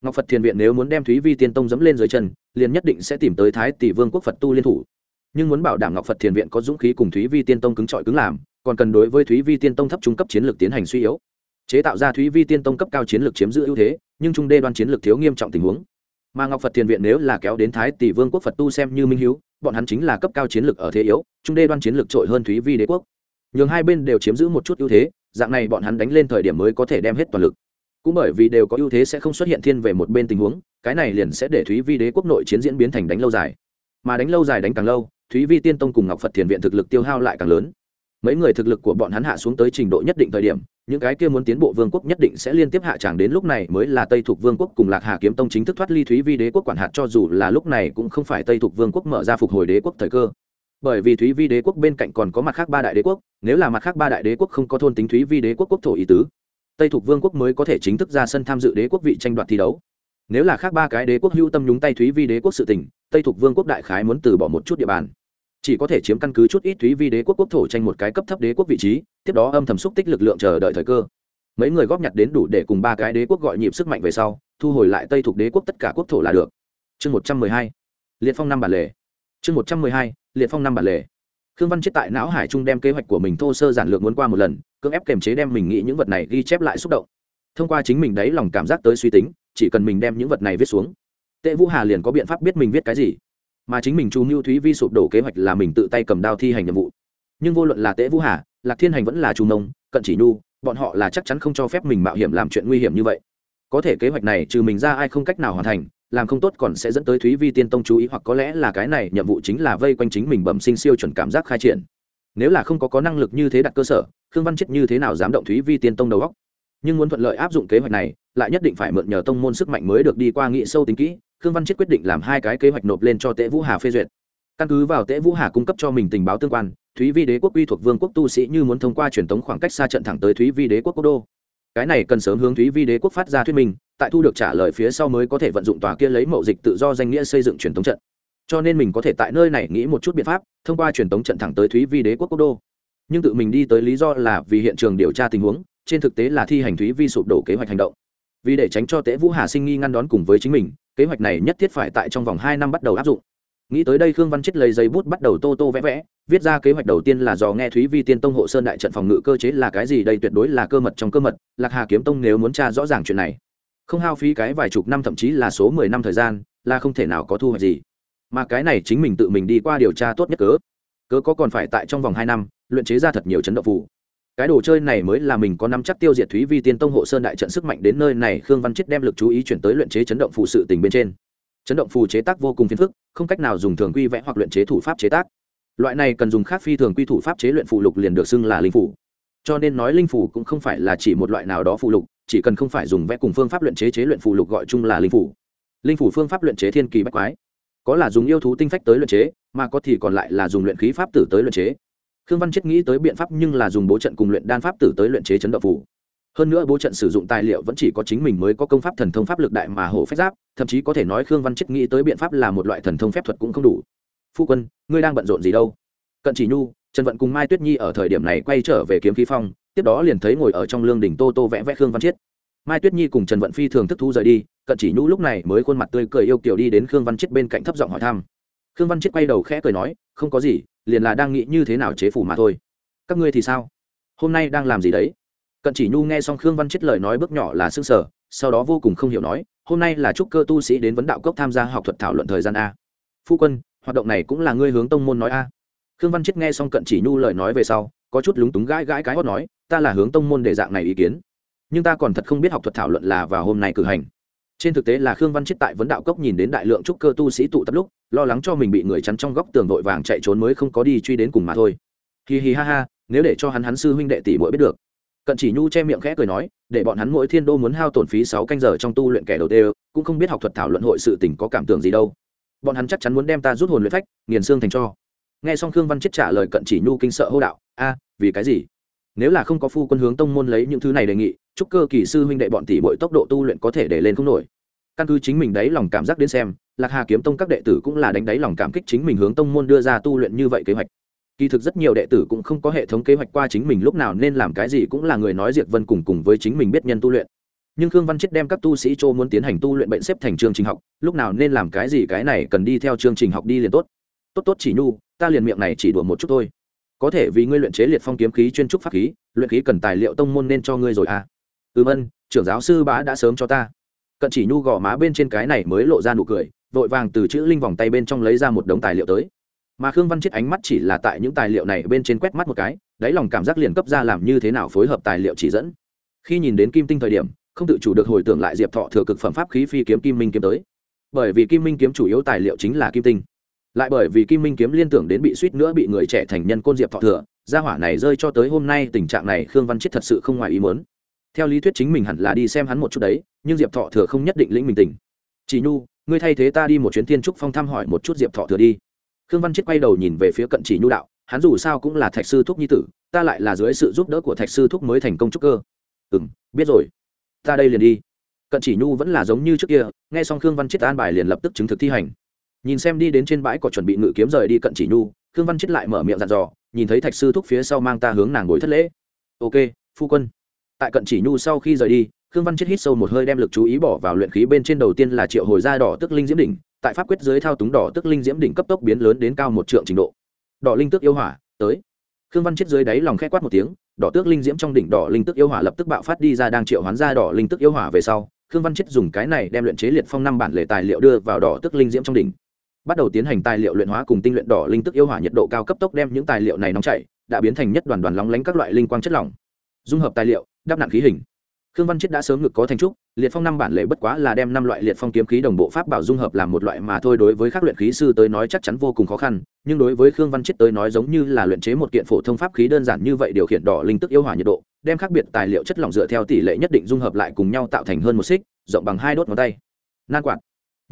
Ngọc phật thiền viện nếu muốn đem thúy vi tiên tông dẫm lên dưới chân, liền nhất định sẽ tìm tới thái tỷ vương quốc phật tu liên thủ. Nhưng muốn bảo đảm ngọc phật thiền viện có dũng khí cùng thúy vi tiên tông cứng trọi cứng làm, còn cần đối với thúy vi tiên tông thấp trung cấp chiến lược tiến hành suy yếu chế tạo ra thúy vi tiên tông cấp cao chiến lược chiếm giữ ưu thế, nhưng trung đê đoan chiến lược thiếu nghiêm trọng tình huống. Mà ngọc phật thiền viện nếu là kéo đến thái tỷ vương quốc phật tu xem như minh hiếu, bọn hắn chính là cấp cao chiến lược ở thế yếu, trung đê đoan chiến lược trội hơn thúy vi đế quốc. Nhường hai bên đều chiếm giữ một chút ưu thế, dạng này bọn hắn đánh lên thời điểm mới có thể đem hết toàn lực. Cũng bởi vì đều có ưu thế sẽ không xuất hiện thiên về một bên tình huống, cái này liền sẽ để thúy vi đế quốc nội chiến diễn biến thành đánh lâu dài. Mà đánh lâu dài đánh càng lâu, thúy vi tiên tông cùng ngọc phật thiền viện thực lực tiêu hao lại càng lớn. Mấy người thực lực của bọn hắn hạ xuống tới trình độ nhất định thời điểm những cái kia muốn tiến bộ vương quốc nhất định sẽ liên tiếp hạ tràng đến lúc này mới là tây thuộc vương quốc cùng lạc hà kiếm tông chính thức thoát ly thúy vi đế quốc quản hạt cho dù là lúc này cũng không phải tây thuộc vương quốc mở ra phục hồi đế quốc thời cơ. Bởi vì thúy vi đế quốc bên cạnh còn có mặt khác ba đại đế quốc, nếu là mặt khác ba đại đế quốc không có thôn tính thúy vi đế quốc quốc thổ ý tứ, tây thuộc vương quốc mới có thể chính thức ra sân tham dự đế quốc vị tranh đoạt thi đấu. Nếu là khác ba cái đế quốc hưu tâm nhúng tay thúy vi đế quốc sự tình, tây thuộc vương quốc đại khái muốn từ bỏ một chút địa bàn chỉ có thể chiếm căn cứ chút ít thúy vi đế quốc quốc thổ tranh một cái cấp thấp đế quốc vị trí, tiếp đó âm thầm xúc tích lực lượng chờ đợi thời cơ. Mấy người góp nhặt đến đủ để cùng ba cái đế quốc gọi nhịp sức mạnh về sau, thu hồi lại tây thuộc đế quốc tất cả quốc thổ là được. Chương một trăm mười hai, liệt phong năm bản lề. Chương một trăm mười hai, liệt phong năm bản lề. Khương văn chết tại não hải trung đem kế hoạch của mình thô sơ giản lược muốn qua một lần, cưỡng ép kềm chế đem mình nghĩ những vật này ghi chép lại xúc động. Thông qua chính mình đấy lòng cảm giác tới suy tính, chỉ cần mình đem những vật này viết xuống. Tệ vũ hà liền có biện pháp biết mình viết cái gì mà chính mình chu mưu thúy vi sụp đổ kế hoạch là mình tự tay cầm đao thi hành nhiệm vụ. Nhưng vô luận là tễ vũ hà, lạc thiên hành vẫn là chu nông cận chỉ nhu, bọn họ là chắc chắn không cho phép mình mạo hiểm làm chuyện nguy hiểm như vậy. Có thể kế hoạch này trừ mình ra ai không cách nào hoàn thành, làm không tốt còn sẽ dẫn tới thúy vi tiên tông chú ý hoặc có lẽ là cái này nhiệm vụ chính là vây quanh chính mình bẩm sinh siêu chuẩn cảm giác khai triển. Nếu là không có có năng lực như thế đặt cơ sở, khương văn chết như thế nào dám động thúy vi tiên tông đầu góc nhưng muốn thuận lợi áp dụng kế hoạch này, lại nhất định phải mượn nhờ tông môn sức mạnh mới được đi qua nghị sâu tính kỹ khương văn chết quyết định làm hai cái kế hoạch nộp lên cho tễ vũ hà phê duyệt. Căn cứ vào tễ vũ hà cung cấp cho mình tình báo tương quan, thúy vi đế quốc quy thuộc vương quốc tu sĩ như muốn thông qua truyền thống khoảng cách xa trận thẳng tới thúy vi đế quốc quốc đô. Cái này cần sớm hướng thúy vi đế quốc phát ra thuyết minh, tại thu được trả lời phía sau mới có thể vận dụng tòa kia lấy mậu dịch tự do danh nghĩa xây dựng truyền thống trận. Cho nên mình có thể tại nơi này nghĩ một chút biện pháp, thông qua truyền thống trận thẳng tới thúy vi đế quốc quốc đô. Nhưng tự mình đi tới lý do là vì hiện trường điều tra tình huống, trên thực tế là thi hành thúy vi sụp đổ kế hoạch hành động vì để tránh cho tễ vũ hà sinh nghi ngăn đón cùng với chính mình, kế hoạch này nhất thiết phải tại trong vòng hai năm bắt đầu áp dụng. Nghĩ tới đây khương văn chết lấy giấy bút bắt đầu tô tô vẽ vẽ, viết ra kế hoạch đầu tiên là do nghe thúy vi tiên tông hộ sơn đại trận phòng ngự cơ chế là cái gì, đây tuyệt đối là cơ mật trong cơ mật, lạc hà kiếm tông nếu muốn tra rõ ràng chuyện này, không hao phí cái vài chục năm thậm chí là số mười năm thời gian, là không thể nào có thu hoạch gì. Mà cái này chính mình tự mình đi qua điều tra tốt nhất cớ. Cớ có còn phải tại trong vòng hai năm, luyện chế ra thật nhiều chấn động phù cái đồ chơi này mới là mình có nắm chắc tiêu diệt thúy vi tiên tông hộ sơn đại trận sức mạnh đến nơi này, khương văn chết đem lực chú ý chuyển tới luyện chế chấn động phù sự tình bên trên. Chấn động phù chế tác vô cùng phiền phức, không cách nào dùng thường quy vẽ hoặc luyện chế thủ pháp chế tác. Loại này cần dùng khác phi thường quy thủ pháp chế luyện phù lục liền được xưng là linh phủ cho nên nói linh phủ cũng không phải là chỉ một loại nào đó phù lục, chỉ cần không phải dùng vẽ cùng phương pháp luyện chế chế luyện phù lục gọi chung là linh phủ linh phủ phương pháp luyện chế thiên kỳ bách quái. Có là dùng yêu thú tinh phách tới luyện chế, mà có thì còn lại là dùng luyện khí pháp tử tới luyện chế khương văn chết nghĩ tới biện pháp nhưng là dùng bố trận cùng luyện đan pháp tử tới luyện chế chấn động phủ hơn nữa bố trận sử dụng tài liệu vẫn chỉ có chính mình mới có công pháp thần thông pháp lực đại mà hổ phép giáp, thậm chí có thể nói khương văn chết nghĩ tới biện pháp là một loại thần thông phép thuật cũng không đủ. Phu quân, ngươi đang bận rộn gì đâu? Cận chỉ nhu, trần vận cùng mai tuyết nhi ở thời điểm này quay trở về kiếm khí phong, tiếp đó liền thấy ngồi ở trong lương đỉnh tô tô vẽ vẽ khương văn chiết mai tuyết nhi cùng trần vận phi thường thức thu rời đi, cận chỉ nhu lúc này mới khuôn mặt tươi cười yêu kiểu đi đến khương văn chiết bên cạnh thấp giọng hỏi thăm. Khương văn chiết quay đầu khẽ cười nói, không có gì liền là đang nghĩ như thế nào chế phủ mà thôi. Các ngươi thì sao? Hôm nay đang làm gì đấy? Cận chỉ nhu nghe xong khương văn chết lời nói bước nhỏ là s sờ, sở sau đó vô cùng không hiểu nói hôm nay là chúc cơ tu sĩ đến vấn đạo cốc tham gia học thuật thảo luận thời gian a. Phu quân hoạt động này cũng là ngươi hướng tông môn nói a. Khương văn chết nghe xong cận chỉ nhu lời nói về sau có chút lúng túng gãi gãi cái hót nói ta là hướng tông môn để dạng này ý kiến. Nhưng ta còn thật không biết học thuật thảo luận là vào hôm nay cử hành trên thực tế là khương văn chết tại vấn đạo cốc nhìn đến đại lượng trúc cơ tu sĩ tụ tập lúc, lo lắng cho mình bị người chắn trong góc tường vội vàng chạy trốn mới không có đi truy đến cùng mà thôi. Hì hì ha ha, nếu để cho hắn hắn sư huynh đệ tỷ mỗi biết được. Cận chỉ nhu che miệng khẽ cười nói, để bọn hắn mỗi thiên đô muốn hao tổn phí sáu canh giờ trong tu luyện kẻ đầu tiên cũng không biết học thuật thảo luận hội sự tình có cảm tưởng gì đâu. Bọn hắn chắc chắn muốn đem ta rút hồn luyện phách, nghiền xương thành cho. Nghe xong khương văn chết trả lời cận chỉ nhu kinh sợ hô đạo, a, vì cái gì? Nếu là không có phu quân hướng tông môn lấy những thứ này đề nghị, chúc cơ kỳ sư huynh đệ bọn tỷ bội tốc độ tu luyện có thể để lên không nổi. Căn cứ chính mình đấy lòng cảm giác đến xem, lạc hà kiếm tông các đệ tử cũng là đánh đáy lòng cảm kích chính mình hướng tông môn đưa ra tu luyện như vậy kế hoạch. Kỳ thực rất nhiều đệ tử cũng không có hệ thống kế hoạch qua chính mình lúc nào nên làm cái gì cũng là người nói diệt vân cùng cùng với chính mình biết nhân tu luyện. Nhưng khương văn chết đem các tu sĩ châu muốn tiến hành tu luyện bệnh xếp thành chương trình học, lúc nào nên làm cái gì cái này cần đi theo chương trình học đi liền tốt. Tốt tốt chỉ nhu, ta liền miệng này chỉ đùa một chút thôi có thể vì ngươi luyện chế liệt phong kiếm khí chuyên trúc pháp khí, luyện khí cần tài liệu tông môn nên cho ngươi rồi à? Ừm ân, trưởng giáo sư bá đã sớm cho ta. Cận chỉ nhu gò má bên trên cái này mới lộ ra nụ cười, vội vàng từ chữ linh vòng tay bên trong lấy ra một đống tài liệu tới. Mà khương văn chết ánh mắt chỉ là tại những tài liệu này bên trên quét mắt một cái, đáy lòng cảm giác liền cấp ra làm như thế nào phối hợp tài liệu chỉ dẫn. Khi nhìn đến kim tinh thời điểm, không tự chủ được hồi tưởng lại diệp thọ thừa cực phẩm pháp khí phi kiếm kim minh kiếm tới. Bởi vì kim minh kiếm chủ yếu tài liệu chính là kim tinh lại bởi vì kim minh kiếm liên tưởng đến bị suýt nữa bị người trẻ thành nhân côn diệp thọ thừa, gia hỏa này rơi cho tới hôm nay tình trạng này khương văn chết thật sự không ngoài ý mớn theo lý thuyết chính mình hẳn là đi xem hắn một chút đấy, nhưng diệp thọ thừa không nhất định lĩnh mình tỉnh chỉ nhu, ngươi thay thế ta đi một chuyến thiên trúc phong thăm hỏi một chút diệp thọ thừa đi. Khương văn chết quay đầu nhìn về phía cận chỉ nhu đạo, hắn dù sao cũng là thạch sư thúc nhi tử, ta lại là dưới sự giúp đỡ của thạch sư thúc mới thành công trúc cơ. Ừ m biết rồi. Ta đây liền đi. Cận chỉ nhu vẫn là giống như trước kia, nghe xong khương văn chết an bài liền lập tức chứng thực thi hành nhìn xem đi đến trên bãi có chuẩn bị ngự kiếm rời đi cận chỉ nhu, khương văn chết lại mở miệng dặn dò, nhìn thấy thạch sư thúc phía sau mang ta hướng nàng ngồi thất lễ. Ok, phu quân. Tại cận chỉ nhu sau khi rời đi, khương văn chết hít sâu một hơi đem lực chú ý bỏ vào luyện khí bên trên đầu tiên là triệu hồi da đỏ tức linh diễm đỉnh, tại pháp quyết dưới thao túng đỏ tức linh diễm đỉnh cấp tốc biến lớn đến cao một trượng trình độ. Đỏ linh tức yêu hỏa, tới. Khương văn chết dưới đáy lòng k h é quát một tiếng, đỏ tước linh diễm trong đỉnh đỏ linh tức yêu hỏa lập tức bạo phát đi ra đang triệu hoán ra đỏ linh tức yêu hỏa về sau, khương văn chết dùng cái này đem luyện chế liệt phong năm bản lề tài liệu đưa vào đỏ tước linh diễm trong đỉnh bắt đầu tiến hành tài liệu luyện hóa cùng tinh luyện đỏ linh tức yêu hỏa nhiệt độ cao cấp tốc đem những tài liệu này nóng chảy, đã biến thành nhất đoàn đoàn lóng lánh các loại linh quang chất lỏng. Dung hợp tài liệu, đắp nặng khí hình. Khương văn chết đã sớm ngực có thành trúc, liệt phong năm bản lệ bất quá là đem năm loại liệt phong kiếm khí đồng bộ pháp bảo dung hợp làm một loại mà thôi đối với các luyện khí sư tới nói chắc chắn vô cùng khó khăn, nhưng đối với khương văn chết tới nói giống như là luyện chế một kiện phổ thông pháp khí đơn giản như vậy điều khiển đỏ linh tức yêu hỏa nhiệt độ, đem khác biệt tài liệu chất lỏng dựa theo tỷ lệ nhất định dung hợp lại cùng nhau tạo thành hơn một xích, rộng bằng hai đốt ngón tay. Nan quạt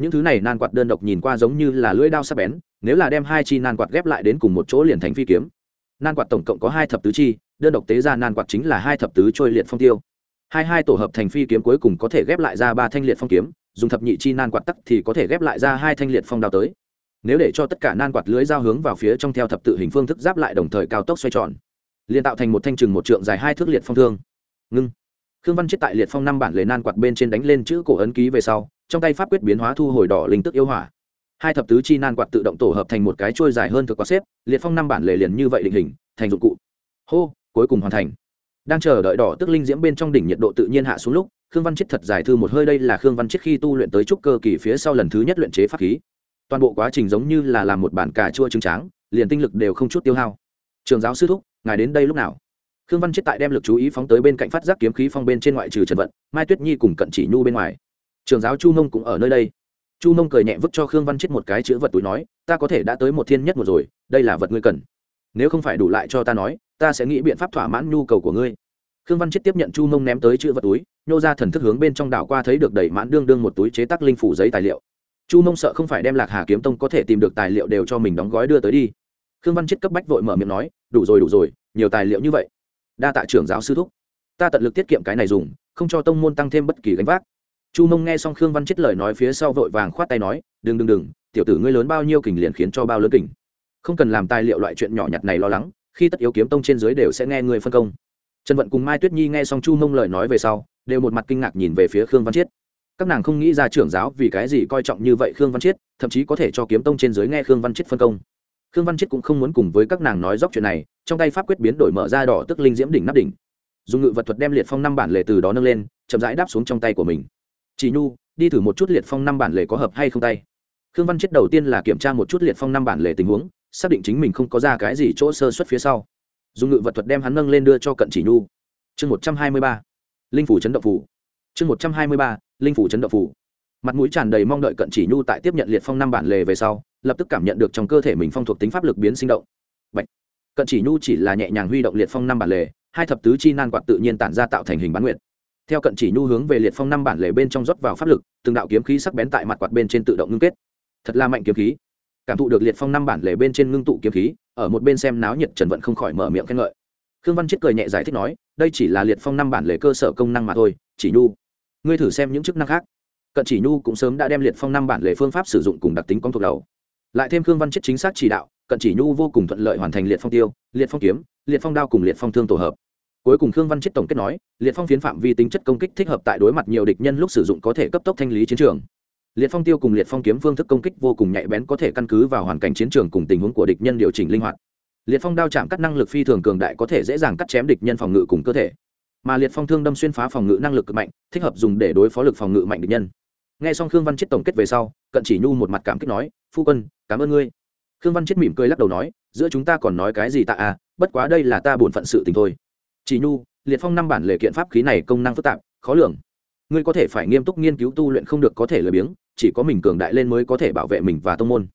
những thứ này nan quạt đơn độc nhìn qua giống như là lưỡi đao sắc bén, nếu là đem hai chi nan quạt ghép lại đến cùng một chỗ liền thành phi kiếm. Nan quạt tổng cộng có hai thập tứ chi, đơn độc tế ra nan quạt chính là hai thập tứ trôi liệt phong tiêu. Hai hai tổ hợp thành phi kiếm cuối cùng có thể ghép lại ra ba thanh liệt phong kiếm, dùng thập nhị chi nan quạt tắc thì có thể ghép lại ra hai thanh liệt phong đao tới. Nếu để cho tất cả nan quạt lưới giao hướng vào phía trong theo thập tự hình phương thức giáp lại đồng thời cao tốc xoay tròn, liền tạo thành một thanh trừng một trượng dài hai thước liệt phong thương. Ngưng. Khương văn chết tại liệt phong năm bản lề nan quạt bên trên đánh lên chữ cổ ấn ký về sau trong tay pháp quyết biến hóa thu hồi đỏ linh tức yêu hỏa. Hai thập tứ chi nan quạt tự động tổ hợp thành một cái trôi dài hơn thực quạt xếp, liệt phong năm bản lề liền như vậy định hình, thành dụng cụ. Hô, cuối cùng hoàn thành. Đang chờ đợi đỏ tức linh diễm bên trong đỉnh nhiệt độ tự nhiên hạ xuống lúc, khương văn chết thật dài thư một hơi đây là khương văn chết khi tu luyện tới trúc cơ kỳ phía sau lần thứ nhất luyện chế pháp khí. Toàn bộ quá trình giống như là làm một bản cà chua trứng tráng, liền tinh lực đều không chút tiêu hao. Trường giáo sư thúc, ngài đến đây lúc nào? Khương văn chết tại đem lực chú ý phóng tới bên cạnh phát giác kiếm khí phong bên trên ngoại trừ trần vận, mai tuyết nhi cùng cận chỉ nhu bên ngoài trường giáo chu nông cũng ở nơi đây. Chu nông cười nhẹ vứt cho khương văn chết một cái chữ vật túi nói, ta có thể đã tới một thiên nhất một rồi, đây là vật ngươi cần. Nếu không phải đủ lại cho ta nói, ta sẽ nghĩ biện pháp thỏa mãn nhu cầu của ngươi. Khương văn chết tiếp nhận chu nông ném tới chữ vật túi, nhô ra thần thức hướng bên trong đảo qua thấy được đầy mãn đương đương một túi chế tác linh phủ giấy tài liệu. Chu nông sợ không phải đem lạc hà kiếm tông có thể tìm được tài liệu đều cho mình đóng gói đưa tới đi. Khương văn chết cấp bách vội mở miệng nói, đủ rồi đủ rồi, nhiều tài liệu như vậy. Đa tạ trưởng giáo sư thúc. Ta tận lực tiết kiệm cái này dùng, không cho tông môn tăng thêm bất kỳ gánh vác chu mông nghe xong khương văn chết lời nói phía sau vội vàng khoát tay nói, đừng đừng đừng, tiểu tử ngươi lớn bao nhiêu kình liền khiến cho bao lớn kình. Không cần làm tài liệu loại chuyện nhỏ nhặt này lo lắng, khi tất yếu kiếm tông trên dưới đều sẽ nghe người phân công. Trần vận cùng mai tuyết nhi nghe xong chu mông lời nói về sau, đều một mặt kinh ngạc nhìn về phía khương văn chiết các nàng không nghĩ ra trưởng giáo vì cái gì coi trọng như vậy khương văn chiết thậm chí có thể cho kiếm tông trên dưới nghe khương văn chiết phân công. Khương văn chiết cũng không muốn cùng với các nàng nói dóc chuyện này, trong tay pháp quyết biến đổi mở ra đỏ tức linh diễm đỉnh nắp đỉnh. Dùng ngự vật thuật đem liệt phong năm bản lề từ đó nâng lên, chậm rãi đáp xuống trong tay của mình chỉ nhu, đi thử một chút liệt phong năm bản lề có hợp hay không tay. Khương văn chiết đầu tiên là kiểm tra một chút liệt phong năm bản lề tình huống, xác định chính mình không có ra cái gì chỗ sơ xuất phía sau. Dùng ngự vật thuật đem hắn nâng lên đưa cho cận chỉ nhu. Chương một trăm hai mươi ba. Linh phủ chấn động phủ. Chương một trăm hai mươi ba. Linh phủ chấn động phủ. Mặt mũi tràn đầy mong đợi cận chỉ nhu tại tiếp nhận liệt phong năm bản lề về sau, lập tức cảm nhận được trong cơ thể mình phong thuộc tính pháp lực biến sinh động. Bạch. cận chỉ nhu chỉ là nhẹ nhàng huy động liệt phong năm bản lề, hai thập tứ chi nan quạt tự nhiên tản ra tạo thành hình bán nguyệt theo cận chỉ nhu hướng về liệt phong năm bản lề bên trong rót vào pháp lực, từng đạo kiếm khí sắc bén tại mặt quạt bên trên tự động ngưng kết. Thật là mạnh kiếm khí. Cảm thụ được liệt phong năm bản lề bên trên ngưng tụ kiếm khí, ở một bên xem náo nhiệt trần vận không khỏi mở miệng khen ngợi. Khương văn chết cười nhẹ giải thích nói, đây chỉ là liệt phong năm bản lề cơ sở công năng mà thôi, chỉ nhu. Ngươi thử xem những chức năng khác. Cận chỉ nhu cũng sớm đã đem liệt phong năm bản lề phương pháp sử dụng cùng đặc tính con thuộc đầu. Lại thêm khương văn chết chính xác chỉ đạo, cận chỉ nhu vô cùng thuận lợi hoàn thành liệt phong tiêu, liệt phong kiếm, liệt phong đao cùng liệt phong thương tổ hợp cuối cùng khương văn chết tổng kết nói, liệt phong phiến phạm vi tính chất công kích thích hợp tại đối mặt nhiều địch nhân lúc sử dụng có thể cấp tốc thanh lý chiến trường. Liệt phong tiêu cùng liệt phong kiếm phương thức công kích vô cùng nhạy bén có thể căn cứ vào hoàn cảnh chiến trường cùng tình huống của địch nhân điều chỉnh linh hoạt. Liệt phong đao chạm cắt năng lực phi thường cường đại có thể dễ dàng cắt chém địch nhân phòng ngự cùng cơ thể. Mà liệt phong thương đâm xuyên phá phòng ngự năng lực cực mạnh, thích hợp dùng để đối phó lực phòng ngự mạnh địch nhân. Nghe xong khương văn chết tổng kết về sau, cận chỉ nhu một mặt cảm kích nói, phu quân, cảm ơn ngươi. Khương văn chết mỉm cười lắc đầu nói, giữa chúng ta còn nói cái gì tạ à? Bất quá đây là ta bổn phận sự tình thôi chỉ nhu, liệt phong năm bản lề kiện pháp khí này công năng phức tạp, khó lường. Ngươi có thể phải nghiêm túc nghiên cứu tu luyện không được có thể lười biếng, chỉ có mình cường đại lên mới có thể bảo vệ mình và tông môn.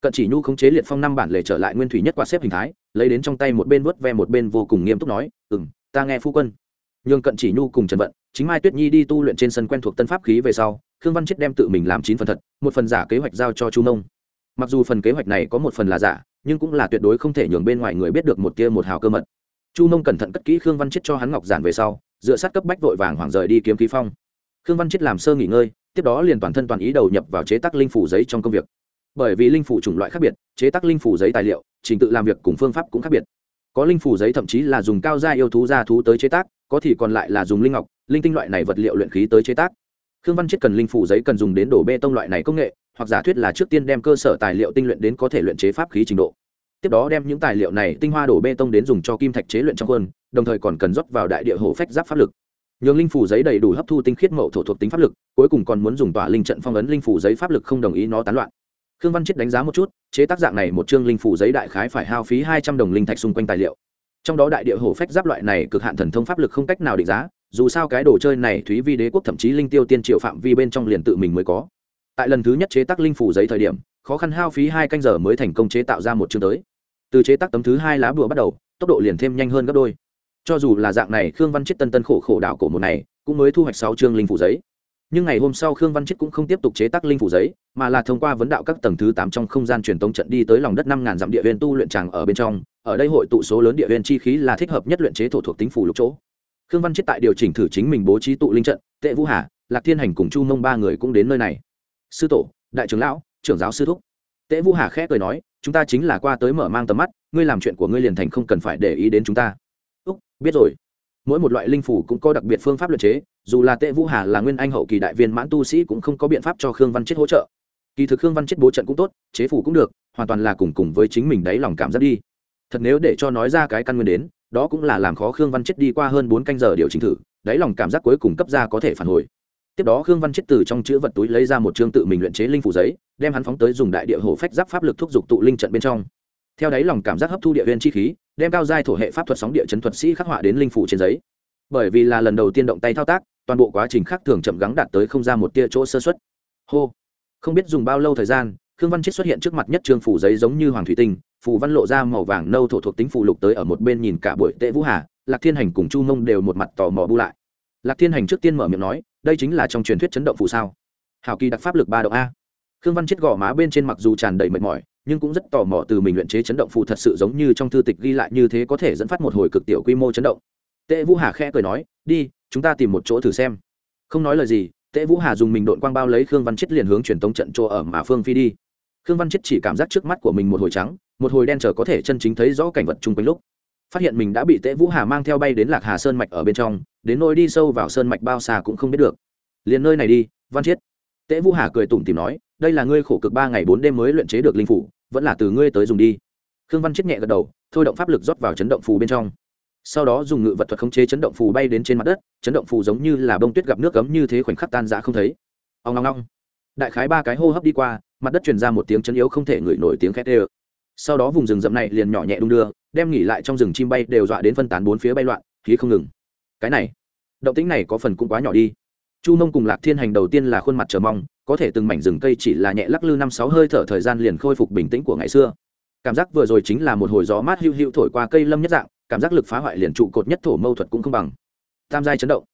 Cận chỉ nhu khống chế liệt phong năm bản lề trở lại nguyên thủy nhất quạt xếp hình thái, lấy đến trong tay một bên vớt ve một bên vô cùng nghiêm túc nói ừ m ta nghe phu quân. Nhường cận chỉ nhu cùng trần vận, chính mai tuyết nhi đi tu luyện trên sân quen thuộc tân pháp khí về sau, khương văn chết đem tự mình làm chín phần thật, một phần giả kế hoạch giao cho chu mông. Mặc dù phần kế hoạch này có một phần là giả, nhưng cũng là tuyệt đối không thể nhường bên ngoài người biết được một tia một hào cơ mật chu mông cẩn thận cất kỹ khương văn chết cho hắn ngọc giản về sau, dựa sát cấp bách vội vàng hoảng rời đi kiếm khí phong. Khương văn chết làm sơ nghỉ ngơi, tiếp đó liền toàn thân toàn ý đầu nhập vào chế tác linh phủ giấy trong công việc. Bởi vì linh phủ chủng loại khác biệt, chế tác linh phủ giấy tài liệu, trình tự làm việc cùng phương pháp cũng khác biệt. Có linh phủ giấy thậm chí là dùng cao gia yêu thú gia thú tới chế tác, có thì còn lại là dùng linh ngọc, linh tinh loại này vật liệu luyện khí tới chế tác. Khương văn chết cần linh phủ giấy cần dùng đến đổ bê tông loại này công nghệ, hoặc giả thuyết là trước tiên đem cơ sở tài liệu tinh luyện đến có thể luyện chế pháp khí trình độ tiếp đó đem những tài liệu này tinh hoa đổ bê tông đến dùng cho kim thạch chế luyện trong khuôn đồng thời còn cần rót vào đại địa hồ phách giáp pháp lực. Nhường linh phủ giấy đầy đủ hấp thu tinh khiết mậu thổ thuộc tính pháp lực, cuối cùng còn muốn dùng tỏa linh trận phong ấn linh phủ giấy pháp lực không đồng ý nó tán loạn. Khương văn chết đánh giá một chút, chế tác dạng này một chương linh phủ giấy đại khái phải hao phí hai trăm đồng linh thạch xung quanh tài liệu. Trong đó đại địa hồ phách giáp loại này cực hạn thần thông pháp lực không cách nào định giá, dù sao cái đồ chơi này thúy vi đế quốc thậm chí linh tiêu tiên triệu phạm vi bên trong liền tự mình mới có. Tại lần thứ nhất chế tác linh phủ giấy thời điểm, khó khăn hao phí hai canh giờ mới thành công chế tạo ra một chương tới từ chế tác tấm thứ hai lá bùa bắt đầu, tốc độ liền thêm nhanh hơn gấp đôi. Cho dù là dạng này, khương văn chết tân tân khổ khổ đạo cổ một này cũng mới thu hoạch sáu chương linh phủ giấy. Nhưng ngày hôm sau, khương văn chết cũng không tiếp tục chế tác linh phủ giấy, mà là thông qua vấn đạo các tầng thứ tám trong không gian truyền tống trận đi tới lòng đất năm ngàn dặm địa viên tu luyện tràng ở bên trong. Ở đây hội tụ số lớn địa viên chi khí là thích hợp nhất luyện chế thổ thuộc tính phủ lục chỗ. Khương văn chết tại điều chỉnh thử chính mình bố trí tụ linh trận, tệ vũ hà, lạc thiên hành cùng chu mông ba người cũng đến nơi này. Sư tổ, đại trưởng lão, trưởng giáo sư thúc. Tệ vũ hà khẽ cười nói chúng ta chính là qua tới mở mang tầm mắt, ngươi làm chuyện của ngươi liền thành không cần phải để ý đến chúng ta. Úc, biết rồi. Mỗi một loại linh phủ cũng có đặc biệt phương pháp luyện chế, dù là tệ vũ hà là nguyên anh hậu kỳ đại viên mãn tu sĩ cũng không có biện pháp cho khương văn chết hỗ trợ. Kỳ thực khương văn chết bố trận cũng tốt, chế phủ cũng được, hoàn toàn là cùng cùng với chính mình đáy lòng cảm giác đi. Thật nếu để cho nói ra cái căn nguyên đến, đó cũng là làm khó khương văn chết đi qua hơn bốn canh giờ điều chỉnh thử, đáy lòng cảm giác cuối cùng cấp ra có thể phản hồi tiếp đó khương văn chết từ trong chữ vật túi lấy ra một chương tự mình luyện chế linh phủ giấy, đem hắn phóng tới dùng đại địa hồ phách giáp pháp lực thúc giục tụ linh trận bên trong. Theo đáy lòng cảm giác hấp thu địa huyên chi khí, đem cao giai thổ hệ pháp thuật sóng địa chấn thuật sĩ khắc họa đến linh phủ trên giấy. Bởi vì là lần đầu tiên động tay thao tác, toàn bộ quá trình khác thường chậm gắng đạt tới không ra một tia chỗ sơ xuất hô. Không biết dùng bao lâu thời gian, khương văn chết xuất hiện trước mặt nhất trương phủ giấy giống như hoàng thủy tinh, phù văn lộ ra màu vàng nâu thổ thuộc tính phù lục tới ở một bên nhìn cả buổi tệ vũ hà, lạc thiên hành cùng chu mông đều một mặt tò mò bu lại. Lạc thiên hành trước tiên mở miệng nói đây chính là trong truyền thuyết chấn động phù sao. Hào kỳ đặc pháp lực ba động a. Khương văn chết gò má bên trên mặc dù tràn đầy mệt mỏi, nhưng cũng rất tò mò từ mình luyện chế chấn động phù thật sự giống như trong thư tịch ghi lại như thế có thể dẫn phát một hồi cực tiểu quy mô chấn động. Tệ vũ hà khẽ cười nói, đi, chúng ta tìm một chỗ thử xem. Không nói lời gì, tệ vũ hà dùng mình đội quang bao lấy khương văn chết liền hướng truyền tống trận chỗ ở mà phương phi đi. Khương văn chết chỉ cảm giác trước mắt của mình một hồi trắng, một hồi đen chờ có thể chân chính thấy rõ cảnh vật chung quanh lúc. Phát hiện mình đã bị tệ vũ hà mang theo bay đến lạc hà sơn mạch ở bên trong đến nôi đi sâu vào sơn mạch bao xa cũng không biết được. Liền nơi này đi văn chiết. Tệ vũ hà cười tủm tìm nói đây là ngươi khổ cực ba ngày bốn đêm mới luyện chế được linh phủ vẫn là từ ngươi tới dùng đi. Khương văn chiết nhẹ gật đầu thôi động pháp lực rót vào chấn động phù bên trong. Sau đó dùng ngự vật thuật khống chế chấn động phù bay đến trên mặt đất chấn động phù giống như là bông tuyết gặp nước cấm như thế khoảnh khắc tan rã không thấy. Ông ong ong, đại khái ba cái hô hấp đi qua mặt đất truyền ra một tiếng chấn yếu không thể ngửi nổi tiếng khét ê sau đó vùng rừng rậm này liền nhỏ nhẹ đung đưa đem nghỉ lại trong rừng chim bay đều dọa đến phân tán bốn phía bay loạn khí không ngừng cái này, động tĩnh này có phần cũng quá nhỏ đi. Chu mông cùng lạc thiên hành đầu tiên là khuôn mặt chờ mong, có thể từng mảnh rừng cây chỉ là nhẹ lắc lư năm sáu hơi thở thời gian liền khôi phục bình tĩnh của ngày xưa. Cảm giác vừa rồi chính là một hồi gió mát hữu hữu thổi qua cây lâm nhất dạng, cảm giác lực phá hoại liền trụ cột nhất thổ mâu thuật cũng không bằng. Tam giai chấn động.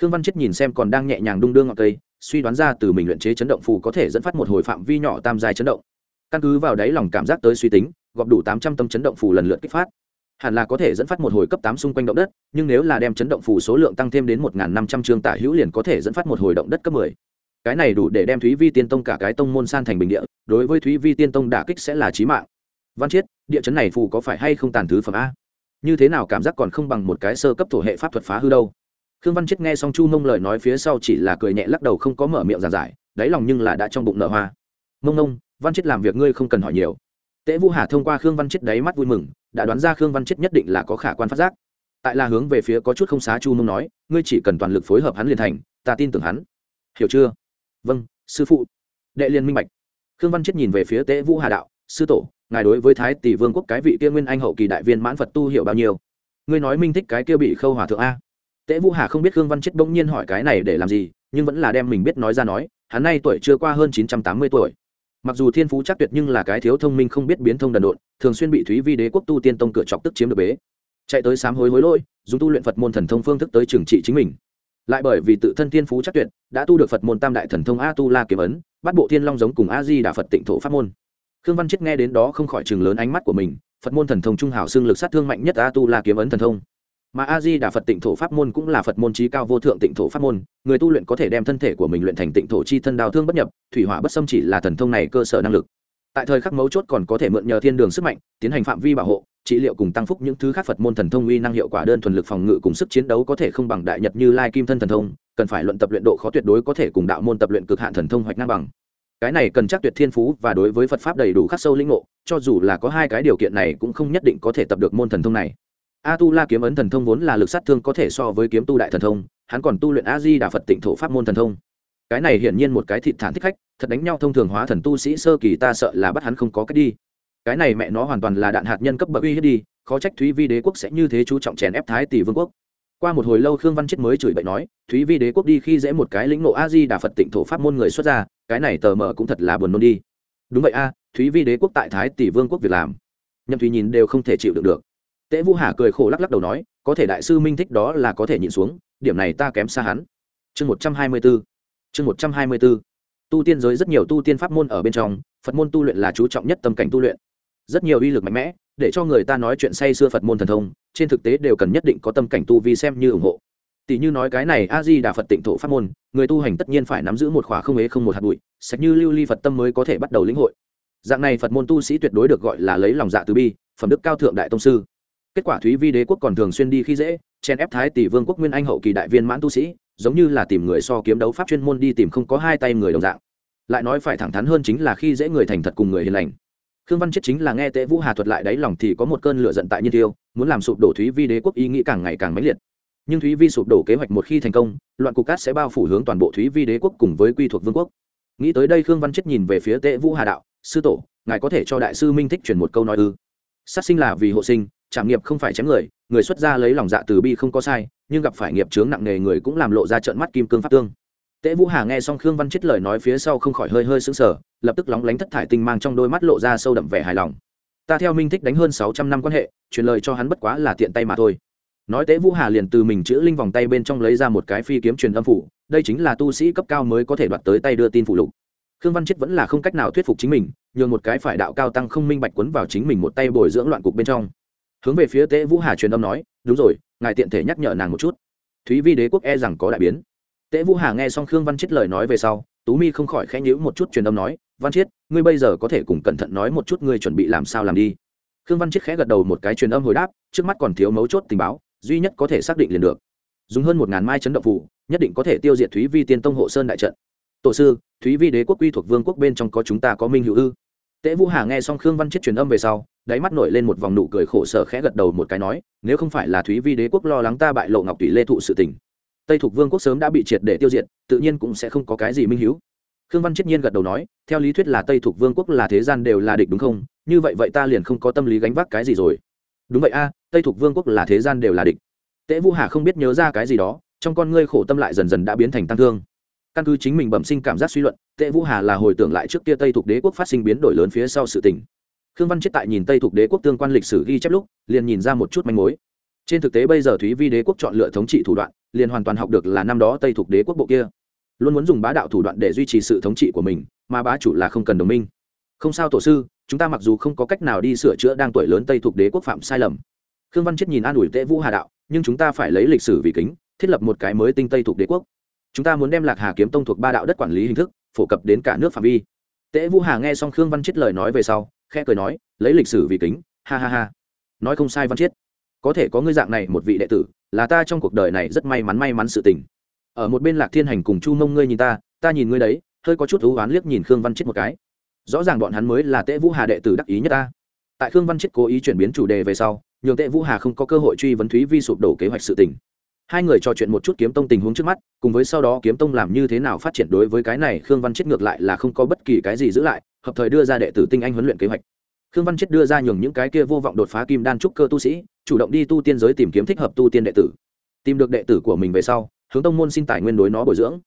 Khương văn chết nhìn xem còn đang nhẹ nhàng đung đưa ngọn cây, suy đoán ra từ mình luyện chế chấn động phù có thể dẫn phát một hồi phạm vi nhỏ tam giai chấn động. Căn cứ vào đáy lòng cảm giác tới suy tính, gọp đủ tám trăm tâm chấn động phù lần lượt kích phát hẳn là có thể dẫn phát một hồi cấp tám xung quanh động đất, nhưng nếu là đem chấn động phù số lượng tăng thêm đến một năm trăm chương tả hữu liền có thể dẫn phát một hồi động đất cấp mười. Cái này đủ để đem thúy vi tiên tông cả cái tông môn san thành bình địa, đối với thúy vi tiên tông đả kích sẽ là trí mạng. Văn chiết, địa chấn này phù có phải hay không tàn thứ phẩm a? Như thế nào cảm giác còn không bằng một cái sơ cấp thổ hệ pháp thuật phá hư đâu? Khương văn chiết nghe xong chu mông lời nói phía sau chỉ là cười nhẹ lắc đầu không có mở miệng giàn giải, đáy lòng nhưng là đã trong bụng nợ hoa. Mông nông văn chiết làm việc ngươi không cần hỏi nhiều. Tế vũ hà thông qua khương văn chết đáy mắt vui mừng, đã đoán ra khương văn chết nhất định là có khả quan phát giác. Tại là hướng về phía có chút không xá chu mông nói, ngươi chỉ cần toàn lực phối hợp hắn liền thành, ta tin tưởng hắn. Hiểu chưa? Vâng sư phụ. Đệ liên minh bạch khương văn chết nhìn về phía Tế vũ hà đạo, sư tổ, ngài đối với thái tỷ vương quốc cái vị kia nguyên anh hậu kỳ đại viên mãn phật tu hiểu bao nhiêu? Ngươi nói minh thích cái kia bị khâu hòa thượng a. Tế vũ hà không biết khương văn chết bỗng nhiên hỏi cái này để làm gì, nhưng vẫn là đem mình biết nói ra nói, hắn nay tuổi chưa qua hơn chín trăm tám mươi tuổi mặc dù thiên phú chắc tuyệt nhưng là cái thiếu thông minh không biết biến thông đần độn, thường xuyên bị thúy vi đế quốc tu tiên tông cửa chọc tức chiếm được bế. Chạy tới sám hối hối lỗi, dùng tu luyện phật môn thần thông phương thức tới trừng trị chính mình. Lại bởi vì tự thân thiên phú chắc tuyệt, đã tu được phật môn tam đại thần thông a tu la kiếm ấn, bắt bộ thiên long giống cùng a di đà phật tịnh thổ pháp môn. Khương văn chết nghe đến đó không khỏi chừng lớn ánh mắt của mình, phật môn thần thông trung hảo xương lực sát thương mạnh nhất a tu la kiếm ấn thần thông mà a di đà phật tịnh thổ pháp môn cũng là phật môn trí cao vô thượng tịnh thổ pháp môn người tu luyện có thể đem thân thể của mình luyện thành tịnh thổ chi thân đào thương bất nhập thủy hỏa bất xâm chỉ là thần thông này cơ sở năng lực tại thời khắc mấu chốt còn có thể mượn nhờ thiên đường sức mạnh tiến hành phạm vi bảo hộ trị liệu cùng tăng phúc những thứ khác phật môn thần thông uy năng hiệu quả đơn thuần lực phòng ngự cùng sức chiến đấu có thể không bằng đại nhật như lai kim thân thần thông cần phải luận tập luyện độ khó tuyệt đối có thể cùng đạo môn tập luyện cực hạn thần thông hoạch ngang bằng cái này cần chắc tuyệt thiên phú và đối với phật pháp đầy đủ khắc sâu linh ngộ cho dù là có hai cái điều kiện này cũng không nhất định có thể tập được môn thần thông này a tu la kiếm ấn thần thông vốn là lực sát thương có thể so với kiếm tu đại thần thông, hắn còn tu luyện a di đà phật tịnh thổ pháp môn thần thông. Cái này hiển nhiên một cái thịt thản thích khách, thật đánh nhau thông thường hóa thần tu sĩ sơ kỳ ta sợ là bắt hắn không có cách đi. Cái này mẹ nó hoàn toàn là đạn hạt nhân cấp bậc uy hiếp đi, khó trách thúy vi đế quốc sẽ như thế chú trọng chèn ép thái tỷ vương quốc. Qua một hồi lâu khương văn chết mới chửi bậy nói, thúy vi đế quốc đi khi dễ một cái lĩnh nộ a di đà phật tịnh thổ pháp môn người xuất ra cái này tờ mờ cũng thật là buồn nôn đi. Đúng vậy a, thúy vi đế quốc tại thái tỷ vương quốc việc làm. Nhậm thúy nhìn đều không thể chịu được được tễ vũ hà cười khổ lắc lắc đầu nói, có thể đại sư minh thích đó là có thể nhịn xuống, điểm này ta kém xa hắn. Chương một trăm hai mươi b ố chương một trăm hai mươi b ố tu tiên giới rất nhiều tu tiên pháp môn ở bên trong, phật môn tu luyện là chú trọng nhất tâm cảnh tu luyện. Rất nhiều uy lực mạnh mẽ, để cho người ta nói chuyện say xưa phật môn thần thông, trên thực tế đều cần nhất định có tâm cảnh tu vi xem như ủng hộ. Tỷ như nói cái này a di đà phật tịnh thổ pháp môn, người tu hành tất nhiên phải nắm giữ một khóa không ế không một hạt bụi, sạch như lưu ly phật tâm mới có thể bắt đầu lĩnh hội. Dạng này phật môn tu sĩ tuyệt đối được gọi là lấy lòng dạ từ bi, phẩm đức cao thượng đại tông sư kết quả thúy vi đế quốc còn thường xuyên đi khi dễ chen ép thái tỷ vương quốc nguyên anh hậu kỳ đại viên mãn tu sĩ, giống như là tìm người so kiếm đấu pháp chuyên môn đi tìm không có hai tay người đồng dạng. Lại nói phải thẳng thắn hơn chính là khi dễ người thành thật cùng người hiền lành. Khương văn chết chính là nghe tệ vũ hà thuật lại đáy lòng thì có một cơn lửa giận tại nhiên tiêu, muốn làm sụp đổ thúy vi đế quốc ý nghĩ càng ngày càng mãnh liệt. Nhưng thúy vi sụp đổ kế hoạch một khi thành công, loạn cục cát sẽ bao phủ hướng toàn bộ thúy vi đế quốc cùng với quy thuộc vương quốc. Nghĩ tới đây khương văn chết nhìn về phía tệ vũ hà đạo, sư tổ, ngài có thể cho đại sư minh thích truyền một câu nói ư? Sát sinh là vì hộ sinh trảm nghiệp không phải chém người người xuất gia lấy lòng dạ từ bi không có sai, nhưng gặp phải nghiệp chướng nặng nề người cũng làm lộ ra trận mắt kim cương pháp tương. Tễ vũ hà nghe xong khương văn chết lời nói phía sau không khỏi hơi hơi sững sờ, lập tức lóng lánh thất thải tinh mang trong đôi mắt lộ ra sâu đậm vẻ hài lòng. Ta theo minh thích đánh hơn sáu trăm năm quan hệ, truyền lời cho hắn bất quá là tiện tay mà thôi. Nói tế vũ hà liền từ mình chữ linh vòng tay bên trong lấy ra một cái phi kiếm truyền âm phủ, đây chính là tu sĩ cấp cao mới có thể đoạt tới tay đưa tin phụ lục. Khương văn chết vẫn là không cách nào thuyết phục chính mình, nhường một cái phải đạo cao tăng không minh bạch quấn vào chính mình một tay bồi dưỡng loạn cục bên trong hướng về phía tế vũ hà truyền âm nói, đúng rồi, ngài tiện thể nhắc nhở nàng một chút. Thúy vi đế quốc e rằng có đại biến. Tế vũ hà nghe xong khương văn chết lời nói về sau, tú mi không khỏi khẽ nhữ một chút truyền âm nói, văn chiết, ngươi bây giờ có thể cùng cẩn thận nói một chút ngươi chuẩn bị làm sao làm đi. Khương văn chiết khẽ gật đầu một cái truyền âm hồi đáp, trước mắt còn thiếu mấu chốt tình báo, duy nhất có thể xác định liền được. Dùng hơn một ngàn mai chấn động phủ, nhất định có thể tiêu diệt thúy vi tiên tông hộ sơn đại trận. Tổ sư, thúy vi đế quốc quy thuộc vương quốc bên trong có chúng ta có minh hữu ư? Tế vũ hà nghe xong khương văn chiết truyền âm về sau, đáy mắt nổi lên một vòng nụ cười khổ sở khẽ gật đầu một cái nói, nếu không phải là thúy vi đế quốc lo lắng ta bại lộ ngọc Tủy lê thụ sự tình, tây thuộc vương quốc sớm đã bị triệt để tiêu diệt, tự nhiên cũng sẽ không có cái gì minh hiếu. khương văn chiết nhiên gật đầu nói, theo lý thuyết là tây thuộc vương quốc là thế gian đều là địch đúng không? Như vậy vậy ta liền không có tâm lý gánh vác cái gì rồi. Đúng vậy a, tây thuộc vương quốc là thế gian đều là địch. Tế vũ hà không biết nhớ ra cái gì đó, trong con ngươi khổ tâm lại dần dần đã biến thành tăng thương. Căn cứ chính mình bẩm sinh cảm giác suy luận tệ vũ hà là hồi tưởng lại trước kia tây thuộc đế quốc phát sinh biến đổi lớn phía sau sự tình. Khương văn chết tại nhìn tây thuộc đế quốc tương quan lịch sử ghi chép lúc, liền nhìn ra một chút manh mối. Trên thực tế bây giờ thúy vi đế quốc chọn lựa thống trị thủ đoạn, liền hoàn toàn học được là năm đó tây thuộc đế quốc bộ kia. Luôn muốn dùng bá đạo thủ đoạn để duy trì sự thống trị của mình, mà bá chủ là không cần đồng minh. Không sao tổ sư, chúng ta mặc dù không có cách nào đi sửa chữa đang tuổi lớn tây thuộc đế quốc phạm sai lầm. Khương văn chết nhìn an ủi tệ vũ hà đạo, nhưng chúng ta phải lấy lịch sử vì kính, thiết lập một cái mới tinh tây thuộc đế quốc. Chúng ta muốn đem lạc hà kiếm tông thuộc ba đạo đất quản lý hình thức phổ cập đến cả nước phạm vi. Tễ vũ hà nghe xong khương văn chết lời nói về sau, khẽ cười nói, lấy lịch sử vì kính, ha ha ha. Nói không sai văn chết có thể có ngươi dạng này một vị đệ tử, là ta trong cuộc đời này rất may mắn may mắn sự tình. Ở một bên lạc thiên hành cùng chu mông ngươi nhìn ta ta nhìn ngươi đấy, hơi có chút thú oán liếc nhìn khương văn chết một cái. Rõ ràng bọn hắn mới là tễ vũ hà đệ tử đắc ý nhất ta. Tại khương văn chết cố ý chuyển biến chủ đề về sau, nhường tệ vũ hà không có cơ hội truy vấn thúy vi sụp đổ kế hoạch sự tình hai người trò chuyện một chút kiếm tông tình huống trước mắt, cùng với sau đó kiếm tông làm như thế nào phát triển đối với cái này khương văn chết ngược lại là không có bất kỳ cái gì giữ lại, hợp thời đưa ra đệ tử tinh anh huấn luyện kế hoạch. Khương văn chết đưa ra nhường những cái kia vô vọng đột phá kim đan trúc cơ tu sĩ, chủ động đi tu tiên giới tìm kiếm thích hợp tu tiên đệ tử. Tìm được đệ tử của mình về sau, hướng tông môn xin tài nguyên đối nó bồi dưỡng.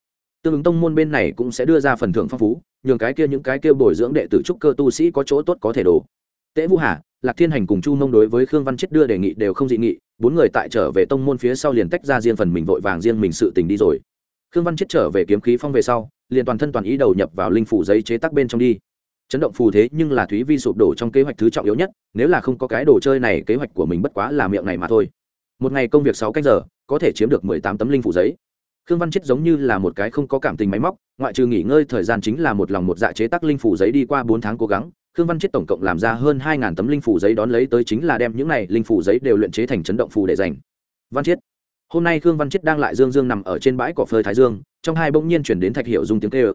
Tương ứng tông môn bên này cũng sẽ đưa ra phần thưởng phong phú, nhường cái kia những cái kia bồi dưỡng đệ tử trúc cơ tu sĩ có chỗ tốt có thể đồ Tế vũ hà lạc thiên hành cùng chu mông đối với khương văn chết đưa đề nghị đều không dị nghị bốn người tại trở về tông môn phía sau liền tách ra riêng phần mình vội vàng riêng mình sự tình đi rồi khương văn chết trở về kiếm khí phong về sau liền toàn thân toàn ý đầu nhập vào linh phủ giấy chế tác bên trong đi chấn động phù thế nhưng là thúy vi sụp đổ trong kế hoạch thứ trọng yếu nhất nếu là không có cái đồ chơi này kế hoạch của mình bất quá là miệng này mà thôi một ngày công việc sáu cách giờ có thể chiếm được mười tám tấm linh phủ giấy khương văn chết giống như là một cái không có cảm tình máy móc ngoại trừ nghỉ ngơi thời gian chính là một lòng một dạ chế tác linh phủ giấy đi qua bốn tháng cố gắng khương văn chết tổng cộng làm ra hơn hai tấm linh phủ giấy đón lấy tới chính là đem những này linh phủ giấy đều luyện chế thành chấn động phù để dành. Văn chết. Hôm nay khương văn chết đang lại dương dương nằm ở trên bãi cỏ phơi thái dương, trong hai bỗng nhiên chuyển đến thạch hiệu dung tiếng kêu.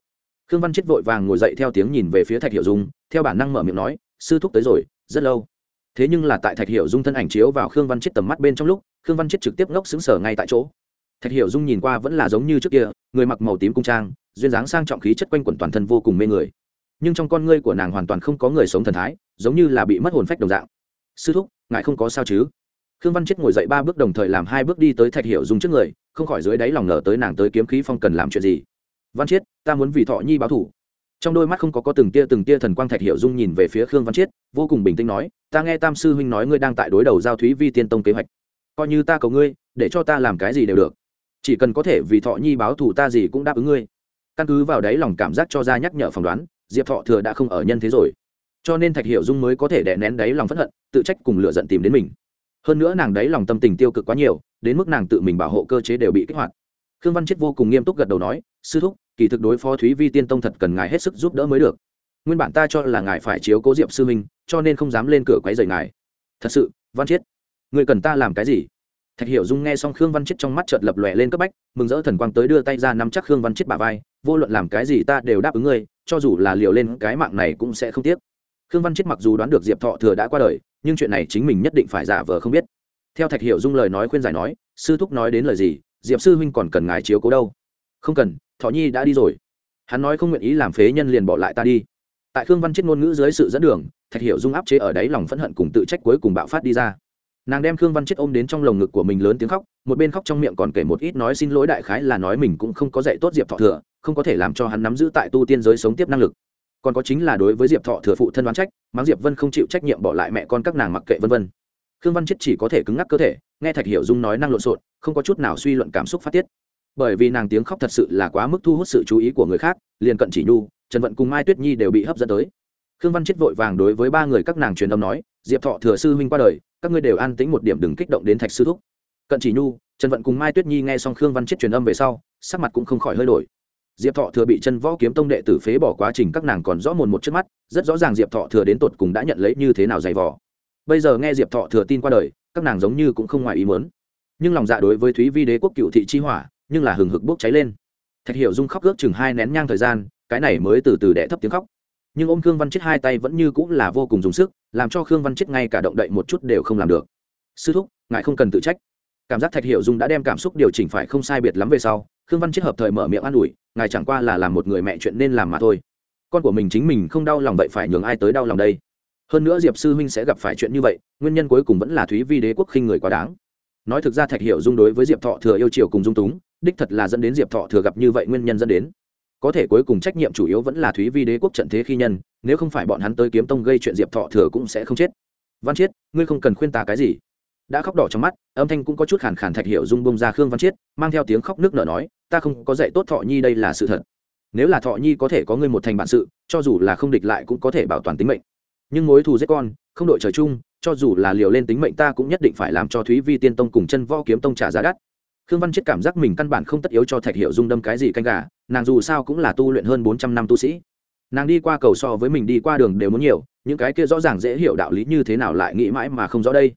Khương văn chết vội vàng ngồi dậy theo tiếng nhìn về phía thạch hiệu dung, theo bản năng mở miệng nói, sư thúc tới rồi, rất lâu. Thế nhưng là tại thạch hiệu dung thân ảnh chiếu vào khương văn chết tầm mắt bên trong lúc, khương văn chết trực tiếp ngốc xứng sở ngay tại chỗ. Thạch hiệu dung nhìn qua vẫn là giống như trước kia, người mặc màu tím cung trang, duyên dáng sang trọng khí chất quanh quẩn toàn thân vô cùng mê người nhưng trong con ngươi của nàng hoàn toàn không có người sống thần thái, giống như là bị mất hồn phách đồng dạng. Sư thúc, ngài không có sao chứ? Khương văn chết ngồi dậy ba bước đồng thời làm hai bước đi tới thạch Hiểu dung trước người, không khỏi dưới đáy lòng ngờ tới nàng tới kiếm khí phong cần làm chuyện gì. Văn chiết ta muốn vì thọ nhi báo thủ trong đôi mắt không có có từng tia từng tia thần quang thạch hiệu dung nhìn về phía khương văn chiết vô cùng bình tĩnh nói, ta nghe tam sư huynh nói ngươi đang tại đối đầu giao thúy vi tiên tông kế hoạch. Coi như ta cầu ngươi, để cho ta làm cái gì đều được. Chỉ cần có thể vì thọ nhi báo thù ta gì cũng đáp ứng ngươi. Căn cứ vào đấy lòng cảm giác cho ra nhắc nhở phỏng đoán diệp thọ thừa đã không ở nhân thế rồi cho nên thạch Hiểu dung mới có thể đè nén đáy lòng phẫn hận tự trách cùng lựa giận tìm đến mình hơn nữa nàng đáy lòng tâm tình tiêu cực quá nhiều đến mức nàng tự mình bảo hộ cơ chế đều bị kích hoạt khương văn chết vô cùng nghiêm túc gật đầu nói sư thúc kỳ thực đối phó thúy vi tiên tông thật cần ngài hết sức giúp đỡ mới được nguyên bản ta cho là ngài phải chiếu cố diệp sư minh cho nên không dám lên cửa quấy rầy ngài thật sự văn chết người cần ta làm cái gì thạch hiểu dung nghe xong khương văn chết trong mắt chợt lập lòe lên cấp bách mừng rỡ thần quang tới đưa tay ra nắm chắc khương văn chết bà vai vô luận làm cái gì ta đều đáp ứng ngươi cho dù là liều lên cái mạng này cũng sẽ không tiếc. Khương văn chết mặc dù đoán được diệp thọ thừa đã qua đời, nhưng chuyện này chính mình nhất định phải giả vờ không biết. Theo thạch hiểu dung lời nói khuyên giải nói, sư thúc nói đến lời gì, diệp sư huynh còn cần ngài chiếu cố đâu? Không cần, thọ nhi đã đi rồi. Hắn nói không nguyện ý làm phế nhân liền bỏ lại ta đi. Tại khương văn chết ngôn ngữ dưới sự dẫn đường, thạch hiểu dung áp chế ở đáy lòng phẫn hận cùng tự trách cuối cùng bạo phát đi ra. Nàng đem khương văn chết ôm đến trong lồng ngực của mình lớn tiếng khóc, một bên khóc trong miệng còn kể một ít nói xin lỗi đại khái là nói mình cũng không có dạy tốt diệp thọ thừa không có thể làm cho hắn nắm giữ tại tu tiên giới sống tiếp năng lực. Còn có chính là đối với diệp thọ thừa phụ thân đoán trách, mắng diệp vân không chịu trách nhiệm bỏ lại mẹ con các nàng mặc kệ vân vân. Khương văn chết chỉ có thể cứng ngắc cơ thể, nghe thạch hiểu dung nói năng lộn xộn, không có chút nào suy luận cảm xúc phát tiết. Bởi vì nàng tiếng khóc thật sự là quá mức thu hút sự chú ý của người khác, liền cận chỉ nhu, trần vận cùng mai tuyết nhi đều bị hấp dẫn tới. Khương văn chết vội vàng đối với ba người các nàng truyền âm nói, diệp thọ thừa sư huynh qua đời, các ngươi đều an tĩnh một điểm đừng kích động đến thạch sư thúc. Cận chỉ nhu, trần vận cùng mai tuyết nhi nghe xong khương văn chết truyền âm về sau, sắc mặt cũng không khỏi hơi đổi diệp thọ thừa bị chân võ kiếm tông đệ tử phế bỏ quá trình các nàng còn rõ mồn một trước mắt, rất rõ ràng diệp thọ thừa đến tột cùng đã nhận lấy như thế nào dày vỏ bây giờ nghe diệp thọ thừa tin qua đời, các nàng giống như cũng không ngoài ý muốn. Nhưng lòng dạ đối với thúy vi đế quốc cựu thị chi hỏa, nhưng là hừng hực bốc cháy lên. Thạch hiểu dung khóc ước chừng hai nén nhang thời gian, cái này mới từ từ đẻ thấp tiếng khóc. Nhưng ôm khương văn chết hai tay vẫn như cũng là vô cùng dùng sức, làm cho khương văn chết ngay cả động đậy một chút đều không làm được. Sư thúc, ngài không cần tự trách. Cảm giác thạch hiệu dung đã đem cảm xúc điều chỉnh phải không sai biệt lắm về sau, khương văn chết hợp thời mở miệng an ủi ngài chẳng qua là làm một người mẹ chuyện nên làm mà thôi. Con của mình chính mình không đau lòng vậy phải nhường ai tới đau lòng đây? Hơn nữa diệp sư huynh sẽ gặp phải chuyện như vậy, nguyên nhân cuối cùng vẫn là thúy vi đế quốc khinh người quá đáng. Nói thực ra thạch hiệu dung đối với diệp thọ thừa yêu chiều cùng dung túng, đích thật là dẫn đến diệp thọ thừa gặp như vậy nguyên nhân dẫn đến. Có thể cuối cùng trách nhiệm chủ yếu vẫn là thúy vi đế quốc trận thế khi nhân, nếu không phải bọn hắn tới kiếm tông gây chuyện diệp thọ thừa cũng sẽ không chết. Văn chiết, ngươi không cần khuyên ta cái gì đã khóc đỏ trong mắt, âm thanh cũng có chút khàn khàn. thạch hiệu dung bông ra khương văn chiết, mang theo tiếng khóc nước nở nói, ta không có dạy tốt thọ nhi đây là sự thật. Nếu là thọ nhi có thể có ngươi một thành bản sự, cho dù là không địch lại cũng có thể bảo toàn tính mệnh. Nhưng mối thù giết con, không đội trời chung, cho dù là liều lên tính mệnh ta cũng nhất định phải làm cho thúy vi tiên tông cùng chân võ kiếm tông trả giá đắt. Khương văn Chiết cảm giác mình căn bản không tất yếu cho thạch hiệu dung đâm cái gì canh gà, nàng dù sao cũng là tu luyện hơn bốn trăm năm tu sĩ. Nàng đi qua cầu so với mình đi qua đường đều muốn nhiều, những cái kia rõ ràng dễ hiểu đạo lý như thế nào lại nghĩ mãi mà không rõ đây.